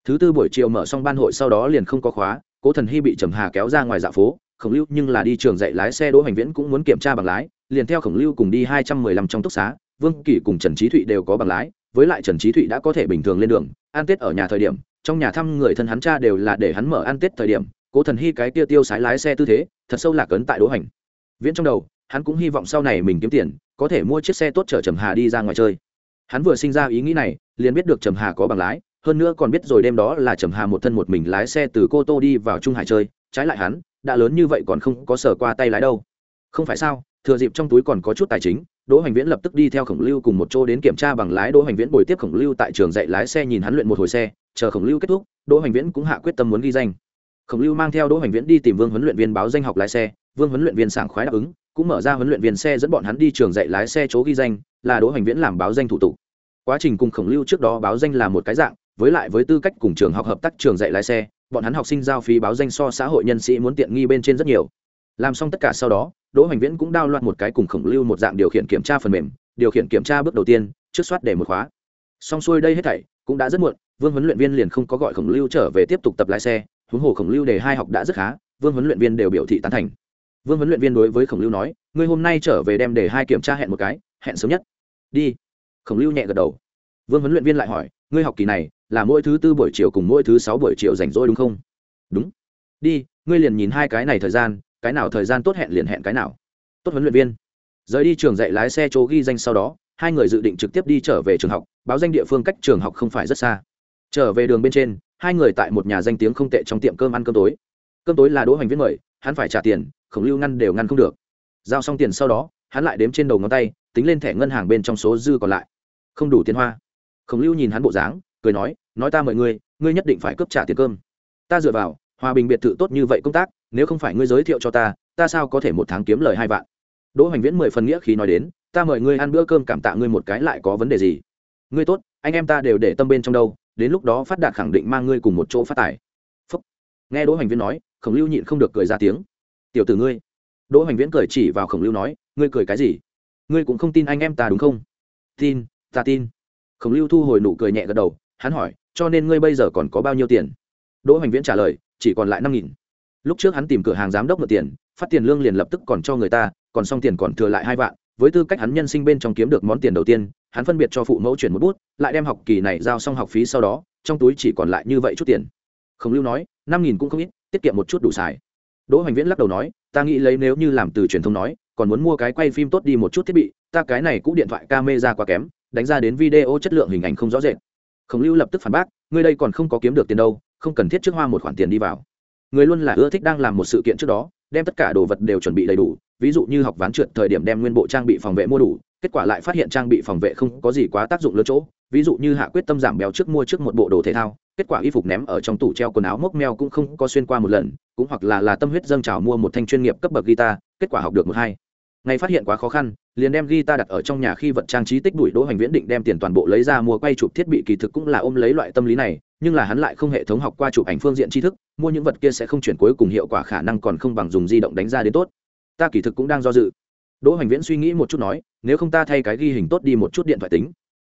Thứ tư buổi chiều mở xong ban hội sau đó liền không có khóa, cố thần hy bị trầm hà kéo ra ngoài dạ phố, khổng lưu nhưng là đi trường dạy lái xe đỗ hành viễn cũng muốn kiểm tra bằng lái, liền theo khổng lưu cùng đi hai trăm mười lăm trong túc xá, vương kỷ cùng trần trí thụy đều có bằng lái, với lại trần trí thụy đã có thể bình thường lên đường, ăn tết ở nhà thời điểm, trong nhà thăm người thân hắn cha đều là để hắn mở ăn tết thời điểm, cố thần hy cái kia tiêu sái lái xe tư thế, thật sâu lạc ấn tại đỗ hành viễn trong đầu hắn cũng hy vọng sau này mình kiếm tiền, có thể mua chiếc xe tốt chở trầm hà đi ra ngoài chơi. Hắn vừa sinh ra ý nghĩ này, liền biết được trầm hà có bằng lái, hơn nữa còn biết rồi đêm đó là trầm hà một thân một mình lái xe từ cô tô đi vào trung hải chơi, trái lại hắn, đã lớn như vậy còn không có sở qua tay lái đâu. Không phải sao, thừa dịp trong túi còn có chút tài chính, đỗ hoành viễn lập tức đi theo khổng lưu cùng một chỗ đến kiểm tra bằng lái. Đỗ hoành viễn bồi tiếp khổng lưu tại trường dạy lái xe nhìn hắn luyện một hồi xe, chờ khổng lưu kết thúc, đỗ hoành viễn cũng hạ quyết tâm muốn ghi danh. Khổng lưu mang theo đỗ hoành viễn đi tìm vương huấn luyện viên báo danh học lái xe, vương huấn luyện viên sảng khoái đáp ứng cũng mở ra huấn luyện viên xe dẫn bọn hắn đi trường dạy lái xe chỗ ghi danh, là đỗ hoành viễn làm báo danh thủ tục. Quá trình cùng khổng lưu trước đó báo danh là một cái dạng, với lại với tư cách cùng trường học hợp tác trường dạy lái xe, bọn hắn học sinh giao phí báo danh so xã hội nhân sĩ muốn tiện nghi bên trên rất nhiều. Làm xong tất cả sau đó, đỗ hoành viễn cũng đao loạn một cái cùng khổng lưu một dạng điều khiển kiểm tra phần mềm, điều khiển kiểm tra bước đầu tiên, trước soát để một khóa. Xong xuôi đây hết thảy, cũng đã rất muộn, vương huấn luyện viên liền không có gọi khổng lưu trở về tiếp tục tập lái xe, huống hồ khổng lưu đề hai học đã rất khá, vương huấn luyện viên đều biểu thị tán thành vương huấn luyện viên đối với khổng lưu nói, ngươi hôm nay trở về đem để hai kiểm tra hẹn một cái, hẹn sớm nhất. Đi. Khổng lưu nhẹ gật đầu. Vương huấn luyện viên lại hỏi, ngươi học kỳ này là mỗi thứ tư buổi chiều cùng mỗi thứ sáu buổi chiều rảnh rỗi đúng không? Đúng. Đi, ngươi liền nhìn hai cái này thời gian, cái nào thời gian tốt hẹn liền hẹn cái nào. Tốt huấn luyện viên. Rời đi trường dạy lái xe chỗ ghi danh sau đó, hai người dự định trực tiếp đi trở về trường học, báo danh địa phương cách trường học không phải rất xa. Trở về đường bên trên, hai người tại một nhà danh tiếng không tệ trong tiệm cơm ăn cơm tối. Cơm tối là đỗ hoành viễn mời, hắn phải trả tiền khổng lưu ngăn đều ngăn không được. Giao xong tiền sau đó, hắn lại đếm trên đầu ngón tay, tính lên thẻ ngân hàng bên trong số dư còn lại. Không đủ tiền hoa. Khổng lưu nhìn hắn bộ dáng, cười nói nói ta mời ngươi ngươi nhất định phải cướp trả tiền cơm. Ta dựa vào, hòa bình biệt thự tốt như vậy công tác, nếu không phải ngươi giới thiệu cho ta ta sao có thể một tháng kiếm lời hai vạn? Đỗ hoành viễn mười phần nghĩa khi nói đến, ta mời ngươi ăn bữa cơm cảm tạ ngươi một cái lại có vấn đề gì? Ngươi tốt, anh em ta đều để tâm bên trong đâu, đến lúc đó phát đạt khẳng định mang ngươi cùng một chỗ phát tài. Phúc. nghe đỗ hoành viễn nói, khổng lưu nhịn không được cười ra tiếng tiểu tử ngươi. Đỗ hoành viễn cười chỉ vào khổng lưu nói, ngươi cười cái gì? Ngươi cũng không tin anh em ta đúng không? Tin, ta tin. Khổng lưu thu hồi nụ cười nhẹ gật đầu, hắn hỏi, cho nên ngươi bây giờ còn có bao nhiêu tiền? Đỗ hoành viễn trả lời, chỉ còn lại năm nghìn. Lúc trước hắn tìm cửa hàng giám đốc mượn tiền, phát tiền lương liền lập tức còn cho người ta, còn xong tiền còn thừa lại hai vạn. Với tư cách hắn nhân sinh bên trong kiếm được món tiền đầu tiên, hắn phân biệt cho phụ mẫu chuyển một bút, lại đem học kỳ này giao xong học phí sau đó, trong túi chỉ còn lại như vậy chút tiền. Khổng lưu nói, năm nghìn cũng không ít, tiết kiệm một chút đủ xài đỗ hoành viễn lắc đầu nói, ta nghĩ lấy nếu như làm từ truyền thông nói, còn muốn mua cái quay phim tốt đi một chút thiết bị, ta cái này cũng điện thoại camera quá kém, đánh ra đến video chất lượng hình ảnh không rõ rệt. Khổng lưu lập tức phản bác, ngươi đây còn không có kiếm được tiền đâu, không cần thiết trước hoa một khoản tiền đi vào. Người luôn là ưa thích đang làm một sự kiện trước đó, đem tất cả đồ vật đều chuẩn bị đầy đủ, ví dụ như học ván trượt thời điểm đem nguyên bộ trang bị phòng vệ mua đủ, kết quả lại phát hiện trang bị phòng vệ không có gì quá tác dụng lớn chỗ ví dụ như hạ quyết tâm giảm béo trước mua trước một bộ đồ thể thao, kết quả y phục ném ở trong tủ treo quần áo mốc meo cũng không có xuyên qua một lần, cũng hoặc là là tâm huyết dâng trào mua một thanh chuyên nghiệp cấp bậc guitar, kết quả học được một hai. Ngày phát hiện quá khó khăn, liền đem guitar đặt ở trong nhà khi vật trang trí tích đuổi đỗ hành viễn định đem tiền toàn bộ lấy ra mua quay chụp thiết bị kỳ thực cũng là ôm lấy loại tâm lý này, nhưng là hắn lại không hệ thống học qua chụp ảnh phương diện tri thức, mua những vật kia sẽ không chuyển cuối cùng hiệu quả khả năng còn không bằng dùng di động đánh ra đến tốt. Ta kỳ thực cũng đang do dự. Đỗ hành viễn suy nghĩ một chút nói, nếu không ta thay cái ghi hình tốt đi một chút điện thoại tính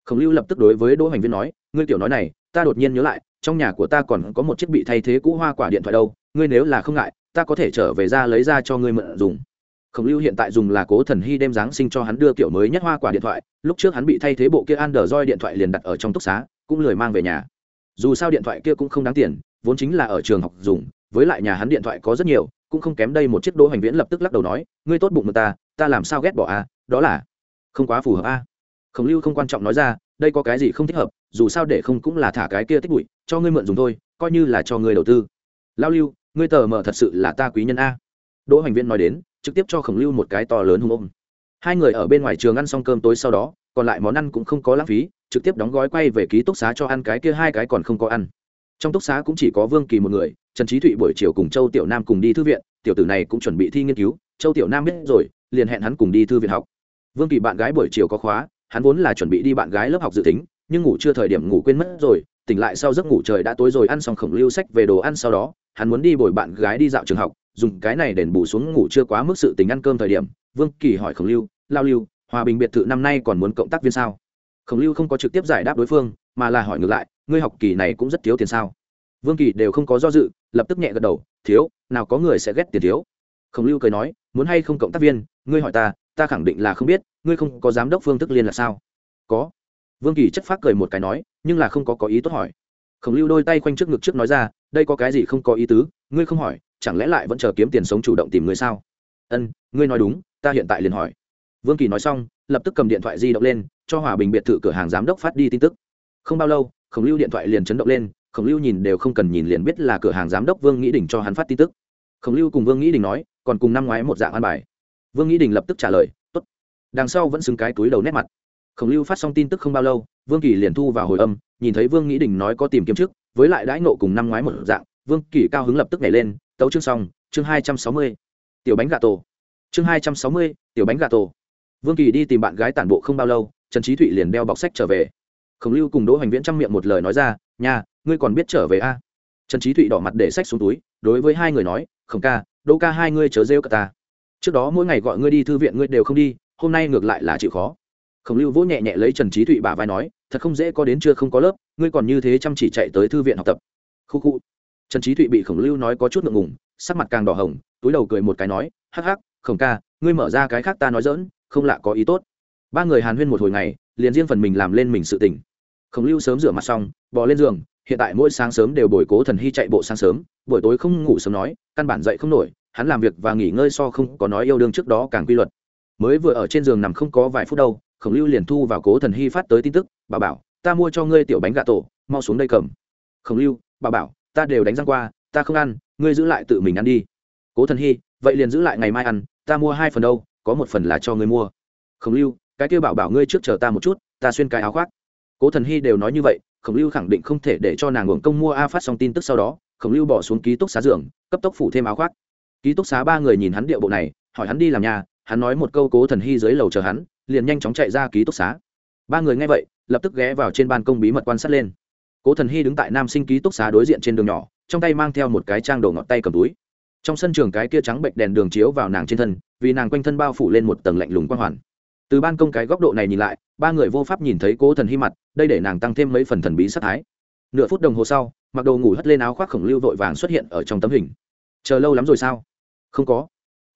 khổng lưu lập tức đối với đỗ hành viên nói, ngươi kiểu nói này, ta đột nhiên nhớ lại, trong nhà của ta còn có một chiếc bị thay thế cũ hoa quả điện thoại đâu, ngươi nếu là không ngại, ta có thể trở về ra lấy ra cho ngươi mượn dùng. Khổng lưu hiện tại dùng là cố thần hy đem giáng sinh cho hắn đưa kiểu mới nhất hoa quả điện thoại, lúc trước hắn bị thay thế bộ kia android điện thoại liền đặt ở trong túc xá, cũng lười mang về nhà. Dù sao điện thoại kia cũng không đáng tiền, vốn chính là ở trường học dùng, với lại nhà hắn điện thoại có rất nhiều, cũng không kém đây một chiếc đỗ hành viễn lập tức lắc đầu nói, ngươi tốt bụng người ta ta làm sao ghét bỏ a, đó là không quá phù hợp a khổng lưu không quan trọng nói ra, đây có cái gì không thích hợp, dù sao để không cũng là thả cái kia tích bụi, cho ngươi mượn dùng thôi, coi như là cho ngươi đầu tư. Lao lưu, ngươi tờ mờ thật sự là ta quý nhân a. Đỗ hành viễn nói đến, trực tiếp cho khổng lưu một cái to lớn hùng ôm. Hai người ở bên ngoài trường ăn xong cơm tối sau đó, còn lại món ăn cũng không có lãng phí, trực tiếp đóng gói quay về ký túc xá cho ăn cái kia hai cái còn không có ăn. Trong túc xá cũng chỉ có vương kỳ một người, trần trí thụy buổi chiều cùng châu tiểu nam cùng đi thư viện, tiểu tử này cũng chuẩn bị thi nghiên cứu, châu tiểu nam biết rồi, liền hẹn hắn cùng đi thư viện học. Vương kỳ bạn gái buổi chiều có khóa hắn vốn là chuẩn bị đi bạn gái lớp học dự tính, nhưng ngủ chưa thời điểm ngủ quên mất rồi, tỉnh lại sau giấc ngủ trời đã tối rồi, ăn xong khổng lưu sách về đồ ăn sau đó, hắn muốn đi bồi bạn gái đi dạo trường học, dùng cái này đền bù xuống ngủ chưa quá mức sự tình ăn cơm thời điểm. Vương kỳ hỏi khổng lưu, lao lưu, hòa bình biệt thự năm nay còn muốn cộng tác viên sao? Khổng lưu không có trực tiếp giải đáp đối phương, mà là hỏi ngược lại, ngươi học kỳ này cũng rất thiếu tiền sao? Vương kỳ đều không có do dự, lập tức nhẹ gật đầu, thiếu, nào có người sẽ ghét tiền thiếu. Khổng lưu cười nói, muốn hay không cộng tác viên, ngươi hỏi ta ta khẳng định là không biết, ngươi không có giám đốc phương thức liên là sao? Có. Vương kỳ chất phác cười một cái nói, nhưng là không có có ý tốt hỏi. Khổng lưu đôi tay quanh trước ngực trước nói ra, đây có cái gì không có ý tứ? Ngươi không hỏi, chẳng lẽ lại vẫn chờ kiếm tiền sống chủ động tìm ngươi sao? Ân, ngươi nói đúng, ta hiện tại liền hỏi. Vương kỳ nói xong, lập tức cầm điện thoại di động lên, cho hòa bình biệt thự cửa hàng giám đốc phát đi tin tức. Không bao lâu, khổng lưu điện thoại liền chấn động lên, khổng lưu nhìn đều không cần nhìn liền biết là cửa hàng giám đốc vương nghĩ đình cho hắn phát tin tức. Khổng lưu cùng vương nghĩ đình nói, còn cùng năm ngoái một dạng ăn bài vương nghĩ đình lập tức trả lời, tốt. đằng sau vẫn xứng cái túi đầu nét mặt. Khổng lưu phát xong tin tức không bao lâu, vương kỳ liền thu vào hồi âm, nhìn thấy vương nghĩ đình nói có tìm kiếm trước, với lại đãi nộ cùng năm ngoái một dạng, vương kỳ cao hứng lập tức nhảy lên, tấu chương xong, chương hai trăm sáu mươi. Tiểu bánh gà tổ. Chương hai trăm sáu mươi, tiểu bánh gà tổ. Vương kỳ đi tìm bạn gái tản bộ không bao lâu, trần trí thụy liền đeo bọc sách trở về. Khổng lưu cùng đỗ hoành viễn trong miệng một lời nói ra nhà ngươi còn biết trở về a? À? trần trí thụy đỏ mặt để sách xuống túi, đối với hai người nói, khổng ca, đỗ ca hai ngươi chớ rêu cả ta trước đó mỗi ngày gọi ngươi đi thư viện ngươi đều không đi, hôm nay ngược lại là chịu khó. Khổng lưu vỗ nhẹ nhẹ lấy trần trí thụy bả vai nói, thật không dễ có đến chưa không có lớp, ngươi còn như thế chăm chỉ chạy tới thư viện học tập. Khu khu. Trần trí thụy bị khổng lưu nói có chút ngượng ngùng, sắc mặt càng đỏ hồng, túi đầu cười một cái nói, hắc hắc, khổng ca, ngươi mở ra cái khác ta nói dỡn không lạ có ý tốt. Ba người hàn huyên một hồi ngày, liền riêng phần mình làm lên mình sự tỉnh khổng lưu sớm rửa mặt xong, bò lên giường, hiện tại mỗi sáng sớm đều bồi cố thần hy chạy bộ sáng sớm, buổi tối không ngủ sớm nói, căn bản dậy không nổi hắn làm việc và nghỉ ngơi so không có nói yêu đương trước đó càng quy luật. Mới vừa ở trên giường nằm không có vài phút đâu, khổng lưu liền thu vào cố thần hy phát tới tin tức, bà bảo, ta mua cho ngươi tiểu bánh gà tổ, mau xuống đây cầm. Khổng lưu, bà bảo, ta đều đánh răng qua, ta không ăn, ngươi giữ lại tự mình ăn đi. Cố thần hy, vậy liền giữ lại ngày mai ăn, ta mua hai phần đâu, có một phần là cho ngươi mua. Khổng lưu, cái kêu bảo bảo ngươi trước chờ ta một chút, ta xuyên cái áo khoác. Cố thần hy đều nói như vậy, khổng lưu khẳng định không thể để cho nàng hưởng công mua a phát xong tin tức sau đó, khổng lưu bỏ xuống ký túc xá giường, cấp tốc phủ thêm áo khoác ký túc xá ba người nhìn hắn điệu bộ này, hỏi hắn đi làm nhà, hắn nói một câu cố thần hy dưới lầu chờ hắn, liền nhanh chóng chạy ra ký túc xá. Ba người nghe vậy, lập tức ghé vào trên ban công bí mật quan sát lên. Cố thần hy đứng tại nam sinh ký túc xá đối diện trên đường nhỏ, trong tay mang theo một cái trang đồ ngọt tay cầm túi. Trong sân trường cái kia trắng bệnh đèn đường chiếu vào nàng trên thân, vì nàng quanh thân bao phủ lên một tầng lạnh lùng quang hoàn. Từ ban công cái góc độ này nhìn lại, ba người vô pháp nhìn thấy cố thần hy mặt, đây để nàng tăng thêm mấy phần thần bí sắc thái. Nửa phút đồng hồ sau, mặc đồ ngủ hất lên áo khoác khổng lưu vội vàng xuất hiện ở trong tấm hình. Chờ lâu lắm rồi sao? Không có.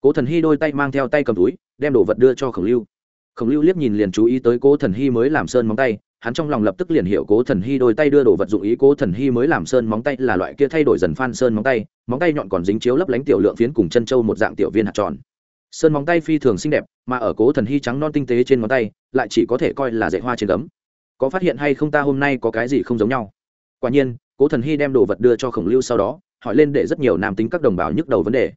Cố thần hy đôi tay mang theo tay cầm túi, đem đồ vật đưa cho khổng lưu. Khổng lưu liếc nhìn liền chú ý tới cố thần hy mới làm sơn móng tay, hắn trong lòng lập tức liền hiểu cố thần hy đôi tay đưa đồ vật dụng ý cố thần hy mới làm sơn móng tay là loại kia thay đổi dần phan sơn móng tay móng tay nhọn còn dính chiếu lấp lánh tiểu lượng phiến cùng chân trâu một dạng tiểu viên hạt tròn. Sơn móng tay phi thường xinh đẹp, mà ở cố thần hy trắng non tinh tế trên ngón tay, lại chỉ có thể coi là dạy hoa trên gấm. Có phát hiện hay không ta hôm nay có cái gì không giống nhau? Quả nhiên, cố thần hy đem đồ vật đưa cho khổng lưu sau đó, hỏi lên để rất nhiều nam tính các đồng bào nhức đầu vấn đề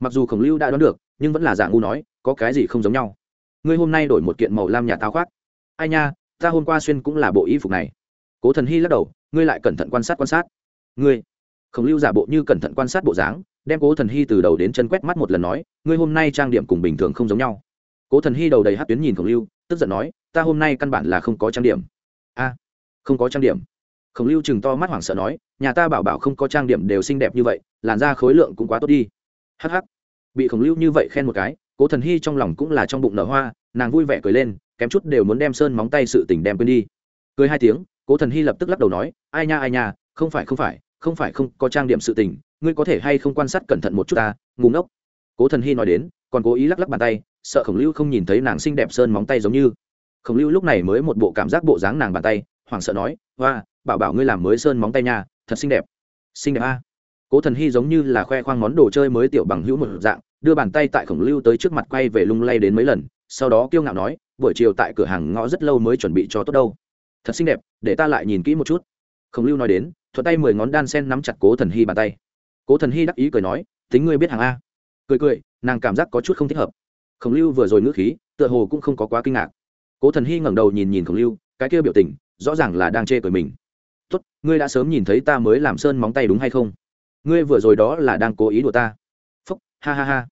mặc dù khổng lưu đã đoán được, nhưng vẫn là dạng ngu nói, có cái gì không giống nhau. Ngươi hôm nay đổi một kiện màu lam nhà táo khoác. Ai nha, ta hôm qua xuyên cũng là bộ y phục này. Cố thần hy lắc đầu, ngươi lại cẩn thận quan sát quan sát. Ngươi. Khổng lưu giả bộ như cẩn thận quan sát bộ dáng, đem cố thần hy từ đầu đến chân quét mắt một lần nói, ngươi hôm nay trang điểm cùng bình thường không giống nhau. Cố thần hy đầu đầy hát tuyến nhìn khổng lưu, tức giận nói, ta hôm nay căn bản là không có trang điểm. A, không có trang điểm. Khổng lưu chừng to mắt hoảng sợ nói, nhà ta bảo bảo không có trang điểm đều xinh đẹp như vậy, làn da khối lượng cũng quá tốt đi hh bị khổng lưu như vậy khen một cái, cố thần hy trong lòng cũng là trong bụng nở hoa, nàng vui vẻ cười lên, kém chút đều muốn đem sơn móng tay sự tình đem quên đi. Cười hai tiếng, cố thần hy lập tức lắc đầu nói, ai nha ai nha, không phải không phải không phải không có trang điểm sự tình, ngươi có thể hay không quan sát cẩn thận một chút ta ngủ ngốc. Cố thần hy nói đến, còn cố ý lắc lắc bàn tay, sợ khổng lưu không nhìn thấy nàng xinh đẹp sơn móng tay giống như. Khổng lưu lúc này mới một bộ cảm giác bộ dáng nàng bàn tay, hoảng sợ nói hoa bảo bảo ngươi làm mới sơn móng tay nha, thật xinh đẹp. Xinh đẹp a? Cố thần hy giống như là khoe khoang món đồ chơi mới tiểu bằng hữu một dạng, đưa bàn tay tại khổng lưu tới trước mặt quay về lung lay đến mấy lần, sau đó kiêu ngạo nói, buổi chiều tại cửa hàng ngõ rất lâu mới chuẩn bị cho tốt đâu. Thật xinh đẹp, để ta lại nhìn kỹ một chút. Khổng lưu nói đến, thuận tay mười ngón đan sen nắm chặt cố thần hy bàn tay. Cố thần hy đắc ý cười nói, tính ngươi biết hàng a. Cười cười, nàng cảm giác có chút không thích hợp. Khổng lưu vừa rồi ngữ khí, tựa hồ cũng không có quá kinh ngạc. Cố thần hy ngẩng đầu nhìn nhìn khổng lưu, cái kia biểu tình, rõ ràng là đang chê cười mình. Tốt, ngươi đã sớm nhìn thấy ta mới làm sơn móng tay đúng hay không? Ngươi vừa rồi đó là đang cố ý đùa ta. Phúc, ha ha ha.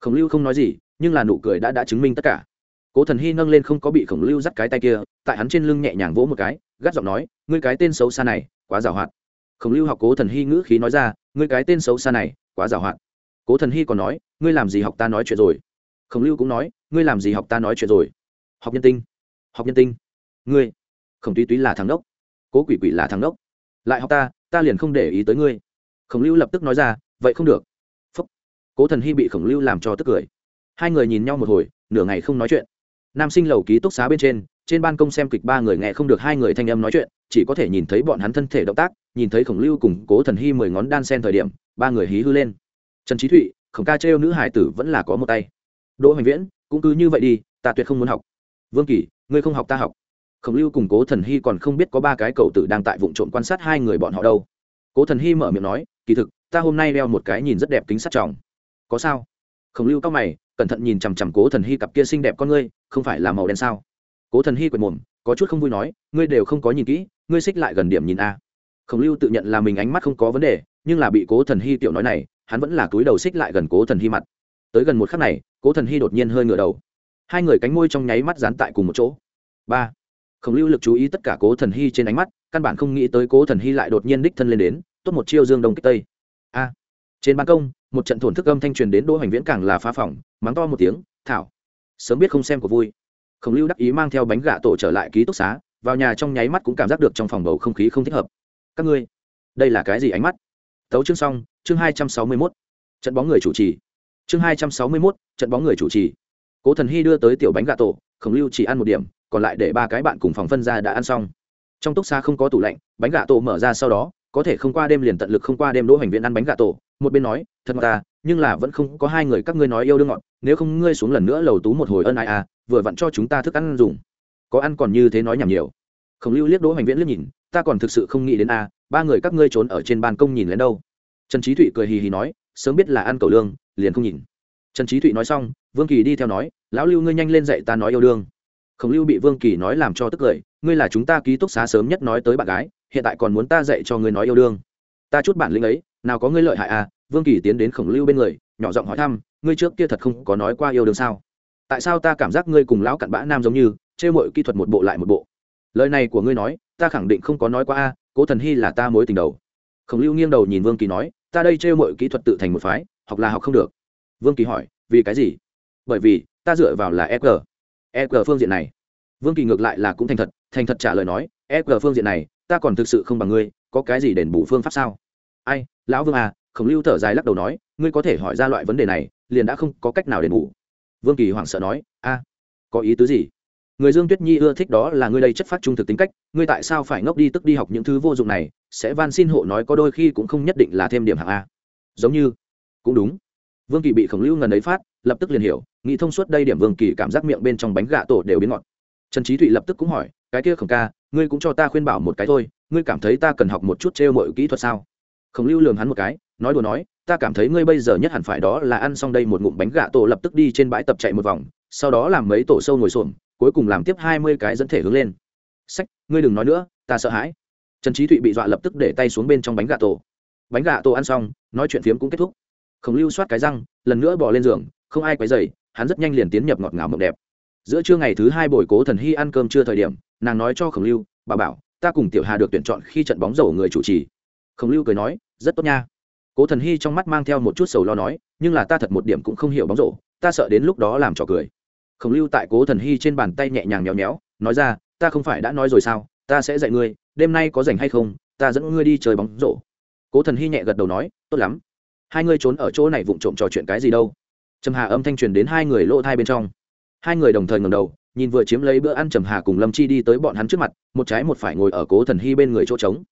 Khổng lưu không nói gì, nhưng là nụ cười đã đã chứng minh tất cả. Cố thần hy nâng lên không có bị khổng lưu dắt cái tay kia, tại hắn trên lưng nhẹ nhàng vỗ một cái, gắt giọng nói, ngươi cái tên xấu xa này, quá giàu hoạt. Khổng lưu học cố thần hy ngữ khí nói ra, ngươi cái tên xấu xa này, quá giàu hoạt. Cố thần hy còn nói, ngươi làm gì học ta nói chuyện rồi? Khổng lưu cũng nói, ngươi làm gì học ta nói chuyện rồi? Học nhân tinh. Học nhân tinh. Ngươi. Khổng túy túy là thằng đốc. Cố quỷ quỷ là thằng đốc. Lại học ta ta liền không để ý tới ngươi khổng lưu lập tức nói ra, vậy không được. Phúc. Cố thần hy bị khổng lưu làm cho tức cười. Hai người nhìn nhau một hồi, nửa ngày không nói chuyện. Nam sinh lầu ký túc xá bên trên trên ban công xem kịch ba người nghe không được hai người thanh âm nói chuyện, chỉ có thể nhìn thấy bọn hắn thân thể động tác, nhìn thấy khổng lưu cùng cố thần hy mười ngón đan sen thời điểm, ba người hí hư lên. Trần trí thụy, khổng ca trêu nữ hải tử vẫn là có một tay. Đỗ hoành viễn, cũng cứ như vậy đi, ta tuyệt không muốn học. Vương kỳ, ngươi không học ta học. Khổng lưu cùng cố thần hy còn không biết có ba cái cậu tử đang tại vụ trộm quan sát hai người bọn họ đâu. Cố thần hy mở miệng nói kỳ thực, ta hôm nay đeo một cái nhìn rất đẹp kính sắt tròng có sao? Khổng lưu cao mày, cẩn thận nhìn chằm chằm cố thần hy cặp kia xinh đẹp con ngươi, không phải là màu đen sao? Cố thần hy quệt mồm, có chút không vui nói, ngươi đều không có nhìn kỹ, ngươi xích lại gần điểm nhìn a. Khổng lưu tự nhận là mình ánh mắt không có vấn đề, nhưng là bị cố thần hy tiểu nói này, hắn vẫn là túi đầu xích lại gần cố thần hy mặt. Tới gần một khắc này, cố thần hy đột nhiên hơi ngửa đầu. Hai người cánh môi trong nháy mắt dán tại cùng một chỗ. Ba. Khổng lưu lực chú ý tất cả cố thần hy trên ánh mắt, căn bản không nghĩ tới cố thần hy lại đột nhiên đích thân lên đến tốt một chiêu dương đông kích tây. A. Trên ban công, một trận thổn thức âm thanh truyền đến đỗ hoành viễn càng là phá phòng, mắng to một tiếng, thảo, sớm biết không xem của vui. Khổng lưu đắc ý mang theo bánh gà tổ trở lại ký túc xá, vào nhà trong nháy mắt cũng cảm giác được trong phòng bầu không khí không thích hợp. Các ngươi, đây là cái gì ánh mắt? Tấu chương xong, chương hai trăm sáu mươi mốt. Trận bóng người chủ trì. Chương hai trăm sáu mươi mốt, trận bóng người chủ trì. Cố thần hy đưa tới tiểu bánh gà tổ, khổng lưu chỉ ăn một điểm, còn lại để ba cái bạn cùng phòng phân ra đã ăn xong. Trong túc xa không có tủ lạnh, bánh gà tổ mở ra sau đó có thể không qua đêm liền tận lực không qua đêm đỗ hành viện ăn bánh gà tổ. Một bên nói, thật ngọt ta, nhưng là vẫn không có hai người các ngươi nói yêu đương ngọt, nếu không ngươi xuống lần nữa lầu tú một hồi ân ai à vừa vặn cho chúng ta thức ăn dùng. Có ăn còn như thế nói nhảm nhiều. Khổng lưu liếc đỗ hành viễn liếc nhìn, ta còn thực sự không nghĩ đến a ba người các ngươi trốn ở trên ban công nhìn lên đâu. Trần trí thụy cười hì hì nói, sớm biết là ăn cầu lương, liền không nhìn. Trần trí thụy nói xong, vương kỳ đi theo nói, lão lưu ngươi nhanh lên dậy ta nói yêu đương. Khổng lưu bị vương kỳ nói làm cho tức cười, ngươi là chúng ta ký túc xá sớm nhất nói tới bạn gái hiện tại còn muốn ta dạy cho ngươi nói yêu đương. Ta chút bản lĩnh ấy, nào có ngươi lợi hại à? Vương kỳ tiến đến khổng lưu bên người, nhỏ giọng hỏi thăm, ngươi trước kia thật không có nói qua yêu đương sao? Tại sao ta cảm giác ngươi cùng lão cặn bã nam giống như chê mọi kỹ thuật một bộ lại một bộ? Lời này của ngươi nói, ta khẳng định không có nói qua a, cố thần hy là ta mối tình đầu. Khổng lưu nghiêng đầu nhìn vương kỳ nói, ta đây trêu mọi kỹ thuật tự thành một phái, học là học không được. Vương kỳ hỏi, vì cái gì? Bởi vì, ta dựa vào là eg eg phương diện này. Vương kỳ ngược lại là cũng thành thật thành thật trả lời nói eg phương diện này ta còn thực sự không bằng ngươi, có cái gì đền bù phương pháp sao? Ai, lão vương à khổng lưu thở dài lắc đầu nói, ngươi có thể hỏi ra loại vấn đề này, liền đã không có cách nào đền bù. Vương kỳ hoảng sợ nói, a, có ý tứ gì? Người dương tuyết nhi ưa thích đó là ngươi đây chất phát trung thực tính cách, ngươi tại sao phải ngốc đi tức đi học những thứ vô dụng này? Sẽ van xin hộ nói có đôi khi cũng không nhất định là thêm điểm hạng a. Giống như, cũng đúng. Vương kỳ bị khổng lưu ngần ấy phát, lập tức liền hiểu, nghĩ thông suốt đây điểm vương kỳ cảm giác miệng bên trong bánh gà tổ đều biến ngọt. Trần trí thụy lập tức cũng hỏi, cái kia khổng ca ngươi cũng cho ta khuyên bảo một cái thôi, ngươi cảm thấy ta cần học một chút trêu mọi kỹ thuật sao? Khổng lưu lường hắn một cái, nói đùa nói, ta cảm thấy ngươi bây giờ nhất hẳn phải đó là ăn xong đây một ngụm bánh gà tổ lập tức đi trên bãi tập chạy một vòng, sau đó làm mấy tổ sâu ngồi xổm, cuối cùng làm tiếp hai mươi cái dẫn thể hướng lên. Sách, ngươi đừng nói nữa, ta sợ hãi. Trần trí thụy bị dọa lập tức để tay xuống bên trong bánh gà tổ. Bánh gà tổ ăn xong, nói chuyện phiếm cũng kết thúc. Khổng lưu soát cái răng, lần nữa bỏ lên giường, không ai quấy dày hắn rất nhanh liền tiến nhập ngọt ngào mộng đẹp. Giữa trưa ngày thứ hai buổi cố thần hy ăn cơm chưa thời điểm nàng nói cho khổng lưu, bà bảo, ta cùng tiểu hà được tuyển chọn khi trận bóng rổ người chủ trì. Khổng lưu cười nói, rất tốt nha. Cố thần hy trong mắt mang theo một chút sầu lo nói, nhưng là ta thật một điểm cũng không hiểu bóng rổ, ta sợ đến lúc đó làm trò cười. Khổng lưu tại cố thần hy trên bàn tay nhẹ nhàng nhéo nhéo, nói ra, ta không phải đã nói rồi sao, ta sẽ dạy ngươi, đêm nay có rảnh hay không, ta dẫn ngươi đi chơi bóng rổ. Cố thần hy nhẹ gật đầu nói, tốt lắm. Hai ngươi trốn ở chỗ này vụng trộm trò chuyện cái gì đâu. Trầm hà âm thanh truyền đến hai người lỗ thai bên trong. Hai người đồng thời ngầm đầu nhìn vừa chiếm lấy bữa ăn trầm hà cùng lâm chi đi tới bọn hắn trước mặt, một trái một phải ngồi ở cố thần hy bên người chỗ trống.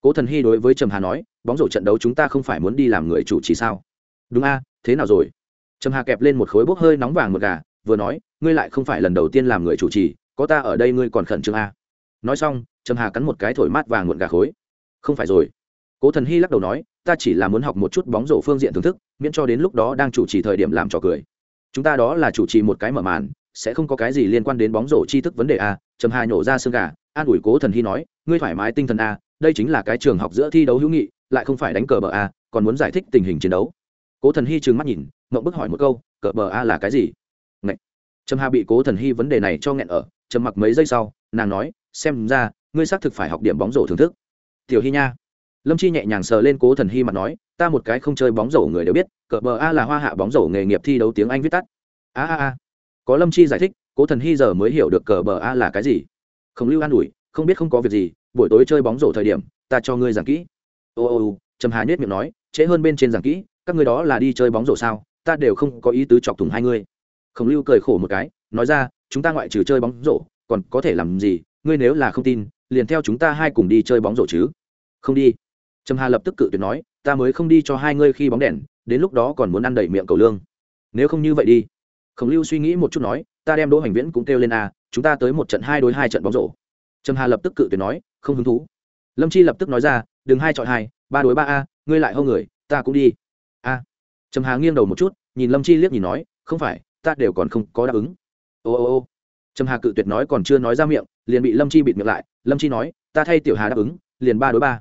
Cố thần hy đối với trầm hà nói, bóng rổ trận đấu chúng ta không phải muốn đi làm người chủ trì sao? Đúng a, thế nào rồi? Trầm hà kẹp lên một khối bốc hơi nóng vàng một gà, vừa nói, ngươi lại không phải lần đầu tiên làm người chủ trì, có ta ở đây ngươi còn khẩn trương a. Nói xong, trầm hà cắn một cái thổi mát vàng muộn gà khối. Không phải rồi. Cố thần hy lắc đầu nói, ta chỉ là muốn học một chút bóng rổ phương diện thưởng thức, miễn cho đến lúc đó đang chủ trì thời điểm làm trò cười. Chúng ta đó là chủ trì một cái mở màn sẽ không có cái gì liên quan đến bóng rổ tri thức vấn đề a trầm hà nhổ ra xương gà, an ủi cố thần hy nói, ngươi thoải mái tinh thần a đây chính là cái trường học giữa thi đấu hữu nghị, lại không phải đánh cờ bờ a còn muốn giải thích tình hình chiến đấu? Cố thần hy trừng mắt nhìn mậu bức hỏi một câu, cờ bờ a là cái gì? Ngậy! trầm hà bị cố thần hy vấn đề này cho nghẹn ở, trầm mặc mấy giây sau, nàng nói, xem ra, ngươi xác thực phải học điểm bóng rổ thưởng thức. Tiểu hy nha. Lâm chi nhẹ nhàng sờ lên cố thần hy mặt nói, ta một cái không chơi bóng rổ người đều biết, cờ bờ a là hoa hạ bóng rổ nghề nghiệp thi đấu tiếng anh viết tắt. A a a có lâm chi giải thích, cố thần hy giờ mới hiểu được cờ bờ a là cái gì. Không lưu an ủi, không biết không có việc gì, buổi tối chơi bóng rổ thời điểm, ta cho ngươi giảng kỹ. Ô ô ô, trầm hà nhất miệng nói, trễ hơn bên trên giảng kỹ, các ngươi đó là đi chơi bóng rổ sao, ta đều không có ý tứ chọc thủng hai ngươi. Khổng lưu cười khổ một cái, nói ra, chúng ta ngoại trừ chơi bóng rổ, còn có thể làm gì, ngươi nếu là không tin, liền theo chúng ta hai cùng đi chơi bóng rổ chứ. Không đi. Trầm hà lập tức cự tuyệt nói, ta mới không đi cho hai ngươi khi bóng đèn, đến lúc đó còn muốn ăn đầy miệng cầu lương. Nếu không như vậy đi khổng lưu suy nghĩ một chút nói, ta đem đỗ hành viễn cũng kêu lên a chúng ta tới một trận hai đối hai trận bóng rổ. Trầm hà lập tức cự tuyệt nói, không hứng thú. Lâm chi lập tức nói ra, đừng hai chọn hai, ba đối ba a, ngươi lại hô người, ta cũng đi. A. Trầm hà nghiêng đầu một chút, nhìn lâm chi liếc nhìn nói, không phải, ta đều còn không có đáp ứng. Ô ô ô. Trầm hà cự tuyệt nói còn chưa nói ra miệng, liền bị lâm chi bịt miệng lại, lâm chi nói, ta thay tiểu hà đáp ứng, liền ba đối ba.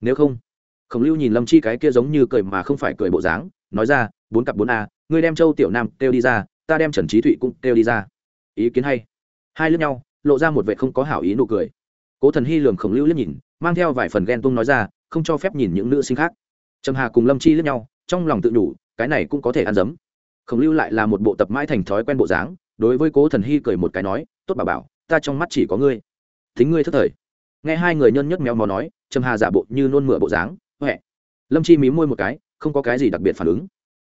Nếu không? Khổng lưu nhìn lâm chi cái kia giống như cười mà không phải cười bộ dáng, nói ra, bốn cặp bốn a, ngươi đem châu tiểu nam kêu đi ra ta đem trần trí thụy cũng kêu đi ra. ý kiến hay. hai lướt nhau, lộ ra một vệ không có hảo ý nụ cười. cố thần hy lường khổng lưu liếc nhìn, mang theo vài phần ghen tung nói ra, không cho phép nhìn những nữ sinh khác. trầm hà cùng lâm chi lướt nhau, trong lòng tự đủ, cái này cũng có thể ăn dấm. khổng lưu lại là một bộ tập mãi thành thói quen bộ dáng, đối với cố thần hy cười một cái nói, tốt bà bảo, ta trong mắt chỉ có ngươi. thính ngươi thất thời. nghe hai người nhân nhất méo mó nói, trầm hà giả bộ như nôn mửa bộ dáng, huệ. lâm chi mí môi một cái, không có cái gì đặc biệt phản ứng.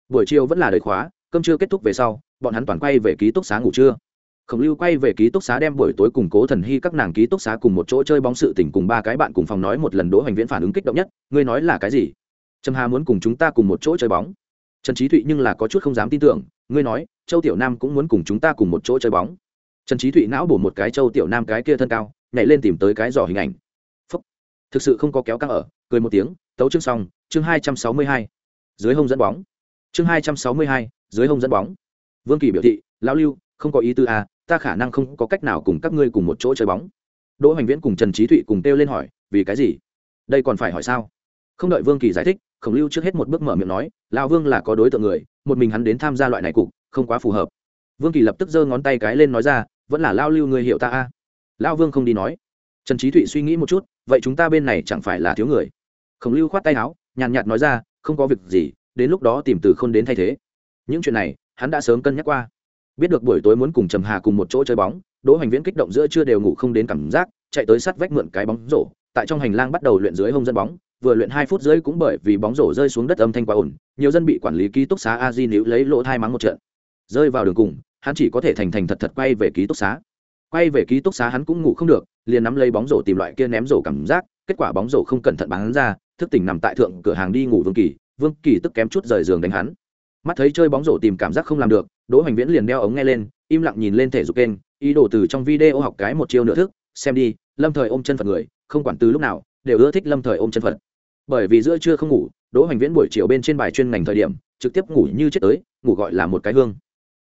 buổi chiều vẫn là đời khóa, cơm chưa kết thúc về sau bọn hắn toàn quay về ký túc xá ngủ trưa. Khổng lưu quay về ký túc xá đem buổi tối cùng cố thần hy các nàng ký túc xá cùng một chỗ chơi bóng sự tình cùng ba cái bạn cùng phòng nói một lần đỗ hoành viễn phản ứng kích động nhất, ngươi nói là cái gì? Trầm hà muốn cùng chúng ta cùng một chỗ chơi bóng. Trần trí thụy nhưng là có chút không dám tin tưởng, ngươi nói, châu tiểu nam cũng muốn cùng chúng ta cùng một chỗ chơi bóng. Trần trí thụy não bổ một cái châu tiểu nam cái kia thân cao, nhảy lên tìm tới cái giỏ hình ảnh. Phúc. thực sự không có kéo căng ở, cười một tiếng, tấu chương xong, chương hai trăm sáu mươi hai, dưới hông dẫn bóng. Chương hai trăm sáu mươi hai, dưới hông dẫn bóng vương kỳ biểu thị, lão lưu, không có ý tư à ta khả năng không có cách nào cùng các ngươi cùng một chỗ chơi bóng. Đỗ hoành viễn cùng trần trí thụy cùng kêu lên hỏi, vì cái gì? Đây còn phải hỏi sao? Không đợi vương kỳ giải thích, khổng lưu trước hết một bước mở miệng nói, lão vương là có đối tượng người, một mình hắn đến tham gia loại này cục, không quá phù hợp. Vương kỳ lập tức giơ ngón tay cái lên nói ra, vẫn là lao lưu người hiểu ta a à. lão vương không đi nói. Trần trí thụy suy nghĩ một chút, vậy chúng ta bên này chẳng phải là thiếu người? Khổng lưu khoát tay áo, nhàn nhạt nói ra, không có việc gì, đến lúc đó tìm từ k h ô n đến thay thế. Những chuyện này hắn đã sớm cân nhắc qua. Biết được buổi tối muốn cùng trầm hà cùng một chỗ chơi bóng, đỗ hoành viễn kích động giữa chưa đều ngủ không đến cảm giác, chạy tới sắt vách mượn cái bóng rổ, tại trong hành lang bắt đầu luyện dưới hông dân bóng, vừa luyện hai phút rưỡi cũng bởi vì bóng rổ rơi xuống đất âm thanh quá ổn nhiều dân bị quản lý ký túc xá a di níu lấy lỗ thai mắng một trận. Rơi vào đường cùng, hắn chỉ có thể thành thành thật thật quay về ký túc xá. Quay về ký túc xá hắn cũng ngủ không được, liền nắm lấy bóng rổ tìm loại kia ném rổ cảm giác, kết quả bóng rổ không cẩn thận bắn ra, thức tỉnh nằm tại thượng cửa hàng đi ngủ vương kỳ vương kỳ tức kém chút rời giường đánh hắn mắt thấy chơi bóng rổ tìm cảm giác không làm được, đỗ hoành viễn liền đeo ống nghe lên, im lặng nhìn lên thể dục kênh, ý đồ từ trong video học cái một chiêu nửa thức, xem đi, lâm thời ôm chân phật người, không quản từ lúc nào, đều ưa thích lâm thời ôm chân phật. Bởi vì giữa trưa không ngủ, đỗ hoành viễn buổi chiều bên trên bài chuyên ngành thời điểm, trực tiếp ngủ như chết tới, ngủ gọi là một cái hương.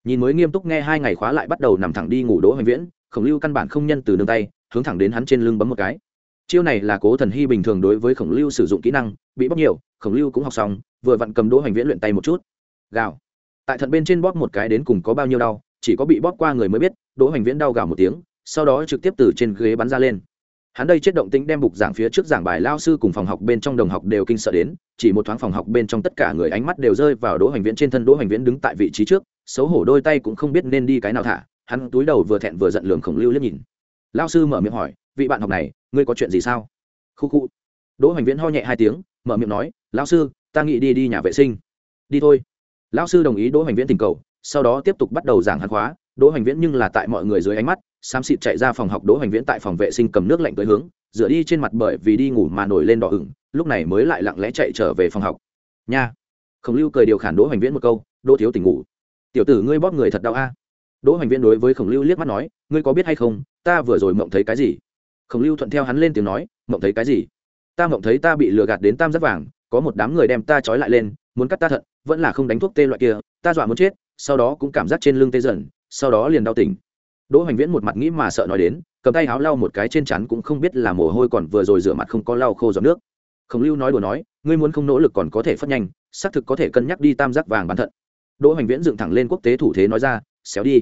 Nhìn mới nghiêm túc nghe hai ngày khóa lại bắt đầu nằm thẳng đi ngủ đỗ hoành viễn, khổng lưu căn bản không nhân từ nương tay, hướng thẳng đến hắn trên lưng bấm một cái. Chiêu này là cố thần hy bình thường đối với khổng lưu sử dụng kỹ năng, bị bóc nhiều, khổng lưu cũng học xong, vừa vặn cầm đỗ hoành viễn luyện tay một chút gào. Tại thận bên trên bóp một cái đến cùng có bao nhiêu đau, chỉ có bị bóp qua người mới biết, đỗ hoành viễn đau gào một tiếng, sau đó trực tiếp từ trên ghế bắn ra lên. Hắn đây chết động tĩnh đem bục giảng phía trước giảng bài lao sư cùng phòng học bên trong đồng học đều kinh sợ đến, chỉ một thoáng phòng học bên trong tất cả người ánh mắt đều rơi vào đỗ hoành viễn trên thân. Đỗ hoành viễn đứng tại vị trí trước, xấu hổ đôi tay cũng không biết nên đi cái nào thả, hắn túi đầu vừa thẹn vừa giận lường khổng lưu liếc nhìn. Lao sư mở miệng hỏi, vị bạn học này, ngươi có chuyện gì sao? Khu khu. Đỗ hoành viễn ho nhẹ hai tiếng, mở miệng nói, lão sư, ta nghĩ đi đi nhà vệ sinh. Đi thôi lão sư đồng ý đỗ hoành viễn tình cầu, sau đó tiếp tục bắt đầu giảng hàn khóa. Đỗ hoành viễn nhưng là tại mọi người dưới ánh mắt, xám xịt chạy ra phòng học đỗ hoành viễn tại phòng vệ sinh cầm nước lạnh tới hướng dựa đi trên mặt bởi vì đi ngủ mà nổi lên đỏ ửng, lúc này mới lại lặng lẽ chạy trở về phòng học. Nha. Khổng lưu cười điều khản đỗ hoành viễn một câu, đỗ thiếu tỉnh ngủ. Tiểu tử ngươi bóp người thật đau a. Đỗ hoành viễn đối với khổng lưu liếc mắt nói, ngươi có biết hay không, ta vừa rồi mộng thấy cái gì? Khổng lưu thuận theo hắn lên tiếng nói, mộng thấy cái gì? Ta mộng thấy ta bị lừa gạt đến tam giác vàng, có một đám người đem ta trói lại lên, muốn cắt ta thận vẫn là không đánh thuốc tê loại kia, ta dọa muốn chết, sau đó cũng cảm giác trên lưng tê dần, sau đó liền đau tỉnh. Đỗ hoành viễn một mặt nghĩ mà sợ nói đến, cầm tay áo lau một cái trên chắn cũng không biết là mồ hôi còn vừa rồi rửa mặt không có lau khô giọt nước. Khổng lưu nói đùa nói, ngươi muốn không nỗ lực còn có thể phất nhanh, xác thực có thể cân nhắc đi tam giác vàng bán thận. Đỗ hoành viễn dựng thẳng lên quốc tế thủ thế nói ra, xéo đi.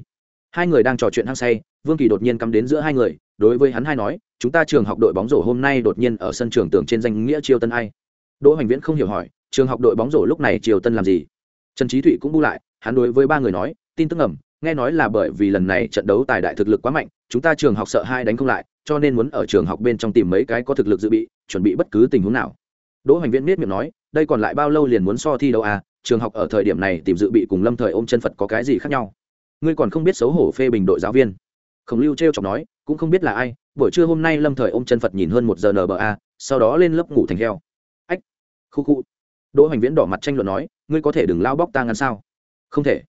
Hai người đang trò chuyện hăng say, vương kỳ đột nhiên cắm đến giữa hai người, đối với hắn hai nói, chúng ta trường học đội bóng rổ hôm nay đột nhiên ở sân trường tưởng trên danh nghĩa chiêu tân ai. Đỗ hoành viễn không hiểu hỏi trường học đội bóng rổ lúc này triều tân làm gì? Trần trí thụy cũng bu lại hắn đối với ba người nói tin tức ngầm, nghe nói là bởi vì lần này trận đấu tài đại thực lực quá mạnh chúng ta trường học sợ hai đánh không lại cho nên muốn ở trường học bên trong tìm mấy cái có thực lực dự bị chuẩn bị bất cứ tình huống nào. Đỗ hoành viễn biết miệng nói đây còn lại bao lâu liền muốn so thi đấu à? Trường học ở thời điểm này tìm dự bị cùng lâm thời ôm chân phật có cái gì khác nhau? Ngươi còn không biết xấu hổ phê bình đội giáo viên. Khổng lưu t r e o chọc nói cũng không biết là ai buổi trưa hôm nay lâm thời ôm chân phật nhìn hơn một giờ nba sau đó lên lớp ngủ thành heo. Ách khu khu đỗ hoành viễn đỏ mặt tranh luận nói, ngươi có thể đừng lao bóc ta ngăn sao? Không thể.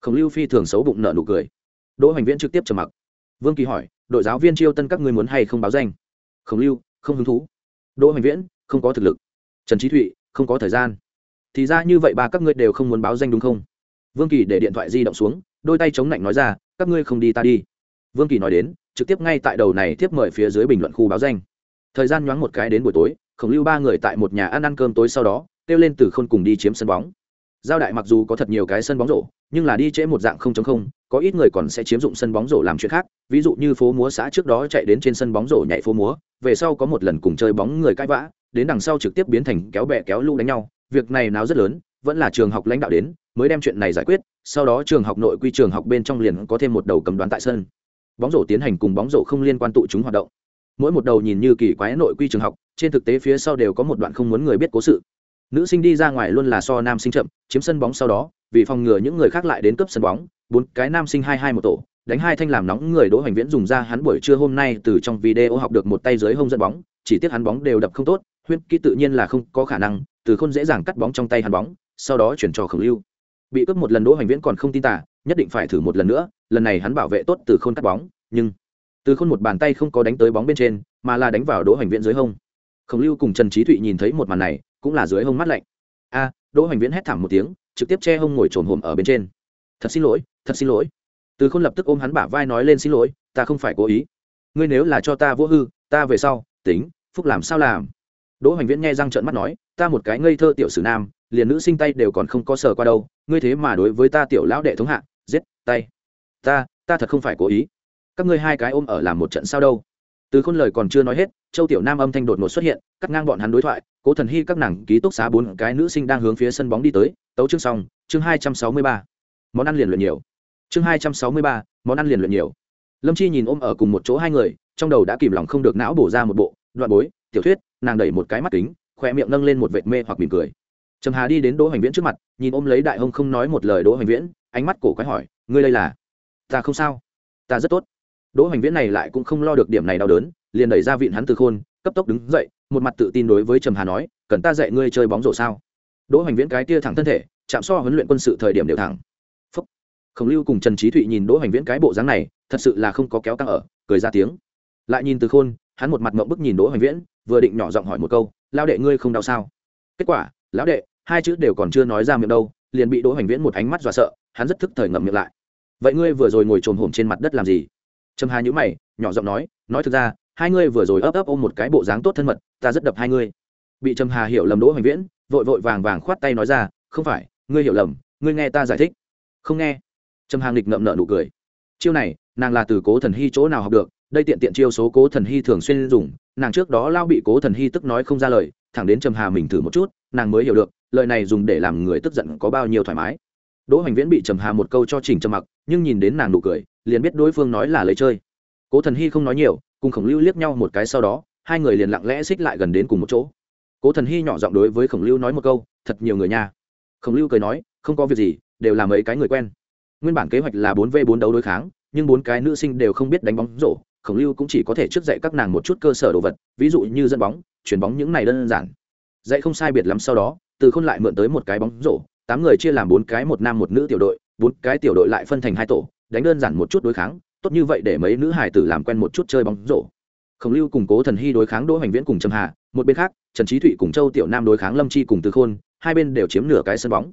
Khổng lưu phi thường xấu bụng nợ nụ cười. Đỗ hoành viễn trực tiếp trầm mặc. Vương kỳ hỏi, đội giáo viên chiêu tân các ngươi muốn hay không báo danh? Khổng lưu, không hứng thú. Đỗ hoành viễn, không có thực lực. Trần trí thụy, không có thời gian. Thì ra như vậy ba các ngươi đều không muốn báo danh đúng không? Vương kỳ để điện thoại di động xuống, đôi tay chống lạnh nói ra, các ngươi không đi ta đi. Vương kỳ nói đến, trực tiếp ngay tại đầu này tiếp mời phía dưới bình luận khu báo danh. Thời gian nhoáng một cái đến buổi tối, khổng lưu ba người tại một nhà ăn ăn cơm tối sau đó kêu lên từ khôn cùng đi chiếm sân bóng. Giao đại mặc dù có thật nhiều cái sân bóng rổ, nhưng là đi trễ một dạng không chống không, có ít người còn sẽ chiếm dụng sân bóng rổ làm chuyện khác, ví dụ như phố múa xã trước đó chạy đến trên sân bóng rổ nhảy phố múa, về sau có một lần cùng chơi bóng người cãi vã, đến đằng sau trực tiếp biến thành kéo bè kéo lũ đánh nhau, việc này nào rất lớn, vẫn là trường học lãnh đạo đến, mới đem chuyện này giải quyết, sau đó trường học nội quy trường học bên trong liền có thêm một đầu cầm đoán tại sân. Bóng rổ tiến hành cùng bóng rổ không liên quan tụ chúng hoạt động. Mỗi một đầu nhìn như kỳ quái nội quy trường học, trên thực tế phía sau đều có một đoạn không muốn người biết cố sự nữ sinh đi ra ngoài luôn là so nam sinh chậm, chiếm sân bóng sau đó, vì phòng ngừa những người khác lại đến cướp sân bóng, bốn cái nam sinh hai hai một tổ, đánh hai thanh làm nóng người đỗ hoành viễn dùng ra hắn buổi trưa hôm nay từ trong video học được một tay dưới hông dẫn bóng, chỉ tiếc hắn bóng đều đập không tốt huyên kỹ tự nhiên là không có khả năng, từ khôn dễ dàng cắt bóng trong tay hắn bóng, sau đó chuyển cho khổng lưu. Bị cướp một lần đỗ hoành viễn còn không tin tả nhất định phải thử một lần nữa, lần này hắn bảo vệ tốt từ khôn cắt bóng, nhưng từ khôn một bàn tay không có đánh tới bóng bên trên, mà là đánh vào đỗ hoành viễn dưới hông. Khổng lưu cùng trần trí thụy nhìn thấy một màn này cũng là dưới hông mắt lạnh. A, đỗ hoành viễn hét thảm một tiếng, trực tiếp che hông ngồi trồn hồm ở bên trên. Thật xin lỗi, thật xin lỗi. Từ khôn lập tức ôm hắn bả vai nói lên xin lỗi, ta không phải cố ý. Ngươi nếu là cho ta vô hư, ta về sau, tính, phúc làm sao làm? Đỗ hoành viễn nghe răng trợn mắt nói, ta một cái ngây thơ tiểu sử nam, liền nữ sinh tay đều còn không có sờ qua đâu, ngươi thế mà đối với ta tiểu lão đệ thống hạ, giết, tay. Ta ta thật không phải cố ý. Các ngươi hai cái ôm ở làm một trận sao đâu? Từ khôn lời còn chưa nói hết, châu tiểu nam âm thanh đột ngột xuất hiện, cắt ngang bọn hắn đối thoại, cố thần hy các nàng ký túc xá bốn cái nữ sinh đang hướng phía sân bóng đi tới, tấu chương xong, chương hai trăm sáu mươi ba. Món ăn liền luyện nhiều. Chương hai trăm sáu mươi ba, món ăn liền luyện nhiều. Lâm chi nhìn ôm ở cùng một chỗ hai người, trong đầu đã kìm lòng không được não bổ ra một bộ, đoạn bối, tiểu thuyết, nàng đẩy một cái mắt kính khoe miệng nâng lên một vệt mê hoặc mỉm cười. Trầm hà đi đến đỗ hoành viễn trước mặt, nhìn ôm lấy đại hông không nói một lời đỗ hoành viễn, ánh mắt cổ quái hỏi, ngươi đây là? Ta không sao. Ta rất tốt đỗ hoành viễn này lại cũng không lo được điểm này đau đớn, liền đẩy ra vịn hắn từ khôn, cấp tốc đứng dậy, một mặt tự tin đối với trầm hà nói, cần ta dạy ngươi chơi bóng rổ sao? Đỗ hoành viễn cái tia thẳng thân thể, chạm so huấn luyện quân sự thời điểm đều thẳng. Phúc. khổng lưu cùng trần trí thụy nhìn đỗ hoành viễn cái bộ dáng này, thật sự là không có kéo căng ở, cười ra tiếng. Lại nhìn từ khôn, hắn một mặt mộng bức nhìn đỗ hoành viễn, vừa định nhỏ giọng hỏi một câu lao đệ ngươi không đau sao? Kết quả, lão đệ, hai chữ đều còn chưa nói ra miệng đâu, liền bị đỗ hoành viễn một ánh mắt dọa sợ, hắn rất thức thời ngậm miệng lại. Vậy ngươi vừa rồi ngồi trồm hổm trên mặt đất làm gì? Trầm hà nhữ mày, nhỏ giọng nói nói thực ra, hai ngươi vừa rồi ấp ấp ôm một cái bộ dáng tốt thân mật, ta rất đập hai ngươi. Bị trầm hà hiểu lầm đỗ hoành viễn, vội vội vàng vàng khoát tay nói ra, không phải, ngươi hiểu lầm, ngươi nghe ta giải thích. Không nghe. Trầm hà nghịch ngậm nợ nụ cười. Chiêu này, nàng là từ cố thần hy chỗ nào học được, đây tiện tiện chiêu số cố thần hy thường xuyên dùng, nàng trước đó lao bị cố thần hy tức nói không ra lời, thẳng đến trầm hà mình thử một chút, nàng mới hiểu được, lời này dùng để làm người tức giận có bao nhiêu thoải mái. Đỗ hoành viễn bị trầm hà một câu cho chỉnh trầm mặc, nhưng nhìn đến nàng nụ cười liền biết đối phương nói là lấy chơi. Cố thần hy không nói nhiều, cùng khổng lưu liếc nhau một cái sau đó, hai người liền lặng lẽ xích lại gần đến cùng một chỗ. Cố thần hy nhỏ giọng đối với khổng lưu nói một câu, thật nhiều người nha. Khổng lưu cười nói, không có việc gì, đều là mấy cái người quen. Nguyên bản kế hoạch là bốn v bốn đấu đối kháng, nhưng bốn cái nữ sinh đều không biết đánh bóng rổ, khổng lưu cũng chỉ có thể trước dạy các nàng một chút cơ sở đồ vật, ví dụ như dẫn bóng, chuyển bóng những này đơn giản. Dạy không sai biệt lắm sau đó, từ khôn lại mượn tới một cái bóng rổ, tám người chia làm bốn cái, một nam một nữ tiểu đội, bốn cái tiểu đội lại phân thành hai tổ đánh đơn giản một chút đối kháng, tốt như vậy để mấy nữ hải tử làm quen một chút chơi bóng rổ. Khổng lưu cùng cố thần hy đối kháng đỗ hoành viễn cùng trầm hà, một bên khác, trần trí thụy cùng châu tiểu nam đối kháng lâm chi cùng từ khôn, hai bên đều chiếm nửa cái sân bóng.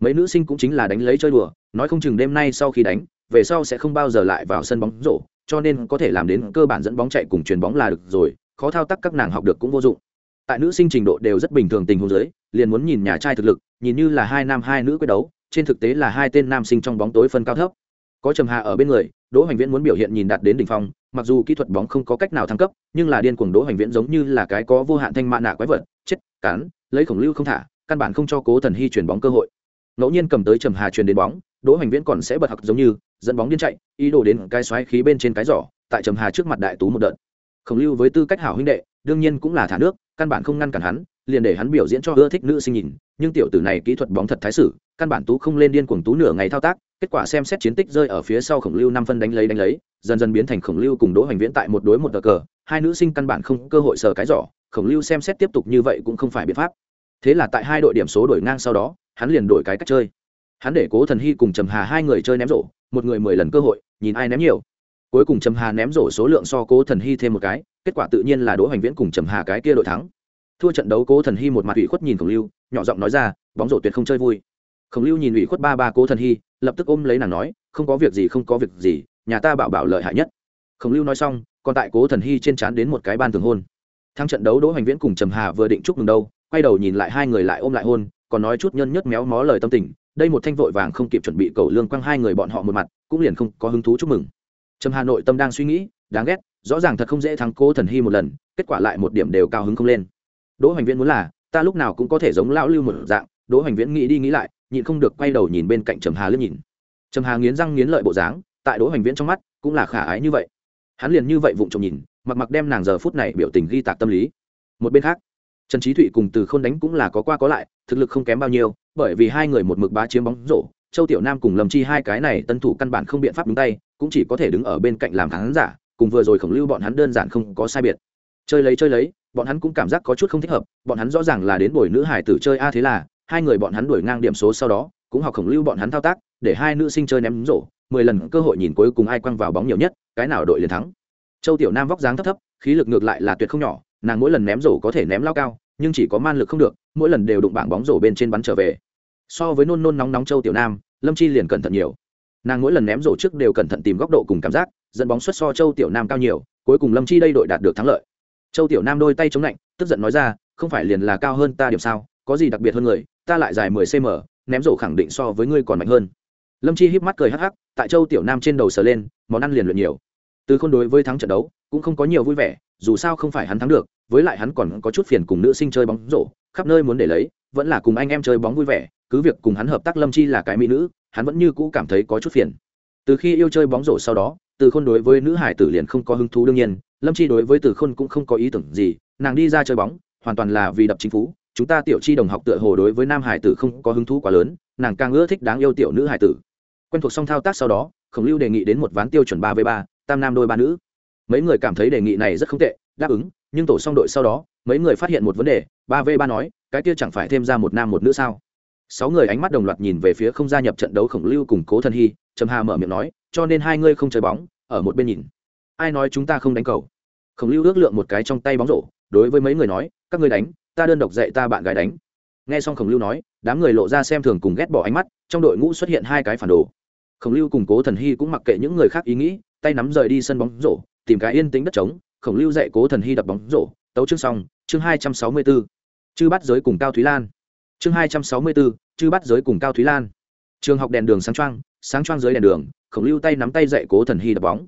Mấy nữ sinh cũng chính là đánh lấy chơi đùa, nói không chừng đêm nay sau khi đánh, về sau sẽ không bao giờ lại vào sân bóng rổ, cho nên có thể làm đến cơ bản dẫn bóng chạy cùng chuyền bóng là được rồi, khó thao tác các nàng học được cũng vô dụng. Tại nữ sinh trình độ đều rất bình thường tình huống giới liền muốn nhìn nhà trai thực lực, nhìn như là hai nam hai nữ quyết đấu, trên thực tế là hai tên nam sinh trong bóng tối phân cao thấp có trầm hà ở bên người, đỗ hoành viễn muốn biểu hiện nhìn đạt đến đỉnh phong, mặc dù kỹ thuật bóng không có cách nào thăng cấp, nhưng là điên cuồng đỗ hoành viễn giống như là cái có vô hạn thanh mạ nạ quái vật, chết cán lấy khổng lưu không thả, căn bản không cho cố thần hy chuyển bóng cơ hội. Ngẫu nhiên cầm tới trầm hà truyền đến bóng, đỗ hoành viễn còn sẽ bật hặc giống như, dẫn bóng điên chạy, ý đồ đến cái xoáy khí bên trên cái giỏ, tại trầm hà trước mặt đại tú một đợt. Khổng lưu với tư cách hảo huynh đệ, đương nhiên cũng là thả nước, căn bản không ngăn cản hắn liền để hắn biểu diễn cho ưa thích nữ sinh nhìn, nhưng tiểu tử này kỹ thuật bóng thật thái sử, căn bản tú không lên điên cuồng tú nửa ngày thao tác, kết quả xem xét chiến tích rơi ở phía sau khổng lưu năm phân đánh lấy đánh lấy, dần dần biến thành khổng lưu cùng đỗ hoành viễn tại một đối một cờ cờ, hai nữ sinh căn bản không cơ hội sờ cái giỏ, khổng lưu xem xét tiếp tục như vậy cũng không phải biện pháp. Thế là tại hai đội điểm số đổi ngang sau đó, hắn liền đổi cái cách chơi. Hắn để cố thần hy cùng trầm hà hai người chơi ném rổ, một người mười lần cơ hội, nhìn ai ném nhiều. Cuối cùng trầm hà ném rổ số lượng so cố thần hy thêm một cái, kết quả tự nhiên là đỗ hoành viễn cùng trầm hà cái kia đội thắng thua trận đấu cố thần hy một mặt ủy khuất nhìn khổng lưu, nhỏ giọng nói ra, bóng rổ tuyệt không chơi vui. Khổng lưu nhìn ủy khuất ba ba cố thần hy, lập tức ôm lấy nàng nói, không có việc gì, không có việc gì, nhà ta bảo bảo lợi hại nhất. Khổng lưu nói xong, còn tại cố thần hy trên trán đến một cái ban thường hôn. Thắng trận đấu đỗ hoành viễn cùng trầm hà vừa định chúc mừng đâu, quay đầu nhìn lại hai người lại ôm lại hôn, còn nói chút nhân nhất méo mó lời tâm tình, đây một thanh vội vàng không kịp chuẩn bị cầu lương quăng hai người bọn họ một mặt, cũng liền không có hứng thú chúc mừng. Trầm hà nội tâm đang suy nghĩ, đáng ghét, rõ ràng thật không dễ thắng cố thần hy một lần, kết quả lại một điểm đều cao hứng không lên đỗ hoành viễn muốn là, ta lúc nào cũng có thể giống lão lưu một dạng, đỗ hoành viễn nghĩ đi nghĩ lại, nhịn không được quay đầu nhìn bên cạnh trầm hà lướt nhìn. Trầm hà nghiến răng nghiến lợi bộ dáng, tại đỗ hoành viễn trong mắt, cũng là khả ái như vậy. Hắn liền như vậy vụng trộm nhìn, mặc mặc đem nàng giờ phút này biểu tình ghi tạc tâm lý. Một bên khác, trần trí thụy cùng từ k h ô n đánh cũng là có qua có lại, thực lực không kém bao nhiêu, bởi vì hai người một mực bá chiếm bóng rổ, châu tiểu nam cùng lầm chi hai cái này tân thủ căn bản không biện pháp đúng tay, cũng chỉ có thể đứng ở bên cạnh làm khán giả, cùng vừa rồi khổng lưu bọn hắn đơn giản không có sai biệt chơi lấy chơi lấy, bọn hắn cũng cảm giác có chút không thích hợp, bọn hắn rõ ràng là đến buổi nữ hải tử chơi a, thế là, hai người bọn hắn đuổi ngang điểm số sau đó, cũng học khổng lưu bọn hắn thao tác, để hai nữ sinh chơi ném rổ, mười lần cơ hội nhìn cuối cùng ai quăng vào bóng nhiều nhất, cái nào đội liền thắng. Châu tiểu nam vóc dáng thấp thấp, khí lực ngược lại là tuyệt không nhỏ, nàng mỗi lần ném rổ có thể ném lao cao, nhưng chỉ có man lực không được, mỗi lần đều đụng bảng bóng rổ bên trên bắn trở về. So với nôn nôn nóng nóng châu tiểu nam, lâm chi liền cẩn thận nhiều. Nàng mỗi lần ném rổ trước đều cẩn thận tìm góc độ cùng cảm giác, dẫn bóng xuất so châu tiểu nam cao nhiều, cuối cùng lâm chi đây đội đạt được thắng lợi châu tiểu nam đôi tay chống lạnh, tức giận nói ra, không phải liền là cao hơn ta điểm sao? Có gì đặc biệt hơn người, ta lại dài mười cm ném rổ khẳng định so với ngươi còn mạnh hơn. Lâm chi híp mắt cười hắc hắc, tại châu tiểu nam trên đầu sờ lên, món ăn liền luyện nhiều. Từ khôn đối với thắng trận đấu, cũng không có nhiều vui vẻ, dù sao không phải hắn thắng được, với lại hắn còn có chút phiền cùng nữ sinh chơi bóng rổ, khắp nơi muốn để lấy, vẫn là cùng anh em chơi bóng vui vẻ, cứ việc cùng hắn hợp tác lâm chi là cái mỹ nữ, hắn vẫn như cũ cảm thấy có chút phiền. Từ khi yêu chơi bóng rổ sau đó, từ khôn đối với nữ hải tử liền không có hứng thú đương nhiên lâm chi đối với từ khôn cũng không có ý tưởng gì, nàng đi ra chơi bóng, hoàn toàn là vì đập chính phủ chúng ta tiểu chi đồng học tựa hồ đối với nam hải tử không có hứng thú quá lớn, nàng càng ưa thích đáng yêu tiểu nữ hải tử. Quen thuộc xong thao tác sau đó, khổng lưu đề nghị đến một ván tiêu chuẩn ba v ba, tam nam đôi ba nữ. Mấy người cảm thấy đề nghị này rất không tệ, đáp ứng, nhưng tổ xong đội sau đó, mấy người phát hiện một vấn đề, ba v ba nói, cái kia chẳng phải thêm ra một nam một nữ sao? Sáu người ánh mắt đồng loạt nhìn về phía không gia nhập trận đấu khổng lưu cùng cố thân hy, trầm hà mở miệng nói, cho nên hai ngươi không chơi bóng, ở một bên nhìn ai nói chúng ta không đánh cầu? Khổng lưu ước lượng một cái trong tay bóng rổ, đối với mấy người nói, các ngươi đánh, ta đơn độc dạy ta bạn gái đánh. Nghe xong khổng lưu nói, đám người lộ ra xem thường cùng ghét bỏ ánh mắt, trong đội ngũ xuất hiện hai cái phản đồ. Khổng lưu cùng cố thần hy cũng mặc kệ những người khác ý nghĩ, tay nắm rời đi sân bóng rổ, tìm cái yên tĩnh đất trống. Khổng lưu dạy cố thần hy đập bóng rổ, tấu chương xong, chương hai trăm sáu mươi bốn chư bắt giới cùng cao thúy lan. Chương hai trăm sáu mươi bốn chư bắt giới cùng cao thúy lan. Trường học đèn đường sáng trăng sáng trăng dưới đèn đường, khổng lưu tay nắm tay dạy cố thần hy đập bóng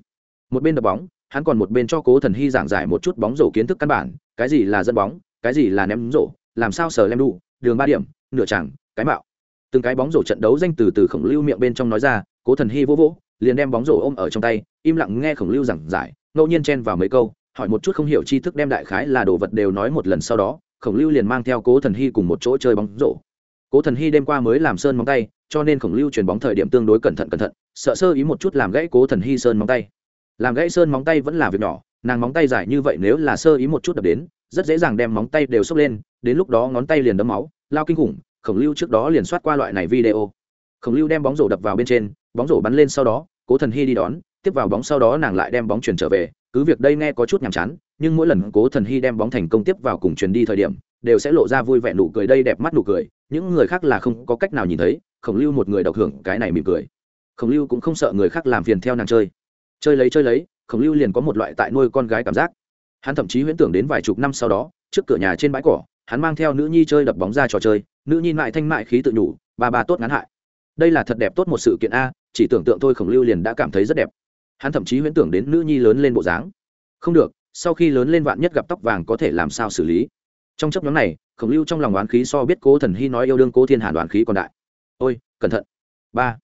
một bên đập bóng, hắn còn một bên cho cố thần hy giảng giải một chút bóng rổ kiến thức căn bản, cái gì là dẫn bóng, cái gì là ném rổ, làm sao sờ lem đủ đường ba điểm, nửa chẳng, cái mạo. Từng cái bóng rổ trận đấu danh từ từ khổng lưu miệng bên trong nói ra, cố thần hy vỗ vỗ, liền đem bóng rổ ôm ở trong tay, im lặng nghe khổng lưu giảng giải, ngẫu nhiên chen vào mấy câu, hỏi một chút không hiểu tri thức đem đại khái là đồ vật đều nói một lần sau đó, khổng lưu liền mang theo cố thần hy cùng một chỗ chơi bóng rổ. Cố thần hy đêm qua mới làm sơn móng tay, cho nên khổng lưu chuyền bóng thời điểm tương đối cẩn thận cẩn thận, sợ sơ ý một chút làm gãy cố thần hy sơn móng tay làm gãy sơn móng tay vẫn là việc nhỏ, nàng móng tay dài như vậy nếu là sơ ý một chút đập đến, rất dễ dàng đem móng tay đều xốc lên, đến lúc đó ngón tay liền đấm máu, lao kinh khủng, khổng lưu trước đó liền soát qua loại này video. Khổng lưu đem bóng rổ đập vào bên trên, bóng rổ bắn lên sau đó, cố thần hy đi đón, tiếp vào bóng sau đó nàng lại đem bóng chuyển trở về, cứ việc đây nghe có chút nhàm chán, nhưng mỗi lần cố thần hy đem bóng thành công tiếp vào cùng chuyển đi thời điểm, đều sẽ lộ ra vui vẻ nụ cười đây đẹp mắt nụ cười, những người khác là không có cách nào nhìn thấy, khổng lưu một người độc hưởng cái này mỉm cười. Khổng lưu cũng không sợ người khác làm phiền theo nàng chơi chơi lấy chơi lấy, khổng lưu liền có một loại tại nuôi con gái cảm giác. Hắn thậm chí huyễn tưởng đến vài chục năm sau đó, trước cửa nhà trên bãi cỏ, hắn mang theo nữ nhi chơi đập bóng ra trò chơi, nữ nhi mại thanh mại khí tự nhủ, ba ba tốt ngắn hại. Đây là thật đẹp tốt một sự kiện a, chỉ tưởng tượng thôi khổng lưu liền đã cảm thấy rất đẹp. Hắn thậm chí huyễn tưởng đến nữ nhi lớn lên bộ dáng. Không được, sau khi lớn lên vạn nhất gặp tóc vàng có thể làm sao xử lý. Trong chấp nhóm này, khổng lưu trong lòng oán khí so biết cố thần hy nói yêu đương cố thiên hàn đoán khí còn đại. Ôi, cẩn thận. Ba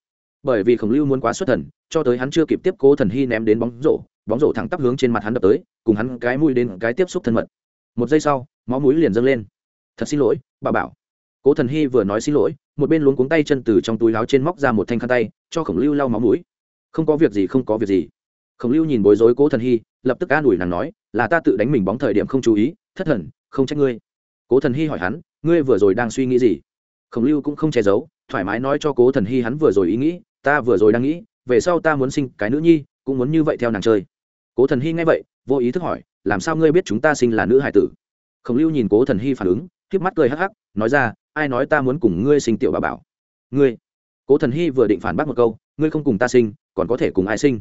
bởi vì khổng lưu muốn quá xuất thần, cho tới hắn chưa kịp tiếp cố thần hy ném đến bóng rổ bóng rổ thẳng tắp hướng trên mặt hắn đập tới, cùng hắn cái mũi đến cái tiếp xúc thân mật. Một giây sau, máu mũi liền dâng lên. Thật xin lỗi, bà bảo. Cố thần hy vừa nói xin lỗi, một bên luống cuống tay chân từ trong túi láo trên móc ra một thanh khăn tay, cho khổng lưu lau máu mũi. Không có việc gì, không có việc gì. Khổng lưu nhìn bối rối cố thần hy, lập tức an ủi nàng nói, là ta tự đánh mình bóng thời điểm không chú ý, thất thần, không trách ngươi. Cố thần hy hỏi hắn, ngươi vừa rồi đang suy nghĩ gì? Khổng lưu cũng không che giấu, thoải mái nói cho cố thần hy hắn vừa rồi ý nghĩ ta vừa rồi đang nghĩ, về sau ta muốn sinh cái nữ nhi, cũng muốn như vậy theo nàng chơi. Cố thần hy nghe vậy, vô ý thức hỏi, làm sao ngươi biết chúng ta sinh là nữ hải tử? Khổng lưu nhìn cố thần hy phản ứng k mắt cười hắc hắc, nói ra, ai nói ta muốn cùng ngươi sinh tiểu bà bảo? Ngươi. Cố thần hy vừa định phản bác một câu, ngươi không cùng ta sinh, còn có thể cùng ai sinh?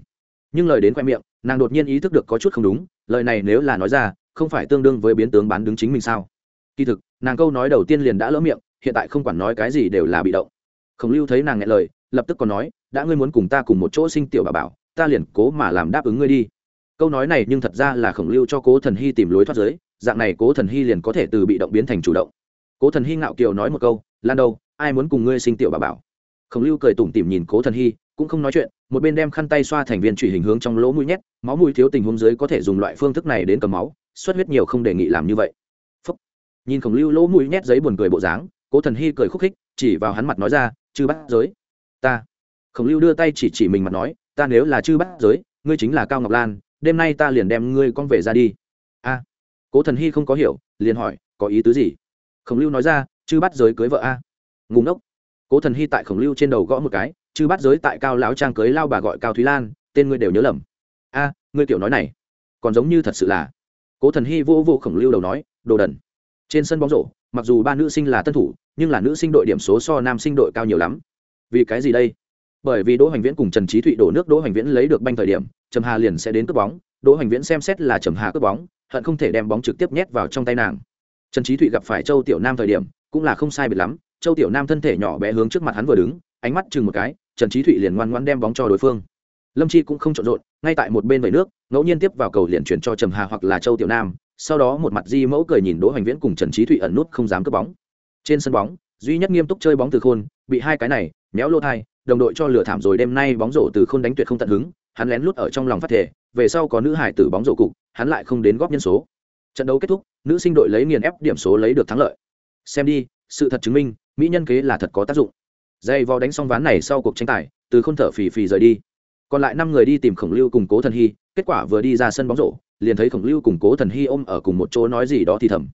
Nhưng lời đến khoe miệng, nàng đột nhiên ý thức được có chút không đúng, lời này nếu là nói ra, không phải tương đương với biến tướng bán đứng chính mình sao? Kỳ thực, nàng câu nói đầu tiên liền đã lỡ miệng, hiện tại không quản nói cái gì đều là bị động. Khổng lưu thấy nàng nghe lời lập tức còn nói, đã ngươi muốn cùng ta cùng một chỗ sinh tiểu bà bảo, ta liền cố mà làm đáp ứng ngươi đi. Câu nói này nhưng thật ra là khổng lưu cho cố thần hy tìm lối thoát giới, dạng này cố thần hy liền có thể từ bị động biến thành chủ động. Cố thần hy ngạo kiều nói một câu, lan đâu, ai muốn cùng ngươi sinh tiểu bà bảo? Khổng lưu cười tủm tỉm nhìn cố thần hy, cũng không nói chuyện, một bên đem khăn tay xoa thành viên truy hình hướng trong lỗ mũi nhét, máu mũi thiếu tình huống dưới có thể dùng loại phương thức này đến cầm máu, xuất huyết nhiều không đề nghị làm như vậy. Phúc. nhìn khổng lưu lỗ mũi nhét giấy buồn cười bộ dáng, cố thần hy cười khúc khích, chỉ vào hắn mặt nói ra, chư bắt giới ta. Khổng lưu đưa tay chỉ chỉ mình mặt nói, ta nếu là chư bắt giới, ngươi chính là cao ngọc lan, đêm nay ta liền đem ngươi con về ra đi. A. Cố thần hy không có hiểu, liền hỏi, có ý tứ gì? Khổng lưu nói ra, chư bắt giới cưới vợ a. Ngùng ốc cố thần hy tại khổng lưu trên đầu gõ một cái, chư bắt giới tại cao lão trang cưới lao bà gọi cao thúy lan, tên ngươi đều nhớ lầm. A, ngươi kiểu nói này, còn giống như thật sự là. Cố thần hy vô vô khổng lưu đầu nói, đồ đần. Trên sân bóng rổ, mặc dù ba nữ sinh là tân thủ, nhưng là nữ sinh đội điểm số so nam sinh đội cao nhiều lắm vì cái gì đây? Bởi vì đỗ hoành viễn cùng trần trí thụy đổ nước đỗ hoành viễn lấy được banh thời điểm, trầm hà liền sẽ đến cướp bóng. Đỗ hoành viễn xem xét là trầm hà cướp bóng, hận không thể đem bóng trực tiếp nhét vào trong tay nàng. Trần trí thụy gặp phải châu tiểu nam thời điểm, cũng là không sai biệt lắm. Châu tiểu nam thân thể nhỏ bé hướng trước mặt hắn vừa đứng, ánh mắt chừng một cái, trần trí thụy liền ngoan ngoan đem bóng cho đối phương. Lâm chi cũng không trộn rộn, ngay tại một bên vẩy nước, ngẫu nhiên tiếp vào cầu liền chuyển cho trầm hà hoặc là châu tiểu nam. Sau đó một mặt di mẫu cười nhìn đỗ hoành viễn cùng trần trí thụy ẩn nút không dám cướp bóng. Trên sân bóng, duy nhất nghiêm túc chơi bóng từ khôn, bị hai cái này méo lô thai, đồng đội cho lửa thảm rồi đêm nay bóng rổ từ khôn đánh tuyệt không tận hứng, hắn lén lút ở trong lòng phát thể về sau có nữ hải tử bóng rổ cục, hắn lại không đến góp nhân số. Trận đấu kết thúc, nữ sinh đội lấy nghiền ép điểm số lấy được thắng lợi. Xem đi, sự thật chứng minh, mỹ nhân kế là thật có tác dụng. Dây vò đánh xong ván này sau cuộc tranh tài, từ khôn thở phì phì rời đi. Còn lại năm người đi tìm khổng lưu cùng cố thần hy, kết quả vừa đi ra sân bóng rổ, liền thấy khổng lưu cùng cố thần hy ôm ở cùng một chỗ nói gì đó thì thầm.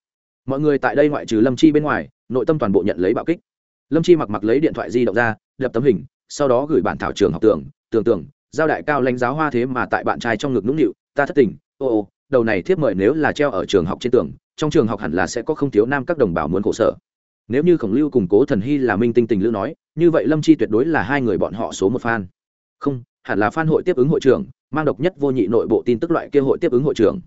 Mọi người tại đây ngoại trừ lâm chi bên ngoài, nội tâm toàn bộ nhận lấy bạo kích lâm chi mặc mặc lấy điện thoại di động ra lập tấm hình, sau đó gửi bản thảo trường học tưởng tưởng tưởng giao đại cao lãnh giáo hoa thế mà tại bạn trai trong ngực nũng nịu, ta thất tình, ô ô, đầu này thiếp mời nếu là treo ở trường học trên tường, trong trường học hẳn là sẽ có không thiếu nam các đồng bào muốn khổ sở. Nếu như khổng lưu cùng cố thần hy là minh tinh tình lữ nói, như vậy lâm chi tuyệt đối là hai người bọn họ số một fan. Không, hẳn là fan hội tiếp ứng hội trưởng, mang độc nhất vô nhị nội bộ tin tức loại kia hội tiếp ứng hội trưởng.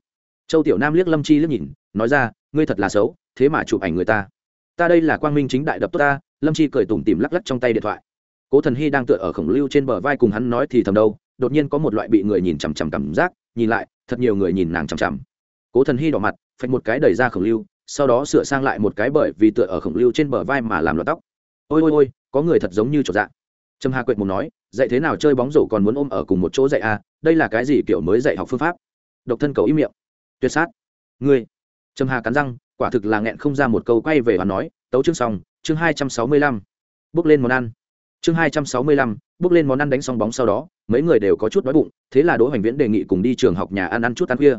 Châu tiểu nam liếc lâm chi liếc nhìn, nói ra, ngươi thật là xấu, thế mà chụp ảnh người ta. Ta đây là quang minh chính đại đập tốt ta lâm chi cười tủm tìm lắc lắc trong tay điện thoại cố thần hy đang tựa ở khổng lưu trên bờ vai cùng hắn nói thì thầm đâu đột nhiên có một loại bị người nhìn chằm chằm cảm giác nhìn lại thật nhiều người nhìn nàng chằm chằm cố thần hy đỏ mặt phạch một cái đẩy ra khổng lưu sau đó sửa sang lại một cái bởi vì tựa ở khổng lưu trên bờ vai mà làm loạt tóc ôi ôi ôi có người thật giống như trọt dạng Trâm hà quệt một nói dạy thế nào chơi bóng rổ còn muốn ôm ở cùng một chỗ dạy à đây là cái gì kiểu mới dạy học phương pháp độc thân cầu ý miệng tuyệt sát ngươi Trâm hà cắn răng quả thực là nghẹn không ra một câu quay về và nói tấu chương xong chương hai trăm sáu mươi lăm, bước lên món ăn. Chương hai trăm sáu mươi lăm, bước lên món ăn đánh xong bóng sau đó, mấy người đều có chút đói bụng, thế là đỗ hoành viễn đề nghị cùng đi trường học nhà ăn ăn chút ăn khuya.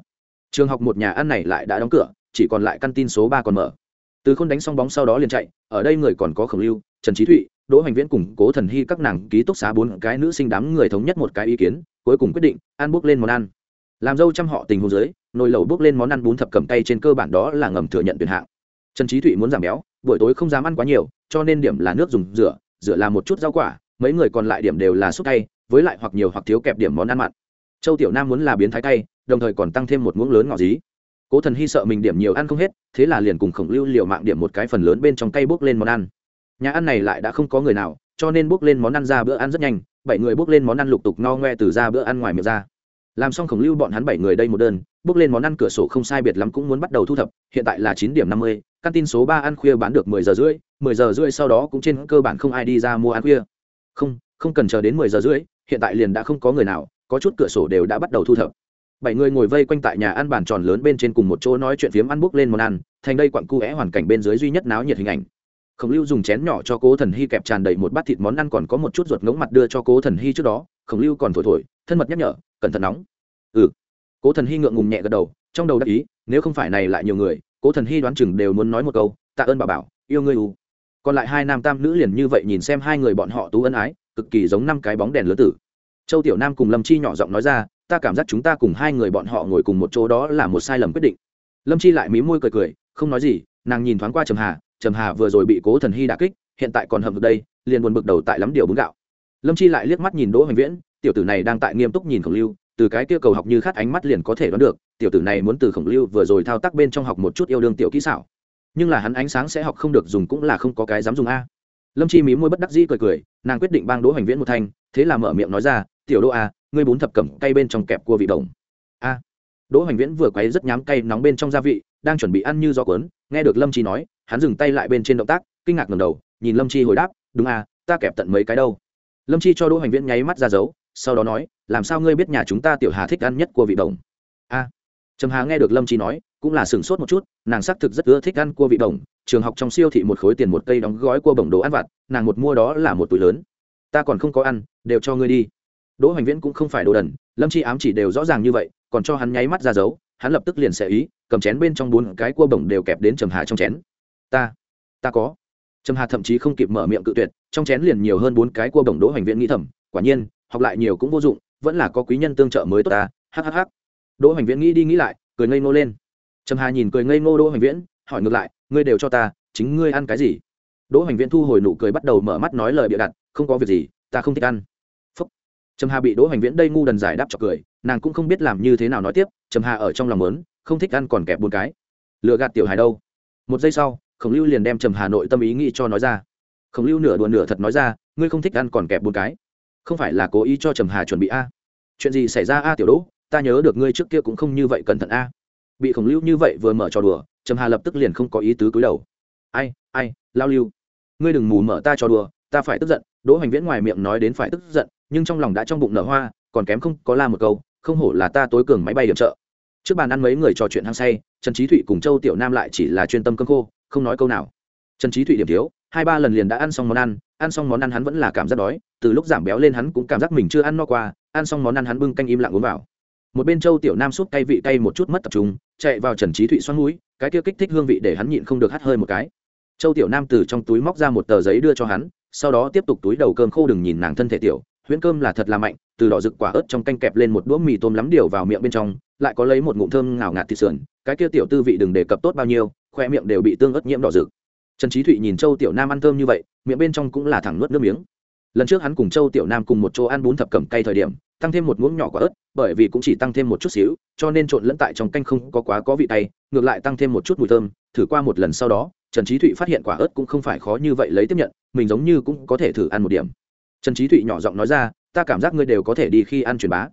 Trường học một nhà ăn này lại đã đóng cửa, chỉ còn lại căn tin số ba còn mở. Từ khôn đánh xong bóng sau đó liền chạy, ở đây người còn có khổng lưu, trần trí thụy, đỗ hoành viễn cùng cố thần hy các nàng ký túc xá bốn cái nữ sinh đám người thống nhất một cái ý kiến, cuối cùng quyết định ăn bước lên món ăn. Làm dâu trăm họ tình huống dưới, nồi lẩu bước lên món ăn bún thập cầm tay trên cơ bản đó là ngầm thừa nhận tuyển hạng. Trần trí thụy muốn giảm béo buổi tối không dám ăn quá nhiều, cho nên điểm là nước dùng rửa rửa là một chút rau quả, mấy người còn lại điểm đều là xúc tay với lại hoặc nhiều hoặc thiếu kẹp điểm món ăn mặn. Châu tiểu nam muốn là biến thái cay, đồng thời còn tăng thêm một muỗng lớn ngọt dí. Cố thần hy sợ mình điểm nhiều ăn không hết, thế là liền cùng khổng lưu liều mạng điểm một cái phần lớn bên trong cây bốc lên món ăn. Nhà ăn này lại đã không có người nào, cho nên bốc lên món ăn ra bữa ăn rất nhanh, bảy người bốc lên món ăn lục tục no ngoe từ ra bữa ăn ngoài miệng ra làm xong khổng lưu bọn hắn bảy người đây một đơn, bước lên món ăn cửa sổ không sai biệt lắm cũng muốn bắt đầu thu thập, hiện tại là chín điểm năm mươi, căn tin số ba ăn khuya bán được mười giờ rưỡi, mười giờ rưỡi sau đó cũng trên cơ bản không ai đi ra mua ăn khuya. Không không cần chờ đến mười giờ rưỡi, hiện tại liền đã không có người nào, có chút cửa sổ đều đã bắt đầu thu thập. Bảy người ngồi vây quanh tại nhà ăn bàn tròn lớn bên trên cùng một chỗ nói chuyện phiếm ăn bốc lên món ăn, thành đây quặn cu é hoàn cảnh bên dưới duy nhất náo nhiệt hình ảnh. Khổng lưu dùng chén nhỏ cho cố thần hy kẹp tràn đầy một bát thịt món ăn còn có một chút ruột ngống mặt đưa cho cố thần hy trước đó, khổng lưu còn thổi thổi, thân mật nhắc nhở cẩn thận nóng. Ừ. Cố thần hy ngượng ngùng nhẹ gật đầu, trong đầu đắc ý, nếu không phải này lại nhiều người, cố thần hy đoán chừng đều muốn nói một câu, tạ ơn bà bảo, yêu ngươi u còn lại hai nam tam nữ liền như vậy nhìn xem hai người bọn họ tú ân ái, cực kỳ giống năm cái bóng đèn lớn tử. Châu tiểu nam cùng lâm chi nhỏ giọng nói ra, ta cảm giác chúng ta cùng hai người bọn họ ngồi cùng một chỗ đó là một sai lầm quyết định. Lâm chi lại mí môi cười cười, không nói gì, nàng nhìn thoáng qua trầm hà trầm hà vừa rồi bị cố thần hy đà kích, hiện tại còn hầm được đây, liền buồn bực đầu tại lắm điều bún gạo. Lâm chi lại liếc mắt nhìn đỗ hoành viễn tiểu tử này đang tại nghiêm túc nhìn khổng lưu, từ cái kia cầu học như khát ánh mắt liền có thể đoán được, tiểu tử này muốn từ khổng lưu vừa rồi thao tác bên trong học một chút yêu đương tiểu kỹ xảo. Nhưng là hắn ánh sáng sẽ học không được dùng cũng là không có cái dám dùng a. Lâm chi mí môi bất đắc dĩ cười cười, nàng quyết định bang đỗ hoành viễn một thanh, thế là mở miệng nói ra, tiểu đỗ a, ngươi bún thập cẩm cay bên trong kẹp cua vị đồng. A. Đỗ hoành viễn vừa quấy rất nhám cay nóng bên trong gia vị, đang chuẩn bị ăn như gió cuốn, nghe được lâm chi nói, hắn dừng tay lại bên trên động tác, kinh ngạc ngầm đầu, nhìn lâm chi hồi đáp, đúng a, ta kẹp tận mấy cái đâu. Lâm chi cho đỗ hoành viễn nháy mắt ra dấu sau đó nói, làm sao ngươi biết nhà chúng ta tiểu hà thích ăn nhất cua vị đồng a. Trầm hà nghe được lâm chi nói, cũng là sửng sốt một chút, nàng xác thực rất ưa thích ăn cua vị đồng trường học trong siêu thị một khối tiền một cây đóng gói cua bổng đồ ăn vặt, nàng một mua đó là một túi lớn. Ta còn không có ăn, đều cho ngươi đi. Đỗ hoành viễn cũng không phải đồ đần, lâm chi ám chỉ đều rõ ràng như vậy, còn cho hắn nháy mắt ra dấu, hắn lập tức liền sẽ ý, cầm chén bên trong bốn cái cua bổng đều kẹp đến trầm hà trong chén. Ta ta có. Trầm hà thậm chí không kịp mở miệng cự tuyệt, trong chén liền nhiều hơn bốn cái cua bổng đỗ hoành viễn nghĩ thầm, quả nhiên học lại nhiều cũng vô dụng, vẫn là có quý nhân tương trợ mới tốt ta hhh đỗ hoành viễn nghĩ đi nghĩ lại, cười ngây ngô lên. Trầm hà nhìn cười ngây ngô đỗ hoành viễn, hỏi ngược lại, ngươi đều cho ta, chính ngươi ăn cái gì? Đỗ hoành viễn thu hồi nụ cười bắt đầu mở mắt nói lời bịa đặt, không có việc gì, ta không thích ăn. Phúc. Trầm hà bị đỗ hoành viễn đây ngu đần giải đáp cho cười, nàng cũng không biết làm như thế nào nói tiếp, trầm hà ở trong lòng lớn không thích ăn còn kẹp buồn cái. Lựa gạt tiểu hài đâu? Một giây sau, khổng lưu liền đem trầm hà nội tâm ý nghĩ cho nói ra. Khổng lưu nửa đùa nửa thật nói ra, ngươi không thích ăn còn kẹp buồn cái không phải là cố ý cho trầm hà chuẩn bị a. Chuyện gì xảy ra a tiểu đỗ, ta nhớ được ngươi trước kia cũng không như vậy cẩn thận a. Bị khổng lưu như vậy vừa mở trò đùa, trầm hà lập tức liền không có ý tứ cúi đầu. Ai ai, lao lưu. Ngươi đừng mù mở ta trò đùa, ta phải tức giận, đỗ hoành viễn ngoài miệng nói đến phải tức giận, nhưng trong lòng đã trong bụng nở hoa, còn kém không có la một câu, không hổ là ta tối cường máy bay điểm trợ. Trước bàn ăn mấy người trò chuyện hăng say, trần trí thụy cùng châu tiểu nam lại chỉ là chuyên tâm cơm khô, không nói câu nào. Trần trí thụy điểm thiếu, hai ba lần liền đã ăn xong món ăn ăn xong món ăn hắn vẫn là cảm giác đói từ lúc giảm béo lên hắn cũng cảm giác mình chưa ăn no qua, ăn xong món ăn hắn bưng canh im lặng uống vào. Một bên châu tiểu nam sút cay vị cay một chút mất tập trung, chạy vào trần trí thụy xoắn mũi, cái kia kích thích hương vị để hắn nhịn không được hắt hơi một cái. Châu tiểu nam từ trong túi móc ra một tờ giấy đưa cho hắn, sau đó tiếp tục túi đầu cơm khô đừng nhìn nàng thân thể tiểu, huyễn cơm là thật là mạnh, từ đỏ rực quả ớt trong canh kẹp lên một đũa mì tôm lắm điều vào miệng bên trong, lại có lấy một ngụm thơm ngào ngạt thịt sườn, cái kia tiểu tư vị đừng đề cập tốt bao nhiêu, khoe miệng đều bị tương ớt nhiễm đỏ rực. Trần trí thụy nhìn châu tiểu nam ăn thơm như vậy, miệng bên trong cũng là thẳng nuốt nước miếng lần trước hắn cùng châu tiểu nam cùng một chỗ ăn bún thập cẩm cay thời điểm, tăng thêm một muỗng nhỏ quả ớt, bởi vì cũng chỉ tăng thêm một chút xíu, cho nên trộn lẫn tại trong canh không có quá có vị tay ngược lại tăng thêm một chút mùi thơm, thử qua một lần sau đó, trần trí thụy phát hiện quả ớt cũng không phải khó như vậy lấy tiếp nhận, mình giống như cũng có thể thử ăn một điểm. Trần trí thụy nhỏ giọng nói ra, ta cảm giác ngươi đều có thể đi khi ăn truyền bá.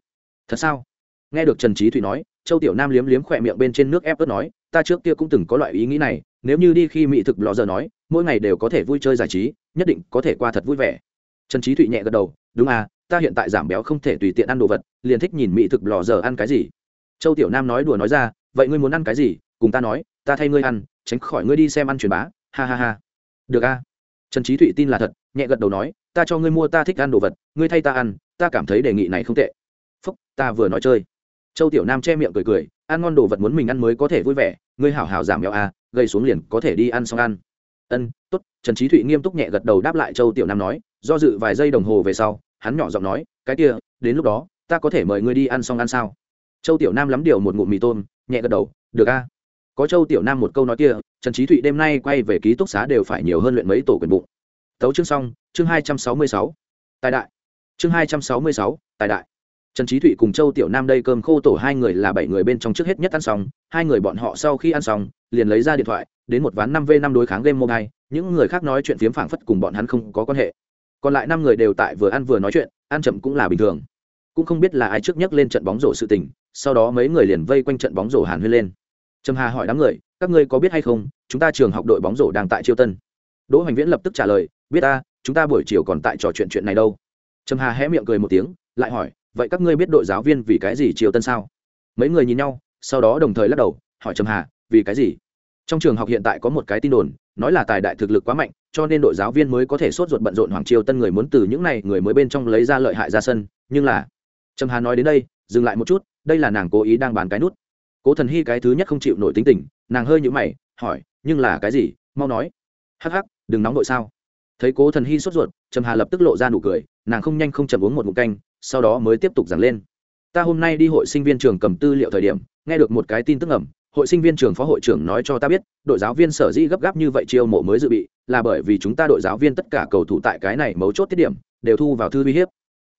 Thật sao? Nghe được trần trí thụy nói, châu tiểu nam liếm liếm khỏe miệng bên trên nước ép ớt nói, ta trước kia cũng từng có loại ý nghĩ này, nếu như đi khi mỹ thực lò giờ nói, mỗi ngày đều có thể vui chơi giải trí, nhất định có thể qua thật vui vẻ trần trí thụy nhẹ gật đầu, đúng à ta hiện tại giảm béo không thể tùy tiện ăn đồ vật, liền thích nhìn mỹ thực lò giờ ăn cái gì. Châu tiểu nam nói đùa nói ra, vậy ngươi muốn ăn cái gì, cùng ta nói, ta thay ngươi ăn, tránh khỏi ngươi đi xem ăn truyền bá. Ha ha ha. Được a trần trí thụy tin là thật, nhẹ gật đầu nói, ta cho ngươi mua ta thích ăn đồ vật, ngươi thay ta ăn, ta cảm thấy đề nghị này không tệ. Phúc, ta vừa nói chơi. Châu tiểu nam che miệng cười cười, ăn ngon đồ vật muốn mình ăn mới có thể vui vẻ, ngươi hảo hảo giảm béo à, a gây xuống liền có thể đi ăn xong ăn. Ân, tốt. Trần trí thụy nghiêm túc nhẹ gật đầu đáp lại châu tiểu nam nói do dự vài giây đồng hồ về sau, hắn nhỏ giọng nói, cái kia, đến lúc đó, ta có thể mời ngươi đi ăn xong ăn sao? Châu tiểu nam lắm điều một ngụm mì tôm, nhẹ gật đầu, được a. Có châu tiểu nam một câu nói kia, trần trí thụy đêm nay quay về ký túc xá đều phải nhiều hơn luyện mấy tổ quyền bụng. Tấu chương xong, chương hai trăm sáu mươi sáu. Tài đại. Chương hai trăm sáu mươi sáu, tài đại. Trần trí thụy cùng châu tiểu nam đây cơm khô tổ hai người là bảy người bên trong trước hết nhất ăn xong, hai người bọn họ sau khi ăn xong, liền lấy ra điện thoại, đến một ván năm v năm đối kháng game mobile, những người khác nói chuyện phiếm phảng phất cùng bọn hắn không có quan hệ còn lại năm người đều tại vừa ăn vừa nói chuyện, ăn chậm cũng là bình thường. Cũng không biết là ai trước nhất lên trận bóng rổ sự tình, sau đó mấy người liền vây quanh trận bóng rổ hàn huyên lên. Trầm hà hỏi đám người, các ngươi có biết hay không, chúng ta trường học đội bóng rổ đang tại chiêu tân? Đỗ hoành viễn lập tức trả lời, biết ta, chúng ta buổi chiều còn tại trò chuyện chuyện này đâu. Trầm hà hé miệng cười một tiếng, lại hỏi, vậy các ngươi biết đội giáo viên vì cái gì chiêu tân sao? Mấy người nhìn nhau, sau đó đồng thời lắc đầu, hỏi trầm hà, vì cái gì? Trong trường học hiện tại có một cái tin đồn nói là tài đại thực lực quá mạnh, cho nên đội giáo viên mới có thể sốt ruột bận rộn hoàng triều tân người muốn từ những này người mới bên trong lấy ra lợi hại ra sân, nhưng là, trầm hà nói đến đây, dừng lại một chút, đây là nàng cố ý đang bán cái nút. Cố thần hy cái thứ nhất không chịu nổi tính tình, nàng hơi nhũ mày, hỏi, nhưng là cái gì? Mau nói. Hắc hắc, đừng nóng đội sao? Thấy cố thần hy sốt ruột, trầm hà lập tức lộ ra nụ cười, nàng không nhanh không chậm uống một ngụm canh, sau đó mới tiếp tục giảng lên. Ta hôm nay đi hội sinh viên trường cầm tư liệu thời điểm, nghe được một cái tin tức ẩm hội sinh viên trường phó hội trưởng nói cho ta biết, đội giáo viên sở dĩ gấp gáp như vậy chiêu mộ mới dự bị, là bởi vì chúng ta đội giáo viên tất cả cầu thủ tại cái này mấu chốt tiết điểm, đều thu vào thư uy hiếp.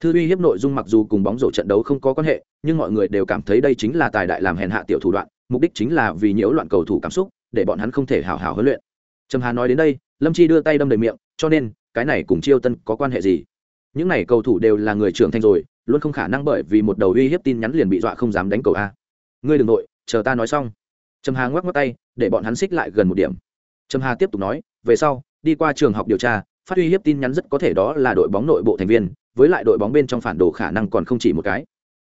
Thư uy hiếp nội dung mặc dù cùng bóng rổ trận đấu không có quan hệ, nhưng mọi người đều cảm thấy đây chính là tài đại làm hèn hạ tiểu thủ đoạn, mục đích chính là vì nhiễu loạn cầu thủ cảm xúc, để bọn hắn không thể hào hào huấn luyện. Trầm hà nói đến đây, lâm chi đưa tay đâm đầy miệng, cho nên, cái này cùng chiêu tân có quan hệ gì? Những này cầu thủ đều là người trưởng thành rồi, luôn không khả năng bởi vì một đầu uy hiếp tin nhắn liền bị dọa không dám đánh cầu a. Ngươi đừng nội, chờ ta nói xong trầm hà ngoắc ngoắc tay, để bọn hắn xích lại gần một điểm. Trầm hà tiếp tục nói, về sau, đi qua trường học điều tra, phát uy hiếp tin nhắn rất có thể đó là đội bóng nội bộ thành viên, với lại đội bóng bên trong phản đồ khả năng còn không chỉ một cái.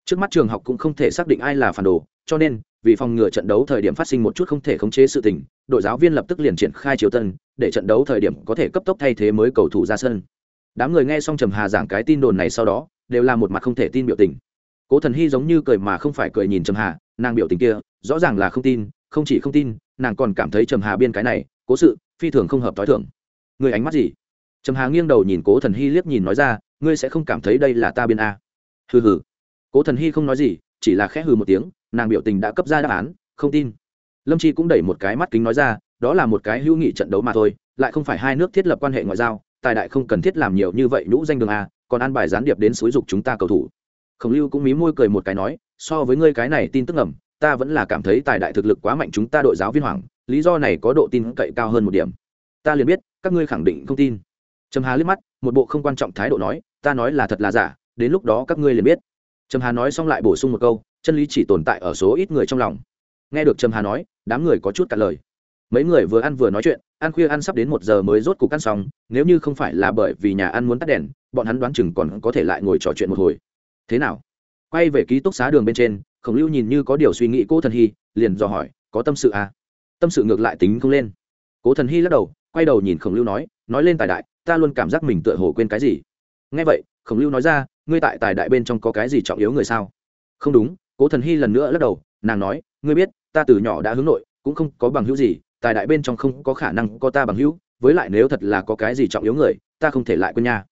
Trước mắt trường học cũng không thể xác định ai là phản đồ, cho nên, vì phòng ngừa trận đấu thời điểm phát sinh một chút không thể khống chế sự tình, đội giáo viên lập tức liền triển khai chiếu tân, để trận đấu thời điểm có thể cấp tốc thay thế mới cầu thủ ra sân. Đám người nghe xong trầm hà giảng cái tin đồn này sau đó, đều là một mặt không thể tin biểu tình. Cố thần hy giống như cười mà không phải cười nhìn trầm hà, nàng biểu tình kia, rõ ràng là không tin không chỉ không tin, nàng còn cảm thấy trầm hà biên cái này, cố sự, phi thường không hợp t h o i thưởng người ánh mắt gì? Trầm hà nghiêng đầu nhìn cố thần hy liếc nhìn nói ra, ngươi sẽ không cảm thấy đây là ta biên a. Hừ hừ. Cố thần hy không nói gì, chỉ là khẽ hừ một tiếng, nàng biểu tình đã cấp ra đáp án, không tin. Lâm chi cũng đẩy một cái mắt kính nói ra, đó là một cái hữu nghị trận đấu mà thôi, lại không phải hai nước thiết lập quan hệ ngoại giao, tài đại không cần thiết làm nhiều như vậy nhũ danh đường a, còn ăn bài gián điệp đến xúi dục chúng ta cầu thủ. Khổng lưu cũng mí môi cười một cái nói, so với ngươi cái này tin tức ẩm ta vẫn là cảm thấy tài đại thực lực quá mạnh chúng ta đội giáo viên hoàng lý do này có độ tin cậy cao hơn một điểm. Ta liền biết, các ngươi khẳng định không tin. Trầm hà liếc mắt, một bộ không quan trọng thái độ nói, ta nói là thật là giả, đến lúc đó các ngươi liền biết. Trầm hà nói xong lại bổ sung một câu, chân lý chỉ tồn tại ở số ít người trong lòng. Nghe được trầm hà nói, đám người có chút cả lời. Mấy người vừa ăn vừa nói chuyện, ăn khuya ăn sắp đến một giờ mới rốt cục ăn xong, nếu như không phải là bởi vì nhà ăn muốn tắt đèn, bọn hắn đoán chừng còn có thể lại ngồi trò chuyện một hồi. Thế nào? Quay về ký túc xá đường bên trên khổng lưu nhìn như có điều suy nghĩ, cố thần hy liền dò hỏi, có tâm sự à? tâm sự ngược lại tính không lên. Cố thần hy lắc đầu, quay đầu nhìn khổng lưu nói nói lên tài đại, ta luôn cảm giác mình tựa hồ quên cái gì. Nghe vậy, khổng lưu nói ra, ngươi tại tài đại bên trong có cái gì trọng yếu người sao? Không đúng, cố thần hy lần nữa lắc đầu, nàng nói, ngươi biết, ta từ nhỏ đã hướng nội, cũng không có bằng hữu gì, tài đại bên trong không có khả năng có ta bằng hữu, với lại nếu thật là có cái gì trọng yếu người, ta không thể lại quên nha.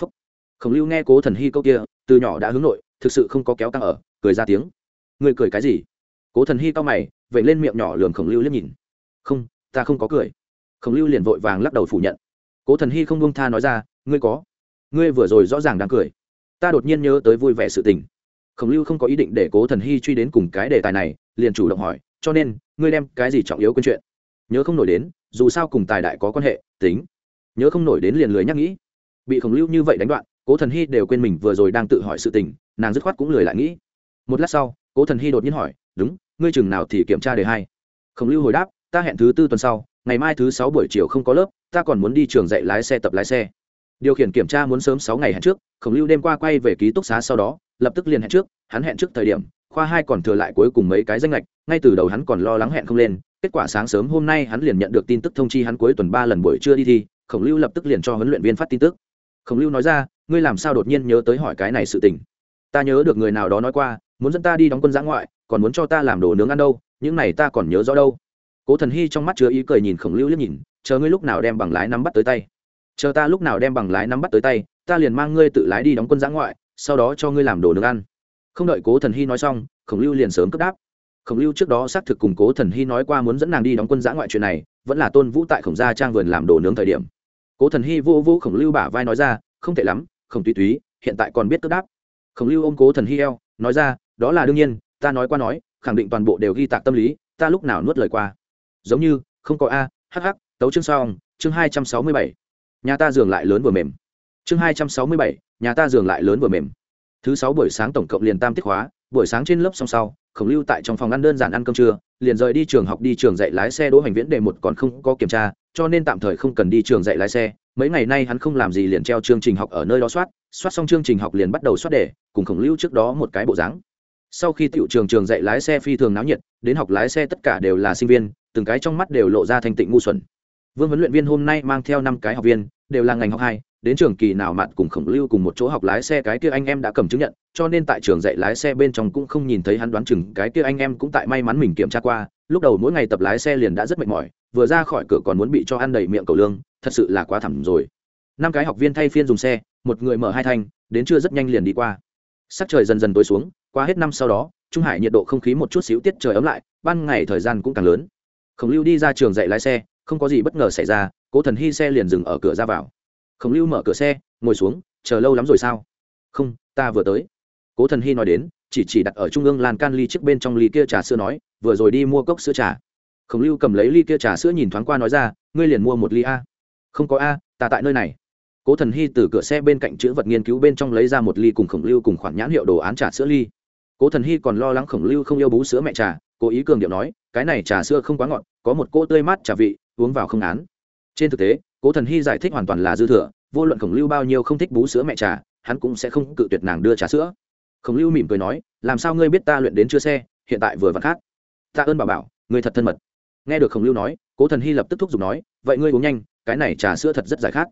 Phúc. Khổng lưu nghe cố thần hy câu kia, từ nhỏ đã hướng nội, thực sự không có kéo căng ở, cười ra tiếng. Ngươi cười cái gì? Cố thần hy cao mày vậy lên miệng nhỏ lường khổng lưu liếc nhìn. Không, ta không có cười. Khổng lưu liền vội vàng lắc đầu phủ nhận. Cố thần hy không bông tha nói ra, ngươi có. Ngươi vừa rồi rõ ràng đang cười. Ta đột nhiên nhớ tới vui vẻ sự tình. Khổng lưu không có ý định để cố thần hy truy đến cùng cái đề tài này, liền chủ động hỏi, cho nên, ngươi đem cái gì trọng yếu quên chuyện? Nhớ không nổi đến, dù sao cùng tài đại có quan hệ, tính. Nhớ không nổi đến liền lười nhắc nghĩ. Bị khổng lưu như vậy đánh đoạn, cố thần hy đều quên mình vừa rồi đang tự hỏi sự tình, nàng dứt khoát cũng lười lại nghĩ. Một lát sau cố thần hy đột nhiên hỏi, đúng, ngươi chừng nào thì kiểm tra đề hai? Khổng lưu hồi đáp, ta hẹn thứ tư tuần sau, ngày mai thứ sáu buổi chiều không có lớp, ta còn muốn đi trường dạy lái xe tập lái xe. Điều khiển kiểm tra muốn sớm sáu ngày hẹn trước, khổng lưu đêm qua quay về ký túc xá sau đó, lập tức liền hẹn trước, hắn hẹn trước thời điểm, khoa hai còn thừa lại cuối cùng mấy cái danh lệch ngay từ đầu hắn còn lo lắng hẹn không lên, kết quả sáng sớm hôm nay hắn liền nhận được tin tức thông chi hắn cuối tuần ba lần buổi trưa đi thi, khổng lưu lập tức liền cho huấn luyện viên phát tin tức. Khổng lưu nói ra, ngươi làm sao đột nhiên nhớ tới hỏi cái này sự tình? Ta nhớ được người nào đó nói qua muốn dẫn ta đi đóng quân giã ngoại, còn muốn cho ta làm đồ nướng ăn đâu, những này ta còn nhớ rõ đâu. Cố thần hy trong mắt chứa ý cười nhìn khổng lưu liếc nhìn, chờ ngươi lúc nào đem bằng lái nắm bắt tới tay. Chờ ta lúc nào đem bằng lái nắm bắt tới tay, ta liền mang ngươi tự lái đi đóng quân giã ngoại, sau đó cho ngươi làm đồ nướng ăn. Không đợi cố thần hy nói xong, khổng lưu liền sớm cất đáp. Khổng lưu trước đó xác thực cùng cố thần hy nói qua muốn dẫn nàng đi đóng quân giã ngoại chuyện này, vẫn là tôn vũ tại khổng gia trang vườn làm đồ nướng thời điểm. Cố thần hy vô vô khổng lưu bả vai nói ra, không tệ lắm, khổng tùy túy, hiện tại còn biết cất đáp. Khổng lưu ôm cố thần hy eo, nói ra đó là đương nhiên, ta nói qua nói, khẳng định toàn bộ đều ghi tạc tâm lý, ta lúc nào nuốt lời qua. Giống như, không có a hh tấu chương xong, chương hai trăm sáu mươi bảy. Nhà ta giường lại lớn vừa mềm. Chương hai trăm sáu mươi bảy, nhà ta giường lại lớn vừa mềm. Thứ sáu buổi sáng tổng cộng liền tam tiết hóa buổi sáng trên lớp song sau, khổng lưu tại trong phòng ăn đơn giản ăn cơm trưa, liền rời đi trường học đi trường dạy lái xe đỗ hành viễn đề một còn không có kiểm tra, cho nên tạm thời không cần đi trường dạy lái xe. Mấy ngày nay hắn không làm gì liền treo chương trình học ở nơi đó soát soát xong chương trình học liền bắt đầu soát đề cùng khổng lưu trước đó một cái bộ dáng sau khi tiểu trường trường dạy lái xe phi thường náo nhiệt, đến học lái xe tất cả đều là sinh viên, từng cái trong mắt đều lộ ra thanh tịnh ngu xuẩn. Vương huấn luyện viên hôm nay mang theo năm cái học viên, đều là ngành học hai, đến trường kỳ nào mặn cùng khổng lưu cùng một chỗ học lái xe cái kia anh em đã cầm chứng nhận, cho nên tại trường dạy lái xe bên trong cũng không nhìn thấy hắn đoán chừng, cái kia anh em cũng tại may mắn mình kiểm tra qua, lúc đầu mỗi ngày tập lái xe liền đã rất mệt mỏi, vừa ra khỏi cửa còn muốn bị cho ăn đầy miệng cầu lương, thật sự là quá thẳm rồi. Năm cái học viên thay phiên dùng xe, một người mở hai thanh, đến trưa rất nhanh liền đi qua. Sắc trời dần dần tối xuống qua hết năm sau đó, trung hải nhiệt độ không khí một chút xíu tiết trời ấm lại, ban ngày thời gian cũng càng lớn. Khổng lưu đi ra trường dạy lái xe, không có gì bất ngờ xảy ra, cố thần hy xe liền dừng ở cửa ra vào. Khổng lưu mở cửa xe, ngồi xuống, chờ lâu lắm rồi sao? Không, ta vừa tới. Cố thần hy nói đến, chỉ chỉ đặt ở trung ương lan can ly trước bên trong ly kia trà sữa nói, vừa rồi đi mua cốc sữa trà. Khổng lưu cầm lấy ly kia trà sữa nhìn thoáng qua nói ra, ngươi liền mua một ly a. Không có a, ta tại nơi này. Cố thần hy từ cửa xe bên cạnh chữ vật nghiên cứu bên trong lấy ra một ly cùng khổng lưu cùng khoản nhãn hiệu đồ án trà sữa ly cố thần hy còn lo lắng khổng lưu không yêu bú sữa mẹ trà, cố ý cường điệu nói, cái này trà sữa không quá ngọt, có một cỗ tươi mát trà vị, uống vào không án trên thực tế, cố thần hy giải thích hoàn toàn là dư thừa, vô luận khổng lưu bao nhiêu không thích bú sữa mẹ trà, hắn cũng sẽ không cự tuyệt nàng đưa trà sữa. Khổng lưu mỉm cười nói, làm sao ngươi biết ta luyện đến chưa xe, hiện tại vừa vặn khác. Ta ơn bảo bảo, ngươi thật thân mật. Nghe được khổng lưu nói, cố thần hy lập tức thúc giục nói, vậy ngươi uống nhanh, cái này trà sữa thật rất giải khát.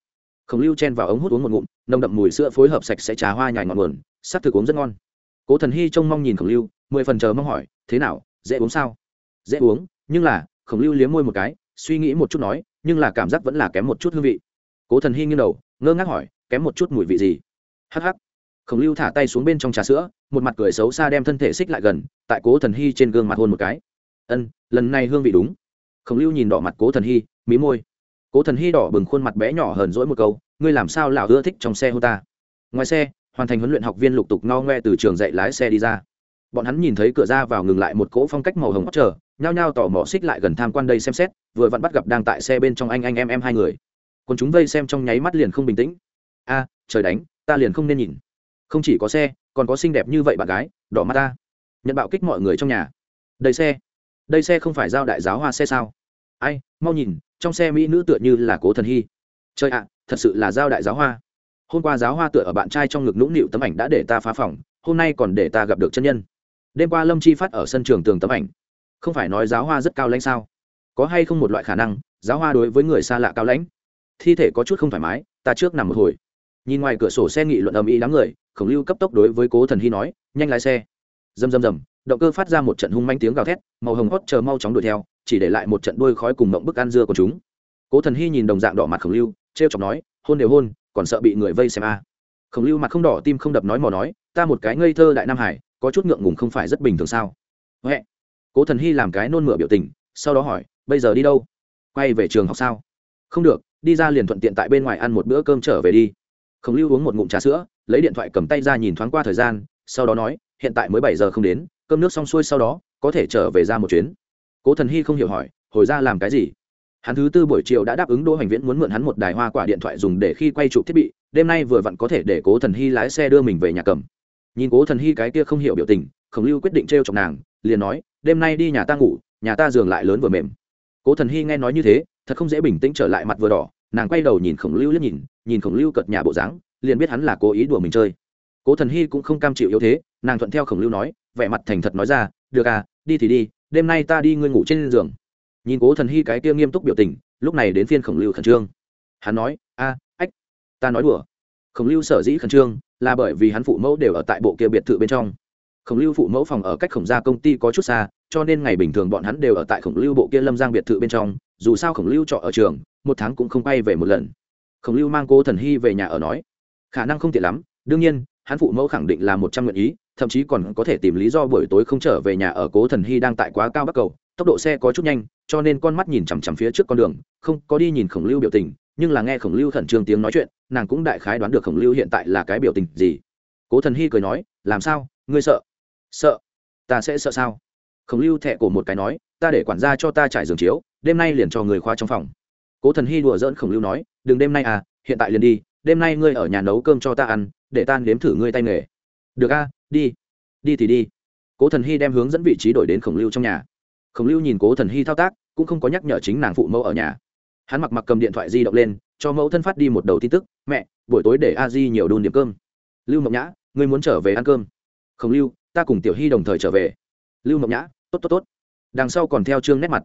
Khổng lưu chen vào ống hút uống một ngụm, nồng đậm mùi sữa phối hợp sạch sẽ trà hoa nhài ngọn nguồn sắc thực uống rất ngon cố thần hy trông mong nhìn khổng lưu, mười phần chờ mong hỏi, thế nào, dễ uống sao? Dễ uống, nhưng là, khổng lưu liếm môi một cái, suy nghĩ một chút nói, nhưng là cảm giác vẫn là kém một chút hương vị. Cố thần hy nghiêng đầu, ngơ ngác hỏi, kém một chút mùi vị gì? Hắc hắc. Khổng lưu thả tay xuống bên trong trà sữa, một mặt cười xấu xa đem thân thể xích lại gần, tại cố thần hy trên gương mặt hôn một cái. Ân, lần này hương vị đúng. Khổng lưu nhìn đỏ mặt cố thần hy, mí môi. Cố thần hy đỏ bừng khuôn mặt bé nhỏ hờn dỗi một câu, ngươi làm sao lão ưa thích trong xe hô ta? Ngoài xe hoàn thành huấn luyện học viên lục tục no ngoe từ trường dạy lái xe đi ra. Bọn hắn nhìn thấy cửa ra vào ngừng lại một cỗ phong cách màu hồng chờ nhao nhao tỏ mỏ xích lại gần tham quan đây xem xét, vừa vặn bắt gặp đang tại xe bên trong anh anh em em hai người. Còn chúng vây xem trong nháy mắt liền không bình tĩnh. A, trời đánh, ta liền không nên nhìn. Không chỉ có xe, còn có xinh đẹp như vậy bạn gái, đỏ mắt ta. Nhận bạo kích mọi người trong nhà. Đây xe đây xe không phải giao đại giáo hoa xe sao? Ai, mau nhìn, trong xe mỹ nữ tựa như là cố thần hy. Trời ạ, thật sự là giao đại giáo hoa hôm qua giáo hoa tựa ở bạn trai trong ngực nũng nịu tấm ảnh đã để ta phá phòng, hôm nay còn để ta gặp được chân nhân. Đêm qua lâm chi phát ở sân trường tường tấm ảnh. Không phải nói giáo hoa rất cao lãnh sao? Có hay không một loại khả năng, giáo hoa đối với người xa lạ cao lãnh? Thi thể có chút không thoải mái, ta trước nằm một hồi. Nhìn ngoài cửa sổ xe nghị luận ầm ĩ đám người, khổng lưu cấp tốc đối với cố thần hy nói, nhanh lái xe. Rầm rầm rầm, động cơ phát ra một trận hung manh tiếng gào thét, màu hồng hót chờ mau chóng đuổi theo, chỉ để lại một trận đuôi khói cùng mộng bức ăn dưa của chúng. Cố thần hy nhìn đồng dạng đỏ mặt khổng lưu t r e o chọc nói, hôn đều hôn còn sợ bị người vây xem a. À. khổng lưu mặt không đỏ, tim không đập nói mò nói, ta một cái ngây thơ đại nam hải, có chút ngượng ngùng không phải rất bình thường sao? Huệ cố thần hy làm cái nôn mửa biểu tình, sau đó hỏi, bây giờ đi đâu? Quay về trường học sao? Không được, đi ra liền thuận tiện tại bên ngoài ăn một bữa cơm trở về đi. Khổng lưu uống một ngụm trà sữa, lấy điện thoại cầm tay ra nhìn thoáng qua thời gian, sau đó nói, hiện tại mới bảy giờ không đến, cơm nước xong xuôi sau đó, có thể trở về ra một chuyến. Cố thần hy không hiểu hỏi, hồi ra làm cái gì? Hắn thứ tư buổi chiều đã đáp ứng đỗ hoành viễn muốn mượn hắn một đài hoa quả điện thoại dùng để khi quay chụp thiết bị, đêm nay vừa vặn có thể để cố thần hy lái xe đưa mình về nhà cầm. Nhìn cố thần hy cái kia không hiểu biểu tình, khổng lưu quyết định t r e o chọc nàng, liền nói, đêm nay đi nhà ta ngủ, nhà ta giường lại lớn vừa mềm. Cố thần hy nghe nói như thế, thật không dễ bình tĩnh trở lại mặt vừa đỏ, nàng quay đầu nhìn khổng lưu liếc nhìn nhìn khổng lưu cợt nhà bộ dáng, liền biết hắn là cố ý đùa mình chơi. Cố thần hy cũng không cam chịu yếu thế, nàng thuận theo khổng lưu nói, vẻ mặt thành thật nói ra, được à đi thì đi, đêm nay ta đi ngươi ngủ trên giường nhìn cố thần hy cái kia nghiêm túc biểu tình, lúc này đến phiên khổng lưu khẩn trương. Hắn nói, a, ách, ta nói đùa. Khổng lưu sở dĩ khẩn trương là bởi vì hắn phụ mẫu đều ở tại bộ kia biệt thự bên trong. Khổng lưu phụ mẫu phòng ở cách khổng gia công ty có chút xa, cho nên ngày bình thường bọn hắn đều ở tại khổng lưu bộ kia lâm giang biệt thự bên trong, dù sao khổng lưu trọ ở trường, một tháng cũng không bay về một lần. Khổng lưu mang cô thần hy về nhà ở nói, khả năng không tiện lắm, đương nhiên, hắn phụ mẫu khẳng định là một trăm nguyện ý, thậm chí còn có thể tìm lý do buổi tối không trở về nhà ở cố thần hy đang tại quá cao bắc cầu tốc độ xe có chút nhanh, cho nên con mắt nhìn chằm chằm phía trước con đường, không có đi nhìn khổng lưu biểu tình, nhưng là nghe khổng lưu khẩn trương tiếng nói chuyện, nàng cũng đại khái đoán được khổng lưu hiện tại là cái biểu tình gì. Cố thần hy cười nói, làm sao? Ngươi sợ? Sợ? Ta sẽ sợ sao? Khổng lưu thẹ cổ một cái nói, ta để quản gia cho ta trải giường chiếu, đêm nay liền cho người khoa trong phòng. Cố thần hy đùa dỡn khổng lưu nói, đừng đêm nay à hiện tại liền đi, đêm nay ngươi ở nhà nấu cơm cho ta ăn, để ta nếm thử ngươi tay nghề. Được a, đi. Đi thì đi. Cố thần hy đem hướng dẫn vị trí đổi đến khổng lưu trong nhà khổng lưu nhìn cố thần hy thao tác, cũng không có nhắc nhở chính nàng phụ mẫu ở nhà. Hắn mặc mặc cầm điện thoại di động lên, cho mẫu thân phát đi một đầu tin tức, mẹ, buổi tối để a di nhiều đun điểm cơm. Lưu mộng nhã, ngươi muốn trở về ăn cơm. Khổng lưu, ta cùng tiểu hy đồng thời trở về. Lưu mộng nhã, tốt tốt tốt. Đằng sau còn theo chương nét mặt.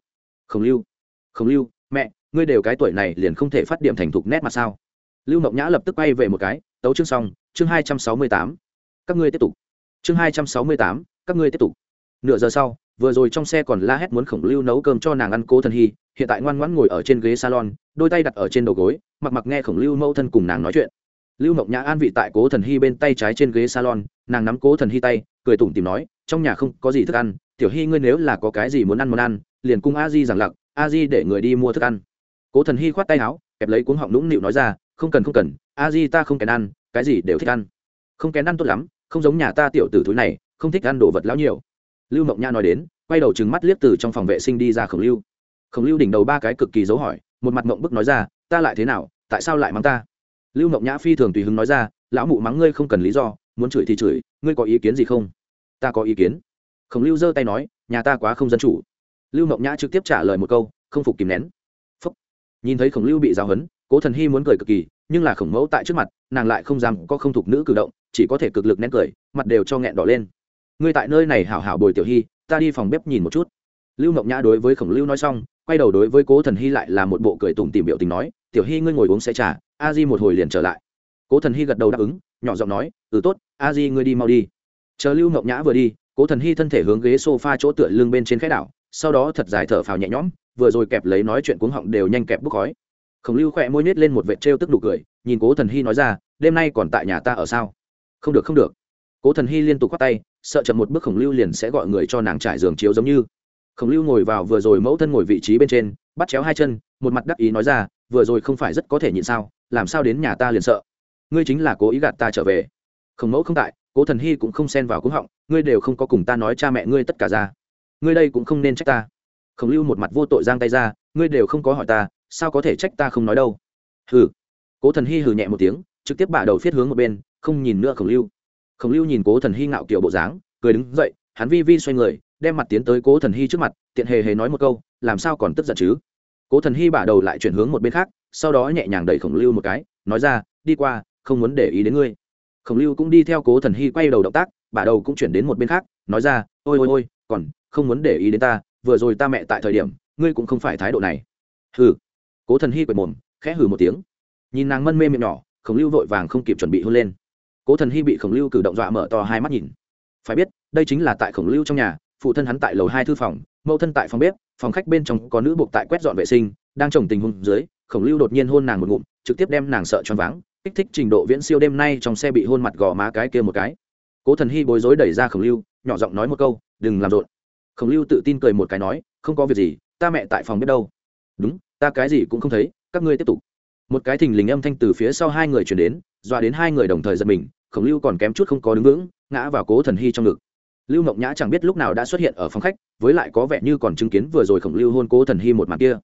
Khổng lưu khổng lưu, mẹ, ngươi đều cái tuổi này liền không thể phát điểm thành thục nét mặt sao? Lưu mộng nhã lập tức bay về một cái, tấu chương xong, chương hai trăm sáu mươi tám, các ngươi tiếp tục. Chương hai trăm sáu mươi tám, các ngươi tiếp tục. Nửa giờ sau vừa rồi trong xe còn la hét muốn khổng lưu nấu cơm cho nàng ăn cố thần hy, hiện tại ngoan ngoãn ngồi ở trên ghế salon, đôi tay đặt ở trên đầu gối, mặc mặc nghe khổng lưu mẫu thân cùng nàng nói chuyện. Lưu mộng nhã an vị tại cố thần hy bên tay trái trên ghế salon, nàng nắm cố thần hy tay, cười tủm tìm nói, trong nhà không có gì thức ăn, tiểu hy ngươi nếu là có cái gì muốn ăn món ăn, liền cung a di giảng lặc, a di để người đi mua thức ăn. Cố thần hy khoát tay áo, kẹp lấy cuống họng nũng nịu nói ra, không cần không cần, a di ta không kèn ăn, cái gì đều thích ăn. Không kén ăn tốt lắm, không giống nhà ta tiểu tử thúi này, không thích ăn đồ vật lão nhiều lưu mộng nha nói đến, quay đầu trừng mắt liếc từ trong phòng vệ sinh đi ra khổng lưu. Khổng lưu đỉnh đầu ba cái cực kỳ dấu hỏi, một mặt mộng bức nói ra, ta lại thế nào, tại sao lại mắng ta? Lưu mộng nhã phi thường tùy hứng nói ra, lão mụ mắng ngươi không cần lý do, muốn chửi thì chửi, ngươi có ý kiến gì không? Ta có ý kiến. Khổng lưu giơ tay nói, nhà ta quá không dân chủ. Lưu mộng nhã trực tiếp trả lời một câu, không phục kìm nén. Phúc. nhìn thấy khổng lưu bị giáo hấn cố thần hy muốn cười cực kỳ, nhưng là khổng mẫu tại trước mặt, nàng lại không dám có không thục nữ cử động, chỉ có thể cực lực nén cười, mặt đều cho nghẹn đỏ lên ngươi tại nơi này hảo hảo bồi tiểu hy, ta đi phòng bếp nhìn một chút. Lưu mộng nhã đối với khổng lưu nói xong, quay đầu đối với cố thần hy lại là một bộ cười tủm tìm biểu tình nói, tiểu hy ngươi ngồi uống sẽ trả a di một hồi liền trở lại. Cố thần hy gật đầu đáp ứng, nhỏ giọng nói ừ tốt, a di ngươi đi mau đi. Chờ lưu mộng nhã vừa đi, cố thần hy thân thể hướng ghế s o f a chỗ tựa lưng bên trên khẽ đảo, sau đó thật dài thở phào nhẹ nhõm, vừa rồi kẹp lấy nói chuyện cuống họng đều nhanh kẹp bốc khói. Khổng lưu khỏe môi nết lên một vệt trêu tức đủ cười, nhìn cố thần hy nói ra, đêm nay còn tại nhà ta ở sao? Không được không được. Cố thần hy liên tục k h o á t tay sợ chậm một bước khổng lưu liền sẽ gọi người cho nàng trải giường chiếu giống như. Khổng lưu ngồi vào vừa rồi mẫu thân ngồi vị trí bên trên, bắt chéo hai chân, một mặt đắc ý nói ra, vừa rồi không phải rất có thể nhịn sao, làm sao đến nhà ta liền sợ? Ngươi chính là cố ý gạt ta trở về. Khổng mẫu không tại, cố thần hy cũng không xen vào cúng họng, ngươi đều không có cùng ta nói cha mẹ ngươi tất cả ra. Ngươi đây cũng không nên trách ta. Khổng lưu một mặt vô tội giang tay ra, ngươi đều không có hỏi ta, sao có thể trách ta không nói đâu? Hừ. Cố thần hy hừ nhẹ một tiếng, trực tiếp bả đầu phiết hướng một bên, không nhìn nữa khổng lưu khổng lưu nhìn cố thần hy ngạo kiểu bộ dáng, cười đứng dậy, hắn vi vi xoay người, đem mặt tiến tới cố thần hy trước mặt, tiện hề hề nói một câu, làm sao còn tức giận chứ? Cố thần hy bả đầu lại chuyển hướng một bên khác, sau đó nhẹ nhàng đẩy khổng lưu một cái, nói ra, đi qua, không muốn để ý đến ngươi. Khổng lưu cũng đi theo cố thần hy quay đầu động tác, bả đầu cũng chuyển đến một bên khác, nói ra, ôi ôi ôi, còn không muốn để ý đến ta, vừa rồi ta mẹ tại thời điểm, ngươi cũng không phải thái độ này. Hừ. Cố thần hy quệt mồm, khẽ hừ một tiếng. Nhìn nàng mân mê miệng nhỏ, khổng lưu vội vàng không kịp chuẩn bị hôn lên cố thần hy bị khổng lưu cử động dọa mở to hai mắt nhìn. Phải biết, đây chính là tại khổng lưu trong nhà, phụ thân hắn tại lầu hai thư phòng, mẫu thân tại phòng bếp, phòng khách bên trong có nữ buộc tại quét dọn vệ sinh, đang trồng tình hôn dưới, khổng lưu đột nhiên hôn nàng một ngụm, trực tiếp đem nàng sợ choáng váng, kích thích trình độ viễn siêu đêm nay trong xe bị hôn mặt gò má cái kia một cái. Cố thần hy bối rối đẩy ra khổng lưu, nhỏ giọng nói một câu, đừng làm rộn. Khổng lưu tự tin cười một cái nói, không có việc gì, ta mẹ tại phòng bếp đâu. Đúng, ta cái gì cũng không thấy, các ngươi tiếp tục. Một cái thình lình âm thanh từ phía sau hai người chuyển đến dọa đến hai người đồng thời giật mình, khổng lưu còn kém chút không có đứng vững, ngã vào cố thần hy trong ngực. Lưu mộng nhã chẳng biết lúc nào đã xuất hiện ở phòng khách, với lại có vẻ như còn chứng kiến vừa rồi khổng lưu hôn cố thần hy một mặt kia.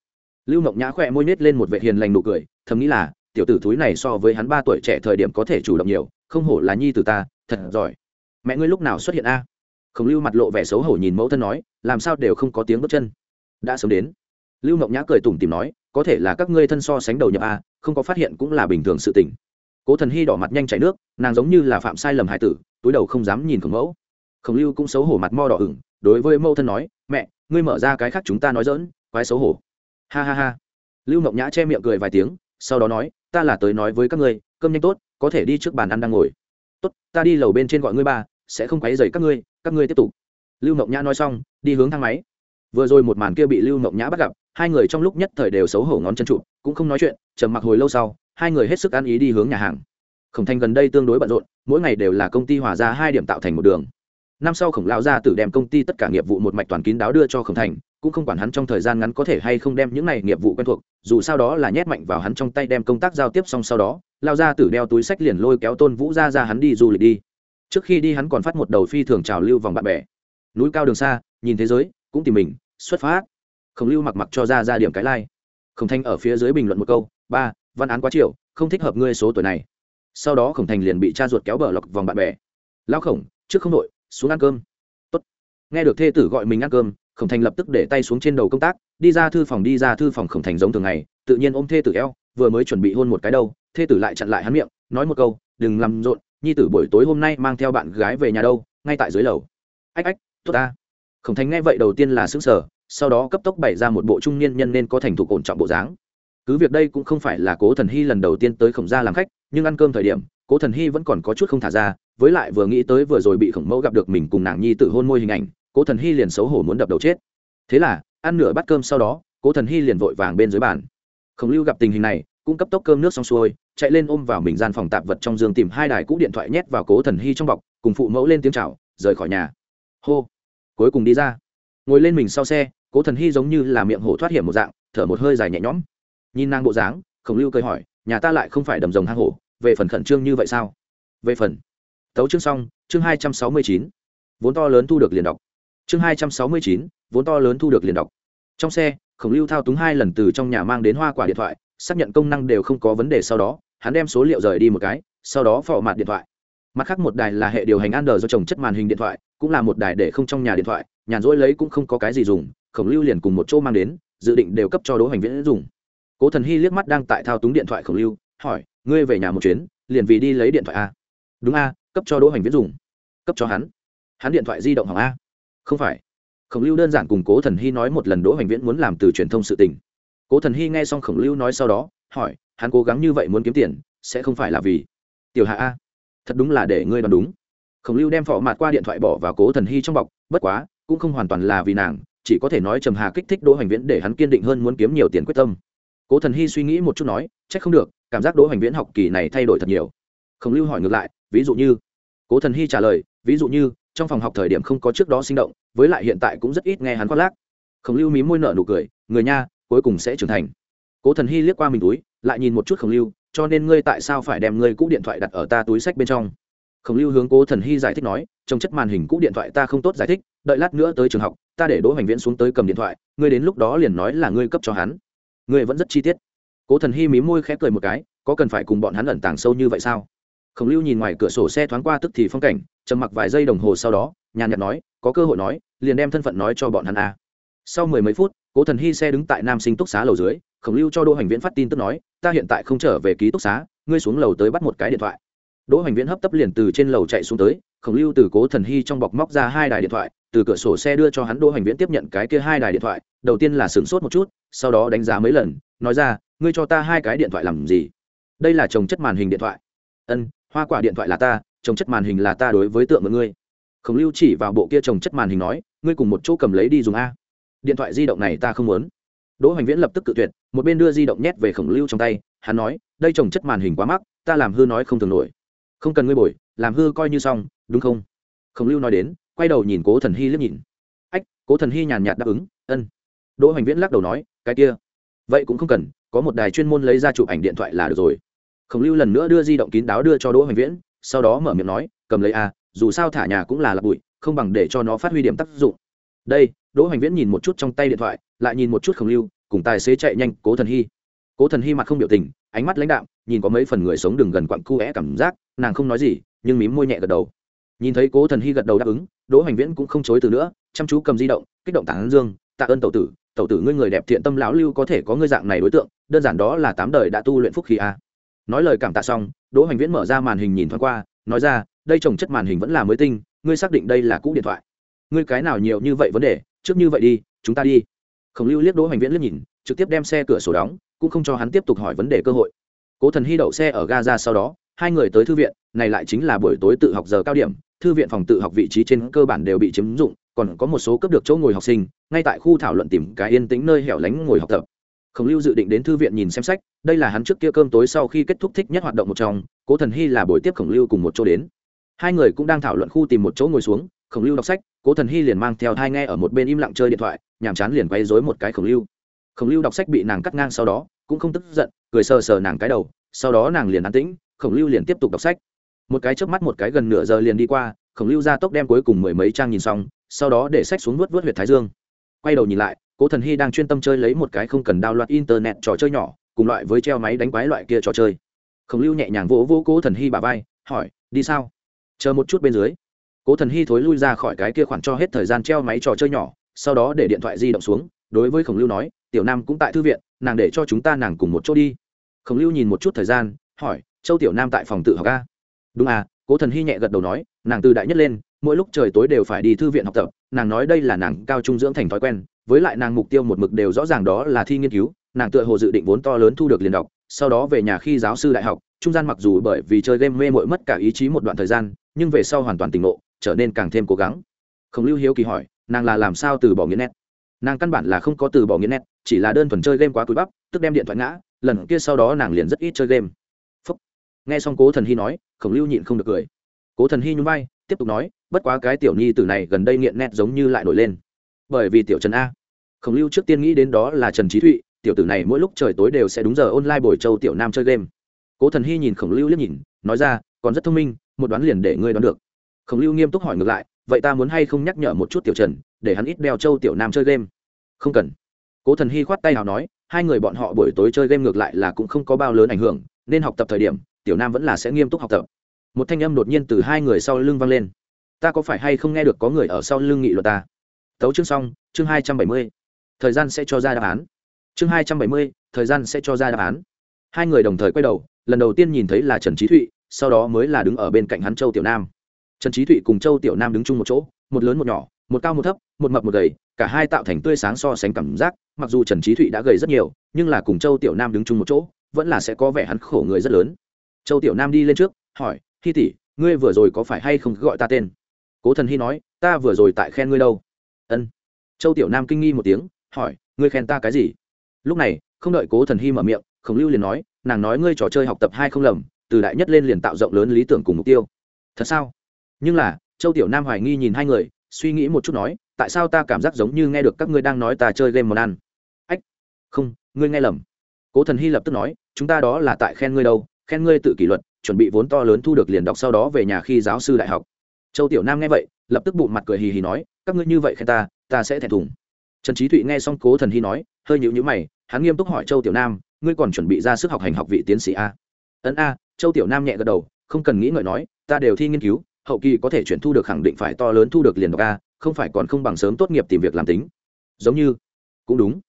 Lưu mộng nhã khỏe môi nết lên một vệ hiền lành nụ cười, thầm nghĩ là, tiểu tử thúi này so với hắn ba tuổi trẻ thời điểm có thể chủ động nhiều, không hổ là nhi tử ta, thật giỏi. Mẹ ngươi lúc nào xuất hiện a? Khổng lưu mặt lộ vẻ xấu hổ nhìn mẫu thân nói, làm sao đều không có tiếng bước chân. Đã sớm đến. Lưu mộng nhã cười tủm tìm nói, có thể là các ngươi thân so sánh đầu nhập a, không có phát hiện cũng là bình thường sự tình cố thần hy đỏ mặt nhanh chảy nước, nàng giống như là phạm sai lầm hai tử, túi đầu không dám nhìn khổng mẫu. Khổng lưu cũng xấu hổ mặt mo đỏ ửng, đối với mẫu thân nói, mẹ, ngươi mở ra cái khác chúng ta nói dỡn quái xấu hổ. Ha ha ha. Lưu mộng nhã che miệng cười vài tiếng, sau đó nói, ta là tới nói với các ngươi, cơm nhanh tốt, có thể đi trước bàn ăn đang ngồi. Tốt, ta đi lầu bên trên gọi ngươi ba, sẽ không quấy dày các ngươi các ngươi tiếp tục. Lưu mộng nhã nói xong, đi hướng thang máy. Vừa rồi một màn kia bị lưu mộng nhã bắt gặp, hai người trong lúc nhất thời đều xấu hổ ngón chân trụ, cũng không nói chuyện, trầm mặc hồi lâu sau hai người hết sức ăn ý đi hướng nhà hàng. Khổng thành gần đây tương đối bận rộn, mỗi ngày đều là công ty hòa ra hai điểm tạo thành một đường. Năm sau khổng lão gia tử đem công ty tất cả nghiệp vụ một mạch toàn kín đáo đưa cho khổng thành, cũng không quản hắn trong thời gian ngắn có thể hay không đem những này nghiệp vụ quen thuộc, dù sau đó là nhét mạnh vào hắn trong tay đem công tác giao tiếp xong sau đó lao gia tử đeo túi sách liền lôi kéo tôn vũ ra ra hắn đi du lịch đi. Trước khi đi hắn còn phát một đầu phi thường trào lưu vòng bạn bè. Núi cao đường xa, nhìn thế giới, cũng tìm mình, xuất phát. Khổng lưu mặc mặc cho ra ra điểm cái lai、like. khổng thanh ở phía dưới bình luận một câu, ba văn án quá chiều, không thích hợp ngươi số tuổi này. Sau đó khổng thành liền bị cha ruột kéo bờ lọc vòng bạn bè. Lao khổng, trước không đội, xuống ăn cơm. Tốt. nghe được thê tử gọi mình ăn cơm, khổng thành lập tức để tay xuống trên đầu công tác, đi ra thư phòng, đi ra thư phòng khổng thành giống thường ngày, tự nhiên ôm thê tử eo, vừa mới chuẩn bị hôn một cái đâu, thê tử lại chặn lại hắn miệng, nói một câu, đừng làm rộn, nhi tử buổi tối hôm nay mang theo bạn gái về nhà đâu, ngay tại dưới lầu. Ách ách, tốt ta. Khổng thành nghe vậy đầu tiên là xứng sở sau đó cấp tốc bày ra một bộ trung niên nhân nên có thành thục ổn trọng bộ dáng cứ việc đây cũng không phải là cố thần hy lần đầu tiên tới khổng gia làm khách, nhưng ăn cơm thời điểm, cố thần hy vẫn còn có chút không thả ra, với lại vừa nghĩ tới vừa rồi bị khổng mẫu gặp được mình cùng nàng nhi tự hôn môi hình ảnh, cố thần hy liền xấu hổ muốn đập đầu chết. Thế là, ăn nửa bát cơm sau đó, cố thần hy liền vội vàng bên dưới bàn. Khổng lưu gặp tình hình này, cũng cấp tốc cơm nước xong xuôi, chạy lên ôm vào mình gian phòng tạp vật trong giường tìm hai đài cũ điện thoại nhét vào cố thần hy trong bọc, cùng phụ mẫu lên tiếng chào, rời khỏi nhà. Hô. Cuối cùng đi ra. Ngồi lên mình sau xe, cố thần hy giống như là miệng hổ thoát hiểm một dạng, thở một hơi dài nhẹ nhõm nhìn nàng bộ dáng, khổng lưu cười hỏi, nhà ta lại không phải đầm rồng hang hổ, về phần khẩn trương như vậy sao? Về phần. Tấu chương xong, chương hai trăm sáu mươi chín. Vốn to lớn thu được liền đọc. Chương hai trăm sáu mươi chín, vốn to lớn thu được liền đọc. Trong xe, khổng lưu thao túng hai lần từ trong nhà mang đến hoa quả điện thoại, xác nhận công năng đều không có vấn đề sau đó, hắn đem số liệu rời đi một cái, sau đó phỏ mặt điện thoại. Mặt khác một đài là hệ điều hành an do trồng chất màn hình điện thoại, cũng là một đài để không trong nhà điện thoại, nhàn rỗi lấy cũng không có cái gì dùng, khổng lưu liền cùng một chỗ mang đến, dự định đều cấp cho đỗ hành viễn dùng cố thần hy liếc mắt đang tại thao túng điện thoại khổng lưu, hỏi, ngươi về nhà một chuyến, liền vì đi lấy điện thoại a đúng a, cấp cho đỗ hành viễn dùng. Cấp cho hắn? Hắn điện thoại di động hỏng a? Không phải. Khổng lưu đơn giản cùng cố thần hy nói một lần đỗ hành viễn muốn làm từ truyền thông sự tình. Cố thần hy nghe xong khổng lưu nói sau đó, hỏi, hắn cố gắng như vậy muốn kiếm tiền, sẽ không phải là vì tiểu hạ a? Thật đúng là để ngươi đoán đúng. Khổng lưu đem phỏ mạt qua điện thoại bỏ vào cố thần hy trong bọc, bất quá, cũng không hoàn toàn là vì nàng, chỉ có thể nói trầm hà kích thích đỗ Hành viễn để hắn kiên định hơn muốn kiếm nhiều tiền quyết tâm cố thần hy suy nghĩ một chút nói c h ắ c không được, cảm giác đỗ hoành viễn học kỳ này thay đổi thật nhiều. Khổng lưu hỏi ngược lại, ví dụ như? Cố thần hy trả lời, ví dụ như, trong phòng học thời điểm không có trước đó sinh động, với lại hiện tại cũng rất ít nghe hắn khoác lác. Khổng lưu mí môi nợ nụ cười, người nha, cuối cùng sẽ trưởng thành. Cố thần hy liếc qua mình túi, lại nhìn một chút khổng lưu, cho nên ngươi tại sao phải đem ngươi cũ điện thoại đặt ở ta túi sách bên trong? Khổng lưu hướng cố thần hy giải thích nói trong chất màn hình cũ điện thoại ta không tốt giải thích, đợi lát nữa tới trường học, ta để đỗ hoành viễn xuống tới cầm điện thoại, ngươi đến lúc đó liền nói là ngươi cấp cho hắn người vẫn rất chi tiết. Cố thần hy mí môi khẽ cười một cái, có cần phải cùng bọn hắn ẩn tàng sâu như vậy sao? Khổng lưu nhìn ngoài cửa sổ xe thoáng qua tức thì phong cảnh, trầm mặc vài giây đồng hồ sau đó, nhàn nhạt nói, có cơ hội nói, liền đem thân phận nói cho bọn hắn a sau mười mấy phút, cố thần hy xe đứng tại nam sinh túc xá lầu dưới, khổng lưu cho đỗ hoành viễn phát tin tức nói, ta hiện tại không trở về ký túc xá, ngươi xuống lầu tới bắt một cái điện thoại. Đỗ hoành viễn hấp tấp liền từ trên lầu chạy xuống tới, khổng lưu từ cố thần hy trong bọc móc ra hai đài điện thoại, từ cửa sổ xe đưa cho hắn, đỗ hoành viễn tiếp nhận cái kia hai đài điện thoại, đầu tiên là sửng sốt một chút sau đó đánh giá mấy lần, nói ra, ngươi cho ta hai cái điện thoại làm gì? Đây là trồng chất màn hình điện thoại. Ân, hoa quả điện thoại là ta trồng chất màn hình là ta đối với tượng với ngươi. Khổng lưu chỉ vào bộ kia trồng chất màn hình nói, ngươi cùng một chỗ cầm lấy đi dùng a. Điện thoại di động này ta không muốn. Đỗ hoành viễn lập tức cự tuyệt, một bên đưa di động nhét về khổng lưu trong tay, hắn nói, đây trồng chất màn hình quá mắc, ta làm hư nói không thường nổi. Không cần ngươi bồi, làm hư coi như xong, đúng không? Khổng lưu nói đến, quay đầu nhìn cố thần hy liếc nhìn. Ách, cố thần hy nhàn nhạt đáp ứng, ân đỗ hoành viễn lắc đầu nói, cái kia, vậy cũng không cần, có một đài chuyên môn lấy ra chụp ảnh điện thoại là được rồi. Khổng lưu lần nữa đưa di động kín đáo đưa cho đỗ hoành viễn, sau đó mở miệng nói, cầm lấy a dù sao thả nhà cũng là lạc bụi, không bằng để cho nó phát huy điểm tác dụng. Đây, đỗ hoành viễn nhìn một chút trong tay điện thoại, lại nhìn một chút khổng lưu, cùng tài xế chạy nhanh, cố thần hy. Cố thần hy mặt không biểu tình, ánh mắt lãnh đạm, nhìn có mấy phần người sống đừng gần quặn cu é cảm giác, nàng không nói gì, nhưng mím môi nhẹ gật đầu. Nhìn thấy cố thần hy gật đầu đáp ứng, đỗ hoành viễn cũng không chối từ nữa, chăm chú cầm di động, kích động tảng dương, tạ ơn tậu tử tẩu tử ngươi người đẹp thiện tâm lão lưu có thể có ngươi dạng này đối tượng, đơn giản đó là tám đời đã tu luyện phúc khí a. Nói lời cảm tạ xong, đỗ hoành viễn mở ra màn hình nhìn thoáng qua, nói ra, đây trồng chất màn hình vẫn là mới tinh, ngươi xác định đây là cũ điện thoại. Ngươi cái nào nhiều như vậy vấn đề, trước như vậy đi, chúng ta đi. Khổng lưu liếc đỗ hoành viễn liếc nhìn, trực tiếp đem xe cửa sổ đóng, cũng không cho hắn tiếp tục hỏi vấn đề cơ hội. Cố thần hy đậu xe ở gaza sau đó, hai người tới thư viện, này lại chính là buổi tối tự học giờ cao điểm thư viện phòng tự học vị trí trên cơ bản đều bị chiếm dụng, còn có một số cấp được chỗ ngồi học sinh, ngay tại khu thảo luận tìm cái yên tĩnh nơi hẻo lánh ngồi học tập. Khổng lưu dự định đến thư viện nhìn xem sách, đây là hắn trước kia cơm tối sau khi kết thúc thích nhất hoạt động một trong, cố thần hy là buổi tiếp khổng lưu cùng một chỗ đến. Hai người cũng đang thảo luận khu tìm một chỗ ngồi xuống, khổng lưu đọc sách, cố thần hy liền mang theo hai nghe ở một bên im lặng chơi điện thoại, nhàm chán liền quay dối một cái khổng lưu. Khổng lưu đọc sách bị nàng cắt ngang sau đó, cũng không tức giận, cười sờ sờ nàng cái đầu, sau đó nàng liền an tĩnh, khổng lưu liền tiếp tục đọc sách một cái chớp mắt một cái gần nửa giờ liền đi qua, khổng lưu ra tốc đem cuối cùng mười mấy trang nhìn xong, sau đó để sách xuống vớt vớt huyệt thái dương. Quay đầu nhìn lại, cố thần hy đang chuyên tâm chơi lấy một cái không cần đao loạt internet trò chơi nhỏ, cùng loại với treo máy đánh quái loại kia trò chơi. Khổng lưu nhẹ nhàng vỗ vỗ cố thần hy bà vai, hỏi, đi sao? Chờ một chút bên dưới. Cố thần hy thối lui ra khỏi cái kia khoản cho hết thời gian treo máy trò chơi nhỏ, sau đó để điện thoại di động xuống, đối với khổng lưu nói, tiểu nam cũng tại thư viện, nàng để cho chúng ta nàng cùng một chỗ đi. Khổng lưu nhìn một chút thời gian, hỏi, châu tiểu nam tại phòng tự học a? Đúng à cố thần hy nhẹ gật đầu nói, nàng từ đại nhất lên, mỗi lúc trời tối đều phải đi thư viện học tập, nàng nói đây là nàng cao trung dưỡng thành thói quen, với lại nàng mục tiêu một mực đều rõ ràng đó là thi nghiên cứu, nàng tựa hồ dự định vốn to lớn thu được liền đọc, sau đó về nhà khi giáo sư đại học, trung gian mặc dù bởi vì chơi game mê mội mất cả ý chí một đoạn thời gian, nhưng về sau hoàn toàn tỉnh ngộ, trở nên càng thêm cố gắng. Khổng lưu hiếu kỳ hỏi, nàng là làm sao từ bỏ nghiện nét nàng căn bản là không có từ bỏ nghiện nét chỉ là đơn thuần chơi game quá túi bắp, tức đem điện thoại ngã, lần kia sau đó nàng liền rất ít chơi game nghe xong cố thần hy nói, khổng lưu nhịn không được cười. Cố thần hy nhún vai, tiếp tục nói, bất quá cái tiểu nhi tử này gần đây nghiện nét giống như lại nổi lên. Bởi vì tiểu trần a. Khổng lưu trước tiên nghĩ đến đó là trần trí thụy, tiểu tử này mỗi lúc trời tối đều sẽ đúng giờ online bồi châu tiểu nam chơi game. Cố thần hy nhìn khổng lưu liếc nhìn, nói ra, còn rất thông minh, một đoán liền để ngươi đoán được. Khổng lưu nghiêm túc hỏi ngược lại, vậy ta muốn hay không nhắc nhở một chút tiểu trần, để hắn ít đeo châu tiểu nam chơi game? Không cần. Cố thần hy khoát tay nào nói, hai người bọn họ buổi tối chơi game ngược lại là cũng không có bao lớn ảnh hưởng, nên học tập thời điểm tiểu nam vẫn là sẽ nghiêm túc học tập. Một thanh âm đột nhiên từ hai người sau lưng vang lên. Ta có phải hay không nghe được có người ở sau lưng nghị luật ta? Tấu chương xong, chương hai trăm bảy mươi. Thời gian sẽ cho ra đáp án. Chương hai trăm bảy mươi, thời gian sẽ cho ra đáp án. Hai người đồng thời quay đầu, lần đầu tiên nhìn thấy là trần trí thụy, sau đó mới là đứng ở bên cạnh hắn châu tiểu nam. Trần trí thụy cùng châu tiểu nam đứng chung một chỗ, một lớn một nhỏ, một cao một thấp, một mập một gầy, cả hai tạo thành tươi sáng so sánh cảm giác, mặc dù trần trí thụy đã gầy rất nhiều, nhưng là cùng châu tiểu nam đứng chung một chỗ, vẫn là sẽ có vẻ hắn khổ người rất lớn châu tiểu nam đi lên trước, hỏi, hi tỷ, ngươi vừa rồi có phải hay không gọi ta tên? Cố thần hy nói, ta vừa rồi tại khen ngươi đâu. Ân. Châu tiểu nam kinh nghi một tiếng, hỏi, ngươi khen ta cái gì? Lúc này, không đợi cố thần hy mở miệng, khổng lưu liền nói, nàng nói ngươi trò chơi học tập hai không lầm, từ đại nhất lên liền tạo rộng lớn lý tưởng cùng mục tiêu. Thật sao? Nhưng là, châu tiểu nam hoài nghi nhìn hai người, suy nghĩ một chút nói, tại sao ta cảm giác giống như nghe được các ngươi đang nói ta chơi game món ăn? Ách, không, ngươi nghe lầm. Cố thần hy lập tức nói, chúng ta đó là tại khen ngươi đâu khen ngươi tự kỷ luật, chuẩn bị vốn to lớn thu được liền đọc sau đó về nhà khi giáo sư đại học. Châu tiểu nam nghe vậy, lập tức bụng mặt cười hì hì nói, các ngươi như vậy khen ta ta sẽ thẹn thùng. Trần trí thụy nghe xong cố thần hy nói, hơi nhịu nhữ mày, hắn nghiêm túc hỏi châu tiểu nam, ngươi còn chuẩn bị ra sức học hành học vị tiến sĩ a? Ấn a, châu tiểu nam nhẹ gật đầu, không cần nghĩ ngợi nói, ta đều thi nghiên cứu, hậu kỳ có thể chuyển thu được khẳng định phải to lớn thu được liền đọc a, không phải còn không bằng sớm tốt nghiệp tìm việc làm tính. Giống như, cũng đúng.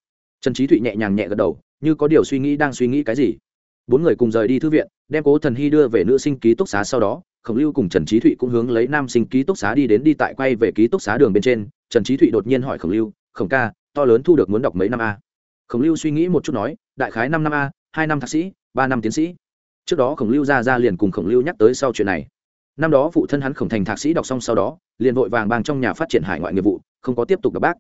Trần trí thụy nhẹ nhàng nhẹ gật đầu, như có điều suy nghĩ đang suy nghĩ cái gì? Bốn người cùng rời đi thư viện, đem cố thần hy đưa về nữ sinh ký túc xá sau đó, khổng lưu cùng trần trí thụy cũng hướng lấy nam sinh ký túc xá đi đến đi tại quay về ký túc xá đường bên trên. Trần trí thụy đột nhiên hỏi khổng lưu, khổng ca, to lớn thu được muốn đọc mấy năm a? Khổng lưu suy nghĩ một chút nói, đại khái năm năm a, hai năm thạc sĩ, ba năm tiến sĩ. Trước đó khổng lưu ra ra liền cùng khổng lưu nhắc tới sau chuyện này. Năm đó phụ thân hắn khổng thành thạc sĩ đọc xong sau đó, liền vội vàng bang trong nhà phát triển hải ngoại nghiệp vụ, không có tiếp tục gặp bác.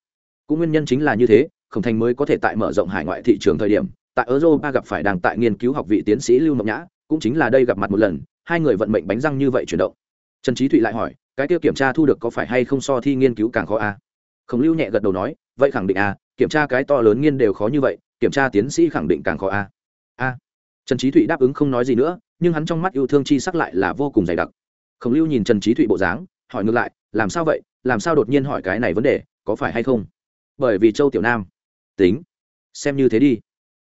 Cũng nguyên nhân chính là như thế, khổng thành mới có thể tại mở rộng hải ngoại thị trường thời điểm tại europa gặp phải đang tại nghiên cứu học vị tiến sĩ lưu ngọc nhã, cũng chính là đây gặp mặt một lần, hai người vận mệnh bánh răng như vậy chuyển động. Trần trí thụy lại hỏi, cái tiêu kiểm tra thu được có phải hay không so thi nghiên cứu càng khó a khổng lưu nhẹ gật đầu nói, vậy khẳng định a kiểm tra cái to lớn nghiên đều khó như vậy, kiểm tra tiến sĩ khẳng định càng khó a a. Trần trí thụy đáp ứng không nói gì nữa, nhưng hắn trong mắt yêu thương chi sắc lại là vô cùng dày đặc. Khổng lưu nhìn trần trí thụy bộ dáng, hỏi ngược lại, làm sao vậy? Làm sao đột nhiên hỏi cái này vấn đề, có phải hay không? Bởi vì châu tiểu nam. Tính. Xem như thế đi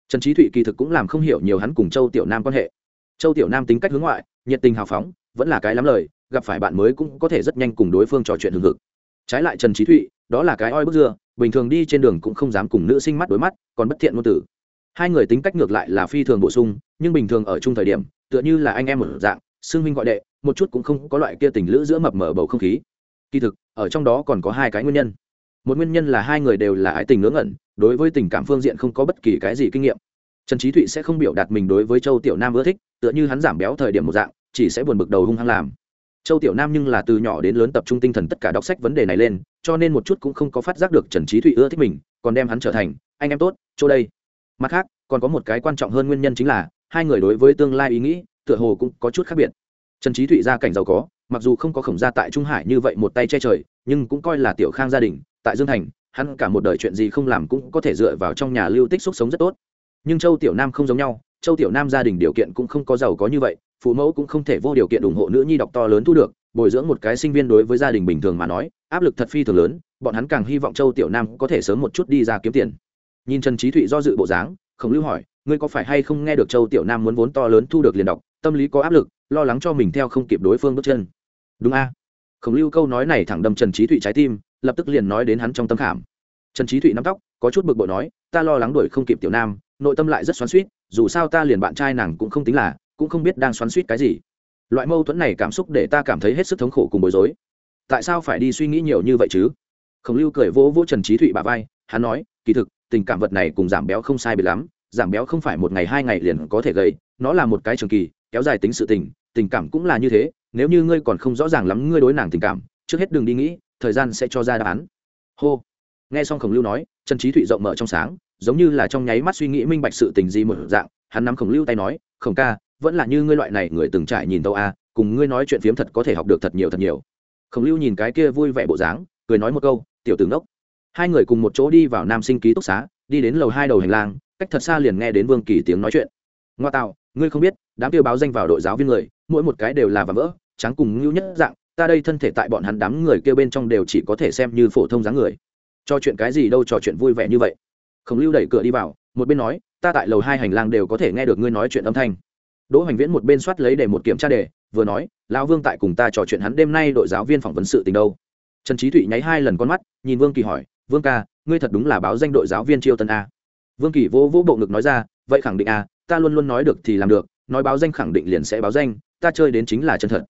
trần trí thụy kỳ thực cũng làm không hiểu nhiều hắn cùng châu tiểu nam quan hệ. Châu tiểu nam tính cách hướng ngoại, nhiệt tình hào phóng, vẫn là cái lắm lời, gặp phải bạn mới cũng có thể rất nhanh cùng đối phương trò chuyện hừng hực. Trái lại trần trí thụy, đó là cái oi bức dưa, bình thường đi trên đường cũng không dám cùng nữ sinh mắt đối mắt, còn bất thiện ngôn tử. Hai người tính cách ngược lại là phi thường bổ sung, nhưng bình thường ở chung thời điểm, tựa như là anh em một dạng, xưng huynh gọi đệ, một chút cũng không có loại kia tình lữ giữa mập mở bầu không khí. Kỳ thực, ở trong đó còn có hai cái nguyên nhân một nguyên nhân là hai người đều là ái tình ngớ ngẩn, đối với tình cảm phương diện không có bất kỳ cái gì kinh nghiệm. Trần trí thụy sẽ không biểu đạt mình đối với châu tiểu nam ưa thích, tựa như hắn giảm béo thời điểm một dạng, chỉ sẽ buồn bực đầu hung hăng làm. Châu tiểu nam nhưng là từ nhỏ đến lớn tập trung tinh thần tất cả đọc sách vấn đề này lên, cho nên một chút cũng không có phát giác được trần trí thụy ưa thích mình, còn đem hắn trở thành, anh em tốt, chỗ đây. Mặt khác, còn có một cái quan trọng hơn nguyên nhân chính là, hai người đối với tương lai ý nghĩ, tựa hồ cũng có chút khác biệt. Trần trí thụy gia cảnh giàu có, mặc dù không có khổng gia tại trung hải như vậy một tay che trời, nhưng cũng coi là tiểu khang gia đình tại dương thành, hắn cả một đời chuyện gì không làm cũng có thể dựa vào trong nhà lưu tích xúc sống rất tốt. Nhưng châu tiểu nam không giống nhau, châu tiểu nam gia đình điều kiện cũng không có giàu có như vậy, phụ mẫu cũng không thể vô điều kiện ủng hộ nữ nhi đọc to lớn thu được, bồi dưỡng một cái sinh viên đối với gia đình bình thường mà nói, áp lực thật phi thường lớn, bọn hắn càng hy vọng châu tiểu nam có thể sớm một chút đi ra kiếm tiền. Nhìn trần trí thụy do dự bộ dáng, khổng lưu hỏi, ngươi có phải hay không nghe được châu tiểu nam muốn vốn to lớn thu được liền đọc, tâm lý có áp lực, lo lắng cho mình theo không kịp đối phương bước chân? Đúng a. Khổng lưu câu nói này thẳng đâm trần trí thụy trái tim lập tức liền nói đến hắn trong tâm khảm. Trần trí thụy nắm tóc, có chút bực bội nói, ta lo lắng đuổi không kịp tiểu nam, nội tâm lại rất xoắn suýt dù sao ta liền bạn trai nàng cũng không tính là, cũng không biết đang xoắn suýt cái gì. Loại mâu thuẫn này cảm xúc để ta cảm thấy hết sức thống khổ cùng bối rối. Tại sao phải đi suy nghĩ nhiều như vậy chứ? Khổng lưu cười vỗ vỗ trần trí thụy bà vai, hắn nói, kỳ thực, tình cảm vật này cùng giảm béo không sai biệt lắm, giảm béo không phải một ngày hai ngày liền có thể gây, nó là một cái trường kỳ, kéo dài tính sự tình tình cảm cũng là như thế, nếu như ngươi còn không rõ ràng lắm ngươi đối nàng tình cảm, trước hết đừng đi nghĩ thời gian sẽ cho ra đáp án. Hô. Nghe xong khổng lưu nói, trần trí thụy rộng mở trong sáng, giống như là trong nháy mắt suy nghĩ minh bạch sự tình gì một dạng, hắn nắm khổng lưu tay nói, khổng ca, vẫn là như ngươi loại này người từng trải nhìn tâu a à, cùng ngươi nói chuyện phiếm thật có thể học được thật nhiều thật nhiều. Khổng lưu nhìn cái kia vui vẻ bộ dáng, cười nói một câu, tiểu tướng đốc hai người cùng một chỗ đi vào nam sinh ký túc xá, đi đến lầu hai đầu hành lang, cách thật xa liền nghe đến vương kỳ tiếng nói chuyện. Ngoa tạo, ngươi không biết, đám tiêu báo danh vào đội giáo viên người, mỗi một cái đều là và vỡ, trắng cùng ngưu nhất dạng ta đây thân thể tại bọn hắn đám người kêu bên trong đều chỉ có thể xem như phổ thông dáng người. Cho chuyện cái gì đâu, trò chuyện vui vẻ như vậy. Khổng lưu đẩy cửa đi vào, một bên nói, ta tại lầu hai hành lang đều có thể nghe được ngươi nói chuyện âm thanh. Đỗ hoành viễn một bên soát lấy để một kiểm tra đề, vừa nói, lão vương tại cùng ta trò chuyện hắn đêm nay đội giáo viên phỏng vấn sự tình đâu. Trần trí thụy nháy hai lần con mắt, nhìn vương kỳ hỏi, vương ca, ngươi thật đúng là báo danh đội giáo viên chiêu tân a? Vương kỳ vỗ vỗ bộ ngực nói ra, vậy khẳng định a, ta luôn luôn nói được thì làm được, nói báo danh khẳng định liền sẽ báo danh, ta chơi đến chính là chân thật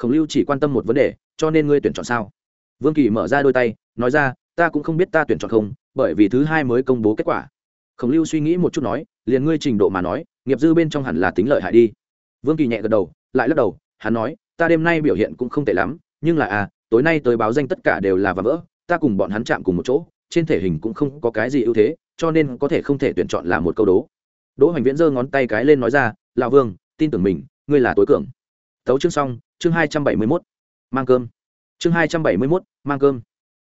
khổng lưu chỉ quan tâm một vấn đề, cho nên ngươi tuyển chọn sao? Vương kỳ mở ra đôi tay, nói ra, ta cũng không biết ta tuyển chọn không, bởi vì thứ hai mới công bố kết quả. Khổng lưu suy nghĩ một chút nói, liền ngươi trình độ mà nói, nghiệp dư bên trong hẳn là tính lợi hại đi. Vương kỳ nhẹ gật đầu, lại lắc đầu, hắn nói, ta đêm nay biểu hiện cũng không tệ lắm, nhưng là à tối nay tới báo danh tất cả đều là và vỡ, ta cùng bọn hắn chạm cùng một chỗ, trên thể hình cũng không có cái gì ưu thế, cho nên có thể không thể tuyển chọn là một câu đố. Đỗ hoành viễn giơ ngón tay cái lên nói ra, lão vương, tin tưởng mình, ngươi là tối cường. Tấu chương xong chương hai trăm bảy mươi mốt, mang cơm. Chương hai trăm bảy mươi mốt, mang cơm.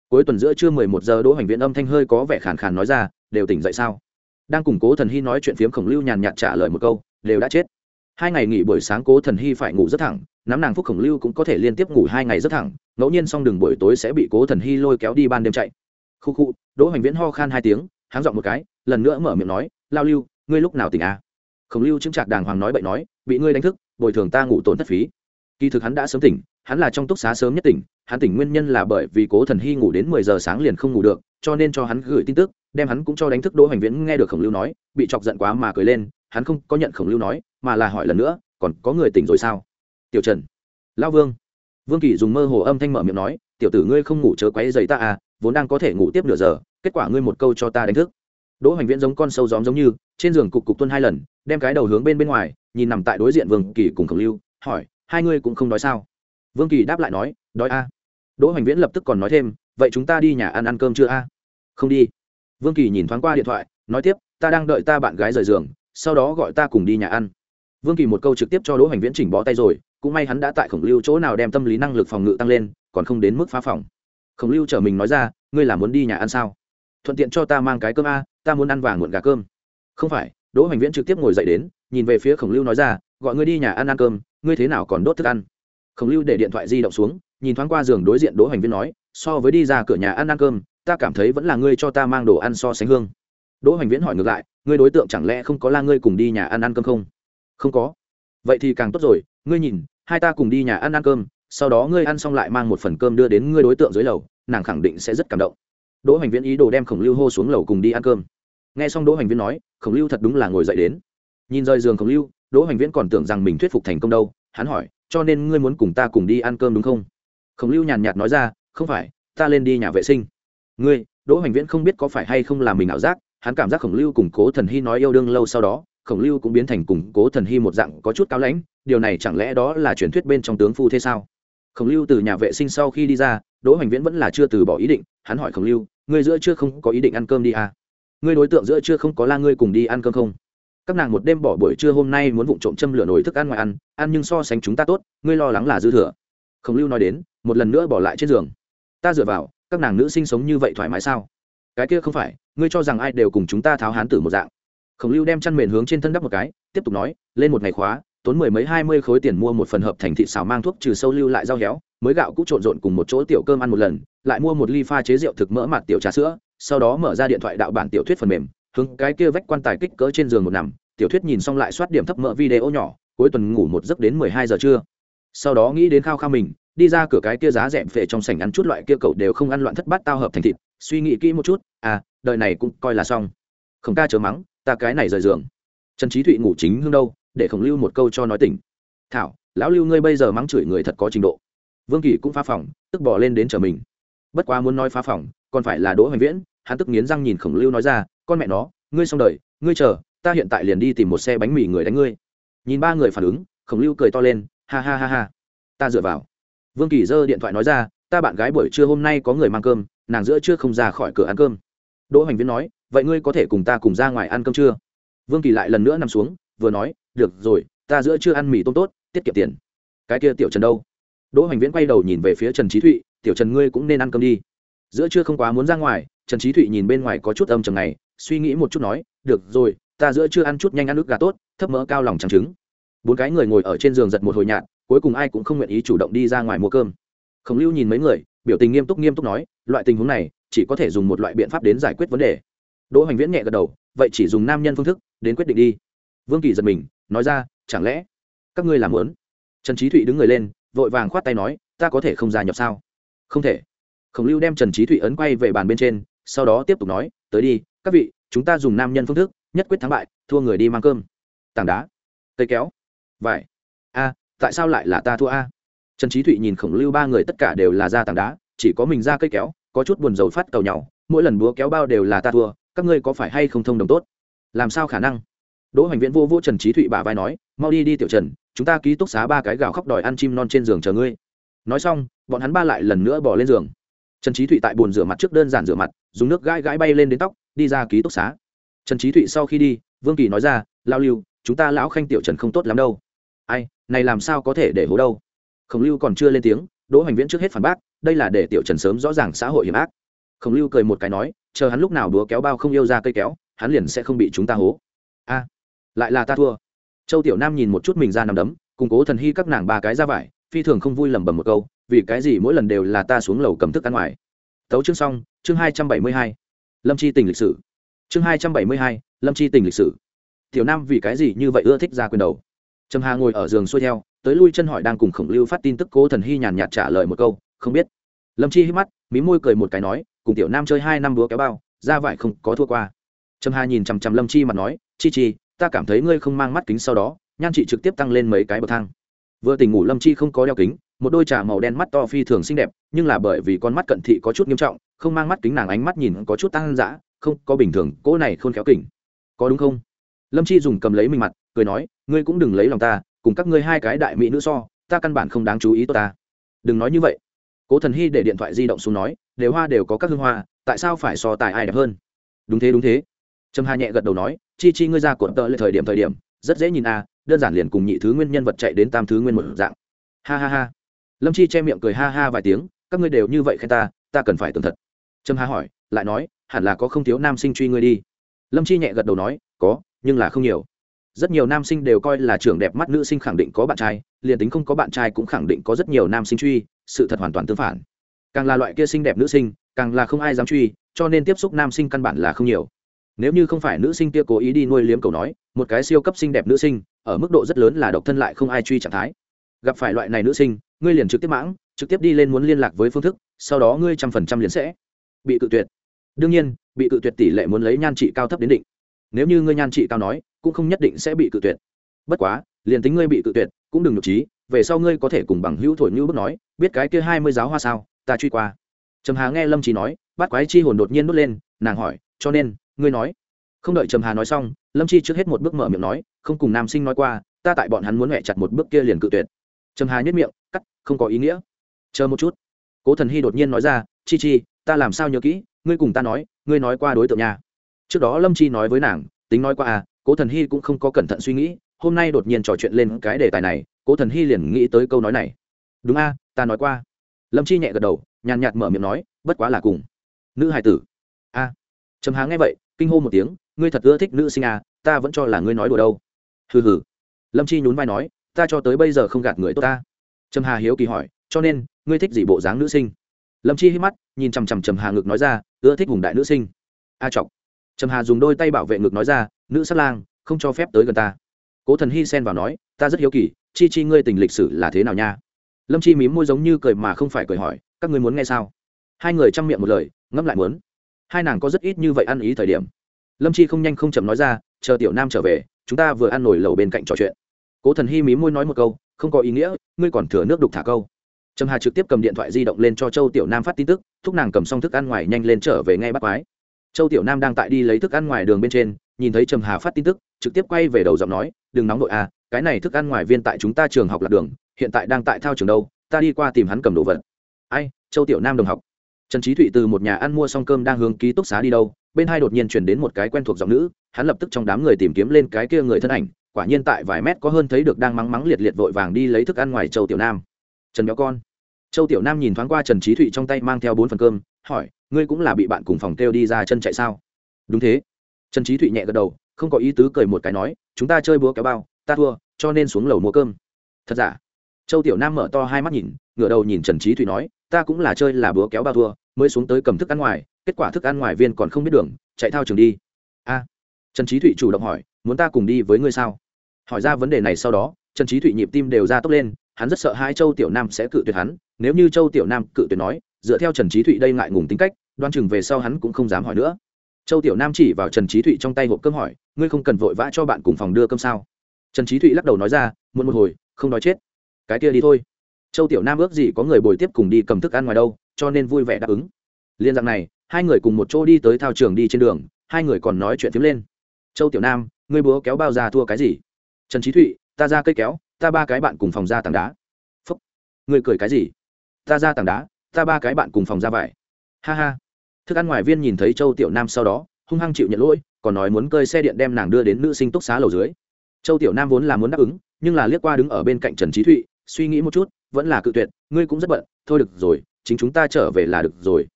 Cuối tuần giữa trưa mười một giờ đỗ hoành viễn âm thanh hơi có vẻ khàn khàn nói ra, đều tỉnh dậy sao? Đang củng cố thần hy nói chuyện phiếm khổng lưu nhàn nhạt trả lời một câu, đều đã chết. Hai ngày nghỉ buổi sáng cố thần hy phải ngủ rất thẳng, nắm nàng phúc khổng lưu cũng có thể liên tiếp ngủ hai ngày rất thẳng, ngẫu nhiên xong đường buổi tối sẽ bị cố thần hy lôi kéo đi ban đêm chạy. Khu khu, đỗ hoành viễn ho khan hai tiếng háng dọn một cái, lần nữa mở miệng nói, lao lưu, ngươi lúc nào tỉnh à? khổng lưu chứng trạc đàng hoàng nói bậy nói, bị ngươi đánh thức, bồi thường ta ngủ tổn thất phí kỳ thực hắn đã sớm tỉnh, hắn là trong túc xá sớm nhất tỉnh, hắn tỉnh nguyên nhân là bởi vì cố thần hy ngủ đến mười giờ sáng liền không ngủ được, cho nên cho hắn gửi tin tức, đem hắn cũng cho đánh thức đỗ hoành viễn nghe được khổng lưu nói, bị chọc giận quá mà cười lên, hắn không có nhận khổng lưu nói, mà là hỏi lần nữa, còn có người tỉnh rồi sao? Tiểu trần lao vương. Vương kỳ dùng mơ hồ âm thanh mở miệng nói, tiểu tử ngươi không ngủ chớ quấy giày ta à vốn đang có thể ngủ tiếp nửa giờ, kết quả ngươi một câu cho ta đánh thức. Đỗ hoành viễn giống con sâu gióm giống như, trên giường cục cục tuân hai lần, đem cái đầu hướng bên bên ngoài, nhìn nằm tại đối diện vương kỳ cùng khổng lưu, hỏi hai ngươi cũng không đói sao? Vương kỳ đáp lại nói, đói a. Đỗ hoành viễn lập tức còn nói thêm, vậy chúng ta đi nhà ăn ăn cơm chưa a? Không đi. Vương kỳ nhìn thoáng qua điện thoại, nói tiếp, ta đang đợi ta bạn gái rời giường, sau đó gọi ta cùng đi nhà ăn. Vương kỳ một câu trực tiếp cho đỗ hoành viễn chỉnh bó tay rồi, cũng may hắn đã tại khổng lưu chỗ nào đem tâm lý năng lực phòng ngự tăng lên, còn không đến mức phá phòng. Khổng lưu chở mình nói ra, ngươi là muốn đi nhà ăn sao? Thuận tiện cho ta mang cái cơm a, ta muốn ăn vàng muộn gà cơm. Không phải, đỗ hoành viễn trực tiếp ngồi dậy đến, nhìn về phía khổng lưu nói ra gọi ngươi đi nhà ăn ăn cơm, ngươi thế nào còn đốt thức ăn? Khổng lưu để điện thoại di động xuống, nhìn thoáng qua giường đối diện đỗ hoành viên nói, so với đi ra cửa nhà ăn ăn cơm, ta cảm thấy vẫn là ngươi cho ta mang đồ ăn so sánh hương. Đỗ hoành viễn hỏi ngược lại, ngươi đối tượng chẳng lẽ không có la ngươi cùng đi nhà ăn ăn cơm không? Không có. Vậy thì càng tốt rồi, ngươi nhìn, hai ta cùng đi nhà ăn ăn cơm, sau đó ngươi ăn xong lại mang một phần cơm đưa đến ngươi đối tượng dưới lầu, nàng khẳng định sẽ rất cảm động. Đỗ hoành viễn ý đồ đem khổng lưu hô xuống lầu cùng đi ăn cơm. Nghe xong đỗ hoành viễn nói, khổng lưu thật đúng là ngồi dậy đến. Nhìn rời giường khổng lưu đỗ hoành viễn còn tưởng rằng mình thuyết phục thành công đâu, hắn hỏi, cho nên ngươi muốn cùng ta cùng đi ăn cơm đúng không? Khổng lưu nhàn nhạt nói ra, không phải, ta lên đi nhà vệ sinh. Ngươi? Đỗ hoành viễn không biết có phải hay không là mình ảo giác, hắn cảm giác khổng lưu cùng cố thần hy nói yêu đương lâu sau đó, khổng lưu cũng biến thành cùng cố thần hy một dạng có chút cao lãnh, điều này chẳng lẽ đó là truyền thuyết bên trong tướng phu thế sao? Khổng lưu từ nhà vệ sinh sau khi đi ra, đỗ hoành viễn vẫn là chưa từ bỏ ý định, hắn hỏi khổng lưu, ngươi giữa chưa không có ý định ăn cơm đi à? ngươi đối tượng giữa chưa không có la ngươi cùng đi ăn cơm không? Các nàng một đêm bỏ buổi trưa hôm nay muốn vụng trộm châm lửa nồi thức ăn ngoài ăn ăn nhưng so sánh chúng ta tốt, ngươi lo lắng là dư thừa. Khổng lưu nói đến, một lần nữa bỏ lại trên giường. Ta dựa vào, các nàng nữ sinh sống như vậy thoải mái sao? Cái kia không phải, ngươi cho rằng ai đều cùng chúng ta tháo hán tử một dạng. Khổng lưu đem chăn mền hướng trên thân đắp một cái, tiếp tục nói, lên một ngày khóa, tốn mười mấy hai mươi khối tiền mua một phần hợp thành thị xào mang thuốc trừ sâu lưu lại rau héo, mới gạo cũ trộn rộn cùng một chỗ tiểu cơm ăn một lần, lại mua một ly pha chế rượu thực mỡ mặt tiểu trà sữa, sau đó mở ra điện thoại đạo bản tiểu thuyết phần mềm hướng cái kia vách quan tài kích cỡ trên giường một nằm, tiểu thuyết nhìn xong lại soát điểm thấp mỡ video nhỏ, cuối tuần ngủ một giấc đến mười hai giờ trưa. Sau đó nghĩ đến khao khao mình, đi ra cửa cái kia giá rẻ phệ trong sảnh ăn chút loại kia cậu đều không ăn loạn thất bát tao hợp thành thịt, suy nghĩ kỹ một chút à đời này cũng coi là xong. Khổng ca chớ mắng, ta cái này rời giường. Trần trí thụy ngủ chính hương đâu, để khổng lưu một câu cho nói tỉnh. Thảo, lão lưu ngươi bây giờ mắng chửi người thật có trình độ. Vương kỳ cũng phá phòng, tức bỏ lên đến chờ mình. Bất quá muốn nói phá phòng, còn phải là đỗ hoành viễn, hắn tức nghiến răng nhìn khổng lưu nói ra con mẹ nó, ngươi xong đời, ngươi chờ, ta hiện tại liền đi tìm một xe bánh mì người đánh ngươi. Nhìn ba người phản ứng, khổng lưu cười to lên, ha ha ha ha. Ta dựa vào. Vương kỳ giơ điện thoại nói ra, ta bạn gái buổi trưa hôm nay có người mang cơm, nàng giữa chưa không ra khỏi cửa ăn cơm. Đỗ hoành viễn nói, vậy ngươi có thể cùng ta cùng ra ngoài ăn cơm chưa? Vương kỳ lại lần nữa nằm xuống, vừa nói, được rồi, ta giữa chưa ăn mì tôm tốt, tiết kiệm tiền. Cái kia tiểu trần đâu? Đỗ hoành viễn quay đầu nhìn về phía trần trí thụy, tiểu trần ngươi cũng nên ăn cơm đi. Giữa chưa không quá muốn ra ngoài, trần trí thụy nhìn bên ngoài có chút âm trầm này suy nghĩ một chút nói, được rồi, ta giữa chưa ăn chút nhanh ăn nước gà tốt, thấp mỡ cao lòng trắng trứng. Bốn cái người ngồi ở trên giường giật một hồi nhạt, cuối cùng ai cũng không nguyện ý chủ động đi ra ngoài mua cơm. Khổng lưu nhìn mấy người, biểu tình nghiêm túc nghiêm túc nói, loại tình huống này, chỉ có thể dùng một loại biện pháp đến giải quyết vấn đề. Đỗ hoành viễn nhẹ gật đầu, vậy chỉ dùng nam nhân phương thức, đến quyết định đi. Vương kỳ giật mình, nói ra, chẳng lẽ các ngươi làm lớn trần trí thụy đứng người lên, vội vàng khoát tay nói, ta có thể không gia nhập sao? Không thể. Khổng lưu đem trần trí thụy ấn quay về bàn bên trên, sau đó tiếp tục nói tới đi, các vị, chúng ta dùng nam nhân phương thức, nhất quyết thắng bại, thua người đi mang cơm. Tảng đá, cây kéo, vải. A, tại sao lại là ta thua a? Trần trí thụy nhìn khổng lưu ba người tất cả đều là ra tảng đá, chỉ có mình ra cây kéo, có chút buồn dầu phát cầu nhau mỗi lần búa kéo bao đều là ta thua, các ngươi có phải hay không thông đồng tốt? Làm sao khả năng? Đỗ hoành viễn vô vô trần trí thụy bả vai nói, mau đi đi tiểu trần, chúng ta ký túc xá ba cái gào khóc đòi ăn chim non trên giường chờ ngươi. Nói xong, bọn hắn ba lại lần nữa bỏ lên giường. Trần trí thụy tại bồn rửa mặt trước đơn giản rửa mặt dùng nước gãi gãi bay lên đến tóc, đi ra ký túc xá. Trần trí thụy sau khi đi, vương kỳ nói ra lao lưu, chúng ta lão khanh tiểu trần không tốt lắm đâu. Ai, này làm sao có thể để hố đâu? Khổng lưu còn chưa lên tiếng, đỗ hoành viễn trước hết phản bác, đây là để tiểu trần sớm rõ ràng xã hội hiểm ác. Khổng lưu cười một cái nói, chờ hắn lúc nào đúa kéo bao không yêu ra cây kéo, hắn liền sẽ không bị chúng ta hố. A, lại là ta thua. Châu tiểu nam nhìn một chút mình ra nằm đấm củng cố thần hy các nàng ba cái ra vải, phi thường không vui lẩm bẩm một câu, vì cái gì mỗi lần đều là ta xuống lầu cầm thức ăn ngoài? Tấu chương xong, chương hai trăm bảy mươi hai. Lâm chi tình lịch sử. Chương hai trăm bảy mươi hai, lâm chi tình lịch sử. Tiểu nam vì cái gì như vậy ưa thích ra quyền đầu? Trầm hà ngồi ở giường xuôi theo, tới lui chân hỏi đang cùng khổng lưu phát tin tức cố thần hy nhàn nhạt trả lời một câu, không biết. Lâm chi hít mắt, mí môi cười một cái nói, cùng tiểu nam chơi hai năm búa kéo bao, ra vải không có thua qua. Trầm hà nhìn chằm chằm lâm chi mà nói, chi chi, ta cảm thấy ngươi không mang mắt kính sau đó, nhan chị trực tiếp tăng lên mấy cái bậc thang. Vừa tỉnh ngủ lâm chi không có đeo kính một đôi trà màu đen mắt to phi thường xinh đẹp, nhưng là bởi vì con mắt cận thị có chút nghiêm trọng, không mang mắt kính nàng ánh mắt nhìn có chút tăng dã, không, có bình thường, cỗ này khôn khéo kỉnh. Có đúng không? Lâm chi dùng cầm lấy mình mặt, cười nói, ngươi cũng đừng lấy lòng ta, cùng các ngươi hai cái đại mỹ nữ so, ta căn bản không đáng chú ý tôi ta. Đừng nói như vậy. Cố thần hy để điện thoại di động xuống nói, đều hoa đều có các hương hoa, tại sao phải so tài ai đẹp hơn? Đúng thế đúng thế. Trâm hà nhẹ gật đầu nói, chi chi ngươi ra cuộn tợ lên thời điểm thời điểm, rất dễ nhìn a đơn giản liền cùng nhị thứ nguyên nhân vật chạy đến tam thứ nguyên một dạng. Ha ha ha lâm chi che miệng cười ha ha vài tiếng, các ngươi đều như vậy khen ta ta cần phải tường thật. Trâm ha hỏi, lại nói, hẳn là có không thiếu nam sinh truy ngươi đi. Lâm chi nhẹ gật đầu nói, có, nhưng là không nhiều. Rất nhiều nam sinh đều coi là trưởng đẹp mắt nữ sinh khẳng định có bạn trai, liền tính không có bạn trai cũng khẳng định có rất nhiều nam sinh truy, sự thật hoàn toàn tương phản. Càng là loại kia xinh đẹp nữ sinh, càng là không ai dám truy, cho nên tiếp xúc nam sinh căn bản là không nhiều. Nếu như không phải nữ sinh kia cố ý đi nuôi liếm cầu nói, một cái siêu cấp xinh đẹp nữ sinh, ở mức độ rất lớn là độc thân lại không ai truy trạng thái. Gặp phải loại này nữ sinh ngươi liền trực tiếp mãng, trực tiếp đi lên muốn liên lạc với phương thức, sau đó ngươi trăm phần trăm liền sẽ bị cự tuyệt. Đương nhiên, bị cự tuyệt tỷ lệ muốn lấy nhan trị cao thấp đến định. Nếu như ngươi nhan trị cao nói, cũng không nhất định sẽ bị cự tuyệt. Bất quá, liền tính ngươi bị cự tuyệt, cũng đừng nhục trí về sau ngươi có thể cùng bằng hữu thổi như bước nói, biết cái kia hai mươi giáo hoa sao, ta truy qua. Trầm hà nghe lâm trí nói, bắt quái chi hồn đột nhiên nút lên, nàng hỏi, cho nên, ngươi nói. Không đợi trầm hà nói xong, lâm chi trước hết một bước mở miệng nói, không cùng nam sinh nói qua, ta tại bọn hắn muốn mẹ chặt một bước kia liền cự tuyệt. Trầm hà nhất miệng cắt, không có ý nghĩa. Chờ một chút. Cố thần hy đột nhiên nói ra, chi chi, ta làm sao nhớ kỹ, ngươi cùng ta nói, ngươi nói qua đối tượng nhà trước đó lâm chi nói với nàng, tính nói qua à cố thần hy cũng không có cẩn thận suy nghĩ, hôm nay đột nhiên trò chuyện lên cái đề tài này, cố thần hy liền nghĩ tới câu nói này. Đúng a, ta nói qua. Lâm chi nhẹ gật đầu, nhàn nhạt mở miệng nói, bất quá là cùng. Nữ hài tử. A. Trầm há nghe vậy, kinh hô một tiếng, ngươi thật ưa thích nữ sinh à ta vẫn cho là ngươi nói đùa đâu. Hừ hừ. Lâm chi nhún vai nói, ta cho tới bây giờ không gạt người tốt ta trầm hà hiếu kỳ hỏi cho nên ngươi thích gì bộ dáng nữ sinh? Lâm chi hít mắt nhìn chằm chằm trầm hà ngực nói ra ưa thích hùng đại nữ sinh. A à, chọc trầm hà dùng đôi tay bảo vệ ngực nói ra nữ sát lang không cho phép tới gần ta. Cố thần hy xen vào nói ta rất hiếu kỳ chi chi ngươi tình lịch sử là thế nào nha? Lâm chi mím môi giống như cười mà không phải cười hỏi các ngươi muốn nghe sao? Hai người chăm miệng một lời ngẫm lại muốn. Hai nàng có rất ít như vậy ăn ý thời điểm. Lâm chi không nhanh không chậm nói ra chờ tiểu nam trở về chúng ta vừa ăn nổi lầu bên cạnh trò chuyện. Cố thần hy mím môi nói một câu không có ý nghĩa, ngươi còn thừa nước đục thả câu. Trầm hà trực tiếp cầm điện thoại di động lên cho châu tiểu nam phát tin tức, thúc nàng cầm xong thức ăn ngoài nhanh lên trở về ngay bắt quái. Châu tiểu nam đang tại đi lấy thức ăn ngoài đường bên trên, nhìn thấy trầm hà phát tin tức, trực tiếp quay về đầu giọng nói, đừng nóng đội à cái này thức ăn ngoài viên tại chúng ta trường học lạc đường, hiện tại đang tại thao trường đâu, ta đi qua tìm hắn cầm đồ vật. Ai? Châu tiểu nam đồng học. Trần trí thụy từ một nhà ăn mua xong cơm đang hướng ký túc xá đi đâu, bên hai đột nhiên chuyển đến một cái quen thuộc giọng nữ, hắn lập tức trong đám người tìm kiếm lên cái kia người thân ảnh quả nhiên tại vài mét có hơn thấy được đang mắng mắng liệt liệt vội vàng đi lấy thức ăn ngoài châu tiểu nam. Trần béo con. Châu tiểu nam nhìn thoáng qua trần trí thụy trong tay mang theo bốn phần cơm, hỏi, ngươi cũng là bị bạn cùng phòng kêu đi ra chân chạy sao? Đúng thế. Trần trí thụy nhẹ gật đầu, không có ý tứ cười một cái nói, chúng ta chơi búa kéo bao, ta thua, cho nên xuống lầu mua cơm. Thật giả? Châu tiểu nam mở to hai mắt nhìn, ngửa đầu nhìn trần trí thụy nói, ta cũng là chơi là búa kéo bao thua, mới xuống tới cầm thức ăn ngoài, kết quả thức ăn ngoài viên còn không biết đường, chạy thao trường đi. A. Trần trí thụy chủ động hỏi, muốn ta cùng đi với ngươi sao? Hỏi ra vấn đề này sau đó, trần trí thụy nhịp tim đều ra tốc lên, hắn rất sợ hai châu tiểu nam sẽ cự tuyệt hắn, nếu như châu tiểu nam cự tuyệt nói, dựa theo trần trí thụy đây ngại ngùng tính cách, đoan chừng về sau hắn cũng không dám hỏi nữa. Châu tiểu nam chỉ vào trần trí thụy trong tay hộp cơm hỏi, ngươi không cần vội vã cho bạn cùng phòng đưa cơm sao? Trần trí thụy lắc đầu nói ra, muộn một hồi, không nói chết. Cái kia đi thôi. Châu tiểu nam ước gì có người bồi tiếp cùng đi cầm thức ăn ngoài đâu, cho nên vui vẻ đáp ứng. Liên dạng này, hai người cùng một chỗ đi tới thao trường đi trên đường, hai người còn nói chuyện phiếm lên. Châu tiểu nam, ngươi búa kéo bao ra thua cái gì? Trần trí thụy, ta ra cây kéo, ta ba cái bạn cùng phòng ra tảng đá. Phúc. Ngươi cười cái gì? Ta ra tảng đá, ta ba cái bạn cùng phòng ra vải. Ha ha. Thức ăn ngoài viên nhìn thấy châu tiểu nam sau đó, hung hăng chịu nhận lỗi, còn nói muốn cơi xe điện đem nàng đưa đến nữ sinh túc xá lầu dưới. Châu tiểu nam vốn là muốn đáp ứng, nhưng là liếc qua đứng ở bên cạnh trần trí thụy, suy nghĩ một chút, vẫn là cự tuyệt, ngươi cũng rất bận, thôi được rồi, chính chúng ta trở về là được rồi.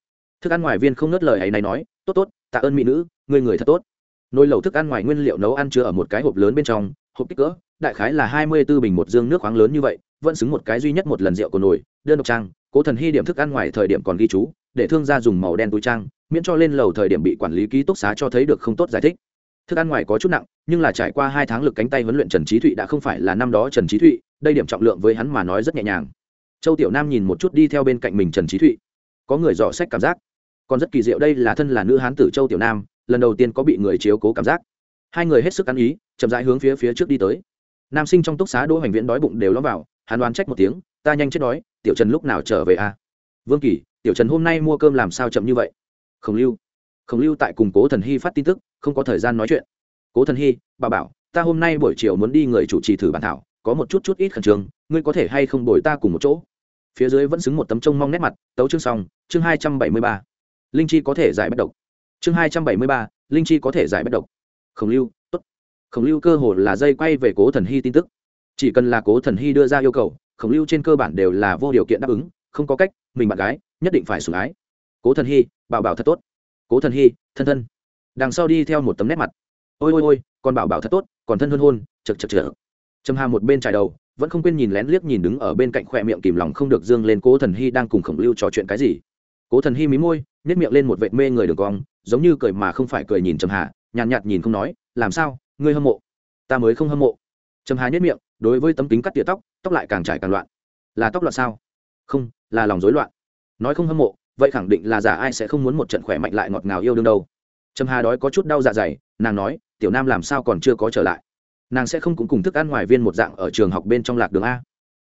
Thức ăn ngoài viên không nớt lời ấy này nói, tốt tốt, tạ ơn mỹ nữ, ngươi người thật tốt. Nồi lẩu thức ăn ngoài nguyên liệu nấu ăn chứa ở một cái hộp lớn bên trong hộp kích cỡ, đại khái là hai mươi b ố bình một dương nước khoáng lớn như vậy, vẫn xứng một cái duy nhất một lần rượu của nồi, đơn độc trang, cố thần hy điểm thức ăn ngoài thời điểm còn ghi chú, để thương gia dùng màu đen túi trang, miễn cho lên lầu thời điểm bị quản lý ký túc xá cho thấy được không tốt giải thích. Thức ăn ngoài có chút nặng, nhưng là trải qua hai tháng lực cánh tay huấn luyện trần trí thụy đã không phải là năm đó trần trí thụy, đây điểm trọng lượng với hắn mà nói rất nhẹ nhàng. Châu tiểu nam nhìn một chút đi theo bên cạnh mình trần trí thụy. Có người dò sách cảm giác. Còn rất kỳ diệu đây là thân là nữ hán tử châu tiểu nam, lần đầu tiên có bị người chiếu cố cảm giác hai người hết sức ăn ý, chậm rãi hướng phía phía trước đi tới. Nam sinh trong túc xá đỗ hoành viễn đói bụng đều lõm vào, hắn đoán trách một tiếng, ta nhanh chết đói, tiểu trần lúc nào trở về à? vương kỳ, tiểu trần hôm nay mua cơm làm sao chậm như vậy? Khổng lưu khổng lưu tại cùng cố thần hy phát tin tức, không có thời gian nói chuyện. Cố thần hy, bà bảo, ta hôm nay buổi chiều muốn đi người chủ trì thử bản thảo, có một chút chút ít khẩn trương, ngươi có thể hay không đổi ta cùng một chỗ? Phía dưới vẫn xứng một tấm trông mong nét mặt, tấu chương xong, chương hai trăm bảy mươi ba. Linh chi có thể giải bất độc. Chương hai trăm bảy mươi ba, linh chi có thể giải bất độc khổng lưu, tốt. Khổng lưu cơ hồ là dây quay về cố thần hy tin tức. Chỉ cần là cố thần hy đưa ra yêu cầu, khổng lưu trên cơ bản đều là vô điều kiện đáp ứng, không có cách, mình bạn gái, nhất định phải sủng ái. Cố thần hy, bảo bảo thật tốt. Cố thần hy, thân thân. Đằng sau đi theo một tấm nét mặt. Ôi ôi ôi, còn bảo bảo thật tốt, còn thân hơn hôn chật chật chật trầm hà một bên trải đầu, vẫn không quên nhìn lén liếc nhìn đứng ở bên cạnh khoe miệng kìm lòng không được dương lên cố thần hy đang cùng khổng lưu trò chuyện cái gì. Cố thần hy mí môi nhét miệng lên một vệ mê người đường cong, giống như cười mà không phải cười nhìn trầm hà nhàn nhạt, nhạt nhìn không nói làm sao? Ngươi hâm mộ? Ta mới không hâm mộ. Trầm hà nhất miệng đối với tấm kính cắt tỉa tóc tóc lại càng trải càng loạn. Là tóc loạn sao? Không là lòng rối loạn. Nói không hâm mộ vậy khẳng định là giả ai sẽ không muốn một trận khỏe mạnh lại ngọt ngào yêu đương đâu. Trầm hà đói có chút đau dạ dày nàng nói tiểu nam làm sao còn chưa có trở lại? Nàng sẽ không cũng cùng thức ăn ngoài viên một dạng ở trường học bên trong lạc đường a.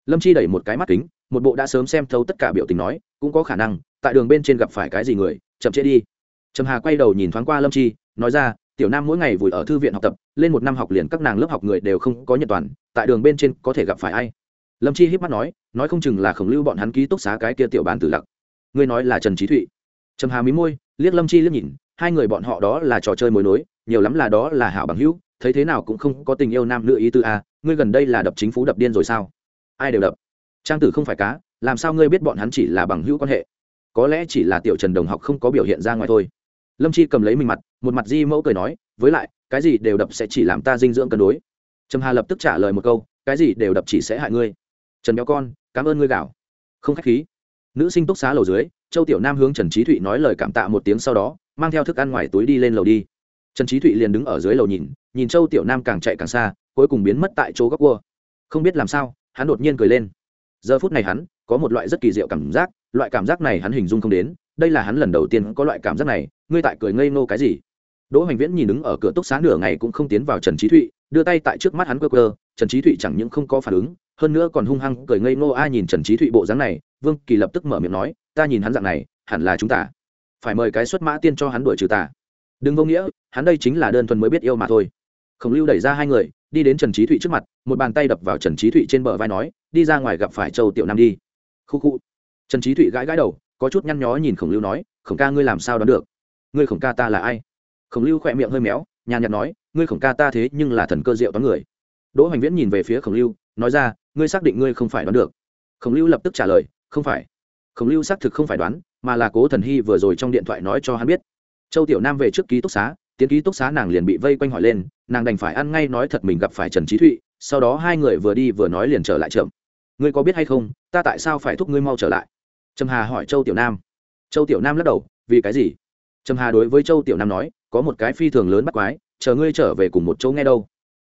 Lâm chi đẩy một cái mắt kính một bộ đã sớm xem thấu tất cả biểu tình nói cũng có khả năng tại đường bên trên gặp phải cái gì người chậm trễ đi. Trầm hà quay đầu nhìn thoáng qua lâm chi nói ra tiểu nam mỗi ngày vùi ở thư viện học tập, lên một năm học liền các nàng lớp học người đều không có nhận toàn, tại đường bên trên có thể gặp phải ai? Lâm chi híp mắt nói nói không chừng là khổng lưu bọn hắn ký túc xá cái kia tiểu bán tử lặc. Ngươi nói là trần trí thụy. Trầm hà mí môi, liếc lâm chi liếc nhìn, hai người bọn họ đó là trò chơi mối nối, nhiều lắm là đó là hảo bằng hữu, thấy thế nào cũng không có tình yêu nam nữ ý tư a ngươi gần đây là đập chính phủ đập điên rồi sao? Ai đều đập. Trang tử không phải cá, làm sao ngươi biết bọn hắn chỉ là bằng hữu quan hệ? Có lẽ chỉ là tiểu trần đồng học không có biểu hiện ra ngoài thôi. Lâm chi cầm lấy mình mặt một mặt di mẫu cười nói, với lại, cái gì đều đập sẽ chỉ làm ta dinh dưỡng cân đối. Trầm hà lập tức trả lời một câu, cái gì đều đập chỉ sẽ hại ngươi. Trần béo con, cảm ơn ngươi gạo. Không k h á c h khí. Nữ sinh túc xá lầu dưới, châu tiểu nam hướng trần trí thụy nói lời cảm tạ một tiếng sau đó, mang theo thức ăn ngoài túi đi lên lầu đi. Trần trí thụy liền đứng ở dưới lầu nhìn nhìn châu tiểu nam càng chạy càng xa, cuối cùng biến mất tại chỗ góc cua. Không biết làm sao, hắn đột nhiên cười lên. Giờ phút này hắn, có một loại rất kỳ diệu cảm giác, loại cảm giác này hắn hình dung không đến, đây là hắn lần đầu tiên có loại cảm giác này, ngươi tại cười ngây ngô cái gì? Đỗ hoành viễn nhìn đứng ở cửa túc xá nửa ngày cũng không tiến vào trần trí thụy, đưa tay tại trước mắt hắn cơ cơ trần trí thụy chẳng những không có phản ứng, hơn nữa còn hung hăng cười ngây Ngô ai nhìn trần trí thụy bộ dáng này, vương kỳ lập tức mở miệng nói, ta nhìn hắn dạng này, hẳn là chúng ta. Phải mời cái xuất mã tiên cho hắn đuổi trừ ta. Đừng vô nghĩa, hắn đây chính là đơn thuần mới biết yêu mà thôi. Khổng lưu đẩy ra hai người, đi đến trần trí thụy trước mặt, một bàn tay đập vào trần trí thụy trên bờ vai nói, đi ra ngoài gặp phải châu tiểu nam đi. Khu khu. Trần trí thụy gãi gãi đầu, có chút nhăn nhó nhìn khổng lưu nói, khổng ca ngươi làm sao đoán được? Ngươi khổng ca ta là ai? Khổng lưu khỏe miệng hơi méo, nhàn nhạt nói, ngươi khổng ca ta thế nhưng là thần cơ diệu toán người. Đỗ hoành viễn nhìn về phía khổng lưu, nói ra, ngươi xác định ngươi không phải đoán được. Khổng lưu lập tức trả lời, không phải. Khổng lưu xác thực không phải đoán, mà là cố thần hy vừa rồi trong điện thoại nói cho hắn biết. Châu tiểu nam về trước ký túc xá, tiến ký túc xá nàng liền bị vây quanh hỏi lên, nàng đành phải ăn ngay nói thật mình gặp phải trần trí thụy, sau đó hai người vừa đi vừa nói liền trở lại chậm ngươi có biết hay không, ta tại sao phải thúc ngươi mau trở lại? Trầm hà hỏi châu tiểu nam. Châu tiểu nam lắc đầu, vì cái gì? Trầm hà đối với châu tiểu nam nói có một cái phi thường lớn bắt quái, chờ ngươi trở về cùng một chỗ nghe đâu.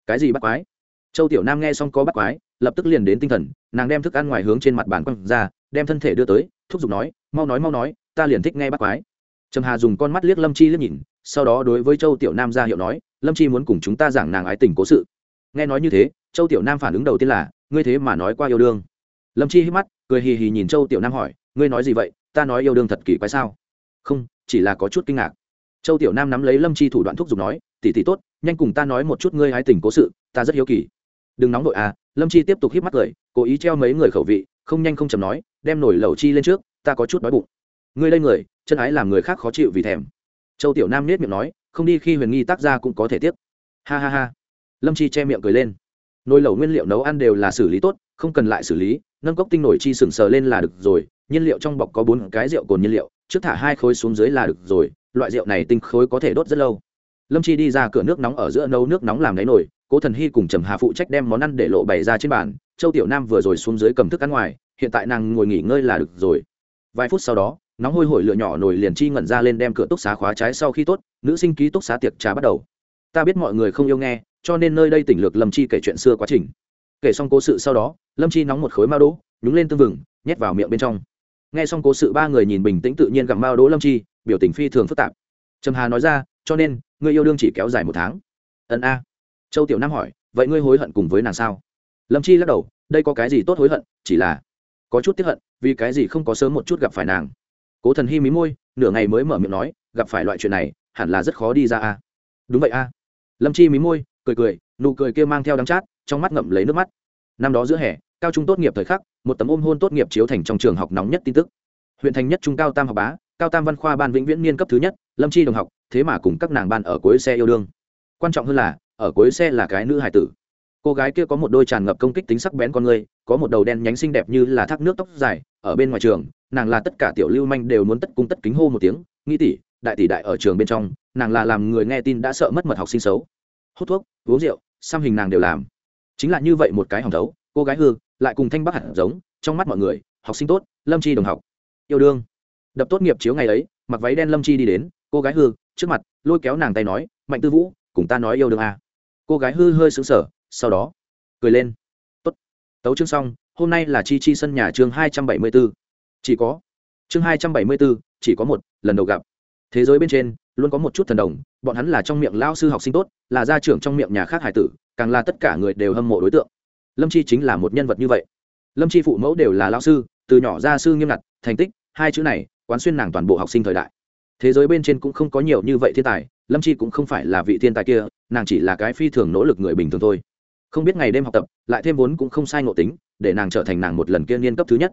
Cái gì bắt quái? Châu tiểu nam nghe xong có bắt quái, lập tức liền đến tinh thần, nàng đem thức ăn ngoài hướng trên mặt bàn quăng ra, đem thân thể đưa tới, thúc giục nói, mau nói mau nói, ta liền thích nghe bắt quái. Trầm hà dùng con mắt liếc lâm chi liếc nhìn, sau đó đối với châu tiểu nam ra hiệu nói, lâm chi muốn cùng chúng ta giảng nàng ái tình cố sự. Nghe nói như thế, châu tiểu nam phản ứng đầu tiên là, ngươi thế mà nói qua yêu đương. Lâm chi hít mắt, cười hì hì nhìn châu tiểu nam hỏi, ngươi nói gì vậy? Ta nói yêu đương thật kỳ quái sao? Không, chỉ là có chút kinh ngạc châu tiểu nam nắm lấy lâm chi thủ đoạn thúc giục nói tỉ tỉ tốt, nhanh cùng ta nói một chút ngươi hái tình cố sự, ta rất hiếu kỳ. Đừng nóng nội à. Lâm chi tiếp tục hít mắt cười, cố ý treo mấy người khẩu vị, không nhanh không chầm nói, đem nổi lẩu chi lên trước, ta có chút đói bụng. Ngươi đây người, chân ái làm người khác khó chịu vì thèm. Châu tiểu nam nết miệng nói, không đi khi huyền nghi tác ra cũng có thể tiếp ha ha ha. Lâm chi che miệng cười lên. Nồi lẩu nguyên liệu nấu ăn đều là xử lý tốt, không cần lại xử lý, nâng cốc tinh nổi chi sừng sờ lên là được rồi, nhiên liệu trong bọc có bốn cái rượu cồn nhiên liệu, trước thả hai khối xuống dưới là được rồi loại rượu này tinh khối có thể đốt rất lâu. Lâm chi đi ra cửa nước nóng ở giữa nấu nước nóng làm nấy nồi, cố thần hy cùng trầm hà phụ trách đem món ăn để lộ bày ra trên bàn, châu tiểu nam vừa rồi xuống dưới cầm thức ăn ngoài, hiện tại nàng ngồi nghỉ ngơi là được rồi. Vài phút sau đó, nóng hôi hổi lửa nhỏ nồi liền chi ngẩn ra lên đem cửa túc xá khóa trái sau khi tốt, nữ sinh ký túc xá tiệc trà bắt đầu. Ta biết mọi người không yêu nghe, cho nên nơi đây tỉnh lược lâm chi kể chuyện xưa quá trình. Kể xong cố sự sau đó, lâm chi nóng một khối ma đỗ, nhúng lên tương vừng, nhét vào miệng bên trong nghe xong cố sự ba người nhìn bình tĩnh tự nhiên gặp mao đỗ lâm chi, biểu tình phi thường phức tạp. Trầm hà nói ra, cho nên, người yêu đương chỉ kéo dài một tháng. Ân a. Châu tiểu nam hỏi, vậy ngươi hối hận cùng với nàng sao? Lâm chi lắc đầu, đây có cái gì tốt hối hận? Chỉ là có chút tiếp hận, vì cái gì không có sớm một chút gặp phải nàng? Cố thần hy mí môi, nửa ngày mới mở miệng nói, gặp phải loại chuyện này, hẳn là rất khó đi ra a. Đúng vậy a. Lâm chi mí môi, cười cười, nụ cười kia mang theo đắng chát, trong mắt ngậm lấy nước mắt. Năm đó giữa hè cao trung tốt nghiệp thời khắc, một tấm ôm hôn tốt nghiệp chiếu thành trong trường học nóng nhất tin tức. Huyện thành nhất trung cao tam học bá, cao tam văn khoa ban vĩnh viễn niên cấp thứ nhất, lâm chi đồng học, thế mà cùng các nàng ban ở cuối xe yêu đương. Quan trọng hơn là, ở cuối xe là cái nữ hải tử. Cô gái kia có một đôi tràn ngập công kích tính sắc bén con người, có một đầu đen nhánh xinh đẹp như là thác nước tóc dài, ở bên ngoài trường, nàng là tất cả tiểu lưu manh đều muốn tất cung tất kính hô một tiếng nghĩ tỷ, đại tỷ đại ở trường bên trong, nàng là làm người nghe tin đã sợ mất mật học sinh xấu. Hút thuốc, uống rượu, xăm hình nàng đều làm. Chính là như vậy một cái hỏng thấu, cô gái hư lại cùng thanh bắc hẳn giống, trong mắt mọi người, học sinh tốt, lâm chi đồng học, yêu đương. Đập tốt nghiệp chiếu ngày ấy, mặc váy đen lâm chi đi đến, cô gái hư, trước mặt, lôi kéo nàng tay nói, mạnh tư vũ, cùng ta nói yêu đương à. cô gái hư hơi sững sờ, sau đó, cười lên. Tốt, tấu chương xong, hôm nay là chi chi sân nhà chương hai trăm bảy mươi b ố chỉ có. Chương hai trăm bảy mươi b ố chỉ có một lần đầu gặp. Thế giới bên trên, luôn có một chút thần đồng, bọn hắn là trong miệng lao sư học sinh tốt, là gia trưởng trong miệng nhà khác hải tử, càng là tất cả người đều hâm mộ đối tượng lâm chi chính là một nhân vật như vậy lâm chi phụ mẫu đều là lao sư từ nhỏ gia sư nghiêm ngặt thành tích hai chữ này quán xuyên nàng toàn bộ học sinh thời đại thế giới bên trên cũng không có nhiều như vậy thiên tài lâm chi cũng không phải là vị thiên tài kia nàng chỉ là cái phi thường nỗ lực người bình thường thôi không biết ngày đêm học tập lại thêm vốn cũng không sai ngộ tính để nàng trở thành nàng một lần kia niên cấp thứ nhất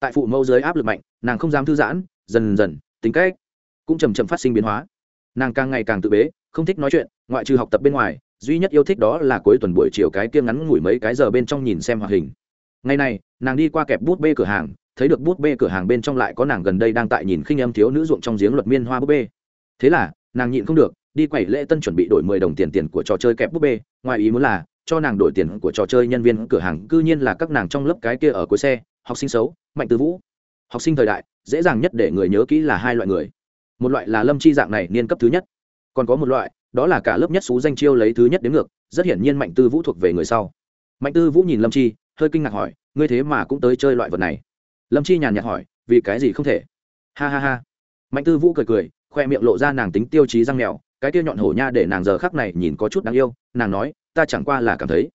tại phụ mẫu dưới áp lực mạnh nàng không dám thư giãn dần dần tính cách cũng chầm chậm phát sinh biến hóa nàng càng ngày càng tự bế không thích nói chuyện ngoại trừ học tập bên ngoài duy nhất yêu thích đó là cuối tuần buổi chiều cái kia ngắn ngủi mấy cái giờ bên trong nhìn xem hoạt hình. Ngày này, nàng đi qua kẹp bút bê cửa hàng, thấy được bút bê cửa hàng bên trong lại có nàng gần đây đang tại nhìn khinh âm thiếu nữ ruộng trong giếng luật miên hoa bút bê. Thế là, nàng nhịn không được, đi quẩy lễ tân chuẩn bị đổi mười đồng tiền tiền của trò chơi kẹp bút bê, ngoài ý muốn là, cho nàng đổi tiền của trò chơi nhân viên cửa hàng, cư nhiên là các nàng trong lớp cái kia ở cuối xe, học sinh xấu, mạnh tư vũ. Học sinh thời đại, dễ dàng nhất để người nhớ kỹ là hai loại người. Một loại là lâm chi dạng này, niên cấp thứ nhất. Còn có một loại đó là cả lớp nhất xú danh chiêu lấy thứ nhất đến ngược, rất hiển nhiên mạnh tư vũ thuộc về người sau. Mạnh tư vũ nhìn lâm chi, hơi kinh ngạc hỏi, ngươi thế mà cũng tới chơi loại vật này? Lâm chi nhàn nhạt hỏi, vì cái gì không thể? Ha ha ha. Mạnh tư vũ cười cười, khoe miệng lộ ra nàng tính tiêu chí răng mèo, cái tiêu nhọn hổ nha để nàng giờ khắc này nhìn có chút đáng yêu, nàng nói, ta chẳng qua là cảm thấy,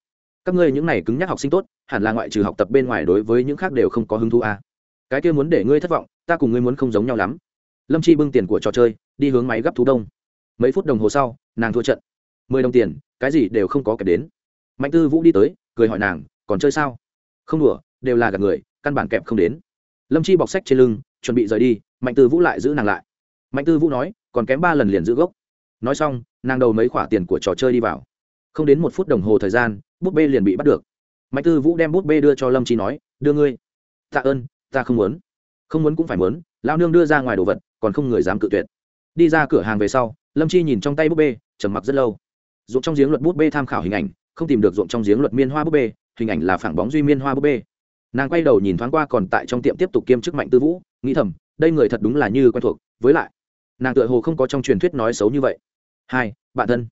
các ngươi những này cứng nhắc học sinh tốt, hẳn là ngoại trừ học tập bên ngoài đối với những khác đều không có hứng thú à. cái kia muốn để ngươi thất vọng, ta cùng ngươi muốn không giống nhau lắm. Lâm chi bưng tiền của trò chơi, đi hướng máy gấp thú đông mấy phút đồng hồ sau, nàng thua trận. Mười đồng tiền, cái gì đều không có kẹp đến. Mạnh tư vũ đi tới, cười hỏi nàng, còn chơi sao? Không đùa, đều là gặp người, căn bản kẹp không đến. Lâm chi bọc sách trên lưng, chuẩn bị rời đi, mạnh tư vũ lại giữ nàng lại. Mạnh tư vũ nói, còn kém ba lần liền giữ gốc. Nói xong, nàng đầu mấy khoả tiền của trò chơi đi vào. Không đến một phút đồng hồ thời gian bút bê liền bị bắt được. Mạnh tư vũ đem bút bê đưa cho lâm chi nói, đưa ngươi. Tạ ơn, ta không muốn. Không muốn cũng phải muốn lao nương đưa ra ngoài đồ vật, còn không người dám cự tuyệt. Đi ra cửa hàng về sau lâm chi nhìn trong tay búp bê, trầm mặc rất lâu. Ruộng trong giếng luật búp bê tham khảo hình ảnh, không tìm được ruộng trong giếng luật miên hoa búp bê, hình ảnh là phản bóng duy miên hoa búp bê. Nàng quay đầu nhìn thoáng qua còn tại trong tiệm tiếp tục kiêm chức mạnh tư vũ, nghĩ thầm, đây người thật đúng là như quen thuộc, với lại, nàng tựa hồ không có trong truyền thuyết nói xấu như vậy. Hai, bạn thân.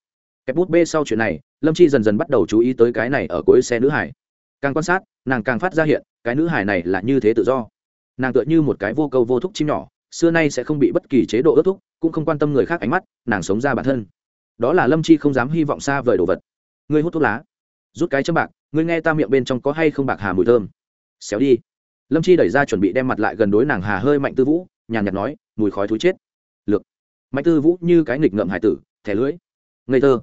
Kẹp bút bê sau chuyện này, lâm chi dần dần bắt đầu chú ý tới cái này ở cuối xe nữ hải. Càng quan sát, nàng càng phát ra hiện, cái nữ hải này là như thế tự do. Nàng tựa như một cái vô câu vô thúc chim nhỏ xưa nay sẽ không bị bất kỳ chế độ ước thúc, cũng không quan tâm người khác ánh mắt, nàng sống ra bản thân. Đó là lâm chi không dám hy vọng xa vời đồ vật. Ngươi hút thuốc lá, rút cái châm bạc, ngươi nghe ta miệng bên trong có hay không bạc hà mùi thơm. Xéo đi. Lâm chi đẩy ra chuẩn bị đem mặt lại gần đối nàng hà hơi mạnh tư vũ, nhàn nhạt nói, mùi khói thúi chết. Lược. Mạnh tư vũ như cái nghịch ngợm hải tử, thẻ lưỡi. Ngây thơ.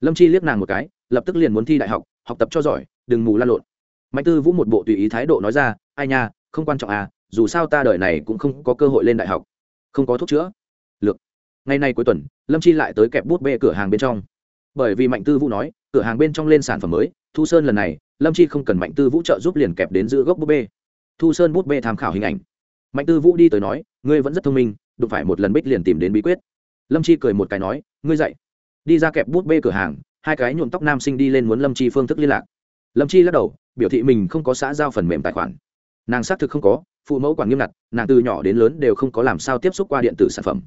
Lâm chi liếc nàng một cái, lập tức liền muốn thi đại học học tập cho giỏi, đừng mù la lộn. Mạnh tư vũ một bộ tùy ý thái độ nói ra, ai nha, không quan trọng à dù sao ta đời này cũng không có cơ hội lên đại học, không có thuốc chữa. Lược. Ngày nay cuối tuần, lâm chi lại tới kẹp bút bê cửa hàng bên trong. Bởi vì mạnh tư vũ nói, cửa hàng bên trong lên sản phẩm mới, thu sơn lần này, lâm chi không cần mạnh tư vũ trợ giúp liền kẹp đến giữa gốc bút bê. Thu sơn bút bê tham khảo hình ảnh. Mạnh tư vũ đi tới nói, ngươi vẫn rất thông minh, đụng phải một lần bích liền tìm đến bí quyết. Lâm chi cười một cái nói, ngươi dậy đi ra kẹp bút bê cửa hàng, hai cái nhuộm tóc nam sinh đi lên muốn lâm chi phương thức liên lạc. Lâm chi lắc đầu, biểu thị mình không có xã giao phần mềm tài khoản. Nàng xác thực không có phụ mẫu quản nghiêm ngặt, nàng từ nhỏ đến lớn đều không có làm sao tiếp xúc qua điện tử sản phẩm.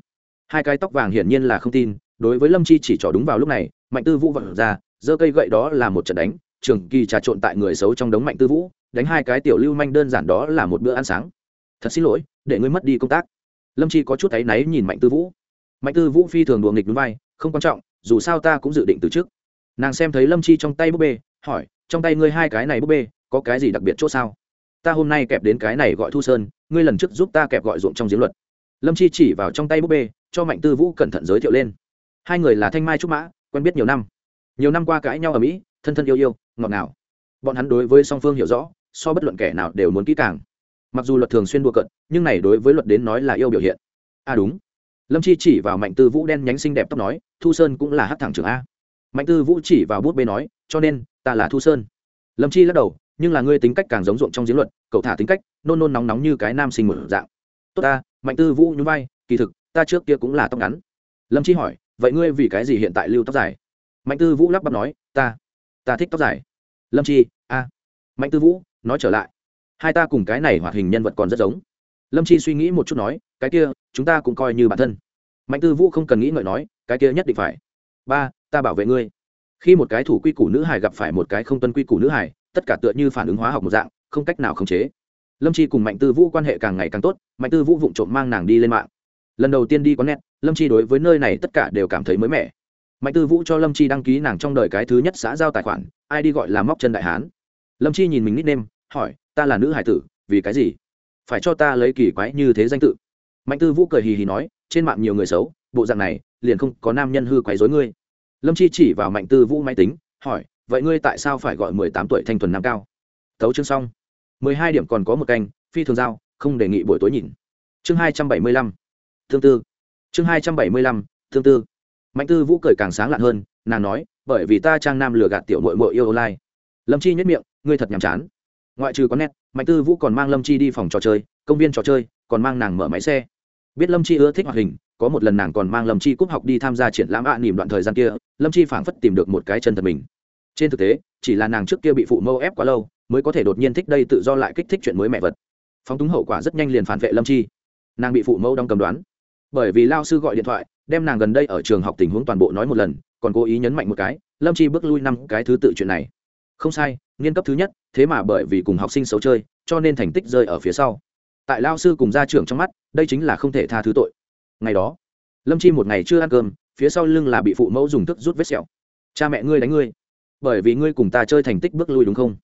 Hai cái tóc vàng hiển nhiên là không tin, đối với lâm chi chỉ trỏ đúng vào lúc này, mạnh tư vũ vận ra, giơ cây gậy đó là một trận đánh, trường kỳ trà trộn tại người xấu trong đống mạnh tư vũ, đánh hai cái tiểu lưu manh đơn giản đó là một bữa ăn sáng. Thật xin lỗi, để ngươi mất đi công tác. Lâm chi có chút áy náy nhìn mạnh tư vũ. Mạnh tư vũ phi thường đùa nghịch núi vai, không quan trọng, dù sao ta cũng dự định từ trước nàng xem thấy lâm chi trong tay búp bê, hỏi, trong tay ngươi hai cái này búp bê, có cái gì đặc biệt c h ỗ sao? Ta hôm nay kẹp đến cái này gọi thu sơn, ngươi lần trước giúp ta kẹp gọi ruộng trong diễn luật. Lâm chi chỉ vào trong tay búp bê, cho mạnh tư vũ cẩn thận giới thiệu lên. Hai người là thanh mai trúc mã, quen biết nhiều năm. Nhiều năm qua cãi nhau ở mỹ, thân thân yêu yêu, ngọt ngào. Bọn hắn đối với song phương hiểu rõ, so bất luận kẻ nào đều muốn kỹ càng. Mặc dù luật thường xuyên đua cận, nhưng này đối với luật đến nói là yêu biểu hiện. À đúng. Lâm chi chỉ vào mạnh tư vũ đen nhánh xinh đẹp tóc nói, thu sơn cũng là hát thẳng trưởng a. Mạnh tư vũ chỉ vào bút bê nói, cho nên, ta là thu sơn. Lâm chi lắc đầu nhưng là ngươi tính cách càng giống ruộng trong diễn luật, cậu thả tính cách, nôn nôn nóng nóng như cái nam sinh một dạng. Tốt ta, mạnh tư vũ nhún vai, kỳ thực, ta trước kia cũng là tóc ngắn. Lâm chi hỏi, vậy ngươi vì cái gì hiện tại lưu tóc dài? Mạnh tư vũ lắp bắp nói, ta ta thích tóc dài. Lâm chi, a. Mạnh tư vũ, nói trở lại. Hai ta cùng cái này hoạt hình nhân vật còn rất giống. Lâm chi suy nghĩ một chút nói, cái kia, chúng ta cũng coi như bản thân. Mạnh tư vũ không cần nghĩ ngợi nói, cái kia nhất định phải. Ba, ta bảo vệ ngươi. Khi một cái thủ quy củ nữ hải gặp phải một cái không tuân quy củ nữ hải tất cả tựa như phản ứng hóa học một dạng, không cách nào khống chế. Lâm chi cùng mạnh tư vũ quan hệ càng ngày càng tốt, mạnh tư vũ vụng trộm mang nàng đi lên mạng. Lần đầu tiên đi có nét, lâm chi đối với nơi này tất cả đều cảm thấy mới mẻ. Mạnh tư vũ cho lâm chi đăng ký nàng trong đời cái thứ nhất xã giao tài khoản, ai đi gọi là móc chân đại hán. Lâm chi nhìn mình nít nêm, hỏi, ta là nữ hải tử, vì cái gì? Phải cho ta lấy kỳ quái như thế danh tự. Mạnh tư vũ cười hì hì nói, trên mạng nhiều người xấu, bộ dạng này, liền không có nam nhân hư quấy dối ngươi. Lâm chi chỉ vào mạnh tư vũ máy tính, hỏi vậy ngươi tại sao phải gọi mười tám tuổi thanh thuần nam cao? Tấu chương xong. Mười hai điểm còn có một canh phi thường giao không đề nghị buổi tối nhìn. Chương hai trăm bảy mươi lăm. Thương tư. Chương hai trăm bảy mươi lăm thương tư. Mạnh tư vũ cười càng sáng lạn hơn nàng nói bởi vì ta trang nam lừa gạt tiểu mội mội yêu online. Lâm chi nhất miệng ngươi thật nhàm chán. Ngoại trừ có nét mạnh tư vũ còn mang lâm chi đi phòng trò chơi công viên trò chơi còn mang nàng mở máy xe. Biết lâm chi ưa thích hoạt hình có một lần nàng còn mang lâm chi cúp học đi tham gia triển lãm ạ à, nỉm đoạn thời gian kia lâm chi phảng phất tìm được một cái chân thật mình trên thực tế, chỉ là nàng trước kia bị phụ mâu ép quá lâu, mới có thể đột nhiên thích đây tự do lại kích thích chuyện mới mẹ vật. Phóng túng hậu quả rất nhanh liền phản vệ lâm chi. Nàng bị phụ mẫu đong cầm đoán. Bởi vì lao sư gọi điện thoại, đem nàng gần đây ở trường học tình huống toàn bộ nói một lần, còn cố ý nhấn mạnh một cái, lâm chi bước lui năm cái thứ tự chuyện này. Không sai, nghiên cấp thứ nhất, thế mà bởi vì cùng học sinh xấu chơi, cho nên thành tích rơi ở phía sau. Tại lao sư cùng gia trưởng trong mắt, đây chính là không thể tha thứ tội. Ngày đó, lâm chi một ngày chưa ăn cơm, phía sau lưng là bị phụ mẫu dùng thức rút vết sẹo. Cha mẹ ngươi đánh ngươi bởi vì ngươi cùng ta chơi thành tích bước lui đúng không?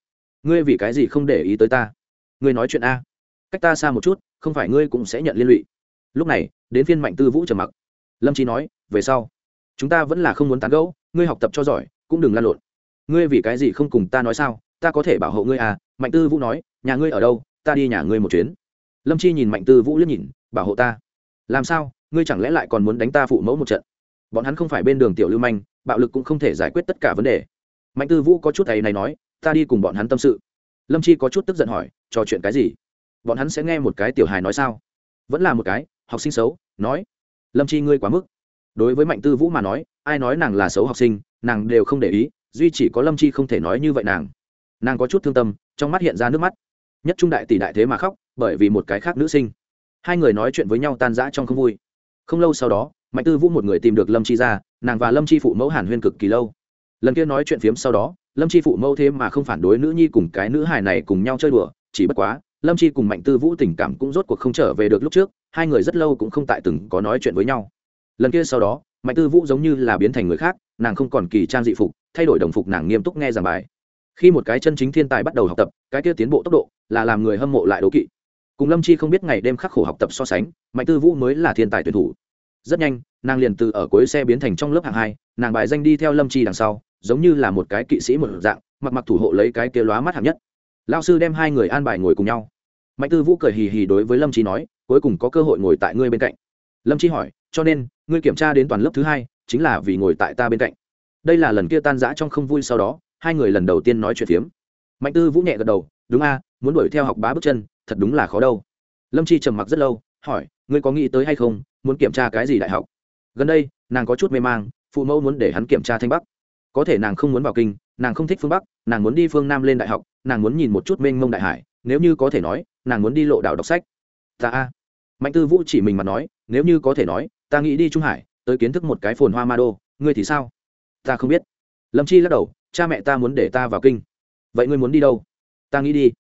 Ngươi vì cái gì không để ý tới ta? Ngươi nói chuyện a. Cách ta xa một chút, không phải ngươi cũng sẽ nhận liên lụy. Lúc này, đến phiên mạnh tư vũ trầm mặc. Lâm chi nói, về sau, chúng ta vẫn là không muốn tán gẫu, ngươi học tập cho giỏi, cũng đừng lan lộn. Ngươi vì cái gì không cùng ta nói sao? Ta có thể bảo hộ ngươi à? Mạnh tư vũ nói, nhà ngươi ở đâu? Ta đi nhà ngươi một chuyến. Lâm chi nhìn mạnh tư vũ liếc nhìn, bảo hộ ta? Làm sao? Ngươi chẳng lẽ lại còn muốn đánh ta phụ mẫu một trận? Bọn hắn không phải bên đường tiểu lưu manh, bạo lực cũng không thể giải quyết tất cả vấn đề mạnh tư vũ có chút thầy này nói, ta đi cùng bọn hắn tâm sự. Lâm chi có chút tức giận hỏi, trò chuyện cái gì? Bọn hắn sẽ nghe một cái tiểu hài nói sao? Vẫn là một cái, học sinh xấu, nói. Lâm chi ngươi quá mức. Đối với mạnh tư vũ mà nói, ai nói nàng là xấu học sinh, nàng đều không để ý, duy chỉ có lâm chi không thể nói như vậy nàng. Nàng có chút thương tâm, trong mắt hiện ra nước mắt. Nhất trung đại tỷ đại thế mà khóc, bởi vì một cái khác nữ sinh. Hai người nói chuyện với nhau tan rã trong không vui. Không lâu sau đó, mạnh tư vũ một người tìm được lâm chi ra, nàng và lâm chi phụ mẫu hàn huyên cực kỳ lâu lần kia nói chuyện phiếm sau đó, lâm chi phụ mâu thế mà không phản đối nữ nhi cùng cái nữ hài này cùng nhau chơi đùa, chỉ bất quá, lâm chi cùng mạnh tư vũ tình cảm cũng rốt cuộc không trở về được lúc trước, hai người rất lâu cũng không tại từng có nói chuyện với nhau. Lần kia sau đó, mạnh tư vũ giống như là biến thành người khác, nàng không còn kỳ trang dị phục, thay đổi đồng phục nàng nghiêm túc nghe giảng bài. Khi một cái chân chính thiên tài bắt đầu học tập, cái kia tiến bộ tốc độ là làm người hâm mộ lại đố kỵ. Cùng lâm chi không biết ngày đêm khắc khổ học tập so sánh, mạnh tư vũ mới là thiên tài tuyển thủ. Rất nhanh, nàng liền từ ở cuối xe biến thành trong lớp hạng hai, nàng bài danh đi theo lâm chi đằng sau giống như là một cái kỵ sĩ một dạng, mặc mặc thủ hộ lấy cái kia lóa mắt hạng nhất. Lao sư đem hai người an bài ngồi cùng nhau. Mạnh tư vũ cười hì hì đối với lâm chi nói, cuối cùng có cơ hội ngồi tại ngươi bên cạnh. Lâm chi hỏi, cho nên, ngươi kiểm tra đến toàn lớp thứ hai, chính là vì ngồi tại ta bên cạnh. Đây là lần kia tan rã trong không vui sau đó, hai người lần đầu tiên nói chuyện phiếm. Mạnh tư vũ nhẹ gật đầu, đúng a, muốn đuổi theo học bá bước chân, thật đúng là khó đâu. Lâm chi trầm mặc rất lâu, hỏi, ngươi có nghĩ tới hay không, muốn kiểm tra cái gì đại học? Gần đây, nàng có chút mê mang, phụ mẫu muốn để hắn kiểm tra thanh bắc có thể nàng không muốn vào kinh, nàng không thích phương bắc, nàng muốn đi phương nam lên đại học, nàng muốn nhìn một chút mênh mông đại hải, nếu như có thể nói, nàng muốn đi lộ đảo đọc sách. Ta a. Mạnh tư vũ chỉ mình mà nói, nếu như có thể nói, ta nghĩ đi trung hải, tới kiến thức một cái phồn hoa ma đô, ngươi thì sao? Ta không biết. Lâm chi lắc đầu, cha mẹ ta muốn để ta vào kinh. Vậy ngươi muốn đi đâu? Ta nghĩ đi.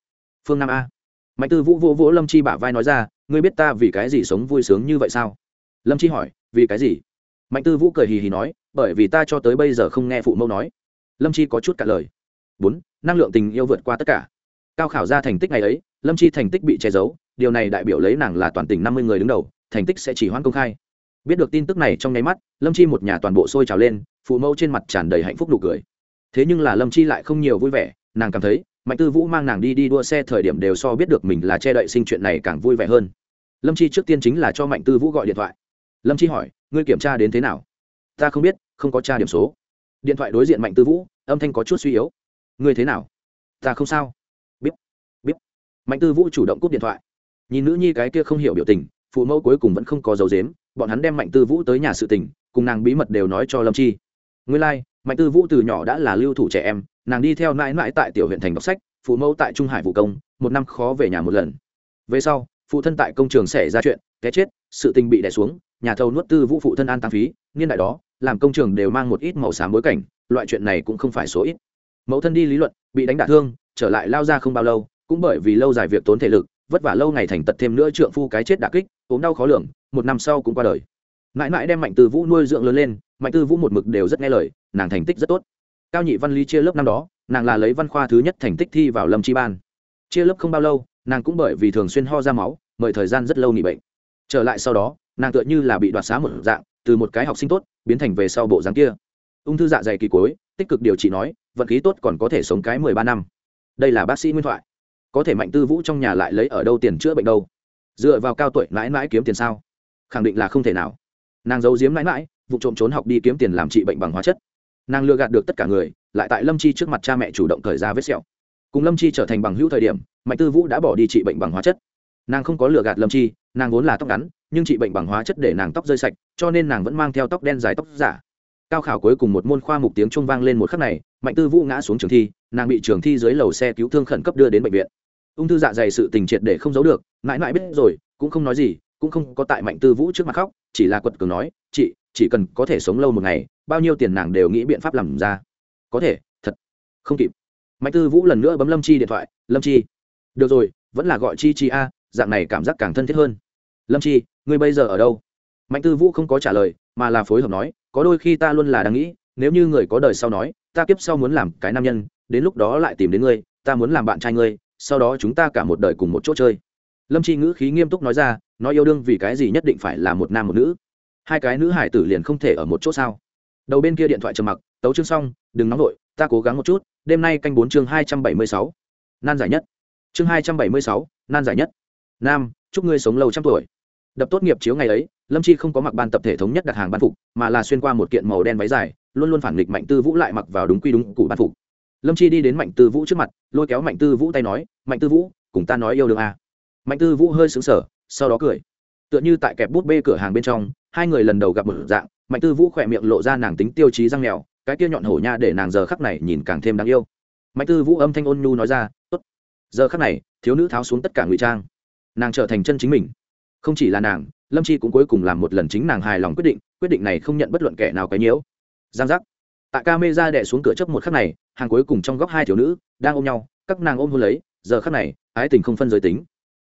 Phương nam a. Mạnh tư vũ vỗ vỗ lâm chi bả vai nói ra, ngươi biết ta vì cái gì sống vui sướng như vậy sao? Lâm chi hỏi, vì cái gì? Mạnh tư vũ cười hì hì nói, bởi vì ta cho tới bây giờ không nghe phụ mẫu nói. Lâm chi có chút cả lời. Bốn, năng lượng tình yêu vượt qua tất cả. Cao khảo ra thành tích ngày ấy, lâm chi thành tích bị che giấu, điều này đại biểu lấy nàng là toàn tỉnh năm mươi người đứng đầu, thành tích sẽ chỉ hoãn công khai. Biết được tin tức này trong nháy mắt, lâm chi một nhà toàn bộ sôi trào lên, phụ mẫu trên mặt tràn đầy hạnh phúc nụ cười. Thế nhưng là lâm chi lại không nhiều vui vẻ, nàng cảm thấy, mạnh tư vũ mang nàng đi đi đua xe thời điểm đều so biết được mình là che đậy sinh chuyện này càng vui vẻ hơn. Lâm chi trước tiên chính là cho mạnh tư vũ gọi điện thoại. Lâm chi hỏi ngươi kiểm tra đến thế nào? Ta không biết không có tra điểm số. Điện thoại đối diện mạnh tư vũ âm thanh có chút suy yếu. Ngươi thế nào? Ta không sao. Biết biết mạnh tư vũ chủ động cúp điện thoại. Nhìn nữ nhi cái kia không hiểu biểu tình phụ mẫu cuối cùng vẫn không có dấu dếm bọn hắn đem mạnh tư vũ tới nhà sự tình cùng nàng bí mật đều nói cho lâm chi. Ngươi lai、like, mạnh tư vũ từ nhỏ đã là lưu thủ trẻ em nàng đi theo mãi mãi tại tiểu huyện thành đọc sách phụ mẫu tại trung hải vụ công một năm khó về nhà một lần. Về sau phụ thân tại công trường xảy ra chuyện cái chết sự tình bị đẻ xuống nhà thầu nuốt tư vũ phụ thân an tăng phí, niên đại đó, làm công trường đều mang một ít màu xám bối cảnh, loại chuyện này cũng không phải số ít. Mẫu thân đi lý luận, bị đánh đả thương, trở lại lao ra không bao lâu, cũng bởi vì lâu dài việc tốn thể lực, vất vả lâu ngày thành tật thêm nữa trượng phu cái chết đả kích, ốm đau khó lường, một năm sau cũng qua đời. Mãi mãi đem mạnh tư vũ nuôi dưỡng lớn lên, mạnh tư vũ một mực đều rất nghe lời, nàng thành tích rất tốt. Cao nhị văn lý chia lớp năm đó, nàng là lấy văn khoa thứ nhất thành tích thi vào lâm chi ban. Chia lớp không bao lâu, nàng cũng bởi vì thường xuyên ho ra máu, mời thời gian rất lâu nghỉ bệnh trở lại sau đó, nàng tựa như là bị đoạt xá một dạng, từ một cái học sinh tốt, biến thành về sau bộ dáng kia. Ung thư dạ dày kỳ cuối tích cực điều trị nói, vận khí tốt còn có thể sống cái mười ba năm. Đây là bác sĩ nguyên thoại. Có thể mạnh tư vũ trong nhà lại lấy ở đâu tiền chữa bệnh đâu? Dựa vào cao tuổi mãi mãi kiếm tiền sao? Khẳng định là không thể nào. Nàng giấu giếm mãi mãi, vụ trộm trốn học đi kiếm tiền làm trị bệnh bằng hóa chất. Nàng lừa gạt được tất cả người, lại tại lâm chi trước mặt cha mẹ chủ động thời ra vết sẹo. Cùng lâm chi trở thành bằng hữu thời điểm, mạnh tư vũ đã bỏ đi trị bệnh bằng hóa chất. Nàng không có lừa gạt lâm chi nàng vốn là tóc ngắn, nhưng trị bệnh bằng hóa chất để nàng tóc rơi sạch, cho nên nàng vẫn mang theo tóc đen dài tóc giả. Cao khảo cuối cùng một môn khoa mục tiếng trung vang lên một khắc này, mạnh tư vũ ngã xuống trường thi, nàng bị trường thi dưới lầu xe cứu thương khẩn cấp đưa đến bệnh viện. Ung thư dạ dày sự tình triệt để không giấu được, mãi mãi biết rồi, cũng không nói gì, cũng không có tại mạnh tư vũ trước mặt khóc, chỉ là quật cường nói, chị, chỉ cần có thể sống lâu một ngày, bao nhiêu tiền nàng đều nghĩ biện pháp làm ra. Có thể, thật, không kịp. Mạnh tư vũ lần nữa bấm lâm chi điện thoại, lâm chi, được rồi, vẫn là gọi chi chi a, dạng này cảm giác càng thân thiết hơn lâm chi, ngươi bây giờ ở đâu? Mạnh tư vũ không có trả lời, mà là phối hợp nói, có đôi khi ta luôn là đang nghĩ, nếu như người có đời sau nói, ta kiếp sau muốn làm cái nam nhân, đến lúc đó lại tìm đến ngươi, ta muốn làm bạn trai ngươi, sau đó chúng ta cả một đời cùng một chỗ chơi. Lâm chi ngữ khí nghiêm túc nói ra, nói yêu đương vì cái gì nhất định phải là một nam một nữ. Hai cái nữ hải tử liền không thể ở một chỗ sao? Đầu bên kia điện thoại trầm mặc, tấu chương xong, đừng nóng vội, ta cố gắng một chút, đêm nay canh bốn chương hai trăm bảy mươi sáu. Nan giải nhất. Chương hai trăm bảy mươi sáu, nan giải nhất. Nam, chúc ngươi sống lâu trăm tuổi đập tốt nghiệp chiếu ngày ấy, lâm chi không có mặc ban tập thể thống nhất đặt hàng ban phục, mà là xuyên qua một kiện màu đen váy dài, luôn luôn phản nghịch mạnh tư vũ lại mặc vào đúng quy đúng cụ ban phục. Lâm chi đi đến mạnh tư vũ trước mặt, lôi kéo mạnh tư vũ tay nói, mạnh tư vũ, cùng ta nói yêu đương à. mạnh tư vũ hơi xứng sở sau đó cười. Tựa như tại kẹp bút bê cửa hàng bên trong, hai người lần đầu gặp một dạng, mạnh tư vũ khỏe miệng lộ ra nàng tính tiêu chí răng mèo cái kia nhọn hổ nha để nàng giờ khắc này nhìn càng thêm đáng yêu. Mạnh tư vũ âm thanh ôn nhu nói ra, tốt. Giờ khắc này, thiếu nữ tháo xuống tất cả ngụy trang. Nàng trở thành chân chính mình không chỉ là nàng, lâm chi cũng cuối cùng làm một lần chính nàng hài lòng quyết định quyết định này không nhận bất luận kẻ nào cái nhiễu. Giang giác. Tại ca mê ra đẻ xuống cửa chấp một khắc này, hàng cuối cùng trong góc hai thiếu nữ đang ôm nhau, các nàng ôm hôn lấy, giờ khắc này, ái tình không phân giới tính.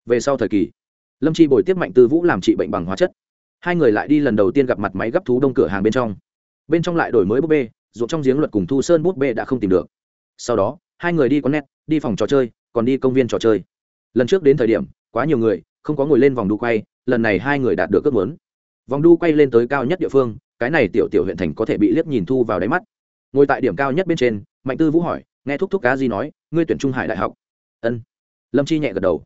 Về sau thời kỳ, lâm chi bồi tiếp mạnh tư vũ làm trị bệnh bằng hóa chất. Hai người lại đi lần đầu tiên gặp mặt máy gấp thú đông cửa hàng bên trong. Bên trong lại đổi mới búp bê, ruộng trong giếng luật cùng thu sơn búp bê đã không tìm được. Sau đó, hai người đi con nét đi phòng trò chơi, còn đi công viên trò chơi. Lần trước đến thời điểm, quá nhiều người không có ngồi lên vòng đu quay, lần này hai người đạt được ước muốn. Vòng đu quay lên tới cao nhất địa phương, cái này tiểu tiểu huyện thành có thể bị liếc nhìn thu vào đáy mắt. Ngồi tại điểm cao nhất bên trên, mạnh tư vũ hỏi, nghe thúc thúc cá gì nói, ngươi tuyển trung hải đại học. Ân. Lâm chi nhẹ gật đầu.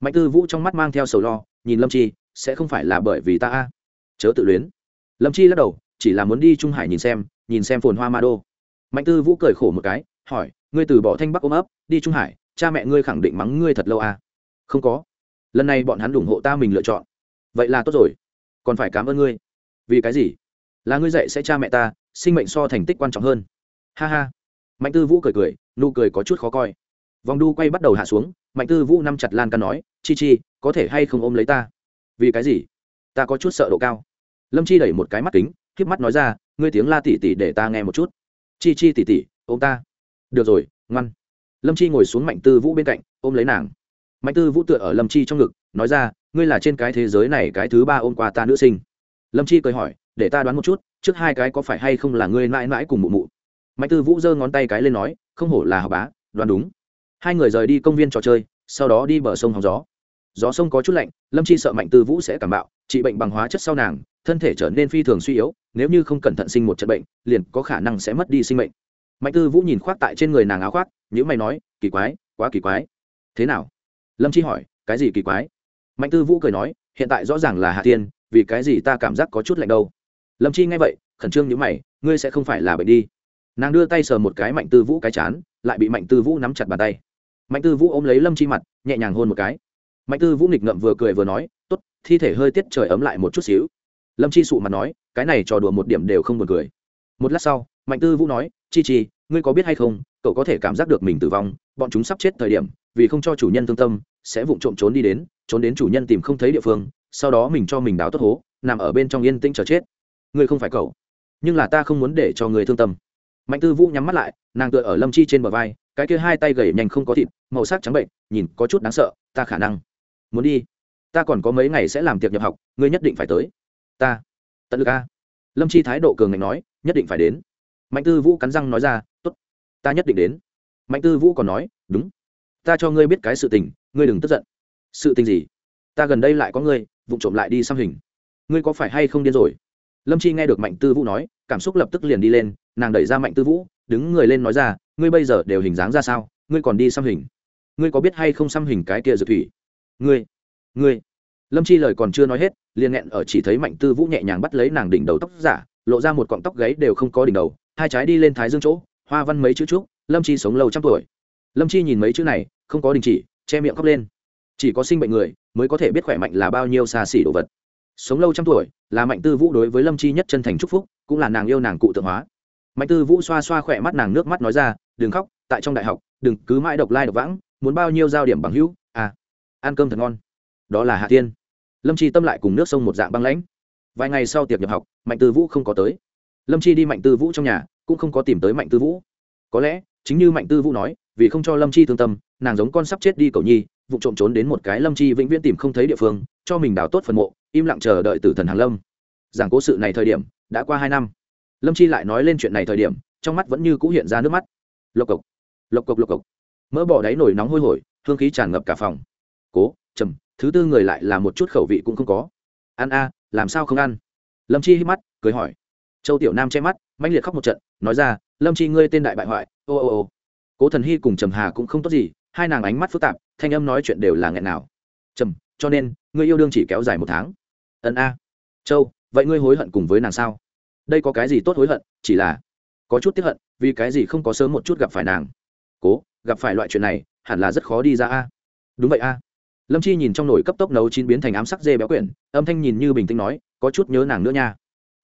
Mạnh tư vũ trong mắt mang theo sầu lo, nhìn lâm chi, sẽ không phải là bởi vì ta a? Chớ tự luyến. Lâm chi lắc đầu, chỉ là muốn đi trung hải nhìn xem nhìn xem phồn hoa ma đô. Mạnh tư vũ cười khổ một cái, hỏi, ngươi từ bỏ thanh bắc ôm ấp, đi trung hải, cha mẹ ngươi khẳng định mắng ngươi thật lâu à không có lần này bọn hắn ủng hộ ta mình lựa chọn. Vậy là tốt rồi. Còn phải cảm ơn ngươi. Vì cái gì? Là ngươi dạy sẽ cha mẹ ta, sinh mệnh so thành tích quan trọng hơn. Ha ha. Mạnh tư vũ cười cười, nụ cười có chút khó coi. Vòng đu quay bắt đầu hạ xuống, mạnh tư vũ nắm chặt lan can nói, chi chi, có thể hay không ôm lấy ta? Vì cái gì? Ta có chút sợ độ cao. Lâm chi đẩy một cái mắt kính k mắt nói ra, ngươi tiếng la tỉ tỉ để ta nghe một chút. Chi chi tỉ tỉ, ôm ta. Được rồi, ngoan. Lâm chi ngồi xuống mạnh tư vũ bên cạnh, ôm lấy nàng mạnh tư vũ tựa ở lâm chi trong ngực, nói ra, ngươi là trên cái thế giới này cái thứ ba ôm qua ta nữ sinh. Lâm chi cười hỏi, để ta đoán một chút, trước hai cái có phải hay không là ngươi mãi mãi cùng mụ mụ? Mạnh tư vũ giơ ngón tay cái lên nói, không hổ là học bá, đoán đúng. Hai người rời đi công viên trò chơi, sau đó đi bờ sông hóng gió. Gió sông có chút lạnh, lâm chi sợ mạnh tư vũ sẽ cảm bạo, trị bệnh bằng hóa chất sau nàng, thân thể trở nên phi thường suy yếu, nếu như không cẩn thận sinh một trận bệnh, liền có khả năng sẽ mất đi sinh mệnh. Mạnh tư vũ nhìn khoác tại trên người nàng áo khoác nhữ mày nói, kỳ quái, quá kỳ quái. Thế nào? Lâm chi hỏi, cái gì kỳ quái? Mạnh tư vũ cười nói, hiện tại rõ ràng là hạ tiên vì cái gì ta cảm giác có chút lạnh đâu? Lâm chi nghe vậy, khẩn trương nhữ mày, ngươi sẽ không phải là bệnh đi. Nàng đưa tay sờ một cái mạnh tư vũ cái chán, lại bị mạnh tư vũ nắm chặt bàn tay. Mạnh tư vũ ôm lấy lâm chi mặt, nhẹ nhàng hôn một cái. Mạnh tư vũ nghịch ngậm vừa cười vừa nói t ố t thi thể hơi tiết trời ấm lại một chút xíu. Lâm chi sụ mặt nói, cái này trò đùa một điểm đều không buồn cười. Một lát sau, mạnh tư vũ nói, chi chi, ngươi có biết hay không, cậu có thể cảm giác được mình tử vong, bọn chúng sắp chết thời điểm vì không cho chủ nhân thương tâm, sẽ vụng trộm trốn đi đến, trốn đến chủ nhân tìm không thấy địa phương, sau đó mình cho mình đào tốt hố, nằm ở bên trong yên tĩnh chờ chết. Ngươi không phải cậu, nhưng là ta không muốn để cho người thương tâm. Mạnh tư vũ nhắm mắt lại, nàng tựa ở lâm chi trên bờ vai, cái kia hai tay gầy nhanh không có thịt, màu sắc trắng bệnh, nhìn có chút đáng sợ, ta khả năng muốn đi. Ta còn có mấy ngày sẽ làm tiệc nhập học, ngươi nhất định phải tới. Ta, tận lực a. Lâm chi thái độ cường ngạnh nói, nhất định phải đến. Mạnh tư vũ cắn răng nói ra t ố t ta nhất định đến. Mạnh tư vũ còn nói, đúng ta cho ngươi biết cái sự tình, ngươi đừng tức giận. Sự tình gì? Ta gần đây lại có ngươi vụ trộm lại đi xăm hình. Ngươi có phải hay không điên rồi? Lâm chi nghe được mạnh tư vũ nói, cảm xúc lập tức liền đi lên, nàng đẩy ra mạnh tư vũ, đứng người lên nói ra, ngươi bây giờ đều hình dáng ra sao? Ngươi còn đi xăm hình? Ngươi có biết hay không xăm hình cái kia dược thủy? Ngươi ngươi. Lâm chi lời còn chưa nói hết, liền nghẹn ở chỉ thấy mạnh tư vũ nhẹ nhàng bắt lấy nàng đỉnh đầu tóc giả, lộ ra một cọng tóc gáy đều không có đỉnh đầu, hai trái đi lên thái dương chỗ, hoa văn mấy chữ trúc, lâm chi sống lâu trăm tuổi. Lâm chi nhìn mấy chữ này không có đình chỉ, che miệng khóc lên. Chỉ có sinh bệnh người mới có thể biết khỏe mạnh là bao nhiêu xa xỉ đồ vật. Sống lâu trăm tuổi là mạnh tư vũ đối với lâm chi nhất chân thành chúc phúc, cũng là nàng yêu nàng cụ tượng hóa. Mạnh tư vũ xoa xoa khỏe mắt nàng nước mắt nói ra, đừng khóc, tại trong đại học, đừng cứ mãi độc lai độc vãng, muốn bao nhiêu giao điểm bằng hữu à ăn cơm thật ngon. Đó là hạ tiên lâm chi tâm lại cùng nước sông một dạng băng lãnh. Vài ngày sau tiệc nhập học, mạnh tư vũ không có tới. Lâm chi đi mạnh tư vũ trong nhà, cũng không có tìm tới mạnh tư vũ. Có lẽ, chính như mạnh tư vũ nói vì không cho lâm chi thương tâm, nàng giống con sắp chết đi cầu nhi, vụ trộm trốn đến một cái lâm chi vĩnh viễn tìm không thấy địa phương, cho mình đào tốt phần mộ, im lặng chờ đợi tử thần hàng lâm. Giảng cố sự này thời điểm, đã qua hai năm. Lâm chi lại nói lên chuyện này thời điểm, trong mắt vẫn như cũ hiện ra nước mắt. Lộc cộc lộc cộc lộc cộc. Mỡ bỏ đáy nổi nóng hôi hổi, hương khí tràn ngập cả phòng. Cố, trầm, thứ tư người lại là một chút khẩu vị cũng không có. Ăn a, làm sao không ăn? Lâm chi hít mắt, cười hỏi. Châu tiểu nam che mắt manh liệt khóc một trận, nói ra, lâm chi ngươi tên đại bại hoại, ô ô ô cố thần hy cùng trầm hà cũng không tốt gì, hai nàng ánh mắt phức tạp, thanh âm nói chuyện đều là nghẹn nào. Trầm, cho nên ngươi yêu đương chỉ kéo dài một tháng. Ân a. Châu, vậy ngươi hối hận cùng với nàng sao? Đây có cái gì tốt hối hận, chỉ là có chút tiếp hận, vì cái gì không có sớm một chút gặp phải nàng? Cố, gặp phải loại chuyện này, hẳn là rất khó đi ra a. Đúng vậy a. Lâm chi nhìn trong nồi cấp tốc nấu chín biến thành ám sắc dê béo quyển, âm thanh nhìn như bình tĩnh nói, có chút nhớ nàng nữa nha.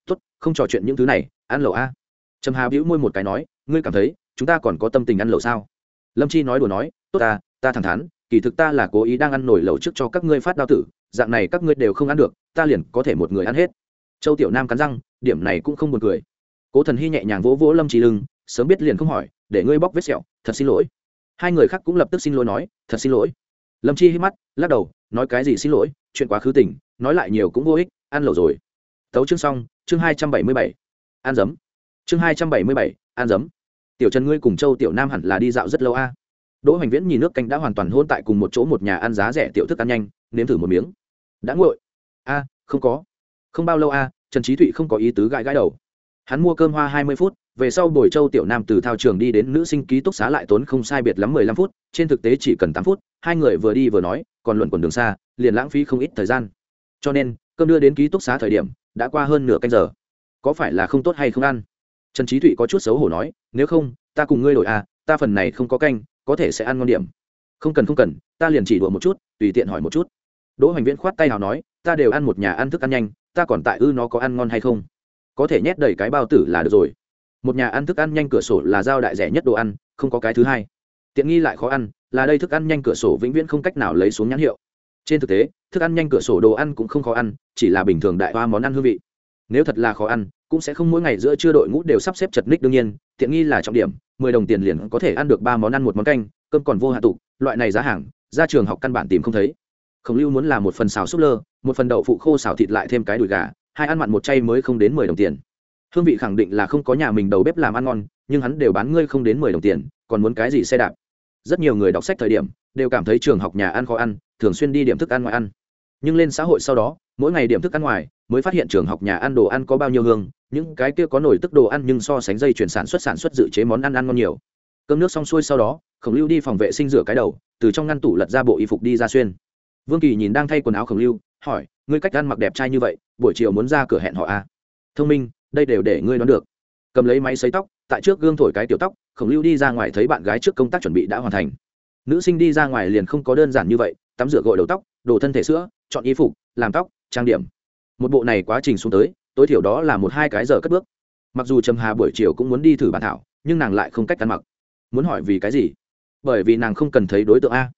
Tốt, không trò chuyện những thứ này, ăn lẩu a. Trầm hà bĩu môi một cái nói, ngươi cảm thấy chúng ta còn có tâm tình ăn lẩu sao? Lâm chi nói đùa nói, tốt ta ta thẳng thắn, kỳ thực ta là cố ý đang ăn nổi lẩu trước cho các ngươi phát đao tử, dạng này các ngươi đều không ăn được, ta liền có thể một người ăn hết. Châu tiểu nam cắn răng, điểm này cũng không buồn cười. Cố thần hy nhẹ nhàng vỗ vỗ lâm chi lưng, sớm biết liền không hỏi, để ngươi bóc vết sẹo, thật xin lỗi. Hai người khác cũng lập tức xin lỗi nói, thật xin lỗi. Lâm chi hít mắt, lắc đầu, nói cái gì xin lỗi, chuyện quá khứ tỉnh nói lại nhiều cũng vô ích, ăn lẩu rồi. Tấu chương xong, chương hai trăm bảy mươi bảy. Ăn dấm. Chương hai trăm bảy mươi bảy, ăn dấm tiểu trần ngươi cùng châu tiểu nam hẳn là đi dạo rất lâu a. Đỗ hoành viễn nhìn nước canh đã hoàn toàn hôn tại cùng một chỗ một nhà ăn giá rẻ tiểu thức ăn nhanh, nếm thử một miếng. Đã nguội. A, không có. Không bao lâu a, trần trí thụy không có ý tứ gãi gãi đầu. Hắn mua cơm hoa hai mươi phút, về sau buổi châu tiểu nam từ thao trường đi đến nữ sinh ký túc xá lại tốn không sai biệt lắm mười lăm phút, trên thực tế chỉ cần tám phút, hai người vừa đi vừa nói, còn luận quần đường xa, liền lãng phí không ít thời gian. Cho nên, cơm đưa đến ký túc xá thời điểm, đã qua hơn nửa canh giờ. Có phải là không tốt hay không ăn? Trần trí thụy có chút xấu hổ nói, nếu không, ta cùng ngươi đổi à ta phần này không có canh, có thể sẽ ăn ngon điểm. Không cần không cần, ta liền chỉ đùa một chút, tùy tiện hỏi một chút. Đỗ hoành viễn khoát tay nào nói, ta đều ăn một nhà ăn thức ăn nhanh, ta còn tại ư nó có ăn ngon hay không? Có thể nhét đầy cái bao tử là được rồi. Một nhà ăn thức ăn nhanh cửa sổ là giao đại rẻ nhất đồ ăn, không có cái thứ hai. Tiện nghi lại khó ăn, là đây thức ăn nhanh cửa sổ vĩnh viễn không cách nào lấy xuống nhãn hiệu. Trên thực tế, thức ăn nhanh cửa sổ đồ ăn cũng không khó ăn, chỉ là bình thường đại hoa món ăn hương vị. Nếu thật là khó ăn cũng sẽ không mỗi ngày giữa trưa đội ngũ đều sắp xếp chật ních đương nhiên, tiện nghi là trọng điểm, mười đồng tiền liền có thể ăn được ba món ăn, một món canh, cơm còn vô hạ tục loại này giá hàng, ra trường học căn bản tìm không thấy. Khổng lưu muốn là một phần xào súp lơ, một phần đậu phụ khô xào thịt lại thêm cái đùi gà, hai ăn mặn một chay mới không đến mười đồng tiền. Hương vị khẳng định là không có nhà mình đầu bếp làm ăn ngon, nhưng hắn đều bán ngươi không đến mười đồng tiền, còn muốn cái gì xe đạp? Rất nhiều người đọc sách thời điểm, đều cảm thấy trường học nhà ăn khó ăn, thường xuyên đi điểm thức ăn ngoài ăn. Nhưng lên xã hội sau đó, mỗi ngày điểm thức ăn ngoài mới phát hiện trường học nhà ăn đồ ăn có bao nhiêu hương, những cái kia có nổi tức đồ ăn nhưng so sánh dây chuyển sản xuất sản xuất dự chế món ăn ăn ngon nhiều. Cơm nước xong xuôi sau đó, khổng lưu đi phòng vệ sinh rửa cái đầu, từ trong ngăn tủ lật ra bộ y phục đi ra xuyên. Vương kỳ nhìn đang thay quần áo khổng lưu, hỏi, ngươi cách ăn mặc đẹp trai như vậy, buổi chiều muốn ra cửa hẹn họ à? thông minh, đây đều để ngươi đoán được. Cầm lấy máy xấy tóc, tại trước gương thổi cái tiểu tóc, khổng lưu đi ra ngoài thấy bạn gái trước công tác chuẩn bị đã hoàn thành. Nữ sinh đi ra ngoài liền không có đơn giản như vậy, tắm rửa gội đầu tóc, đồ thân thể sữa, chọn y phục, làm tóc, trang điểm một bộ này quá trình xuống tới, tối thiểu đó là một hai cái giờ cất bước. Mặc dù trầm hà buổi chiều cũng muốn đi thử bản thảo, nhưng nàng lại không cách ăn mặc. Muốn hỏi vì cái gì? Bởi vì nàng không cần thấy đối tượng a.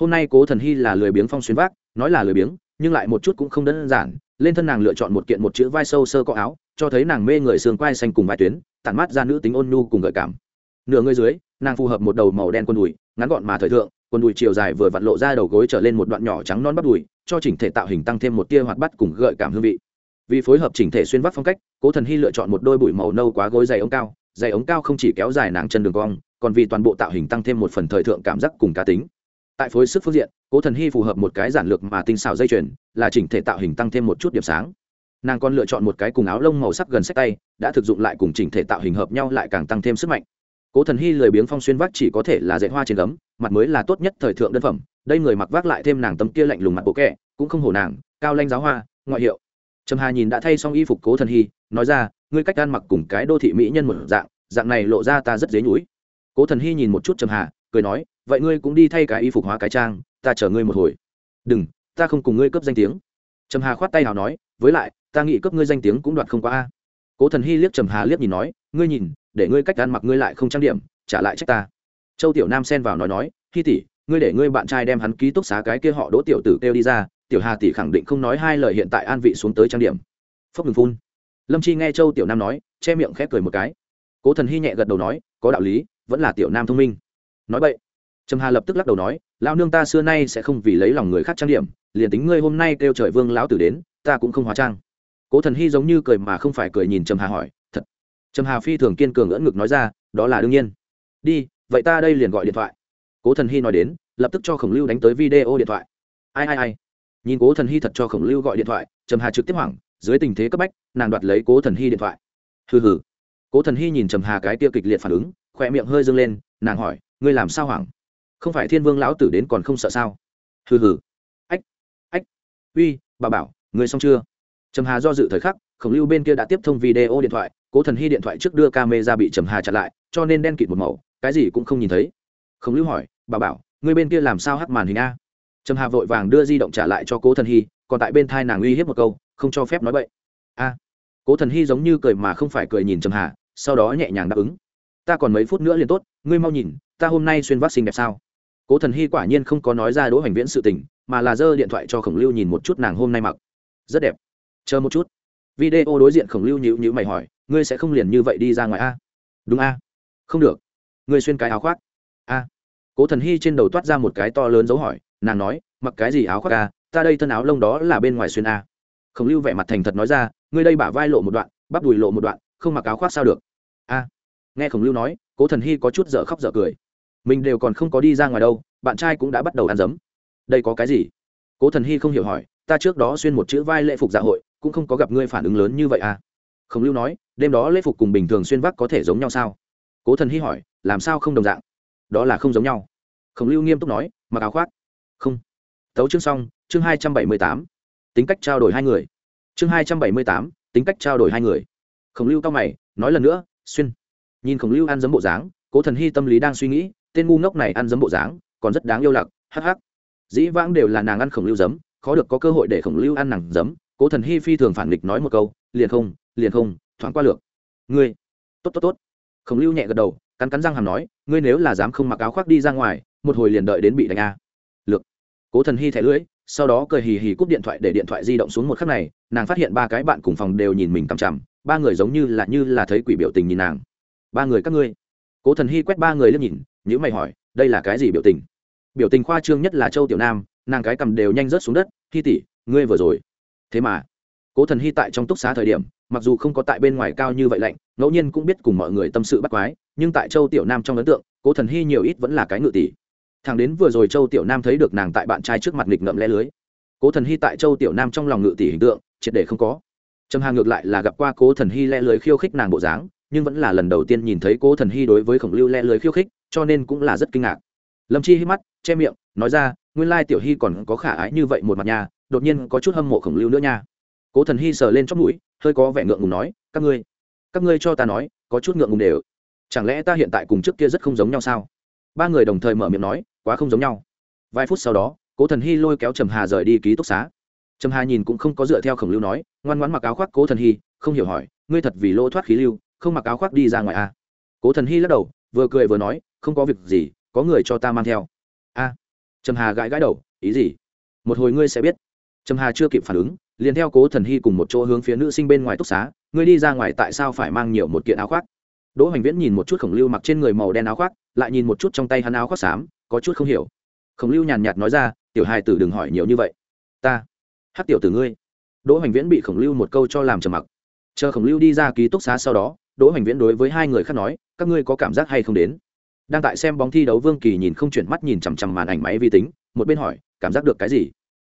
Hôm nay cố thần hy là lười biếng phong xuyên vác, nói là lười biếng, nhưng lại một chút cũng không đơn giản. Lên thân nàng lựa chọn một kiện một chữ vai sâu sơ có áo, cho thấy nàng mê người xương quai xanh cùng vai tuyến, tản mát ra nữ tính ôn nhu cùng gợi cảm. Nửa người dưới, nàng phù hợp một đầu màu đen quần đùi, ngắn gọn mà thời thượng, quần đùi chiều dài vừa vặn lộ ra đầu gối trở lên một đoạn nhỏ trắng non bắp đùi cho chỉnh thể tạo hình tăng thêm một tia hoạt bát cùng gợi cảm hương vị. Vì phối hợp chỉnh thể xuyên vắt phong cách, cố thần hy lựa chọn một đôi bụi màu nâu quá gối dày ống cao. Dày ống cao không chỉ kéo dài nàng chân đường cong, còn vì toàn bộ tạo hình tăng thêm một phần thời thượng cảm giác cùng cá tính. Tại phối sức phương diện, cố thần hy phù hợp một cái giản lược mà tinh xảo dây chuyền, là chỉnh thể tạo hình tăng thêm một chút điểm sáng. Nàng còn lựa chọn một cái cùng áo lông màu sắc gần sách tay, đã thực dụng lại cùng chỉnh thể tạo hình hợp nhau lại càng tăng thêm sức mạnh. Cố thần hy lười biếng phong xuyên vác chỉ có thể là dạy hoa trên gấm, mặt mới là tốt nhất thời thượng đơn phẩm đây người mặc vác lại thêm nàng tấm kia lạnh lùng mặt bộ kệ cũng không hổ nàng, cao lanh giáo hoa, ngoại hiệu. Trầm hà nhìn đã thay xong y phục cố thần hy, nói ra, ngươi cách ăn mặc cùng cái đô thị mỹ nhân một dạng dạng này lộ ra ta rất dế nhũi. Cố thần hy nhìn một chút trầm hà, cười nói, vậy ngươi cũng đi thay cái y phục hóa cái trang, ta chờ ngươi một hồi. Đừng, ta không cùng ngươi cấp danh tiếng. Trầm hà khoát tay nào nói, với lại, ta nghĩ cấp ngươi danh tiếng cũng đoạt không qua a. Cố thần hy liếc trầm hà liếc nhìn nói, ngươi nhìn, để ngươi cách ăn mặc ngươi lại không trang điểm, trả lại trách ta. Châu tiểu nam xen vào nói nói hy tỷ ngươi để ngươi bạn trai đem hắn ký túc xá cái kia họ đỗ tiểu tử kêu đi ra, tiểu hà tỷ khẳng định không nói hai lời hiện tại an vị xuống tới trang điểm. Phốc ngừng phun. Lâm chi nghe châu tiểu nam nói, che miệng khép cười một cái. Cố thần hy nhẹ gật đầu nói, có đạo lý, vẫn là tiểu nam thông minh. Nói vậy trầm hà lập tức lắc đầu nói lao nương ta xưa nay sẽ không vì lấy lòng người khác trang điểm, liền tính ngươi hôm nay kêu trời vương lão tử đến, ta cũng không hóa trang. Cố thần hy giống như cười mà không phải cười nhìn trầm hà hỏi, thật. Trầm hà phi thường kiên cường ưỡn ngực nói ra, đó là đương nhiên. Đi, vậy ta đây liền gọi điện thoại cố thần hy nói đến, lập tức cho khổng lưu đánh tới video điện thoại. Ai ai ai? Nhìn cố thần hy thật cho khổng lưu gọi điện thoại, trầm hà trực tiếp hoảng, dưới tình thế cấp bách, nàng đoạt lấy cố thần hy điện thoại. Hừ hừ. Cố thần hy nhìn trầm hà cái tiêu kịch liệt phản ứng, khỏe miệng hơi dâng lên, nàng hỏi, ngươi làm sao hoảng? Không phải thiên vương lão tử đến còn không sợ sao? Hừ hừ. Ách ách. Uy, bà bảo, ngươi xong chưa? Trầm hà do dự thời khắc, khổng lưu bên kia đã tiếp thông video điện thoại, cố thần hy điện thoại trước đưa camera bị trầm hà chặn lại, cho nên đen kịt một màu, cái gì cũng không nhìn thấy. Khổng lưu hỏi bà bảo, ngươi bên kia làm sao hắt màn hình a? Trầm hà vội vàng đưa di động trả lại cho cố thần hy, còn tại bên thai nàng uy hiếp một câu, không cho phép nói vậy a, cố thần hy giống như cười mà không phải cười nhìn trầm hà, sau đó nhẹ nhàng đáp ứng. Ta còn mấy phút nữa liền tốt, ngươi mau nhìn, ta hôm nay xuyên vắc xinh đẹp sao? Cố thần hy quả nhiên không có nói ra đỗ hoành viễn sự tình, mà là giơ điện thoại cho khổng lưu nhìn một chút nàng hôm nay mặc. Rất đẹp. Chờ một chút. Video đối diện khổng lưu nhữ nhữ mày hỏi, ngươi sẽ không liền như vậy đi ra ngoài a? Đúng a. Không được. Ngươi xuyên cái áo khoác. A cố thần hy trên đầu toát ra một cái to lớn dấu hỏi, nàng nói, mặc cái gì áo khoác ca ta đây thân áo lông đó là bên ngoài xuyên a khổng lưu vẻ mặt thành thật nói ra, ngươi đây bả vai lộ một đoạn, bắp đùi lộ một đoạn, không mặc áo khoác sao được? A. Nghe khổng lưu nói, cố thần hy có chút dở khóc dở cười. Mình đều còn không có đi ra ngoài đâu, bạn trai cũng đã bắt đầu ăn dấm. Đây có cái gì? Cố thần hy không hiểu hỏi, ta trước đó xuyên một chữ vai lễ phục dạ hội, cũng không có gặp ngươi phản ứng lớn như vậy à? Khổng lưu nói, đêm đó lễ phục cùng bình thường xuyên vác có thể giống nhau sao? Cố thần hy hỏi, làm sao không đồng dạng? Đó là không giống nhau. Khổng lưu nghiêm túc nói, mặc áo khoác. Không. Tấu chương xong, chương hai trăm bảy mươi tám. Tính cách trao đổi hai người. Chương hai trăm bảy mươi tám, tính cách trao đổi hai người. Khổng lưu cao mày, nói lần nữa, xuyên. Nhìn khổng lưu ăn dấm bộ dáng, cố thần hy tâm lý đang suy nghĩ, tên ngu ngốc này ăn dấm bộ dáng, còn rất đáng yêu lặc. hắc hắc. Dĩ vãng đều là nàng ăn khổng lưu giấm khó được có cơ hội để khổng lưu ăn nàng giấm cố thần hy phi thường phản nghịch nói một câu, liền không liền không, thoáng qua lược. Ngươi, tốt tốt tốt. Khổng lưu nhẹ gật đầu cắn cắn răng hàm nói, ngươi nếu là dám không mặc áo khoác đi ra ngoài, một hồi liền đợi đến bị đánh a. Lược. Cố thần hy thẻ lưỡi, sau đó cười hì hì cúp điện thoại để điện thoại di động xuống một khắc này, nàng phát hiện ba cái bạn cùng phòng đều nhìn mình cằm chằm, ba người giống như là như là thấy quỷ biểu tình nhìn nàng. Ba người các ngươi? Cố thần hy quét ba người lên nhìn nhữ mày hỏi, đây là cái gì biểu tình? Biểu tình khoa trương nhất là châu tiểu nam, nàng cái cầm đều nhanh rớt xuống đất thi tỷ, ngươi vừa rồi. Thế mà cố thần hy tại trong túc xá thời điểm, mặc dù không có tại bên ngoài cao như vậy lạnh, ngẫu nhiên cũng biết cùng mọi người tâm sự bắt quái, nhưng tại châu tiểu nam trong ấn tượng, cố thần hy nhiều ít vẫn là cái ngự tỷ. Thằng đến vừa rồi châu tiểu nam thấy được nàng tại bạn trai trước mặt nghịch ngậm lẽ lưới. Cố thần hy tại châu tiểu nam trong lòng ngự tỷ hình tượng, triệt để không có. Trầm hà ngược lại là gặp qua cố thần hy lẽ lưới khiêu khích nàng bộ dáng, nhưng vẫn là lần đầu tiên nhìn thấy cố thần hy đối với khổng lưu lẽ lưới khiêu khích, cho nên cũng là rất kinh ngạc. Lâm chi hít mắt, che miệng, nói ra, nguyên lai tiểu hy còn có khả ái như vậy một mặt nhà đột nhiên có chút hâm mộ khổng lưu nữa nha cố thần hy sờ lên chót mũi, hơi có vẻ ngượng ngùng nói, các ngươi các ngươi cho ta nói, có chút ngượng ngùng đều. Chẳng lẽ ta hiện tại cùng trước kia rất không giống nhau sao? Ba người đồng thời mở miệng nói, quá không giống nhau. Vài phút sau đó, cố thần hy lôi kéo trầm hà rời đi ký túc xá. Trầm hà nhìn cũng không có dựa theo khổng lưu nói, ngoan ngoãn mặc áo khoác cố thần hy, không hiểu hỏi, ngươi thật vì lỗ thoát khí lưu, không mặc áo khoác đi ra ngoài à? cố thần hy lắc đầu, vừa cười vừa nói, không có việc gì, có người cho ta mang theo. A. Trầm hà gãi gãi đầu, ý gì? Một hồi ngươi sẽ biết. Trầm hà chưa kịp phản ứng liền theo cố thần hy cùng một chỗ hướng phía nữ sinh bên ngoài túc xá, ngươi đi ra ngoài tại sao phải mang nhiều một kiện áo khoác? Đỗ hoành viễn nhìn một chút khổng lưu mặc trên người màu đen áo khoác, lại nhìn một chút trong tay hắn áo khoác xám, có chút không hiểu. Khổng lưu nhàn nhạt nói ra, tiểu hài tử đừng hỏi nhiều như vậy. Ta, hát tiểu tử ngươi. Đỗ hoành viễn bị khổng lưu một câu cho làm trầm mặc. Chờ khổng lưu đi ra ký túc xá sau đó, đỗ hoành viễn đối với hai người khác nói, các ngươi có cảm giác hay không đến? Đang tại xem bóng thi đấu vương kỳ nhìn không chuyển mắt nhìn chằm chằm màn ảnh máy vi tính, một bên hỏi, cảm giác được cái gì?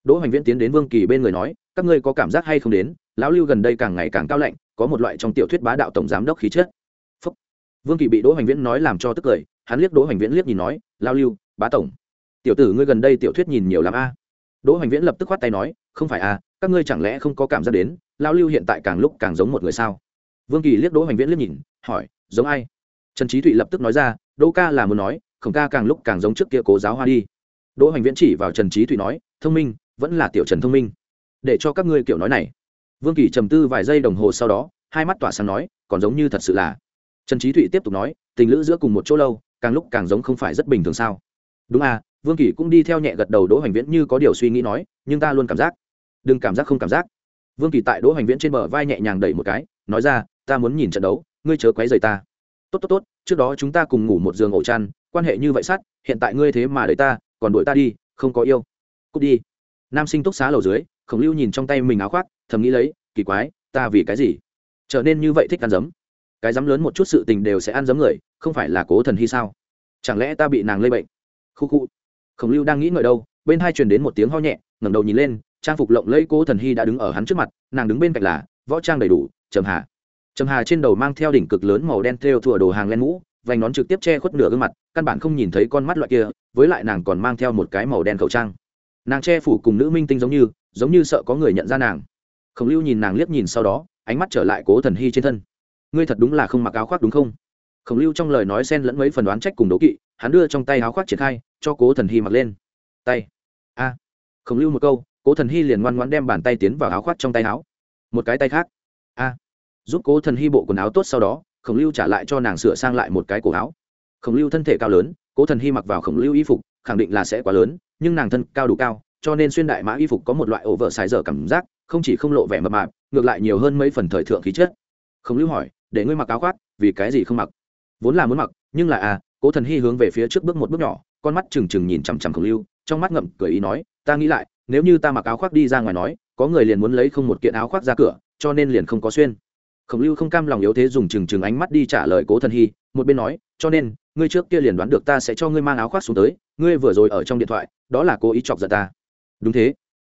Đỗ hoành viễn tiến đến vương kỳ bên người nói các ngươi có cảm giác hay không đến? Lão lưu gần đây càng ngày càng cao lạnh, có một loại trong tiểu thuyết bá đạo tổng giám đốc khí chất. Phúc. vương kỳ bị đỗ hoành viễn nói làm cho tức cười, hắn liếc đỗ hoành viễn liếc nhìn nói lao lưu, bá tổng, tiểu tử ngươi gần đây tiểu thuyết nhìn nhiều l a. Đỗ hoành viễn lập tức khoát tay nói, không phải a các ngươi chẳng lẽ không có cảm giác đến lao lưu hiện tại càng lúc càng giống một người sao? Vương kỳ liếc đỗ hoành viễn liếc nhìn, hỏi, giống ai? Trần trí thụy lập tức nói ra, đỗ ca là muốn nói, khổng ca càng lúc càng giống trước kia cố giáo hoa đi. Đỗ hoành viễn chỉ vào trần trí thụy nói, thông minh, vẫn là tiểu trần thông minh để cho các ngươi kiểu nói này. Vương kỳ trầm tư vài giây đồng hồ sau đó, hai mắt tỏa sáng nói, còn giống như thật sự là. Trần trí thụy tiếp tục nói, tình lữ giữa cùng một chỗ lâu, càng lúc càng giống không phải rất bình thường sao. Đúng à vương kỳ cũng đi theo nhẹ gật đầu đỗ hoành viễn như có điều suy nghĩ nói, nhưng ta luôn cảm giác. Đừng cảm giác không cảm giác. Vương kỳ tại đỗ hoành viễn trên bờ vai nhẹ nhàng đẩy một cái, nói ra, ta muốn nhìn trận đấu, ngươi chớ quấy rầy ta. Tốt tốt tốt, trước đó chúng ta cùng ngủ một giường ổ chăn, quan hệ như vậy sát, hiện tại ngươi thế mà đợi ta, còn đuổi ta đi, không có yêu. Cút đi. Nam sinh túc xá lầu dưới khổng lưu nhìn trong tay mình áo khoác, thầm nghĩ lấy, kỳ quái, ta vì cái gì? Trở nên như vậy thích ăn giấm? Cái giấm lớn một chút sự tình đều sẽ ăn giấm người, không phải là cố thần hy sao? Chẳng lẽ ta bị nàng lây bệnh? Khu khu. Khổng lưu đang nghĩ ngợi đâu, bên hai truyền đến một tiếng ho nhẹ, ngẩng đầu nhìn lên, trang phục lộng lẫy cố thần hy đã đứng ở hắn trước mặt, nàng đứng bên cạnh là, võ trang đầy đủ, trầm hà. Trầm hà trên đầu mang theo đỉnh cực lớn màu đen thêu thùa đồ hàng len mũ, vành nón trực tiếp che khuất nửa gương mặt, căn bản không nhìn thấy con mắt loại kia, với lại nàng còn mang theo một cái màu đen khẩu trang nàng che phủ cùng nữ minh tinh giống như giống như sợ có người nhận ra nàng. Khổng lưu nhìn nàng liếc nhìn sau đó, ánh mắt trở lại cố thần hy trên thân. Ngươi thật đúng là không mặc áo khoác đúng không? Khổng lưu trong lời nói xen lẫn mấy phần đoán trách cùng đố kỵ, hắn đưa trong tay áo khoác triển khai, cho cố thần hy mặc lên. Tay. A. Khổng lưu một câu, cố thần hy liền ngoan ngoãn đem bàn tay tiến vào áo khoác trong tay áo. Một cái tay khác. A. Giúp cố thần hy bộ quần áo tốt sau đó, khổng lưu trả lại cho nàng sửa sang lại một cái cổ áo. Khổng lưu thân thể cao lớn, cố thần hy mặc vào khổng lưu y phục khẳng định là sẽ quá lớn, nhưng nàng thân cao đủ cao, cho nên xuyên đại mã y phục có một loại ổ vợ xài dở cảm giác, không chỉ không lộ vẻ mập mạp, ngược lại nhiều hơn mấy phần thời thượng khí chất. Không lưu hỏi, để ngươi mặc áo khoác, vì cái gì không mặc? Vốn là muốn mặc, nhưng là à cố thần hy hướng về phía trước bước một bước nhỏ, con mắt trừng trừng nhìn chằm chằm khổng lưu, trong mắt ngậm cười ý nói, ta nghĩ lại, nếu như ta mặc áo khoác đi ra ngoài nói, có người liền muốn lấy không một kiện áo khoác ra cửa, cho nên liền không có xuyên. Khổng lưu không cam lòng yếu thế dùng trừng trừng ánh mắt đi trả lời cố thần hy, một bên nói, cho nên ngươi trước kia liền đoán được ta sẽ cho ngươi mang áo khoác xuống tới, ngươi vừa rồi ở trong điện thoại, đó là cố ý chọc giận ta. Đúng thế.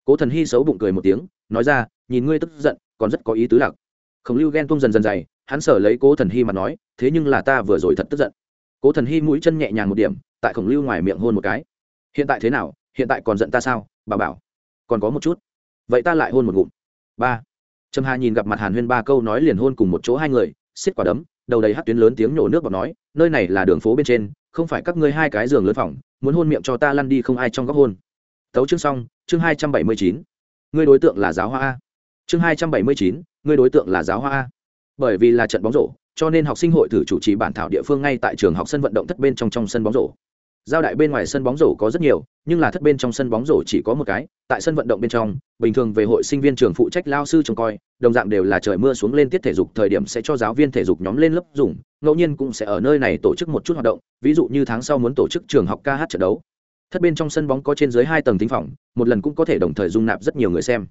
Cố thần hy xấu bụng cười một tiếng, nói ra, nhìn ngươi tức giận, còn rất có ý tứ lạc. Khổng lưu ghen tung dần dần dày, hắn sở lấy cố thần hy mà nói, thế nhưng là ta vừa rồi thật tức giận. Cố thần hy mũi chân nhẹ nhàng một điểm, tại khổng lưu ngoài miệng hôn một cái. Hiện tại thế nào? Hiện tại còn giận ta sao? Bà bảo, còn có một chút. Vậy ta lại hôn một ngụm. Ba. Trầm hà nhìn gặp mặt hàn huyên ba câu nói liền hôn cùng một chỗ hai người, xiết quả đấm, đầu đầy hát tuyến lớn tiếng nhổ nước vào nói nơi này là đường phố bên trên, không phải các ngươi hai cái giường lớn phòng, muốn hôn miệng cho ta lăn đi không ai trong góc hôn. Tấu chương xong, chương hai trăm bảy mươi chín. Ngươi đối tượng là giáo hoa a. Chương hai trăm bảy mươi chín, ngươi đối tượng là giáo hoa a. Bởi vì là trận bóng rổ, cho nên học sinh hội thử chủ trì bản thảo địa phương ngay tại trường học sân vận động thất bên trong trong sân bóng rổ giao đại bên ngoài sân bóng rổ có rất nhiều, nhưng là thất bên trong sân bóng rổ chỉ có một cái, tại sân vận động bên trong, bình thường về hội sinh viên trường phụ trách lao sư trông coi, đồng dạng đều là trời mưa xuống lên tiết thể dục thời điểm sẽ cho giáo viên thể dục nhóm lên lớp dùng, ngẫu nhiên cũng sẽ ở nơi này tổ chức một chút hoạt động, ví dụ như tháng sau muốn tổ chức trường học ca hát trận đấu. Thất bên trong sân bóng có trên dưới hai tầng thính phòng, một lần cũng có thể đồng thời dung nạp rất nhiều người xem.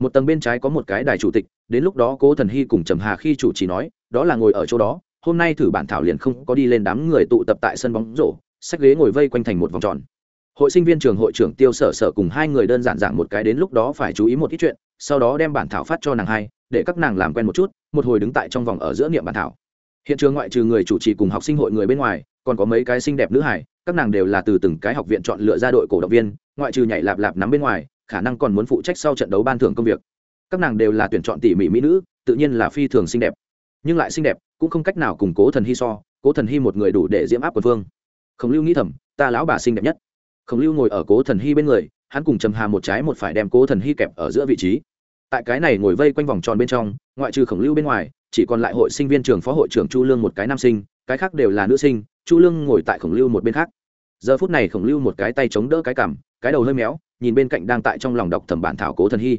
Một tầng bên trái có một cái đài chủ tịch, đến lúc đó cố thần hy cùng trầm hà khi chủ trì nói, đó là ngồi ở chỗ đó, hôm nay thử bản thảo liền không có đi lên đám người tụ tập tại sân bóng rổ sách ghế ngồi vây quanh thành một vòng tròn. Hội sinh viên trường hội trưởng tiêu sở sở cùng hai người đơn giản dạng một cái đến lúc đó phải chú ý một ít chuyện, sau đó đem bản thảo phát cho nàng hai, để các nàng làm quen một chút, một hồi đứng tại trong vòng ở giữa niệm bản thảo. Hiện trường ngoại trừ người chủ trì cùng học sinh hội người bên ngoài, còn có mấy cái xinh đẹp nữ hải các nàng đều là từ từng cái học viện chọn lựa ra đội cổ động viên, ngoại trừ nhảy lạp lạp nắm bên ngoài, khả năng còn muốn phụ trách sau trận đấu ban thưởng công việc. Các nàng đều là tuyển chọn tỉ mỉ mỹ nữ, tự nhiên là phi thường xinh đẹp. Nhưng lại xinh đẹp, cũng không cách nào củng cố thần hy so, cố thần hy một người đủ để diễm áp quần phương khổng lưu nghĩ thầm, ta lão bà xinh đẹp nhất. Khổng lưu ngồi ở cố thần hy bên người, hắn cùng trầm hà một trái một phải đem cố thần hy kẹp ở giữa vị trí. Tại cái này ngồi vây quanh vòng tròn bên trong, ngoại trừ khổng lưu bên ngoài, chỉ còn lại hội sinh viên trường phó hội trưởng chu lương một cái nam sinh, cái khác đều là nữ sinh, chu lương ngồi tại khổng lưu một bên khác. Giờ phút này khổng lưu một cái tay chống đỡ cái cằm, cái đầu hơi méo, nhìn bên cạnh đang tại trong lòng đọc thẩm bản thảo cố thần hy.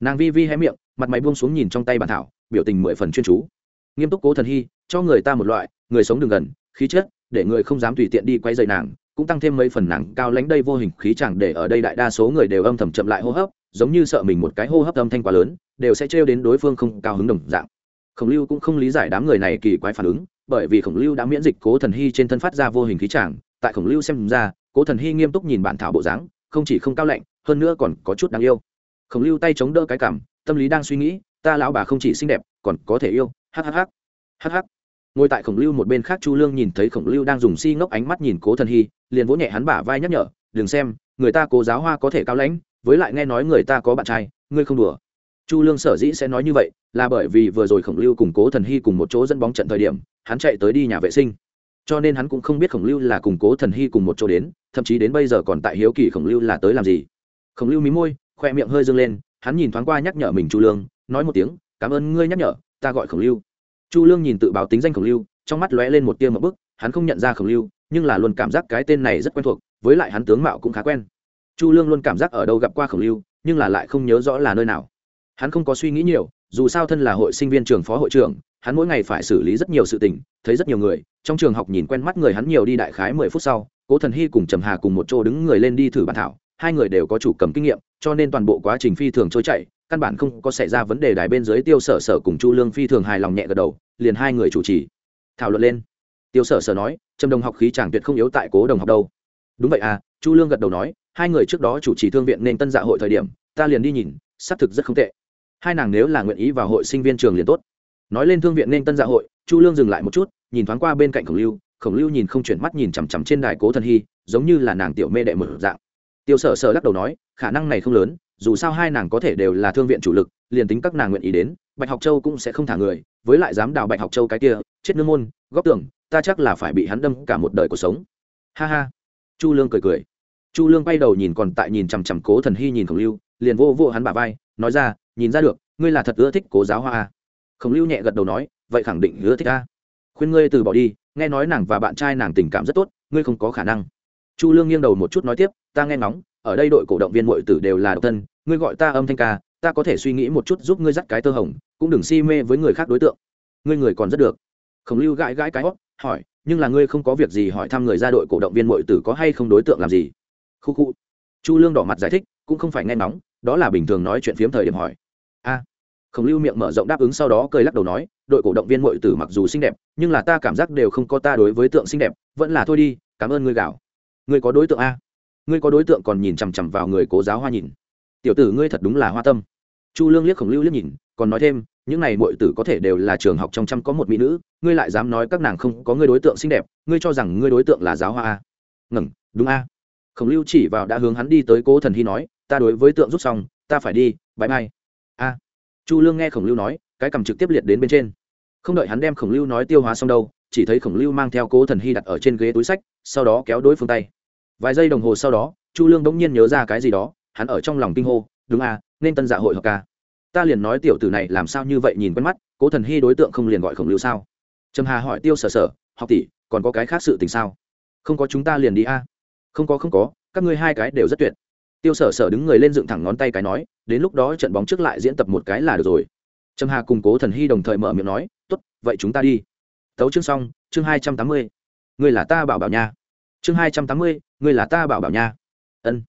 Nàng vi vi hé miệng, mặt máy buông xuống nhìn trong tay bản thảo, biểu tình mười phần chuyên chú. Nghiêm túc cố thần hy, cho người ta một loại, người sống đường gần, khí chất để người không dám tùy tiện đi quay dày nàng, cũng tăng thêm mấy phần nàng cao lãnh đây vô hình khí chẳng để ở đây đại đa số người đều âm thầm chậm lại hô hấp, giống như sợ mình một cái hô hấp âm thanh quá lớn, đều sẽ trêu đến đối phương không cao hứng đồng dạng. Khổng lưu cũng không lý giải đám người này kỳ quái phản ứng, bởi vì khổng lưu đã miễn dịch cố thần hy trên thân phát ra vô hình khí chẳng, tại khổng lưu xem ra, cố thần hy nghiêm túc nhìn bản thảo bộ dáng, không chỉ không cao lạnh, hơn nữa còn có chút đáng yêu. Khổng lưu tay chống đỡ cái cảm, tâm lý đang suy nghĩ, ta lão bà không chỉ xinh đẹp, còn có thể yêu. Hhh hhh ngồi tại khổng lưu một bên khác chu lương nhìn thấy khổng lưu đang dùng si ngốc ánh mắt nhìn cố thần hy, liền vỗ nhẹ hắn bả vai nhắc nhở, đừng xem, người ta cố giáo hoa có thể cao lãnh, với lại nghe nói người ta có bạn trai, ngươi không đùa. Chu lương sở dĩ sẽ nói như vậy, là bởi vì vừa rồi khổng lưu cùng cố thần hy cùng một chỗ dẫn bóng trận thời điểm, hắn chạy tới đi nhà vệ sinh. Cho nên hắn cũng không biết khổng lưu là cùng cố thần hy cùng một chỗ đến, thậm chí đến bây giờ còn tại hiếu kỳ khổng lưu là tới làm gì. Khổng lưu mí môi, khoe miệng hơi dâng lên, hắn nhìn thoáng qua nhắc nhở mình chu lương, nói một tiếng, cảm ơn ngươi nhắc nhở, ta gọi khổng lưu chu lương nhìn tự báo tính danh khổng lưu, trong mắt lóe lên một tia một bức, hắn không nhận ra khổng lưu, nhưng là luôn cảm giác cái tên này rất quen thuộc, với lại hắn tướng mạo cũng khá quen. Chu lương luôn cảm giác ở đâu gặp qua khổng lưu, nhưng là lại không nhớ rõ là nơi nào. Hắn không có suy nghĩ nhiều, dù sao thân là hội sinh viên trường phó hội trưởng, hắn mỗi ngày phải xử lý rất nhiều sự tình, thấy rất nhiều người, trong trường học nhìn quen mắt người hắn nhiều đi đại khái mười phút sau, cố thần hy cùng trầm hà cùng một chỗ đứng người lên đi thử bàn thảo, hai người đều có chủ cầm kinh nghiệm, cho nên toàn bộ quá trình phi thường trôi chảy căn bản không có xảy ra vấn đề đài bên dưới tiêu sở sở cùng chu lương phi thường hài lòng nhẹ gật đầu, liền hai người chủ trì. Thảo luận lên. Tiêu sở sở nói, trầm đồng học khí chàng tuyệt không yếu tại cố đồng học đâu. Đúng vậy à chu lương gật đầu nói, hai người trước đó chủ trì thương viện nên tân dạ hội thời điểm, ta liền đi nhìn, xác thực rất không tệ. Hai nàng nếu là nguyện ý vào hội sinh viên trường liền tốt. Nói lên thương viện nên tân dạ hội, chu lương dừng lại một chút, nhìn thoáng qua bên cạnh khổng lưu khổng lưu nhìn không chuyển mắt nhìn chằm chằm trên đài cố thần hy, giống như là nàng tiểu mê đệ mở dạng. Tiêu sở sở lắc đầu nói, khả năng này không lớn dù sao hai nàng có thể đều là thương viện chủ lực, liền tính các nàng nguyện ý đến, bạch học châu cũng sẽ không thả người, với lại dám đào bạch học châu cái kia, chết nương môn góp tưởng ta chắc là phải bị hắn đâm cả một đời cuộc sống. Ha ha. Chu lương cười cười. Chu lương quay đầu nhìn còn tại nhìn chằm chằm cố thần hy nhìn khổng lưu, liền vô vô hắn bà vai, nói ra, nhìn ra được, ngươi là thật ưa thích cố giáo hoa à? khổng lưu nhẹ gật đầu nói, vậy khẳng định ưa thích a khuyên ngươi từ bỏ đi, nghe nói nàng và bạn trai nàng tình cảm rất tốt, ngươi không có khả năng. Chu lương nghiêng đầu một chút nói tiếp, ta nghe ngóng ở đây đội cổ động viên muội tử đều là độc thân, ngươi gọi ta âm thanh ca, ta có thể suy nghĩ một chút giúp ngươi dắt cái tơ hồng, cũng đừng si mê với người khác đối tượng. Ngươi người còn rất được. Khổng lưu gãi gãi cái hót, hỏi, nhưng là ngươi không có việc gì hỏi thăm người ra đội cổ động viên muội tử có hay không đối tượng làm gì? Khu khu. Chu lương đỏ mặt giải thích, cũng không phải nghe nóng đó là bình thường nói chuyện phiếm thời điểm hỏi. A. Khổng lưu miệng mở rộng đáp ứng sau đó cười lắc đầu nói, đội cổ động viên muội tử mặc dù xinh đẹp, nhưng là ta cảm giác đều không có ta đối với tượng xinh đẹp, vẫn là thôi đi, cảm ơn ngươi gạo. Ngươi có đối tượng a? Ngươi có đối tượng còn nhìn chằm chằm vào người cố giáo hoa nhìn. Tiểu tử ngươi thật đúng là hoa tâm. Chu lương liếc khổng lưu liếc nhìn, còn nói thêm, những này mọi tử có thể đều là trường học trong trăm có một mỹ nữ, ngươi lại dám nói các nàng không có ngươi đối tượng xinh đẹp, ngươi cho rằng ngươi đối tượng là giáo hoa a? Ngẩng đúng a. Khổng lưu chỉ vào đã hướng hắn đi tới cố thần hy nói, ta đối với tượng rút xong, ta phải đi bãi mai a. Chu lương nghe khổng lưu nói, cái cầm trực tiếp liệt đến bên trên. Không đợi hắn đem khổng lưu nói tiêu hóa xong đâu, chỉ thấy khổng lưu mang theo cố thần hy đặt ở trên ghế túi sách, sau đó kéo đối phương tay vài giây đồng hồ sau đó, chu lương bỗng nhiên nhớ ra cái gì đó, hắn ở trong lòng kinh hô, đúng à nên tân dạ hội hợp ca. Ta liền nói tiểu tử này làm sao như vậy nhìn quen mắt, cố thần hy đối tượng không liền gọi khổng lưu sao? Trầm hà hỏi tiêu sở sở, học tỷ, còn có cái khác sự tình sao? Không có, chúng ta liền đi a. Không có không có, các ngươi hai cái đều rất tuyệt. Tiêu sở sở đứng người lên dựng thẳng ngón tay cái nói, đến lúc đó trận bóng trước lại diễn tập một cái là được rồi. Trầm hà cùng cố thần hy đồng thời mở miệng nói t ố t vậy chúng ta đi. Tấu chương xong, chương hai trăm tám mươi. Ngươi là ta bảo bảo nha chương hai trăm tám mươi, ngươi là ta bảo bảo nha. Ân.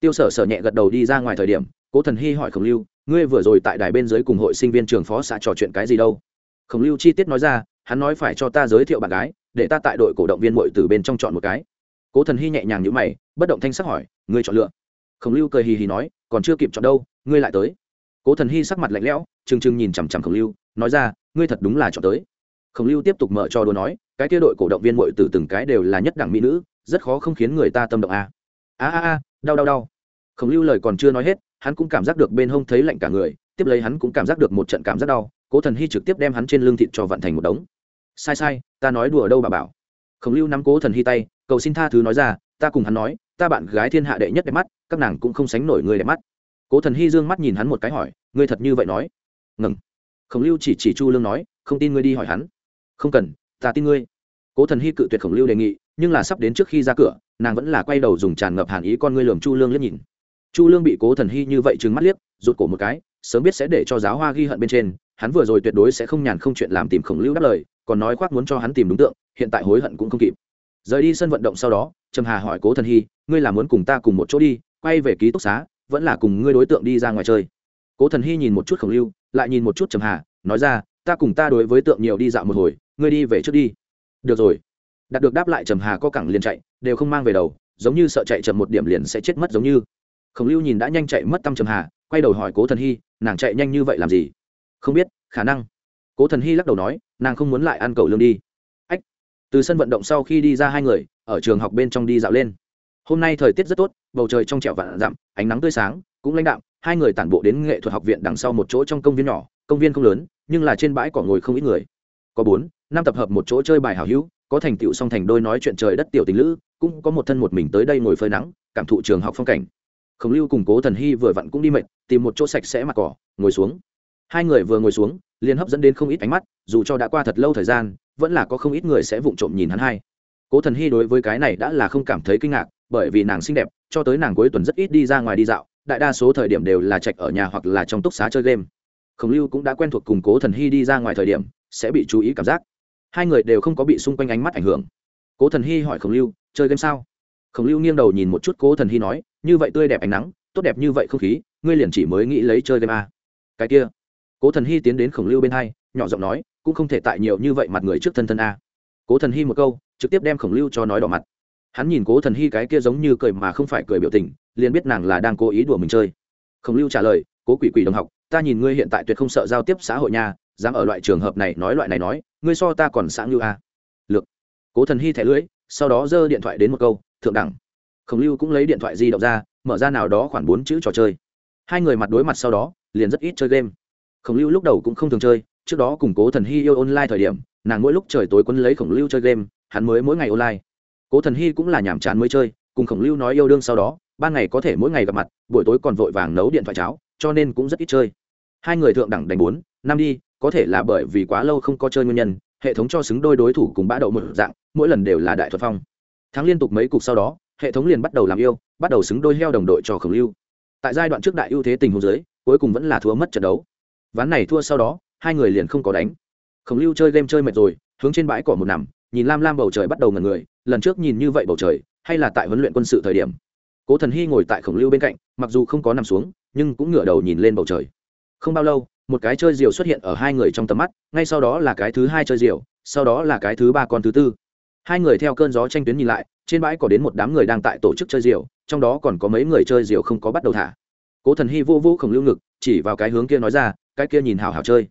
Tiêu sở sở nhẹ gật đầu đi ra ngoài thời điểm, cố thần hy hỏi khổng lưu, ngươi vừa rồi tại đài bên dưới cùng hội sinh viên trường phó xã trò chuyện cái gì đâu? Khổng lưu chi tiết nói ra, hắn nói phải cho ta giới thiệu bạn gái, để ta tại đội cổ động viên mội từ bên trong chọn một cái. Cố thần hy nhẹ nhàng nhữ mày, bất động thanh sắc hỏi, ngươi chọn lựa? Khổng lưu cười hì hì nói, còn chưa kịp chọn đâu, ngươi lại tới. Cố thần hy sắc mặt lạnh lẽo, trừng trừng nhìn chằm chằm khổng lưu, nói ra, ngươi thật đúng là chọn tới. Khổng lưu tiếp tục mở cho đùa nói cái kia đội cổ động viên muội từ từng cái đều là nhất đẳng mỹ nữ, rất khó không khiến người ta tâm động a a a a, đau đau đau. Khổng lưu lời còn chưa nói hết, hắn cũng cảm giác được bên hông thấy lạnh cả người, tiếp lấy hắn cũng cảm giác được một trận cảm giác đau, cố thần hy trực tiếp đem hắn trên lưng thịt cho vận thành một đống. Sai sai, ta nói đùa đâu bà bảo. Khổng lưu nắm cố thần hy tay, cầu xin tha thứ nói ra, ta cùng hắn nói, ta bạn gái thiên hạ đệ nhất đẹp mắt, các nàng cũng không sánh nổi người đẹp mắt. Cố thần hy dương mắt nhìn hắn một cái hỏi, ngươi thật như vậy nói? Ngừng. Khổng lưu chỉ chỉ chu lương nói, không tin ngươi đi hỏi hắn. Không cần ta tin ngươi. Cố thần hy cự tuyệt khổng lưu đề nghị, nhưng là sắp đến trước khi ra cửa, nàng vẫn là quay đầu dùng tràn ngập hàn ý con ngươi lường chu lương liếc nhìn. Chu lương bị cố thần hy như vậy trừng mắt liếc, rụt cổ một cái, sớm biết sẽ để cho giáo hoa ghi hận bên trên, hắn vừa rồi tuyệt đối sẽ không nhàn không chuyện làm tìm khổng lưu đáp lời, còn nói khoác muốn cho hắn tìm đúng tượng, hiện tại hối hận cũng không kịp. Rời đi sân vận động sau đó, trầm hà hỏi cố thần hy, ngươi là muốn cùng ta cùng một chỗ đi, quay về ký túc xá, vẫn là cùng ngươi đối tượng đi ra ngoài chơi? Cố thần hy nhìn một chút khổng lưu, lại nhìn một chút trầm hà, nói ra, ta cùng ta đối với tượng nhiều đi dạo một hồi ngươi đi về trước đi. Được rồi. Đạt được đáp lại trầm hà có cẳng liền chạy, đều không mang về đầu, giống như sợ chạy chậm một điểm liền sẽ chết mất giống như. Khổng lưu nhìn đã nhanh chạy mất tâm trầm hà, quay đầu hỏi cố thần hy, nàng chạy nhanh như vậy làm gì? Không biết, khả năng. Cố thần hy lắc đầu nói, nàng không muốn lại ăn cầu lương đi. Ách. Từ sân vận động sau khi đi ra hai người, ở trường học bên trong đi dạo lên. Hôm nay thời tiết rất tốt, bầu trời trong trẻo vạn dặm, ánh nắng tươi sáng, cũng lãnh đạm, hai người tản bộ đến nghệ thuật học viện đằng sau một chỗ trong công viên nhỏ, công viên không lớn, nhưng là trên bãi cỏ ngồi không ít người có bốn, năm tập hợp một chỗ chơi bài hào hữu, có thành tựu song thành đôi nói chuyện trời đất tiểu tình lữ, cũng có một thân một mình tới đây ngồi phơi nắng, cảm thụ trường học phong cảnh. Khổng lưu cùng cố thần hy vừa vặn cũng đi mệt, tìm một chỗ sạch sẽ mặt cỏ, ngồi xuống. Hai người vừa ngồi xuống, liền hấp dẫn đến không ít ánh mắt, dù cho đã qua thật lâu thời gian, vẫn là có không ít người sẽ vụng trộm nhìn hắn hai. Cố thần hy đối với cái này đã là không cảm thấy kinh ngạc, bởi vì nàng xinh đẹp, cho tới nàng cuối tuần rất ít đi ra ngoài đi dạo, đại đa số thời điểm đều là trạch ở nhà hoặc là trong túc xá chơi game. Khổng lưu cũng đã quen thuộc củng cố thần hy đi ra ngoài thời điểm sẽ bị chú ý cảm giác. Hai người đều không có bị xung quanh ánh mắt ảnh hưởng. Cố thần hy hỏi khổng lưu, chơi game sao? Khổng lưu nghiêng đầu nhìn một chút cố thần hy nói, như vậy tươi đẹp ánh nắng, tốt đẹp như vậy không khí, ngươi liền chỉ mới nghĩ lấy chơi game a cái kia. Cố thần hy tiến đến khổng lưu bên hai, nhỏ giọng nói, cũng không thể tại nhiều như vậy mặt người trước thân thân a cố thần hy một câu, trực tiếp đem khổng lưu cho nói đỏ mặt. Hắn nhìn cố thần hy cái kia giống như cười mà không phải cười biểu tình, liền biết nàng là đang cố ý đùa mình chơi. Khổng lưu trả lời, cố quỷ quỷ đồng học, ta nhìn ngươi hiện tại tuyệt không sợ giao tiếp xã hội nha dám ở loại trường hợp này nói loại này nói, ngươi so ta còn sáng như a. Lược. Cố thần hy thẻ lưỡi, sau đó giơ điện thoại đến một câu, thượng đẳng. Khổng lưu cũng lấy điện thoại di động ra, mở ra nào đó khoảng bốn chữ trò chơi. Hai người mặt đối mặt sau đó, liền rất ít chơi game. Khổng lưu lúc đầu cũng không thường chơi, trước đó cùng cố thần hy yêu online thời điểm, nàng mỗi lúc trời tối quân lấy khổng lưu chơi game, hắn mới mỗi ngày online. Cố thần hy cũng là nhàm chán mới chơi, cùng khổng lưu nói yêu đương sau đó, ban ngày có thể mỗi ngày gặp mặt, buổi tối còn vội vàng nấu điện thoại cháo, cho nên cũng rất ít chơi. Hai người thượng đẳng đánh bốn, năm đi có thể là bởi vì quá lâu không có chơi nguyên nhân, hệ thống cho xứng đôi đối thủ cùng bã đậu một dạng, mỗi lần đều là đại thuật phong. Thắng liên tục mấy cục sau đó, hệ thống liền bắt đầu làm yêu, bắt đầu xứng đôi heo đồng đội cho khổng lưu. Tại giai đoạn trước đại ưu thế tình huống dưới, cuối cùng vẫn là thua mất trận đấu. Ván này thua sau đó, hai người liền không có đánh. Khổng lưu chơi game chơi mệt rồi, hướng trên bãi cỏ một nằm, nhìn lam lam bầu trời bắt đầu ngần người, lần trước nhìn như vậy bầu trời, hay là tại huấn luyện quân sự thời điểm. Cố thần hy ngồi tại khổng lưu bên cạnh, mặc dù không có nằm xuống, nhưng cũng ngửa đầu nhìn lên bầu trời. Không bao lâu một cái chơi diều xuất hiện ở hai người trong tầm mắt, ngay sau đó là cái thứ hai chơi diều, sau đó là cái thứ ba con thứ tư. Hai người theo cơn gió tranh tuyến nhìn lại, trên bãi có đến một đám người đang tại tổ chức chơi diều, trong đó còn có mấy người chơi diều không có bắt đầu thả. Cố thần hy vô vô khổng lưu ngực, chỉ vào cái hướng kia nói ra, cái kia nhìn hào hào chơi.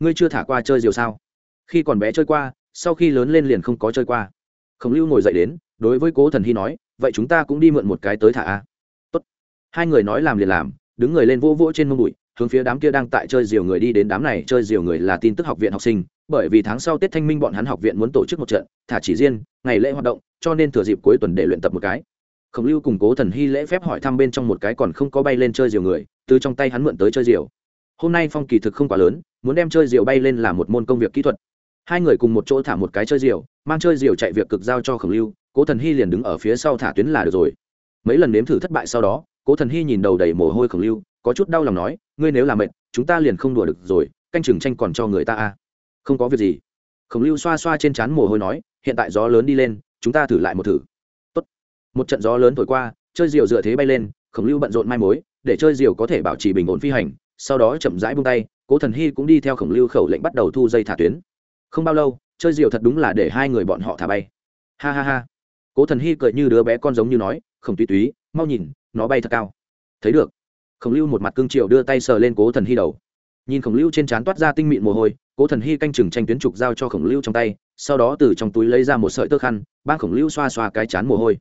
Ngươi chưa thả qua chơi diều sao? Khi còn bé chơi qua, sau khi lớn lên liền không có chơi qua. Khổng lưu ngồi dậy đến, đối với cố thần hy nói, vậy chúng ta cũng đi mượn một cái tới thả a. Tốt. hai người nói làm liền làm, đứng người lên vô vỗ trên mông bụi hướng phía đám kia đang tại chơi diều người đi đến đám này chơi diều người là tin tức học viện học sinh, bởi vì tháng sau tết thanh minh bọn hắn học viện muốn tổ chức một trận, thả chỉ riêng, ngày lễ hoạt động, cho nên thừa dịp cuối tuần để luyện tập một cái. Khổng lưu cùng cố thần hy lễ phép hỏi thăm bên trong một cái còn không có bay lên chơi diều người, từ trong tay hắn mượn tới chơi diều. Hôm nay phong kỳ thực không quá lớn, muốn đem chơi diều bay lên là một môn công việc kỹ thuật. Hai người cùng một chỗ thả một cái chơi diều, mang chơi diều chạy việc cực giao cho khổng lưu, cố thần hy liền đứng ở phía sau thả tuyến là được rồi. Mấy lần nếm thử thất bại sau đó, cố thần hy nhìn đầu đầy mồ hôi khổng lưu có chút đau lòng nói, ngươi nếu làm mệt, chúng ta liền không đùa được rồi, canh chừng tranh còn cho người ta a không có việc gì. Khổng lưu xoa xoa trên trán mồ hôi nói, hiện tại gió lớn đi lên, chúng ta thử lại một thử. Tốt. một trận gió lớn thổi qua, chơi diều dựa thế bay lên, khổng lưu bận rộn mai mối, để chơi diều có thể bảo trì bình ổn phi hành, sau đó chậm rãi buông tay, cố thần hy cũng đi theo khổng lưu khẩu lệnh bắt đầu thu dây thả tuyến. Không bao lâu, chơi diều thật đúng là để hai người bọn họ thả bay. Ha ha ha. Cố thần hy cười như đứa bé con giống như nói, khổng túy túy, mau nhìn, nó bay thật cao. Thấy được khổng lưu một mặt cương triều đưa tay sờ lên cố thần hy đầu. Nhìn khổng lưu trên trán toát ra tinh mịn mồ hôi, cố thần hy canh chừng tranh tuyến trục giao cho khổng lưu trong tay, sau đó từ trong túi lấy ra một sợi tơ khăn ban khổng lưu xoa xoa cái chán mồ hôi.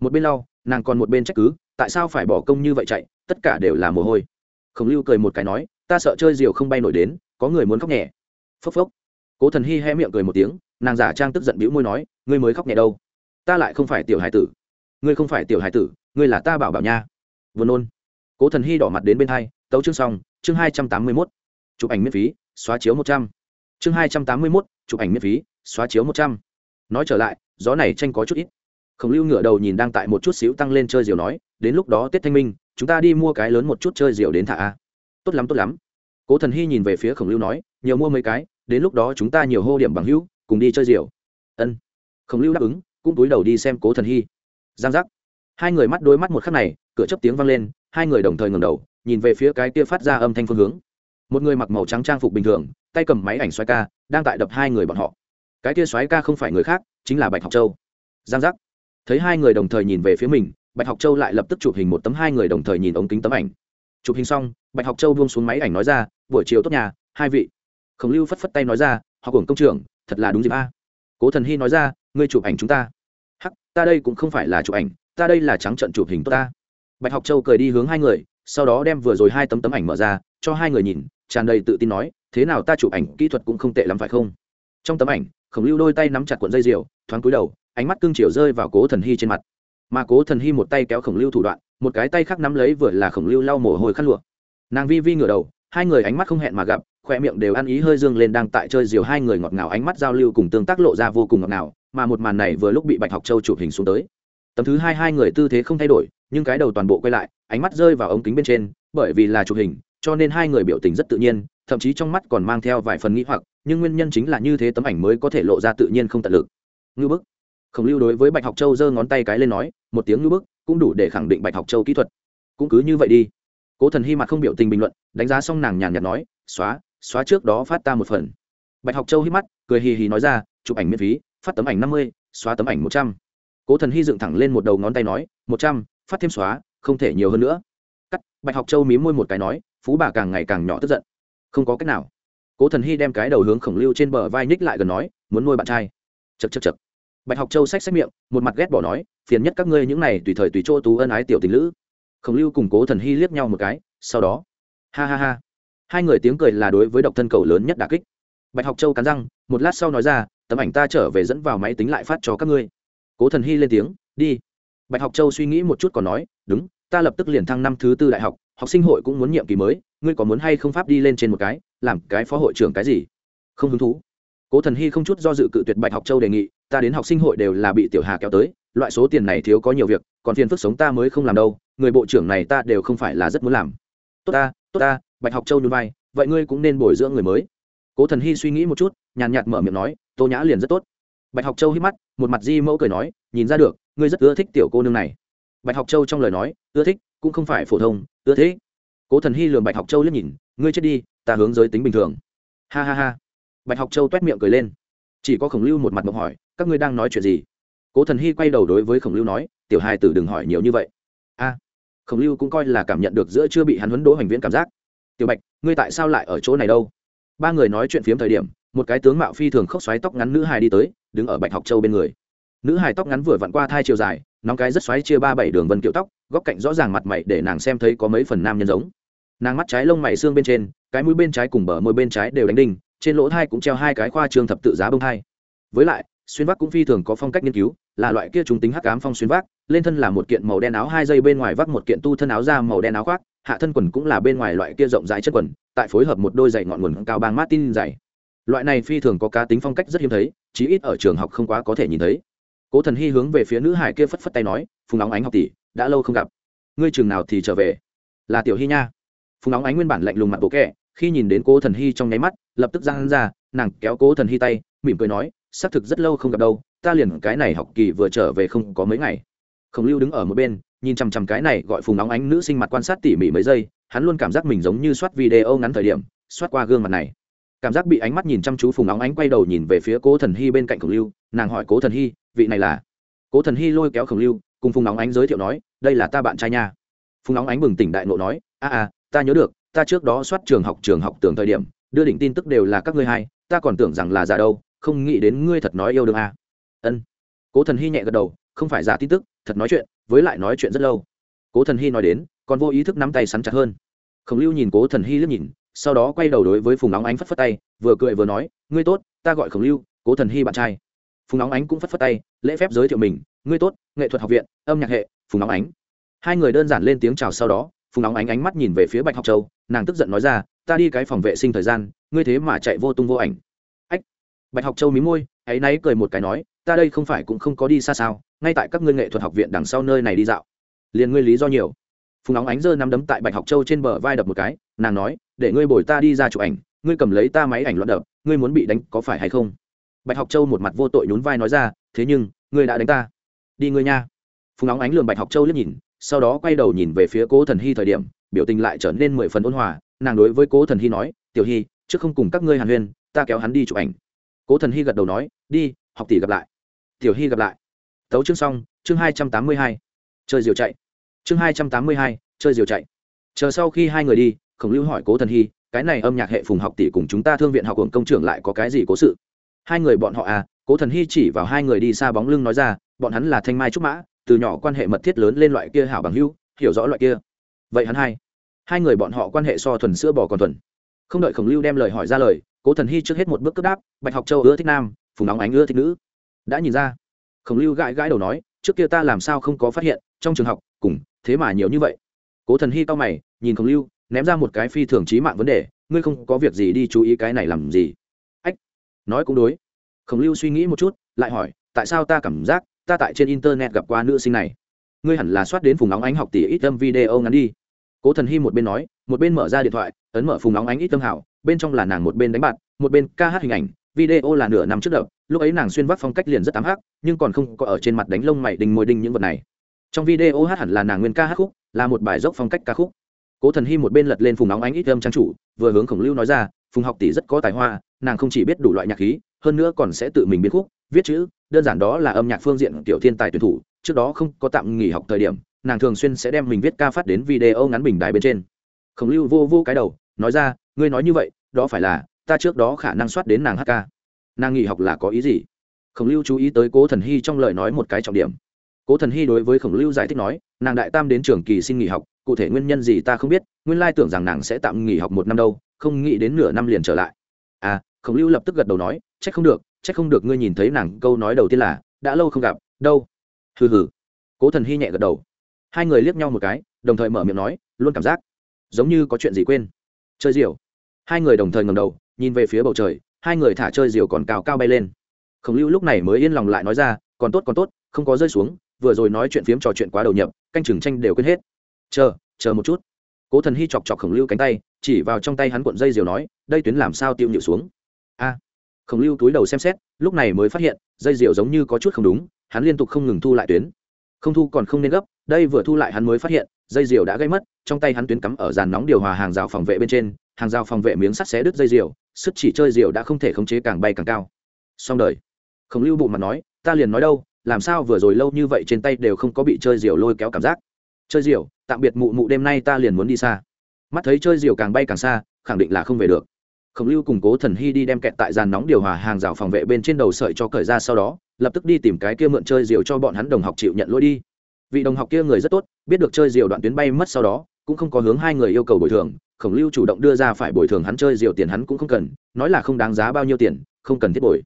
Một bên lau, nàng còn một bên trách cứ, tại sao phải bỏ công như vậy chạy, tất cả đều là mồ hôi. Khổng lưu cười một cái nói, ta sợ chơi diều không bay nổi đến, có người muốn khóc nhẹ. Phốc phốc. Cố thần hy hé miệng cười một tiếng, nàng giả trang tức giận bĩu môi nói, ngươi mới khóc nhẹ đâu. Ta lại không phải tiểu hải tử. Ngươi không phải tiểu hải tử, ngươi là ta bảo bảo nha. Vừa nôn cố thần hy đỏ mặt đến bên hai, tấu chương xong, chương hai trăm tám mươi mốt, chụp ảnh miễn phí, xóa chiếu một trăm. Chương hai trăm tám mươi mốt, chụp ảnh miễn phí, xóa chiếu một trăm. Nói trở lại, gió này tranh có chút ít. Khổng lưu ngửa đầu nhìn đang tại một chút xíu tăng lên chơi diều nói, đến lúc đó tết thanh minh, chúng ta đi mua cái lớn một chút chơi diều đến thả a. Tốt lắm tốt lắm. Cố thần hy nhìn về phía khổng lưu nói, nhiều mua mấy cái, đến lúc đó chúng ta nhiều hô điểm bằng hữu, cùng đi chơi diều. Ân. Khổng lưu đáp ứng, cũng túi đầu đi xem cố thần hy giang giác. Hai người mắt đôi mắt một khắc này, cửa chấp tiếng vang lên hai người đồng thời ngẩng đầu, nhìn về phía cái kia phát ra âm thanh phương hướng. Một người mặc màu trắng trang phục bình thường, tay cầm máy ảnh xoáy ca, đang tại đập hai người bọn họ. Cái kia xoáy ca không phải người khác, chính là bạch học châu. Giang giác. Thấy hai người đồng thời nhìn về phía mình, bạch học châu lại lập tức chụp hình một tấm hai người đồng thời nhìn ống kính tấm ảnh. Chụp hình xong, bạch học châu buông xuống máy ảnh nói ra, buổi chiều tốt nhà, hai vị. Khổng lưu phất phất tay nói ra học hưởng công trường thật là đúng dịp a. Cố thần hy nói ra, ngươi chụp ảnh chúng ta. Hắc, ta đây cũng không phải là chụp ảnh, ta đây là trắng trận chụp hình tốt ta bạch học châu cười đi hướng hai người, sau đó đem vừa rồi hai tấm tấm ảnh mở ra, cho hai người nhìn, tràn đầy tự tin nói, thế nào ta chụp ảnh kỹ thuật cũng không tệ lắm phải không? Trong tấm ảnh, khổng lưu đôi tay nắm chặt cuộn dây diều, thoáng cúi đầu, ánh mắt cương chiều rơi vào cố thần hy trên mặt. Mà cố thần hy một tay kéo khổng lưu thủ đoạn, một cái tay khác nắm lấy vừa là khổng lưu lau mồ hôi khăn lụa. Nàng vi vi ngửa đầu, hai người ánh mắt không hẹn mà gặp, khoe miệng đều ăn ý hơi dương lên đang tại chơi diều hai người ngọt ngào ánh mắt giao lưu cùng tương tác lộ ra vô cùng ngọt ngào, mà một màn này vừa lúc bị bạch học châu chụp hình xuống tới tấm thứ hai hai người tư thế không thay đổi, nhưng cái đầu toàn bộ quay lại, ánh mắt rơi vào ống kính bên trên, bởi vì là chụp hình, cho nên hai người biểu tình rất tự nhiên, thậm chí trong mắt còn mang theo vài phần nghĩ hoặc, nhưng nguyên nhân chính là như thế tấm ảnh mới có thể lộ ra tự nhiên không tận lực. Ngư bức. Khổng lưu đối với bạch học châu giơ ngón tay cái lên nói, một tiếng ngư bức, cũng đủ để khẳng định bạch học châu kỹ thuật. Cũng cứ như vậy đi. Cố thần hy mặt không biểu tình bình luận, đánh giá xong nàng nhàn nhạt nói, xóa xóa trước đó phát ta một phần. Bạch học châu hít mắt, cười hì hì nói ra, chụp ảnh miễn phí, phát tấm ảnh năm mươi, xóa tấm ảnh một trăm cố thần hy dựng thẳng lên một đầu ngón tay nói, một trăm, phát thêm xóa, không thể nhiều hơn nữa. Cắt, bạch học châu mí môi một cái nói, phú bà càng ngày càng nhỏ tức giận. Không có cách nào. Cố thần hy đem cái đầu hướng khổng lưu trên bờ vai ních lại gần nói, muốn nuôi bạn trai. Chật chật chật bạch học châu xách xách miệng, một mặt ghét bỏ nói, phiền nhất các ngươi những này tùy thời tùy chỗ tú ân ái tiểu tình lữ. Khổng lưu cùng cố thần hy liếc nhau một cái, sau đó, ha ha ha. Hai người tiếng cười là đối với độc thân cầu lớn nhất đà kích. Bạch học châu cắn răng, một lát sau nói ra, tấm ảnh ta trở về dẫn vào máy tính lại phát cho các ngươi cố thần hy lên tiếng, đi. Bạch học châu suy nghĩ một chút còn nói, đúng, ta lập tức liền thăng năm thứ tư đại học học sinh hội cũng muốn nhiệm kỳ mới, ngươi có muốn hay không pháp đi lên trên một cái, làm cái phó hội trưởng cái gì? Không hứng thú. Cố thần hy không chút do dự cự tuyệt bạch học châu đề nghị, ta đến học sinh hội đều là bị tiểu hà kéo tới, loại số tiền này thiếu có nhiều việc, còn phiền phức sống ta mới không làm đâu, người bộ trưởng này ta đều không phải là rất muốn làm. Tốt ta tốt ta, bạch học châu nhún vai, vậy ngươi cũng nên bồi dưỡng người mới. Cố thần hy suy nghĩ một chút, nhàn nhạt mở miệng nói, tô nhã liền rất tốt bạch học châu hít mắt, một mặt di mẫu cười nói, nhìn ra được, ngươi rất ưa thích tiểu cô nương này. Bạch học châu trong lời nói, ưa thích, cũng không phải phổ thông, ưa thế cố thần hy lường bạch học châu liếc nhìn, ngươi chết đi, ta hướng giới tính bình thường. Ha ha ha. Bạch học châu t u é t miệng cười lên. Chỉ có khổng lưu một mặt mộng hỏi, các ngươi đang nói chuyện gì? Cố thần hy quay đầu đối với khổng lưu nói, tiểu hai tử đừng hỏi nhiều như vậy. A. Khổng lưu cũng coi là cảm nhận được giữa chưa bị hắn huấn đỗ hành viễn cảm giác. Tiểu bạch, ngươi tại sao lại ở chỗ này đâu? Ba người nói chuyện phiếm thời điểm một cái tướng mạo phi thường khốc xoáy tóc ngắn nữ hài đi tới, đứng ở bạch học châu bên người. Nữ hài tóc ngắn vừa vặn qua thai chiều dài, nóng cái rất xoáy chia ba bảy đường vân kiểu tóc, góc cạnh rõ ràng mặt mày để nàng xem thấy có mấy phần nam nhân giống. Nàng mắt trái lông mày xương bên trên, cái mũi bên trái cùng bờ môi bên trái đều đánh đinh, trên lỗ thai cũng treo hai cái khoa trương thập tự giá bông thai. Với lại, xuyên vác cũng phi thường có phong cách nghiên cứu, là loại kia trung tính hắc ám phong xuyên vác, lên thân là một kiện màu đen áo hai dây bên ngoài vác một kiện tu thân áo da màu đen áo khoác, hạ thân quần cũng là bên ngoài loại kia rộng rãi chất quần, tại phối hợp một đôi giày ngọn nguồn cao bang martin dày loại này phi thường có cá tính phong cách rất hiếm thấy, chí ít ở trường học không quá có thể nhìn thấy. Cố thần hy hướng về phía nữ hải kia phất phất tay nói, phùng nóng ánh học tỷ, đã lâu không gặp. Ngươi trường nào thì trở về? Là tiểu hy nha. Phùng nóng ánh nguyên bản lạnh lùng mặt bộ kẹ khi nhìn đến cố thần hy trong nháy mắt, lập tức ra hắn ra, nàng kéo cố thần hy tay, mỉm cười nói, xác thực rất lâu không gặp đâu, ta liền cái này học kỳ vừa trở về không có mấy ngày. Khổng lưu đứng ở một bên, nhìn chằm chằm cái này gọi phùng nóng ánh nữ sinh mặt quan sát tỉ mỉ mấy giây, hắn luôn cảm giác mình giống như soát video ngắn thời điểm, soát qua gương mặt này cảm giác bị ánh mắt nhìn chăm chú phùng nóng ánh quay đầu nhìn về phía cố thần hy bên cạnh khổng lưu, nàng hỏi cố thần hy, vị này là? Cố thần hy lôi kéo khổng lưu, cùng phùng nóng ánh giới thiệu nói, đây là ta bạn trai nha. Phùng nóng ánh bừng tỉnh đại nộ nói, a a, ta nhớ được, ta trước đó soát trường học trường học tưởng thời điểm, đưa đỉnh tin tức đều là các ngươi hai, ta còn tưởng rằng là giả đâu, không nghĩ đến ngươi thật nói yêu đương a. Ân. Cố thần hy nhẹ gật đầu, không phải giả tin tức, thật nói chuyện, với lại nói chuyện rất lâu. Cố thần hy nói đến, còn vô ý thức nắm tay sắn chặt hơn. Khổng lưu nhìn cố thần hy liếc nhìn sau đó quay đầu đối với phùng nóng ánh phất phất tay, vừa cười vừa nói, ngươi tốt, ta gọi khổng lưu, cố thần hy bạn trai. Phùng nóng ánh cũng phất phất tay, lễ phép giới thiệu mình, ngươi tốt, nghệ thuật học viện, âm nhạc hệ, phùng nóng ánh. Hai người đơn giản lên tiếng chào sau đó, phùng nóng ánh ánh mắt nhìn về phía bạch học châu, nàng tức giận nói ra, ta đi cái phòng vệ sinh thời gian, ngươi thế mà chạy vô tung vô ảnh. Ách, bạch học châu mí môi áy náy cười một cái nói, ta đây không phải cũng không có đi xa sao, ngay tại các ngươi nghệ thuật học viện đằng sau nơi này đi dạo. Liền ngươi lý do nhiều. Phùng nóng ánh giơ nắm đấm tại bạch học châu trên bờ vai đập một cái, nàng nói để ngươi bồi ta đi ra chụp ảnh, ngươi cầm lấy ta máy ảnh loạn đập, ngươi muốn bị đánh có phải hay không? Bạch học châu một mặt vô tội nhún vai nói ra, thế nhưng, ngươi đã đánh ta. Đi ngươi nha. Phùng nóng ánh lường bạch học châu liếc nhìn, sau đó quay đầu nhìn về phía cố thần hy thời điểm, biểu tình lại trở nên mười phần ôn hòa, nàng đối với cố thần hy nói, tiểu hy, trước không cùng các ngươi hàn huyên, ta kéo hắn đi chụp ảnh. Cố thần hy gật đầu nói, đi, học tỷ gặp lại. Tiểu hy gặp lại. Tấu chương xong, chương hai trăm tám mươi hai. Chơi diều chạy. Chương hai trăm tám mươi hai, chơi diều chạy. Chờ sau khi hai người đi khổng lưu hỏi cố thần hy, cái này âm nhạc hệ phùng học tỷ cùng chúng ta thương viện học hưởng công trưởng lại có cái gì cố sự? Hai người bọn họ à cố thần hy chỉ vào hai người đi xa bóng lưng nói ra, bọn hắn là thanh mai trúc mã, từ nhỏ quan hệ mật thiết lớn lên loại kia hảo bằng hưu hiểu rõ loại kia. Vậy hắn hai hai người bọn họ quan hệ so thuần sữa bò còn thuần. Không đợi khổng lưu đem lời hỏi ra lời, cố thần hy trước hết một bước cướp đáp, bạch học châu ưa thích nam, phùng nóng ánh ưa thích nữ. Đã nhìn ra. Khổng lưu gãi gãi đầu nói, trước kia ta làm sao không có phát hiện, trong trường học, cùng, thế mà nhiều như vậy. Cố thần hy cao mày, nhìn khổng lưu ném ra một cái phi thường trí mạng vấn đề, ngươi không có việc gì đi chú ý cái này làm gì? Ách, nói cũng đối. Khổng lưu suy nghĩ một chút, lại hỏi, tại sao ta cảm giác ta tại trên internet gặp qua nữ sinh này? Ngươi hẳn là soát đến phùng nóng ánh học tỷ ít tâm video ngắn đi. Cố thần hy một bên nói, một bên mở ra điện thoại, ấn mở phùng nóng ánh ít tâm hảo, bên trong là nàng một bên đánh bạc, một bên ca hát hình ảnh, video là nửa năm trước đợt lúc ấy nàng xuyên vác phong cách liền rất ám hắc, nhưng còn không có ở trên mặt đánh lông mày đinh môi đinh những vật này. Trong video hát hẳn là nàng nguyên ca hát khúc, là một bài dốc phong cách ca khúc cố thần hy một bên lật lên phùng nóng ánh ít âm trang chủ, vừa hướng khổng lưu nói ra, phùng học tỷ rất có tài hoa, nàng không chỉ biết đủ loại nhạc khí, hơn nữa còn sẽ tự mình biến khúc, viết chữ, đơn giản đó là âm nhạc phương diện tiểu thiên tài tuyển thủ, trước đó không có tạm nghỉ học thời điểm, nàng thường xuyên sẽ đem mình viết ca phát đến video ngắn bình đài bên trên. Khổng lưu vô vô cái đầu, nói ra, ngươi nói như vậy, đó phải là, ta trước đó khả năng soát đến nàng hát ca. Nàng nghỉ học là có ý gì? Khổng lưu chú ý tới cố thần hy trong lời nói một cái trọng điểm. Cố thần hy đối với khổng lưu giải thích nói, nàng đại tam đến trường kỳ xin nghỉ học cụ thể nguyên nhân gì ta không biết, nguyên lai tưởng rằng nàng sẽ tạm nghỉ học một năm đâu, không nghĩ đến nửa năm liền trở lại. À khổng lưu lập tức gật đầu nói c h ắ c không được c h ắ c không được ngươi nhìn thấy nàng, câu nói đầu tiên là, đã lâu không gặp, đâu? Hừ hừ. Cố thần hy nhẹ gật đầu. Hai người liếc nhau một cái, đồng thời mở miệng nói, luôn cảm giác, giống như có chuyện gì quên. Chơi diều hai người đồng thời ngầm đầu, nhìn về phía bầu trời, hai người thả chơi diều còn cao cao bay lên. Khổng lưu lúc này mới yên lòng lại nói ra, còn tốt còn tốt, không có rơi xuống, vừa rồi nói chuyện phiếm trò chuyện quá đầu nhập, canh chừng tranh đều quên hết chờ chờ một chút. Cố thần hy chọc chọc khổng lưu cánh tay, chỉ vào trong tay hắn cuộn dây diều nói, đây tuyến làm sao tiêu nhịu xuống? A. Khổng lưu túi đầu xem xét, lúc này mới phát hiện, dây diều giống như có chút không đúng, hắn liên tục không ngừng thu lại tuyến. Không thu còn không nên gấp, đây vừa thu lại hắn mới phát hiện, dây diều đã gây mất, trong tay hắn tuyến cắm ở dàn nóng điều hòa hàng rào phòng vệ bên trên, hàng rào phòng vệ miếng sắt xé đứt dây diều, sức chỉ chơi diều đã không thể khống chế càng bay càng cao. Xong đời. Khổng lưu bụng mặt nói, ta liền nói đâu, làm sao vừa rồi lâu như vậy trên tay đều không có bị chơi diều lôi kéo cảm giác? Chơi diều tạm biệt mụ mụ, đêm nay ta liền muốn đi xa. Mắt thấy chơi diều càng bay càng xa, khẳng định là không về được. Khổng lưu cùng cố thần hy đi đem kẹt tại dàn nóng điều hòa hàng rào phòng vệ bên trên đầu sợi cho cởi ra sau đó, lập tức đi tìm cái kia mượn chơi diều cho bọn hắn đồng học chịu nhận lỗi đi. Vị đồng học kia người rất tốt, biết được chơi diều đoạn tuyến bay mất sau đó, cũng không có hướng hai người yêu cầu bồi thường, khổng lưu chủ động đưa ra phải bồi thường hắn chơi diều tiền hắn cũng không cần, nói là không đáng giá bao nhiêu tiền, không cần thiết bồi.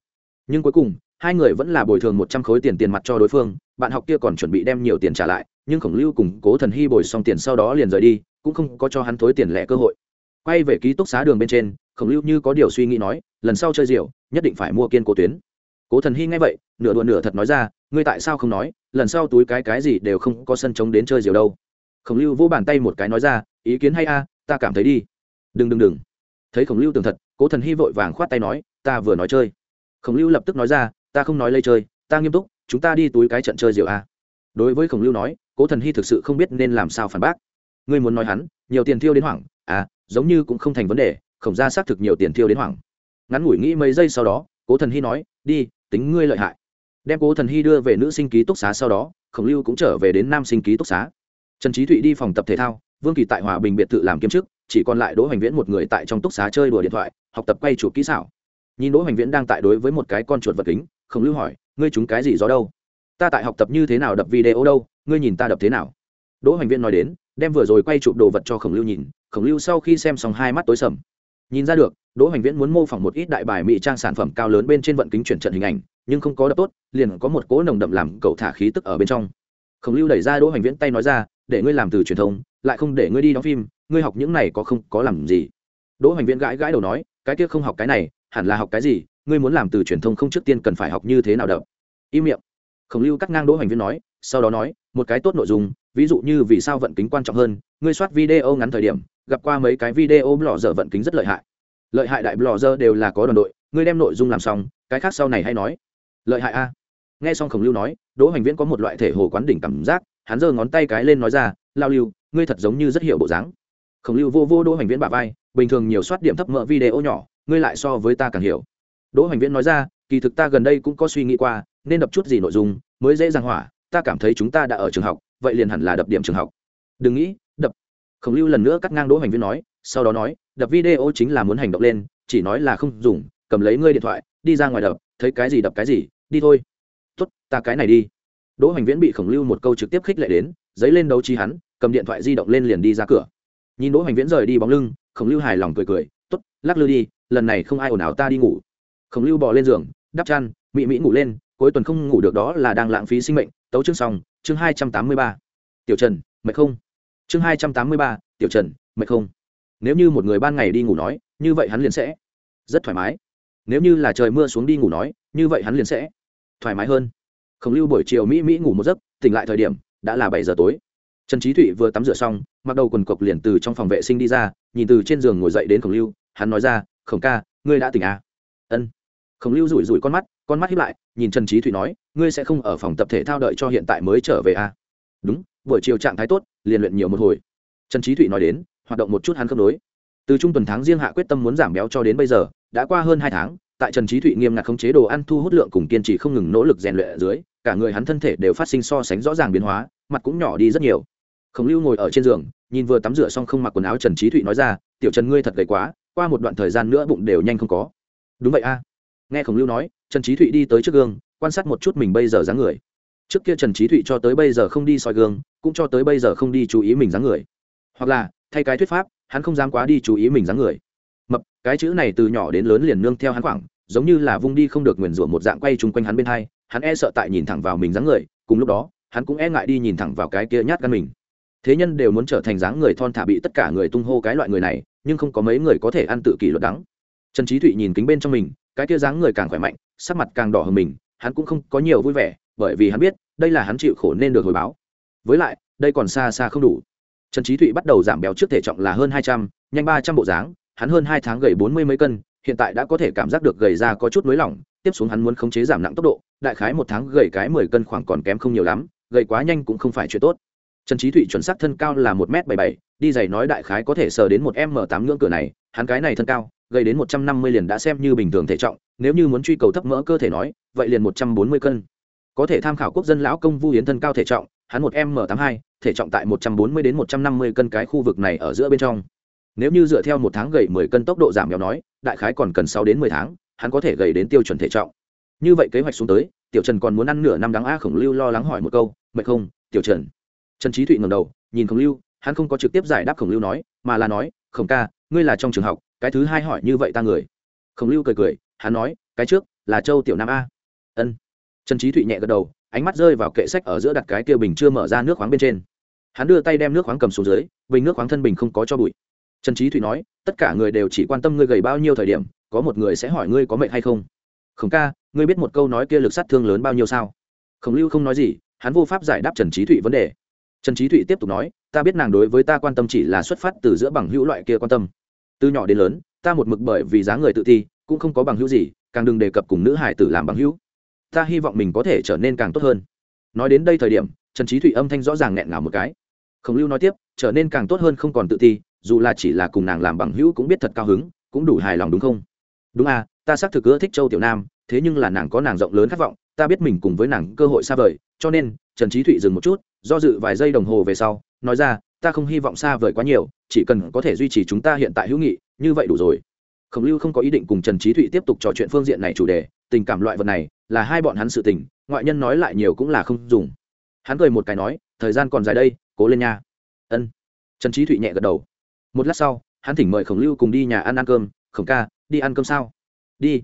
Nhưng cuối cùng, hai người vẫn là bồi thường một trăm khối tiền tiền mặt cho đối phương, bạn học kia còn chuẩn bị đem nhiều tiền trả lại nhưng khổng lưu cùng cố thần hy bồi xong tiền sau đó liền rời đi, cũng không có cho hắn thối tiền lẻ cơ hội. Quay về ký túc xá đường bên trên, khổng lưu như có điều suy nghĩ nói, lần sau chơi rượu, nhất định phải mua kiên cố tuyến. Cố thần hy nghe vậy, nửa đùa nửa thật nói ra, ngươi tại sao không nói, lần sau túi cái cái gì đều không có sân trống đến chơi rượu đâu. Khổng lưu vỗ bàn tay một cái nói ra, ý kiến hay a, ta cảm thấy đi. Đừng đừng đừng. Thấy khổng lưu tường thật, cố thần hy vội vàng khoát tay nói, ta vừa nói chơi. Khổng lưu lập tức nói ra, ta không nói lây chơi, ta nghiêm túc, chúng ta đi túi cái trận chơi rượu a đối với khổng lưu nói, cố thần hy thực sự không biết nên làm sao phản bác. Ngươi muốn nói hắn, nhiều tiền thiêu đến hoảng à giống như cũng không thành vấn đề, khổng ra xác thực nhiều tiền thiêu đến hoảng. Ngắn ngủi nghĩ mấy giây sau đó, cố thần hy nói, đi, tính ngươi lợi hại. Đem cố thần hy đưa về nữ sinh ký túc xá sau đó, khổng lưu cũng trở về đến nam sinh ký túc xá. Trần trí thụy đi phòng tập thể thao, vương kỳ tại hòa bình biệt thự làm kiêm chức, chỉ còn lại đỗ hoành viễn một người tại trong túc xá chơi đùa điện thoại, học tập quay chụp kỹ xảo. Nhìn đỗ hoành viễn đang tại đối với một cái con chuột vật kính, khổng lưu hỏi, ngươi chúng cái gì gió đâu? Ta tại học tập như thế nào đập video đâu, ngươi nhìn ta đập thế nào? Đỗ hoành viễn nói đến, đem vừa rồi quay chụp đồ vật cho khổng lưu nhìn, khổng lưu sau khi xem xong hai mắt tối sầm. Nhìn ra được, đỗ hoành viễn muốn mô phỏng một ít đại bài mỹ trang sản phẩm cao lớn bên trên vận kính chuyển trận hình ảnh, nhưng không có đập tốt, liền có một cỗ nồng đậm làm cậu thả khí tức ở bên trong. Khổng lưu đẩy ra đỗ hoành viễn tay nói ra, để ngươi làm từ truyền thông, lại không để ngươi đi đóng phim, ngươi học những này có không, có làm gì? Đỗ hoành viễn gãi gãi đầu nói, cái kia không học cái này, hẳn là học cái gì, ngươi muốn làm từ truyền thông không trước tiên cần phải học như thế nào đập. Im miệng khổng lưu cắt ngang đỗ hoành viễn nói, sau đó nói, một cái tốt nội dung, ví dụ như vì sao vận kính quan trọng hơn, ngươi soát video ngắn thời điểm, gặp qua mấy cái video blog giờ vận kính rất lợi hại. Lợi hại đại blogger đều là có đoàn đội, ngươi đem nội dung làm xong, cái khác sau này hay nói. Lợi hại a? Nghe xong khổng lưu nói, đỗ hoành viễn có một loại thể hồ quán đỉnh cảm giác, hắn giơ ngón tay cái lên nói ra, lao lưu, ngươi thật giống như rất hiểu bộ dáng. Khổng lưu vô vô đỗ hoành viễn bà vai, bình thường nhiều soát điểm thấp mỡ video nhỏ, ngươi lại so với ta càng hiểu. Đỗ hoành viễn nói ra kỳ thực ta gần đây cũng có suy nghĩ qua, nên đập chút gì nội dung mới dễ dàng hỏa, ta cảm thấy chúng ta đã ở trường học, vậy liền hẳn là đập điểm trường học. Đừng nghĩ, đập. Khổng lưu lần nữa cắt ngang đỗ hành viên nói, sau đó nói, đập video chính là muốn hành động lên, chỉ nói là không dùng, cầm lấy ngươi điện thoại, đi ra ngoài đập, thấy cái gì đập cái gì, đi thôi. Tốt, ta cái này đi. Đỗ hành viễn bị khổng lưu một câu trực tiếp khích lệ đến, giấy lên đấu trí hắn, cầm điện thoại di động lên liền đi ra cửa. Nhìn đỗ hành viễn rời đi bóng lưng, khổng lưu hài lòng cười cười, tốt, lắc lư đi, lần này không ai ồn ào ta đi ngủ. Khổng lưu bỏ lên giường đắp chăn, mị mỹ ngủ lên, cuối tuần không ngủ được đó là đang lãng phí sinh mệnh. Tấu chương xong, chương hai trăm tám mươi ba. Tiểu trần, mệt không? Chương hai trăm tám mươi ba, tiểu trần, mệt không? Nếu như một người ban ngày đi ngủ nói, như vậy hắn liền sẽ rất thoải mái. Nếu như là trời mưa xuống đi ngủ nói, như vậy hắn liền sẽ thoải mái hơn. Khổng lưu buổi chiều mỹ mỹ ngủ một giấc, tỉnh lại thời điểm, đã là bảy giờ tối. Trần trí thụy vừa tắm rửa xong, mặc đầu quần cộc liền từ trong phòng vệ sinh đi ra, nhìn từ trên giường ngồi dậy đến khổng lưu, hắn nói ra, khổng ca, ngươi đã tỉnh à? ân khổng lưu rủi rủi con mắt con mắt hiếp lại, nhìn trần trí thụy nói, ngươi sẽ không ở phòng tập thể thao đợi cho hiện tại mới trở về à? đúng, buổi chiều trạng thái tốt, liền luyện nhiều một hồi. Trần trí thụy nói đến, hoạt động một chút hắn khớp nối. Từ trung tuần tháng riêng hạ quyết tâm muốn giảm béo cho đến bây giờ, đã qua hơn hai tháng, tại trần trí thụy nghiêm ngặt khống chế đồ ăn, thu hút lượng cùng kiên trì không ngừng nỗ lực rèn luyện ở dưới, cả người hắn thân thể đều phát sinh so sánh rõ ràng biến hóa, mặt cũng nhỏ đi rất nhiều. Khổng lưu ngồi ở trên giường, nhìn vừa tắm rửa xong không mặc quần áo trần trí thụy nói ra, tiểu trần ngươi thật gầy quá, qua một đoạn thời gian nữa bụng đều nhanh không có. Đúng vậy a nghe khổng lưu nói, trần trí thụy đi tới trước gương, quan sát một chút mình bây giờ dáng người. Trước kia trần trí thụy cho tới bây giờ không đi soi gương, cũng cho tới bây giờ không đi chú ý mình dáng người. Hoặc là, thay cái thuyết pháp, hắn không dám quá đi chú ý mình dáng người. Mập, cái chữ này từ nhỏ đến lớn liền nương theo hắn khoảng giống như là vung đi không được nguyền rủa một dạng quay chung quanh hắn bên hai, hắn e sợ tại nhìn thẳng vào mình dáng người, cùng lúc đó, hắn cũng e ngại đi nhìn thẳng vào cái kia nhát gan mình. Thế nhân đều muốn trở thành dáng người thon thả bị tất cả người tung hô cái loại người này, nhưng không có mấy người có thể ăn tự kỷ luật đắng. Trần trí thụy nhìn kính bên trong mình cái kia dáng người càng khỏe mạnh, sắc mặt càng đỏ hơn mình, hắn cũng không có nhiều vui vẻ, bởi vì hắn biết, đây là hắn chịu khổ nên được hồi báo. Với lại, đây còn xa xa không đủ. Trần trí thụy bắt đầu giảm béo trước thể trọng là hơn hai trăm, nhanh ba trăm bộ dáng, hắn hơn hai tháng gầy bốn mươi mấy cân, hiện tại đã có thể cảm giác được gầy ra có chút nới lỏng, tiếp xuống hắn muốn khống chế giảm nặng tốc độ, đại khái một tháng gầy cái mười cân khoảng còn kém không nhiều lắm, gầy quá nhanh cũng không phải chuyện tốt. Trần trí thụy chuẩn xác thân cao là một m bảy bảy, đi giày nói đại khái có thể sờ đến một m tám ngưỡng cửa này, hắn cái này thân cao gây đến một trăm năm mươi liền đã xem như bình thường thể trọng, nếu như muốn truy cầu thấp mỡ cơ thể nói, vậy liền một trăm bốn mươi cân. Có thể tham khảo quốc dân lão công vu hiến thân cao thể trọng, hắn một m tám hai, thể trọng tại một trăm bốn mươi đến một trăm năm mươi cân cái khu vực này ở giữa bên trong. Nếu như dựa theo một tháng gầy mười cân tốc độ giảm béo nói, đại khái còn cần sáu đến mười tháng, hắn có thể gầy đến tiêu chuẩn thể trọng. Như vậy kế hoạch xuống tới, tiểu trần còn muốn ăn nửa năm đáng a khổng lưu lo lắng hỏi một câu mệt không, tiểu trần? Trần trí thụy ngầm đầu, nhìn khổng lưu, hắn không có trực tiếp giải đáp khổng lưu nói, mà là nói, khổng ca, ngươi là trong trường học cái thứ hai hỏi như vậy ta người. Khổng lưu cười cười, hắn nói, cái trước, là châu tiểu nam a. Ân. Trần trí thụy nhẹ gật đầu, ánh mắt rơi vào kệ sách ở giữa đặt cái kia bình chưa mở ra nước khoáng bên trên. Hắn đưa tay đem nước khoáng cầm xuống dưới, bình nước khoáng thân bình không có cho bụi. Trần trí thụy nói, tất cả người đều chỉ quan tâm ngươi gầy bao nhiêu thời điểm, có một người sẽ hỏi ngươi có mệnh hay không. Khổng ca, ngươi biết một câu nói kia lực sát thương lớn bao nhiêu sao? Khổng lưu không nói gì, hắn vô pháp giải đáp trần trí thụy vấn đề. Trần trí thụy tiếp tục nói, ta biết nàng đối với ta quan tâm chỉ là xuất phát từ giữa bằng hữu loại kia quan tâm từ nhỏ đến lớn, ta một mực bởi vì giá người tự ti cũng không có bằng hữu gì, càng đừng đề cập cùng nữ hải tử làm bằng hữu. Ta hy vọng mình có thể trở nên càng tốt hơn. Nói đến đây thời điểm, trần trí thụy âm thanh rõ ràng nghẹn ngào một cái. Khổng lưu nói tiếp, trở nên càng tốt hơn không còn tự ti dù là chỉ là cùng nàng làm bằng hữu cũng biết thật cao hứng, cũng đủ hài lòng đúng không? Đúng à ta xác thực ưa thích châu tiểu nam, thế nhưng là nàng có nàng rộng lớn khát vọng, ta biết mình cùng với nàng cơ hội xa vời, cho nên trần trí thụy dừng một chút, do dự vài giây đồng hồ về sau, nói ra ta không hy vọng xa vời quá nhiều, chỉ cần có thể duy trì chúng ta hiện tại hữu nghị, như vậy đủ rồi. Khổng lưu không có ý định cùng trần trí thụy tiếp tục trò chuyện phương diện này chủ đề, tình cảm loại vật này là hai bọn hắn sự tình, ngoại nhân nói lại nhiều cũng là không dùng. Hắn cười một cái nói, thời gian còn dài đây, cố lên nha. Ân. Trần trí thụy nhẹ gật đầu. Một lát sau, hắn thỉnh mời khổng lưu cùng đi nhà ăn ăn cơm. Khổng ca, đi ăn cơm sao? Đi.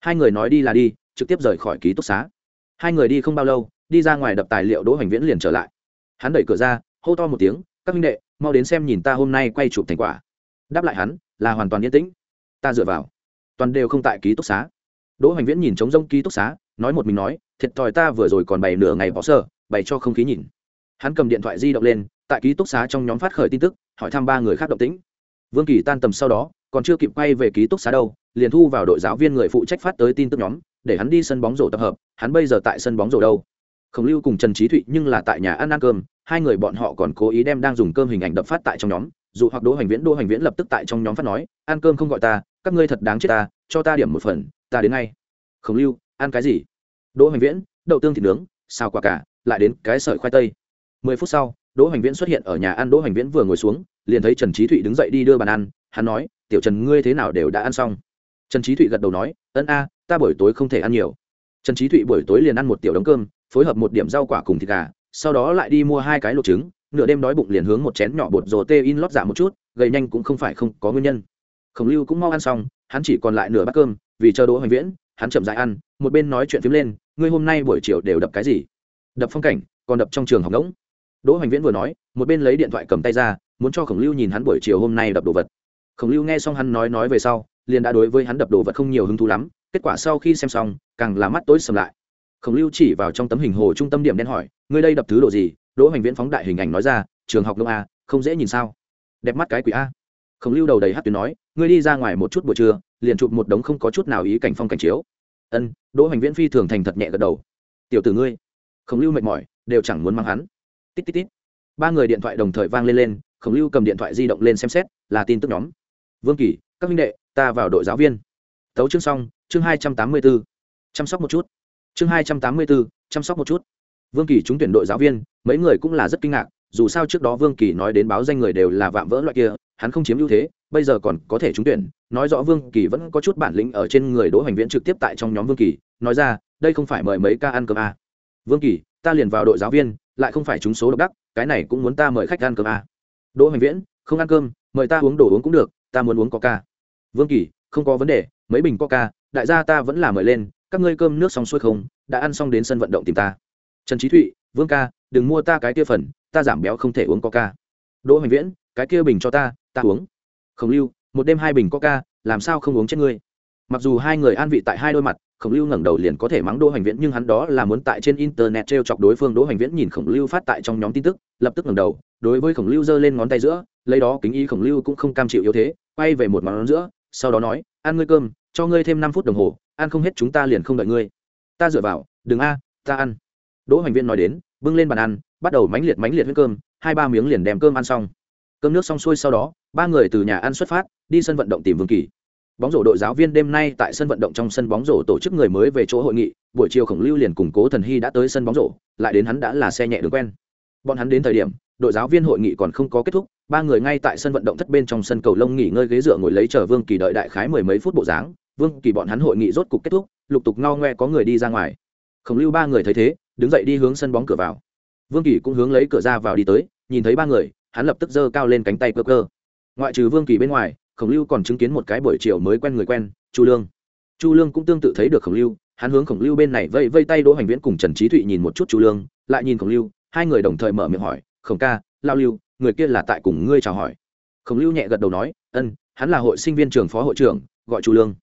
Hai người nói đi là đi, trực tiếp rời khỏi ký túc xá. Hai người đi không bao lâu, đi ra ngoài đập tài liệu đỗ hoành viễn liền trở lại. Hắn đẩy cửa ra, hô to một tiếng các minh đệ, mau đến xem nhìn ta hôm nay quay chụp thành quả. Đáp lại hắn, là hoàn toàn yên tĩnh. Ta dựa vào. Toàn đều không tại ký túc xá. Đỗ hoành viễn nhìn trống rông ký túc xá, nói một mình nói, thiệt thòi ta vừa rồi còn bày nửa ngày bỏ sơ, bày cho không khí nhìn. Hắn cầm điện thoại di động lên, tại ký túc xá trong nhóm phát khởi tin tức, hỏi thăm ba người khác động tĩnh. Vương kỳ tan tầm sau đó, còn chưa kịp quay về ký túc xá đâu, liền thu vào đội giáo viên người phụ trách phát tới tin tức nhóm, để hắn đi sân bóng rổ tập hợp, hắn bây giờ tại sân bóng rổ đâu? Khổng lưu cùng trần trí thụy nhưng là tại nhà ăn ăn cơm hai người bọn họ còn cố ý đem đang dùng cơm hình ảnh đập phát tại trong nhóm, dù hoặc đỗ hoành viễn, đỗ hoành viễn lập tức tại trong nhóm phát nói, ăn cơm không gọi ta, các ngươi thật đáng chết ta, cho ta điểm một phần, ta đến ngay. Khổng lưu, ăn cái gì? Đỗ hoành viễn, đậu tương thịt nướng, xào quả cả, lại đến cái sợi khoai tây. Mười phút sau, đỗ hoành viễn xuất hiện ở nhà ăn, đỗ hoành viễn vừa ngồi xuống, liền thấy trần trí thụy đứng dậy đi đưa bàn ăn, hắn nói, tiểu trần, ngươi thế nào đều đã ăn xong. Trần trí thụy gật đầu nói, ân a, ta buổi tối không thể ăn nhiều. Trần trí thụy buổi tối liền ăn một tiểu đống cơm, phối hợp một điểm rau quả cùng thịt gà sau đó lại đi mua hai cái lột trứng, nửa đêm đói bụng liền hướng một chén nhỏ bột rồ tê in lót dạ một chút, gầy nhanh cũng không phải không có nguyên nhân. Khổng lưu cũng mau ăn xong, hắn chỉ còn lại nửa bát cơm, vì chờ đỗ hoành viễn, hắn chậm dại ăn, một bên nói chuyện phím lên, ngươi hôm nay buổi chiều đều đập cái gì? Đập phong cảnh, còn đập trong trường học ngỗng đỗ hoành viễn vừa nói, một bên lấy điện thoại cầm tay ra, muốn cho khổng lưu nhìn hắn buổi chiều hôm nay đập đồ vật. Khổng lưu nghe xong hắn nói nói về sau, liền đã đối với hắn đập đồ vật không nhiều hứng thú lắm, kết quả sau khi xem xong, càng là mắt tối sầm lại khổng lưu chỉ vào trong tấm hình hồ trung tâm điểm đen hỏi, ngươi đây đập thứ đồ gì? Đỗ hoành viễn phóng đại hình ảnh nói ra, trường học nông a, không dễ nhìn sao? Đẹp mắt cái quỷ a. Khổng lưu đầu đầy hát tuyến nói, ngươi đi ra ngoài một chút buổi trưa, liền chụp một đống không có chút nào ý cảnh phong cảnh chiếu. Ân, đỗ hoành viễn phi thường thành thật nhẹ gật đầu. Tiểu tử ngươi. Khổng lưu mệt mỏi, đều chẳng muốn mang hắn. Tít tít tít. Ba người điện thoại đồng thời vang lên lên, khổng lưu cầm điện thoại di động lên xem xét, là tin tức nhóm. Vương kỳ, các minh đệ, ta vào đội giáo viên. Tấu chương xong, chương hai trăm tám mươi b ố chăm sóc một chút chương hai trăm tám mươi b ố chăm sóc một chút vương kỳ trúng tuyển đội giáo viên, mấy người cũng là rất kinh ngạc, dù sao trước đó vương kỳ nói đến báo danh người đều là vạm vỡ loại kia, hắn không chiếm ưu thế, bây giờ còn có thể trúng tuyển, nói rõ vương kỳ vẫn có chút bản lĩnh ở trên người đỗ hoành viễn trực tiếp tại trong nhóm vương kỳ, nói ra, đây không phải mời mấy ca ăn cơm à. vương kỳ, ta liền vào đội giáo viên, lại không phải trúng số độc đắc, cái này cũng muốn ta mời khách ăn cơm à. đỗ hoành viễn, không ăn cơm, mời ta uống đồ uống cũng được, ta muốn uống coca vương kỳ, không có vấn đề, mấy bình coca, đại gia ta vẫn là mời lên các ngươi cơm nước xong xuôi không, đã ăn xong đến sân vận động tìm ta. Trần trí thụy, vương ca, đừng mua ta cái kia phần, ta giảm béo không thể uống coca. Đỗ hoành viễn, cái kia bình cho ta ta uống. Khổng lưu, một đêm hai bình coca, làm sao không uống chết ngươi? Mặc dù hai người an vị tại hai đôi mặt, khổng lưu ngẩng đầu liền có thể mắng đỗ hoành viễn, nhưng hắn đó là muốn tại trên internet t r e o chọc đối phương. Đỗ hoành viễn nhìn khổng lưu phát tại trong nhóm tin tức, lập tức ngẩng đầu, đối với khổng lưu giơ lên ngón tay giữa, lấy đó kính ý khổng lưu cũng không cam chịu yếu thế, quay về một món giữa, sau đó nói, ăn ngươi cơm cho ngươi thêm năm phút đồng hồ, ăn không hết chúng ta liền không đợi ngươi. Ta dựa vào, đừng a, ta ăn. Đỗ hoành viên nói đến, bưng lên bàn ăn, bắt đầu mánh liệt mánh liệt với cơm, hai ba miếng liền đem cơm ăn xong. Cơm nước xong xuôi sau đó, ba người từ nhà ăn xuất phát, đi sân vận động tìm vương kỳ. Bóng rổ đội giáo viên đêm nay tại sân vận động trong sân bóng rổ tổ chức người mới về chỗ hội nghị, buổi chiều khổng lưu liền củng cố thần hy đã tới sân bóng rổ, lại đến hắn đã là xe nhẹ đường quen. Bọn hắn đến thời điểm, đội giáo viên hội nghị còn không có kết thúc, ba người ngay tại sân vận động thất bên trong sân cầu lông nghỉ ngơi ghế dựa ngồi lấy chờ vương kỳ đợi đại khái mười mấy phút bộ dáng vương kỳ bọn hắn hội nghị rốt cục kết thúc, lục tục ngao ngoe có người đi ra ngoài. Khổng lưu ba người thấy thế, đứng dậy đi hướng sân bóng cửa vào. Vương kỳ cũng hướng lấy cửa ra vào đi tới, nhìn thấy ba người, hắn lập tức giơ cao lên cánh tay cơ cơ. Ngoại trừ vương kỳ bên ngoài, khổng lưu còn chứng kiến một cái buổi chiều mới quen người quen, chu lương. Chu lương cũng tương tự thấy được khổng lưu, hắn hướng khổng lưu bên này vây vây tay đỗ hoành viễn cùng trần trí thụy nhìn một chút chu lương, lại nhìn khổng lưu, hai người đồng thời mở miệng hỏi, khổng ca, lao lưu, người kia là tại cùng ngươi chào hỏi. Khổng lưu nhẹ gật đầu nói, ân, hắn là hội sinh viên trường phó hội trưởng, gọi chu lương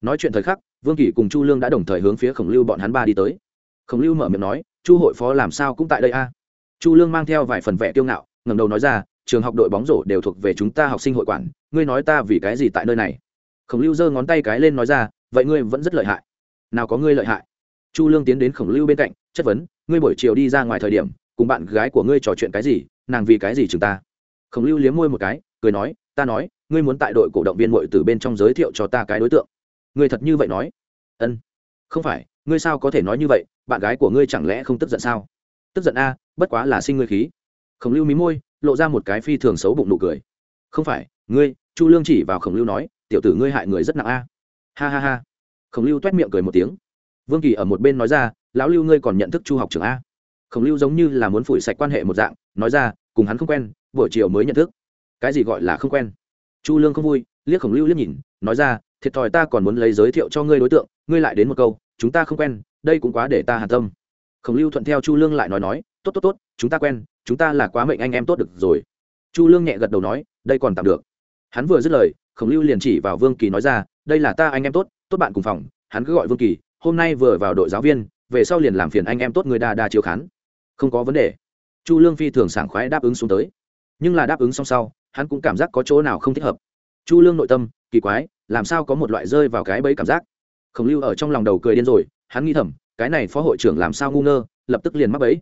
nói chuyện thời khắc, vương kỳ cùng chu lương đã đồng thời hướng phía khổng lưu bọn hắn ba đi tới. Khổng lưu mở miệng nói, chu hội phó làm sao cũng tại đây a? À? Chu lương mang theo vài phần vẻ kiêu ngạo, ngẩng đầu nói ra, trường học đội bóng rổ đều thuộc về chúng ta học sinh hội quản, ngươi nói ta vì cái gì tại nơi này? Khổng lưu giơ ngón tay cái lên nói ra, vậy ngươi vẫn rất lợi hại. Nào có ngươi lợi hại? Chu lương tiến đến khổng lưu bên cạnh, chất vấn, ngươi buổi chiều đi ra ngoài thời điểm, cùng bạn gái của ngươi trò chuyện cái gì, nàng vì cái gì chúng ta? Khổng lưu liếm môi một cái, cười nói, ta nói, ngươi muốn tại đội cổ động viên mội từ bên trong giới thiệu cho ta cái đối tượng ngươi thật như vậy nói? Ân. Không phải, ngươi sao có thể nói như vậy? Bạn gái của ngươi chẳng lẽ không tức giận sao? Tức giận a, bất quá là sinh ngươi khí. Khổng lưu mí môi, lộ ra một cái phi thường xấu bụng nụ cười. Không phải, ngươi, chu lương chỉ vào khổng lưu nói, tiểu tử ngươi hại người rất nặng a. Ha ha ha. Khổng lưu t u é t miệng cười một tiếng. Vương kỳ ở một bên nói ra, lão lưu ngươi còn nhận thức chu học trưởng a. Khổng lưu giống như là muốn phủi sạch quan hệ một dạng, nói ra, cùng hắn không quen, buổi chiều mới nhận thức. Cái gì gọi là không quen? Chu lương không vui, liếc khổng lưu liếc nhìn, nói ra thiệt thòi ta còn muốn lấy giới thiệu cho ngươi đối tượng, ngươi lại đến một câu, chúng ta không quen, đây cũng quá để ta hàn tâm. Khổng lưu thuận theo chu lương lại nói nói, tốt tốt tốt, chúng ta quen, chúng ta là quá mệnh anh em tốt được rồi. Chu lương nhẹ gật đầu nói, đây còn tạm được. Hắn vừa dứt lời, khổng lưu liền chỉ vào vương kỳ nói ra, đây là ta anh em tốt tốt bạn cùng phòng, hắn cứ gọi vương kỳ, hôm nay vừa vào đội giáo viên, về sau liền làm phiền anh em tốt người đa đa chiếu khán. Không có vấn đề. Chu lương phi thường sảng khoái đáp ứng xuống tới. Nhưng là đáp ứng xong sau, hắn cũng cảm giác có chỗ nào không thích hợp. Chu lương nội tâm, kỳ quái làm sao có một loại rơi vào cái bẫy cảm giác? Khổng lưu ở trong lòng đầu cười điên rồi, hắn nghĩ thầm, cái này phó hội trưởng làm sao ngu ngơ, lập tức liền mắc bẫy.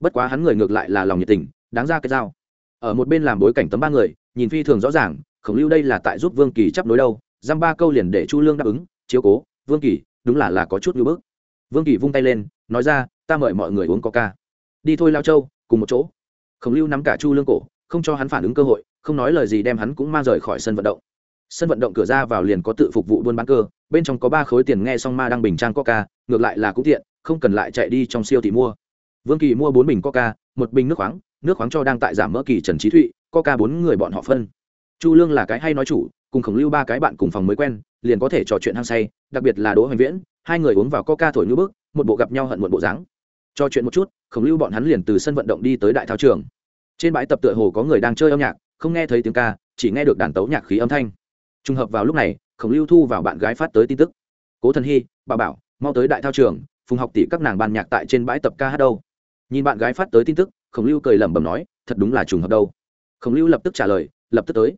Bất quá hắn người ngược lại là lòng nhiệt tình, đáng ra cái dao. Ở một bên làm bối cảnh tấm ba người, nhìn phi thường rõ ràng, khổng lưu đây là tại giúp vương kỳ chấp đối đâu dăm ba câu liền để chu lương đáp ứng, chiếu cố, vương kỳ, đúng là là có chút ngưỡng bước vương kỳ vung tay lên, nói ra, ta mời mọi người uống coca. Đi thôi lao châu, cùng một chỗ. Khổng lưu nắm cả chu lương cổ, không cho hắn phản ứng cơ hội, không nói lời gì đem hắn cũng mang rời khỏi sân vận động sân vận động cửa ra vào liền có tự phục vụ buôn bán cơ, bên trong có ba khối tiền nghe xong ma đang bình trang coca, ngược lại là cũng tiện, không cần lại chạy đi trong siêu thị mua. Vương kỳ mua bốn bình coca, một bình nước khoáng nước khoáng cho đang tại giảm mỡ kỳ trần trí thụy, coca bốn người bọn họ phân. Chu lương là cái hay nói chủ, cùng khổng lưu ba cái bạn cùng phòng mới quen, liền có thể trò chuyện hăng say, đặc biệt là đỗ hoành viễn, hai người uống vào coca thổi ngữ bức, một bộ gặp nhau hận một bộ dáng. Trò chuyện một chút, khổng lưu bọn hắn liền từ sân vận động đi tới đại thao trường. Trên bãi tập tựa hồ có người đang chơi âm nhạc, không nghe thấy tiếng ca, chỉ nghe được đàn tấu nhạc khí âm thanh trùng hợp vào lúc này, khổng lưu thu vào bạn gái phát tới tin tức. Cố thần hy, bà bảo, mau tới đại thao trường, phùng học tỷ các nàng ban nhạc tại trên bãi tập ca hát đâu. Nhìn bạn gái phát tới tin tức, khổng lưu cười lẩm bẩm nói, thật đúng là trùng hợp đâu. Khổng lưu lập tức trả lời, lập tức tới.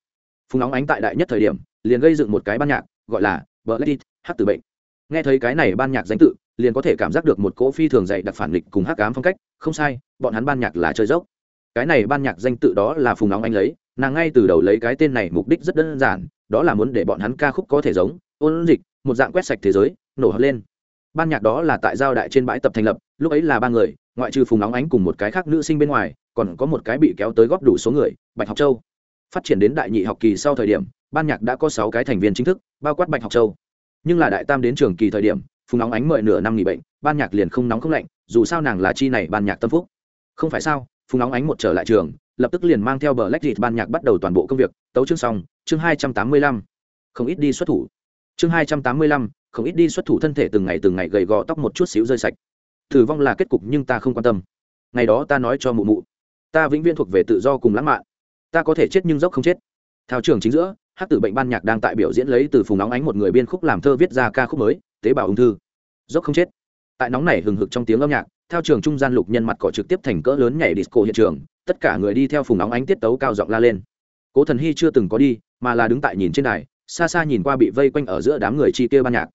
Phùng nóng ánh tại đại nhất thời điểm, liền gây dựng một cái ban nhạc, gọi là bờ lady hát từ bệnh. Nghe thấy cái này ban nhạc danh tự, liền có thể cảm giác được một cỗ phi thường dạy đặc phản nghịch cùng hát cám phong cách, không sai, bọn hắn ban nhạc là chơi dốc. Cái này ban nhạc danh tự đó là phùng nóng ánh lấy nàng ngay từ đầu lấy cái tên này mục đích rất đơn giản, đó là muốn để bọn hắn ca khúc có thể giống, ôn dịch, một dạng quét sạch thế giới, nổ hất lên. Ban nhạc đó là tại giao đại trên bãi tập thành lập, lúc ấy là ba người, ngoại trừ phùng nóng ánh cùng một cái khác nữ sinh bên ngoài, còn có một cái bị kéo tới góp đủ số người, bạch học châu. Phát triển đến đại nhị học kỳ sau thời điểm, ban nhạc đã có sáu cái thành viên chính thức, bao quát bạch học châu. Nhưng là đại tam đến trường kỳ thời điểm, phùng nóng ánh mời nửa năm nghỉ bệnh, ban nhạc liền không nóng không lạnh, dù sao nàng là chi này ban nhạc tâm phúc. Không phải sao, phùng nóng ánh một trở lại trường lập tức liền mang theo bờ lách dịt ban nhạc bắt đầu toàn bộ công việc. Tấu chương xong, chương hai trăm tám mươi lăm. Không ít đi xuất thủ. Chương hai trăm tám mươi lăm, không ít đi xuất thủ thân thể từng ngày từng ngày gầy gò tóc một chút xíu rơi sạch. Thử vong là kết cục nhưng ta không quan tâm. Ngày đó ta nói cho mụ mụ, ta vĩnh viễn thuộc về tự do cùng lãng mạn. Ta có thể chết nhưng dốc không chết. Thao trường chính giữa hát tử bệnh ban nhạc đang tại biểu diễn lấy từ phùng nóng ánh một người biên khúc làm thơ viết ra ca khúc mới, tế bào ung thư. Dốc không chết. Tại nóng này hừng hực trong tiếng âm nhạc theo trường trung gian lục nhân mặt cỏ trực tiếp thành cỡ lớn nhảy disco hiện trường tất cả người đi theo phùng nóng ánh tiết tấu cao giọng la lên. Cố thần hy chưa từng có đi, mà là đứng tại nhìn trên đài, xa xa nhìn qua bị vây quanh ở giữa đám người chi tiêu ban nhạc.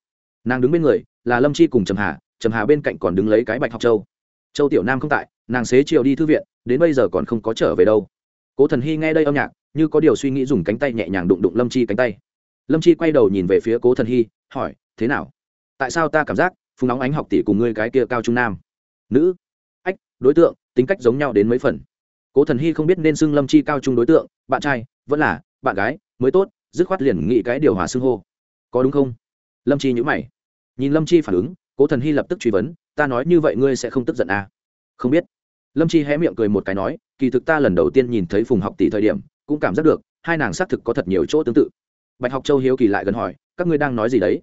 Nàng đứng bên người, là lâm chi cùng trầm hà trầm hà bên cạnh còn đứng lấy cái bạch học châu. Châu tiểu nam không tại, nàng xế chiều đi thư viện, đến bây giờ còn không có trở về đâu. Cố thần hy nghe đây âm nhạc, như có điều suy nghĩ dùng cánh tay nhẹ nhàng đụng đụng lâm chi cánh tay. Lâm chi quay đầu nhìn về phía cố thần hy, hỏi, thế nào? Tại sao ta cảm giác phùng nóng ánh học tỷ cùng ngươi cái kia cao trung nam? Nữ. Ách, đối tượng, tính cách giống nhau đến mấy phần cố thần hy không biết nên xưng lâm chi cao trung đối tượng, bạn trai, vẫn là bạn gái, mới tốt, dứt khoát liền nghĩ cái điều hòa xưng hô. Có đúng không? Lâm chi nhữ mày. Nhìn lâm chi phản ứng, cố thần hy lập tức truy vấn, ta nói như vậy ngươi sẽ không tức giận à? không biết. Lâm chi hé miệng cười một cái nói, kỳ thực ta lần đầu tiên nhìn thấy phùng học tỷ thời điểm, cũng cảm giác được, hai nàng xác thực có thật nhiều chỗ tương tự. Bạch học châu hiếu kỳ lại gần hỏi, các ngươi đang nói gì đấy?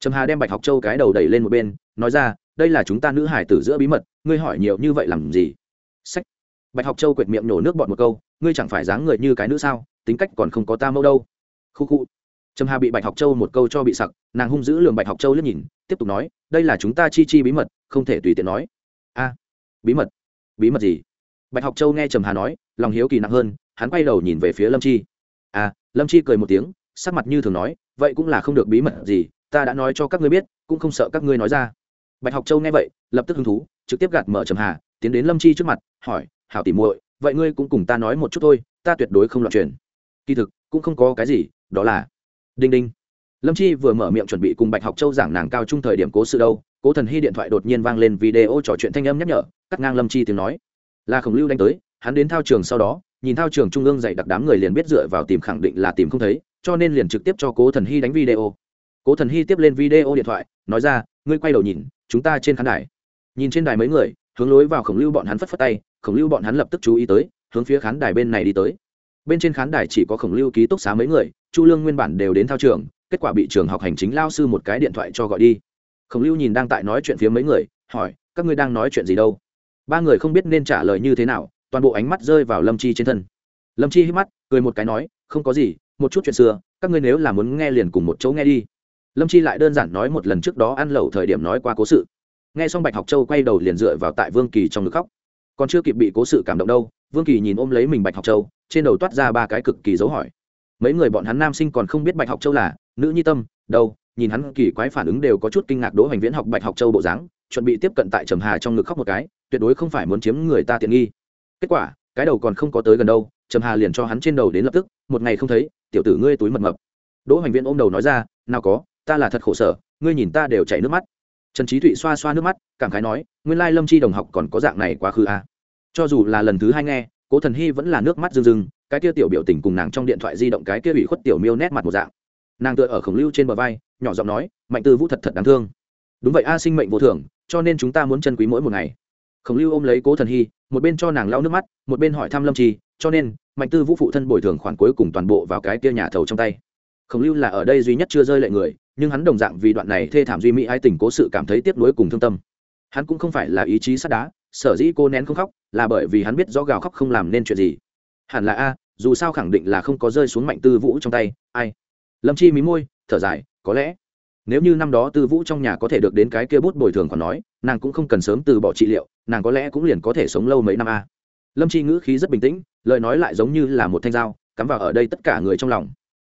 Trầm hà đem bạch học châu cái đầu đẩy lên một bên, nói ra, đây là chúng ta nữ hải tử giữa bí mật, ngươi hỏi nhiều như vậy làm gì? Sách bạch học châu quệt miệng nổ nước bọn một câu, ngươi chẳng phải dáng người như cái nữ sao, tính cách còn không có ta mâu đâu. Khu khu. Trầm hà bị bạch học châu một câu cho bị sặc, nàng hung dữ lường bạch học châu liếc nhìn, tiếp tục nói, đây là chúng ta chi chi bí mật, không thể tùy tiện nói. A, bí mật? Bí mật gì? Bạch học châu nghe trầm hà nói, lòng hiếu kỳ nặng hơn, hắn quay đầu nhìn về phía lâm chi. À lâm chi cười một tiếng, sắc mặt như thường nói, vậy cũng là không được bí mật gì, ta đã nói cho các ngươi biết, cũng không sợ các ngươi nói ra. Bạch học châu nghe vậy, lập tức hứng thú, trực tiếp gạt mở trầm hà tiến đến lâm chi trước mặt, hỏi, hảo tỉ muội, vậy ngươi cũng cùng ta nói một chút thôi, ta tuyệt đối không loạn truyền. Kỳ thực, cũng không có cái gì, đó là đinh đinh. Lâm chi vừa mở miệng chuẩn bị cùng bạch học châu giảng nàng cao trung thời điểm cố sự đâu, cố thần hy điện thoại đột nhiên vang lên video trò chuyện thanh âm nhắc nhở, cắt ngang lâm chi tiếng nói. Là khổng lưu đánh tới, hắn đến thao trường sau đó, nhìn thao trường trung ương dạy đặc đám người liền biết dựa vào tìm khẳng định là tìm không thấy, cho nên liền trực tiếp cho cố thần hy đánh video. Cố thần hy tiếp lên video điện thoại, nói ra, ngươi quay đầu nhìn, chúng ta trên khán đài. Nhìn trên đài mấy người hướng lối vào khổng lưu bọn hắn phất phất tay, khổng lưu bọn hắn lập tức chú ý tới, hướng phía khán đài bên này đi tới. Bên trên khán đài chỉ có khổng lưu ký túc xá mấy người, chu lương nguyên bản đều đến thao trường, kết quả bị trường học hành chính lao sư một cái điện thoại cho gọi đi. Khổng lưu nhìn đang tại nói chuyện phía mấy người, hỏi, các ngươi đang nói chuyện gì đâu? Ba người không biết nên trả lời như thế nào, toàn bộ ánh mắt rơi vào lâm chi trên thân. Lâm chi hít mắt, cười một cái nói, không có gì, một chút chuyện xưa, các ngươi nếu là muốn nghe liền cùng một chỗ nghe đi. Lâm chi lại đơn giản nói một lần trước đó ăn lẩu thời điểm nói qua cố sự nghe xong bạch học châu quay đầu liền dựa vào tại vương kỳ trong ngực khóc. Còn chưa kịp bị cố sự cảm động đâu, vương kỳ nhìn ôm lấy mình bạch học châu, trên đầu toát ra ba cái cực kỳ dấu hỏi. Mấy người bọn hắn nam sinh còn không biết bạch học châu là nữ nhi tâm, đâu, nhìn hắn kỳ quái phản ứng đều có chút kinh ngạc đỗ hoành viễn học bạch học châu bộ dáng, chuẩn bị tiếp cận tại trầm hà trong ngực khóc một cái, tuyệt đối không phải muốn chiếm người ta tiện nghi. Kết quả, cái đầu còn không có tới gần đâu, trầm hà liền cho hắn trên đầu đến lập tức, một ngày không thấy, tiểu tử ngươi túi mật mập. Đỗ hoành viễn ôm đầu nói ra, nào có, ta là thật khổ sở, ngươi nhìn ta đều chảy nước mắt trần trí thụy xoa xoa nước mắt, cảm khái nói, nguyên lai lâm chi đồng học còn có dạng này quá khứ à. cho dù là lần thứ hai nghe, cố thần hy vẫn là nước mắt rưng rưng, cái kia tiểu biểu tình cùng nàng trong điện thoại di động cái kia bị khuất tiểu miêu nét mặt một dạng. Nàng tựa ở khổng lưu trên bờ vai, nhỏ giọng nói, mạnh tư vũ thật thật đáng thương. Đúng vậy a, sinh mệnh vô thường, cho nên chúng ta muốn chân quý mỗi một ngày. Khổng lưu ôm lấy cố thần hy, một bên cho nàng lau nước mắt, một bên hỏi thăm lâm trì cho nên, mạnh tư vũ phụ thân bồi thường khoản cuối cùng toàn bộ vào cái kia nhà thầu trong tay. Khổng lưu là ở đây duy nhất chưa rơi lệ người nhưng hắn đồng dạng vì đoạn này thê thảm duy mỹ ai tình cố sự cảm thấy tiếc nuối cùng thương tâm. Hắn cũng không phải là ý chí sắt đá, sở dĩ cô nén không khóc, là bởi vì hắn biết rõ gào khóc không làm nên chuyện gì. Hẳn là a, dù sao khẳng định là không có rơi xuống mạnh tư vũ trong tay, ai? Lâm chi mí môi, thở dài, có lẽ. Nếu như năm đó tư vũ trong nhà có thể được đến cái kia bút bồi thường còn nói, nàng cũng không cần sớm từ bỏ trị liệu, nàng có lẽ cũng liền có thể sống lâu mấy năm a. Lâm chi ngữ khí rất bình tĩnh, lời nói lại giống như là một thanh dao, cắm vào ở đây tất cả người trong lòng.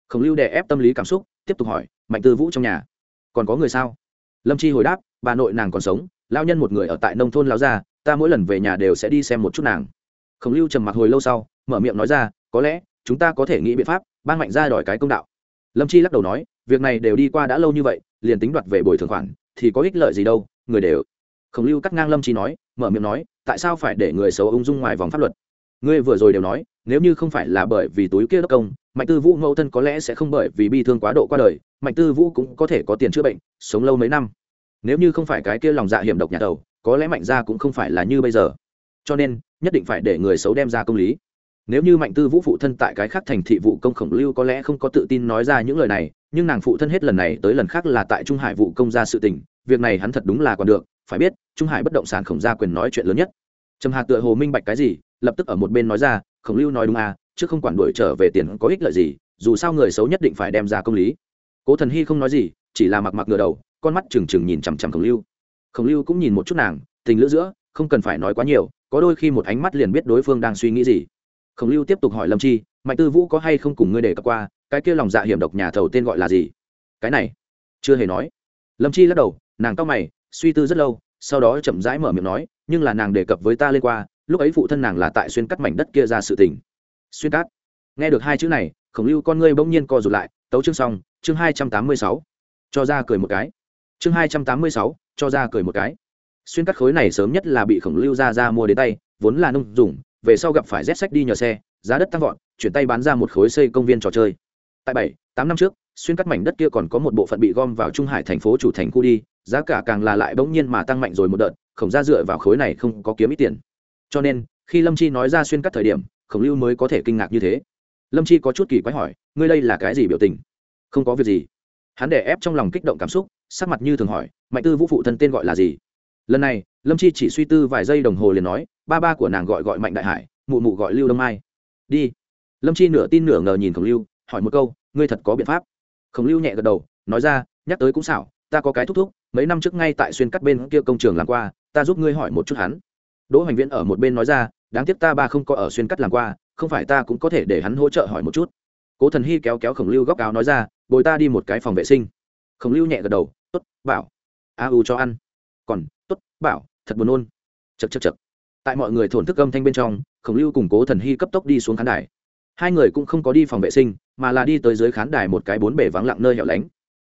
Khổng lưu đè ép tâm lý cảm xúc, tiếp tục hỏi mạnh tư vũ trong nhà. Còn có người sao? Lâm chi hồi đáp, bà nội nàng còn sống lao nhân một người ở tại nông thôn lao ra ta mỗi lần về nhà đều sẽ đi xem một chút nàng. Khổng lưu trầm mặc hồi lâu sau, mở miệng nói ra, có lẽ, chúng ta có thể nghĩ biện pháp, ban mạnh ra đòi cái công đạo. Lâm chi lắc đầu nói, việc này đều đi qua đã lâu như vậy, liền tính đoạt về bồi thường khoản, thì có ích lợi gì đâu, người đều. Khổng lưu cắt ngang lâm chi nói, mở miệng nói, tại sao phải để người xấu ung dung ngoài vòng pháp luật? Ngươi vừa rồi đều nói, nếu như không phải là bởi vì túi kia đất công mạnh tư vũ mẫu thân có lẽ sẽ không bởi vì bi thương quá độ qua đời, mạnh tư vũ cũng có thể có tiền chữa bệnh, sống lâu mấy năm. Nếu như không phải cái kia lòng dạ hiểm độc nhà đầu, có lẽ mạnh gia cũng không phải là như bây giờ. Cho nên, nhất định phải để người xấu đem ra công lý. Nếu như mạnh tư vũ phụ thân tại cái khác thành thị vụ công khổng lưu có lẽ không có tự tin nói ra những lời này, nhưng nàng phụ thân hết lần này tới lần khác là tại trung hải vụ công ra sự tình, việc này hắn thật đúng là còn được, phải biết, trung hải bất động sản khổng gia quyền nói chuyện lớn nhất. Trầm hà tựa hồ minh bạch cái gì, lập tức ở một bên nói ra, khổng lưu nói đúng à chứ không quản đuổi trở về tiền có ích lợi gì, dù sao người xấu nhất định phải đem ra công lý. Cố thần hy không nói gì, chỉ là mặc mặc ngửa đầu, con mắt trừng trừng nhìn chằm chằm khổng lưu. Khổng lưu cũng nhìn một chút nàng, tình lữ giữa, không cần phải nói quá nhiều, có đôi khi một ánh mắt liền biết đối phương đang suy nghĩ gì. Khổng lưu tiếp tục hỏi lâm chi, mạnh tư vũ có hay không cùng ngươi để cập qua, cái kia lòng dạ hiểm độc nhà thầu tên gọi là gì? Cái này, chưa hề nói. Lâm chi lắc đầu, nàng tóc mày, suy tư rất lâu, sau đó chậm rãi mở miệng nói, nhưng là nàng đề cập với ta lên qua, lúc ấy phụ thân nàng là tại xuyên cắt mảnh đất kia ra sự tình xuyên cắt nghe được hai chữ này, khổng lưu con ngươi bỗng nhiên co rụt lại, tấu chương xong, chương hai trăm tám mươi sáu. Cho ra cười một cái. Chương hai trăm tám mươi sáu, cho ra cười một cái. Xuyên cắt khối này sớm nhất là bị khổng lưu ra ra mua đến tay, vốn là nông dùng, về sau gặp phải rét sách đi nhờ xe, giá đất tăng vọt, chuyển tay bán ra một khối xây công viên trò chơi. Tại bảy, tám năm trước, xuyên cắt mảnh đất kia còn có một bộ phận bị gom vào trung hải thành phố chủ thành khu đi, giá cả càng là lại bỗng nhiên mà tăng mạnh rồi một đợt, khổng ra dựa vào khối này không có kiếm ít tiền. Cho nên, khi lâm chi nói ra xuyên cắt thời điểm khổng lưu mới có thể kinh ngạc như thế. Lâm chi có chút kỳ quái hỏi, ngươi đây là cái gì biểu tình? Không có việc gì. Hắn đè ép trong lòng kích động cảm xúc, sắc mặt như thường hỏi, mạnh tư vũ phụ thân tên gọi là gì? Lần này, lâm chi chỉ suy tư vài giây đồng hồ liền nói, ba ba của nàng gọi gọi mạnh đại hải, mụ mụ gọi lưu đông mai. Đi. Lâm chi nửa tin nửa ngờ nhìn khổng lưu, hỏi một câu, ngươi thật có biện pháp? Khổng lưu nhẹ gật đầu, nói ra, nhắc tới cũng xảo, ta có cái thúc thúc, mấy năm trước ngay tại xuyên cắt bên kia công trường làm qua, ta giúp ngươi hỏi một chút hắn. Đỗ hoành viễn ở một bên nói ra đáng tiếc ta ba không có ở xuyên cắt làm qua, không phải ta cũng có thể để hắn hỗ trợ hỏi một chút. Cố thần hy kéo kéo khổng lưu góc áo nói ra, bồi ta đi một cái phòng vệ sinh. Khổng lưu nhẹ gật đầu t ố t bảo. A u cho ăn. Còn t ố t bảo, thật buồn nôn. Chật chật chật tại mọi người thổn thức âm thanh bên trong, khổng lưu cùng cố thần hy cấp tốc đi xuống khán đài. Hai người cũng không có đi phòng vệ sinh, mà là đi tới dưới khán đài một cái bốn bể vắng lặng nơi hẻo lánh.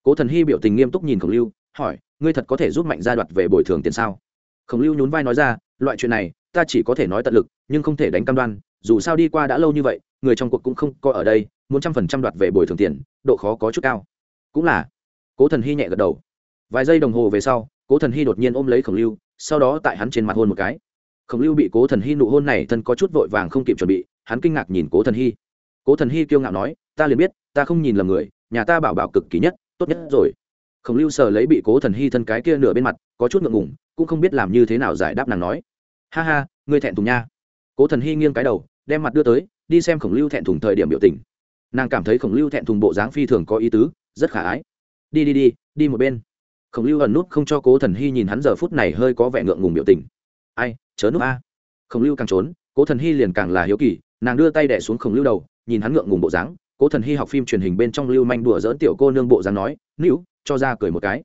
Cố thần hy biểu tình nghiêm túc nhìn khổng lưu, hỏi, ngươi thật có thể giúp mạnh gia đoạt về bồi thường tiền sao? Khổng lưu nhún vai nói ra loại chuyện này, ta chỉ có thể nói tận lực, nhưng không thể đánh cam đoan, dù sao đi qua đã lâu như vậy, người trong cuộc cũng không có ở đây, muốn trăm phần trăm đoạt về bồi thường tiền, độ khó có chút cao. Cũng là. Cố thần hy nhẹ gật đầu. Vài giây đồng hồ về sau, cố thần hy đột nhiên ôm lấy khổng lưu, sau đó tại hắn trên mặt hôn một cái. Khổng lưu bị cố thần hy nụ hôn này thân có chút vội vàng không kịp chuẩn bị, hắn kinh ngạc nhìn cố thần hy. Cố thần hy kiêu ngạo nói, ta liền biết, ta không nhìn lầm người, nhà ta bảo bảo cực kỳ nhất, tốt nhất rồi. Khổng lưu sờ lấy bị cố thần hy thân cái kia nửa bên mặt, có chút ngượng ngủng cũng không biết làm như thế nào giải đáp nàng nói. Ha ha ngươi thẹn thùng nha. Cố thần hy nghiêng cái đầu, đem mặt đưa tới, đi xem khổng lưu thẹn thùng thời điểm biểu tình. Nàng cảm thấy khổng lưu thẹn thùng bộ dáng phi thường có ý tứ, rất khả ái. Đi đi đi đi một bên. Khổng lưu ẩn nút không cho cố thần hy nhìn hắn giờ phút này hơi có vẻ ngượng ngùng biểu tình. Ai, chớ nút a. Khổng lưu càng trốn, cố thần hy liền càng là hiếu kỳ, nàng đưa tay đẻ xuống khổng lưu đầu, nhìn hắn ngượng ngùng bộ dáng. Cố thần hy học phim truyền hình bên trong lưu manh đùa dỡn tiểu cô nương bộ dáng nói nữ cho ra cười một cái.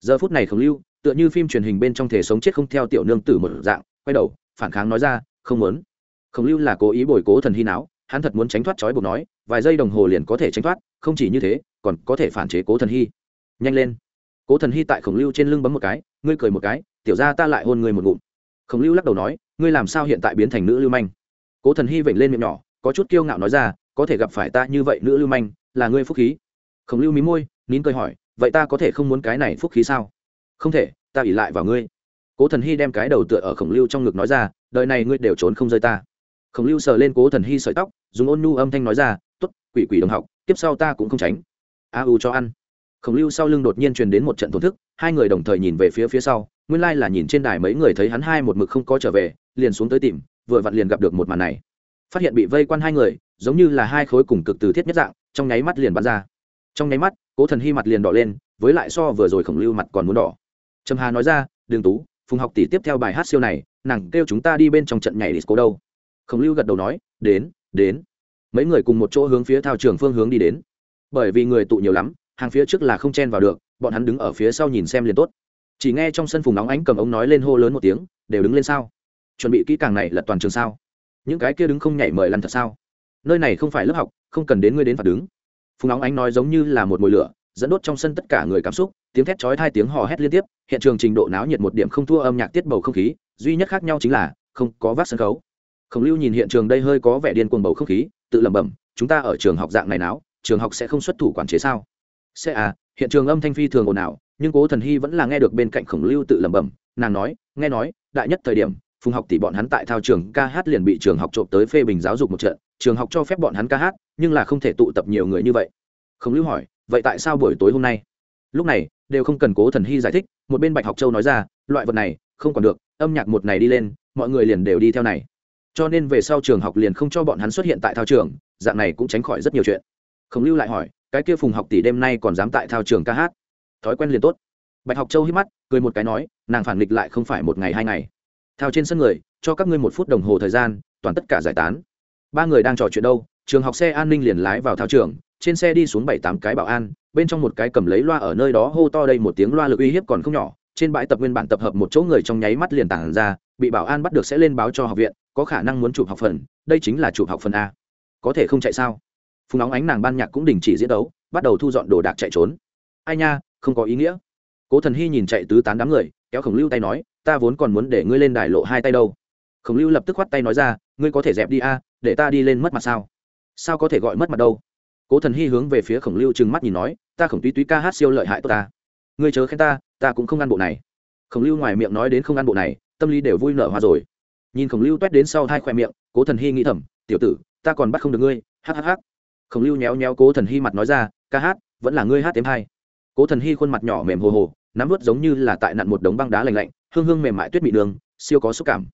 Giờ phút này khổng lưu tựa như phim truyền hình bên trong thể sống chết không theo tiểu nương tử một dạng, quay đầu, phản kháng nói ra, không muốn. Khổng lưu là cố ý bồi cố thần hy não, hắn thật muốn tránh thoát trói buộc nói, vài giây đồng hồ liền có thể tránh thoát, không chỉ như thế, còn có thể phản chế cố thần hy. Nhanh lên. Cố thần hy tại khổng lưu trên lưng bấm một cái, ngươi cười một cái, tiểu ra ta lại hôn ngươi một ngụm. Khổng lưu lắc đầu nói, ngươi làm sao hiện tại biến thành nữ lưu manh? Cố thần hy vểnh lên miệng nhỏ, có chút kiêu ngạo nói ra, có thể gặp phải ta như vậy nữ lưu manh, là ngươi phúc khí. Khổng lưu mí môi, nín cười hỏi, vậy ta có thể không muốn cái này phúc khí sao? Không thể, ta ỉ lại vào ngươi. Cố thần hy đem cái đầu tựa ở khổng lưu trong ngực nói ra, đời này ngươi đều trốn không rơi ta. Khổng lưu sờ lên cố thần hy sợi tóc, dùng ôn nhu âm thanh nói ra t ố t quỷ quỷ đồng học tiếp sau ta cũng không tránh. A u cho ăn. Khổng lưu sau lưng đột nhiên truyền đến một trận thổn thức, hai người đồng thời nhìn về phía phía sau, nguyên lai là nhìn trên đài mấy người thấy hắn hai một mực không có trở về, liền xuống tới tìm, vừa vặn liền gặp được một màn này. Phát hiện bị vây quan hai người, giống như là hai khối cùng cực từ thiết nhất dạng, trong nháy mắt liền bắn ra. Trong nháy mắt, cố thần hy mặt liền đỏ lên, với lại so vừa rồi khổng lưu mặt còn muốn đỏ trầm hà nói ra, đường tú, phùng học tỷ tiếp theo bài hát siêu này, nàng kêu chúng ta đi bên trong trận nhảy disco đâu? Khổng lưu gật đầu nói, đến đến. Mấy người cùng một chỗ hướng phía thao trường phương hướng đi đến. Bởi vì người tụ nhiều lắm, hàng phía trước là không chen vào được, bọn hắn đứng ở phía sau nhìn xem liền tốt. Chỉ nghe trong sân phùng nóng ánh cầm ống nói lên hô lớn một tiếng, đều đứng lên sao? Chuẩn bị kỹ càng này là toàn trường sao? Những cái kia đứng không nhảy mời lăn thật sao? Nơi này không phải lớp học, không cần đến ngươi đến phạt đứng. Phùng nóng ánh nói giống như là một mồi lửa dẫn đốt trong sân tất cả người cảm xúc, tiếng thét chói hai tiếng hò hét liên tiếp, hiện trường trình độ náo nhiệt một điểm không thua âm nhạc tiết bầu không khí, duy nhất khác nhau chính là không có vác sân khấu. Khổng lưu nhìn hiện trường đây hơi có vẻ điên cuồng bầu không khí, tự lẩm bẩm, chúng ta ở trường học dạng này náo, trường học sẽ không xuất thủ quản chế sao? Sẽ à hiện trường âm thanh phi thường ồn ào, nhưng cố thần hy vẫn là nghe được bên cạnh khổng lưu tự lẩm bẩm, nàng nói, nghe nói, đại nhất thời điểm, phùng học tỷ bọn hắn tại thao trường ca hát liền bị trường học trộm tới phê bình giáo dục một trận, trường học cho phép bọn hắn ca hát, nhưng là không thể tụ tập nhiều người như vậy. Khổng lưu hỏi vậy tại sao buổi tối hôm nay? Lúc này, đều không cần cố thần hy giải thích, một bên bạch học châu nói ra, loại vật này, không còn được, âm nhạc một này đi lên, mọi người liền đều đi theo này. Cho nên về sau trường học liền không cho bọn hắn xuất hiện tại thao trường, dạng này cũng tránh khỏi rất nhiều chuyện. Khổng lưu lại hỏi, cái kia phùng học tỷ đêm nay còn dám tại thao trường ca hát? Thói quen liền tốt. Bạch học châu hít mắt, cười một cái nói, nàng phản nghịch lại không phải một ngày hai ngày. Thao trên sân người, cho các ngươi một phút đồng hồ thời gian, toàn tất cả giải tán. Ba người đang trò chuyện đâu, trường học xe an ninh liền lái vào thao trường trên xe đi xuống bảy tám cái bảo an, bên trong một cái cầm lấy loa ở nơi đó hô to đây một tiếng loa lực uy hiếp còn không nhỏ, trên bãi tập nguyên bản tập hợp một chỗ người trong nháy mắt liền tản ra, bị bảo an bắt được sẽ lên báo cho học viện, có khả năng muốn chụp học phần, đây chính là chụp học phần a. Có thể không chạy sao? Phùng nóng ánh nàng ban nhạc cũng đình chỉ diễn đấu, bắt đầu thu dọn đồ đạc chạy trốn. Ai nha, không có ý nghĩa. Cố thần hy nhìn chạy tứ tán đám người, kéo khổng lưu tay nói, ta vốn còn muốn để ngươi lên đài lộ hai tay đâu. Khổng lưu lập tức khoắt tay nói ra, ngươi có thể dẹp đi a, để ta đi lên mất mặt sao? Sao có thể gọi mất mặt đâu? Cố thần hy hướng về phía khổng lưu trừng mắt nhìn nói, ta khổng túy túy ca hát siêu lợi hại tốt ta. Ngươi chớ khen ta ta cũng không ăn bộ này. Khổng lưu ngoài miệng nói đến không ăn bộ này, tâm lý đều vui nở hoa rồi. Nhìn khổng lưu t đến sau hai khoe miệng, cố thần hy nghĩ thầm, tiểu tử, ta còn bắt không được ngươi. Hhh khổng lưu nhéo nhéo cố thần hy mặt nói ra, ca hát, vẫn là ngươi hát thêm hai. Cố thần hy khuôn mặt nhỏ mềm hồ hồ, nắm vớt giống như là tại nặn một đống băng đá lành lạnh, hương hương mềm mại tuyết mị đường, siêu có xúc cảm.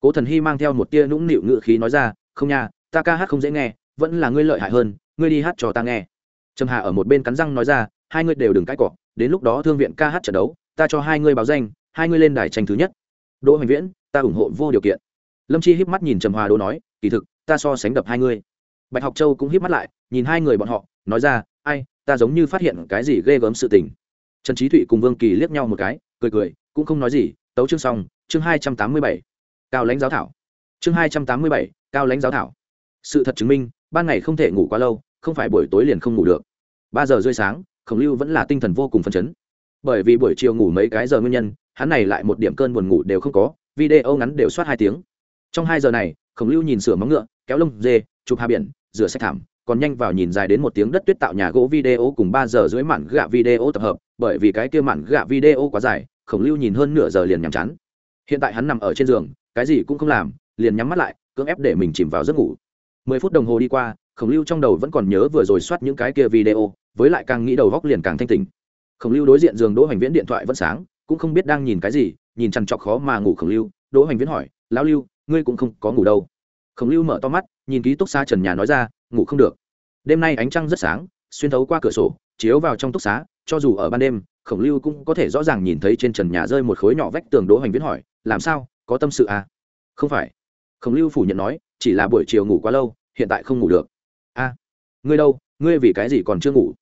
Cố thần hy mang theo một tia nũng nịu ngự khí nói ra, không nha, ta ca hát không dễ nghe, vẫn là ngươi lợi hại hơn ngươi đi hát cho ta nghe. Trầm hà ở một bên cắn răng nói ra, hai ngươi đều đừng cãi cọ, đến lúc đó thương viện ca hát trận đấu, ta cho hai ngươi báo danh, hai ngươi lên đài tranh thứ nhất. Đỗ hoành viễn, ta ủng hộ vô điều kiện. Lâm chi híp mắt nhìn trầm hòa đỗ nói, kỳ thực, ta so sánh đập hai ngươi. Bạch học châu cũng híp mắt lại, nhìn hai người bọn họ, nói ra, ai, ta giống như phát hiện cái gì ghê gớm sự tình. Trần trí thụy cùng vương kỳ liếc nhau một cái, cười cười, cũng không nói gì, tấu chương xong, chương hai trăm tám mươi bảy. Cao lãnh giáo thảo. Chương hai trăm tám mươi bảy, cao lãnh giáo thảo. Sự thật chứng minh, ban ngày không thể ngủ quá lâu không phải buổi tối liền không ngủ được. Ba giờ rưỡi sáng, khổng lưu vẫn là tinh thần vô cùng phấn chấn. Bởi vì buổi chiều ngủ mấy cái giờ nguyên nhân, hắn này lại một điểm cơn buồn ngủ đều không có, video ngắn đều soát hai tiếng. Trong hai giờ này, khổng lưu nhìn sửa móng ngựa, kéo lông dê, chụp hà biển, rửa sách thảm, còn nhanh vào nhìn dài đến một tiếng đất tuyết tạo nhà gỗ video cùng ba giờ dưới mạn gạ video tập hợp, bởi vì cái kia mạn gạ video quá dài, khổng lưu nhìn hơn nửa giờ liền nhàm chán. Hiện tại hắn nằm ở trên giường, cái gì cũng không làm, liền nhắm mắt lại, cưỡng ép để mình chìm vào giấc ngủ. Mười phút đồng hồ đi qua khổng lưu trong đầu vẫn còn nhớ vừa rồi soát những cái kia video, với lại càng nghĩ đầu góc liền càng thanh tình khổng lưu đối diện giường đỗ hoành viễn điện thoại vẫn sáng, cũng không biết đang nhìn cái gì, nhìn chằn trọc khó mà ngủ khổng lưu. Đỗ hoành viễn hỏi, lão lưu, ngươi cũng không có ngủ đâu? Khổng lưu mở to mắt, nhìn ký túc xá trần nhà nói ra, ngủ không được. Đêm nay ánh trăng rất sáng, xuyên thấu qua cửa sổ, chiếu vào trong túc xá, cho dù ở ban đêm, khổng lưu cũng có thể rõ ràng nhìn thấy trên trần nhà rơi một khối nhỏ vách tường đỗ hoành viễn hỏi, làm sao? Có tâm sự à? Không phải. Khổng lưu phủ nhận nói, chỉ là buổi chiều ngủ quá lâu, hiện tại không ngủ được a ngươi đâu? Ngươi vì cái gì còn chưa ngủ?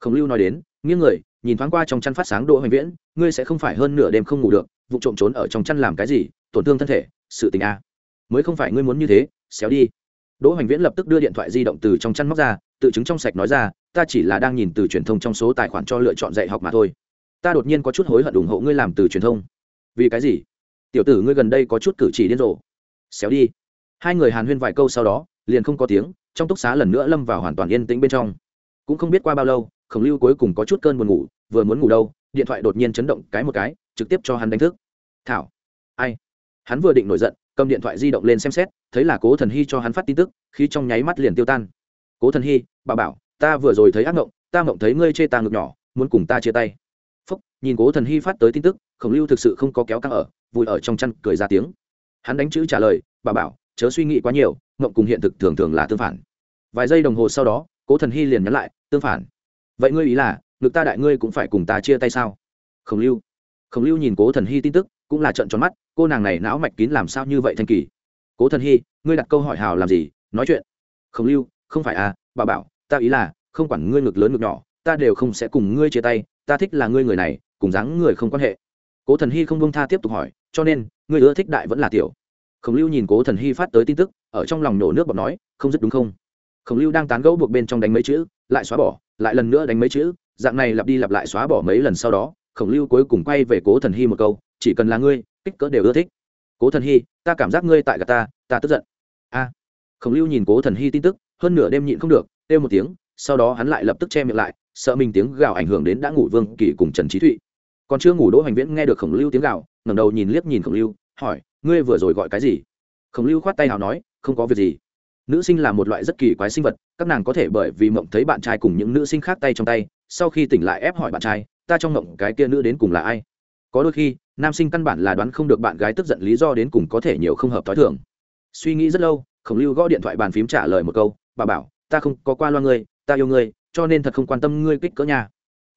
Khổng lưu nói đến, nghiêng người, nhìn thoáng qua trong chăn phát sáng đỗ hoành viễn, ngươi sẽ không phải hơn nửa đêm không ngủ được, vụ trộm trốn ở trong chăn làm cái gì, tổn thương thân thể, sự tình a. Mới không phải ngươi muốn như thế, xéo đi. Đỗ hoành viễn lập tức đưa điện thoại di động từ trong chăn móc ra, tự chứng trong sạch nói ra, ta chỉ là đang nhìn từ truyền thông trong số tài khoản cho lựa chọn dạy học mà thôi. Ta đột nhiên có chút hối hận ủng hộ ngươi làm từ truyền thông. Vì cái gì? Tiểu tử ngươi gần đây có chút cử chỉ điên rồ. Xéo đi. Hai người hàn huyên vài câu sau đó, liền không có tiếng trong túc xá lần nữa lâm vào hoàn toàn yên tĩnh bên trong. Cũng không biết qua bao lâu, khổng lưu cuối cùng có chút cơn buồn ngủ, vừa muốn ngủ đâu, điện thoại đột nhiên chấn động cái một cái, trực tiếp cho hắn đánh thức. Thảo. Ai? Hắn vừa định nổi giận, cầm điện thoại di động lên xem xét, thấy là cố thần hy cho hắn phát tin tức khi trong nháy mắt liền tiêu tan. Cố thần hy, bà bảo, ta vừa rồi thấy ác mộng ta mộng thấy ngươi chê ta ngực nhỏ, muốn cùng ta chia tay. Phúc, nhìn cố thần hy phát tới tin tức, khổng lưu thực sự không có kéo căng ở, vùi ở trong chăn cười ra tiếng. Hắn đánh chữ trả lời, bà bảo chớ suy nghĩ quá nhiều, mộng cùng hiện thực thường thường là tương phản. Vài giây đồng hồ sau đó, cố thần hy liền nhắn lại, tương phản. Vậy ngươi ý là, ngực ta đại ngươi cũng phải cùng ta chia tay sao? Khổng lưu. Khổng lưu nhìn cố thần hy tin tức, cũng là trận tròn mắt, cô nàng này não mạch kín làm sao như vậy thanh kỳ? Cố thần hy ngươi đặt câu hỏi hào làm gì, nói chuyện. Khổng lưu, không phải à bà bảo, ta ý là, không quản ngươi ngực lớn ngực nhỏ, ta đều không sẽ cùng ngươi chia tay, ta thích là ngươi người này, cùng dáng người không quan hệ. Cố thần hy không bông tha tiếp tục hỏi, cho nên, ngươi ưa thích đại vẫn là tiểu? Khổng lưu nhìn cố thần hy phát tới tin tức, ở trong lòng nổ nước bọt nói, không dứt đúng không? Khổng lưu đang tán gẫu buộc bên trong đánh mấy chữ, lại xóa bỏ, lại lần nữa đánh mấy chữ, dạng này lặp đi lặp lại xóa bỏ mấy lần sau đó, khổng lưu cuối cùng quay về cố thần hy một câu, chỉ cần là ngươi, kích cỡ đều ưa thích. Cố thần hy, ta cảm giác ngươi tại gà ta ta tức giận. A. Khổng lưu nhìn cố thần hy tin tức, hơn nửa đêm nhịn không được têu một tiếng, sau đó hắn lại lập tức che miệng lại, sợ mình tiếng gào ảnh hưởng đến đã ngủ vương kỳ cùng trần trí thụy. Còn chưa ngủ đỗ hoành viễn nghe được khổng lưu tiếng gào, ngẩng đầu nhìn liếc nhìn khổng lưu, hỏi ngươi vừa rồi gọi cái gì? Khổng lưu khoát tay nào nói, không có việc gì. Nữ sinh là một loại rất kỳ quái sinh vật, các nàng có thể bởi vì mộng thấy bạn trai cùng những nữ sinh khác tay trong tay, sau khi tỉnh lại ép hỏi bạn trai, ta trong mộng cái kia nữ đến cùng là ai? Có đôi khi, nam sinh căn bản là đoán không được bạn gái tức giận lý do đến cùng có thể nhiều không hợp t h ó i thường. Suy nghĩ rất lâu, khổng lưu gõ điện thoại bàn phím trả lời một câu, bà bảo, ta không có qua loa ngươi, ta yêu ngươi, cho nên thật không quan tâm ngươi kích cỡ nhà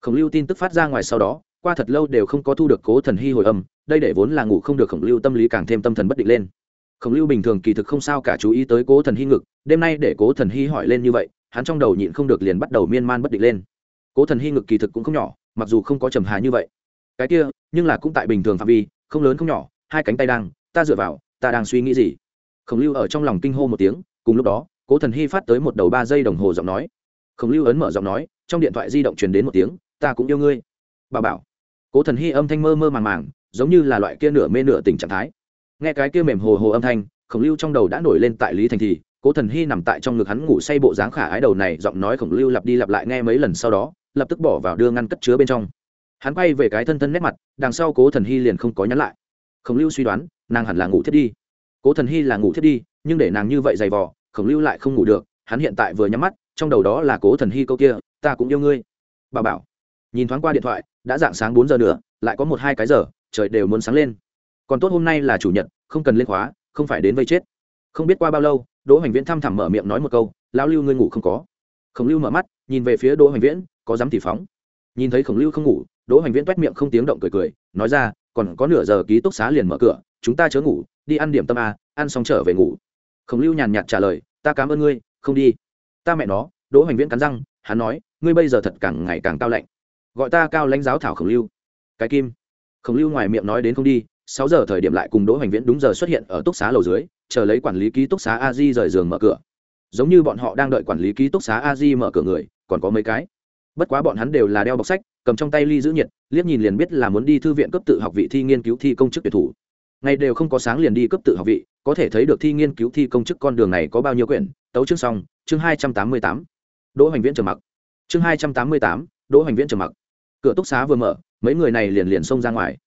khổng lưu tin tức phát ra ngoài sau đó, qua thật lâu đều không có thu được cố thần hy hồi âm đây để vốn là ngủ không được khổng lưu tâm lý càng thêm tâm thần bất định lên. Khổng lưu bình thường kỳ thực không sao cả, chú ý tới cố thần hy ngực, đêm nay để cố thần hy hỏi lên như vậy, hắn trong đầu nhịn không được liền bắt đầu miên man bất định lên. Cố thần hy ngực kỳ thực cũng không nhỏ, mặc dù không có trầm hà như vậy. Cái kia, nhưng là cũng tại bình thường phạm vi, không lớn không nhỏ, hai cánh tay đang, ta dựa vào, ta đang suy nghĩ gì? Khổng lưu ở trong lòng kinh hô một tiếng, cùng lúc đó, cố thần hy phát tới một đầu ba giây đồng hồ giọng nói. Khổng lưu ấn mở giọng nói, trong điện thoại di động truyền đến một tiếng, ta cũng yêu ngươi. Bà bảo. Cố thần hy âm thanh mơ mơ màng màng giống như là loại kia nửa mê nửa tình trạng thái. Nghe cái kia mềm hồ hồ âm thanh, khổng lưu trong đầu đã nổi lên tại lý thành thì, cố thần hy nằm tại trong ngực hắn ngủ say bộ dáng khả ái đầu này, giọng nói khổng lưu lặp đi lặp lại nghe mấy lần sau đó, lập tức bỏ vào đưa ngăn cất chứa bên trong. Hắn quay về cái thân thân nét mặt, đằng sau cố thần hy liền không có nhắn lại. Khổng lưu suy đoán, nàng hẳn là ngủ thiết đi. Cố thần hy là ngủ thiết đi, nhưng để nàng như vậy dày vò, khổng lưu lại không ngủ được, hắn hiện tại vừa nhắm mắt, trong đầu đó là cố thần hy câu kia, ta cũng yêu ngươi. Bà bảo. Nhìn thoáng qua điện thoại, đã dạng sáng bốn giờ nữa lại có một hai cái giờ trời đều muốn sáng lên. Còn tốt hôm nay là chủ nhật, không cần lên khóa, không phải đến vây chết. Không biết qua bao lâu, đỗ hoành viễn thăm thẳm mở miệng nói một câu, lão lưu ngươi ngủ không có? Khổng lưu mở mắt, nhìn về phía đỗ hoành viễn, có dám thì phóng. Nhìn thấy khổng lưu không ngủ, đỗ hoành viễn t miệng không tiếng động cười cười, nói ra, còn có nửa giờ ký túc xá liền mở cửa, chúng ta chớ ngủ, đi ăn điểm tâm a ăn xong trở về ngủ. Khổng lưu nhàn nhạt trả lời, ta cảm ơn ngươi, không đi. Ta mẹ nó, đỗ hoành viễn cắn răng, hắn nói, ngươi bây giờ thật càng ngày càng cao lạnh. Gọi ta cao lãnh giáo thảo khổng lưu. Cái kim? Khổng lưu ngoài miệng nói đến không đi, sáu giờ thời điểm lại cùng đỗ hoành viễn đúng giờ xuất hiện ở túc xá lầu dưới, chờ lấy quản lý ký túc xá a di rời giường mở cửa. Giống như bọn họ đang đợi quản lý ký túc xá a di mở cửa người, còn có mấy cái. Bất quá bọn hắn đều là đeo bọc sách, cầm trong tay ly giữ nhiệt, liếc nhìn liền biết là muốn đi thư viện cấp tự học vị thi nghiên cứu thi công chức tuyển thủ. Ngày đều không có sáng liền đi cấp tự học vị, có thể thấy được thi nghiên cứu thi công chức con đường này có bao nhiêu quyển, tấu chương xong, chương hai trăm tám mươi tám. Đỗ hoành viễn trầm mặc. Chương hai trăm tám mươi tám, đỗ hoành viễn trầm mặc. Cửa túc xá vừa mở mấy người này liền liền xông ra ngoài.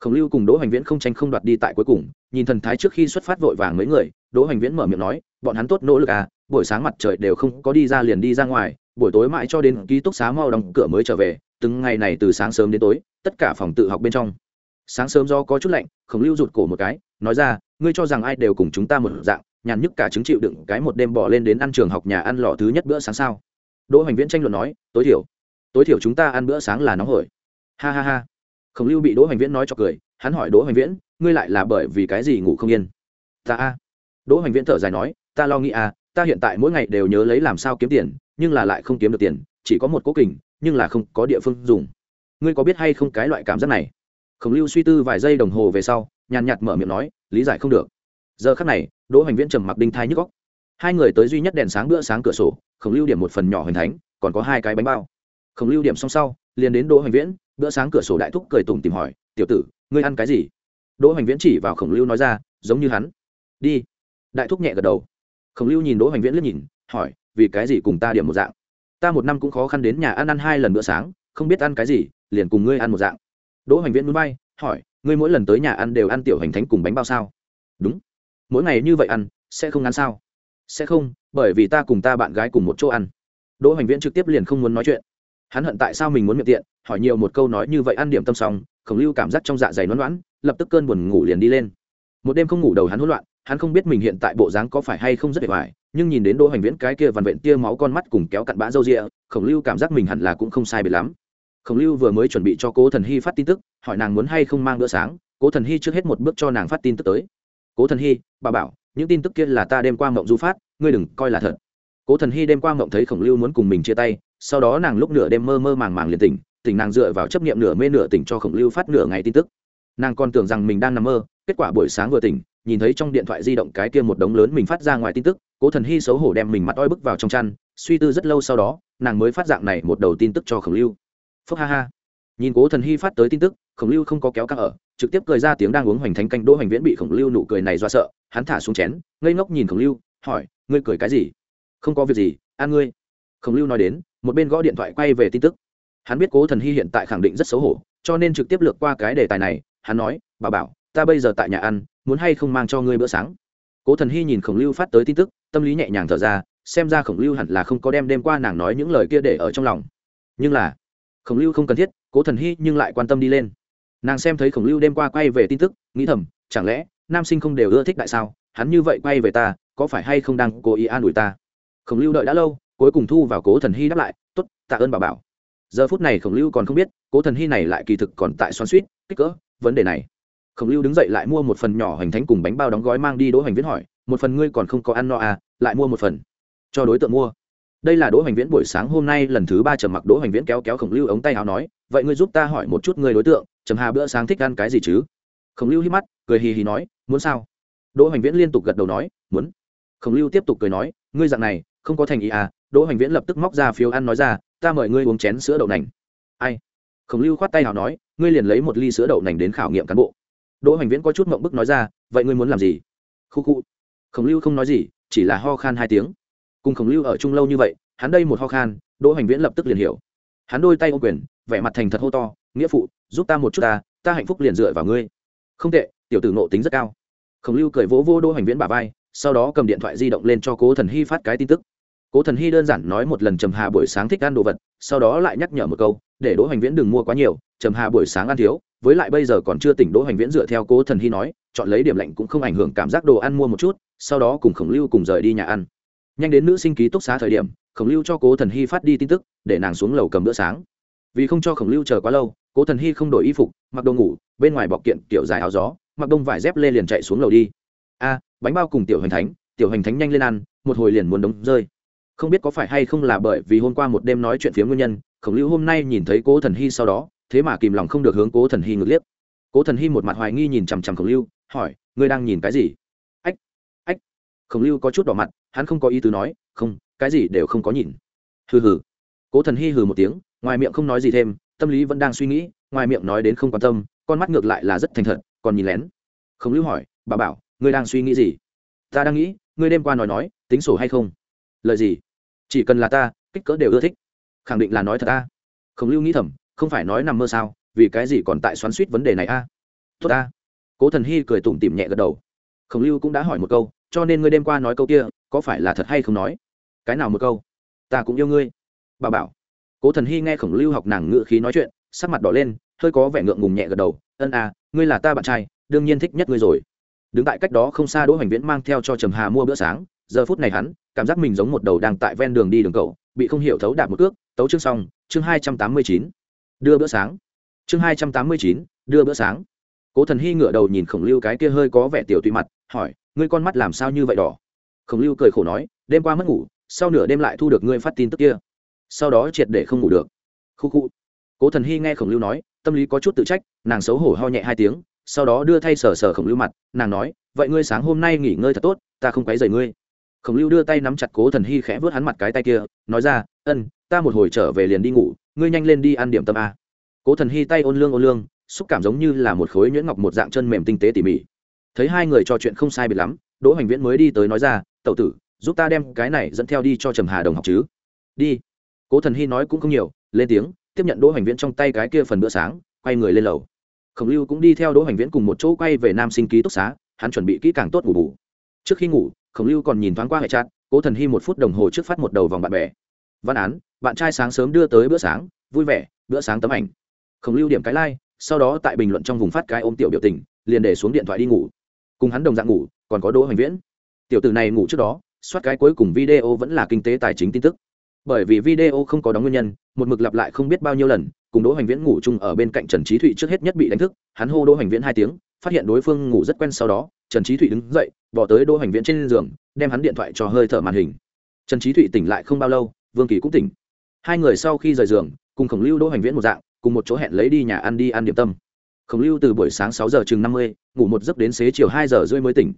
Khổng lưu cùng đỗ hoành viễn không tranh không đoạt đi tại cuối cùng, nhìn thần thái trước khi xuất phát vội vàng mấy người, đỗ hoành viễn mở miệng nói, bọn hắn tốt nỗ lực à buổi sáng mặt trời đều không có đi ra liền đi ra ngoài, buổi tối mãi cho đến ký túc xá mau đóng cửa mới trở về, từng ngày này từ sáng sớm đến tối, tất cả phòng tự học bên trong. Sáng sớm do có chút lạnh, khổng lưu rụt cổ một cái, nói ra, ngươi cho rằng ai đều cùng chúng ta một dạng, nhàn nhức cả chứng chịu đựng cái một đêm bỏ lên đến ăn trường học nhà ăn lò thứ nhất bữa sáng sao? Đỗ hoành viễn tranh luận nói, tối thiểu tối thiểu chúng ta ăn bữa sáng là nóng hổi ha ha ha. Khổng lưu bị đỗ hoành viễn nói cho cười, hắn hỏi đỗ hoành viễn, ngươi lại là bởi vì cái gì ngủ không yên? Ta a. Đỗ hoành viễn thở dài nói, ta lo nghĩ a, ta hiện tại mỗi ngày đều nhớ lấy làm sao kiếm tiền, nhưng là lại không kiếm được tiền, chỉ có một cố kình, nhưng là không có địa phương dùng. Ngươi có biết hay không cái loại cảm giác này? Khổng lưu suy tư vài giây đồng hồ về sau, nhàn nhạt mở miệng nói, lý giải không được. Giờ khắc này, đỗ hoành viễn trầm mặc đinh thai nhức góc hai người tới duy nhất đèn sáng bữa sáng cửa sổ, khổng lưu điểm một phần nhỏ hoành thánh, còn có hai cái bánh bao. Khổng lưu điểm xong sau, liền đến đỗ hoành viễn bữa sáng cửa sổ đại thúc cười tùng tìm hỏi, tiểu tử, ngươi ăn cái gì? Đỗ hoành viễn chỉ vào khổng lưu nói ra, giống như hắn. Đi. Đại thúc nhẹ gật đầu. Khổng lưu nhìn đỗ hoành viễn liếc nhìn, hỏi, vì cái gì cùng ta điểm một dạng? Ta một năm cũng khó khăn đến nhà ăn ăn hai lần bữa sáng, không biết ăn cái gì, liền cùng ngươi ăn một dạng. Đỗ hoành viễn núi bay, hỏi, ngươi mỗi lần tới nhà ăn đều ăn tiểu hành thánh cùng bánh bao sao? Đúng. Mỗi ngày như vậy ăn, sẽ không ăn sao? Sẽ không, bởi vì ta cùng ta bạn gái cùng một chỗ ăn. Đỗ hoành viễn trực tiếp liền không muốn nói chuyện hắn hận tại sao mình muốn miệng tiện, hỏi nhiều một câu nói như vậy ăn điểm tâm xong, khổng lưu cảm giác trong dạ dày nón loãn lập tức cơn buồn ngủ liền đi lên. Một đêm không ngủ đầu hắn hỗn loạn, hắn không biết mình hiện tại bộ dáng có phải hay không rất để hoài nhưng nhìn đến đỗ hoành viễn cái kia vằn vện tia máu con mắt cùng kéo cặn bã râu rịa khổng lưu cảm giác mình hẳn là cũng không sai biệt lắm. Khổng lưu vừa mới chuẩn bị cho cố thần hy phát tin tức, hỏi nàng muốn hay không mang bữa sáng, cố thần hy trước hết một bước cho nàng phát tin tức tới. Cố thần hy, bà bảo, những tin tức kia là ta đem qua mộng du phát, ngươi đừng coi là thật. Cố thần hy đem qua mộng thấy khổng lưu muốn cùng mình chia tay sau đó nàng lúc nửa đêm mơ mơ màng màng liền tỉnh tỉnh nàng dựa vào chấp nghiệm nửa mê nửa tỉnh cho khổng lưu phát nửa ngày tin tức. Nàng còn tưởng rằng mình đang nằm mơ, kết quả buổi sáng vừa tỉnh, nhìn thấy trong điện thoại di động cái kia một đống lớn mình phát ra ngoài tin tức, cố thần hy xấu hổ đem mình mặt oi bức vào trong chăn, suy tư rất lâu sau đó, nàng mới phát dạng này một đầu tin tức cho khổng lưu. Phúc ha ha. Nhìn cố thần hy phát tới tin tức, khổng lưu không có kéo căng ở, trực tiếp cười ra tiếng đang uống hoành thánh canh đỗ hoành viễn bị khổng lưu nụ cười này do sợ, hắn thả xuống chén, ngây ngốc nhìn khổng lưu, hỏi, ngươi cười cái gì? Không có việc gì, an ngươi. Khổng lưu nói đến một bên gõ điện thoại quay về tin tức. Hắn biết cố thần hy hiện tại khẳng định rất xấu hổ, cho nên trực tiếp lược qua cái đề tài này, hắn nói, bà bảo, ta bây giờ tại nhà ăn, muốn hay không mang cho ngươi bữa sáng? Cố thần hy nhìn khổng lưu phát tới tin tức, tâm lý nhẹ nhàng thở ra, xem ra khổng lưu hẳn là không có đem đêm qua nàng nói những lời kia để ở trong lòng. Nhưng là, khổng lưu không cần thiết, cố thần hy nhưng lại quan tâm đi lên. Nàng xem thấy khổng lưu đêm qua quay về tin tức, nghĩ thầm, chẳng lẽ, nam sinh không đều ưa thích tại sao? Hắn như vậy quay về ta, có phải hay không đang cố ý an ủi ta? Khổng lưu đợi đã lâu cuối cùng thu vào cố thần hy đáp lại t ố t tạ ơn bà bảo. Giờ phút này khổng lưu còn không biết, cố thần hy này lại kỳ thực còn tại xoắn suýt, kích cỡ, vấn đề này. Khổng lưu đứng dậy lại mua một phần nhỏ hoành thánh cùng bánh bao đóng gói mang đi đỗ hành viễn hỏi, một phần ngươi còn không có ăn no à lại mua một phần. Cho đối tượng mua. Đây là đỗ hành viễn buổi sáng hôm nay lần thứ ba trầm mặc đỗ hành viễn kéo kéo khổng lưu ống tay áo nói, vậy ngươi giúp ta hỏi một chút người đối tượng, trầm hà bữa sáng thích ăn cái gì chứ? Khổng lưu hít mắt, cười hì hì nói, muốn sao? Đỗ hành viễn liên tục gật đầu nói, muốn. Khổng lưu tiếp tục cười nói, ngươi dạng này, không có thành ý à đỗ Hoành viễn lập tức móc ra phiếu ăn nói ra, ta mời ngươi uống chén sữa đậu nành. Ai? Khổng lưu khoát tay nào nói, ngươi liền lấy một ly sữa đậu nành đến khảo nghiệm cán bộ. Đỗ Hoành viễn có chút mộng bức nói ra, vậy ngươi muốn làm gì? Khu khu. Khổng lưu không nói gì, chỉ là ho khan hai tiếng. Cùng khổng lưu ở chung lâu như vậy, hắn đây một ho khan, đỗ Hoành viễn lập tức liền hiểu. Hắn đôi tay ô quyền, vẻ mặt thành thật hô to, nghĩa phụ, giúp ta một chút ta ta hạnh phúc liền dựa vào ngươi. Không tệ, tiểu tử nộ tính rất cao. Khổng lưu cười vỗ vô đỗ Hoành viễn bà vai, sau đó cầm điện thoại di động lên cho cố thần hy phát cái tin tức cố thần hy đơn giản nói một lần trầm hà buổi sáng thích ăn đồ vật, sau đó lại nhắc nhở một câu, để đỗ Hoành viễn đừng mua quá nhiều, trầm hà buổi sáng ăn thiếu. Với lại bây giờ còn chưa tỉnh đỗ Hoành viễn dựa theo cố thần hy nói, chọn lấy điểm lạnh cũng không ảnh hưởng cảm giác đồ ăn mua một chút, sau đó cùng khổng lưu cùng rời đi nhà ăn. Nhanh đến nữ sinh ký túc xá thời điểm, khổng lưu cho cố thần hy phát đi tin tức, để nàng xuống lầu cầm bữa sáng. Vì không cho khổng lưu chờ quá lâu, cố thần hy không đổi y phục, mặc đồ ngủ, bên ngoài bọc kiện, kiểu dài áo gió, mặc đông vải dép lê liền chạy xuống lầu đi. A, bánh bao cùng tiểu hành thánh, tiểu hành thánh nhanh lên ăn, một hồi liền muốn đống rơi không biết có phải hay không là bởi vì hôm qua một đêm nói chuyện phía nguyên nhân, khổng lưu hôm nay nhìn thấy cố thần hy sau đó, thế mà kìm lòng không được hướng cố thần hy ngược liếc. Cố thần hy một mặt hoài nghi nhìn chằm chằm khổng lưu hỏi, ngươi đang nhìn cái gì? Ách ách. Khổng lưu có chút đỏ mặt, hắn không có ý tứ nói, không, cái gì đều không có nhìn. Hừ hừ. Cố thần hy hừ một tiếng, ngoài miệng không nói gì thêm, tâm lý vẫn đang suy nghĩ, ngoài miệng nói đến không quan tâm, con mắt ngược lại là rất thành thật, còn nhìn lén. Khổng lưu hỏi, bà bảo, ngươi đang suy nghĩ gì? Ta đang nghĩ, ngươi đêm qua nói nói, tính sổ hay không? Lời gì? Chỉ cần là ta, kích cỡ đều ưa thích. Khẳng định là nói thật ta khổng lưu nghĩ thầm, không phải nói nằm mơ sao, vì cái gì còn tại xoắn suýt vấn đề này a? Tốt ta cố thần hy cười tủm tỉm nhẹ gật đầu. Khổng lưu cũng đã hỏi một câu, cho nên ngươi đêm qua nói câu kia, có phải là thật hay không nói? Cái nào một câu? Ta cũng yêu ngươi. Bà bảo. Cố thần hy nghe khổng lưu học nàng ngự khí nói chuyện, sắc mặt đỏ lên, hơi có vẻ ngượng ngùng nhẹ gật đầu. Ân à ngươi là ta bạn trai, đương nhiên thích nhất ngươi rồi. Đứng tại cách đó không xa đỗ hoành viễn mang theo cho trầm hà mua bữa sáng giờ phút này hắn, cảm giác mình giống một đầu đang tại ven đường đi đường cầu bị không hiểu thấu đạp một cước, tấu chương xong, chương hai trăm tám mươi chín. Đưa bữa sáng. Chương hai trăm tám mươi chín, đưa bữa sáng. Cố thần hy ngửa đầu nhìn khổng lưu cái kia hơi có vẻ tiểu tùy mặt, hỏi, ngươi con mắt làm sao như vậy đỏ? Khổng lưu cười khổ nói, đêm qua mất ngủ, sau nửa đêm lại thu được ngươi phát tin tức kia. Sau đó triệt để không ngủ được. Khu khu. Cố thần hy nghe khổng lưu nói, tâm lý có chút tự trách, nàng xấu hổ ho nhẹ hai tiếng, sau đó đưa thay sờ sờ khổng lưu mặt, nàng nói, vậy ngươi sáng hôm nay nghỉ ngơi thật tốt, ta không quấy rầy ngươi khổng lưu đưa tay nắm chặt cố thần hy khẽ vớt hắn mặt cái tay kia, nói ra, ân, ta một hồi trở về liền đi ngủ, ngươi nhanh lên đi ăn điểm tâm a. Cố thần hy tay ôn lương ôn lương, xúc cảm giống như là một khối nhuyễn ngọc một dạng chân mềm tinh tế tỉ mỉ. Thấy hai người trò chuyện không sai biệt lắm, đỗ hoành viễn mới đi tới nói ra tậu tử, giúp ta đem cái này dẫn theo đi cho trầm hà đồng học chứ. Đi. Cố thần hy nói cũng không nhiều, lên tiếng, tiếp nhận đỗ hoành viễn trong tay cái kia phần bữa sáng, quay người lên lầu. Khổng lưu cũng đi theo đỗ hoành viễn cùng một chỗ quay về nam sinh ký túc xá, hắn chuẩn bị kỹ càng tốt ngủ bù. Trước khi ngủ khổng lưu còn nhìn thoáng qua hệ chat cố thần hy một phút đồng hồ trước phát một đầu vòng bạn bè. Văn án, bạn trai sáng sớm đưa tới bữa sáng, vui vẻ, bữa sáng tấm ảnh. Khổng lưu điểm cái like, sau đó tại bình luận trong vùng phát cái ôm tiểu biểu tình, liền để xuống điện thoại đi ngủ. Cùng hắn đồng dạng ngủ, còn có đỗ hoành viễn. Tiểu tử này ngủ trước đó, soát cái cuối cùng video vẫn là kinh tế tài chính tin tức. Bởi vì video không có đóng nguyên nhân, một mực lặp lại không biết bao nhiêu lần cùng đỗ hoành viễn ngủ chung ở bên cạnh trần trí thụy trước hết nhất bị đánh thức, hắn hô đỗ hoành viễn hai tiếng, phát hiện đối phương ngủ rất quen sau đó, trần trí thụy đứng dậy, bỏ tới đỗ hoành viễn trên giường, đem hắn điện thoại cho hơi thở màn hình. Trần trí thụy tỉnh lại không bao lâu, vương kỳ cũng tỉnh. Hai người sau khi rời giường, cùng khổng lưu đỗ hoành viễn một dạng, cùng một chỗ hẹn lấy đi nhà ăn đi ăn điểm tâm. Khổng lưu từ buổi sáng sáu giờ chừng năm mươi, ngủ một giấc đến xế chiều hai giờ rưỡi mới tỉnh.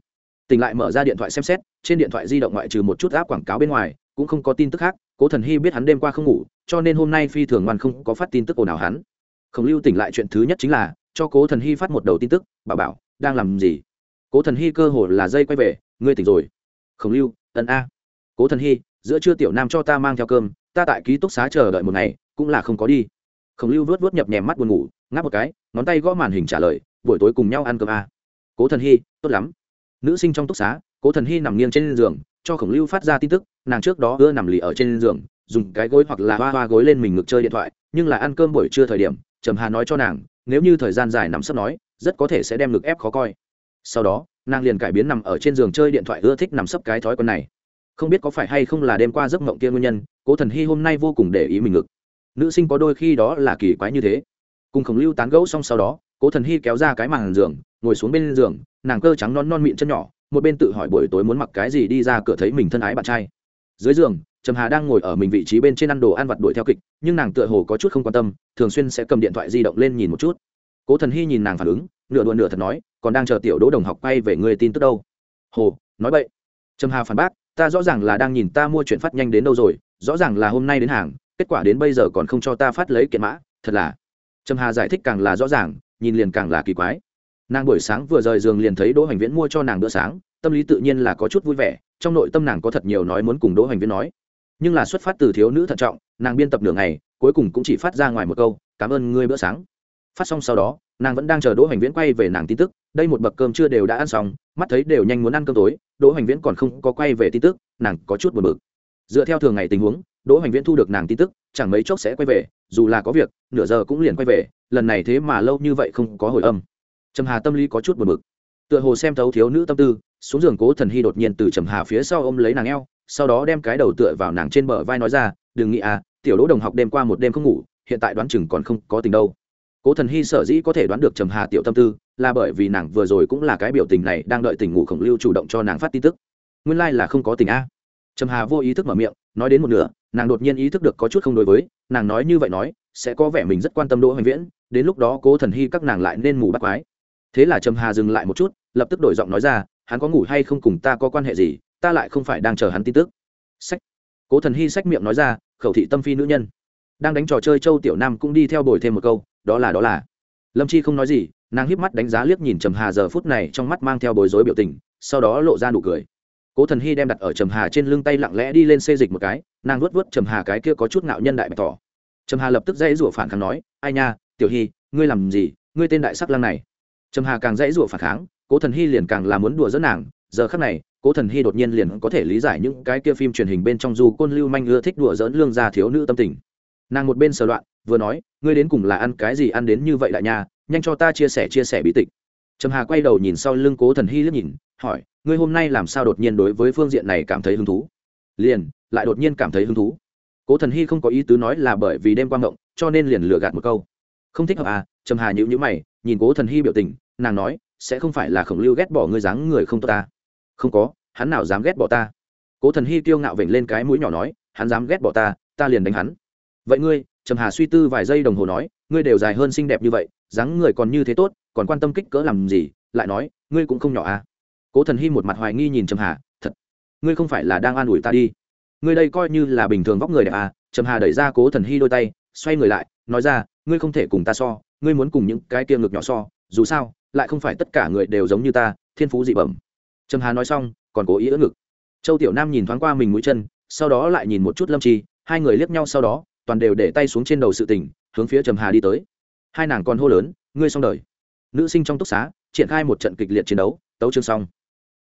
Tỉnh lại mở ra điện thoại xem xét, trên điện thoại di động ngoại trừ một chút áp quảng cáo bên ngoài cũng không có tin tức khác, cố thần hy biết hắn đêm qua không ngủ, cho nên hôm nay phi thường ngoan không có phát tin tức ồn ào hắn. Khổng lưu tỉnh lại chuyện thứ nhất chính là, cho cố thần hy phát một đầu tin tức, bảo bảo, đang làm gì? Cố thần hy cơ hồ là dây quay về, ngươi tỉnh rồi. Khổng lưu tần a. Cố thần hy, giữa trưa tiểu nam cho ta mang theo cơm, ta tại ký túc xá chờ đợi một ngày, cũng là không có đi. Khổng lưu vớt vớt nhập nhèm mắt buồn ngủ, ngáp một cái, ngón tay gõ màn hình trả lời, buổi tối cùng nhau ăn cơm a. Cố thần hy, tốt lắm. Nữ sinh trong túc xá, cố thần hy nằm nghiêng trên giường, cho khổng lưu phát ra tin tức nàng trước đó ưa nằm lì ở trên giường, dùng cái gối hoặc là hoa hoa gối lên mình ngực chơi điện thoại, nhưng là ăn cơm buổi trưa thời điểm, trầm hà nói cho nàng, nếu như thời gian dài nằm sấp nói, rất có thể sẽ đem ngực ép khó coi. Sau đó, nàng liền cải biến nằm ở trên giường chơi điện thoại ưa thích nằm sấp cái thói quen này. Không biết có phải hay không là đêm qua giấc mộng kia nguyên nhân, cố thần hy hôm nay vô cùng để ý mình ngực. Nữ sinh có đôi khi đó là kỳ quái như thế. Cùng khổng lưu tán gẫu xong sau đó, cố thần hy kéo ra cái màn giường, ngồi xuống bên giường, nàng cơ trắng non non mịn chân nhỏ, một bên tự hỏi buổi tối muốn mặc cái gì đi ra cửa thấy mình thân ái bạn trai dưới giường, trầm hà đang ngồi ở mình vị trí bên trên ăn đồ ăn vặt đuổi theo kịch, nhưng nàng tựa hồ có chút không quan tâm, thường xuyên sẽ cầm điện thoại di động lên nhìn một chút. Cố thần hy nhìn nàng phản ứng, nửa đùa nửa thật nói, còn đang chờ tiểu đỗ đồng học quay về người tin tức đâu? Hồ, nói vậy trầm hà phản bác, ta rõ ràng là đang nhìn ta mua chuyện phát nhanh đến đâu rồi, rõ ràng là hôm nay đến hàng, kết quả đến bây giờ còn không cho ta phát lấy kiện mã, thật là. Trầm hà giải thích càng là rõ ràng, nhìn liền càng là kỳ quái. Nàng buổi sáng vừa rời giường liền thấy đỗ hoành viễn mua cho nàng bữa sáng, tâm lý tự nhiên là có chút vui vẻ trong nội tâm nàng có thật nhiều nói muốn cùng đỗ hoành viễn nói. Nhưng là xuất phát từ thiếu nữ thận trọng, nàng biên tập nửa ngày, cuối cùng cũng chỉ phát ra ngoài một câu, cảm ơn ngươi bữa sáng. Phát xong sau đó, nàng vẫn đang chờ đỗ hoành viễn quay về nàng tin tức. Đây một bậc cơm chưa đều đã ăn xong, mắt thấy đều nhanh muốn ăn cơm tối, đỗ hoành viễn còn không có quay về tin tức, nàng có chút buồn bực. Dựa theo thường ngày tình huống, đỗ hoành viễn thu được nàng tin tức, chẳng mấy chốc sẽ quay về, dù là có việc, nửa giờ cũng liền quay về, lần này thế mà lâu như vậy không có hồi âm. Trầm hà tâm lý có chút buồn bực. Tựa hồ xem thấu thiếu nữ tâm tư xuống giường cố thần hy đột nhiên từ trầm hà phía sau ôm lấy nàng eo, sau đó đem cái đầu tựa vào nàng trên bờ vai nói ra, đừng nghĩ à tiểu đỗ đồng học đêm qua một đêm không ngủ, hiện tại đoán chừng còn không có tình đâu. Cố thần hy sở dĩ có thể đoán được trầm hà tiểu tâm tư, là bởi vì nàng vừa rồi cũng là cái biểu tình này đang đợi tình ngủ khổng lưu chủ động cho nàng phát tin tức. Nguyên lai、like、là không có tình a. Trầm hà vô ý thức mở miệng, nói đến một nửa, nàng đột nhiên ý thức được có chút không đối với, nàng nói như vậy nói, sẽ có vẻ mình rất quan tâm đỗ hoành viễn, đến lúc đó cố thần hy các nàng lại nên mù bắt quái. Thế là trầm hà dừng lại một chút, lập tức đổi giọng nói ra hắn có ngủ hay không cùng ta có quan hệ gì, ta lại không phải đang chờ hắn tin tức. Sách. Cố thần hy sách miệng nói ra, khẩu thị tâm phi nữ nhân. Đang đánh trò chơi châu tiểu nam cũng đi theo bồi thêm một câu, đó là đó là. Lâm chi không nói gì, nàng híp mắt đánh giá liếc nhìn trầm hà giờ phút này trong mắt mang theo bối rối biểu tình, sau đó lộ ra nụ cười. Cố thần hy đem đặt ở trầm hà trên lưng tay lặng lẽ đi lên xê dịch một cái, nàng vuốt vuốt trầm hà cái kia có chút ngạo nhân đại bày tỏ. Trầm hà lập tức dãy rủa phản kháng nói, ai nha, tiểu hy ngươi làm gì? Ngươi tên đại sắc lăng này. Trầm hà càng dãy rủa phản kháng cố thần hy liền càng là muốn đùa dẫn nàng, giờ khắc này, cố thần hy đột nhiên liền có thể lý giải những cái kia phim truyền hình bên trong Du côn lưu manh ưa thích đùa dỡn lương gia thiếu nữ tâm tình. Nàng một bên sờ loạn, vừa nói, ngươi đến cùng là ăn cái gì ăn đến như vậy đại nha, nhanh cho ta chia sẻ chia sẻ bí tịch. Trầm hà quay đầu nhìn sau lưng cố thần hy liếc nhìn, hỏi, ngươi hôm nay làm sao đột nhiên đối với phương diện này cảm thấy hứng thú? Liền, lại đột nhiên cảm thấy hứng thú. Cố thần hy không có ý tứ nói là bởi vì đêm quang động cho nên liền lừa gạt một câu. Không thích hợp à? Trầm hà nhữ nhữ mày, nhìn cố thần hy biểu tình, nàng nói sẽ không phải là khổng lưu ghét bỏ ngươi dáng người không tốt ta. Không có, hắn nào dám ghét bỏ ta. Cố thần hy tiêu ngạo vểnh lên cái mũi nhỏ nói, hắn dám ghét bỏ ta ta liền đánh hắn. Vậy ngươi, trầm hà suy tư vài giây đồng hồ nói, ngươi đều dài hơn xinh đẹp như vậy, dáng người còn như thế tốt, còn quan tâm kích cỡ làm gì, lại nói, ngươi cũng không nhỏ à. Cố thần hy một mặt hoài nghi nhìn trầm hà, thật, ngươi không phải là đang an ủi ta đi. Ngươi đây coi như là bình thường vóc người đẹp à. Trầm hà đẩy ra cố thần hy đôi tay, xoay người lại, nói ra, ngươi không thể cùng ta so, ngươi muốn cùng những cái tiêm ngực nhỏ so, dù sao lại không phải tất cả người đều giống như ta, thiên phú dị bẩm. Trầm hà nói xong, còn cố ý ưỡn ngực. Châu tiểu nam nhìn thoáng qua mình mũi chân, sau đó lại nhìn một chút lâm trì hai người liếc nhau sau đó, toàn đều để tay xuống trên đầu sự tình, hướng phía trầm hà đi tới. Hai nàng còn hô lớn, ngươi xong đời. Nữ sinh trong túc xá, triển khai một trận kịch liệt chiến đấu, tấu chương xong.